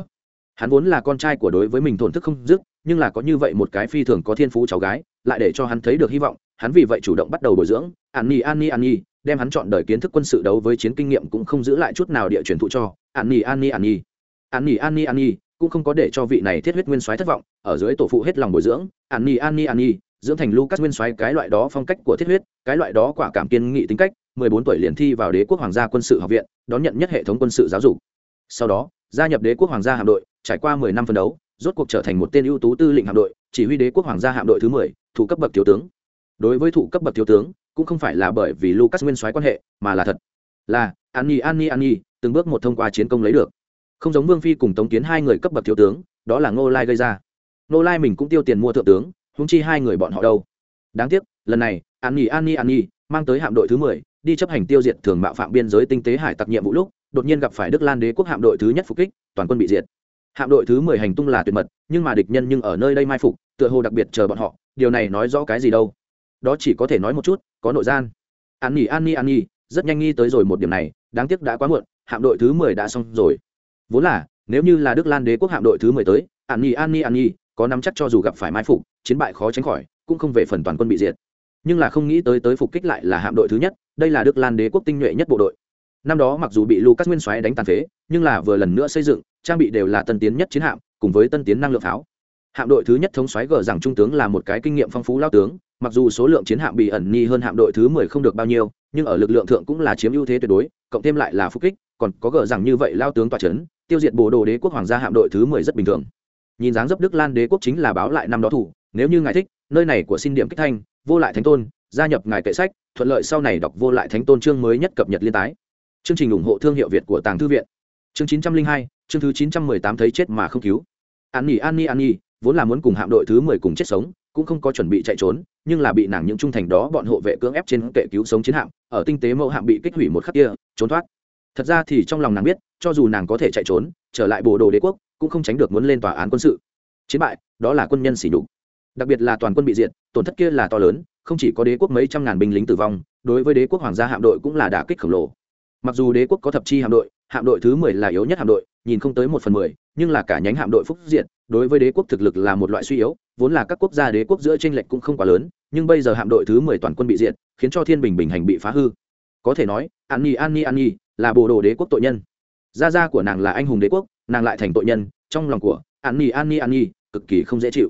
Hắn vốn là con trai của đối với mình thổn thức không dứt, nhưng là có như vậy một cái phi thường có thiên phú cháu gái, lại để cho hắn thấy được hy vọng, hắn vì vậy chủ động bắt đầu bồi dưỡng, an nhi an nhi an nhi đem hắn chọn đời kiến thức quân sự đấu với chiến kinh nghiệm cũng không giữ lại chút nào địa truyền thụ cho. An nhi an nhi an nhi. An nhi an nhi an nhi cũng không có để cho vị này thiết huyết nguyên soái thất vọng ở dưới tổ phụ hết lòng bồi dưỡng. An nhi an nhi an nhi dưỡng thành lucas nguyên soái cái loại đó phong cách của thiết huyết cái loại đó quả cảm kiên nghị tính cách 14 tuổi liền thi vào đế quốc hoàng gia quân sự học viện đón nhận nhất hệ thống quân sự giáo dục. Sau đó gia nhập đế quốc hoàng gia hạm đội trải qua 10 năm phân đấu rốt cuộc trở thành một tên ưu tú tư lệnh hạm đội chỉ huy đế quốc hoàng gia hạm đội thứ 10, thủ cấp bậc thiếu tướng. Đối với thủ cấp bậc thiếu tướng cũng không phải là bởi vì lucas nguyên soái quan hệ, mà là thật. Là an nhi an nhi an nhi từng bước một thông qua chiến công lấy được. Không giống vương phi cùng tống kiến hai người cấp bậc thiếu tướng, đó là ngô lai gây ra. Ngô lai mình cũng tiêu tiền mua thượng tướng húng chi hai người bọn họ đâu. Đáng tiếc, lần này an nhi an nhi an nhi mang tới hạm đội thứ mười, đi chấp hành tiêu diệt thường mạo phạm biên giới tinh tế hải tặc nhiệm vụ lúc, đột nhiên gặp phải đức lan đế quốc hạm đội thứ nhất phục kích, toàn quân bị diệt. Hạm đội thứ mười hành tung là tuyệt mật, nhưng mà địch nhân nhưng ở nơi đây mai phục, tựa hồ đặc biệt chờ bọn họ, điều này nói rõ cái gì đâu. Đó chỉ có thể nói một chút có nội gian. An nhi an nhi an nhi, rất nhanh nghi tới rồi một điểm này, đáng tiếc đã quá muộn, hạm đội thứ mười đã xong rồi. Vốn là, nếu như là đức lan đế quốc hạm đội thứ mười tới, an nhi an nhi an nhi, có nắm chắc cho dù gặp phải mai phục, chiến bại khó tránh khỏi, cũng không về phần toàn quân bị diệt. Nhưng là không nghĩ tới tới phục kích lại là hạm đội thứ nhất, đây là đức lan đế quốc tinh nhuệ nhất bộ đội. Năm đó mặc dù bị lucas nguyên xoáy đánh tàn phế, nhưng là vừa lần nữa xây dựng, trang bị đều là tân tiến nhất chiến hạm, cùng với tân tiến năng lượng pháo. Hạm đội thứ nhất thống xoáy gờ rằng trung tướng là một cái kinh nghiệm phong phú lao tướng mặc dù số lượng chiến hạm bị ẩn ni hơn hạm đội thứ mười không được bao nhiêu, nhưng ở lực lượng thượng cũng là chiếm ưu thế tuyệt đối, cộng thêm lại là phục kích, còn có gỡ rằng như vậy lao tướng tòa c h ấ n tiêu diệt bộ đồ đế quốc hoàng gia hạm đội thứ mười rất bình thường. Nhìn dáng dấp đức lan đế quốc chính là báo lại năm đó thủ, nếu như ngài thích, nơi này của xin điểm kích thanh, vô lại thánh tôn, gia nhập ngài kệ sách, thuận lợi sau này đọc vô lại thánh tôn chương mới nhất cập nhật liên tái. Chương trình ủng hộ thương hiệu việt của tàng thư viện. Chương chín trăm linh hai, chương thứ chín trăm mười tám thấy chết mà không cứu. An nhi an nhi an nhi vốn là muốn cùng hạm đội thứ mười cùng chết sống, cũng không có chuẩn bị chạy trốn nhưng là bị nàng những trung thành đó bọn hộ vệ cưỡng ép trên kệ cứu sống chiến hạm, ở tinh tế mẫu hạm bị kích hủy một khắc kia, trốn thoát. Thật ra thì trong lòng nàng biết, cho dù nàng có thể chạy trốn, trở lại bộ đồ đế quốc, cũng không tránh được muốn lên tòa án quân sự. Chiến bại, đó là quân nhân sỉ nhục. Đặc biệt là toàn quân bị diệt, tổn thất kia là to lớn, không chỉ có đế quốc mấy trăm ngàn binh lính tử vong, đối với đế quốc hoàng gia hạm đội cũng là đả kích khổng lồ. Mặc dù đế quốc có thập chi hạm đội hạm đội thứ mười là yếu nhất hạm đội, nhìn không tới một phần mười, nhưng là cả nhánh hạm đội phúc diện, đối với đế quốc thực lực là một loại suy yếu vốn là các quốc gia đế quốc giữa tranh lệch cũng không quá lớn, nhưng bây giờ hạm đội thứ mười toàn quân bị diệt, khiến cho thiên bình bình hành bị phá hư. Có thể nói, an nhi an nhi an nhi là bộ đồ đế quốc tội nhân. Gia gia của nàng là anh hùng đế quốc, nàng lại thành tội nhân, trong lòng của an nhi an nhi an nhi cực kỳ không dễ chịu.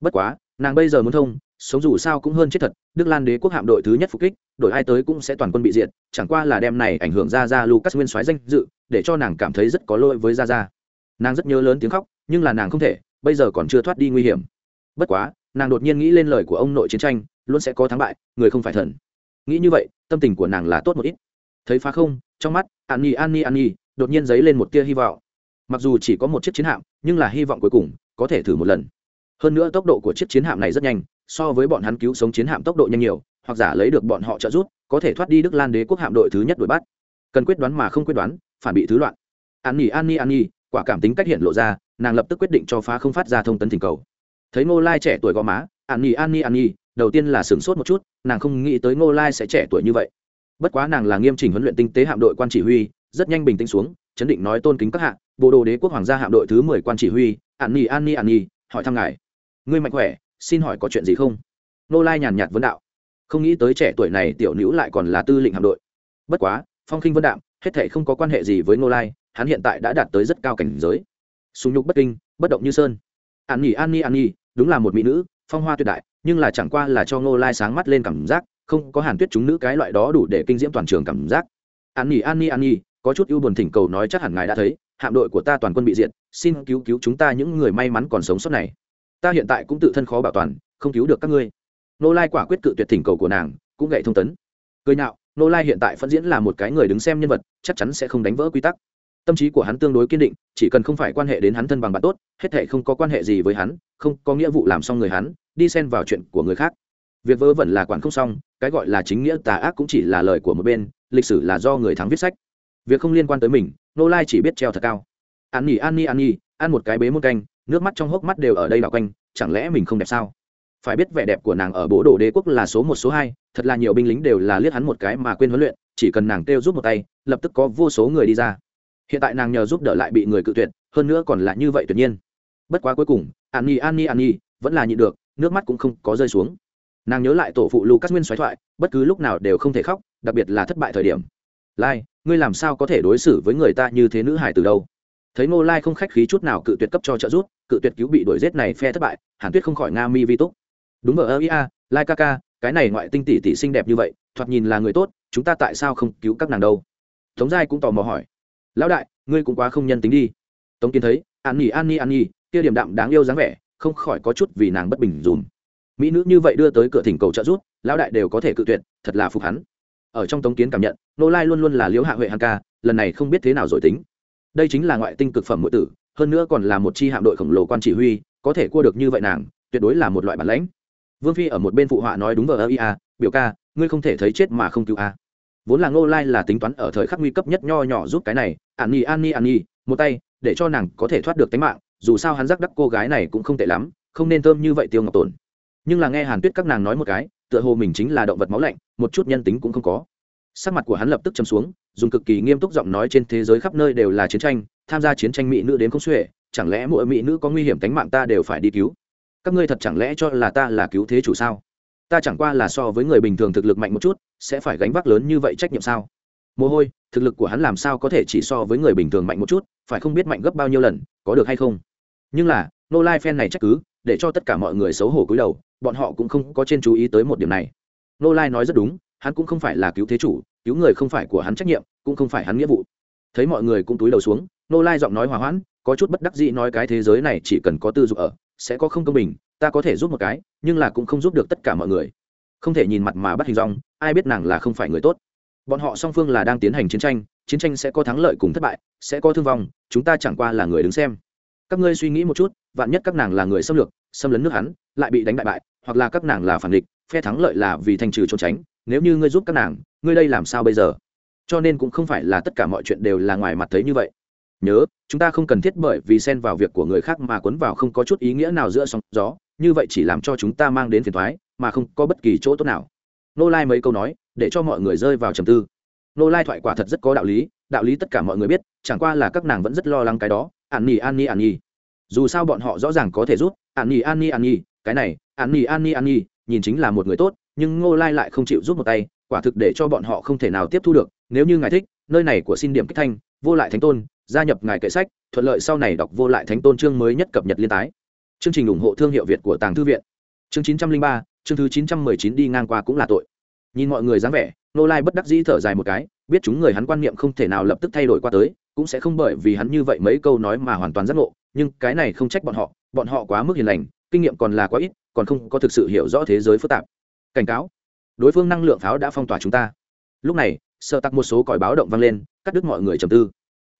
Bất quá, nàng bây giờ muốn thông, sống dù sao cũng hơn chết thật, đức lan đế quốc hạm đội thứ nhất phục kích, đội ai tới cũng sẽ toàn quân bị diệt, chẳng qua là đem này ảnh hưởng ra ra lucas nguyên soái danh dự, để cho nàng cảm thấy rất có lỗi với ra ra nàng rất nhớ lớn tiếng khóc, nhưng là nàng không thể, bây giờ còn chưa thoát đi nguy hiểm bất quá, nàng đột nhiên nghĩ lên lời của ông nội chiến tranh, luôn sẽ có thắng bại, người không phải thần. Nghĩ như vậy, tâm tình của nàng là tốt một ít. Thấy phá không, trong mắt, an nhi an nhi an nhi, đột nhiên dấy lên một tia hy vọng. Mặc dù chỉ có một chiếc chiến hạm, nhưng là hy vọng cuối cùng có thể thử một lần. Hơn nữa tốc độ của chiếc chiến hạm này rất nhanh, so với bọn hắn cứu sống chiến hạm tốc độ nhanh nhiều, hoặc giả lấy được bọn họ trợ giúp, có thể thoát đi đức lan đế quốc hạm đội thứ nhất đuổi bắt. Cần quyết đoán mà không quyết đoán, phản bị thứ loạn. An nhi an nhi an nhi, quả cảm tính cách hiện lộ ra, nàng lập tức quyết định cho phá không phát ra thông tấn thỉnh cầu thấy ngô lai trẻ tuổi gò má, an nhi an nhi an nhi, đầu tiên là sửng sốt một chút, nàng không nghĩ tới ngô lai sẽ trẻ tuổi như vậy. Bất quá nàng là nghiêm chỉnh huấn luyện tinh tế hạm đội quan chỉ huy, rất nhanh bình tĩnh xuống, chấn định nói tôn kính các hạng bộ đồ đế quốc hoàng gia hạm đội thứ mười quan chỉ huy, an nhi an nhi an nhi, hỏi thăm ngài. Ngươi mạnh khỏe, xin hỏi có chuyện gì không? Ngô lai nhàn nhạt vấn đạo. Không nghĩ tới trẻ tuổi này tiểu nữ lại còn là tư lệnh hạm đội. Bất quá, phong khinh vân đạm, hết thể không có quan hệ gì với Ngô lai, hắn hiện tại đã đạt tới rất cao cảnh giới. Sùng nhục bất kinh, bất động như sơn. An nhi an nhi an nhi đúng là một mỹ nữ, phong hoa tuyệt đại, nhưng là chẳng qua là cho Ngô lai sáng mắt lên cảm giác, không có hàn tuyết chúng nữ cái loại đó đủ để kinh diễm toàn trường cảm giác. An nhi an nhi an nhi, có chút ưu buồn thỉnh cầu nói chắc hẳn ngài đã thấy, hạm đội của ta toàn quân bị diệt, xin cứu cứu chúng ta những người may mắn còn sống sót này. Ta hiện tại cũng tự thân khó bảo toàn, không cứu được các ngươi. Nô lai quả quyết cự tuyệt thỉnh cầu của nàng, cũng gậy thông tấn. Cười nhạo nô lai hiện tại phân diễn là một cái người đứng xem nhân vật, chắc chắn sẽ không đánh vỡ quy tắc tâm trí của hắn tương đối kiên định, chỉ cần không phải quan hệ đến hắn thân bằng bạn tốt, hết thể không có quan hệ gì với hắn, không có nghĩa vụ làm xong người hắn, đi xen vào chuyện của người khác. Việc vớ vẩn là quản không xong, cái gọi là chính nghĩa tà ác cũng chỉ là lời của một bên, lịch sử là do người thắng viết sách. Việc không liên quan tới mình, nô lai chỉ biết treo thật cao. An nhỉ an nhỉ an nhỉ, ăn một cái bế một canh, nước mắt trong hốc mắt đều ở đây đảo quanh, chẳng lẽ mình không đẹp sao? Phải biết vẻ đẹp của nàng ở bố đồ đế quốc là số một, số hai, thật là nhiều binh lính đều là liếc hắn một cái mà quên huấn luyện, chỉ cần nàng kêu giúp một tay, lập tức có vô số người đi ra hiện tại nàng nhờ giúp đỡ lại bị người cự tuyệt, hơn nữa còn là như vậy tuyệt nhiên. Bất quá cuối cùng, an nhi an nhi an nhi, vẫn là nhịn được, nước mắt cũng không có rơi xuống. Nàng nhớ lại tổ phụ lucas nguyên xoáy thoại, bất cứ lúc nào đều không thể khóc, đặc biệt là thất bại thời điểm. Lai, ngươi làm sao có thể đối xử với người ta như thế nữ hải từ đâu? Thấy ngô lai không khách khí chút nào cự tuyệt cấp cho trợ giúp, cự tuyệt cứu bị đuổi giết này phe thất bại, hàn tuyết không khỏi nga mi vi túc. Đúng vợ ơ ia, lai ca ca, cái này ngoại tinh tỷ tỷ xinh đẹp như vậy, thoạt nhìn là người tốt, chúng ta tại sao không cứu các nàng đâu? Tống giai cũng tò mò hỏi lão đại, ngươi cũng quá không nhân tính đi. Tống kiến thấy, an nhi an nhi an nhi, kia điểm đạm đáng yêu dáng vẻ, không khỏi có chút vì nàng bất bình dùm. Mỹ nữ như vậy đưa tới cửa thỉnh cầu trợ giúp, lão đại đều có thể cự tuyệt, thật là phục hắn. Ở trong tống kiến cảm nhận, nô lai luôn luôn là liễu hạ huệ hằng ca, lần này không biết thế nào rồi tính. Đây chính là ngoại tinh cực phẩm mỗi tử, hơn nữa còn là một chi hạm đội khổng lồ quan chỉ huy, có thể cua được như vậy nàng, tuyệt đối là một loại bản lãnh. Vương phi ở một bên phụ họa nói đúng vờ ơ ia biểu ca, ngươi không thể thấy chết mà không cứu a. Vốn là ngô lai là tính toán ở thời khắc nguy cấp nhất nho nhỏ giúp cái này an nhi an nhi an nhi, một tay, để cho nàng có thể thoát được tính mạng, dù sao hắn giác đắc cô gái này cũng không tệ lắm, không nên thơm như vậy tiêu ngọc tổn. Nhưng là nghe hàn tuyết các nàng nói một cái, tựa hồ mình chính là động vật máu lạnh, một chút nhân tính cũng không có. Sắc mặt của hắn lập tức châm xuống, dùng cực kỳ nghiêm túc giọng nói trên thế giới khắp nơi đều là chiến tranh, tham gia chiến tranh mỹ nữ đến không xuể, chẳng lẽ mỗi mỹ nữ có nguy hiểm tính mạng ta đều phải đi cứu? Các ngươi thật chẳng lẽ cho là ta là cứu thế chủ sao? Ta chẳng qua là so với người bình thường thực lực mạnh một chút, sẽ phải gánh vác lớn như vậy trách nhiệm sao? Mồ hôi, thực lực của hắn làm sao có thể chỉ so với người bình thường mạnh một chút, phải không biết mạnh gấp bao nhiêu lần, có được hay không? Nhưng là nô lai phen này trách cứ, để cho tất cả mọi người xấu hổ cúi đầu, bọn họ cũng không có trên chú ý tới một điểm này. Nô lai nói rất đúng, hắn cũng không phải là cứu thế chủ, cứu người không phải của hắn trách nhiệm, cũng không phải hắn nghĩa vụ. Thấy mọi người cũng túi đầu xuống nô lai giọng nói hòa hoãn, có chút bất đắc dĩ nói cái thế giới này chỉ cần có tư dục ở, sẽ có không công bình, ta có thể giúp một cái, nhưng là cũng không giúp được tất cả mọi người. Không thể nhìn mặt mà bắt hình dong, ai biết nàng là không phải người tốt bọn họ song phương là đang tiến hành chiến tranh chiến tranh sẽ có thắng lợi cùng thất bại, sẽ có thương vong, chúng ta chẳng qua là người đứng xem. Các ngươi suy nghĩ một chút, vạn nhất các nàng là người xâm lược, xâm lấn nước hắn, lại bị đánh bại bại, hoặc là các nàng là phản địch, phe thắng lợi là vì thanh trừ trốn tránh, nếu như ngươi giúp các nàng, ngươi đây làm sao bây giờ? Cho nên cũng không phải là tất cả mọi chuyện đều là ngoài mặt thấy như vậy. Nhớ, chúng ta không cần thiết bởi vì xen vào việc của người khác mà cuốn vào không có chút ý nghĩa nào giữa sóng gió, như vậy chỉ làm cho chúng ta mang đến phiền thoái mà không có bất kỳ chỗ tốt nào nô lai mấy câu nói, để cho mọi người rơi vào trầm tư. Nô lai thoại quả thật rất có đạo lý đạo lý tất cả mọi người biết, chẳng qua là các nàng vẫn rất lo lắng cái đó. An nhi an nhi an nhi. Dù sao bọn họ rõ ràng có thể rút an nhi an nhi an nhi. Cái này, an nhi an nhi an nhi, nhìn chính là một người tốt, nhưng ngô lai lại không chịu rút một tay, quả thực để cho bọn họ không thể nào tiếp thu được. Nếu như ngài thích, nơi này của xin điểm kích thanh, vô lại thánh tôn, gia nhập ngài kệ sách, thuận lợi sau này đọc vô lại thánh tôn chương mới nhất cập nhật liên tái. Chương trình ủng hộ thương hiệu việt của tàng thư viện. Chương chín trăm linh ba chương thứ chín trăm mười chín đi ngang qua cũng là tội. Nhìn mọi người dáng vẻ nô lai bất đắc dĩ thở dài một cái, biết chúng người hắn quan niệm không thể nào lập tức thay đổi qua tới, cũng sẽ không bởi vì hắn như vậy mấy câu nói mà hoàn toàn giác ngộ, nhưng cái này không trách bọn họ bọn họ quá mức hiền lành, kinh nghiệm còn là quá ít, còn không có thực sự hiểu rõ thế giới phức tạp. Cảnh cáo, đối phương năng lượng pháo đã phong tỏa chúng ta. Lúc này, sợ tặc một số còi báo động vang lên, cắt đứt mọi người trầm tư.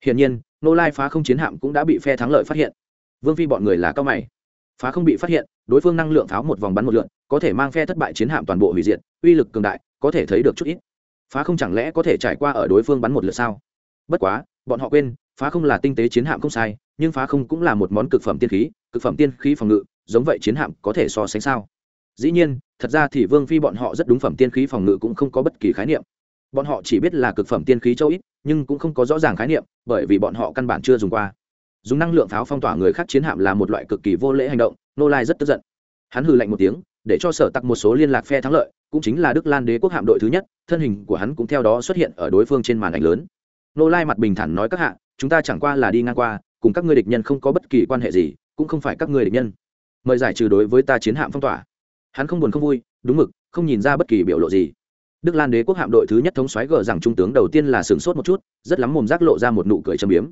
Hiển nhiên nô lai phá không chiến hạm cũng đã bị phe thắng lợi phát hiện. Vương phi bọn người là cao mày phá không bị phát hiện, đối phương năng lượng pháo một vòng bắn một lượn, có thể mang phe thất bại chiến hạm toàn bộ hủy diệt, uy lực cường đại, có thể thấy được chút ít. Phá không chẳng lẽ có thể trải qua ở đối phương bắn một lượt sao? Bất quá, bọn họ quên, phá không là tinh tế chiến hạm không sai, nhưng phá không cũng là một món cực phẩm tiên khí, cực phẩm tiên khí phòng ngự, giống vậy chiến hạm có thể so sánh sao? Dĩ nhiên, thật ra thì vương phi bọn họ rất đúng phẩm tiên khí phòng ngự cũng không có bất kỳ khái niệm. Bọn họ chỉ biết là cực phẩm tiên khí châu ít, nhưng cũng không có rõ ràng khái niệm, bởi vì bọn họ căn bản chưa dùng qua dùng năng lượng pháo phong tỏa người khác chiến hạm là một loại cực kỳ vô lễ hành động, nô lai rất tức giận. Hắn hừ lạnh một tiếng, để cho sở tặc một số liên lạc phe thắng lợi, cũng chính là đức lan đế quốc hạm đội thứ nhất, thân hình của hắn cũng theo đó xuất hiện ở đối phương trên màn ảnh lớn. Nô lai mặt bình thản nói các hạ, chúng ta chẳng qua là đi ngang qua, cùng các ngươi địch nhân không có bất kỳ quan hệ gì, cũng không phải các ngươi địch nhân. Mời giải trừ đối với ta chiến hạm phong tỏa. Hắn không buồn không vui, đúng mực, không nhìn ra bất kỳ biểu lộ gì. Đức lan đế quốc hạm đội thứ nhất thống xoáy gờ rằng trung tướng đầu tiên là sửng sốt một chút, rất lắm mồm rác lộ ra một nụ cười châm biếm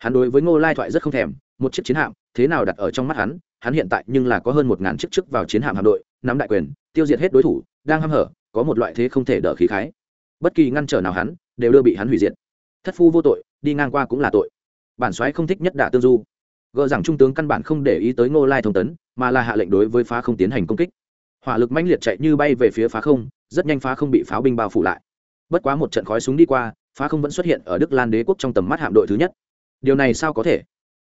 hắn đối với ngô lai thoại rất không thèm, một chiếc chiến hạm, thế nào đặt ở trong mắt hắn hắn hiện tại nhưng là có hơn một ngàn chiếc chức vào chiến hạm hạm đội, nắm đại quyền, tiêu diệt hết đối thủ, đang hăm hở, có một loại thế không thể đỡ khí khái. Bất kỳ ngăn trở nào hắn, đều đưa bị hắn hủy diệt. Thất phu vô tội, đi ngang qua cũng là tội. Bản soái không thích nhất đả tương du. Gợ rằng trung tướng căn bản không để ý tới ngô lai thông tấn, mà là hạ lệnh đối với phá không tiến hành công kích. Hỏa lực mãnh liệt chạy như bay về phía phá không, rất nhanh phá không bị pháo binh bao phủ lại. Bất quá một trận khói súng đi qua, phá không vẫn xuất hiện ở đức lan đế quốc trong tầm mắt hạm đội thứ nhất điều này sao có thể?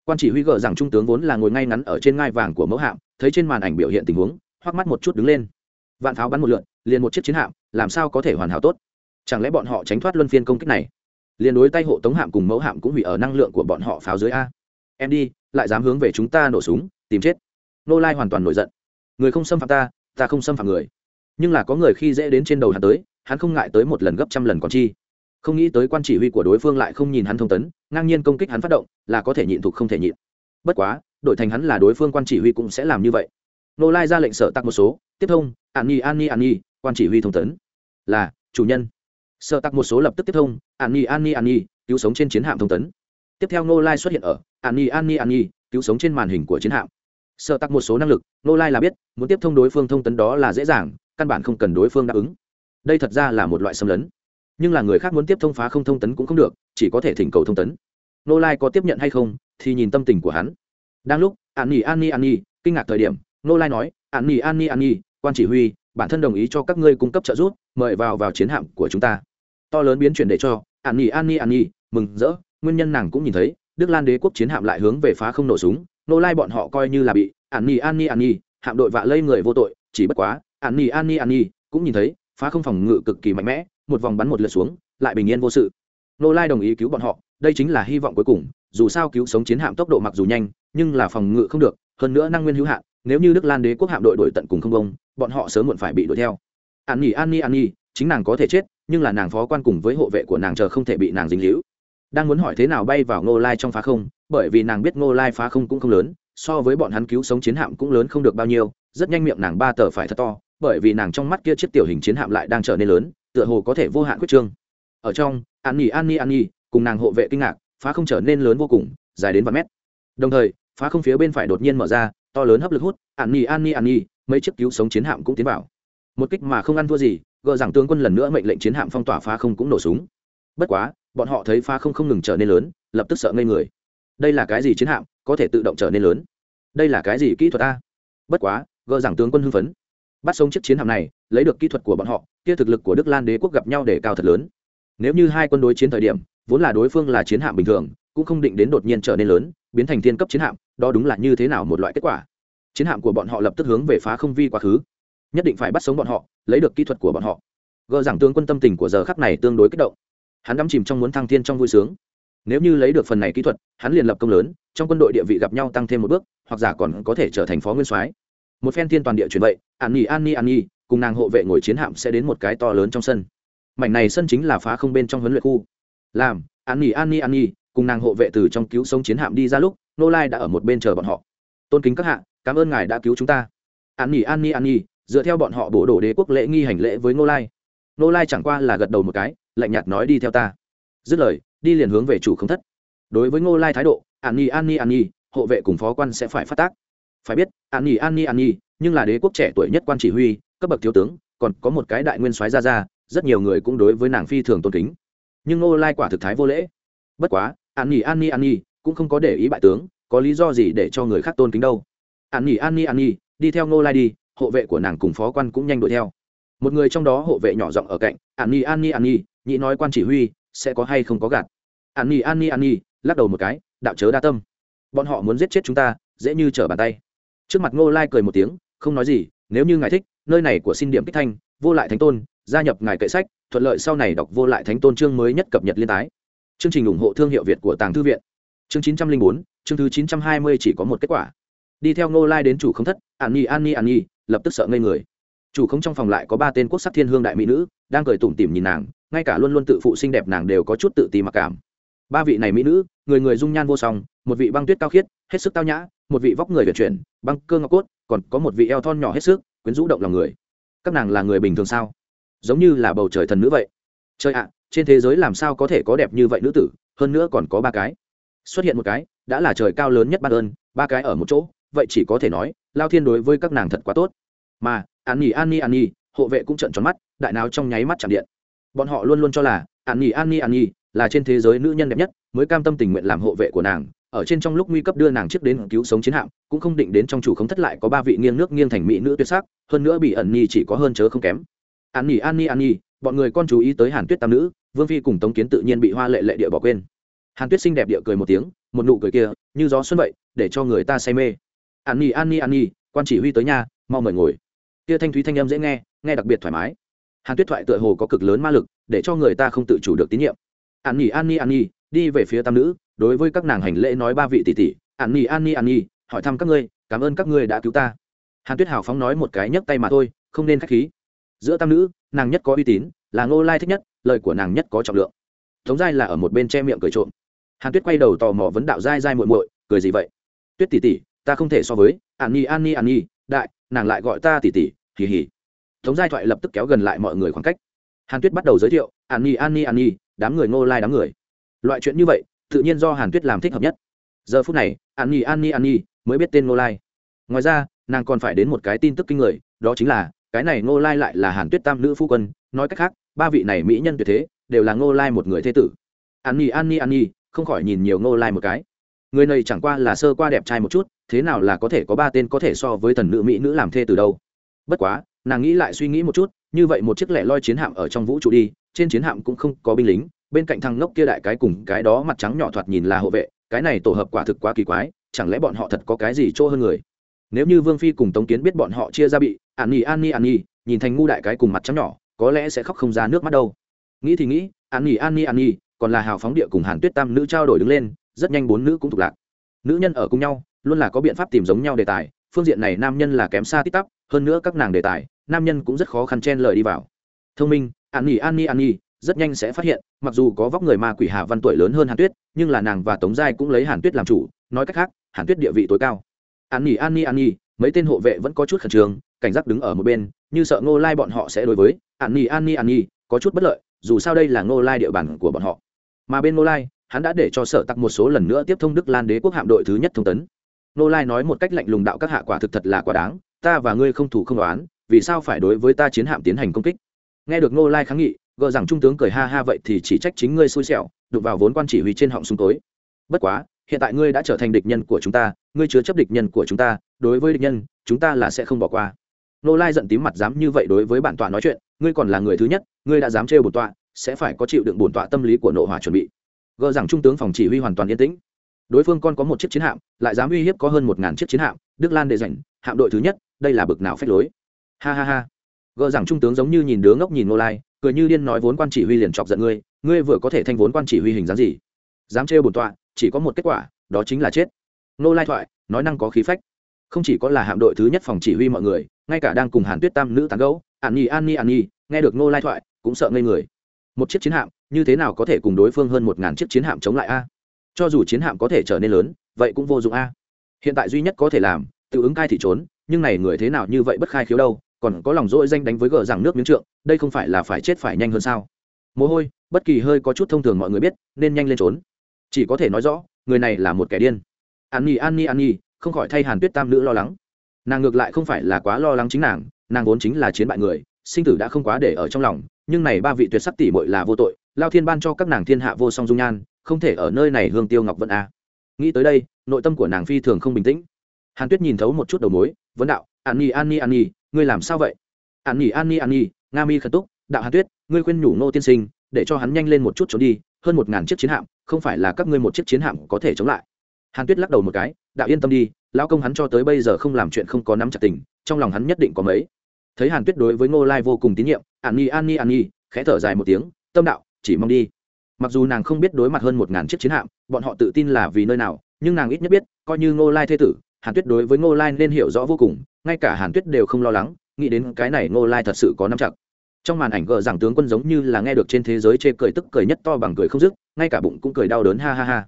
Quan chỉ huy gờ rằng trung tướng vốn là ngồi ngay ngắn ở trên ngai vàng của mẫu hạm, thấy trên màn ảnh biểu hiện tình huống, hoắc mắt một chút đứng lên. Vạn pháo bắn một lượn liền một chiếc chiến hạm, làm sao có thể hoàn hảo tốt? Chẳng lẽ bọn họ tránh thoát luân phiên công kích này? Liền đối tay hộ tống hạm cùng mẫu hạm cũng hủy ở năng lượng của bọn họ pháo dưới a. Em đi, lại dám hướng về chúng ta nổ súng, tìm chết. Nô lai hoàn toàn nổi giận. Người không xâm phạm ta ta không xâm phạm người. Nhưng là có người khi dễ đến trên đầu hắn tới, hắn không ngại tới một lần gấp trăm lần còn chi không nghĩ tới quan chỉ huy của đối phương lại không nhìn hắn thông tấn, ngang nhiên công kích hắn phát động, là có thể nhịn thục không thể nhịn. Bất quá đổi thành hắn là đối phương quan chỉ huy cũng sẽ làm như vậy. Nô lai ra lệnh sở tặc một số, tiếp thông, an nhi an nhi an nhi, quan chỉ huy thông tấn. Là, chủ nhân. Sở tặc một số lập tức tiếp thông, an nhi an nhi an nhi, cứu sống trên chiến hạm thông tấn. Tiếp theo nô lai xuất hiện ở, an nhi an nhi an nhi, cứu sống trên màn hình của chiến hạm. Sở tặc một số năng lực, nô lai là biết, muốn tiếp thông đối phương thông tấn đó là dễ dàng, căn bản không cần đối phương đáp ứng. Đây thật ra là một loại xâm lấn nhưng là người khác muốn tiếp thông phá không thông tấn cũng không được chỉ có thể thỉnh cầu thông tấn nô lai có tiếp nhận hay không thì nhìn tâm tình của hắn đang lúc an nhi an nhi an nhi kinh ngạc thời điểm nô lai nói an nhi an nhi an nhi quan chỉ huy bản thân đồng ý cho các ngươi cung cấp trợ giúp mời vào vào chiến hạm của chúng ta to lớn biến chuyển để cho an nhi an nhi an nhi mừng rỡ nguyên nhân nàng cũng nhìn thấy đức lan đế quốc chiến hạm lại hướng về phá không nổ súng nô lai bọn họ coi như là bị an nhi an nhi an nhi hạm đội vạ lây người vô tội chỉ bất quá an nhi an nhi an nhi cũng nhìn thấy phá không phòng ngự cực kỳ mạnh mẽ một vòng bắn một lượt xuống, lại bình yên vô sự. Nô lai đồng ý cứu bọn họ, đây chính là hy vọng cuối cùng, dù sao cứu sống chiến hạm tốc độ mặc dù nhanh, nhưng là phòng ngự không được, hơn nữa năng nguyên hữu hạn, nếu như đức lan đế quốc hạm đội đuổi tận cùng không công, bọn họ sớm muộn phải bị đuổi theo. An nhi an nhi an nhi, chính nàng có thể chết, nhưng là nàng phó quan cùng với hộ vệ của nàng chờ không thể bị nàng dính hữu đang muốn hỏi thế nào bay vào ngô lai trong phá không, bởi vì nàng biết ngô lai phá không cũng không lớn, so với bọn hắn cứu sống chiến hạm cũng lớn không được bao nhiêu, rất nhanh miệng nàng ba tờ phải thật to, bởi vì nàng trong mắt kia chiếc tiểu hình chiến hạm lại đang trở nên lớn tựa hồ có thể vô hạn quyết trương. Ở trong, an nhi an nhi an nhi, cùng nàng hộ vệ kinh ngạc, phá không trở nên lớn vô cùng, dài đến vài mét. Đồng thời, phá không phía bên phải đột nhiên mở ra, to lớn hấp lực hút, an nhi an nhi an nhi, mấy chiếc cứu sống chiến hạm cũng tiến vào. Một kích mà không ăn thua gì gờ rằng tướng quân lần nữa mệnh lệnh chiến hạm phong tỏa phá không cũng nổ súng. Bất quá, bọn họ thấy phá không không ngừng trở nên lớn, lập tức sợ ngây người. Đây là cái gì chiến hạm, có thể tự động trở nên lớn? Đây là cái gì kỹ thuật a? Bất quá gờ rằng tướng quân hưng phấn. Bắt sống chiếc chiến hạm này, lấy được kỹ thuật của bọn họ kia thực lực của đức lan đế quốc gặp nhau để cao thật lớn. Nếu như hai quân đối chiến thời điểm, vốn là đối phương là chiến hạm bình thường, cũng không định đến đột nhiên trở nên lớn, biến thành thiên cấp chiến hạm, đó đúng là như thế nào một loại kết quả? Chiến hạm của bọn họ lập tức hướng về phá không vi quá khứ. Nhất định phải bắt sống bọn họ, lấy được kỹ thuật của bọn họ. Gờ rằng tướng quân tâm tình của giờ khắc này tương đối kích động. Hắn đắm chìm trong muốn thăng thiên trong vui sướng. Nếu như lấy được phần này kỹ thuật, hắn liền lập công lớn, trong quân đội địa vị gặp nhau tăng thêm một bước, hoặc giả còn có thể trở thành phó nguyên soái. Một phen thiên toàn địa chuyển vậy, an nhi an nhi an nhi cùng nàng hộ vệ ngồi chiến hạm sẽ đến một cái to lớn trong sân mảnh này sân chính là phá không bên trong huấn luyện khu làm an nghỉ an nhi an nhi cùng nàng hộ vệ từ trong cứu sống chiến hạm đi ra lúc nô lai đã ở một bên chờ bọn họ tôn kính các hạ cảm ơn ngài đã cứu chúng ta an nghỉ an nhi an nhi dựa theo bọn họ bổ đổ đế quốc lễ nghi hành lễ với nô lai nô lai chẳng qua là gật đầu một cái lạnh nhạt nói đi theo ta dứt lời đi liền hướng về chủ không thất đối với ngô lai thái độ an nhi an nhi an nhi hộ vệ cùng phó quan sẽ phải phát tác phải biết an nhi an nhi an nhi nhưng là đế quốc trẻ tuổi nhất quan chỉ huy cấp bậc thiếu tướng còn có một cái đại nguyên soái ra ra rất nhiều người cũng đối với nàng phi thường tôn kính nhưng ngô lai quả thực thái vô lễ bất quá an nhi an nhi an nhi cũng không có để ý bại tướng có lý do gì để cho người khác tôn kính đâu an nhi an nhi an nhi đi theo ngô lai đi hộ vệ của nàng cùng phó quan cũng nhanh đuổi theo một người trong đó hộ vệ nhỏ giọng ở cạnh an nhi an nhi an nhi nhị nói quan chỉ huy sẽ có hay không có gạt an nhi an nhi an nhi lắc đầu một cái đạo chớ đa tâm bọn họ muốn giết chết chúng ta dễ như trở bàn tay trước mặt ngô lai cười một tiếng không nói gì nếu như ngài thích nơi này của xin điểm kích thanh, vô lại thánh tôn, gia nhập ngài kệ sách, thuận lợi sau này đọc vô lại thánh tôn chương mới nhất cập nhật liên tái. Chương trình ủng hộ thương hiệu việt của tàng thư viện. Chương chín trăm linh bốn, chương thứ chín trăm hai mươi chỉ có một kết quả. Đi theo ngô lai đến chủ không thất, an nhi an nhi an nhi, lập tức sợ ngây người. Chủ không trong phòng lại có ba tên quốc sắc thiên hương đại mỹ nữ, đang cười tủm tỉm nhìn nàng, ngay cả luôn luôn tự phụ xinh đẹp nàng đều có chút tự ti mặc cảm. Ba vị này mỹ nữ, người người dung nhan vô song, một vị băng tuyết cao khiết, hết sức tao nhã, một vị vóc người vận chuyển, băng cơ ngọc cốt, còn có một vị eo thon nhỏ hết sức quyến rũ động lòng người. Các nàng là người bình thường sao? Giống như là bầu trời thần nữ vậy. Trời ạ à, trên thế giới làm sao có thể có đẹp như vậy nữ tử, hơn nữa còn có ba cái. Xuất hiện một cái, đã là trời cao lớn nhất ban ơn, ba cái ở một chỗ, vậy chỉ có thể nói, lao thiên đối với các nàng thật quá tốt. Mà, an nhi an nhi an nhi, hộ vệ cũng trận tròn mắt, đại nào trong nháy mắt chạm điện. Bọn họ luôn luôn cho là, an nhi an nhi an nhi là trên thế giới nữ nhân đẹp nhất, mới cam tâm tình nguyện làm hộ vệ của nàng ở trên trong lúc nguy cấp đưa nàng trước đến cứu sống chiến hạm, cũng không định đến trong chủ không thất lại có ba vị nghiêng nước nghiêng thành mỹ nữ tuyệt sắc, hơn nữa bị ẩn nhi chỉ có hơn chớ không kém. An nhi an nhi an nhi, bọn người con chú ý tới hàn tuyết tam nữ, vương phi cùng tống kiến tự nhiên bị hoa lệ lệ địa bỏ quên. Hàn tuyết xinh đẹp địa cười một tiếng, một nụ cười kia, như gió xuân vậy, để cho người ta say mê. An nhi an nhi an nhi, quan chỉ huy tới nhà mau mời ngồi. Kia thanh thúy thanh âm dễ nghe nghe đặc biệt thoải mái. Hàn tuyết thoại tựa hồ có cực lớn ma lực, để cho người ta không tự chủ được tín nhiệm. An nhi an nhi an nhi, đi về phía tam nữ đối với các nàng hành lễ nói ba vị tỷ tỷ, an nhi an nhi an nhi, hỏi thăm các ngươi, cảm ơn các ngươi đã cứu ta. Hàn tuyết hào phóng nói một cái nhấc tay mà thôi, không nên k h á c h khí. Giữa tam nữ, nàng nhất có uy tín, là ngô lai thích nhất, lời của nàng nhất có trọng lượng. Tống giai là ở một bên che miệng cười trộm. Hàn tuyết quay đầu tò mò vấn đạo giai giai muội muội, cười gì vậy? Tuyết tỷ tỷ, ta không thể so với an nhi an nhi an nhi, đại, nàng lại gọi ta tỷ tỷ, hì hì. Tống giai thoại lập tức kéo gần lại mọi người khoảng cách. Hàn tuyết bắt đầu giới thiệu, an nhi an nhi an nhi, đám người ngô lai đám người. Loại chuyện như vậy tự nhiên do hàn tuyết làm thích hợp nhất. Giờ phút này an nhi an nhi an nhi mới biết tên ngô lai. Ngoài ra, nàng còn phải đến một cái tin tức kinh người, đó chính là, cái này ngô lai lại là hàn tuyết tam nữ phu quân, nói cách khác, ba vị này mỹ nhân tuyệt thế, đều là ngô lai một người thế tử. An nhi an nhi an nhi không khỏi nhìn nhiều ngô lai một cái. Người này chẳng qua là sơ qua đẹp trai một chút, thế nào là có thể có ba tên có thể so với thần nữ mỹ nữ làm thê từ đâu. Bất quá, nàng nghĩ lại suy nghĩ một chút, như vậy một chiếc lẻ loi chiến hạm ở trong vũ trụ đi, trên chiến hạm cũng không có binh lính bên cạnh thằng ngốc kia đại cái cùng cái đó mặt trắng nhỏ thoạt nhìn là hộ vệ, cái này tổ hợp quả thực quá kỳ quái, chẳng lẽ bọn họ thật có cái gì chỗ hơn người? Nếu như vương phi cùng tống kiến biết bọn họ chia ra bị, an nhi an nhi an nhi, nhìn thành ngu đại cái cùng mặt trắng nhỏ, có lẽ sẽ khóc không ra nước mắt đâu. Nghĩ thì nghĩ, an nhi an nhi an nhi, còn là hào phóng địa cùng hàn tuyết tam nữ trao đổi đứng lên, rất nhanh bốn nữ cũng thuộc lạc. Nữ nhân ở cùng nhau, luôn là có biện pháp tìm giống nhau đề tài, phương diện này nam nhân là kém xa tít tắp, hơn nữa các nàng đề tài, nam nhân cũng rất khó khăn chen lời đi vào. Thông minh, an nhi an nhi an nhi rất nhanh sẽ phát hiện, mặc dù có vóc người ma quỷ hà văn tuổi lớn hơn hàn tuyết, nhưng là nàng và tống giai cũng lấy hàn tuyết làm chủ, nói cách khác, hàn tuyết địa vị tối cao. An nhi an nhi an nhi, mấy tên hộ vệ vẫn có chút khẩn trương, cảnh giác đứng ở một bên, như sợ ngô lai bọn họ sẽ đối với, an nhi an nhi an nhi, có chút bất lợi, dù sao đây là ngô lai địa bàn của bọn họ. Mà bên ngô lai, hắn đã để cho sở tặc một số lần nữa tiếp thông đức lan đế quốc hạm đội thứ nhất thông tấn. Ngô lai nói một cách lạnh lùng đạo các hạ quả thực thật là quá đáng, ta và ngươi không thủ không đoán, vì sao phải đối với ta chiến hạm tiến hành công kích? Nghe được ngô lai kháng nghị gợ rằng trung tướng cười ha ha vậy thì chỉ trách chính ngươi xui xẻo, đụng vào vốn quan chỉ huy trên họng súng tối. Bất quá, hiện tại ngươi đã trở thành địch nhân của chúng ta, ngươi chứa chấp địch nhân của chúng ta, đối với địch nhân, chúng ta là sẽ không bỏ qua. Nô lai giận tím mặt dám như vậy đối với bản tọa nói chuyện, ngươi còn là người thứ nhất, ngươi đã dám trêu bổn tọa, sẽ phải có chịu đựng bổn tọa tâm lý của nội hỏa chuẩn bị. Gợ rằng trung tướng phòng chỉ huy hoàn toàn yên tĩnh. Đối phương còn có một chiếc chiến hạm, lại dám uy hiếp có hơn một ngàn chiếc chiến hạm, đức lan đệ dành hạm đội thứ nhất, đây là bực nào phép lối. Ha ha ha. Gợ rằng trung tướng giống như nhìn đứa ngốc nhìn nô lai cười như điên nói vốn quan chỉ huy liền chọc giận ngươi ngươi vừa có thể thanh vốn quan chỉ huy hình dáng gì? Dám trêu bổn tọa, chỉ có một kết quả, đó chính là chết. Nô lai thoại, nói năng có khí phách. Không chỉ có là hạm đội thứ nhất phòng chỉ huy mọi người, ngay cả đang cùng hàn tuyết tam nữ tán gấu an nhi an nhi an nhi, nghe được nô lai thoại, cũng sợ ngây người. Một chiếc chiến hạm, như thế nào có thể cùng đối phương hơn một ngàn chiếc chiến hạm chống lại a? Cho dù chiến hạm có thể trở nên lớn, vậy cũng vô dụng a. Hiện tại duy nhất có thể làm, tự ứng cai thị trốn, nhưng này người thế nào như vậy bất khai khiếu đâu? Còn có lòng dỗi danh đánh với gờ rằng nước miếng trượng, đây không phải là phải chết phải nhanh hơn sao? Mồ hôi, bất kỳ hơi có chút thông thường mọi người biết, nên nhanh lên trốn. Chỉ có thể nói rõ, người này là một kẻ điên. An nhi an nhi an nhi, không khỏi thay hàn tuyết tam nữ lo lắng. Nàng ngược lại không phải là quá lo lắng chính nàng nàng vốn chính là chiến bại người, sinh tử đã không quá để ở trong lòng, nhưng này ba vị tuyệt sắc tỷ muội là vô tội, lao thiên ban cho các nàng thiên hạ vô song dung nhan, không thể ở nơi này hương tiêu ngọc vận a. Nghĩ tới đây, nội tâm của nàng phi thường không bình tĩnh. Hàn tuyết nhìn thấu một chút đầu mối, vấn đạo, an nhi an nhi an nhi ngươi làm sao vậy? An nhỉ an nhi an nhi, nga mi khẩn túc, đạo hàn tuyết, ngươi khuyên nhủ ngô tiên sinh, để cho hắn nhanh lên một chút trốn đi, hơn một ngàn chiếc chiến hạm, không phải là các ngươi một chiếc chiến hạm có thể chống lại. Hàn tuyết lắc đầu một cái, đạo yên tâm đi, lão công hắn cho tới bây giờ không làm chuyện không có nắm chặt tình, trong lòng hắn nhất định có mấy. Thấy hàn tuyết đối với ngô lai vô cùng tín nhiệm, an nhi an nhi an nhi, khẽ thở dài một tiếng, tâm đạo, chỉ mong đi. Mặc dù nàng không biết đối mặt hơn một ngàn chiếc chiến hạm, bọn họ tự tin là vì nơi nào, nhưng nàng ít nhất biết, coi như ngô lai thê tử hàn tuyết đối với ngô lai nên hiểu rõ vô cùng, ngay cả hàn tuyết đều không lo lắng, nghĩ đến cái này ngô lai thật sự có nắm chặt. Trong màn ảnh gờ rằng tướng quân giống như là nghe được trên thế giới chê cười tức cười nhất to bằng cười không dứt, ngay cả bụng cũng cười đau đớn ha ha ha.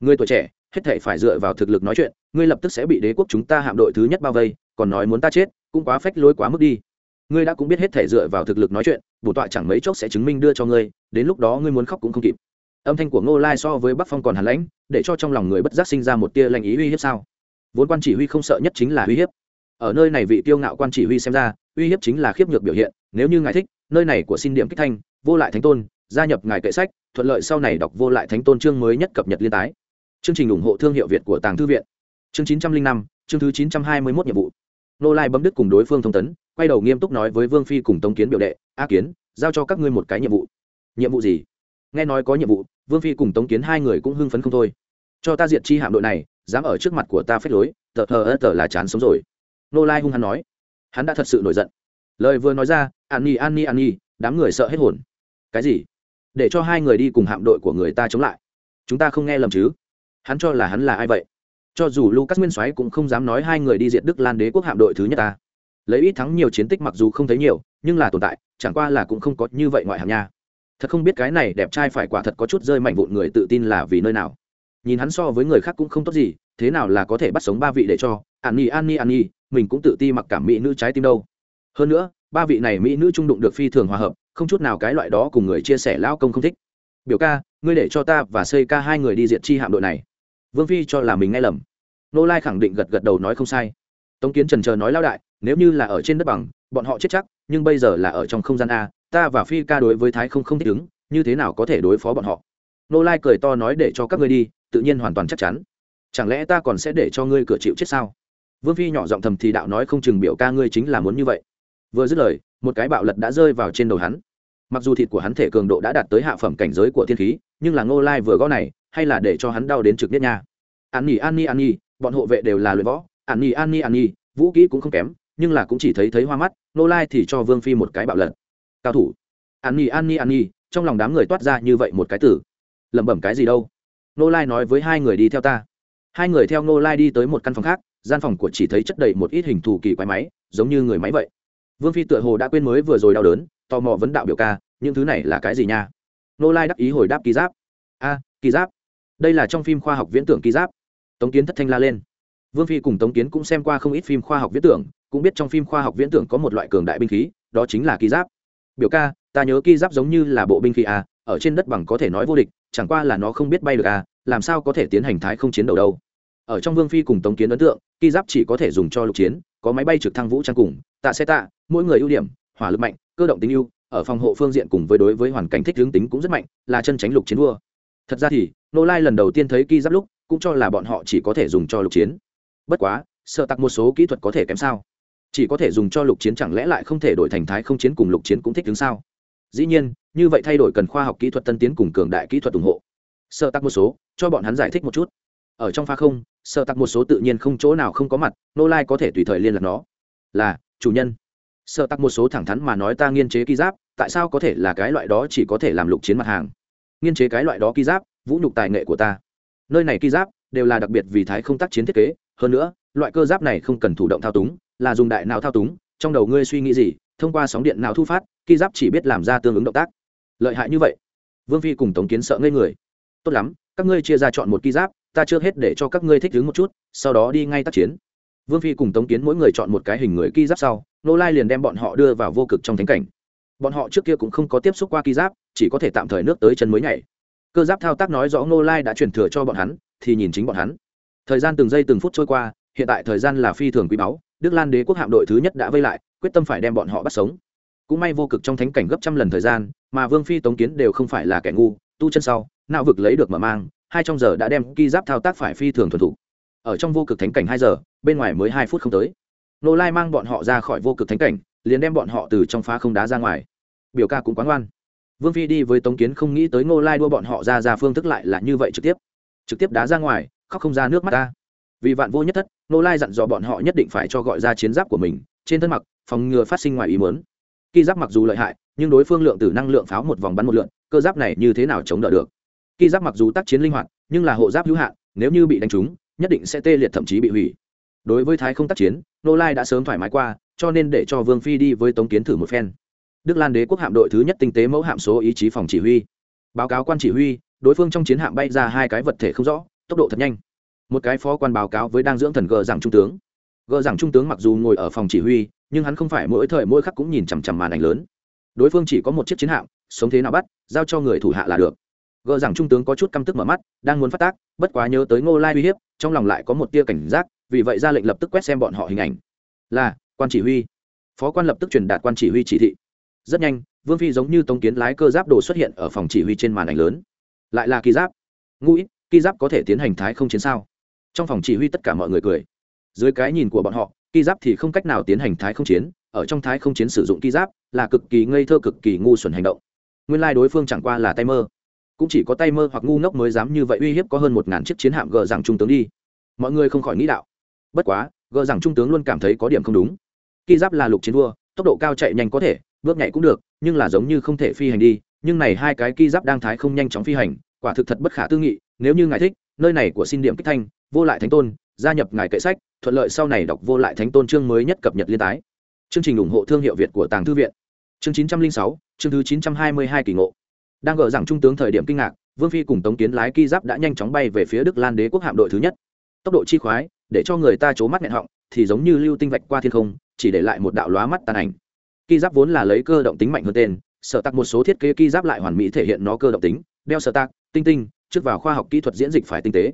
Người tuổi trẻ, hết thể phải dựa vào thực lực nói chuyện, ngươi lập tức sẽ bị đế quốc chúng ta hạm đội thứ nhất bao vây, còn nói muốn ta chết, cũng quá phách lối quá mức đi. Ngươi đã cũng biết hết thể dựa vào thực lực nói chuyện, bổ tọa chẳng mấy chốc sẽ chứng minh đưa cho ngươi, đến lúc đó ngươi muốn khóc cũng không kịp. Âm thanh của ngô lai so với bắc phong còn hàn lãnh, để cho trong lòng người bất giác sinh ra một tia lanh ý uy hiếp sao? Vốn quan chỉ huy không sợ nhất chính là uy hiếp. Ở nơi này vị tiêu ngạo quan chỉ huy xem ra, uy hiếp chính là khiếp nhược biểu hiện, nếu như ngài thích, nơi này của xin điểm kích thanh, vô lại thánh tôn, gia nhập ngài kệ sách, thuận lợi sau này đọc vô lại thánh tôn chương mới nhất cập nhật liên tái. Chương trình ủng hộ thương hiệu việt của tàng thư viện. Chương chín trăm linh năm, chương thứ chín trăm hai mươi mốt nhiệm vụ. Nô lai bấm đức cùng đối phương thông tấn, quay đầu nghiêm túc nói với vương phi cùng tống kiến biểu đệ, a kiến, giao cho các ngươi một cái nhiệm vụ. Nhiệm vụ gì? Nghe nói có nhiệm vụ, vương phi cùng tống kiến hai người cũng hưng phấn không thôi. Cho ta diệt chi hạm đội này dám ở trước mặt của ta phép lối, tờ hờ ớt tờ là chán sống rồi. Nô lai hung hăng nói. Hắn đã thật sự nổi giận. Lời vừa nói ra, an nhi an nhi an nhi, đám người sợ hết hồn. Cái gì? Để cho hai người đi cùng hạm đội của người ta chống lại. Chúng ta không nghe lầm chứ? Hắn cho là hắn là ai vậy? Cho dù lucas nguyên soái cũng không dám nói hai người đi diện đức lan đế quốc hạm đội thứ nhất ta. Lấy ít thắng nhiều chiến tích mặc dù không thấy nhiều, nhưng là tồn tại, chẳng qua là cũng không có như vậy ngoại hạng nha. Thật không biết cái này đẹp trai phải quả thật có chút rơi mạnh vụn người tự tin là vì nơi nào nhìn hắn so với người khác cũng không tốt gì, thế nào là có thể bắt sống ba vị để cho? An nhi an nhi an nhi, mình cũng tự ti mặc cảm mỹ nữ trái tim đâu. Hơn nữa, ba vị này mỹ nữ trung đụng được phi thường hòa hợp, không chút nào cái loại đó cùng người chia sẻ lão công không thích. Biểu ca, ngươi để cho ta và xây ca hai người đi diệt chi hạm đội này. Vương phi cho là mình nghe lầm. Nô lai khẳng định gật gật đầu nói không sai. Tống kiến trần chờ nói lao đại, nếu như là ở trên đất bằng, bọn họ chết chắc, nhưng bây giờ là ở trong không gian a, ta và phi ca đối với thái không không thích ứng, như thế nào có thể đối phó bọn họ? Nô lai cười to nói để cho các ngươi đi, tự nhiên hoàn toàn chắc chắn. Chẳng lẽ ta còn sẽ để cho ngươi cửa chịu chết sao? Vương phi nhỏ giọng thầm thì đạo nói không chừng biểu ca ngươi chính là muốn như vậy. Vừa dứt lời, một cái bạo lật đã rơi vào trên đầu hắn. Mặc dù thịt của hắn thể cường độ đã đạt tới hạ phẩm cảnh giới của thiên khí, nhưng là ngô lai vừa gõ này, hay là để cho hắn đau đến trực nhất nha. An nhi an nhi an nhi, bọn hộ vệ đều là luyện võ. An nhi an nhi an nhi, vũ kỹ cũng không kém, nhưng là cũng chỉ thấy thấy hoa mắt, ngô lai thì cho vương phi một cái bạo lật cao thủ. An nhi an nhi an nhi, trong lòng đám người toát ra như vậy một cái tử lẩm bẩm cái gì đâu. Nô lai nói với hai người đi theo ta. Hai người theo nô lai đi tới một căn phòng khác, gian phòng của chỉ thấy chất đầy một ít hình thù kỳ quái máy, giống như người máy vậy. Vương phi tựa hồ đã quên mới vừa rồi đau đớn, tò mò vấn đạo biểu ca, những thứ này là cái gì nha? Nô lai đắc ý hồi đáp kỳ giáp. A, kỳ giáp. Đây là trong phim khoa học viễn tưởng kỳ giáp. Tống kiến thất thanh la lên. Vương phi cùng tống kiến cũng xem qua không ít phim khoa học viễn tưởng, cũng biết trong phim khoa học viễn tưởng có một loại cường đại binh khí, đó chính là kỳ giáp. Biểu ca, ta nhớ kỳ giáp giống như là bộ binh khí a ở trên đất bằng có thể nói vô địch chẳng qua là nó không biết bay được à, làm sao có thể tiến hành thái không chiến đầu đâu. Ở trong vương phi cùng tống kiến ấn tượng ki giáp chỉ có thể dùng cho lục chiến có máy bay trực thăng vũ trang cùng tạ xe tạ mỗi người ưu điểm hỏa lực mạnh cơ động tình yêu, ở phòng hộ phương diện cùng với đối với hoàn cảnh thích hướng tính cũng rất mạnh là chân tránh lục chiến vua. Thật ra thì nô lai lần đầu tiên thấy ki giáp lúc cũng cho là bọn họ chỉ có thể dùng cho lục chiến. Bất quá sợ tặc một số kỹ thuật có thể kém sao? Chỉ có thể dùng cho lục chiến chẳng lẽ lại không thể đổi thành thái không chiến cùng lục chiến cũng thích đứng sao? Dĩ nhiên, như vậy thay đổi cần khoa học kỹ thuật tân tiến cùng cường đại kỹ thuật ủng hộ. Sợ tắc một số, cho bọn hắn giải thích một chút. Ở trong pha không sợ tặc một số tự nhiên không chỗ nào không có mặt nô lai có thể tùy thời liên lạc nó. Là, chủ nhân. Sợ tặc một số thẳng thắn mà nói ta nghiên chế ký giáp, tại sao có thể là cái loại đó chỉ có thể làm lục chiến mặt hàng? Nghiên chế cái loại đó ký giáp, vũ nhục tài nghệ của ta. Nơi này ký giáp đều là đặc biệt vì thái không tác chiến thiết kế, hơn nữa, loại cơ giáp này không cần thủ động thao túng, là dùng đại nào thao túng, trong đầu ngươi suy nghĩ gì thông qua sóng điện nào thu phát, ki giáp chỉ biết làm ra tương ứng động tác. Lợi hại như vậy. Vương phi cùng tống kiến sợ ngây người. Tốt lắm, các ngươi chia ra chọn một ki giáp, ta chưa hết để cho các ngươi thích ứng một chút, sau đó đi ngay tác chiến. Vương phi cùng tống kiến mỗi người chọn một cái hình người ki giáp sau, nô lai liền đem bọn họ đưa vào vô cực trong thánh cảnh. Bọn họ trước kia cũng không có tiếp xúc qua ki giáp, chỉ có thể tạm thời nước tới chân mới nhảy. Cơ giáp thao tác nói rõ nô lai đã truyền thừa cho bọn hắn, thì nhìn chính bọn hắn. Thời gian từng giây từng phút trôi qua, hiện tại thời gian là phi thường quý báu đức lan đế quốc hạm đội thứ nhất đã vây lại, quyết tâm phải đem bọn họ bắt sống. Cũng may vô cực trong thánh cảnh gấp trăm lần thời gian, mà vương phi tống kiến đều không phải là kẻ ngu, tu chân sau, não vực lấy được mở mang, hai trong giờ đã đem ki giáp thao tác phải phi thường thuần thủ. ở trong vô cực thánh cảnh hai giờ, bên ngoài mới hai phút không tới. Nô lai mang bọn họ ra khỏi vô cực thánh cảnh, liền đem bọn họ từ trong phá không đá ra ngoài. Biểu ca cũng quán ngoan vương phi đi với tống kiến không nghĩ tới ngô lai đua bọn họ ra ra phương thức lại là như vậy trực tiếp. Trực tiếp đá ra ngoài, khóc không ra nước mắt ta vì vạn vô nhất thất Nô lai dặn dò bọn họ nhất định phải cho gọi ra chiến giáp của mình, trên thân mặc, phòng ngừa phát sinh ngoài ý muốn. Khi giáp mặc dù lợi hại, nhưng đối phương lượng từ năng lượng pháo một vòng bắn một lượn, cơ giáp này như thế nào chống đỡ được? Khi giáp mặc dù tác chiến linh hoạt, nhưng là hộ giáp hữu hạn, nếu như bị đánh trúng, nhất định sẽ tê liệt thậm chí bị hủy. Đối với thái không tác chiến nô lai đã sớm thoải mái qua, cho nên để cho vương phi đi với tống kiến thử một phen. Đức lan đế quốc hạm đội thứ nhất tinh tế mẫu hạm số ý chí phòng chỉ huy. Báo cáo quan chỉ huy, đối phương trong chiến hạm bay ra hai cái vật thể không rõ, tốc độ thật nhanh một cái phó quan báo cáo với đang dưỡng thần gờ rằng trung tướng. Gờ rằng trung tướng mặc dù ngồi ở phòng chỉ huy, nhưng hắn không phải mỗi thời mỗi khắc cũng nhìn chằm chằm màn ảnh lớn. Đối phương chỉ có một chiếc chiến hạm, sống thế nào bắt, giao cho người thủ hạ là được. Gờ rằng trung tướng có chút căm tức mở mắt, đang muốn phát tác, bất quá nhớ tới ngô lai uy hiếp, trong lòng lại có một tia cảnh giác, vì vậy ra lệnh lập tức quét xem bọn họ hình ảnh. Là, quan chỉ huy. Phó quan lập tức truyền đạt quan chỉ huy chỉ thị. Rất nhanh, vương phi giống như tống kiến lái cơ giáp đồ xuất hiện ở phòng chỉ huy trên màn ảnh lớn. Lại là kỳ giáp. Ngũ ít kỳ giáp có thể tiến hành thái không chiến sao? Trong phòng chỉ huy tất cả mọi người cười. Dưới cái nhìn của bọn họ, ki giáp thì không cách nào tiến hành thái không chiến, ở trong thái không chiến sử dụng ki giáp là cực kỳ ngây thơ cực kỳ ngu xuẩn hành động. Nguyên lai đối phương chẳng qua là tay mơ, cũng chỉ có tay mơ hoặc ngu ngốc mới dám như vậy uy hiếp có hơn một ngàn chiếc chiến hạm gờ rằng trung tướng đi. Mọi người không khỏi nghĩ đạo. Bất quá, gờ rằng trung tướng luôn cảm thấy có điểm không đúng. Ki giáp là lục chiến vua, tốc độ cao chạy nhanh có thể, bước nhảy cũng được, nhưng là giống như không thể phi hành đi, nhưng này hai cái ki giáp đang thái không nhanh chóng phi hành, quả thực thật bất khả tư nghị, nếu như ngài thích, nơi này của xin điểm kích thanh vô lại thánh tôn, gia nhập ngài kệ sách, thuận lợi sau này đọc vô lại thánh tôn chương mới nhất cập nhật liên tái. Chương trình ủng hộ thương hiệu việt của tàng thư viện. Chương chín trăm linh sáu, chương thứ chín trăm hai mươi hai kỳ ngộ. Đang gỡ rằng trung tướng thời điểm kinh ngạc, vương phi cùng tống kiến lái ki giáp đã nhanh chóng bay về phía đức lan đế quốc hạm đội thứ nhất. Tốc độ chi khoái, để cho người ta c mắt nghẹn họng, thì giống như lưu tinh vạch qua thiên không, chỉ để lại một đạo lóa mắt tàn ảnh. Ki giáp vốn là lấy cơ động tính mạnh hơn tên, sở tặc một số thiết kế ki giáp lại hoàn mỹ thể hiện nó cơ động tính. Đeo sở tặc tinh tinh, trước vào khoa học kỹ thuật diễn dịch phải tinh tế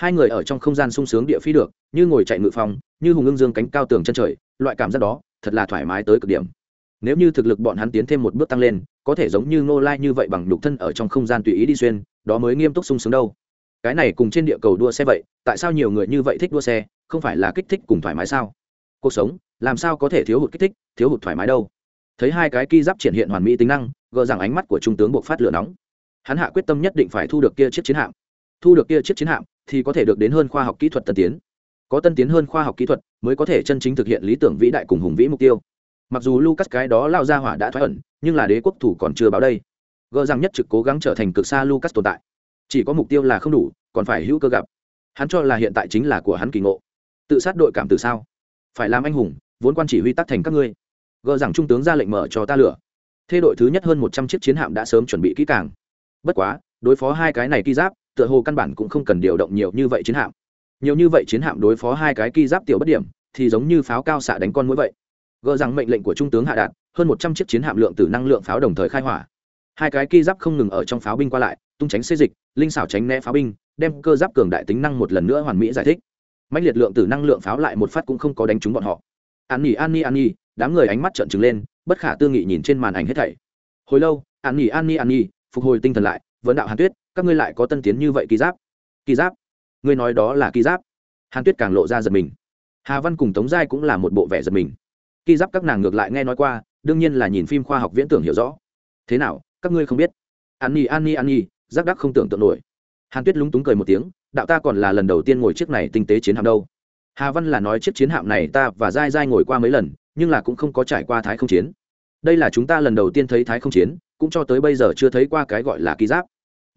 hai người ở trong không gian sung sướng địa phi được, như ngồi chạy ngự phòng như hùng ưng dương cánh cao tường chân trời, loại cảm giác đó thật là thoải mái tới cực điểm. Nếu như thực lực bọn hắn tiến thêm một bước tăng lên, có thể giống như ngô lai như vậy bằng nhục thân ở trong không gian tùy ý đi xuyên, đó mới nghiêm túc sung sướng đâu. Cái này cùng trên địa cầu đua xe vậy, tại sao nhiều người như vậy thích đua xe, không phải là kích thích cùng thoải mái sao? Cuộc sống, làm sao có thể thiếu hụt kích thích, thiếu hụt thoải mái đâu? Thấy hai cái ki giáp triển hiện hoàn mỹ tính năng, gờ rằng ánh mắt của trung tướng buộc phát lửa nóng. Hắn hạ quyết tâm nhất định phải thu được kia chiếc chiến hạm. Thu được kia chiếc chiến hạm thì có thể được đến hơn khoa học kỹ thuật tân tiến. Có tân tiến hơn khoa học kỹ thuật mới có thể chân chính thực hiện lý tưởng vĩ đại cùng hùng vĩ mục tiêu. Mặc dù lucas cái đó lao ra hỏa đã thoái ẩn, nhưng là đế quốc thủ còn chưa báo đây. Gờ rằng nhất trực cố gắng trở thành cực xa lucas tồn tại. Chỉ có mục tiêu là không đủ, còn phải hữu cơ gặp. Hắn cho là hiện tại chính là của hắn kỳ ngộ. Tự sát đội cảm từ sao? Phải làm anh hùng, vốn quan chỉ huy tắc thành các ngươi. Gờ rằng trung tướng ra lệnh mở cho ta lửa. Thê đội thứ nhất hơn một trăm chiếc chiến hạm đã sớm chuẩn bị kỹ càng. Bất quá, đối phó hai cái này ký giáp tựa hồ căn bản cũng không cần điều động nhiều như vậy chiến hạm. Nhiều như vậy chiến hạm đối phó hai cái ki giáp tiểu bất điểm, thì giống như pháo cao xạ đánh con mũi vậy. Gỡ rằng mệnh lệnh của trung tướng hạ đạt, hơn một trăm chiếc chiến hạm lượng từ năng lượng pháo đồng thời khai hỏa. Hai cái ki giáp không ngừng ở trong pháo binh qua lại, tung tránh xê dịch, linh xảo tránh né pháo binh, đem cơ giáp cường đại tính năng một lần nữa hoàn mỹ giải thích. Mạnh liệt lượng từ năng lượng pháo lại một phát cũng không có đánh trúng bọn họ. An nỉ an nỉ an nỉ đám người ánh mắt trợn trừng lên, bất khả tư nghị nhìn trên màn ảnh hết thảy. Hồi lâu, an nỉ an nỉ an nỉ phục hồi tinh thần lại, vấn đạo hàn tuyết các ngươi lại có tân tiến như vậy kỳ giáp? Kỳ giáp? Ngươi nói đó là kỳ giáp? Hàn tuyết càng lộ ra giật mình. Hà văn cùng tống giai cũng là một bộ vẻ giật mình. Kỳ giáp các nàng ngược lại nghe nói qua, đương nhiên là nhìn phim khoa học viễn tưởng hiểu rõ. Thế nào, các ngươi không biết? An nhi an nhi an nhi, giác đắc không tưởng tượng nổi. Hàn tuyết lúng túng cười một tiếng, đạo ta còn là lần đầu tiên ngồi chiếc này tinh tế chiến hạm đâu. Hà văn là nói chiếc chiến hạm này ta và giai giai ngồi qua mấy lần, nhưng là cũng không có trải qua thái không chiến. Đây là chúng ta lần đầu tiên thấy thái không chiến, cũng cho tới bây giờ chưa thấy qua cái gọi là ký giáp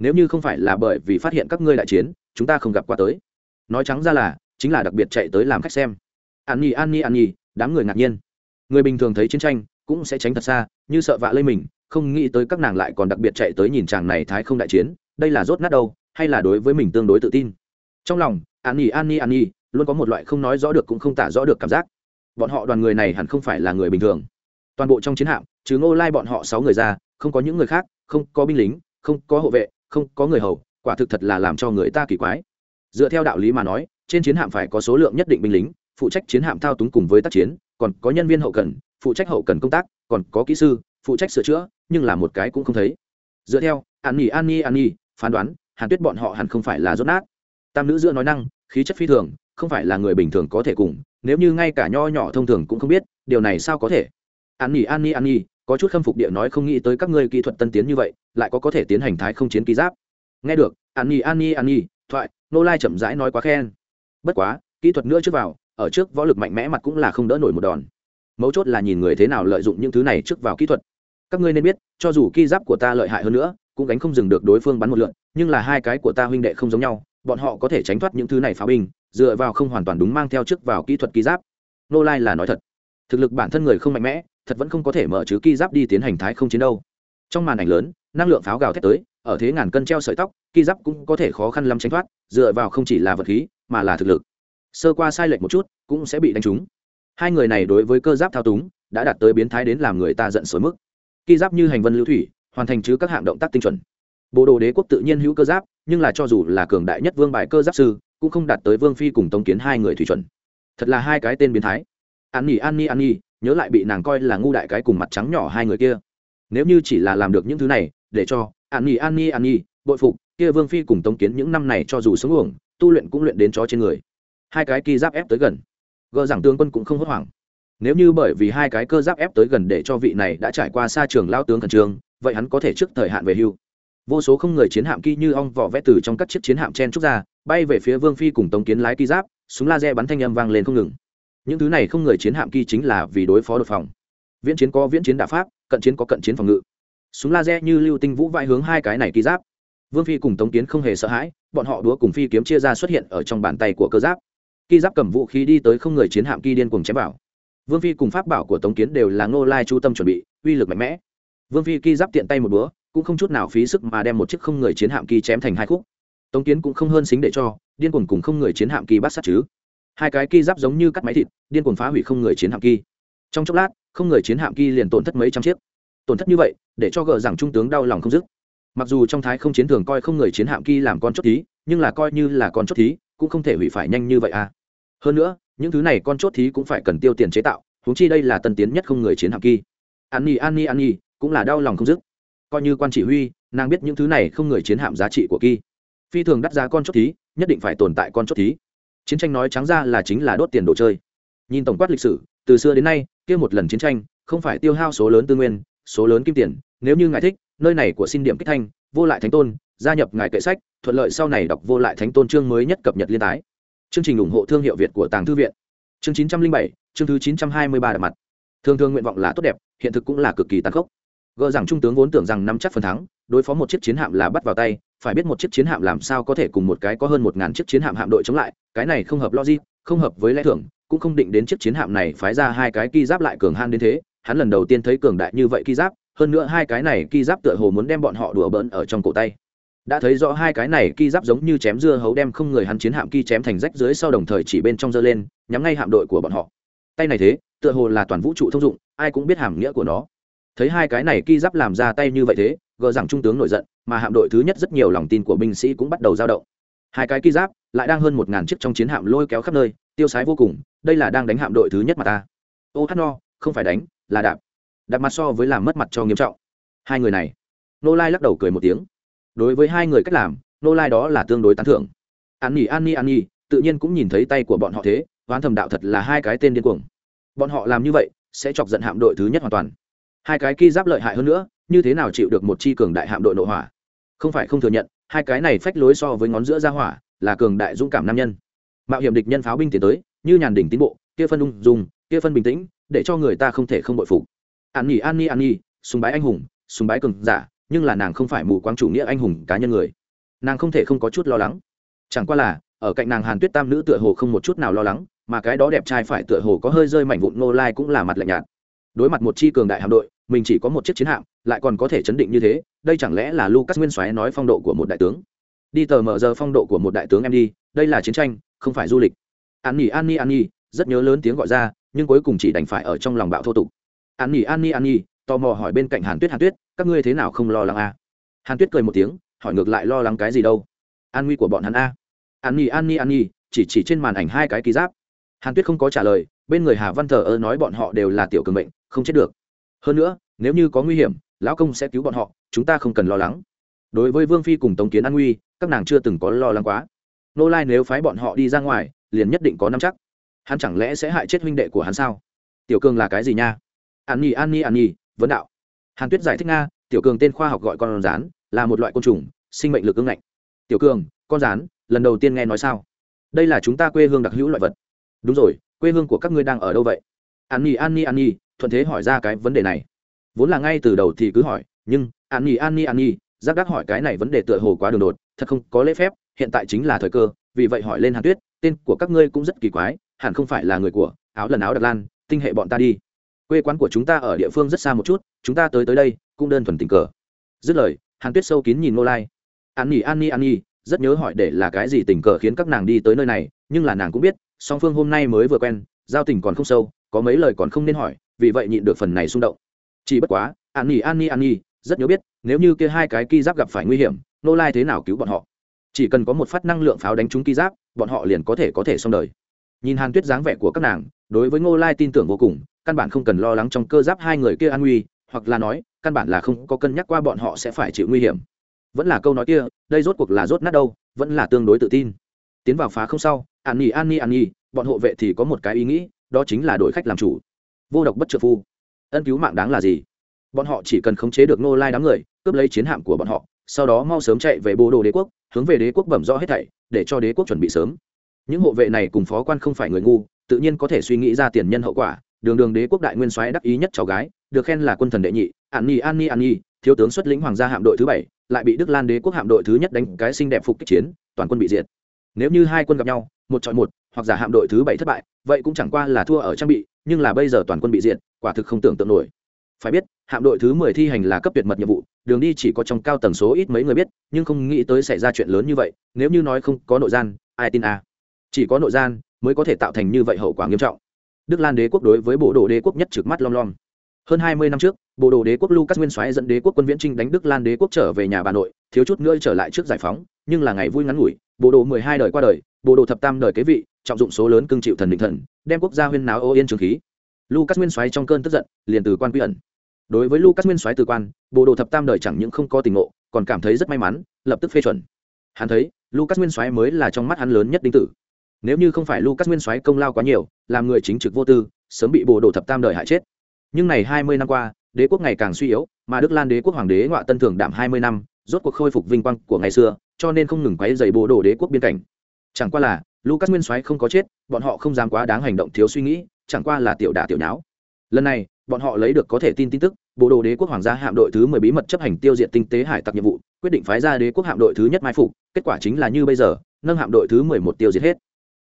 nếu như không phải là bởi vì phát hiện các ngươi đại chiến, chúng ta không gặp qua tới. Nói trắng ra là, chính là đặc biệt chạy tới làm khách xem. An nhi an nhi an nhi, đám người ngạc nhiên. Người bình thường thấy chiến tranh, cũng sẽ tránh thật xa, như sợ vạ lây mình, không nghĩ tới các nàng lại còn đặc biệt chạy tới nhìn chàng này thái không đại chiến, đây là rốt nát đâu, hay là đối với mình tương đối tự tin. Trong lòng, an nhi an nhi an nhi, luôn có một loại không nói rõ được cũng không tả rõ được cảm giác. Bọn họ đoàn người này hẳn không phải là người bình thường. Toàn bộ trong chiến hạm chứ ngô lai bọn họ sáu người ra, không có những người khác, không có binh lính, không có hộ vệ không có người hầu, quả thực thật là làm cho người ta kỳ quái. Dựa theo đạo lý mà nói, trên chiến hạm phải có số lượng nhất định binh lính, phụ trách chiến hạm thao túng cùng với tác chiến, còn có nhân viên hậu cần, phụ trách hậu cần công tác, còn có kỹ sư, phụ trách sửa chữa, nhưng là một cái cũng không thấy. Dựa theo, an nhi an nhi an nhi, phán đoán, hàn tuyết bọn họ hẳn không phải là rốt nát. Tam nữ giữa nói năng, khí chất phi thường, không phải là người bình thường có thể cùng, nếu như ngay cả nho nhỏ thông thường cũng không biết, điều này sao có thể? An nhi an nhi an nhi có chút khâm phục địa nói không nghĩ tới các ngươi kỹ thuật tân tiến như vậy, lại có có thể tiến hành thái không chiến ký giáp. Nghe được, an nhi an nhi an nhi, thoại, nô lai chậm rãi nói quá khen. Bất quá, kỹ thuật nữa trước vào, ở trước võ lực mạnh mẽ mặt cũng là không đỡ nổi một đòn. Mấu chốt là nhìn người thế nào lợi dụng những thứ này trước vào kỹ thuật. Các ngươi nên biết, cho dù ki giáp của ta lợi hại hơn nữa, cũng gánh không dừng được đối phương bắn một lượn, nhưng là hai cái của ta huynh đệ không giống nhau, bọn họ có thể tránh thoát những thứ này phá binh, dựa vào không hoàn toàn đúng mang theo trước vào kỹ thuật ký giáp. Nô lai là nói thật. Thực lực bản thân người không mạnh mẽ thật vẫn không có thể mở chứ ki giáp đi tiến hành thái không chiến đâu. Trong màn ảnh lớn, năng lượng pháo gào thét tới, ở thế ngàn cân treo sợi tóc, ki giáp cũng có thể khó khăn lắm tránh thoát, dựa vào không chỉ là vật khí, mà là thực lực. Sơ qua sai lệch một chút, cũng sẽ bị đánh trúng. Hai người này đối với cơ giáp thao túng, đã đạt tới biến thái đến làm người ta giận sối mức. Ki giáp như hành vân lưu thủy, hoàn thành chứ các hạng động tác tinh chuẩn. Bộ đồ đế quốc tự nhiên hữu cơ giáp, nhưng là cho dù là cường đại nhất vương bài cơ giáp sư, cũng không đạt tới vương phi cùng tống kiến hai người thủy chuẩn. Thật là hai cái tên biến thái. An nhi an nhi an nhi nhớ lại bị nàng coi là ngu đại cái cùng mặt trắng nhỏ hai người kia. Nếu như chỉ là làm được những thứ này, để cho, an nhi an nhi an nhi, bội phục, kia vương phi cùng tống kiến những năm này cho dù sống uổng, tu luyện cũng luyện đến chó trên người. Hai cái kỳ giáp ép tới gần. Gờ rằng tướng quân cũng không hốt hoảng. Nếu như bởi vì hai cái cơ giáp ép tới gần để cho vị này đã trải qua xa trường lao tướng khẩn trương, vậy hắn có thể trước thời hạn về hưu. Vô số không người chiến hạm kỳ như ong vỏ vẽ từ trong các chiếc chiến hạm chen trúc ra, bay về phía vương phi cùng tống kiến lái kỳ giáp, súng laser bắn thanh âm vang lên không ngừng những thứ này không người chiến hạm kỳ chính là vì đối phó đột phòng. Viễn chiến có viễn chiến đả pháp, cận chiến có cận chiến phòng ngự. Súng laser như lưu tinh vũ vai hướng hai cái này kỳ giáp. Vương phi cùng tống kiến không hề sợ hãi, bọn họ đúa cùng phi kiếm chia ra xuất hiện ở trong bàn tay của cơ giáp. Kỳ giáp cầm vũ khí đi tới không người chiến hạm kỳ điên cùng chém bảo vương phi cùng pháp bảo của tống kiến đều là ngô lai chú tâm chuẩn bị, uy lực mạnh mẽ. Vương phi kỳ giáp tiện tay một búa cũng không chút nào phí sức mà đem một chiếc không người chiến hạm kỳ chém thành hai khúc. Tống kiến cũng không hơn xính để cho, điên cuồng cùng không người chiến hạm kỳ bắt sát chứ hai cái ki giáp giống như cắt máy thịt, điên cuồng phá hủy không người chiến hạm ki. Trong chốc lát, không người chiến hạm ki liền tổn thất mấy trăm chiếc. Tổn thất như vậy, để cho gờ rằng trung tướng đau lòng không dứt. Mặc dù trong thái không chiến thường coi không người chiến hạm ki làm con chốt thí, nhưng là coi như là con chốt thí, cũng không thể hủy phải nhanh như vậy à. Hơn nữa, những thứ này con chốt thí cũng phải cần tiêu tiền chế tạo, huống chi đây là tân tiến nhất không người chiến hạm ki. An nhi an nhi an nhi, cũng là đau lòng không dứt. Coi như quan chỉ huy, nàng biết những thứ này không người chiến hạm giá trị của ki. Phi thường đắt giá con chốt thí, nhất định phải tồn tại con chốt thí chiến tranh nói trắng ra là chính là đốt tiền đồ chơi. Nhìn tổng quát lịch sử, từ xưa đến nay, kia một lần chiến tranh, không phải tiêu hao số lớn tư nguyên, số lớn kim tiền, nếu như ngài thích, nơi này của xin điểm kích thanh, vô lại thánh tôn, gia nhập ngài kệ sách, thuận lợi sau này đọc vô lại thánh tôn chương mới nhất cập nhật liên tái. Chương trình ủng hộ thương hiệu việt của tàng thư viện. Chương chín trăm linh bảy, chương thứ chín trăm hai mươi ba đặt mặt. Thường thường nguyện vọng là tốt đẹp, hiện thực cũng là cực kỳ tàn khốc gờ rằng trung tướng vốn tưởng rằng nắm chắc phần thắng, đối phó một chiếc chiến hạm là bắt vào tay, phải biết một chiếc chiến hạm làm sao có thể cùng một cái có hơn một ngàn chiếc chiến hạm hạm đội chống lại, cái này không hợp logic, không hợp với lẽ thường, cũng không định đến chiếc chiến hạm này phái ra hai cái ki giáp lại cường han đến thế, hắn lần đầu tiên thấy cường đại như vậy ki giáp, hơn nữa hai cái này ki giáp tựa hồ muốn đem bọn họ đùa bỡn ở trong cổ tay. Đã thấy rõ hai cái này ki giáp giống như chém dưa hấu đem không người hắn chiến hạm ki chém thành rách dưới sau đồng thời chỉ bên trong giơ lên, nhắm ngay hạm đội của bọn họ. Tay này thế, tựa hồ là toàn vũ trụ thông dụng, ai cũng biết hàm nghĩa của nó thấy hai cái này ki giáp làm ra tay như vậy thế, gờ rằng trung tướng nổi giận, mà hạm đội thứ nhất rất nhiều lòng tin của binh sĩ cũng bắt đầu dao động. Hai cái ki giáp lại đang hơn một ngàn chiếc trong chiến hạm lôi kéo khắp nơi, tiêu sái vô cùng, đây là đang đánh hạm đội thứ nhất mà ta. Ô hát no, không phải đánh, là đạp. Đạp mặt so với làm mất mặt cho nghiêm trọng. Hai người này. Nô lai lắc đầu cười một tiếng. Đối với hai người cách làm, nô lai đó là tương đối tán thưởng. An nhi an nhi an nhi, tự nhiên cũng nhìn thấy tay của bọn họ thế, oán thầm đạo thật là hai cái tên điên cuồng. Bọn họ làm như vậy, sẽ chọc giận hạm đội thứ nhất hoàn toàn hai cái ki giáp lợi hại hơn nữa, như thế nào chịu được một chi cường đại hạm đội nội hỏa? Không phải không thừa nhận, hai cái này phách lối so với ngón giữa ra hỏa, là cường đại dũng cảm nam nhân. Mạo hiểm địch nhân pháo binh tiến tới, như nhàn đỉnh tiến bộ, kia phân ung dùng kia phân bình tĩnh, để cho người ta không thể không bội phục. An nhi an nhi an nhi, sùng bái anh hùng, sùng bái cường giả, nhưng là nàng không phải mù quáng chủ nghĩa anh hùng cá nhân người. Nàng không thể không có chút lo lắng. Chẳng qua là, ở cạnh nàng hàn tuyết tam nữ tựa hồ không một chút nào lo lắng, mà cái đó đẹp trai phải tựa hồ có hơi rơi mảnh vụn nô lai cũng là mặt lạnh nhạt. Đối mặt một chi cường đại hạm đội mình chỉ có một chiếc chiến hạm, lại còn có thể chấn định như thế, đây chẳng lẽ là lucas nguyên soái nói phong độ của một đại tướng? Đi tờ mở giờ phong độ của một đại tướng em đi, đây là chiến tranh, không phải du lịch. An nhi an nhi an nhi, rất nhớ lớn tiếng gọi ra, nhưng cuối cùng chỉ đành phải ở trong lòng bạo thô tục. An nhi an nhi an nhi, tò mò hỏi bên cạnh hàn tuyết hàn tuyết, các ngươi thế nào không lo lắng a à? hàn tuyết cười một tiếng, hỏi ngược lại lo lắng cái gì đâu? An nguy của bọn hắn a. An nhi an nhi an nhi, chỉ chỉ trên màn ảnh hai cái ký giáp. Hàn tuyết không có trả lời, bên người hà văn thờ ơ nói bọn họ đều là tiểu cường bệnh không chết được hơn nữa, nếu như có nguy hiểm, lão công sẽ cứu bọn họ, chúng ta không cần lo lắng. Đối với vương phi cùng tống kiến an nguy, các nàng chưa từng có lo lắng quá. Nô lai nếu phái bọn họ đi ra ngoài, liền nhất định có năm chắc. Hắn chẳng lẽ sẽ hại chết huynh đệ của hắn sao? Tiểu cường là cái gì nha? An nhi an nhi an nhi vấn đạo. Hàn tuyết giải thích nga, tiểu cường tên khoa học gọi con rán là một loại côn trùng, sinh mệnh lực ưng ngạnh. Tiểu cường, con rán lần đầu tiên nghe nói sao? Đây là chúng ta quê hương đặc hữu loại vật. Đúng rồi, quê hương của các ngươi đang ở đâu vậy? An nhi an nhi an nhi thuận thế hỏi ra cái vấn đề này. Vốn là ngay từ đầu thì cứ hỏi, nhưng, an nhi an nhi an nhi, giác đắc hỏi cái này vấn đề tựa hồ quá đường đột, thật không có lễ phép, hiện tại chính là thời cơ, vì vậy hỏi lên hàn tuyết, tên của các ngươi cũng rất kỳ quái, hẳn không phải là người của áo lần áo đặc lan, tinh hệ bọn ta đi. Quê quán của chúng ta ở địa phương rất xa một chút, chúng ta tới tới đây, cũng đơn thuần tình cờ. Dứt lời, hàn tuyết sâu kín nhìn ngô lai. An nhi an nhi an nhi, rất nhớ hỏi để là cái gì tình cờ khiến các nàng đi tới nơi này, nhưng là nàng cũng biết, song phương hôm nay mới vừa quen, giao tình còn không sâu, có mấy lời còn không nên hỏi vì vậy nhịn được phần này xung động. Chỉ bất quá an nhi an nhi an nhi rất nhớ biết, nếu như kia hai cái ki giáp gặp phải nguy hiểm nô lai thế nào cứu bọn họ? Chỉ cần có một phát năng lượng pháo đánh trúng ki giáp, bọn họ liền có thể có thể xong đời. Nhìn hàn tuyết dáng vẻ của các nàng, đối với ngô lai tin tưởng vô cùng, căn bản không cần lo lắng trong cơ giáp hai người kia an nguy, hoặc là nói, căn bản là không có cân nhắc qua bọn họ sẽ phải chịu nguy hiểm. Vẫn là câu nói kia, đây rốt cuộc là rốt nát đâu, vẫn là tương đối tự tin. Tiến vào phá không sau an nhi an nhi an nhi bọn hộ vệ thì có một cái ý nghĩ, đó chính là đổi khách làm chủ vô độc bất trợ phu. Ân cứu mạng đáng là gì? Bọn họ chỉ cần khống chế được nô lai đám người, cướp lấy chiến hạm của bọn họ, sau đó mau sớm chạy về bồ đồ đế quốc, hướng về đế quốc bẩm rõ hết thảy, để cho đế quốc chuẩn bị sớm. Những hộ vệ này cùng phó quan không phải người ngu, tự nhiên có thể suy nghĩ ra tiền nhân hậu quả. Đường đường đế quốc đại nguyên soái đắc ý nhất cháu gái, được khen là quân thần đệ nhị, an nhi an nhi an nhi, thiếu tướng xuất lĩnh hoàng gia hạm đội thứ bảy, lại bị đức lan đế quốc hạm đội thứ nhất đánh cái xinh đẹp phục kích chiến, toàn quân bị diệt. Nếu như hai quân gặp nhau, một chọi một, hoặc giả hạm đội thứ bảy thất bại, vậy cũng chẳng qua là thua ở trang bị nhưng là bây giờ toàn quân bị diện, quả thực không tưởng tượng nổi. Phải biết hạm đội thứ mười thi hành là cấp tuyệt mật nhiệm vụ đường đi chỉ có trong cao tầng số ít mấy người biết nhưng không nghĩ tới xảy ra chuyện lớn như vậy nếu như nói không có nội gian ai tin à. chỉ có nội gian mới có thể tạo thành như vậy hậu quả nghiêm trọng. Đức lan đế quốc đối với bộ đồ đế quốc nhất trực mắt lom lom. Hơn hai mươi năm trước bộ đồ đế quốc lucas nguyên soái dẫn đế quốc quân viễn trinh đánh đức lan đế quốc trở về nhà bà nội thiếu chút nữa trở lại trước giải phóng, nhưng là ngày vui ngắn ngủi, bộ đồ mười hai đời qua đời, bộ đồ thập tam đời kế vị, trọng dụng số lớn cương chịu thần định thần, đem quốc gia huyên náo ô yên trường khí. Lucas nguyên soái trong cơn tức giận, liền từ quan quy ẩn. Đối với lucas nguyên soái từ quan, bộ đồ thập tam đời chẳng những không có tình ngộ, còn cảm thấy rất may mắn, lập tức phê chuẩn. Hắn thấy, lucas nguyên soái mới là trong mắt hắn lớn nhất đinh tử. Nếu như không phải lucas nguyên soái công lao quá nhiều, làm người chính trực vô tư, sớm bị bộ đồ thập tam đời hại chết. Nhưng này hai mươi năm qua, đế quốc ngày càng suy yếu, mà đức lan đế quốc hoàng đế ngọa tân thường đảm hai mươi năm rốt cuộc khôi phục vinh quang của ngày xưa, cho nên không ngừng quấy dày bộ đồ đế quốc biên cảnh. Chẳng qua là, lucas nguyên soái không có chết, bọn họ không dám quá đáng hành động thiếu suy nghĩ, chẳng qua là tiểu đả tiểu nháo. Lần này, bọn họ lấy được có thể tin tin tức, bộ đồ đế quốc hoàng gia hạm đội thứ mười bí mật chấp hành tiêu diệt tinh tế hải tặc nhiệm vụ, quyết định phái ra đế quốc hạm đội thứ nhất mai phục, kết quả chính là như bây giờ, nâng hạm đội thứ mười một tiêu diệt hết.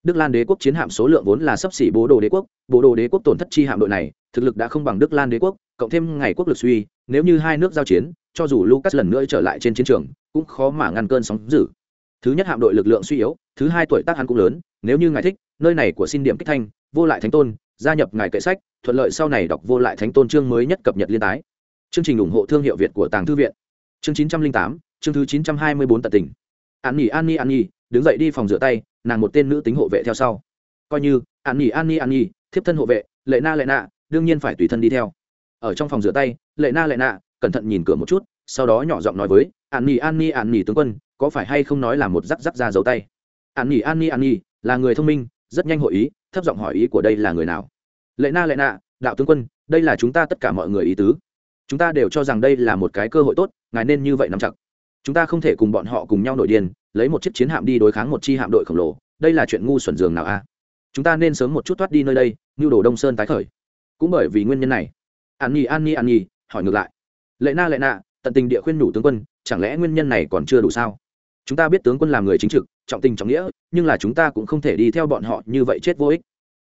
Đức lan đế quốc chiến hạm số lượng vốn là sấp xỉ bộ đồ đế quốc, bộ đồ đế quốc tổn thất chi hạm đội này, thực lực đã không bằng đức lan đế quốc, cộng thêm ngày quốc lực suy, nếu như hai nước giao chiến cho dù lucas lần nữa trở lại trên chiến trường, cũng khó mà ngăn cơn sóng dữ. Thứ nhất hạm đội lực lượng suy yếu, thứ hai tuổi tác hắn cũng lớn, nếu như ngài thích, nơi này của xin điểm kích thanh, vô lại thánh tôn, gia nhập ngài kệ sách, thuận lợi sau này đọc vô lại thánh tôn chương mới nhất cập nhật liên tái. Chương trình ủng hộ thương hiệu việt của tàng thư viện. Chương chín trăm linh tám, chương thứ chín trăm hai mươi bốn tận tỉnh an nhi an nhi an nhi đứng dậy đi phòng rửa tay, nàng một tên nữ tính hộ vệ theo sau. Coi như an nhi an nhi an nhi thiếp thân hộ vệ, lệ na, lệ nạ đương nhiên phải tùy thân đi theo. Ở trong phòng rửa tay, lệ na, lệ nạ cẩn thận nhìn cửa một chút sau đó nhỏ giọng nói với an nhi an nhi an nhi tướng quân có phải hay không nói là một rắc rắc ra dấu tay? An nhi an nhi an nhi là người thông minh rất nhanh hội ý thấp giọng hỏi ý của đây là người nào? Lệ na lệ na, đạo tướng quân đây là chúng ta tất cả mọi người ý tứ. Chúng ta đều cho rằng đây là một cái cơ hội tốt ngài nên như vậy nắm chặt. Chúng ta không thể cùng bọn họ cùng nhau nội điên lấy một chiếc chiến hạm đi đối kháng một chi hạm đội khổng lồ đây là chuyện ngu xuẩn dường nào a? Chúng ta nên sớm một chút thoát đi nơi đây như đồ đông sơn tái khởi. Cũng bởi vì nguyên nhân này an nhi an nhi an nhi hỏi ngược lại lệ na lệ nạ tận tình địa khuyên nhủ tướng quân, chẳng lẽ nguyên nhân này còn chưa đủ sao? Chúng ta biết tướng quân làm người chính trực, trọng tình trọng nghĩa, nhưng là chúng ta cũng không thể đi theo bọn họ như vậy chết vô ích.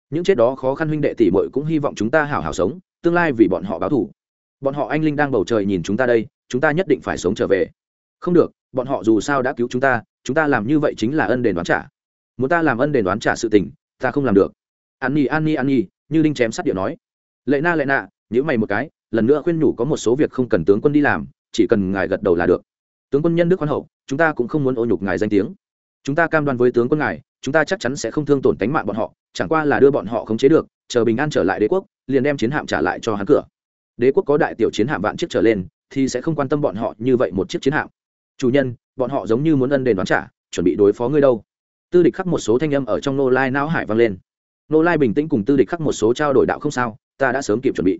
Những chết đó khó khăn huynh đệ tỷ muội cũng hy vọng chúng ta hảo hảo sống, tương lai vì bọn họ báo thù. Bọn họ anh linh đang bầu trời nhìn chúng ta đây, chúng ta nhất định phải sống trở về. Không được, bọn họ dù sao đã cứu chúng ta chúng ta làm như vậy chính là ân đền đoán trả. Muốn ta làm ân đền đoán trả sự tình, ta không làm được. An nhi an nhi an nhi, như linh chém sắt điệu nói. Lệ na, lệ nạ nhữ mày một cái lần nữa khuyên nhủ có một số việc không cần tướng quân đi làm, chỉ cần ngài gật đầu là được. Tướng quân nhân đức khoan hậu, chúng ta cũng không muốn ô nhục ngài danh tiếng. Chúng ta cam đoan với tướng quân ngài, chúng ta chắc chắn sẽ không thương tổn tánh mạng bọn họ, chẳng qua là đưa bọn họ khống chế được, chờ bình an trở lại đế quốc, liền đem chiến hạm trả lại cho hắn cửa. Đế quốc có đại tiểu chiến hạm vạn chiếc trở lên, thì sẽ không quan tâm bọn họ như vậy một chiếc chiến hạm. Chủ nhân, bọn họ giống như muốn ân đền đoán trả, chuẩn bị đối phó ngươi đâu. Tư địch khắc một số thanh âm ở trong nô lai não hải vang lên. Nô lai bình tĩnh cùng tư địch khắc một số trao đổi đạo không sao, ta đã sớm kịp chuẩn bị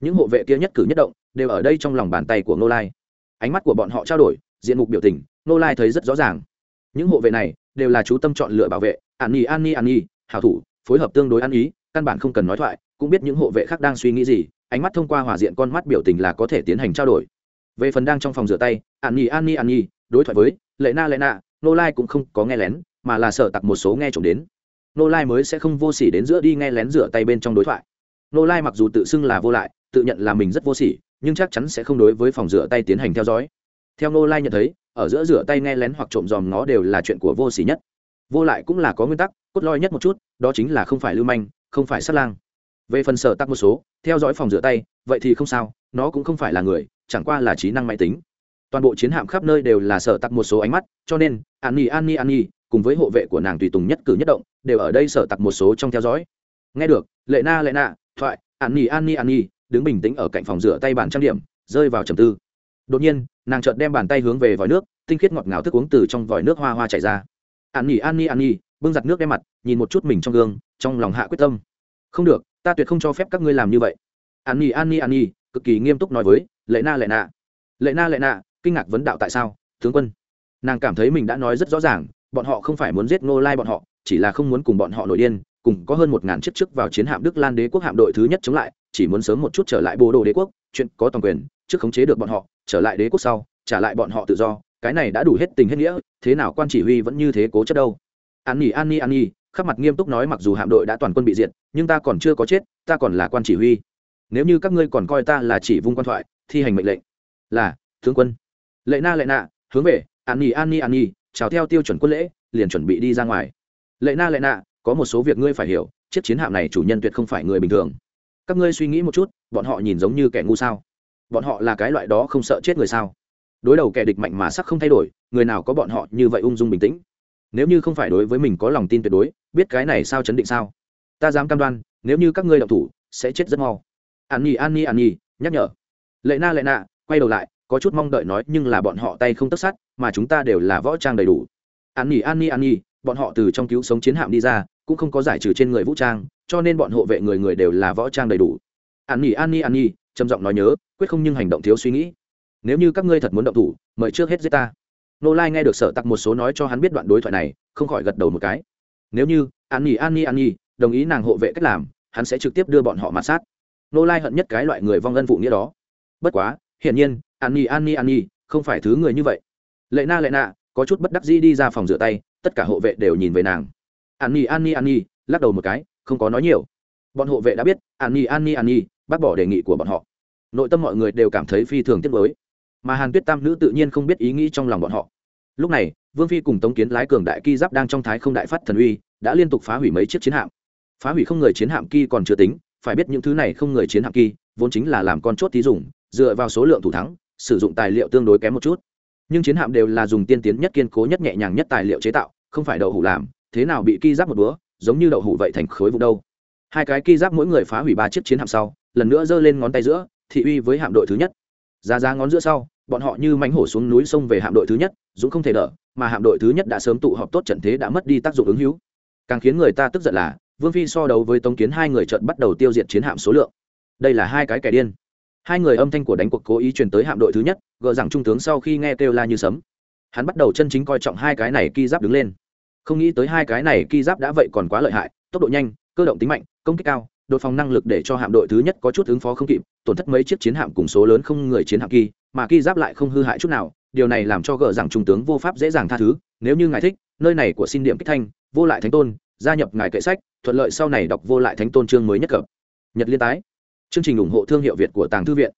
những hộ vệ kia nhất cử nhất động đều ở đây trong lòng bàn tay của nô lai. Ánh mắt của bọn họ trao đổi, diện mục biểu tình nô lai thấy rất rõ ràng. Những hộ vệ này đều là chú tâm chọn lựa bảo vệ, an nhi an nhi an nhi hảo thủ, phối hợp tương đối ăn ý, căn bản không cần nói thoại, cũng biết những hộ vệ khác đang suy nghĩ gì, ánh mắt thông qua hòa diện con mắt biểu tình là có thể tiến hành trao đổi. Về phần đang trong phòng rửa tay, an nhi an nhi an nhi đối thoại với lệ na lệ na nô lai cũng không có nghe lén, mà là sợ tặc một số nghe trộm đến. Nô lai mới sẽ không vô s ỉ đến giữa đi nghe lén rửa tay bên trong đối thoại. Nô lai mặc dù tự xưng là vô lại tự nhận là mình rất vô sỉ, nhưng chắc chắn sẽ không đối với phòng rửa tay tiến hành theo dõi. Theo nô lai nhận thấy ở giữa rửa tay nghe lén hoặc trộm dòm nó đều là chuyện của vô sỉ nhất. Vô lại cũng là có nguyên tắc cốt lõi nhất một chút đó chính là không phải lưu manh không phải sát lang. Về phần sở tắc một số theo dõi phòng rửa tay vậy thì không sao nó cũng không phải là người chẳng qua là trí năng máy tính. Toàn bộ chiến hạm khắp nơi đều là sở tặc một số ánh mắt cho nên an nhi an nhi an nhi cùng với hộ vệ của nàng tùy tùng nhất cử nhất động đều ở đây sở tặc một số trong theo dõi. Nghe được lệ na lệ nạ thoại an nhi an nhi an nhi đứng bình tĩnh ở cạnh phòng rửa tay bàn trang điểm, rơi vào trầm tư. Đột nhiên, nàng chợt đem bàn tay hướng về vòi nước, tinh khiết ngọt ngào thức uống từ trong vòi nước hoa hoa chảy ra. An nhi an nhi an nhi, bưng giặt nước đem mặt, nhìn một chút mình trong gương, trong lòng hạ quyết tâm. Không được, ta tuyệt không cho phép các ngươi làm như vậy. An nhi an nhi an nhi, cực kỳ nghiêm túc nói với, lệ na, lệ nạ lệ na, lệ nạ kinh ngạc vấn đạo tại sao, tướng quân? Nàng cảm thấy mình đã nói rất rõ ràng, bọn họ không phải muốn giết ngô lai bọn họ, chỉ là không muốn cùng bọn họ nổi điên, cùng có hơn một ngàn chiếc trước vào chiến hạm đức lan đế quốc hạm đội thứ nhất chống lại chỉ muốn sớm một chút trở lại bồ đồ đế quốc, chuyện có toàn quyền, trước khống chế được bọn họ, trở lại đế quốc sau, trả lại bọn họ tự do, cái này đã đủ hết tình hết nghĩa, thế nào quan chỉ huy vẫn như thế cố chất đâu. An nhi an nhi an nhi khắc mặt nghiêm túc nói mặc dù hạm đội đã toàn quân bị diệt, nhưng ta còn chưa có chết, ta còn là quan chỉ huy. Nếu như các ngươi còn coi ta là chỉ vung quan thoại, thi hành mệnh lệnh. Là, tướng quân. Lệ na, lệ nạ hướng về, an nhi an nhi an nhi, chào theo tiêu chuẩn quân lễ, liền chuẩn bị đi ra ngoài. Lệ na, lệ nạ có một số việc ngươi phải hiểu, chiếc chiến hạm này chủ nhân tuyệt không phải người bình thường các ngươi suy nghĩ một chút bọn họ nhìn giống như kẻ ngu sao? Bọn họ là cái loại đó không sợ chết người sao? Đối đầu kẻ địch mạnh mà sắc không thay đổi người nào có bọn họ như vậy ung dung bình tĩnh? Nếu như không phải đối với mình có lòng tin tuyệt đối biết cái này sao chấn định sao? Ta dám cam đoan nếu như các ngươi đọc thủ sẽ chết rất mau. An nhi an nhi an nhi nhắc nhở. Lệ na lệ na, quay đầu lại có chút mong đợi nói nhưng là bọn họ tay không tất sát mà chúng ta đều là võ trang đầy đủ. An nhi an nhi an nhi bọn họ từ trong cứu sống chiến hạm đi ra cũng không có giải trừ trên người vũ trang cho nên bọn hộ vệ người người đều là võ trang đầy đủ an nhi an nhi an nhi trầm giọng nói nhớ quyết không nhưng hành động thiếu suy nghĩ nếu như các ngươi thật muốn động thủ mời trước hết giết ta nô lai nghe được sở tặc một số nói cho hắn biết đoạn đối thoại này không khỏi gật đầu một cái nếu như an nhi an nhi an nhi đồng ý nàng hộ vệ cách làm hắn sẽ trực tiếp đưa bọn họ mặt sát nô lai hận nhất cái loại người vong ân phụ nghĩa đó bất quá hiển nhiên an nhi an nhi an nhi không phải thứ người như vậy lệ na lệ Na, có chút bất đắc dĩ đi ra phòng rửa tay tất cả hộ vệ đều nhìn về nàng an nhi an nhi an nhi lắc đầu một cái không có nói nhiều. Bọn hộ vệ đã biết, an nhi an nhi an nhi, bác bỏ đề nghị của bọn họ. Nội tâm mọi người đều cảm thấy phi thường tiếc mới mà hàn tuyết tam nữ tự nhiên không biết ý nghĩ trong lòng bọn họ. Lúc này, vương phi cùng tống kiến lái cường đại ki giáp đang trong thái không đại phát thần uy, đã liên tục phá hủy mấy chiếc chiến hạm. Phá hủy không người chiến hạm ki còn chưa tính, phải biết những thứ này không người chiến hạm ki, vốn chính là làm con chốt tí dùng, dựa vào số lượng thủ thắng, sử dụng tài liệu tương đối kém một chút. Nhưng chiến hạm đều là dùng tiên tiến nhất kiên cố nhất nhẹ nhàng nhất tài liệu chế tạo, không phải đậu hủ làm, thế nào bị ki giáp một búa giống như đậu hủ vậy thành khối vụ đâu. Hai cái ki giáp mỗi người phá hủy ba chiếc chiến hạm sau, lần nữa giơ lên ngón tay giữa, thị uy với hạm đội thứ nhất. Ra ra ngón giữa sau, bọn họ như mánh hổ xuống núi sông về hạm đội thứ nhất, dũng không thể đỡ, mà hạm đội thứ nhất đã sớm tụ họp tốt trận thế đã mất đi tác dụng ứng hữu. Càng khiến người ta tức giận là, vương phi so đấu với tống kiến hai người trận bắt đầu tiêu diệt chiến hạm số lượng. Đây là hai cái kẻ điên. Hai người âm thanh của đánh cuộc cố ý truyền tới hạm đội thứ nhất gợ rằng trung tướng sau khi nghe kêu la như sấm. Hắn bắt đầu chân chính coi trọng hai cái này ki giáp đứng lên không nghĩ tới hai cái này ki giáp đã vậy còn quá lợi hại, tốc độ nhanh, cơ động tính mạnh, công kích cao, đột phòng năng lực để cho hạm đội thứ nhất có chút ứng phó không kịp, tổn thất mấy chiếc chiến hạm cùng số lớn không người chiến hạm kỳ, mà ki giáp lại không hư hại chút nào, điều này làm cho gỡ rằng trung tướng vô pháp dễ dàng tha thứ, nếu như ngài thích, nơi này của xin điểm kích thanh, vô lại thánh tôn, gia nhập ngài kệ sách, thuận lợi sau này đọc vô lại thánh tôn chương mới nhất cập. Nhật liên tái. Chương trình ủng hộ thương hiệu việt của tàng thư viện.